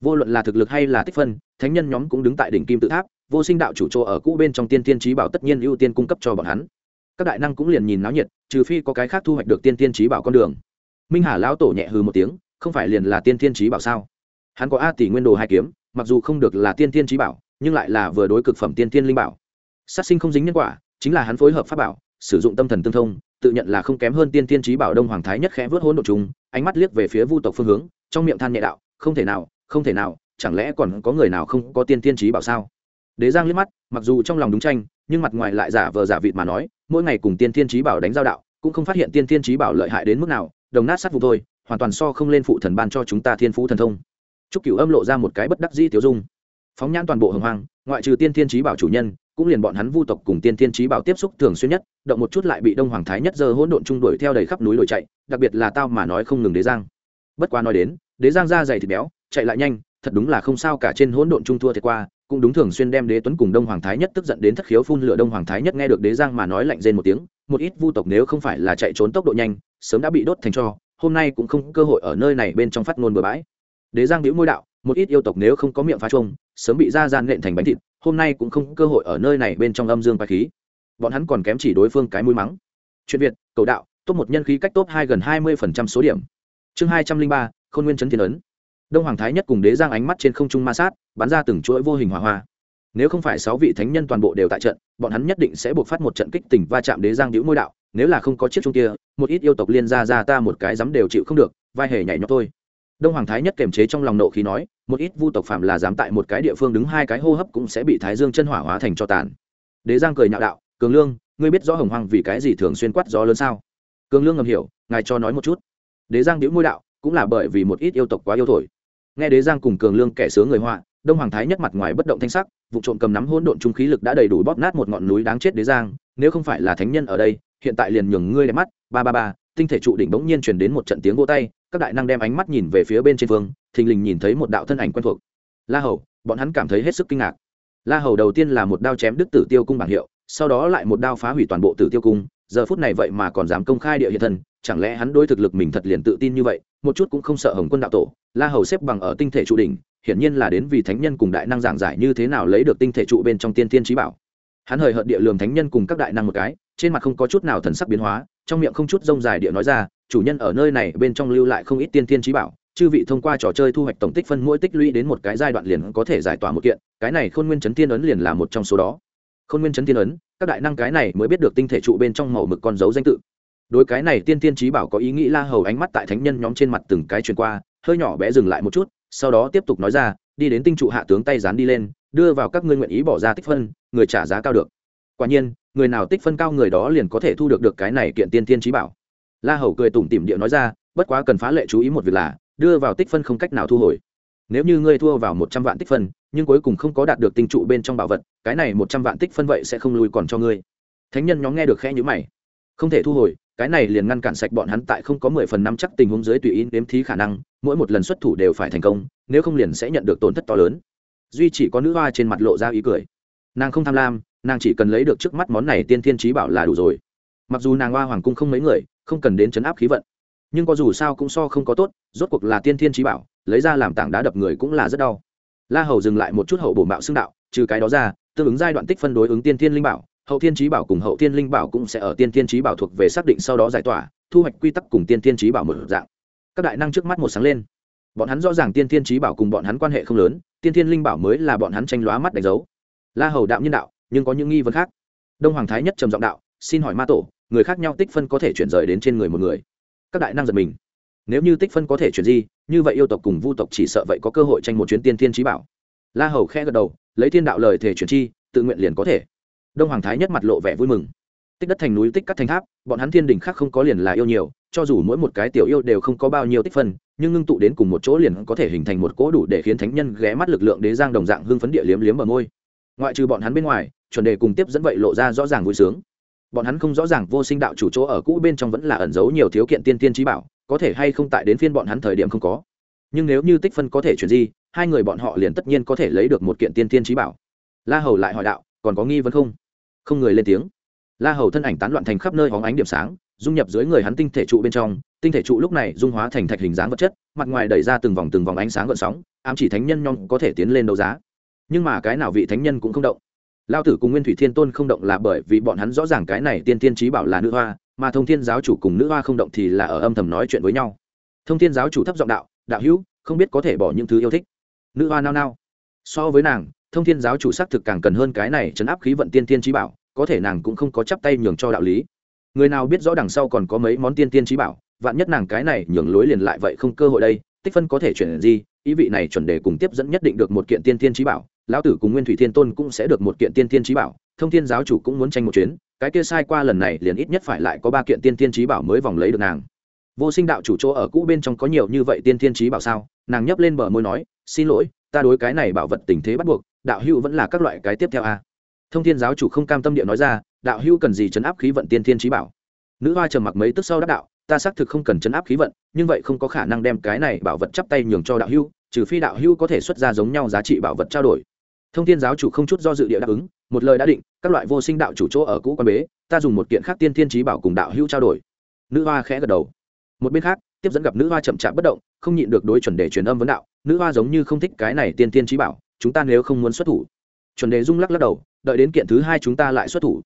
Vô luận là thực lực hay là tích phân, thánh nhân nhóm cũng đứng tại đỉnh kim tự tháp, vô sinh đạo chủ chỗ ở cũ bên trong tiên tiên trí bảo tất nhiên ưu tiên cung cấp cho bọn hắn các đại năng cũng liền nhìn náo nhiệt, trừ phi có cái khác thu hoạch được tiên tiên trí bảo con đường. Minh hà lão tổ nhẹ hừ một tiếng, không phải liền là tiên tiên trí bảo sao? Hắn có a tỷ nguyên đồ hai kiếm, mặc dù không được là tiên tiên trí bảo, nhưng lại là vừa đối cực phẩm tiên tiên linh bảo. Sát sinh không dính nhân quả, chính là hắn phối hợp pháp bảo, sử dụng tâm thần tương thông, tự nhận là không kém hơn tiên tiên trí bảo đông hoàng thái nhất khẽ vớt hỗn độ chúng ánh mắt liếc về phía vu tộc phương hướng, trong miệng than nhẹ đạo, không thể nào, không thể nào, chẳng lẽ còn có người nào không có tiên tiên trí bảo sao? Đế giang liếc mắt, mặc dù trong lòng đúng tranh, nhưng mặt ngoài lại giả vờ giả vịt mà nói mỗi ngày cùng tiên thiên trí bảo đánh giao đạo, cũng không phát hiện tiên thiên trí bảo lợi hại đến mức nào, đồng nát sát vụ thôi, hoàn toàn so không lên phụ thần ban cho chúng ta thiên phú thần thông. Chúc cửu âm lộ ra một cái bất đắc dĩ tiêu dung. Phóng nhãn toàn bộ hồng hoang, ngoại trừ tiên thiên trí bảo chủ nhân, cũng liền bọn hắn vu tộc cùng tiên thiên trí bảo tiếp xúc thường xuyên nhất, động một chút lại bị đông hoàng thái nhất giờ hỗn độn chung đuổi theo đầy khắp núi đuổi chạy, đặc biệt là tao mà nói không ngừng đế giang. Bất quá nói đến, đế giang da dày thịt béo, chạy lại nhanh thật đúng là không sao cả trên hỗn độn trung thua thiệt qua, cũng đúng thường xuyên đem đế tuấn cùng đông hoàng thái nhất tức giận đến thất khiếu phun lửa đông hoàng thái nhất nghe được đế giang mà nói lạnh rên một tiếng, một ít vu tộc nếu không phải là chạy trốn tốc độ nhanh, sớm đã bị đốt thành cho, hôm nay cũng không cơ hội ở nơi này bên trong phát ngôn bừa bãi. Đế giang đĩu môi đạo, một ít yêu tộc nếu không có miệng phá trông sớm bị ra gian nện thành bánh thịt, hôm nay cũng không cơ hội ở nơi này bên trong âm dương bài khí. Bọn hắn còn kém chỉ đối phương cái mũi mắng. Chuyện việt, cầu đạo, top một nhân khí cách top hai gần hai mươi phần trăm số điểm. Chương hai trăm linh ba, khôn nguyên chấn thiên ấn đông hoàng thái nhất cùng đế giang ánh mắt trên không trung ma sát, bắn ra từng chuỗi vô hình hỏa hoa. Nếu không phải sáu vị thánh nhân toàn bộ đều tại trận, bọn hắn nhất định sẽ buộc phát một trận kích tỉnh va chạm đế giang đĩu môi đạo. Nếu là không có chiếc chung kia, một ít yêu tộc liên ra ra ta một cái dám đều chịu không được, vai hề nhảy nhót thôi. Đông hoàng thái nhất kềm chế trong lòng nộ khí nói, một ít vu tộc phạm là dám tại một cái địa phương đứng hai cái hô hấp cũng sẽ bị thái dương chân hỏa hóa thành cho tàn. Đế giang cười nhạo đạo, cường lương, ngươi biết rõ hồng hoàng vì cái gì thường xuyên quát gió lớn sao? Cường lương ngầm hiểu, ngài cho nói một chút. Đế giang đĩu môi đạo cũng là bởi vì một ít yêu tộc quá yêu thổi nghe đế giang cùng cường lương kẻ sướng người họa, đông hoàng thái nhất mặt ngoài bất động thanh sắc, vụ trộm cầm nắm hỗn độn trung khí lực đã đầy đủ bóp nát một ngọn núi đáng chết đế giang, nếu không phải là thánh nhân ở đây, hiện tại liền nhường ngươi đẹp mắt, ba ba ba, tinh thể trụ đỉnh bỗng nhiên truyền đến một trận tiếng vô tay, các đại năng đem ánh mắt nhìn về phía bên trên phương, thình lình nhìn thấy một đạo thân ảnh quen thuộc. La hầu, bọn hắn cảm thấy hết sức kinh ngạc. La hầu đầu tiên là một đao chém đức tử tiêu cung bảng hiệu, sau đó lại một đao phá hủy toàn bộ tử tiêu cung giờ phút này vậy mà còn dám công khai địa hiện thân, chẳng lẽ hắn đối thực lực mình thật liền tự tin như vậy? Một chút cũng không sợ hồng quân đạo tổ, la hầu xếp bằng ở tinh thể trụ đỉnh, hiển nhiên là đến vì thánh nhân cùng đại năng giảng giải như thế nào lấy được tinh thể trụ bên trong tiên tiên trí bảo. Hắn hời hợt địa lường thánh nhân cùng các đại năng một cái, trên mặt không có chút nào thần sắc biến hóa, trong miệng không chút rông dài địa nói ra, chủ nhân ở nơi này bên trong lưu lại không ít tiên thiên trí bảo, chư vị thông qua trò chơi thu hoạch tổng tích phân mỗi tích lũy đến một cái giai đoạn liền có thể giải tỏa một kiện, cái này khôn nguyên chấn tiên ấn liền là một trong số đó khôn nguyên chấn tiên ấn, các đại năng cái này mới biết được tinh thể trụ bên trong màu mực con dấu danh tự. Đối cái này tiên tiên trí bảo có ý nghĩ la hầu ánh mắt tại thánh nhân nhóm trên mặt từng cái truyền qua, hơi nhỏ bé dừng lại một chút, sau đó tiếp tục nói ra, đi đến tinh trụ hạ tướng tay dán đi lên, đưa vào các ngươi nguyện ý bỏ ra tích phân, người trả giá cao được. Quả nhiên, người nào tích phân cao người đó liền có thể thu được được cái này kiện tiên tiên trí bảo. La hầu cười tủm tỉm điệu nói ra, bất quá cần phá lệ chú ý một việc là, đưa vào tích phân không cách nào thu hồi. Nếu như ngươi thua vào một trăm vạn tích phân nhưng cuối cùng không có đạt được tinh trụ bên trong bảo vật, cái này một trăm vạn tích phân vậy sẽ không lui còn cho ngươi. Thánh nhân nhóm nghe được khẽ nhữ mày. Không thể thu hồi, cái này liền ngăn cản sạch bọn hắn tại không có mười phần năm chắc tình huống dưới tùy ý đếm thí khả năng, mỗi một lần xuất thủ đều phải thành công, nếu không liền sẽ nhận được tổn thất to lớn. Duy chỉ có nữ hoa trên mặt lộ ra ý cười. Nàng không tham lam, nàng chỉ cần lấy được trước mắt món này tiên thiên trí bảo là đủ rồi. Mặc dù nàng hoa hoàng cung không mấy người, không cần đến chấn áp khí vận, nhưng có dù sao cũng so không có tốt, rốt cuộc là tiên thiên trí bảo, lấy ra làm tảng đá đập người cũng là rất đau la hầu dừng lại một chút hậu bổ mạo xương đạo, trừ cái đó ra, tương ứng giai đoạn tích phân đối ứng tiên thiên linh bảo, hậu thiên trí bảo cùng hậu thiên linh bảo cũng sẽ ở tiên thiên trí bảo thuộc về xác định sau đó giải tỏa, thu hoạch quy tắc cùng tiên thiên trí bảo một dạng. Các đại năng trước mắt một sáng lên. Bọn hắn rõ ràng tiên thiên trí bảo cùng bọn hắn quan hệ không lớn, tiên thiên linh bảo mới là bọn hắn tranh lóa mắt đánh dấu. La hầu đạo nhân đạo, nhưng có những nghi vấn khác. Đông hoàng thái nhất trầm giọng đạo, xin hỏi ma tổ, người khác nhau tích phân có thể chuyển rời đến trên người một người? Các đại năng giật mình. Nếu như tích phân có thể chuyển di như vậy yêu tộc cùng vu tộc chỉ sợ vậy có cơ hội tranh một chuyến tiên thiên trí bảo. La hầu khẽ gật đầu, lấy thiên đạo lời thể chuyển chi, tự nguyện liền có thể. Đông hoàng thái nhất mặt lộ vẻ vui mừng. Tích đất thành núi, tích cắt thành tháp, bọn hắn thiên đình khác không có liền là yêu nhiều, cho dù mỗi một cái tiểu yêu đều không có bao nhiêu tích phân, nhưng ngưng tụ đến cùng một chỗ liền có thể hình thành một cỗ đủ để khiến thánh nhân ghé mắt lực lượng đế giang đồng dạng hưng phấn địa liếm liếm ở môi. Ngoại trừ bọn hắn bên ngoài, chuẩn đề cùng tiếp dẫn vậy lộ ra rõ ràng vui sướng. Bọn hắn không rõ ràng vô sinh đạo chủ chỗ ở cũ bên trong vẫn là ẩn giấu nhiều thiếu kiện tiên tiên trí bảo có thể hay không tại đến phiên bọn hắn thời điểm không có. Nhưng nếu như tích phân có thể chuyển di, hai người bọn họ liền tất nhiên có thể lấy được một kiện tiên tiên trí bảo. La hầu lại hỏi đạo, còn có nghi vấn không? Không người lên tiếng. La hầu thân ảnh tán loạn thành khắp nơi hóng ánh điểm sáng, dung nhập dưới người hắn tinh thể trụ bên trong, tinh thể trụ lúc này dung hóa thành thạch hình dáng vật chất, mặt ngoài đẩy ra từng vòng từng vòng ánh sáng gợn sóng, ám chỉ thánh nhân nhong có thể tiến lên đấu giá. Nhưng mà cái nào vị thánh nhân cũng không động. Lao tử cùng nguyên thủy thiên tôn không động là bởi vì bọn hắn rõ ràng cái này tiên tiên trí bảo là nữ hoa mà thông thiên giáo chủ cùng nữ hoa không động thì là ở âm thầm nói chuyện với nhau. Thông thiên giáo chủ thấp giọng đạo đạo hữu, không biết có thể bỏ những thứ yêu thích. Nữ hoa nao nao. So với nàng, thông thiên giáo chủ xác thực càng cần hơn cái này chấn áp khí vận tiên tiên trí bảo, có thể nàng cũng không có chắp tay nhường cho đạo lý. Người nào biết rõ đằng sau còn có mấy món tiên tiên trí bảo, vạn nhất nàng cái này nhường lối liền lại vậy không cơ hội đây, tích phân có thể chuyển gì, ý vị này chuẩn đề cùng tiếp dẫn nhất định được một kiện tiên tiên trí bảo, lão tử cùng nguyên thủy thiên tôn cũng sẽ được một kiện tiên tiên trí bảo, thông thiên giáo chủ cũng muốn tranh một chuyến cái kia sai qua lần này liền ít nhất phải lại có ba kiện tiên tiên trí bảo mới vòng lấy được nàng. Vô sinh đạo chủ chỗ ở cũ bên trong có nhiều như vậy tiên tiên trí bảo sao? Nàng nhấp lên bờ môi nói, xin lỗi, ta đối cái này bảo vật tình thế bắt buộc, đạo hữu vẫn là các loại cái tiếp theo a. Thông thiên giáo chủ không cam tâm địa nói ra, đạo hữu cần gì chấn áp khí vận tiên thiên trí bảo? Nữ hoa trầm mặc mấy tức sau đắc đạo, ta xác thực không cần chấn áp khí vận, nhưng vậy không có khả năng đem cái này bảo vật chắp tay nhường cho đạo hữu, trừ phi đạo hữu có thể xuất ra giống nhau giá trị bảo vật trao đổi. Thông thiên giáo chủ không chút do dự địa đáp ứng một lời đã định, các loại vô sinh đạo chủ chỗ ở cũ quan bế, ta dùng một kiện khác tiên thiên trí bảo cùng đạo hữu trao đổi. Nữ hoa khẽ gật đầu. Một bên khác, tiếp dẫn gặp nữ hoa chậm chạp bất động, không nhịn được đối chuẩn đề truyền âm vấn đạo, nữ hoa giống như không thích cái này tiên tiên trí bảo, chúng ta nếu không muốn xuất thủ. Chuẩn đề rung lắc lắc đầu, đợi đến kiện thứ hai chúng ta lại xuất thủ.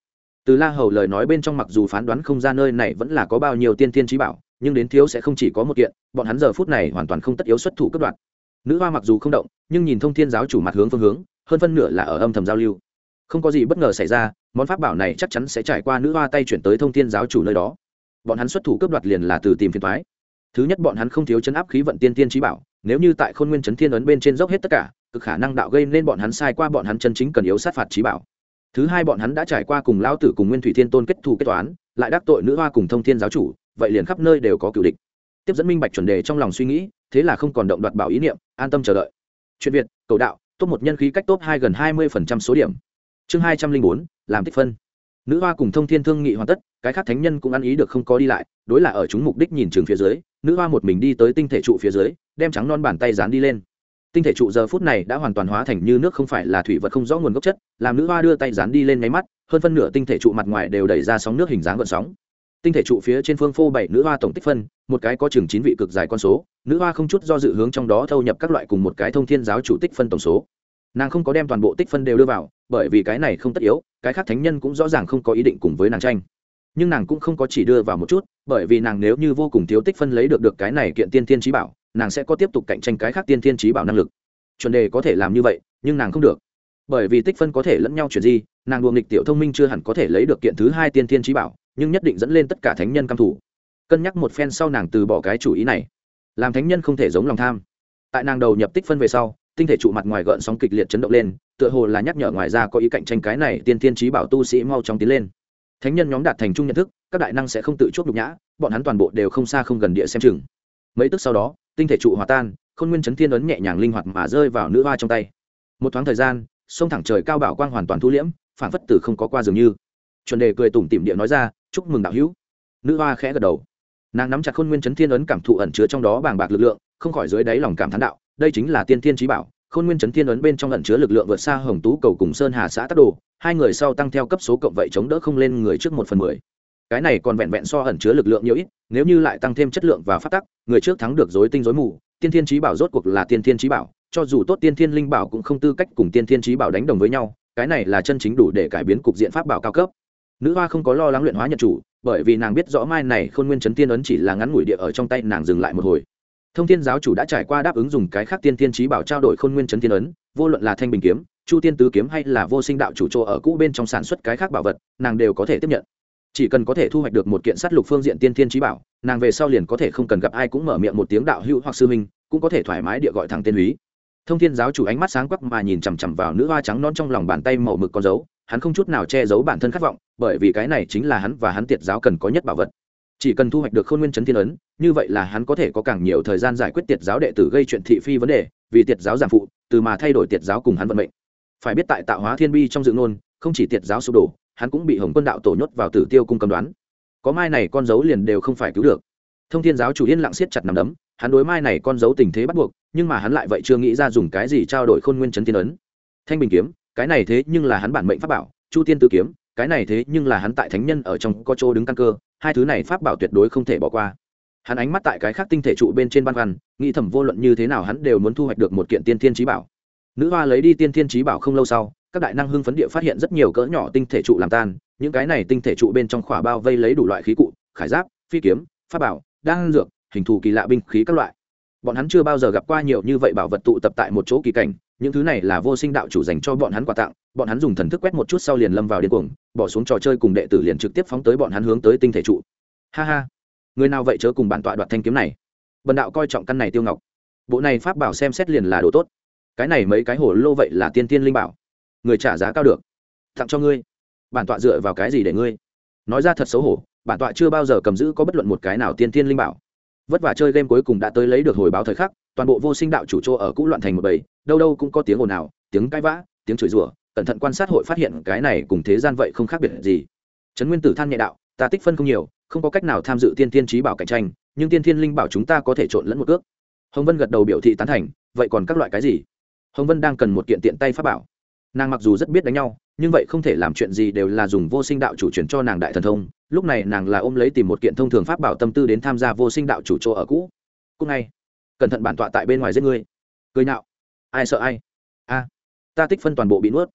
Từ la hầu lời nói bên trong mặc dù phán đoán không ra nơi này vẫn là có bao nhiêu tiên tiên trí bảo, nhưng đến thiếu sẽ không chỉ có một kiện, bọn hắn giờ phút này hoàn toàn không tất yếu xuất thủ cấp đoạn nữ hoa mặc dù không động, nhưng nhìn thông thiên giáo chủ mặt hướng phương hướng, hơn phân nửa là ở âm thầm giao lưu không có gì bất ngờ xảy ra, món pháp bảo này chắc chắn sẽ trải qua nữ hoa tay chuyển tới thông thiên giáo chủ nơi đó. Bọn hắn xuất thủ cướp đoạt liền là từ tìm phiền thoái thứ nhất bọn hắn không thiếu chấn áp khí vận tiên tiên trí bảo, nếu như tại khôn nguyên chấn thiên ấn bên trên dốc hết tất cả, cực khả năng đạo gây nên bọn hắn sai qua bọn hắn chân chính cần yếu sát phạt trí bảo. Thứ hai bọn hắn đã trải qua cùng lao tử cùng nguyên thủy thiên tôn kết thù kết toán, lại đắc tội nữ hoa cùng thông thiên giáo chủ, vậy liền khắp nơi đều có cựu địch. Tiếp dẫn minh bạch chuẩn đề trong lòng suy nghĩ, thế là không còn động đoạt bảo ý niệm, an tâm chờ đợi. Chuyện việt, cầu đạo, top một nhân khí cách top hai gần hai mươi phần trăm số điểm chương hai trăm linh bốn, làm tích phân. Nữ hoa cùng thông thiên thương nghị hoàn tất, cái khác thánh nhân cũng ăn ý được không có đi lại, đối là ở chúng mục đích nhìn trường phía dưới, nữ hoa một mình đi tới tinh thể trụ phía dưới, đem trắng non bàn tay dán đi lên. Tinh thể trụ giờ phút này đã hoàn toàn hóa thành như nước không phải là thủy vật không rõ nguồn gốc chất, làm nữ hoa đưa tay dán đi lên nháy mắt, hơn phân nửa tinh thể trụ mặt ngoài đều đẩy ra sóng nước hình dáng gợn sóng. Tinh thể trụ phía trên phương phô bảy nữ hoa tổng tích phân, một cái có chừng chín vị cực dài con số, nữ hoa không chút do dự hướng trong đó thâu nhập các loại cùng một cái thông thiên giáo chủ tích phân tổng số nàng không có đem toàn bộ tích phân đều đưa vào, bởi vì cái này không tất yếu, cái khác thánh nhân cũng rõ ràng không có ý định cùng với nàng tranh. Nhưng nàng cũng không có chỉ đưa vào một chút, bởi vì nàng nếu như vô cùng thiếu tích phân lấy được được cái này kiện tiên thiên trí bảo, nàng sẽ có tiếp tục cạnh tranh cái khác tiên thiên trí bảo năng lực. Chuẩn đề có thể làm như vậy, nhưng nàng không được. Bởi vì tích phân có thể lẫn nhau chuyển di, nàng đùa nghịch tiểu thông minh chưa hẳn có thể lấy được kiện thứ hai tiên thiên trí bảo, nhưng nhất định dẫn lên tất cả thánh nhân căm thủ cân nhắc một phen sau nàng từ bỏ cái chủ ý này. Làm thánh nhân không thể giống lòng tham. Tại nàng đầu nhập tích phân về sau tinh thể trụ mặt ngoài gợn sóng kịch liệt chấn động lên, tựa hồ là nhắc nhở ngoài ra có ý cạnh tranh cái này tiên thiên trí bảo tu sĩ mau chóng tiến lên. Thánh nhân nhóm đạt thành chung nhận thức, các đại năng sẽ không tự chuốc nhục nhã, bọn hắn toàn bộ đều không xa không gần địa xem chừng. Mấy tức sau đó, tinh thể trụ hòa tan, khôn nguyên chấn thiên ấn nhẹ nhàng linh hoạt mà rơi vào nữ hoa trong tay. Một thoáng thời gian, sông thẳng trời cao bảo quang hoàn toàn thu liễm phản phất tử không có qua dường như. Chuẩn đề cười tủm tỉm địa nói ra, chúc mừng đạo hữu. Nữ hoa khẽ gật đầu. Nàng nắm chặt khôn nguyên chấn thiên ấn cảm thụ ẩn chứa trong đó bàng bạc lực lượng, không khỏi dưới đáy lòng cảm thán đạo đây chính là tiên thiên trí bảo, khôn nguyên chấn thiên ấn bên trong ẩn chứa lực lượng vượt xa hồng tú cầu cùng sơn hà xã tắc đồ, hai người sau tăng theo cấp số cộng vậy chống đỡ không lên người trước một phần mười. Cái này còn vẹn vẹn so ẩn chứa lực lượng nhiều ít, nếu như lại tăng thêm chất lượng và phát tắc, người trước thắng được dối tinh dối mù, tiên thiên trí bảo rốt cuộc là tiên thiên trí bảo, cho dù tốt tiên thiên linh bảo cũng không tư cách cùng tiên thiên trí bảo đánh đồng với nhau, cái này là chân chính đủ để cải biến cục diện pháp bảo cao cấp. Nữ hoa không có lo lắng luyện hóa nhật chủ, bởi vì nàng biết rõ mai này khôn nguyên chấn tiên ấn chỉ là ngắn ngủi địa ở trong tay, nàng dừng lại một hồi thông thiên giáo chủ đã trải qua đáp ứng dùng cái khác tiên thiên trí bảo trao đổi khôn nguyên chấn Thiên ấn, vô luận là thanh bình kiếm, chu tiên tứ kiếm hay là vô sinh đạo chủ chỗ ở cũ bên trong sản xuất cái khác bảo vật, nàng đều có thể tiếp nhận. Chỉ cần có thể thu hoạch được một kiện sát lục phương diện tiên thiên trí bảo, nàng về sau liền có thể không cần gặp ai cũng mở miệng một tiếng đạo hữu hoặc sư minh cũng có thể thoải mái địa gọi thẳng tên húy. Thông thiên giáo chủ ánh mắt sáng quắc mà nhìn chằm chằm vào nữ hoa trắng non trong lòng bàn tay màu mực con dấu, hắn không chút nào che giấu bản thân khát vọng, bởi vì cái này chính là hắn và hắn tiệt giáo cần có nhất bảo vật chỉ cần thu hoạch được khôn nguyên chấn thiên ấn, như vậy là hắn có thể có càng nhiều thời gian giải quyết tiệt giáo đệ tử gây chuyện thị phi vấn đề, vì tiệt giáo giảm phụ, từ mà thay đổi tiệt giáo cùng hắn vận mệnh. Phải biết tại tạo hóa thiên bi trong dự ngôn, không chỉ tiệt giáo sụp đổ, hắn cũng bị hồng quân đạo tổ nhốt vào tử tiêu cung cầm đoán. Có mai này con dấu liền đều không phải cứu được. Thông thiên giáo chủ yên lặng siết chặt nằm đấm, hắn đối mai này con dấu tình thế bắt buộc, nhưng mà hắn lại vậy chưa nghĩ ra dùng cái gì trao đổi khôn nguyên chấn thiên ấn. Thanh bình kiếm, cái này thế nhưng là hắn bản mệnh pháp bảo, chu tiên tự kiếm cái này thế nhưng là hắn tại thánh nhân ở trong có chỗ đứng căn cơ, hai thứ này pháp bảo tuyệt đối không thể bỏ qua. Hắn ánh mắt tại cái khác tinh thể trụ bên trên ban văn, nghĩ thầm vô luận như thế nào hắn đều muốn thu hoạch được một kiện tiên thiên trí bảo. Nữ hoa lấy đi tiên thiên trí bảo không lâu sau, các đại năng hưng phấn địa phát hiện rất nhiều cỡ nhỏ tinh thể trụ làm tan, những cái này tinh thể trụ bên trong khỏa bao vây lấy đủ loại khí cụ, khải giáp, phi kiếm, pháp bảo, đan dược, hình thù kỳ lạ binh khí các loại. Bọn hắn chưa bao giờ gặp qua nhiều như vậy bảo vật tụ tập tại một chỗ kỳ cảnh những thứ này là vô sinh đạo chủ dành cho bọn hắn quà tặng, bọn hắn dùng thần thức quét một chút sau liền lâm vào điên cuồng, bỏ xuống trò chơi cùng đệ tử liền trực tiếp phóng tới bọn hắn hướng tới tinh thể trụ. Ha ha. Người nào vậy chớ cùng bản tọa đoạt thanh kiếm này? Bần đạo coi trọng căn này tiêu ngọc. Bộ này pháp bảo xem xét liền là đồ tốt. Cái này mấy cái hồ lô vậy là tiên tiên linh bảo. Người trả giá cao được. Tặng cho ngươi. Bản tọa dựa vào cái gì để ngươi? Nói ra thật xấu hổ, bản tọa chưa bao giờ cầm giữ có bất luận một cái nào tiên tiên linh bảo. Vất vả chơi game cuối cùng đã tới lấy được hồi báo thời khắc, toàn bộ vô sinh đạo chủ chỗ ở cũ loạn thành một bầy đâu đâu cũng có tiếng ồn ào, tiếng cãi vã, tiếng chửi rủa, cẩn thận quan sát hội phát hiện cái này cùng thế gian vậy không khác biệt gì. Trấn nguyên tử than nhẹ đạo, ta tích phân không nhiều, không có cách nào tham dự tiên tiên trí bảo cạnh tranh, nhưng tiên thiên linh bảo chúng ta có thể trộn lẫn một cước hồng vân gật đầu biểu thị tán thành, vậy còn các loại cái gì? Hồng vân đang cần một kiện tiện tay pháp bảo. Nàng mặc dù rất biết đánh nhau, nhưng vậy không thể làm chuyện gì đều là dùng vô sinh đạo chủ chuyển cho nàng đại thần thông, lúc này nàng là ôm lấy tìm một kiện thông thường pháp bảo tâm tư đến tham gia vô sinh đạo chủ chỗ ở cũ. Cũng ngay, cẩn thận bản tọa tại bên ngoài giết ngươi. Cười nạo ai sợ ai? A, ta tích phân toàn bộ bị nuốt.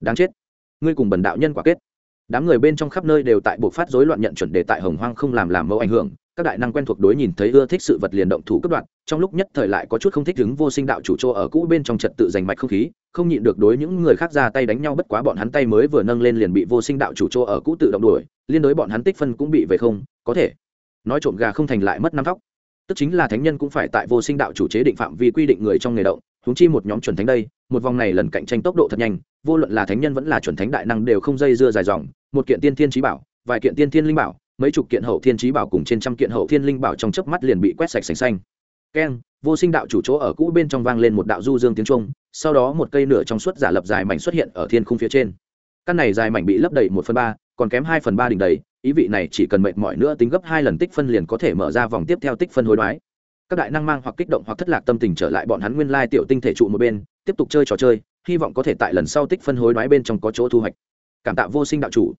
Đáng chết. Ngươi cùng bần đạo nhân quả kết. Đám người bên trong khắp nơi đều tại buộc phát rối loạn nhận chuẩn đề tại hồng hoang không làm làm mẫu ảnh hưởng. Các đại năng quen thuộc đối nhìn thấy ưa thích sự vật liền động thủ cấp đoạn trong lúc nhất thời lại có chút không thích đứng vô sinh đạo chủ chỗ ở cũ bên trong trật tự giành mạch không khí, không nhịn được đối những người khác ra tay đánh nhau, bất quá bọn hắn tay mới vừa nâng lên liền bị vô sinh đạo chủ chỗ ở cũ tự động đuổi, liên đối bọn hắn tích phân cũng bị về không, có thể. Nói trộm gà không thành lại mất năm tóc tức chính là thánh nhân cũng phải tại vô sinh đạo chủ chế định phạm vi quy định người trong nghề động húng chi một nhóm chuẩn thánh đây, một vòng này lần cạnh tranh tốc độ thật nhanh, vô luận là thánh nhân vẫn là chuẩn thánh đại năng đều không dây dưa dài dòng, một kiện tiên thiên trí bảo, vài kiện tiên thiên linh bảo, mấy chục kiện hậu thiên trí bảo cùng trên trăm kiện hậu thiên linh bảo trong chớp mắt liền bị quét sạch sành xanh. Keng vô sinh đạo chủ chỗ ở cũ bên trong vang lên một đạo du dương tiếng trung sau đó một cây nửa trong suốt giả lập dài mảnh xuất hiện ở thiên khung phía trên. Căn này dài mảnh bị lấp đầy một phần ba, còn kém hai phần ba đỉnh đầy, ý vị này chỉ cần mệt mỏi nữa tính gấp hai lần tích phân liền có thể mở ra vòng tiếp theo tích phân hối đoái các đại năng mang hoặc kích động hoặc thất lạc tâm tình trở lại bọn hắn nguyên lai tiểu tinh thể trụ một bên, tiếp tục chơi trò chơi, hy vọng có thể tại lần sau tích phân hối đoái bên trong có chỗ thu hoạch. Cảm tạ vô sinh đạo chủ.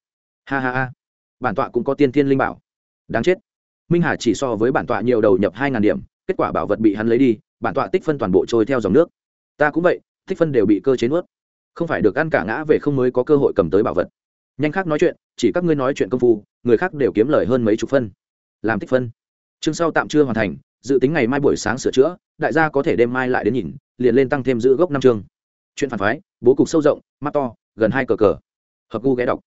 Ha ha ha. Bản tọa cũng có tiên thiên linh bảo. Đáng chết. Minh hà chỉ so với bản tọa nhiều đầu nhập hai ngàn điểm, kết quả bảo vật bị hắn lấy đi, bản tọa tích phân toàn bộ trôi theo dòng nước. Ta cũng vậy, tích phân đều bị cơ chế nuốt. Không phải được ăn cả ngã về không mới có cơ hội cầm tới bảo vật. Nhanh khác nói chuyện, chỉ các ngươi nói chuyện công phu, người khác đều kiếm lời hơn mấy chục phân. Làm tích phân. Chương sau tạm chưa hoàn thành dự tính ngày mai buổi sáng sửa chữa, đại gia có thể đêm mai lại đến nhìn, liền lên tăng thêm giữ gốc năm chương. Chuyện phản phái, bố cục sâu rộng, mắt to, gần hai cờ cờ. Hợp gu ghé đọc.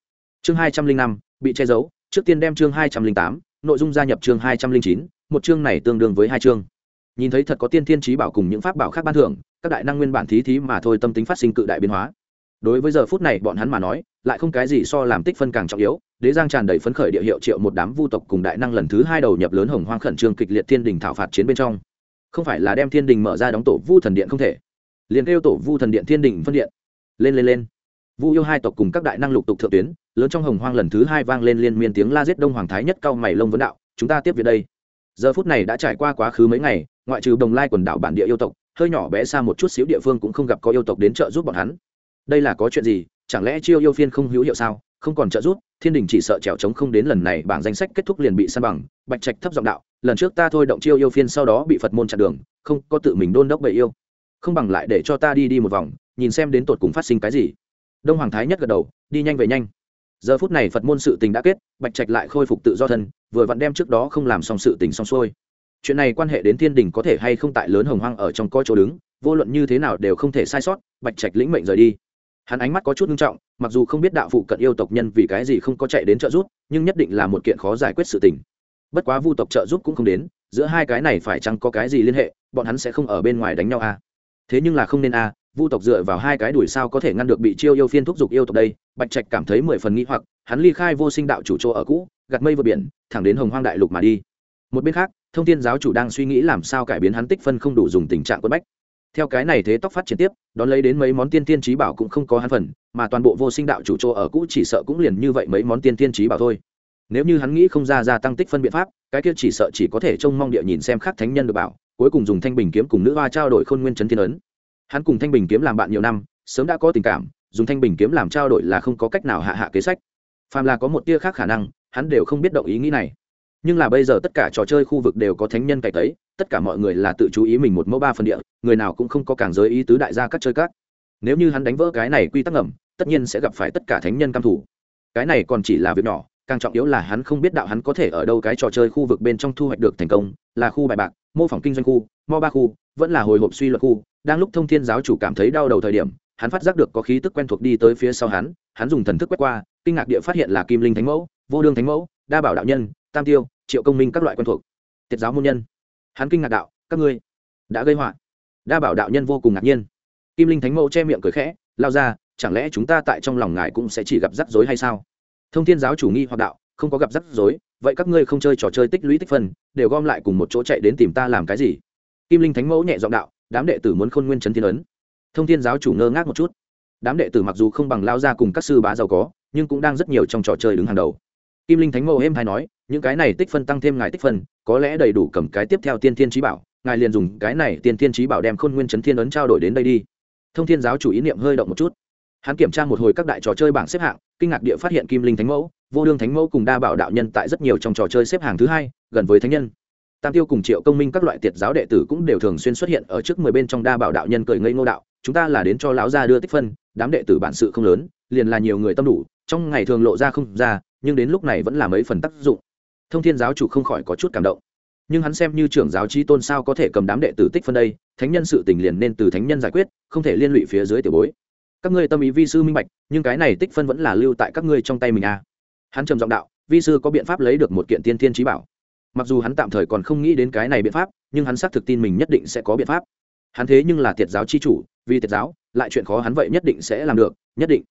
Chương hai trăm linh năm, bị che giấu, trước tiên đem chương hai trăm linh tám, nội dung gia nhập chương hai trăm linh chín, một chương này tương đương với hai chương. Nhìn thấy thật có tiên thiên trí bảo cùng những pháp bảo khác ban thưởng, các đại năng nguyên bản thí thí mà thôi tâm tính phát sinh cự đại biến hóa. Đối với giờ phút này bọn hắn mà nói, lại không cái gì so làm tích phân càng trọng yếu đế giang tràn đầy phấn khởi địa hiệu triệu một đám vu tộc cùng đại năng lần thứ hai đầu nhập lớn hồng hoang khẩn trương kịch liệt thiên đình thảo phạt chiến bên trong. Không phải là đem thiên đình mở ra đóng tổ vu thần điện không thể. Liền kêu tổ vu thần điện thiên đình phân điện. Lên lên lên. Vu yêu hai tộc cùng các đại năng lục tục thượng tuyến, lớn trong hồng hoang lần thứ hai vang lên liên miên tiếng la giết đông hoàng thái nhất cao mày lông vấn đạo, chúng ta tiếp về đây. Giờ phút này đã trải qua quá khứ mấy ngày, ngoại trừ đồng lai quần đảo bản địa yêu tộc, hơi nhỏ bé xa một chút xíu địa phương cũng không gặp có yêu tộc đến trợ giúp bọn hắn. Đây là có chuyện gì? Chẳng lẽ chiêu yêu phiên không hữu hiệu sao? Không còn trợ giúp thiên đình chỉ sợ trèo trống không đến lần này bảng danh sách kết thúc liền bị san bằng, bạch trạch thấp giọng đạo, lần trước ta thôi động chiêu yêu phiên sau đó bị phật môn chặn đường, không có tự mình đôn đốc bậy yêu. Không bằng lại để cho ta đi đi một vòng, nhìn xem đến tột cùng phát sinh cái gì. Đông hoàng thái nhất gật đầu, đi nhanh về nhanh. Giờ phút này phật môn sự tình đã kết, bạch trạch lại khôi phục tự do thân, vừa vặn đem trước đó không làm xong sự tình xong xuôi. Chuyện này quan hệ đến thiên đình có thể hay không tại lớn hồng hoang ở trong coi chỗ đứng, vô luận như thế nào đều không thể sai sót, bạch trạch lĩnh mệnh rời đi hắn ánh mắt có chút nghiêm trọng mặc dù không biết đạo phụ cận yêu tộc nhân vì cái gì không có chạy đến trợ giúp nhưng nhất định là một kiện khó giải quyết sự tình. Bất quá vu tộc trợ giúp cũng không đến giữa hai cái này phải chăng có cái gì liên hệ bọn hắn sẽ không ở bên ngoài đánh nhau à. thế nhưng là không nên à, vu tộc dựa vào hai cái đuổi sao có thể ngăn được bị chiêu yêu phiên thúc giục yêu tộc đây? Bạch trạch cảm thấy mười phần nghĩ hoặc hắn ly khai vô sinh đạo chủ chỗ ở cũ gặt mây vượt biển thẳng đến hồng hoang đại lục mà đi. Một bên khác thông tin giáo chủ đang suy nghĩ làm sao cải biến hắn tích phân không đủ dùng tình trạng quân bách theo cái này thế tóc phát triển tiếp, đón lấy đến mấy món tiên tiên trí bảo cũng không có hắn phần, mà toàn bộ vô sinh đạo chủ chỗ ở cũ chỉ sợ cũng liền như vậy mấy món tiên tiên trí bảo thôi. Nếu như hắn nghĩ không ra gia tăng tích phân biện pháp, cái kia chỉ sợ chỉ có thể trông mong địa nhìn xem khác thánh nhân được bảo, cuối cùng dùng thanh bình kiếm cùng nữ hoa trao đổi khôn nguyên chấn thiên ấn. Hắn cùng thanh bình kiếm làm bạn nhiều năm, sớm đã có tình cảm, dùng thanh bình kiếm làm trao đổi là không có cách nào hạ hạ kế sách. Phàm là có một tia khác khả năng, hắn đều không biết động ý nghĩ này nhưng là bây giờ tất cả trò chơi khu vực đều có thánh nhân cải tấy, tất cả mọi người là tự chú ý mình một mẫu ba phần địa, người nào cũng không có càng giới ý tứ đại gia các chơi các. Nếu như hắn đánh vỡ cái này quy tắc ngầm, tất nhiên sẽ gặp phải tất cả thánh nhân cam thủ cái này còn chỉ là việc nhỏ, càng trọng yếu là hắn không biết đạo hắn có thể ở đâu cái trò chơi khu vực bên trong thu hoạch được thành công, là khu bài bạc, mô phỏng kinh doanh khu, mo ba khu, vẫn là hồi hộp suy luật khu. Đang lúc thông thiên giáo chủ cảm thấy đau đầu thời điểm, hắn phát giác được có khí tức quen thuộc đi tới phía sau hắn hắn dùng thần thức quét qua, kinh ngạc địa phát hiện là kim linh thánh mẫu, vô đương thánh mẫu, đa bảo đạo nhân tam tiêu, triệu công minh các loại quen thuộc. Tiết giáo môn nhân. Hắn kinh ngạc đạo, các ngươi đã gây họa. Đa bảo đạo nhân vô cùng ngạc nhiên. Kim linh thánh mẫu che miệng cười khẽ, lao ra, chẳng lẽ chúng ta tại trong lòng ngài cũng sẽ chỉ gặp rắc rối hay sao? Thông thiên giáo chủ nghi hoặc đạo, không có gặp rắc rối, vậy các ngươi không chơi trò chơi tích lũy tích phân, đều gom lại cùng một chỗ chạy đến tìm ta làm cái gì? Kim linh thánh mẫu nhẹ giọng đạo, đám đệ tử muốn khôn nguyên trấn thiên ấn. Thông thiên giáo chủ ngơ ngác một chút. Đám đệ tử mặc dù không bằng lao ra cùng các sư bá giàu có, nhưng cũng đang rất nhiều trong trò chơi đứng hàng đầu kim linh thánh mẫu êm hay nói, những cái này tích phân tăng thêm ngài tích phân, có lẽ đầy đủ cầm cái tiếp theo tiên thiên trí bảo, ngài liền dùng cái này tiên thiên trí bảo đem khôn nguyên chấn thiên ấn trao đổi đến đây đi. Thông thiên giáo chủ ý niệm hơi động một chút. Hắn kiểm tra một hồi các đại trò chơi bảng xếp hạng, kinh ngạc địa phát hiện kim linh thánh mẫu, vô đương thánh mẫu cùng đa bảo đạo nhân tại rất nhiều trong trò chơi xếp hàng thứ hai, gần với thánh nhân. Tam tiêu cùng triệu công minh các loại tiệt giáo đệ tử cũng đều thường xuyên xuất hiện ở trước mười bên trong đa bảo đạo nhân cười ngây ngô đạo, chúng ta là đến cho lão gia đưa tích phân, đám đệ tử bản sự không lớn, liền là nhiều người tâm đủ, trong ngày thường lộ ra không ra nhưng đến lúc này vẫn là mấy phần tác dụng. Thông thiên giáo chủ không khỏi có chút cảm động. Nhưng hắn xem như trưởng giáo trí tôn sao có thể cầm đám đệ tử tích phân đây, thánh nhân sự tình liền nên từ thánh nhân giải quyết, không thể liên lụy phía dưới tiểu bối. Các ngươi tâm ý vi sư minh bạch, nhưng cái này tích phân vẫn là lưu tại các ngươi trong tay mình à. hắn trầm giọng đạo, vi sư có biện pháp lấy được một kiện tiên thiên trí bảo. Mặc dù hắn tạm thời còn không nghĩ đến cái này biện pháp, nhưng hắn xác thực tin mình nhất định sẽ có biện pháp. Hắn thế nhưng là tiệt giáo chi chủ, vì tiệt giáo, lại chuyện khó hắn vậy nhất định sẽ làm được, nhất định.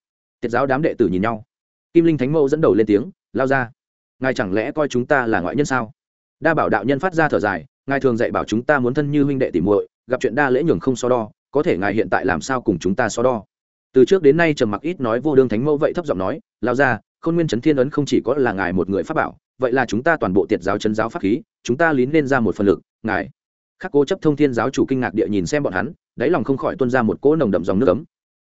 Tiệt giáo đám đệ tử nhìn nhau kim linh thánh mẫu dẫn đầu lên tiếng, lao ra, ngài chẳng lẽ coi chúng ta là ngoại nhân sao? Đa bảo đạo nhân phát ra thở dài, ngài thường dạy bảo chúng ta muốn thân như huynh đệ tỉ muội, gặp chuyện đa lễ nhường không so đo, có thể ngài hiện tại làm sao cùng chúng ta so đo? Từ trước đến nay trầm mặc ít nói vô đương thánh mẫu vậy thấp giọng nói, lao ra, khôn nguyên trấn thiên ấn không chỉ có là ngài một người pháp bảo, vậy là chúng ta toàn bộ tiệt giáo chấn giáo pháp khí, chúng ta lín lên ra một phần lực, ngài. Khắc cố chấp thông thiên giáo chủ kinh ngạc địa nhìn xem bọn hắn, đáy lòng không khỏi tuân ra một cỗ nồng đậm dòng nước ấm.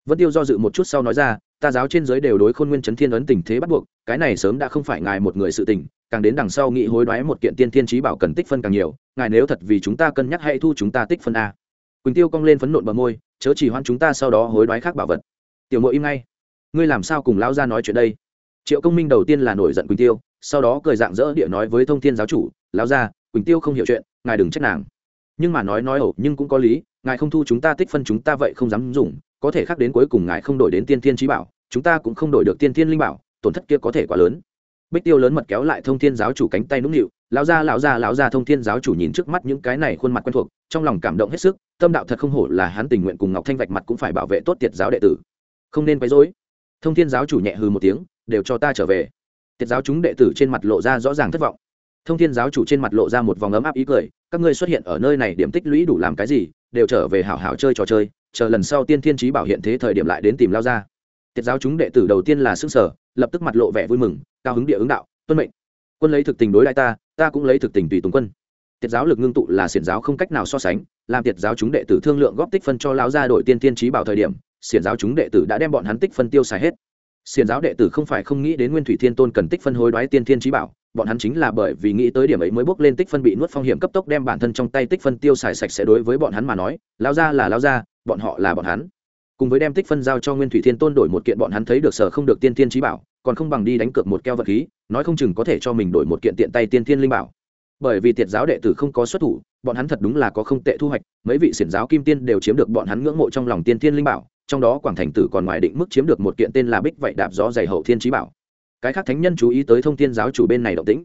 Vân tiêu do dự một chút sau nói ra ta giáo trên giới đều đối khôn nguyên chấn thiên ấn tình thế bắt buộc, cái này sớm đã không phải ngài một người sự tình, càng đến đằng sau nghị hối đoái một kiện tiên thiên trí bảo cần tích phân càng nhiều, ngài nếu thật vì chúng ta cân nhắc hãy thu chúng ta tích phân a. Quỳnh tiêu cong lên phấn nộn bờ môi, chớ chỉ hoan chúng ta sau đó hối đoái khác bảo vật. Tiểu mộ im ngay. Ngươi làm sao cùng lão ra nói chuyện đây? Triệu công minh đầu tiên là nổi giận quỳnh tiêu, sau đó cười dạng dỡ địa nói với thông thiên giáo chủ, lão gia, quỳnh tiêu không hiểu chuyện, ngài đừng trách nàng. Nhưng mà nói nói ẩu nhưng cũng có lý, ngài không thu chúng ta tích phân chúng ta vậy không dám dùng có thể khác đến cuối cùng ngài không đổi đến tiên thiên trí bảo, chúng ta cũng không đổi được tiên thiên linh bảo, tổn thất kia có thể quá lớn. Bích tiêu lớn mật kéo lại thông thiên giáo chủ cánh tay nũng nịu, lão gia lão gia lão gia thông thiên giáo chủ nhìn trước mắt những cái này khuôn mặt quen thuộc, trong lòng cảm động hết sức, tâm đạo thật không hổ là hắn tình nguyện cùng ngọc thanh vạch mặt cũng phải bảo vệ tốt tiệt giáo đệ tử. Không nên quấy rối. Thông thiên giáo chủ nhẹ hừ một tiếng, đều cho ta trở về. Tiệt giáo chúng đệ tử trên mặt lộ ra rõ ràng thất vọng. Thông thiên giáo chủ trên mặt lộ ra một vòng ấm áp ý cười, các ngươi xuất hiện ở nơi này điểm tích lũy đủ làm cái gì, đều trở về hảo hảo chơi trò chơi chờ lần sau tiên thiên trí bảo hiện thế thời điểm lại đến tìm lao ra. Tiết giáo chúng đệ tử đầu tiên là xương sở lập tức mặt lộ vẻ vui mừng, cao hứng địa ứng đạo, tuân mệnh. Quân lấy thực tình đối lại ta ta cũng lấy thực tình tùy tùng quân. Tiết giáo lực ngưng tụ là xiển giáo không cách nào so sánh, làm tiết giáo chúng đệ tử thương lượng góp tích phân cho lao ra đội tiên thiên trí bảo thời điểm, xiển giáo chúng đệ tử đã đem bọn hắn tích phân tiêu xài hết. Xiển giáo đệ tử không phải không nghĩ đến nguyên thủy thiên tôn cần tích phân hối đoái tiên thiên trí bảo, bọn hắn chính là bởi vì nghĩ tới điểm ấy mới bước lên tích phân bị nuốt phong hiểm cấp tốc đem bản thân trong tay tích phân tiêu xài sạch sẽ đối với bọn hắn mà nói, lao ra là lao ra bọn họ là bọn hắn. Cùng với đem tích phân giao cho nguyên thủy thiên tôn đổi một kiện bọn hắn thấy được sở không được tiên thiên trí bảo, còn không bằng đi đánh cược một keo vật khí, nói không chừng có thể cho mình đổi một kiện tiện tay tiên thiên linh bảo. Bởi vì tiệt giáo đệ tử không có xuất thủ, bọn hắn thật đúng là có không tệ thu hoạch, mấy vị xiển giáo kim tiên đều chiếm được bọn hắn ngưỡng mộ trong lòng tiên thiên linh bảo, trong đó quảng thành tử còn ngoài định mức chiếm được một kiện tên là bích vậy đạp gió dày hậu thiên trí bảo. Cái khác thánh nhân chú ý tới thông tiên giáo chủ bên này động tĩnh.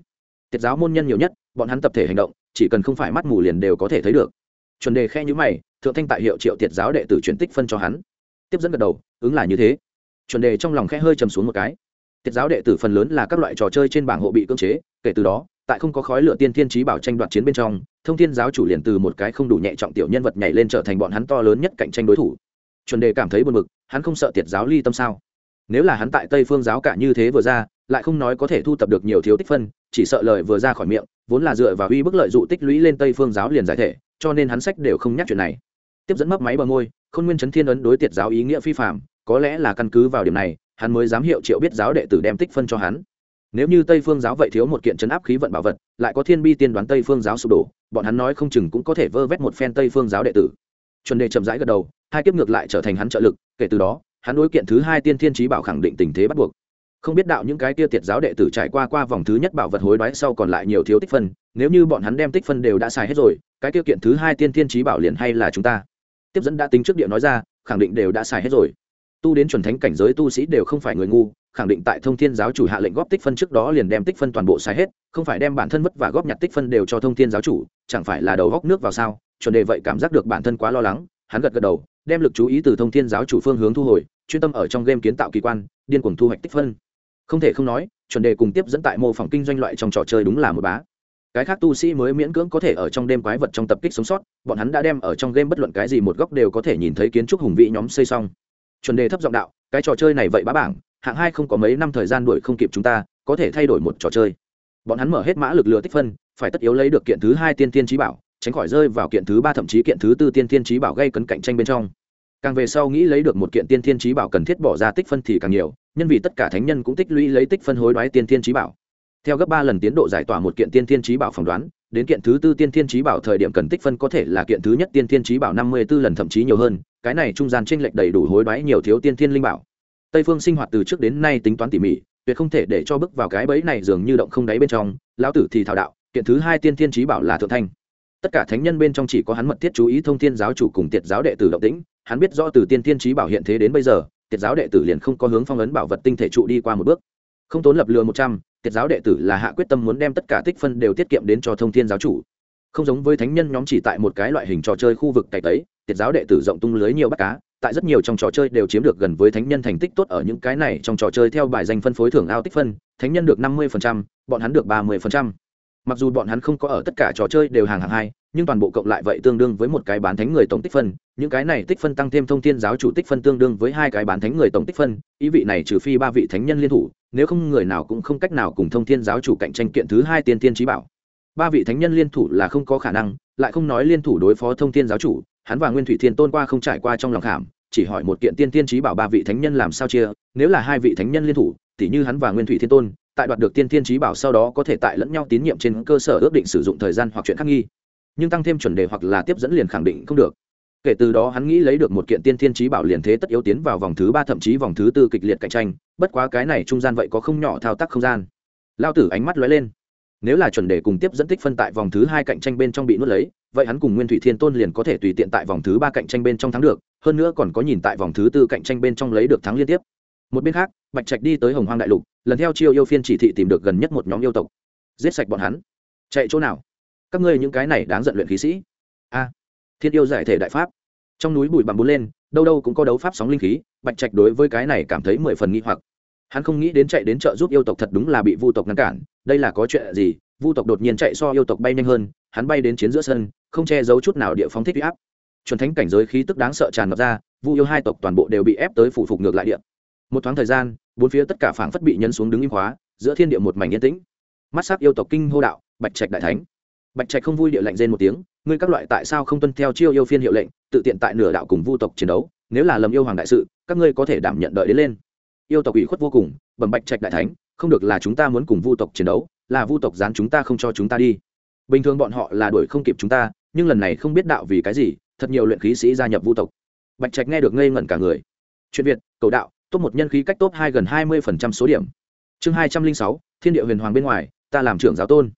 Tiệt giáo môn nhân nhiều nhất, bọn hắn tập thể hành động, chỉ cần không phải mắt mù liền đều có thể thấy được. Chuẩn đề khe nhữ mày thượng thanh tại hiệu triệu tiệt giáo đệ tử chuyển tích phân cho hắn. Tiếp dẫn gật đầu, ứng là như thế. Chuẩn đề trong lòng khe hơi chầm xuống một cái. Tiệt giáo đệ tử phần lớn là các loại trò chơi trên bảng hộ bị cưỡng chế, kể từ đó, tại không có khói lửa tiên thiên trí bảo tranh đoạt chiến bên trong, thông thiên giáo chủ liền từ một cái không đủ nhẹ trọng tiểu nhân vật nhảy lên trở thành bọn hắn to lớn nhất cạnh tranh đối thủ. Chuẩn đề cảm thấy buồn bực, hắn không sợ tiệt giáo ly tâm sao? Nếu là hắn tại tây phương giáo cả như thế vừa ra, lại không nói có thể thu tập được nhiều thiếu tích phân, chỉ sợ lời vừa ra khỏi miệng, vốn là dựa vào uy bức lợi dụ tích lũy lên tây phương giáo liền giải thể, cho nên hắn sách đều không nhắc chuyện này tiếp dẫn mấp máy bờ môi khôn nguyên chấn thiên ấn đối tiệt giáo ý nghĩa phi phạm có lẽ là căn cứ vào điểm này, hắn mới dám hiệu triệu biết giáo đệ tử đem tích phân cho hắn. Nếu như tây phương giáo vậy thiếu một kiện chấn áp khí vận bảo vật, lại có thiên bi tiên đoán tây phương giáo sụp đổ, bọn hắn nói không chừng cũng có thể vơ vét một phen tây phương giáo đệ tử. Chuẩn đề chậm rãi gật đầu, hai kiếp ngược lại trở thành hắn trợ lực, kể từ đó, hắn đối kiện thứ hai tiên thiên trí bảo khẳng định tình thế bắt buộc. Không biết đạo những cái tia tiệt giáo đệ tử trải qua qua vòng thứ nhất bảo vật hối đoái sau còn lại nhiều thiếu tích phân, nếu như bọn hắn đem tích phân đều đã xài hết rồi, cái tiêu kiện thứ hai tiên thiên trí bảo liền hay là chúng ta tiếp dẫn đã tính trước địa nói ra, khẳng định đều đã xài hết rồi. Tu đến chuẩn thánh cảnh giới tu sĩ đều không phải người ngu, khẳng định tại thông thiên giáo chủ hạ lệnh góp tích phân trước đó liền đem tích phân toàn bộ xài hết, không phải đem bản thân vất và góp nhặt tích phân đều cho thông thiên giáo chủ, chẳng phải là đầu góc nước vào sao? Chuẩn đề vậy cảm giác được bản thân quá lo lắng, hắn gật gật đầu, đem lực chú ý từ thông thiên giáo chủ phương hướng thu hồi, chuyên tâm ở trong game kiến tạo kỳ quan, điên cuồng thu hoạch tích phân. Không thể không nói, chuẩn đề cùng tiếp dẫn tại mô phỏng kinh doanh loại trong trò chơi đúng là một bá cái khác tu sĩ mới miễn cưỡng có thể ở trong đêm quái vật trong tập kích sống sót, bọn hắn đã đem ở trong game bất luận cái gì một góc đều có thể nhìn thấy kiến trúc hùng vị nhóm xây xong. Chuẩn đề thấp giọng đạo, cái trò chơi này vậy bá bảng, hạng hai không có mấy năm thời gian đuổi không kịp chúng ta, có thể thay đổi một trò chơi. Bọn hắn mở hết mã lực lừa tích phân, phải tất yếu lấy được kiện thứ hai tiên tiên trí bảo, tránh khỏi rơi vào kiện thứ ba thậm chí kiện thứ tư tiên tiên trí bảo gây cấn cạnh tranh bên trong. Càng về sau nghĩ lấy được một kiện tiên thiên trí bảo cần thiết bỏ ra tích phân thì càng nhiều, nhân vì tất cả thánh nhân cũng tích lũy lấy tích phân hối đoái tiên thiên trí bảo theo gấp ba lần tiến độ giải tỏa một kiện tiên thiên trí bảo phỏng đoán, đến kiện thứ tư tiên thiên trí bảo thời điểm cần tích phân có thể là kiện thứ nhất tiên thiên trí bảo năm mươi b ố lần thậm chí nhiều hơn, cái này trung gian tranh lệch đầy đủ hối đoái nhiều thiếu tiên thiên linh bảo. Tây phương sinh hoạt từ trước đến nay tính toán tỉ mỉ, tuyệt không thể để cho bước vào cái bẫy này dường như động không đáy bên trong, lão tử thì thảo đạo, kiện thứ hai tiên thiên trí bảo là thượng thanh. Tất cả thánh nhân bên trong chỉ có hắn mật thiết chú ý thông thiên giáo chủ cùng tiệt giáo đệ tử động tĩnh, hắn biết rõ từ tiên thiên trí bảo hiện thế đến bây giờ, tiệt giáo đệ tử liền không có hướng phong ấn bảo vật tinh thể trụ đi qua một bước. Không tốn lập lừa một trăm tiệt giáo đệ tử là hạ quyết tâm muốn đem tất cả tích phân đều tiết kiệm đến cho thông thiên giáo chủ. Không giống với thánh nhân nhóm chỉ tại một cái loại hình trò chơi khu vực cày tấy, tiệt giáo đệ tử rộng tung lưới nhiều bắt cá, tại rất nhiều trong trò chơi đều chiếm được gần với thánh nhân thành tích tốt ở những cái này trong trò chơi theo bài danh phân phối thưởng ao tích phân, thánh nhân được năm mươi bọn hắn được ba mươi mặc dù bọn hắn không có ở tất cả trò chơi đều hàng hạng hai, nhưng toàn bộ cộng lại vậy tương đương với một cái bán thánh người tổng tích phân, những cái này tích phân tăng thêm thông thiên giáo chủ tích phân tương đương với hai cái bán thánh người tổng tích phân, ý vị này trừ phi ba vị thánh nhân liên thủ nếu không người nào cũng không cách nào cùng thông thiên giáo chủ cạnh tranh kiện thứ hai tiên tiên trí bảo. Ba vị thánh nhân liên thủ là không có khả năng, lại không nói liên thủ đối phó thông thiên giáo chủ, hắn và nguyên thủy thiên tôn qua không trải qua trong lòng khảm, chỉ hỏi một kiện tiên tiên trí bảo ba vị thánh nhân làm sao chia, nếu là hai vị thánh nhân liên thủ thì như hắn và nguyên thủy thiên tôn, tại đoạt được tiên tiên trí bảo sau đó có thể tại lẫn nhau tín nhiệm trên cơ sở ước định sử dụng thời gian hoặc chuyện khắc nghi. Nhưng tăng thêm chuẩn đề hoặc là tiếp dẫn liền khẳng định không được. Kể từ đó hắn nghĩ lấy được một kiện tiên thiên trí bảo liền thế tất yếu tiến vào vòng thứ ba, thậm chí vòng thứ tư kịch liệt cạnh tranh bất quá cái này trung gian vậy có không nhỏ thao tác không gian. Lao tử ánh mắt lóe lên. Nếu là chuẩn đề cùng tiếp dẫn tích phân tại vòng thứ hai cạnh tranh bên trong bị nuốt lấy, vậy hắn cùng nguyên thủy thiên tôn liền có thể tùy tiện tại vòng thứ ba cạnh tranh bên trong thắng được, hơn nữa còn có nhìn tại vòng thứ tư cạnh tranh bên trong lấy được thắng liên tiếp. Một bên khác, bạch trạch đi tới hồng hoang đại lục, lần theo chiêu yêu phiên chỉ thị tìm được gần nhất một nhóm yêu tộc. Giết sạch bọn hắn. Chạy chỗ nào? Các ngươi những cái này đáng giận luyện khí sĩ. A, thiên yêu giải thể đại pháp. Trong núi bụi bặm bún lên, đâu đâu cũng có đấu pháp sóng linh khí, bạch trạch đối với cái này cảm thấy mười phần nghi hoặc hắn không nghĩ đến chạy đến chợ giúp yêu tộc thật đúng là bị vu tộc ngăn cản, đây là có chuyện gì? Vu tộc đột nhiên chạy so yêu tộc bay nhanh hơn, hắn bay đến chiến giữa sân, không che giấu chút nào địa phóng thích huy áp. Chuẩn thánh cảnh giới khí tức đáng sợ tràn ngập ra, vu yêu hai tộc toàn bộ đều bị ép tới phủ phục ngược lại địa. Một thoáng thời gian, bốn phía tất cả phảng phất bị nhân xuống đứng im hóa giữa thiên địa một mảnh yên tĩnh. Mắt sắc yêu tộc kinh hô đạo, bạch trạch đại thánh! Bạch trạch không vui địa lạnh rên một tiếng, ngươi các loại tại sao không tuân theo chiêu yêu phiên hiệu lệnh, tự tiện tại nửa đạo cùng vu tộc chiến đấu, nếu là lầm yêu hoàng đại sự, các ngươi có thể đảm nhận đợi đến lên yêu tộc ủy khuất vô cùng, bẩm bạch trạch đại thánh, không được là chúng ta muốn cùng vu tộc chiến đấu, là vu tộc dán chúng ta không cho chúng ta đi. Bình thường bọn họ là đuổi không kịp chúng ta, nhưng lần này không biết đạo vì cái gì, thật nhiều luyện khí sĩ gia nhập vu tộc. Bạch trạch nghe được ngây ngẩn cả người. Chuyện việt, cầu đạo top một nhân khí cách top hai gần hai mươi phần trăm số điểm. Chương hai trăm linh sáu, thiên địa huyền hoàng bên ngoài, ta làm trưởng giáo tôn.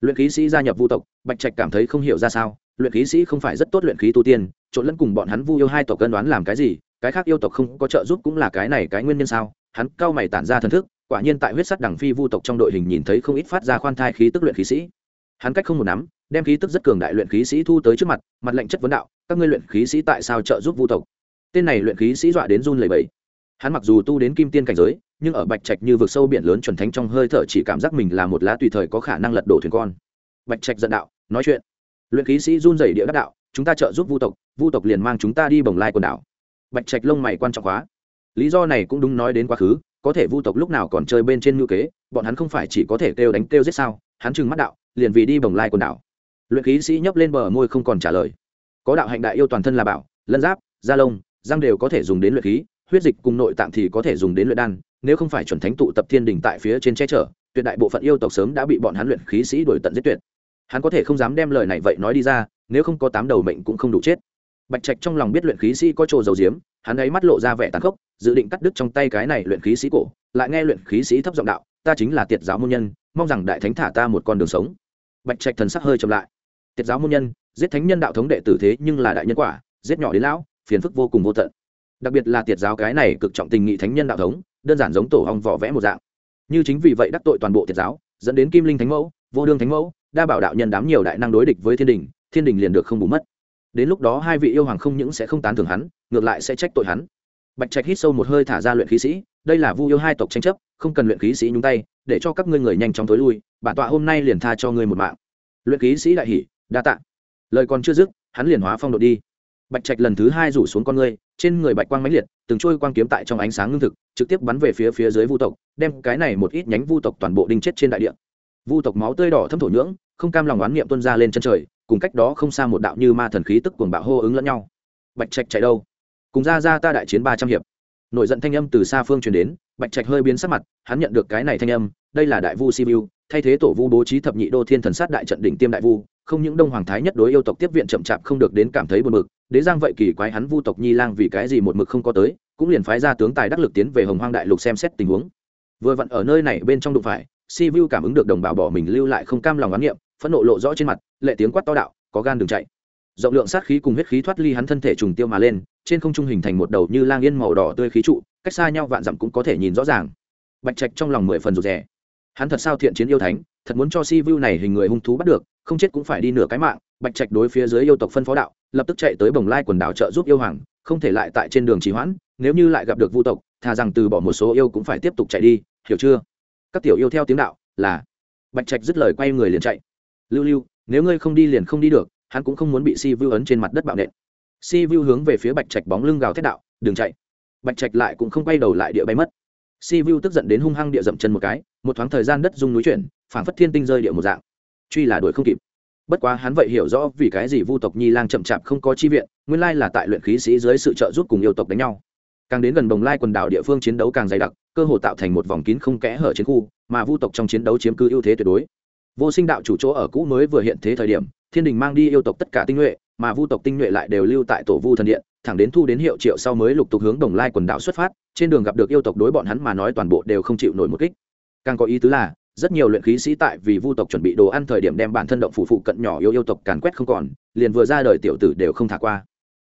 Luyện khí sĩ gia nhập vu tộc, bạch trạch cảm thấy không hiểu ra sao, luyện khí sĩ không phải rất tốt luyện khí tu tiên, trộn lẫn cùng bọn hắn vu yêu hai tộc cân đoán làm cái gì, cái khác yêu tộc không có trợ giúp cũng là cái này cái nguyên nhân sao? Hắn cao mày tản ra thần thức, quả nhiên tại huyết sắt đẳng phi vu tộc trong đội hình nhìn thấy không ít phát ra khoan thai khí tức luyện khí sĩ. Hắn cách không một nắm, đem khí tức rất cường đại luyện khí sĩ thu tới trước mặt mặt lệnh chất vấn đạo, các ngươi luyện khí sĩ tại sao trợ giúp vu tộc? Tên này luyện khí sĩ dọa đến run lầy bẫy hắn mặc dù tu đến kim tiên cảnh giới, nhưng ở bạch trạch như vực sâu biển lớn chuẩn thánh trong hơi thở chỉ cảm giác mình là một lá tùy thời có khả năng lật đổ thuyền con. Bạch trạch giận đạo, nói chuyện. Luyện khí sĩ run rẩy địa đắc đạo, chúng ta trợ giúp vu tộc vu tộc liền mang chúng ta đi bồng lai quần đảo. Bạch trạch lông mày quan trọng hóa lý do này cũng đúng nói đến quá khứ, có thể vu tộc lúc nào còn chơi bên trên ngữ kế, bọn hắn không phải chỉ có thể kêu đánh kêu giết sao, hắn trừng mắt đạo, liền vì đi bồng lai quần đảo. Luyện khí sĩ nhấp lên bờ môi không còn trả lời. Có đạo hạnh đại yêu toàn thân là bảo, lân giáp, da lông, răng đều có thể dùng đến luyện khí, huyết dịch cùng nội tạng thì có thể dùng đến luyện đan, nếu không phải chuẩn thánh tụ tập thiên đình tại phía trên che chở, tuyệt đại bộ phận yêu tộc sớm đã bị bọn hắn luyện khí sĩ đuổi tận giết tuyệt. Hắn có thể không dám đem lời này vậy nói đi ra, nếu không có tám đầu mệnh cũng không đủ chết. Bạch trạch trong lòng biết luyện khí sĩ có trồ dầu diếm hắn ấy mắt lộ ra vẻ tàn khốc dự định cắt đứt trong tay cái này luyện khí sĩ cổ, lại nghe luyện khí sĩ thấp giọng đạo, ta chính là tiệt giáo môn nhân, mong rằng đại thánh thả ta một con đường sống. Bạch trạch thần sắc hơi chậm lại. Tiệt giáo môn nhân, giết thánh nhân đạo thống đệ tử thế nhưng là đại nhân quả, giết nhỏ đến lão, phiền phức vô cùng vô tận. Đặc biệt là tiệt giáo cái này cực trọng tình nghị thánh nhân đạo thống, đơn giản giống tổ hong vỏ vẽ một dạng. Như chính vì vậy đắc tội toàn bộ tiệt giáo, dẫn đến kim linh thánh mẫu, vô đương thánh mẫu, đa bảo đạo nhân đám nhiều đại năng đối địch với thiên đình thiên đình liền được không bù mất. Đến lúc đó hai vị yêu hoàng không những sẽ không tán thưởng hắn, ngược lại sẽ trách tội hắn bạch trạch hít sâu một hơi thả ra luyện khí sĩ đây là vu yêu hai tộc tranh chấp không cần luyện khí sĩ nhúng tay để cho các ngươi người nhanh chóng tối lui bản tọa hôm nay liền tha cho ngươi một mạng. Luyện khí sĩ đại hỉ, đa tạ. Lời còn chưa dứt hắn liền hóa phong độ đi. Bạch trạch lần thứ hai rủ xuống con ngươi trên người bạch quang mãnh liệt từng trôi quang kiếm tại trong ánh sáng ngưng thực trực tiếp bắn về phía phía dưới vu tộc đem cái này một ít nhánh vu tộc toàn bộ đinh chết trên đại địa. Vu tộc máu tươi đỏ thâm thổ nhưỡng không cam lòng oán niệm tuân ra lên chân trời cùng cách đó không xa một đạo như ma thần khí tức cuồng bạo hô ứng lẫn nhau. Bạch trạch chạy đâu? Cùng ra ra ta đại chiến ba trăm hiệp. Nội giận thanh âm từ xa phương truyền đến, bạch trạch hơi biến sắc mặt, hắn nhận được cái này thanh âm, đây là đại vu sivu thay thế tổ vu bố trí thập nhị đô thiên thần sát đại trận đỉnh tiêm đại vu, không những đông hoàng thái nhất đối yêu tộc tiếp viện chậm chạp không được đến cảm thấy buồn mực đế giang vậy kỳ quái hắn vu tộc nhi lang vì cái gì một mực không có tới, cũng liền phái ra tướng tài đắc lực tiến về hồng hoang đại lục xem xét tình huống. Vừa vặn ở nơi này bên trong đụng phải, si vu cảm ứng được đồng bào bỏ mình lưu lại không cam lòng oán niệm phẫn nộ lộ rõ trên mặt, lệ tiếng quát to đạo, có gan đừng chạy rộng lượng sát khí cùng huyết khí thoát ly hắn thân thể trùng tiêu mà lên, trên không trung hình thành một đầu như lang yên màu đỏ tươi khí trụ, cách xa nhau vạn dặm cũng có thể nhìn rõ ràng. Bạch trạch trong lòng mười phần rụt rè. Hắn thật sao thiện chiến yêu thánh, thật muốn cho si vu này hình người hung thú bắt được, không chết cũng phải đi nửa cái mạng. Bạch trạch đối phía dưới yêu tộc phân phó đạo, lập tức chạy tới bồng lai quần đảo trợ giúp yêu hoàng, không thể lại tại trên đường trì hoãn, nếu như lại gặp được vu tộc, thà rằng từ bỏ một số yêu cũng phải tiếp tục chạy đi, hiểu chưa? Các tiểu yêu theo tiếng đạo là, bạch trạch dứt lời quay người liền chạy. Lưu lưu, nếu ngươi không đi liền không đi được hắn cũng không muốn bị si vu ấn trên mặt đất bạo nện. Si vu hướng về phía bạch trạch bóng lưng gào thét đạo, đừng chạy. Bạch trạch lại cũng không quay đầu lại địa bay mất. Si vu tức giận đến hung hăng địa dậm chân một cái, một thoáng thời gian đất rung núi chuyển, phảng phất thiên tinh rơi địa một dạng. Truy là đuổi không kịp. Bất quá hắn vậy hiểu rõ vì cái gì vu tộc nhi lang chậm chạp không có chi viện, nguyên lai là tại luyện khí sĩ dưới sự trợ giúp cùng yêu tộc đánh nhau. Càng đến gần đồng lai quần đảo địa phương chiến đấu càng dày đặc, cơ hồ tạo thành một vòng kín không kẽ hở chiến khu, mà vu tộc trong chiến đấu chiếm cứ ưu thế tuyệt đối. Vô sinh đạo chủ chỗ ở cũ mới vừa hiện thế thời điểm thiên đình mang đi yêu tộc tất cả tinh nhuệ, mà vu tộc tinh nhuệ lại đều lưu tại tổ vu thần điện, thẳng đến thu đến hiệu triệu sau mới lục tục hướng đồng lai quần đảo xuất phát, trên đường gặp được yêu tộc đối bọn hắn mà nói toàn bộ đều không chịu nổi một kích. Càng có ý tứ là, rất nhiều luyện khí sĩ tại vì vu tộc chuẩn bị đồ ăn thời điểm đem bản thân động phủ phụ cận nhỏ yêu yêu tộc càn quét không còn, liền vừa ra đời tiểu tử đều không thả qua.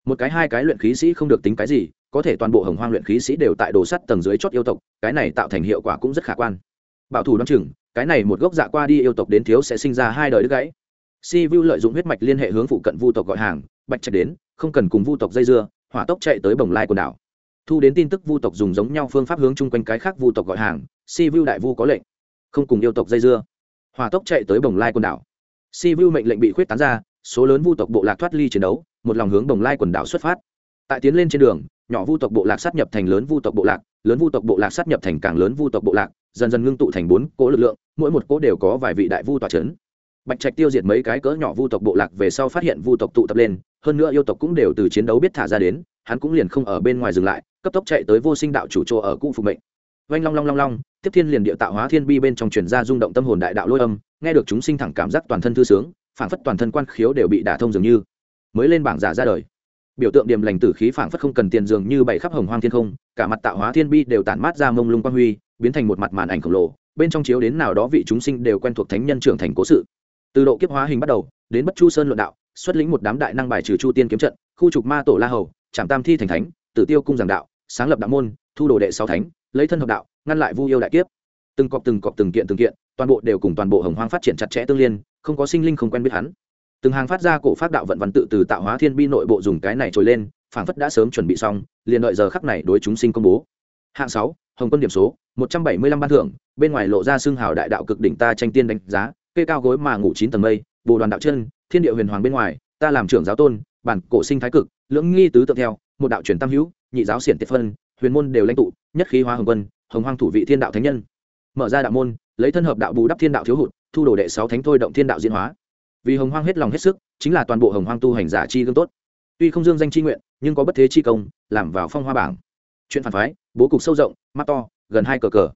Một cái hai cái luyện khí sĩ không được tính cái gì, có thể toàn bộ hồng hoang luyện khí sĩ đều tại đồ sắt tầng dưới chót yêu tộc, cái này tạo thành hiệu quả cũng rất khả quan. Bảo thủ đ o á n chừng, cái này một gốc dạ qua đi yêu tộc đến thiếu sẽ sinh ra hai đời đứt gãy si vu lợi dụng huyết mạch liên hệ hướng phụ cận vu tộc gọi hàng, bạch trạch đến, không cần cùng vu tộc dây dưa, hỏa tốc chạy tới bồng lai quần đảo. Thu đến tin tức vu tộc dùng giống nhau phương pháp hướng chung quanh cái khác vu tộc gọi hàng, si vu đại vu có lệnh. Không cùng yêu tộc dây dưa. Hỏa tốc chạy tới bồng lai quần đảo. Si vu mệnh lệnh bị khuyết tán ra, số lớn vu tộc bộ lạc thoát ly chiến đấu, một lòng hướng bồng lai quần đảo xuất phát. Tại tiến lên trên đường, nhỏ vu tộc bộ lạc sát nhập thành lớn vu tộc bộ lạc, lớn vu tộc bộ lạc sát nhập thành càng lớn vu tộc bộ lạc, dần dần ngưng tụ thành bốn cỗ lực lượng, mỗi một cỗ đều có vài vị đại vu tòa c bạch trạch tiêu diệt mấy cái cỡ nhỏ vu tộc bộ lạc về sau phát hiện vu tộc tụ tập lên, hơn nữa yêu tộc cũng đều từ chiến đấu biết thả ra đến, hắn cũng liền không ở bên ngoài dừng lại, cấp tốc chạy tới vô sinh đạo chủ chỗ ở cũ phục mệnh. Oanh long long long long, tiếp thiên liền địa tạo hóa thiên bi bên trong truyền ra rung động tâm hồn đại đạo lôi âm, nghe được chúng sinh thẳng cảm giác toàn thân thư sướng, phảng phất toàn thân quan khiếu đều bị đả thông dường như. Mới lên bảng giả ra đời. Biểu tượng điểm lành tử khí phảng phất không cần tiền dường như bảy khắp hồng hoang thiên không, cả mặt tạo hóa thiên bi đều tản mát ra mông lung quang huy, biến thành một mặt màn ảnh khổng lồ, bên trong chiếu đến nào đó vị chúng sinh đều quen thuộc thánh nhân trưởng thành cố sự từ độ kiếp hóa hình bắt đầu, đến bất chu sơn luận đạo, xuất lĩnh một đám đại năng bài trừ chu tiên kiếm trận, khu trục ma tổ la hầu, trảm tam thi thành thánh, tử tiêu cung giảng đạo, sáng lập đạo môn, thu đồ đệ sáu thánh, lấy thân hợp đạo, ngăn lại vu yêu đại kiếp. Từng cọp từng cọp từng kiện từng kiện, toàn bộ đều cùng toàn bộ hồng hoang phát triển chặt chẽ tương liên, không có sinh linh không quen biết hắn. Từng hàng phát ra cổ phát đạo vận văn tự từ tạo hóa thiên bi nội bộ dùng cái này trồi lên, phảng phất đã sớm chuẩn bị xong, liền đợi giờ khắc này đối chúng sinh công bố. Hạng sáu, hồng quân điểm số, một trăm bảy mươi lăm ban thưởng, bên ngoài lộ ra xương hào đại đạo cực đỉnh ta tranh tiên đánh giá cây cao gối mà ngủ chín tầng mây, bồ đoàn đạo chân, thiên địa huyền hoàng bên ngoài, ta làm trưởng giáo tôn, bản cổ sinh thái cực, lưỡng nghi tứ tự theo, một đạo truyền tam hữu, nhị giáo xiển tiệt phân, huyền môn đều lãnh tụ, nhất khí hóa hồng quân, hồng hoang thủ vị thiên đạo thánh nhân. Mở ra đạo môn, lấy thân hợp đạo bù đắp thiên đạo thiếu hụt, thu đồ đệ sáu thánh thôi động thiên đạo diễn hóa. Vì hồng hoang hết lòng hết sức, chính là toàn bộ hồng hoang tu hành giả chi gương tốt. Tuy không dương danh chi nguyện, nhưng có bất thế chi công, làm vào phong hoa bảng. Chuyện phản phái, bố cục sâu rộng, mắt to, gần hai cờ cờ.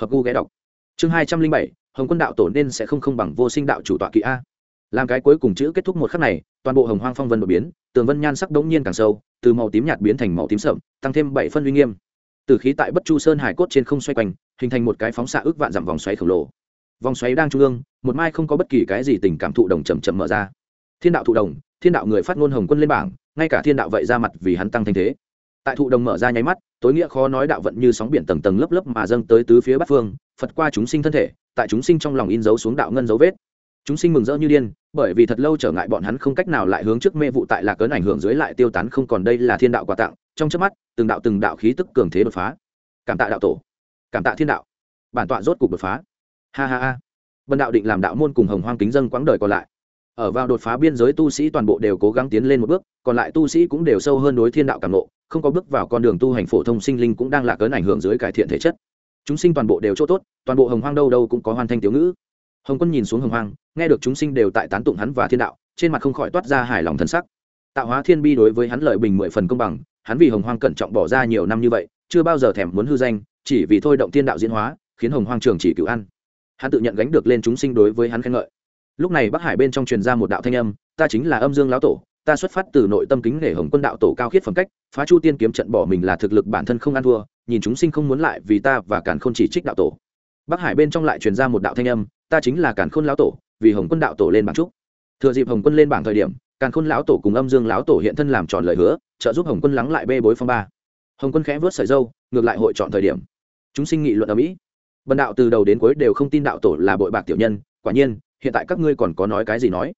Hợp gu ghé đọc. Chương hai trăm linh bảy hồng quân đạo tổ nên sẽ không không bằng vô sinh đạo chủ tọa kỵ a. Làm cái cuối cùng chữ kết thúc một khắc này, toàn bộ hồng hoang phong vân đột biến, tường vân nhan sắc đống nhiên càng sâu, từ màu tím nhạt biến thành màu tím sậm, tăng thêm bảy phân uy nghiêm. Từ khí tại bất chu sơn hải cốt trên không xoay quanh, hình thành một cái phóng xạ ước vạn dặm vòng xoáy khổng lồ. Vòng xoáy đang trung ương, một mai không có bất kỳ cái gì tình cảm thụ đồng chầm chậm mở ra. Thiên đạo thụ đồng, thiên đạo người phát ngôn hồng quân lên bảng, ngay cả thiên đạo vậy ra mặt vì hắn tăng thanh thế. Tại thụ đồng mở ra nháy mắt, tối nghĩa khó nói đạo vận như sóng biển tầng tầng lớp lớp mà dâng tới tứ phía bát phương, phật qua chúng sinh thân thể tại chúng sinh trong lòng in dấu xuống đạo ngân dấu vết. Chúng sinh mừng rỡ như điên, bởi vì thật lâu trở ngại bọn hắn không cách nào lại hướng trước mê vụ tại lạc cấn ảnh hưởng dưới lại tiêu tán không còn đây là thiên đạo quà tặng, trong chớp mắt, từng đạo từng đạo khí tức cường thế đột phá. Cảm tạ đạo tổ. Cảm tạ thiên đạo. Bản tọa rốt cục đột phá. Ha ha ha. Bần đạo định làm đạo môn cùng hồng hoang kính dân quãng đời còn lại. Ở vào đột phá biên giới tu sĩ toàn bộ đều cố gắng tiến lên một bước, còn lại tu sĩ cũng đều sâu hơn đối thiên đạo cảm nộ không có bước vào con đường tu hành phổ thông sinh linh cũng đang lạc ấn ảnh hưởng dưới cải thiện thể chất chúng sinh toàn bộ đều chỗ tốt, toàn bộ hồng hoang đâu đâu cũng có hoàn thanh tiểu ngữ. Hồng quân nhìn xuống hồng hoang, nghe được chúng sinh đều tại tán tụng hắn và thiên đạo, trên mặt không khỏi toát ra hài lòng thân sắc. Tạo hóa thiên bi đối với hắn lợi bình mười phần công bằng, hắn vì hồng hoang cẩn trọng bỏ ra nhiều năm như vậy, chưa bao giờ thèm muốn hư danh, chỉ vì thôi động thiên đạo diễn hóa, khiến hồng hoang trường chỉ cựu ăn. Hắn tự nhận gánh được lên chúng sinh đối với hắn khen ngợi. Lúc này bắc hải bên trong truyền ra một đạo thanh âm, ta chính là âm dương lão tổ, ta xuất phát từ nội tâm kính để hồng quân đạo tổ cao khiết phẩm cách, phá chu tiên kiếm trận bỏ mình là thực lực bản thân không ăn thua nhìn chúng sinh không muốn lại vì ta và càn khôn chỉ trích đạo tổ. Bắc hải bên trong lại truyền ra một đạo thanh âm, ta chính là càn khôn lão tổ, vì hồng quân đạo tổ lên bảng trúc thừa dịp hồng quân lên bảng thời điểm, càn khôn lão tổ cùng âm dương lão tổ hiện thân làm tròn lời hứa, trợ giúp hồng quân lắng lại bê bối phong ba. Hồng quân khẽ vớt sợi dâu, ngược lại hội chọn thời điểm. Chúng sinh nghị luận ở mỹ bần đạo từ đầu đến cuối đều không tin đạo tổ là bội bạc tiểu nhân, quả nhiên, hiện tại các ngươi còn có nói cái gì nói?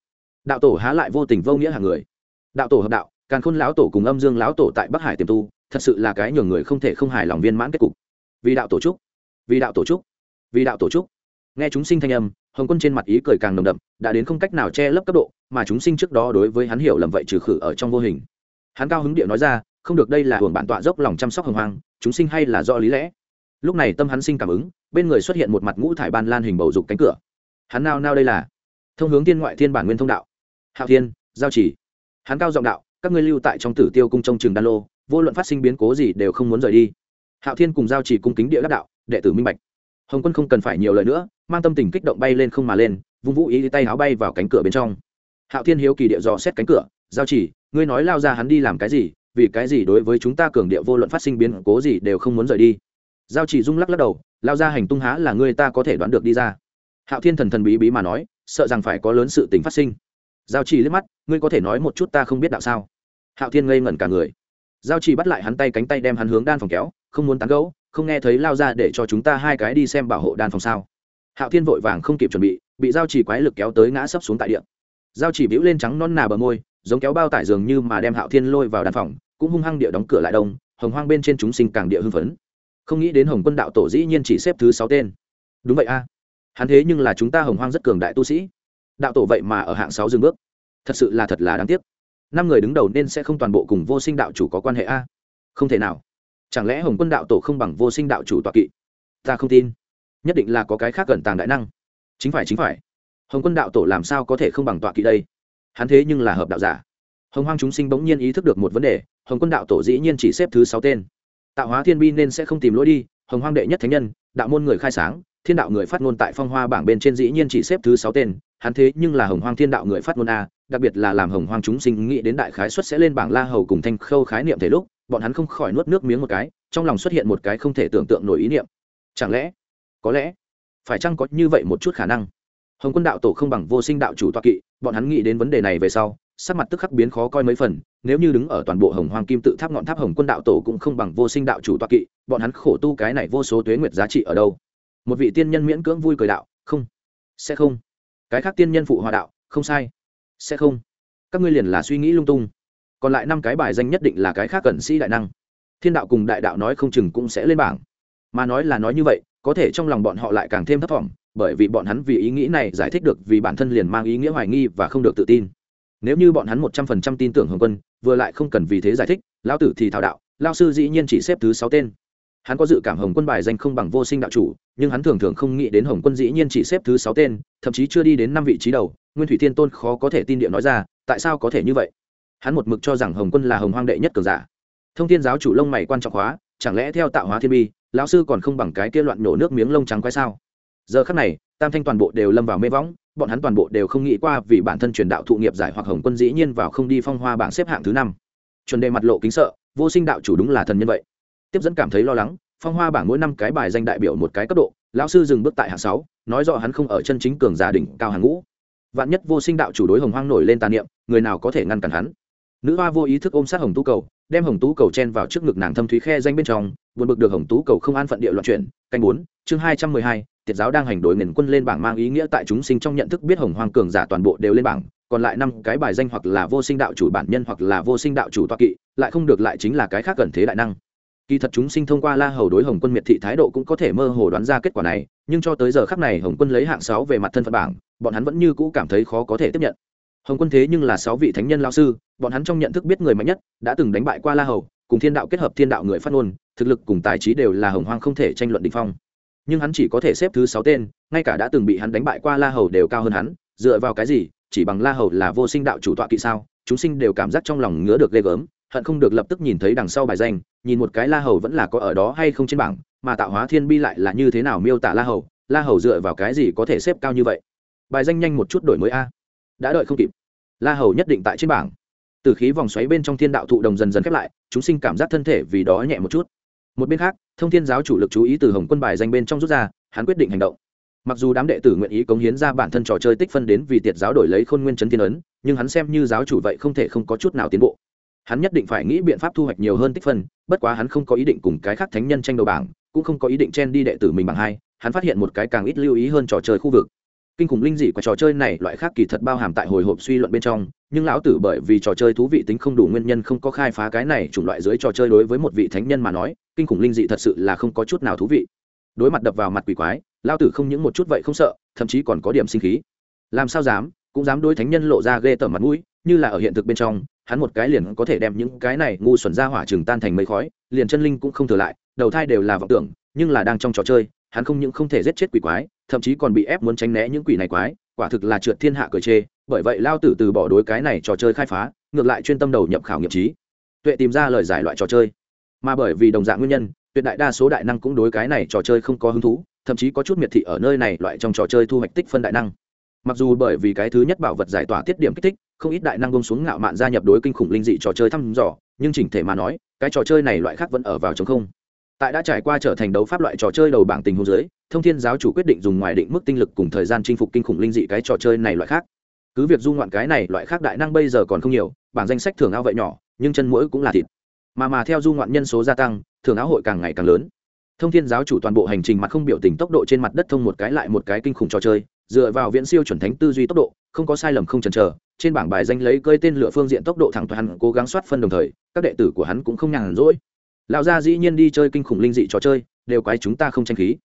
Đạo tổ há lại vô tình vô nghĩa hàng người. Đạo tổ hợp đạo, càn khôn lão tổ cùng âm dương lão tổ tại bắc hải tiềm tu thật sự là cái nhường người không thể không hài lòng viên mãn kết cục. Vì đạo tổ trúc vì đạo tổ trúc vì đạo tổ trúc nghe chúng sinh thanh âm, hồng quân trên mặt ý cười càng nồng đậm, đã đến không cách nào che lấp cấp độ, mà chúng sinh trước đó đối với hắn hiểu lầm vậy trừ khử ở trong vô hình. Hắn cao hứng điệu nói ra, không được đây là hưởng bản tọa dốc lòng chăm sóc hồng hoang, chúng sinh hay là do lý lẽ. Lúc này tâm hắn sinh cảm ứng, bên người xuất hiện một mặt ngũ thải ban lan hình bầu dục cánh cửa. Hắn nao nao đây là thông hướng thiên ngoại thiên bản nguyên thông đạo. Hạo thiên, giao chỉ. Hắn cao giọng đạo, các ngươi lưu tại trong tử tiêu cung trông trường đan lô vô luận phát sinh biến cố gì đều không muốn rời đi. Hạo thiên cùng giao chỉ cung kính địa đắc đạo, đệ tử minh bạch. Hồng quân không cần phải nhiều lời nữa, mang tâm tình kích động bay lên không mà lên, vung vũ ý tay áo bay vào cánh cửa bên trong. Hạo thiên hiếu kỳ địa dò xét cánh cửa, giao chỉ, ngươi nói lao ra hắn đi làm cái gì, vì cái gì đối với chúng ta cường địa vô luận phát sinh biến cố gì đều không muốn rời đi? Giao chỉ rung lắc lắc đầu, lao ra hành tung há là ngươi ta có thể đoán được đi ra. Hạo thiên thần thần bí bí mà nói, sợ rằng phải có lớn sự tình phát sinh. Giao chỉ liếc mắt, ngươi có thể nói một chút ta không biết đạo sao? Hạo thiên ngây ngẩn cả người giao chỉ bắt lại hắn tay cánh tay đem hắn hướng đan phòng kéo, không muốn tán gẫu, không nghe thấy lao ra để cho chúng ta hai cái đi xem bảo hộ đan phòng sao. Hạo thiên vội vàng không kịp chuẩn bị bị giao chỉ quái lực kéo tới ngã sấp xuống tại điện giao chỉ bĩu lên trắng non nà bờ môi, giống kéo bao tải dường như mà đem hạo thiên lôi vào đan phòng, cũng hung hăng địa đóng cửa lại đông, hồng hoang bên trên chúng sinh càng địa hưng phấn. Không nghĩ đến hồng quân đạo tổ dĩ nhiên chỉ xếp thứ sáu tên. Đúng vậy a. Hắn thế nhưng là chúng ta hồng hoang rất cường đại tu sĩ. Đạo tổ vậy mà ở hạng sáu dừng bước. Thật sự là thật là đáng tiếc năm người đứng đầu nên sẽ không toàn bộ cùng vô sinh đạo chủ có quan hệ a? Không thể nào. Chẳng lẽ hồng quân đạo tổ không bằng vô sinh đạo chủ tọa kỵ? Ta không tin. Nhất định là có cái khác gần tàng đại năng. Chính phải chính phải. Hồng quân đạo tổ làm sao có thể không bằng tọa kỵ đây? Hắn thế nhưng là hợp đạo giả. Hồng hoang chúng sinh bỗng nhiên ý thức được một vấn đề, hồng quân đạo tổ dĩ nhiên chỉ xếp thứ sáu tên. Tạo hóa thiên bi nên sẽ không tìm lỗi đi, hồng hoang đệ nhất thánh nhân, đạo môn người khai sáng, thiên đạo người phát ngôn tại phong hoa bảng bên trên dĩ nhiên chỉ xếp thứ sáu tên, hắn thế nhưng là hồng hoang thiên đạo người phát ngôn a đặc biệt là làm hồng hoang chúng sinh nghĩ đến đại khái xuất sẽ lên bảng la hầu cùng thanh khâu khái niệm thể lúc, bọn hắn không khỏi nuốt nước miếng một cái, trong lòng xuất hiện một cái không thể tưởng tượng nổi ý niệm. Chẳng lẽ, có lẽ, phải chăng có như vậy một chút khả năng? Hồng quân đạo tổ không bằng vô sinh đạo chủ toa kỵ, bọn hắn nghĩ đến vấn đề này về sau, sắc mặt tức khắc biến khó coi mấy phần, nếu như đứng ở toàn bộ hồng hoàng kim tự tháp ngọn tháp hồng quân đạo tổ cũng không bằng vô sinh đạo chủ toa kỵ, bọn hắn khổ tu cái này vô số tuế nguyệt giá trị ở đâu? Một vị tiên nhân miễn cưỡng vui cười đạo, không, sẽ không. Cái khác tiên nhân phụ hòa đạo, không sai sẽ không. Các ngươi liền là suy nghĩ lung tung. Còn lại năm cái bài danh nhất định là cái khác cẩn sĩ đại năng. Thiên đạo cùng đại đạo nói không chừng cũng sẽ lên bảng. Mà nói là nói như vậy, có thể trong lòng bọn họ lại càng thêm thấp thỏm, bởi vì bọn hắn vì ý nghĩ này giải thích được vì bản thân liền mang ý nghĩa hoài nghi và không được tự tin. Nếu như bọn hắn một trăm phần trăm tin tưởng hồng quân, vừa lại không cần vì thế giải thích, lão tử thì thảo đạo lao sư dĩ nhiên chỉ xếp thứ sáu tên. Hắn có dự cảm hồng quân bài danh không bằng vô sinh đạo chủ, nhưng hắn thường thường không nghĩ đến hồng quân dĩ nhiên chỉ xếp thứ sáu tên, thậm chí chưa đi đến năm vị trí đầu nguyên thủy thiên tôn khó có thể tin địa nói ra, tại sao có thể như vậy? Hắn một mực cho rằng hồng quân là hồng hoang đệ nhất cường giả. Thông thiên giáo chủ lông mày quan trọng hóa, chẳng lẽ theo tạo hóa thiên bi, lão sư còn không bằng cái kia loạn nổ nước miếng lông trắng quái sao? Giờ khắc này, tam thanh toàn bộ đều lâm vào mê võng, bọn hắn toàn bộ đều không nghĩ qua vì bản thân truyền đạo thụ nghiệp giải hoặc hồng quân dĩ nhiên vào không đi phong hoa bảng xếp hạng thứ năm. Chuẩn đề mặt lộ kính sợ, vô sinh đạo chủ đúng là thần nhân vậy. Tiếp dẫn cảm thấy lo lắng, phong hoa bảng mỗi năm cái bài danh đại biểu một cái cấp độ, lão sư dừng bước tại hạng sáu, nói rõ hắn không ở chân chính cường giả đỉnh cao hàng ngũ vạn nhất vô sinh đạo chủ đối hồng hoang nổi lên tà niệm, người nào có thể ngăn cản hắn? Nữ hoa vô ý thức ôm sát hồng tú cầu, đem hồng tú cầu chen vào trước ngực nàng thâm thúy khe danh bên trong, buồn bực được hồng tú cầu không an phận địa loạn chuyển, canh bốn, chương hai trăm mười hai tiệt giáo đang hành đổi nền quân lên bảng mang ý nghĩa tại chúng sinh trong nhận thức biết hồng hoang cường giả toàn bộ đều lên bảng, còn lại năm cái bài danh hoặc là vô sinh đạo chủ bản nhân hoặc là vô sinh đạo chủ toa kỵ, lại không được lại chính là cái khác cần thế đại năng. Kỳ thật chúng sinh thông qua la hầu đối hồng quân miệt thị thái độ cũng có thể mơ hồ đoán ra kết quả này, nhưng cho tới giờ khắc này hồng quân lấy hạng sáu về mặt thân phận bảng bọn hắn vẫn như cũ cảm thấy khó có thể tiếp nhận. Hồng quân thế nhưng là sáu vị thánh nhân lao sư, bọn hắn trong nhận thức biết người mạnh nhất, đã từng đánh bại qua la hầu, cùng thiên đạo kết hợp thiên đạo người phát ngôn, thực lực cùng tài trí đều là hồng hoang không thể tranh luận định phong. Nhưng hắn chỉ có thể xếp thứ sáu tên, ngay cả đã từng bị hắn đánh bại qua la hầu đều cao hơn hắn, dựa vào cái gì, chỉ bằng la hầu là vô sinh đạo chủ tọa kỵ sao? Chúng sinh đều cảm giác trong lòng ngứa được ghê gớm, hận không được lập tức nhìn thấy đằng sau bài danh, nhìn một cái la hầu vẫn là có ở đó hay không trên bảng, mà tạo hóa thiên bi lại là như thế nào miêu tả la hầu? La hầu dựa vào cái gì có thể xếp cao như vậy? Bài danh nhanh một chút đổi mới a. Đã đợi không kịp. La hầu nhất định tại trên bảng. Từ khí vòng xoáy bên trong thiên đạo thụ đồng dần dần khép lại, chúng sinh cảm giác thân thể vì đó nhẹ một chút. Một bên khác, thông thiên giáo chủ lực chú ý từ hồng quân bài danh bên trong rút ra, hắn quyết định hành động. Mặc dù đám đệ tử nguyện ý cống hiến ra bản thân trò chơi tích phân đến vì tiệt giáo đổi lấy khôn nguyên chấn thiên ấn, nhưng hắn xem như giáo chủ vậy không thể không có chút nào tiến bộ. Hắn nhất định phải nghĩ biện pháp thu hoạch nhiều hơn tích phân, bất quá hắn không có ý định cùng cái khác thánh nhân tranh đầu bảng, cũng không có ý định chen đi đệ tử mình bằng hai, hắn phát hiện một cái càng ít lưu ý hơn trò chơi khu vực kinh khủng linh dị của trò chơi này, loại khác kỳ thật bao hàm tại hồi hộp suy luận bên trong, nhưng lão tử bởi vì trò chơi thú vị tính không đủ nguyên nhân không có khai phá cái này chủng loại dưới trò chơi đối với một vị thánh nhân mà nói, kinh khủng linh dị thật sự là không có chút nào thú vị. Đối mặt đập vào mặt quỷ quái, lão tử không những một chút vậy không sợ, thậm chí còn có điểm sinh khí. Làm sao dám, cũng dám đối thánh nhân lộ ra ghê tởm mặt mũi, như là ở hiện thực bên trong, hắn một cái liền có thể đem những cái này ngu xuẩn ra hỏa trừng tan thành mây khói, liền chân linh cũng không thừa lại, đầu thai đều là vọng tưởng, nhưng là đang trong trò chơi hắn không những không thể giết chết quỷ quái, thậm chí còn bị ép muốn tránh né những quỷ này quái, quả thực là trượt thiên hạ cười chê, bởi vậy lao tử từ bỏ đối cái này trò chơi khai phá, ngược lại chuyên tâm đầu nhập khảo nghiệm trí. Tuệ tìm ra lời giải loại trò chơi. Mà bởi vì đồng dạng nguyên nhân, tuyệt đại đa số đại năng cũng đối cái này trò chơi không có hứng thú, thậm chí có chút miệt thị ở nơi này loại trong trò chơi thu hoạch tích phân đại năng. Mặc dù bởi vì cái thứ nhất bảo vật giải tỏa tiết điểm kích thích, không ít đại năng bông xuống ngạo mạn gia nhập đối kinh khủng linh dị trò chơi thăm dò, nhưng chỉnh thể mà nói, cái trò chơi này loại khác vẫn ở vào chống không tại đã trải qua trở thành đấu pháp loại trò chơi đầu bảng tình huống dưới, thông thiên giáo chủ quyết định dùng ngoài định mức tinh lực cùng thời gian chinh phục kinh khủng linh dị cái trò chơi này loại khác. Cứ việc du ngoạn cái này loại khác đại năng bây giờ còn không nhiều, bảng danh sách thường ao vậy nhỏ, nhưng chân mũi cũng là thịt. Mà mà theo du ngoạn nhân số gia tăng thường áo hội càng ngày càng lớn. Thông thiên giáo chủ toàn bộ hành trình mặt không biểu tình tốc độ trên mặt đất thông một cái lại một cái kinh khủng trò chơi, dựa vào viễn siêu chuẩn thánh tư duy tốc độ, không có sai lầm không chần chờ, trên bảng bài danh lấy cơi tên lửa phương diện tốc độ thẳng toàn cố gắng soát phân đồng thời, các đệ tử của hắn cũng không nhàn rỗi lão gia dĩ nhiên đi chơi kinh khủng linh dị trò chơi, đều quái chúng ta không tranh khí.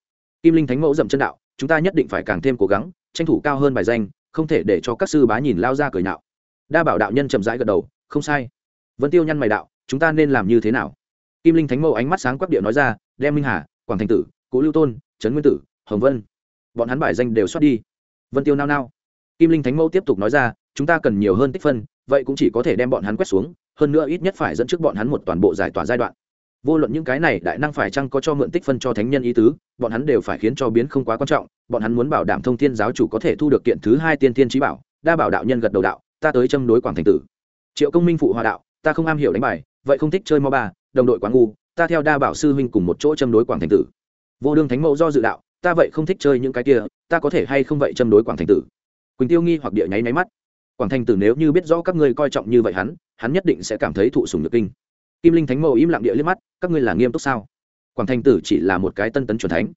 Kim linh thánh mẫu dậm chân đạo, chúng ta nhất định phải càng thêm cố gắng, tranh thủ cao hơn bài danh, không thể để cho các sư bá nhìn lao ra cười nhạo. đa bảo đạo nhân chậm rãi gật đầu, không sai. Vân tiêu nhăn mày đạo, chúng ta nên làm như thế nào? Kim linh thánh mẫu ánh mắt sáng quắc điệu nói ra, đem minh hà, quảng thành tử cố lưu tôn, trấn nguyên tử, hồng vân, bọn hắn bài danh đều xuất đi. Vân tiêu nao nao. Kim linh thánh mẫu tiếp tục nói ra, chúng ta cần nhiều hơn tích phân, vậy cũng chỉ có thể đem bọn hắn quét xuống, hơn nữa ít nhất phải dẫn trước bọn hắn một toàn bộ giải tỏa giai đoạn vô luận những cái này đại năng phải chăng có cho mượn tích phân cho thánh nhân ý tứ, bọn hắn đều phải khiến cho biến không quá quan trọng, bọn hắn muốn bảo đảm thông thiên giáo chủ có thể thu được kiện thứ hai tiên thiên trí bảo, đa bảo đạo nhân gật đầu đạo, ta tới châm đối quảng thành tử. Triệu công minh phụ hòa đạo, ta không am hiểu đánh bài, vậy không thích chơi mo ba, đồng đội quá ngu, ta theo đa bảo sư huynh cùng một chỗ châm đối quảng thành tử. Vô đương thánh mẫu do dự đạo, ta vậy không thích chơi những cái kia, ta có thể hay không vậy châm đối quảng thành tử? Quỳnh tiêu nghi hoặc địa nháy máy mắt. Quảng thành tử nếu như biết rõ các ngươi coi trọng như vậy hắn hắn nhất định sẽ cảm thấy thụ sùng nhược kinh kim linh thánh mẫu im lặng địa liếc mắt, các ngươi là nghiêm túc sao? Quảng thành tử chỉ là một cái tân tấn c thánh.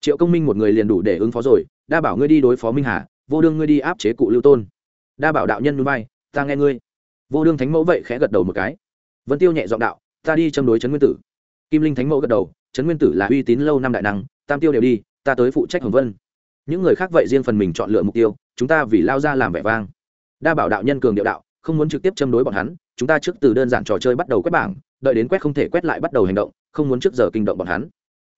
Triệu công minh một người liền đủ để ứng phó rồi, đa bảo ngươi đi đối phó minh hà, vô đương ngươi đi áp chế cụ lưu tôn. Đa bảo đạo nhân núi bay ta nghe ngươi. Vô đương thánh mẫu vậy khẽ gật đầu một cái. Vân tiêu nhẹ giọng đạo, ta đi châm đối trấn nguyên tử. Kim linh thánh mẫu gật đầu, trấn nguyên tử là uy tín lâu năm đại năng, tam tiêu đều đi, ta tới phụ trách hồng vân. Những người khác vậy riêng phần mình chọn lựa mục tiêu, chúng ta vì lao ra làm vẻ vang. Đa bảo đạo nhân cường điệu đạo, không muốn trực tiếp châm đối bọn hắn chúng ta trước từ đơn giản trò chơi bắt đầu quét bảng, đợi đến quét không thể quét lại bắt đầu hành động, không muốn trước giờ kinh động bọn hắn.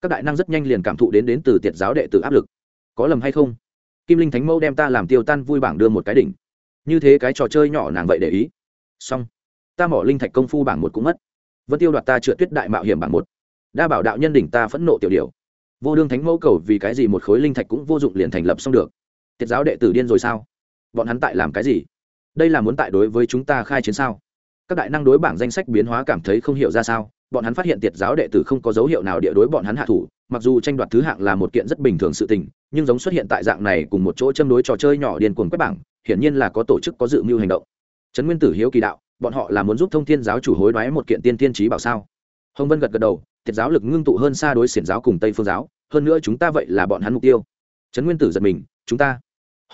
Các đại năng rất nhanh liền cảm thụ đến đến từ tiệt giáo đệ tử áp lực. Có lầm hay không? Kim linh thánh mẫu đem ta làm tiêu tan vui bảng đưa một cái đỉnh. Như thế cái trò chơi nhỏ nàng vậy để ý. Xong. Ta mỏ linh thạch công phu bảng một cũng mất. Vẫn tiêu đoạt ta trượt tuyết đại mạo hiểm bảng một. Đa bảo đạo nhân đỉnh ta phẫn nộ tiểu điều vô đương thánh mẫu cầu vì cái gì một khối linh thạch cũng vô dụng liền thành lập xong được. Tiết giáo đệ tử điên rồi sao? Bọn hắn tại làm cái gì? Đây là muốn tại đối với chúng ta khai chiến sao? Các đại năng đối bảng danh sách biến hóa cảm thấy không hiểu ra sao, bọn hắn phát hiện tiệt giáo đệ tử không có dấu hiệu nào địa đối bọn hắn hạ thủ, mặc dù tranh đoạt thứ hạng là một kiện rất bình thường sự tình, nhưng giống xuất hiện tại dạng này cùng một chỗ châm đối trò chơi nhỏ điên cuồng quét bảng, hiển nhiên là có tổ chức có dự mưu hành động. Trấn nguyên tử hiếu kỳ đạo, bọn họ là muốn giúp thông thiên giáo chủ hối đoái một kiện tiên tiên trí bảo sao? Hồng vân gật gật đầu, tiệt giáo lực ngưng tụ hơn xa đối xiển giáo cùng tây phương giáo, hơn nữa chúng ta vậy là bọn hắn mục tiêu. Trấn nguyên tử giật mình, chúng ta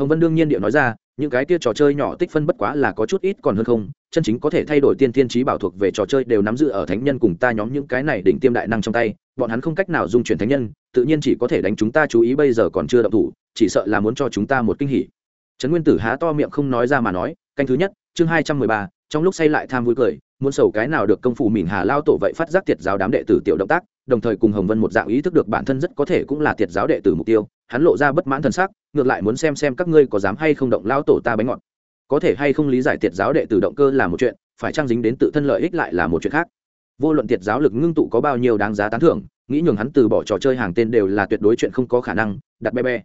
hồng vân đương nhiên điệu nói ra, những cái kia trò chơi nhỏ tích phân bất quá là có chút ít còn hơn không, chân chính có thể thay đổi tiên tiên trí bảo thuộc về trò chơi đều nắm giữ ở thánh nhân cùng ta nhóm những cái này đỉnh tiêm đại năng trong tay, bọn hắn không cách nào dung chuyển thánh nhân, tự nhiên chỉ có thể đánh chúng ta chú ý bây giờ còn chưa động thủ, chỉ sợ là muốn cho chúng ta một kinh hỉ. Trấn nguyên tử há to miệng không nói ra mà nói, canh thứ nhất, chương hai trăm mười ba, trong lúc say lại tham vui cười, muốn sầu cái nào được công phu mìn hà lao tổ vậy phát giác tiệt giáo đám đệ tử tiểu động tác đồng thời cùng hồng vân một dạng ý thức được bản thân rất có thể cũng là tiệt giáo đệ tử mục tiêu, hắn lộ ra bất mãn thần sắc, ngược lại muốn xem xem các ngươi có dám hay không động lao tổ ta bánh ngọt. Có thể hay không lý giải tiệt giáo đệ tử động cơ là một chuyện, phải trang dính đến tự thân lợi ích lại là một chuyện khác? Vô luận tiệt giáo lực ngưng tụ có bao nhiêu đáng giá tán thưởng, nghĩ nhường hắn từ bỏ trò chơi hàng tên đều là tuyệt đối chuyện không có khả năng, đặt be be.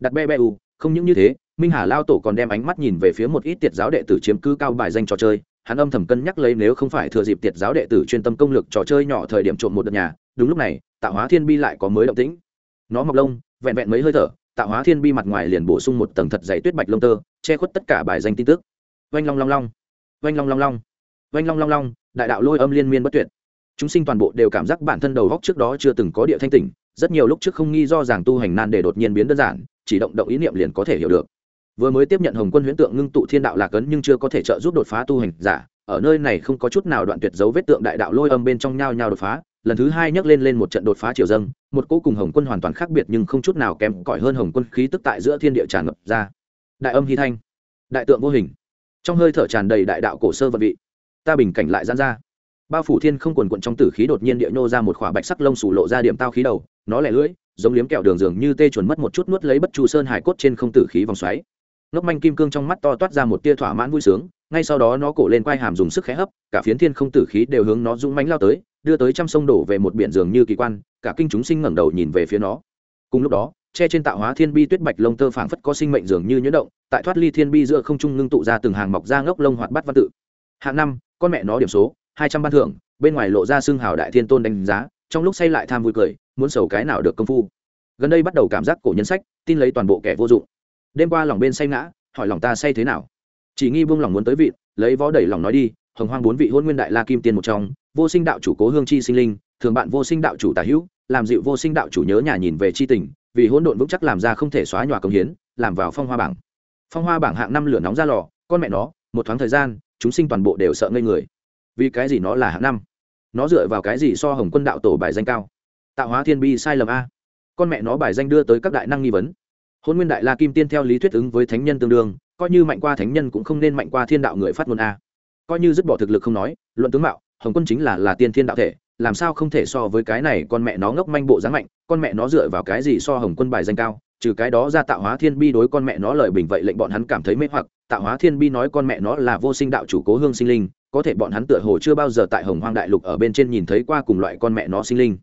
Đặt be be u, không những như thế, minh hà lao tổ còn đem ánh mắt nhìn về phía một ít tiệt giáo đệ tử chiếm cứ cao bài danh trò chơi hắn âm thầm cân nhắc lấy nếu không phải thừa dịp tiệt giáo đệ tử chuyên tâm công lực trò chơi nhỏ thời điểm trộm một đợt nhà, đúng lúc này tạo hóa thiên bi lại có mới động tĩnh. Nó mọc lông, vẹn vẹn mấy hơi thở tạo hóa thiên bi mặt ngoài liền bổ sung một tầng thật dày tuyết bạch lông tơ, che khuất tất cả bài danh tin tức. Oanh long long long, oanh long long long, oanh long long long, đại đạo lôi âm liên miên bất tuyệt. Chúng sinh toàn bộ đều cảm giác bản thân đầu góc trước đó chưa từng có địa thanh tỉnh, rất nhiều lúc trước không nghi do giảng tu hành nan để đột nhiên biến đơn giản, chỉ động động ý niệm liền có thể hiểu được vừa mới tiếp nhận hồng quân huyễn tượng ngưng tụ thiên đạo lạc ấn nhưng chưa có thể trợ giúp đột phá tu hành giả. Ở nơi này không có chút nào đoạn tuyệt dấu vết tượng đại đạo lôi âm bên trong nhau nhau đột phá. Lần thứ hai nhấc lên lên một trận đột phá triều dâng, một cỗ cùng hồng quân hoàn toàn khác biệt nhưng không chút nào kém cỏi hơn hồng quân khí tức tại giữa thiên địa tràn ngập ra. Đại âm hy thanh, đại tượng vô hình. Trong hơi thở tràn đầy đại đạo cổ sơ vật vị, ta bình cảnh lại gian ra. Bao phủ thiên không quần quận trong tử khí đột nhiên địa nhô ra một khỏa bạch sắc lông sủ lộ ra điểm tao khí đầu, nó lẻ lưỡi, giống liếm kẹo đường dường như tê chuẩn mất một chút nuốt lấy bất chu sơn hải cốt trên không tử khí vòng xoáy ngốc manh kim cương trong mắt to toát ra một tia thỏa mãn vui sướng, ngay sau đó nó cổ lên quai hàm dùng sức khẽ hấp, cả phiến thiên không tử khí đều hướng nó dũng mánh lao tới, đưa tới trăm sông đổ về một biển dường như kỳ quan, cả kinh chúng sinh ngẩng đầu nhìn về phía nó. Cùng lúc đó, che trên tạo hóa thiên bi tuyết bạch lông tơ phảng phất có sinh mệnh dường như nhuyễn động, tại thoát ly thiên bi giữa không trung ngưng tụ ra từng hàng mọc ra ngốc lông hoạt bát văn tự. Hạng năm, con mẹ nó điểm số, hai trăm ban thưởng, bên ngoài lộ ra xương hào đại thiên tôn đánh giá, trong lúc say lại tham vui cười, muốn sầu cái nào được công phu. Gần đây bắt đầu cảm giác cổ nhân sách, tin lấy toàn bộ kẻ vô dụng đêm qua lòng bên say ngã, hỏi lòng ta say thế nào? Chỉ nghi buông lòng muốn tới vị, lấy võ đẩy lòng nói đi, hồng hoang bốn vị hôn nguyên đại la kim tiên một trong, vô sinh đạo chủ cố hương chi sinh linh, thường bạn vô sinh đạo chủ tả hữu, làm dịu vô sinh đạo chủ nhớ nhà nhìn về chi tình, vì hỗn độn vững chắc làm ra không thể xóa nhòa công hiến, làm vào phong hoa bảng. Phong hoa bảng hạng năm lửa nóng ra lò, con mẹ nó, một thoáng thời gian, chúng sinh toàn bộ đều sợ ngây người. Vì cái gì nó là hạng năm? Nó dựa vào cái gì so hồng quân đạo tổ bài danh cao? Tạo hóa thiên bi sai lầm a. Con mẹ nó bài danh đưa tới các đại năng nghi vấn hôn nguyên đại la kim tiên theo lý thuyết ứng với thánh nhân tương đương, coi như mạnh qua thánh nhân cũng không nên mạnh qua thiên đạo người phát ngôn a. Coi như dứt bỏ thực lực không nói, luận tướng mạo, hồng quân chính là là tiên thiên đạo thể, làm sao không thể so với cái này con mẹ nó ngốc manh bộ dáng mạnh, con mẹ nó dựa vào cái gì so hồng quân bài danh cao, trừ cái đó ra tạo hóa thiên bi đối con mẹ nó lời bình vậy lệnh bọn hắn cảm thấy mê hoặc, tạo hóa thiên bi nói con mẹ nó là vô sinh đạo chủ cố hương sinh linh, có thể bọn hắn tựa hồ chưa bao giờ tại hồng hoang đại lục ở bên trên nhìn thấy qua cùng loại con mẹ nó sinh linh.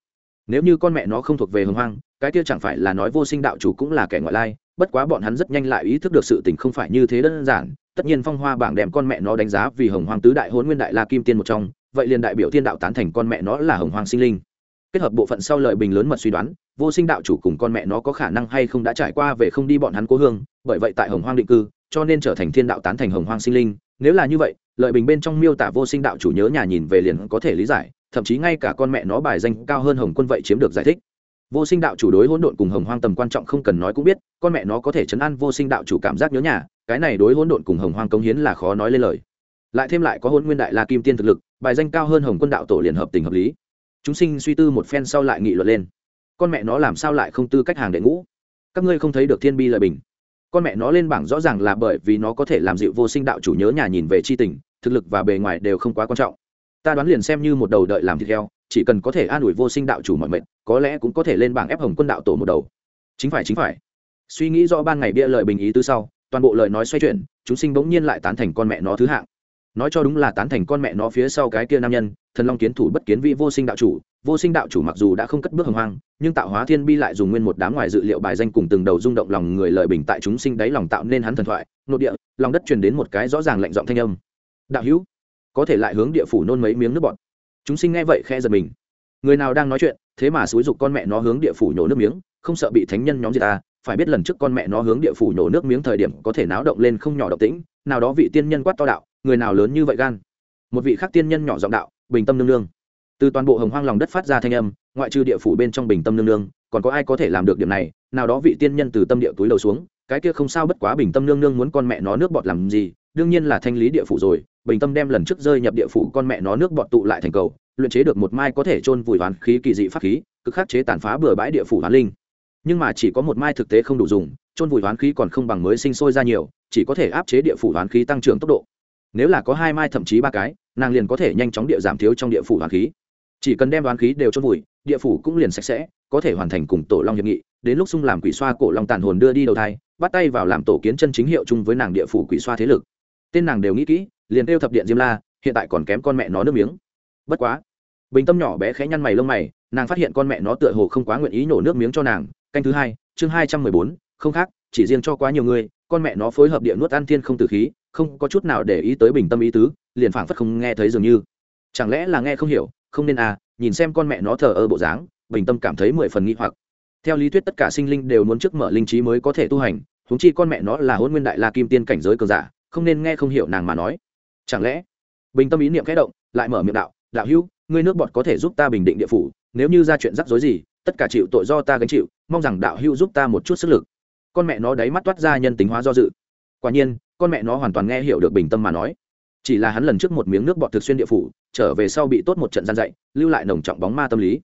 Nếu như con mẹ nó không thuộc về hồng hoang cái kia chẳng phải là nói vô sinh đạo chủ cũng là kẻ ngoại lai, bất quá bọn hắn rất nhanh lại ý thức được sự tình không phải như thế đơn giản, tất nhiên phong hoa bảng đem con mẹ nó đánh giá vì hồng hoàng tứ đại hôn nguyên đại la kim tiên một trong, vậy liền đại biểu tiên đạo tán thành con mẹ nó là hồng hoàng sinh linh. Kết hợp bộ phận sau lợi bình lớn mật suy đoán, vô sinh đạo chủ cùng con mẹ nó có khả năng hay không đã trải qua về không đi bọn hắn cố hương, bởi vậy tại hồng hoàng định cư, cho nên trở thành thiên đạo tán thành hồng hoàng sinh linh. Nếu là như vậy lợi bình bên trong miêu tả vô sinh đạo chủ nhớ nhà nhìn về liền có thể lý giải, thậm chí ngay cả con mẹ nó bài danh cao hơn hồng quân vậy chiếm được giải thích vô sinh đạo chủ đối hỗn độn cùng hồng hoang tầm quan trọng không cần nói cũng biết, con mẹ nó có thể chấn an vô sinh đạo chủ cảm giác nhớ nhà, cái này đối hỗn độn cùng hồng hoang công hiến là khó nói lên lời. Lại thêm lại có hôn nguyên đại la kim tiên thực lực, bài danh cao hơn hồng quân đạo tổ liền hợp tình hợp lý. Chúng sinh suy tư một phen sau lại nghị luận lên. Con mẹ nó làm sao lại không tư cách hàng đệ ngũ? Các ngươi không thấy được thiên bi lợi bình. Con mẹ nó lên bảng rõ ràng là bởi vì nó có thể làm dịu vô sinh đạo chủ nhớ nhà nhìn về c h i tình, thực lực và bề ngoài đều không quá quan trọng ta đoán liền xem như một đầu đợi làm thịt heo, chỉ cần có thể an ủi vô sinh đạo chủ mọi mệnh, có lẽ cũng có thể lên bảng ép hồng quân đạo tổ một đầu. Chính phải chính phải. Suy nghĩ rõ ban ngày bia lợi bình ý tư sau, toàn bộ lời nói xoay chuyển, chúng sinh bỗng nhiên lại tán thành con mẹ nó thứ hạng. Nói cho đúng là tán thành con mẹ nó phía sau cái kia nam nhân, thần long kiến thủ bất kiến vị vô sinh đạo chủ, vô sinh đạo chủ mặc dù đã không cất bước hồng hoang, nhưng tạo hóa thiên bi lại dùng nguyên một đám ngoài dự liệu bài danh cùng từng đầu rung động lòng người lợi bình tại chúng sinh đáy lòng tạo nên hắn thần thoại, nội địa, lòng đất truyền đến một cái rõ ràng lạnh giọng thanh âm. Đạo hữu có thể lại hướng địa phủ nôn mấy miếng nước bọt. Chúng sinh nghe vậy khe giật mình. Người nào đang nói chuyện, thế mà xúi dục con mẹ nó hướng địa phủ nhổ nước miếng, không sợ bị thánh nhân nhóm gì ta. Phải biết lần trước con mẹ nó hướng địa phủ nhổ nước miếng thời điểm có thể náo động lên không nhỏ động tĩnh, nào đó vị tiên nhân quát to đạo, người nào lớn như vậy gan? Một vị khác tiên nhân nhỏ giọng đạo, bình tâm nương nương. Từ toàn bộ hồng hoang lòng đất phát ra thanh âm, ngoại trừ địa phủ bên trong bình tâm nương nương, còn có ai có thể làm được điểm này? Nào đó vị tiên nhân từ tâm địa túi lầu xuống, cái kia không sao bất quá bình tâm nương nương muốn con mẹ nó nước bọt làm gì, đương nhiên là thanh lý địa phủ rồi bình tâm đem lần trước rơi nhập địa phủ con mẹ nó nước bọt tụ lại thành cầu, luyện chế được một mai có thể chôn vùi hoán khí kỳ dị pháp khí, cực khắc chế tàn phá bừa bãi địa phủ hoán linh. Nhưng mà chỉ có một mai thực tế không đủ dùng, chôn vùi hoán khí còn không bằng mới sinh sôi ra nhiều, chỉ có thể áp chế địa phủ hoán khí tăng trưởng tốc độ. Nếu là có hai mai thậm chí ba cái, nàng liền có thể nhanh chóng địa giảm thiếu trong địa phủ hoán khí. Chỉ cần đem đoán khí đều chôn vùi, địa phủ cũng liền sạch sẽ, có thể hoàn thành cùng tổ long hiệp nghị, đến lúc xung làm quỷ xoa cổ long tàn hồn đưa đi đầu thai, bắt tay vào làm tổ kiến chân chính hiệu chung với nàng địa phủ quỷ xoa thế lực. Tên nàng đều nghĩ kỹ liền kêu thập điện diêm la, hiện tại còn kém con mẹ nó nước miếng. Bất quá, bình tâm nhỏ bé khẽ nhăn mày lông mày, nàng phát hiện con mẹ nó tựa hồ không quá nguyện ý nổ nước miếng cho nàng. Canh thứ hai, chương hai trăm mười bốn, không khác, chỉ riêng cho quá nhiều người, con mẹ nó phối hợp địa nuốt ăn thiên không tử khí, không có chút nào để ý tới bình tâm ý tứ, liền phảng phất không nghe thấy dường như. Chẳng lẽ là nghe không hiểu, không nên à nhìn xem con mẹ nó thờ ơ bộ dáng, bình tâm cảm thấy mười phần nghi hoặc. Theo lý thuyết tất cả sinh linh đều muốn trước mở linh trí mới có thể tu hành, huống chi con mẹ nó là hôn nguyên đại la kim tiên cảnh giới cường giả, không nên nghe không hiểu nàng mà nói chẳng lẽ? Bình tâm ý niệm khẽ động, lại mở miệng đạo đạo hữu, ngươi nước bọt có thể giúp ta bình định địa phủ, nếu như ra chuyện rắc rối gì, tất cả chịu tội do ta gánh chịu, mong rằng đạo hữu giúp ta một chút sức lực. Con mẹ nó đáy mắt toát ra nhân tính hóa do dự. Quả nhiên, con mẹ nó hoàn toàn nghe hiểu được bình tâm mà nói. Chỉ là hắn lần trước một miếng nước bọt thực xuyên địa phủ, trở về sau bị tốt một trận gian dạy, lưu lại nồng trọng bóng ma tâm lý.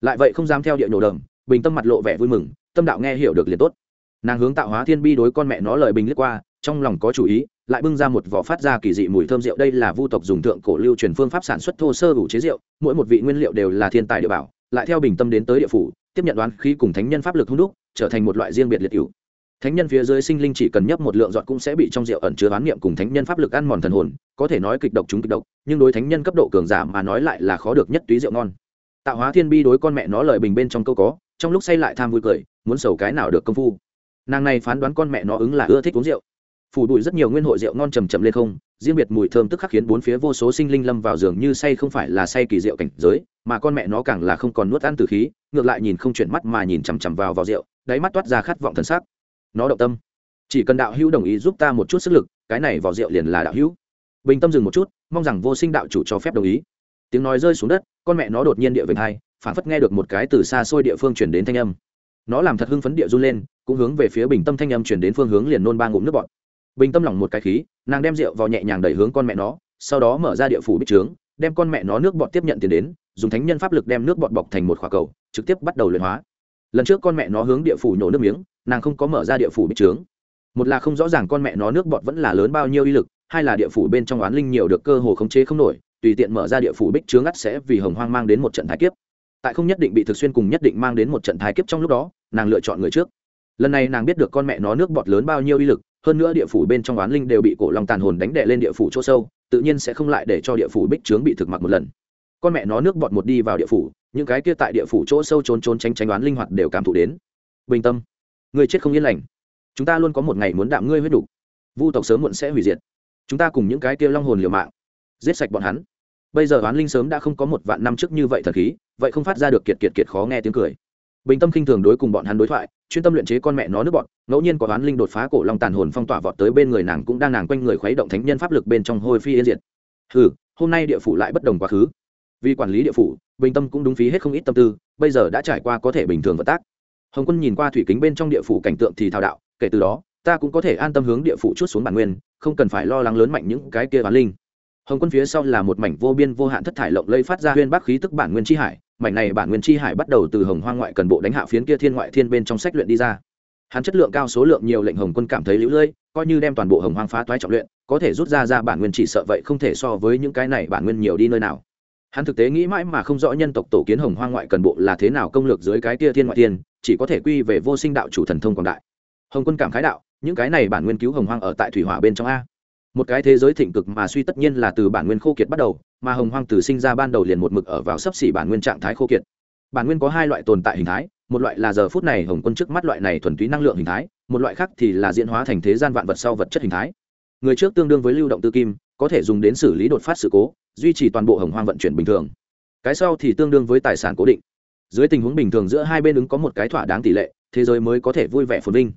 Lại vậy không dám theo địa nhổ đầm, bình tâm mặt lộ vẻ vui mừng, tâm đạo nghe hiểu được liền tốt. Nàng hướng tạo hóa thiên bi đối con mẹ nó lời bình liếc qua, trong lòng có chủ ý lại bưng ra một vỏ phát ra kỳ dị mùi thơm rượu. Đây là vu tộc dùng thượng cổ lưu truyền phương pháp sản xuất thô sơ đủ chế rượu. Mỗi một vị nguyên liệu đều là thiên tài địa bảo. Lại theo bình tâm đến tới địa phủ, tiếp nhận đoán khí cùng thánh nhân pháp lực hung đúc, trở thành một loại riêng biệt liệt cựu thánh nhân phía dưới sinh linh chỉ cần nhấp một lượng giọt cũng sẽ bị trong rượu ẩn chứa đoán niệm cùng thánh nhân pháp lực ăn mòn thần hồn, có thể nói kịch độc chúng kịch độc, nhưng đối thánh nhân cấp độ cường giả mà nói lại là khó được nhất túy rượu ngon. Tạo hóa thiên bi đối con mẹ nó lời bình bên trong câu có, trong lúc say lại tham vui cười, muốn sầu cái nào được công phu. Nàng này phán đoán con mẹ nó ứng là ưa thích uống rượu phủ bụi rất nhiều nguyên hội rượu ngon trầm trầm lên không, riêng biệt mùi thơm tức khắc khiến bốn phía vô số sinh linh lâm vào giường như say không phải là say kỳ rượu cảnh giới, mà con mẹ nó càng là không còn nuốt ăn từ khí, ngược lại nhìn không chuyển mắt mà nhìn chằm chằm vào vào rượu, đáy mắt toát ra khát vọng thần sắc. Nó động tâm. Chỉ cần đạo hữu đồng ý giúp ta một chút sức lực, cái này vào rượu liền là đạo hữu. Bình tâm dừng một chút, mong rằng vô sinh đạo chủ cho phép đồng ý. Tiếng nói rơi xuống đất, con mẹ nó đột nhiên địa vệnh hai phản phất nghe được một cái từ xa xôi địa phương chuyển đến thanh âm. Nó làm thật hưng phấn địa run lên, cũng hướng về phía bình tâm thanh âm chuyển đến phương hướng liền nôn ba ngụm nước bọt bình tâm lỏng một cái khí, nàng đem rượu vào nhẹ nhàng đẩy hướng con mẹ nó, sau đó mở ra địa phủ bích trướng, đem con mẹ nó nước bọt tiếp nhận tiền đến, dùng thánh nhân pháp lực đem nước bọt bọc thành một khỏa cầu, trực tiếp bắt đầu luyện hóa. Lần trước con mẹ nó hướng địa phủ nhổ nước miếng, nàng không có mở ra địa phủ bích trướng. Một là không rõ ràng con mẹ nó nước bọt vẫn là lớn bao nhiêu uy lực, hai là địa phủ bên trong oán linh nhiều được cơ hồ khống chế không nổi, tùy tiện mở ra địa phủ bích trướng ắt sẽ vì hồng hoang mang đến một trận thái kiếp. Tại không nhất định bị thực xuyên cùng nhất định mang đến một trận thái kiếp trong lúc đó, nàng lựa chọn người trước. Lần này nàng biết được con mẹ nó nước bọt lớn bao nhiêu uy lực hơn nữa địa phủ bên trong oán linh đều bị cổ long tàn hồn đánh đè lên địa phủ chỗ sâu, tự nhiên sẽ không lại để cho địa phủ bích trướng bị thực mặc một lần. Con mẹ nó nước bọt một đi vào địa phủ, những cái kia tại địa phủ chỗ sâu trốn trốn tránh tránh oán linh hoạt đều cảm thụ đến. Bình tâm người chết không yên lành. Chúng ta luôn có một ngày muốn đạm ngươi huyết đủ. Vu tộc sớm muộn sẽ hủy diệt. Chúng ta cùng những cái kia long hồn liều mạng, giết sạch bọn hắn. Bây giờ oán linh sớm đã không có một vạn năm trước như vậy thật khí, vậy không phát ra được kiệt kiệt kiệt khó nghe tiếng cười. Bình tâm khinh thường đối cùng bọn hắn đối thoại chuyên tâm luyện chế con mẹ nó nước bọn, ngẫu nhiên có oán linh đột phá cổ long tàn hồn phong tỏa vọt tới bên người nàng cũng đang nàng quanh người khuấy động thánh nhân pháp lực bên trong hôi phi yên diệt. Ừ hôm nay địa phủ lại bất đồng quá khứ. Vì quản lý địa phủ, bình tâm cũng đúng phí hết không ít tâm tư, bây giờ đã trải qua có thể bình thường vận tác. Hồng quân nhìn qua thủy kính bên trong địa phủ cảnh tượng thì thao đạo, kể từ đó, ta cũng có thể an tâm hướng địa phủ chút xuống bản nguyên, không cần phải lo lắng lớn mạnh những cái kia oán linh. Hồng quân phía sau là một mảnh vô biên vô hạn thất thải lộng lây phát ra huyên bác khí tức bản nguyên tri hải mảnh này bản nguyên chi hải bắt đầu từ hồng hoang ngoại cần bộ đánh hạ phiến kia thiên ngoại thiên bên trong sách luyện đi ra. Hắn chất lượng cao, số lượng nhiều, lệnh hồng quân cảm thấy lũ lưỡi, coi như đem toàn bộ hồng hoang phá toái trọng luyện, có thể rút ra ra bản nguyên chỉ sợ vậy không thể so với những cái này bản nguyên nhiều đi nơi nào. Hắn thực tế nghĩ mãi mà không rõ nhân tộc tổ kiến hồng hoang ngoại cần bộ là thế nào công lược dưới cái kia thiên ngoại thiên, chỉ có thể quy về vô sinh đạo chủ thần thông quảng đại. Hồng quân cảm khái đạo, những cái này bản nguyên cứu hồng hoang ở tại thủy hỏa bên trong a. Một cái thế giới thịnh cực mà suy tất nhiên là từ bản nguyên khô kiệt bắt đầu mà hồng hoang từ sinh ra ban đầu liền một mực ở vào sấp xỉ bản nguyên trạng thái khô kiệt. Bản nguyên có hai loại tồn tại hình thái, một loại là giờ phút này hồng quân trước mắt loại này thuần túy năng lượng hình thái, một loại khác thì là diễn hóa thành thế gian vạn vật sau vật chất hình thái. Người trước tương đương với lưu động tư kim, có thể dùng đến xử lý đột phát sự cố, duy trì toàn bộ hồng hoang vận chuyển bình thường. Cái sau thì tương đương với tài sản cố định. Dưới tình huống bình thường giữa hai bên ứng có một cái thỏa đáng tỷ lệ, thế giới mới có thể vui vẻ phồn vinh.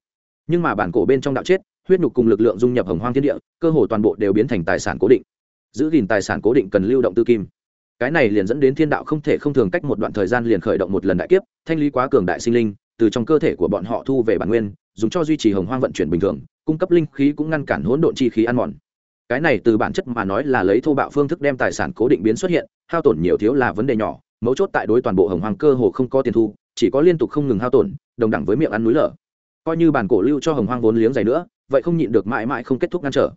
Nhưng mà bản cổ bên trong đạo chết, huyết nhục cùng lực lượng dung nhập hồng hoang thiên địa, cơ hồ toàn bộ đều biến thành tài sản cố định giữ gìn tài sản cố định cần lưu động tư kim. Cái này liền dẫn đến thiên đạo không thể không thường cách một đoạn thời gian liền khởi động một lần đại kiếp, thanh lý quá cường đại sinh linh, từ trong cơ thể của bọn họ thu về bản nguyên, dùng cho duy trì hồng hoang vận chuyển bình thường, cung cấp linh khí cũng ngăn cản hỗn độn chi khí ăn mòn. Cái này từ bản chất mà nói là lấy thô bạo phương thức đem tài sản cố định biến xuất hiện, hao tổn nhiều thiếu là vấn đề nhỏ, mấu chốt tại đối toàn bộ hồng hoang cơ hồ không có tiền thu, chỉ có liên tục không ngừng hao tổn, đồng đẳng với miệng ăn núi lở. Coi như bản cổ lưu cho hồng hoang vốn liếng dày nữa, vậy không nhịn được mãi mãi không kết thúc ngăn trở.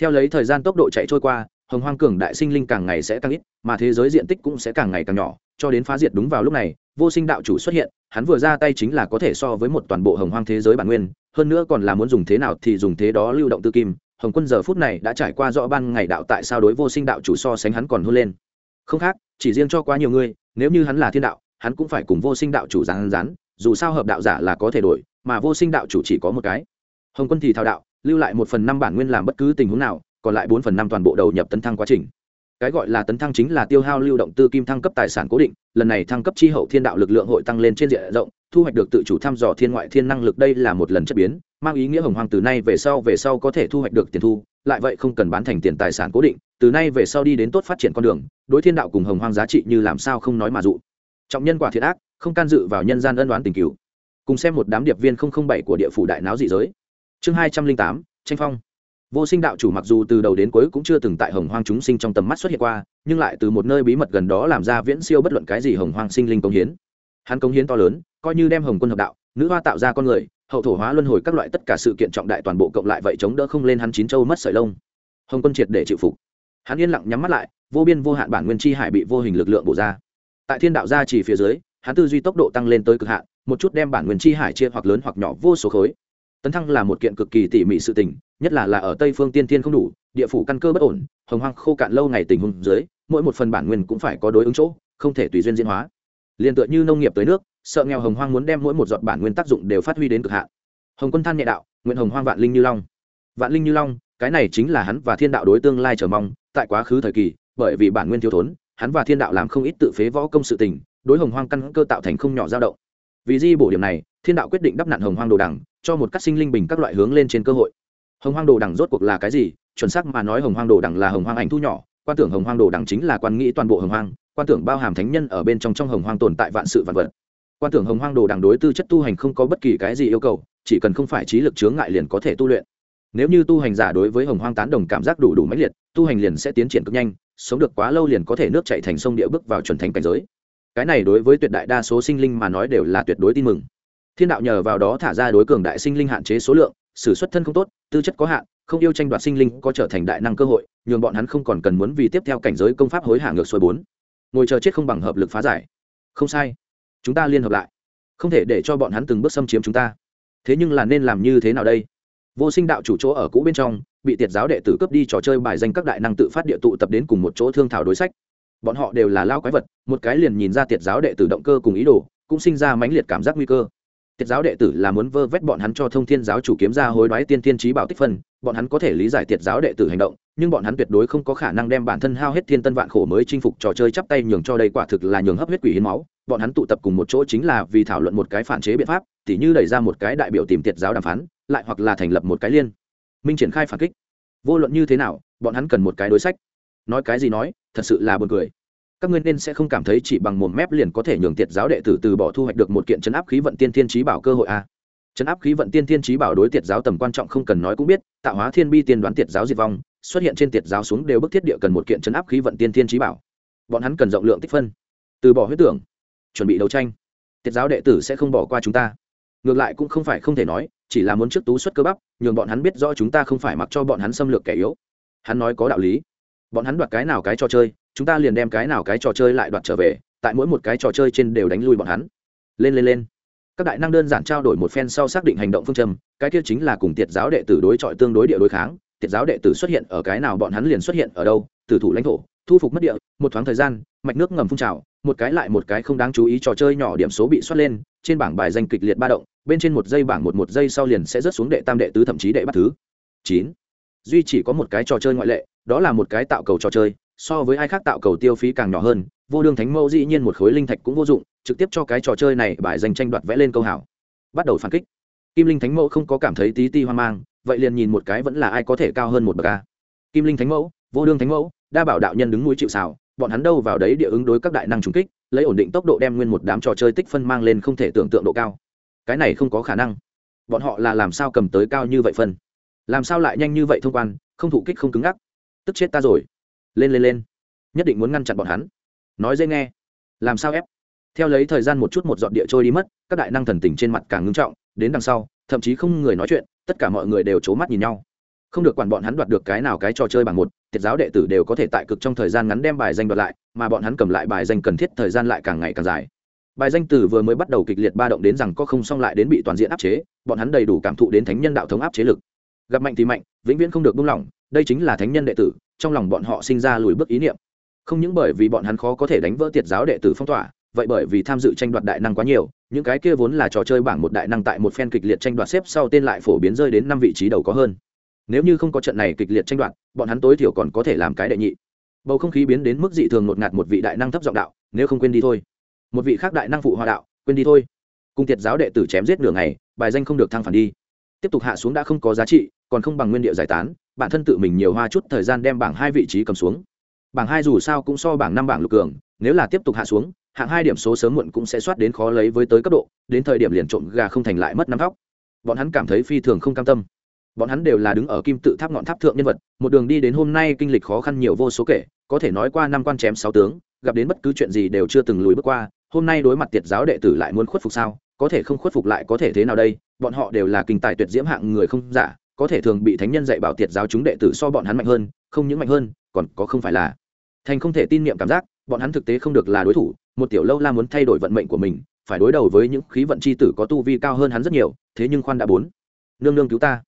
Theo lấy thời gian tốc độ chạy trôi qua hồng hoang cường đại sinh linh càng ngày sẽ tăng ít, mà thế giới diện tích cũng sẽ càng ngày càng nhỏ, cho đến phá diệt đúng vào lúc này, vô sinh đạo chủ xuất hiện, hắn vừa ra tay chính là có thể so với một toàn bộ hồng hoang thế giới bản nguyên, hơn nữa còn là muốn dùng thế nào thì dùng thế đó lưu động tư kim. Hồng quân giờ phút này đã trải qua rõ ban ngày đạo tại sao đối vô sinh đạo chủ so sánh hắn còn hơn lên. Không khác, chỉ riêng cho quá nhiều người, nếu như hắn là thiên đạo, hắn cũng phải cùng vô sinh đạo chủ rán rán dù sao hợp đạo giả là có thể đổi, mà vô sinh đạo chủ chỉ có một cái. Hồng quân thì thao đạo, lưu lại một phần năm bản nguyên làm bất cứ tình huống nào còn lại bốn phần năm toàn bộ đầu nhập tấn thăng quá trình. Cái gọi là tấn thăng chính là tiêu hao lưu động tư kim thăng cấp tài sản cố định, lần này thăng cấp chi hậu thiên đạo lực lượng hội tăng lên trên diện rộng, thu hoạch được tự chủ thăm dò thiên ngoại thiên năng lực đây là một lần chất biến, mang ý nghĩa hồng hoàng từ nay về sau về sau có thể thu hoạch được tiền thu, lại vậy không cần bán thành tiền tài sản cố định, từ nay về sau đi đến tốt phát triển con đường, đối thiên đạo cùng hồng hoàng giá trị như làm sao không nói mà dụ. Trọng nhân quả thiệt ác, không can dự vào nhân gian ân đoán tình cứu cùng xem một đám điệp viên bảy của địa phủ đại náo dị giới. Chương hai trăm linh tám, tranh phong vô sinh đạo chủ mặc dù từ đầu đến cuối cũng chưa từng tại hồng hoang chúng sinh trong tầm mắt xuất hiện qua, nhưng lại từ một nơi bí mật gần đó làm ra viễn siêu bất luận cái gì hồng hoang sinh linh công hiến. Hắn công hiến to lớn, coi như đem hồng quân hợp đạo, nữ hoa tạo ra con người, hậu thổ hóa luân hồi các loại tất cả sự kiện trọng đại toàn bộ cộng lại vậy chống đỡ không lên hắn chín châu mất sợi lông. Hồng quân triệt để chịu phục. Hắn yên lặng nhắm mắt lại, vô biên vô hạn bản nguyên chi hải bị vô hình lực lượng bổ ra. Tại thiên đạo gia chỉ phía dưới, hắn tư duy tốc độ tăng lên tới cực hạn, một chút đem bản nguyên chi hải chia hoặc lớn hoặc nhỏ vô số khối. Tấn thăng là một kiện cực kỳ tỉ mỉ sự tình nhất là là ở tây phương tiên thiên không đủ, địa phủ căn cơ bất ổn, hồng hoang khô cạn lâu ngày tình huống dưới, mỗi một phần bản nguyên cũng phải có đối ứng chỗ, không thể tùy duyên diễn hóa. Liền tựa như nông nghiệp tới nước, sợ nghèo hồng hoang muốn đem mỗi một giọt bản nguyên tác dụng đều phát huy đến cực hạn. Hồng quân than nhẹ đạo, nguyện hồng hoang vạn linh như long. Vạn linh như long, cái này chính là hắn và thiên đạo đối tương lai chờ mong, tại quá khứ thời kỳ, bởi vì bản nguyên thiếu thốn, hắn và thiên đạo làm không ít tự phế võ công sự tình, đối hồng hoang căn cơ tạo thành không nhỏ dao động. Vì di bổ điểm này, thiên đạo quyết định đắp nặn hồng hoang đồ đằng, cho một các sinh linh bình các loại hướng lên trên cơ hội hồng hoang đồ đằng rốt cuộc là cái gì? Chuẩn xác mà nói hồng hoang đồ đằng là hồng hoang ảnh thu nhỏ, quan tưởng hồng hoang đồ đằng chính là quan nghĩ toàn bộ hồng hoang, quan tưởng bao hàm thánh nhân ở bên trong trong hồng hoang tồn tại vạn sự vạn vật. Quan tưởng hồng hoang đồ đằng đối tư chất tu hành không có bất kỳ cái gì yêu cầu, chỉ cần không phải trí lực chướng ngại liền có thể tu luyện. Nếu như tu hành giả đối với hồng hoang tán đồng cảm giác đủ đủ mãnh liệt, tu hành liền sẽ tiến triển cực nhanh, sống được quá lâu liền có thể nước chạy thành sông địa bước vào chuẩn thánh cảnh giới. Cái này đối với tuyệt đại đa số sinh linh mà nói đều là tuyệt đối tin mừng. Thiên đạo nhờ vào đó thả ra đối cường đại sinh linh hạn chế số lượng Sử xuất thân không tốt, tư chất có hạn, không yêu tranh đoạt sinh linh có trở thành đại năng cơ hội, nhường bọn hắn không còn cần muốn vì tiếp theo cảnh giới công pháp hối hả ngược xuôi bốn. Ngồi chờ chết không bằng hợp lực phá giải. Không sai. Chúng ta liên hợp lại. Không thể để cho bọn hắn từng bước xâm chiếm chúng ta. Thế nhưng là nên làm như thế nào đây? Vô sinh đạo chủ chỗ ở cũ bên trong, bị tiệt giáo đệ tử cướp đi trò chơi bài danh các đại năng tự phát địa tụ tập đến cùng một chỗ thương thảo đối sách. Bọn họ đều là lao quái vật, một cái liền nhìn ra tiệt giáo đệ tử động cơ cùng ý đồ, cũng sinh ra mãnh liệt cảm giác nguy cơ tiệt giáo đệ tử là muốn vơ vét bọn hắn cho thông thiên giáo chủ kiếm ra hối đoái tiên tiên trí bảo tích phân, bọn hắn có thể lý giải tiệt giáo đệ tử hành động, nhưng bọn hắn tuyệt đối không có khả năng đem bản thân hao hết thiên tân vạn khổ mới chinh phục trò chơi chắp tay nhường cho đây quả thực là nhường hấp huyết quỷ hiến máu, bọn hắn tụ tập cùng một chỗ chính là vì thảo luận một cái phản chế biện pháp, tỉ như đẩy ra một cái đại biểu tìm tiệt giáo đàm phán, lại hoặc là thành lập một cái liên. Minh triển khai phản kích. Vô luận như thế nào, bọn hắn cần một cái đối sách. Nói cái gì nói, thật sự là buồn cười các ngươi nên sẽ không cảm thấy chỉ bằng một mép liền có thể nhường tiệt giáo đệ tử từ bỏ thu hoạch được một kiện chấn áp khí vận tiên thiên trí bảo cơ hội a. À. chấn áp khí vận tiên thiên trí bảo đối tiệt giáo tầm quan trọng không cần nói cũng biết, tạo hóa thiên bi tiên đoán tiệt giáo diệt vong, xuất hiện trên tiệt giáo xuống đều bức thiết địa cần một kiện chấn áp khí vận tiên thiên trí bảo. Bọn hắn cần rộng lượng tích phân. Từ bỏ huyết tưởng, chuẩn bị đấu tranh. Tiệt giáo đệ tử sẽ không bỏ qua chúng ta. Ngược lại cũng không phải không thể nói, chỉ là muốn trước tú xuất cơ bắp, nhường bọn hắn biết rõ chúng ta không phải mặc cho bọn hắn xâm lược kẻ yếu. Hắn nói có đạo lý. Bọn hắn đoạt cái nào cái trò chơi chúng ta liền đem cái nào cái trò chơi lại đoạt trở về, tại mỗi một cái trò chơi trên đều đánh lui bọn hắn. Lên lên lên. Các đại năng đơn giản trao đổi một phen sau xác định hành động phương châm, cái kia chính là cùng tiệt giáo đệ tử đối chọi tương đối địa đối kháng. Tiệt giáo đệ tử xuất hiện ở cái nào bọn hắn liền xuất hiện ở đâu, tử thủ lãnh thổ, thu phục mất địa, một thoáng thời gian, mạch nước ngầm phun trào, một cái lại một cái không đáng chú ý trò chơi nhỏ điểm số bị soát lên, trên bảng bài danh kịch liệt ba động, bên trên một giây bảng một một giây sau liền sẽ rớt xuống đệ tam đệ tứ thậm chí đệ bắt thứ. Chín. Duy chỉ có một cái trò chơi ngoại lệ, đó là một cái tạo cầu trò chơi so với ai khác tạo cầu tiêu phí càng nhỏ hơn, vô đương thánh mẫu dĩ nhiên một khối linh thạch cũng vô dụng, trực tiếp cho cái trò chơi này bài danh tranh đoạt vẽ lên câu hảo. Bắt đầu phản kích. Kim linh thánh mẫu không có cảm thấy tí ti hoang mang, vậy liền nhìn một cái vẫn là ai có thể cao hơn một bậc a. Kim linh thánh mẫu, vô đương thánh mẫu, đa bảo đạo nhân đứng núi chịu xào bọn hắn đâu vào đấy địa ứng đối các đại năng trùng kích, lấy ổn định tốc độ đem nguyên một đám trò chơi tích phân mang lên không thể tưởng tượng độ cao. Cái này không có khả năng. Bọn họ là làm sao cầm tới cao như vậy phân? Làm sao lại nhanh như vậy thông quan, không thủ kích không cứng ngắc? Tức chết ta rồi lên lên lên. Nhất định muốn ngăn chặn bọn hắn. Nói dễ nghe. Làm sao ép? Theo lấy thời gian một chút một dọn địa trôi đi mất, các đại năng thần tình trên mặt càng ngưng trọng, đến đằng sau, thậm chí không người nói chuyện, tất cả mọi người đều c h ố mắt nhìn nhau. Không được quản bọn hắn đoạt được cái nào cái trò chơi bằng một, thiệt giáo đệ tử đều có thể tại cực trong thời gian ngắn đem bài danh đoạt lại, mà bọn hắn cầm lại bài danh cần thiết thời gian lại càng ngày càng dài. Bài danh tử vừa mới bắt đầu kịch liệt ba động đến rằng có không xong lại đến bị toàn diện áp chế, bọn hắn đầy đủ cảm thụ đến thánh nhân đạo thống áp chế lực. Gặp mạnh thì mạnh, vĩnh viễn không được buông lỏng, đây chính là thánh nhân đệ tử trong lòng bọn họ sinh ra lùi bước ý niệm. Không những bởi vì bọn hắn khó có thể đánh vỡ tiệt giáo đệ tử phong tỏa, vậy bởi vì tham dự tranh đoạt đại năng quá nhiều, những cái kia vốn là trò chơi bảng một đại năng tại một phen kịch liệt tranh đoạt xếp sau tên lại phổ biến rơi đến năm vị trí đầu có hơn. Nếu như không có trận này kịch liệt tranh đoạt, bọn hắn tối thiểu còn có thể làm cái đệ nhị. Bầu không khí biến đến mức dị thường ngột ngạt một vị đại năng thấp giọng đạo, nếu không quên đi thôi. Một vị khác đại năng phụ hòa đạo, quên đi thôi. Cung tiệt giáo đệ tử chém giết nửa ngày, bài danh không được thăng phản đi. Tiếp tục hạ xuống đã không có giá trị, còn không bằng nguyên địa giải tán bản thân tự mình nhiều hoa chút thời gian đem bảng hai vị trí cầm xuống. Bảng hai dù sao cũng so bảng năm bảng lục cường, nếu là tiếp tục hạ xuống, hạng hai điểm số sớm muộn cũng sẽ soát đến khó lấy với tới cấp độ, đến thời điểm liền trộm gà không thành lại mất năm thóc bọn hắn cảm thấy phi thường không cam tâm. Bọn hắn đều là đứng ở kim tự tháp ngọn tháp thượng nhân vật, một đường đi đến hôm nay kinh lịch khó khăn nhiều vô số kể, có thể nói qua năm quan chém sáu tướng, gặp đến bất cứ chuyện gì đều chưa từng lùi bước qua, hôm nay đối mặt tiệt giáo đệ tử lại muốn khuất phục sao, có thể không khuất phục lại có thể thế nào đây, bọn họ đều là kinh tài tuyệt diễm hạng người không giả có thể thường bị thánh nhân dạy bảo tiệt giáo chúng đệ tử so bọn hắn mạnh hơn, không những mạnh hơn, còn có không phải là. Thành không thể tin niệm cảm giác, bọn hắn thực tế không được là đối thủ, một tiểu lâu la muốn thay đổi vận mệnh của mình, phải đối đầu với những khí vận c h i tử có tu vi cao hơn hắn rất nhiều, thế nhưng khoan đã bốn. Nương nương cứu ta.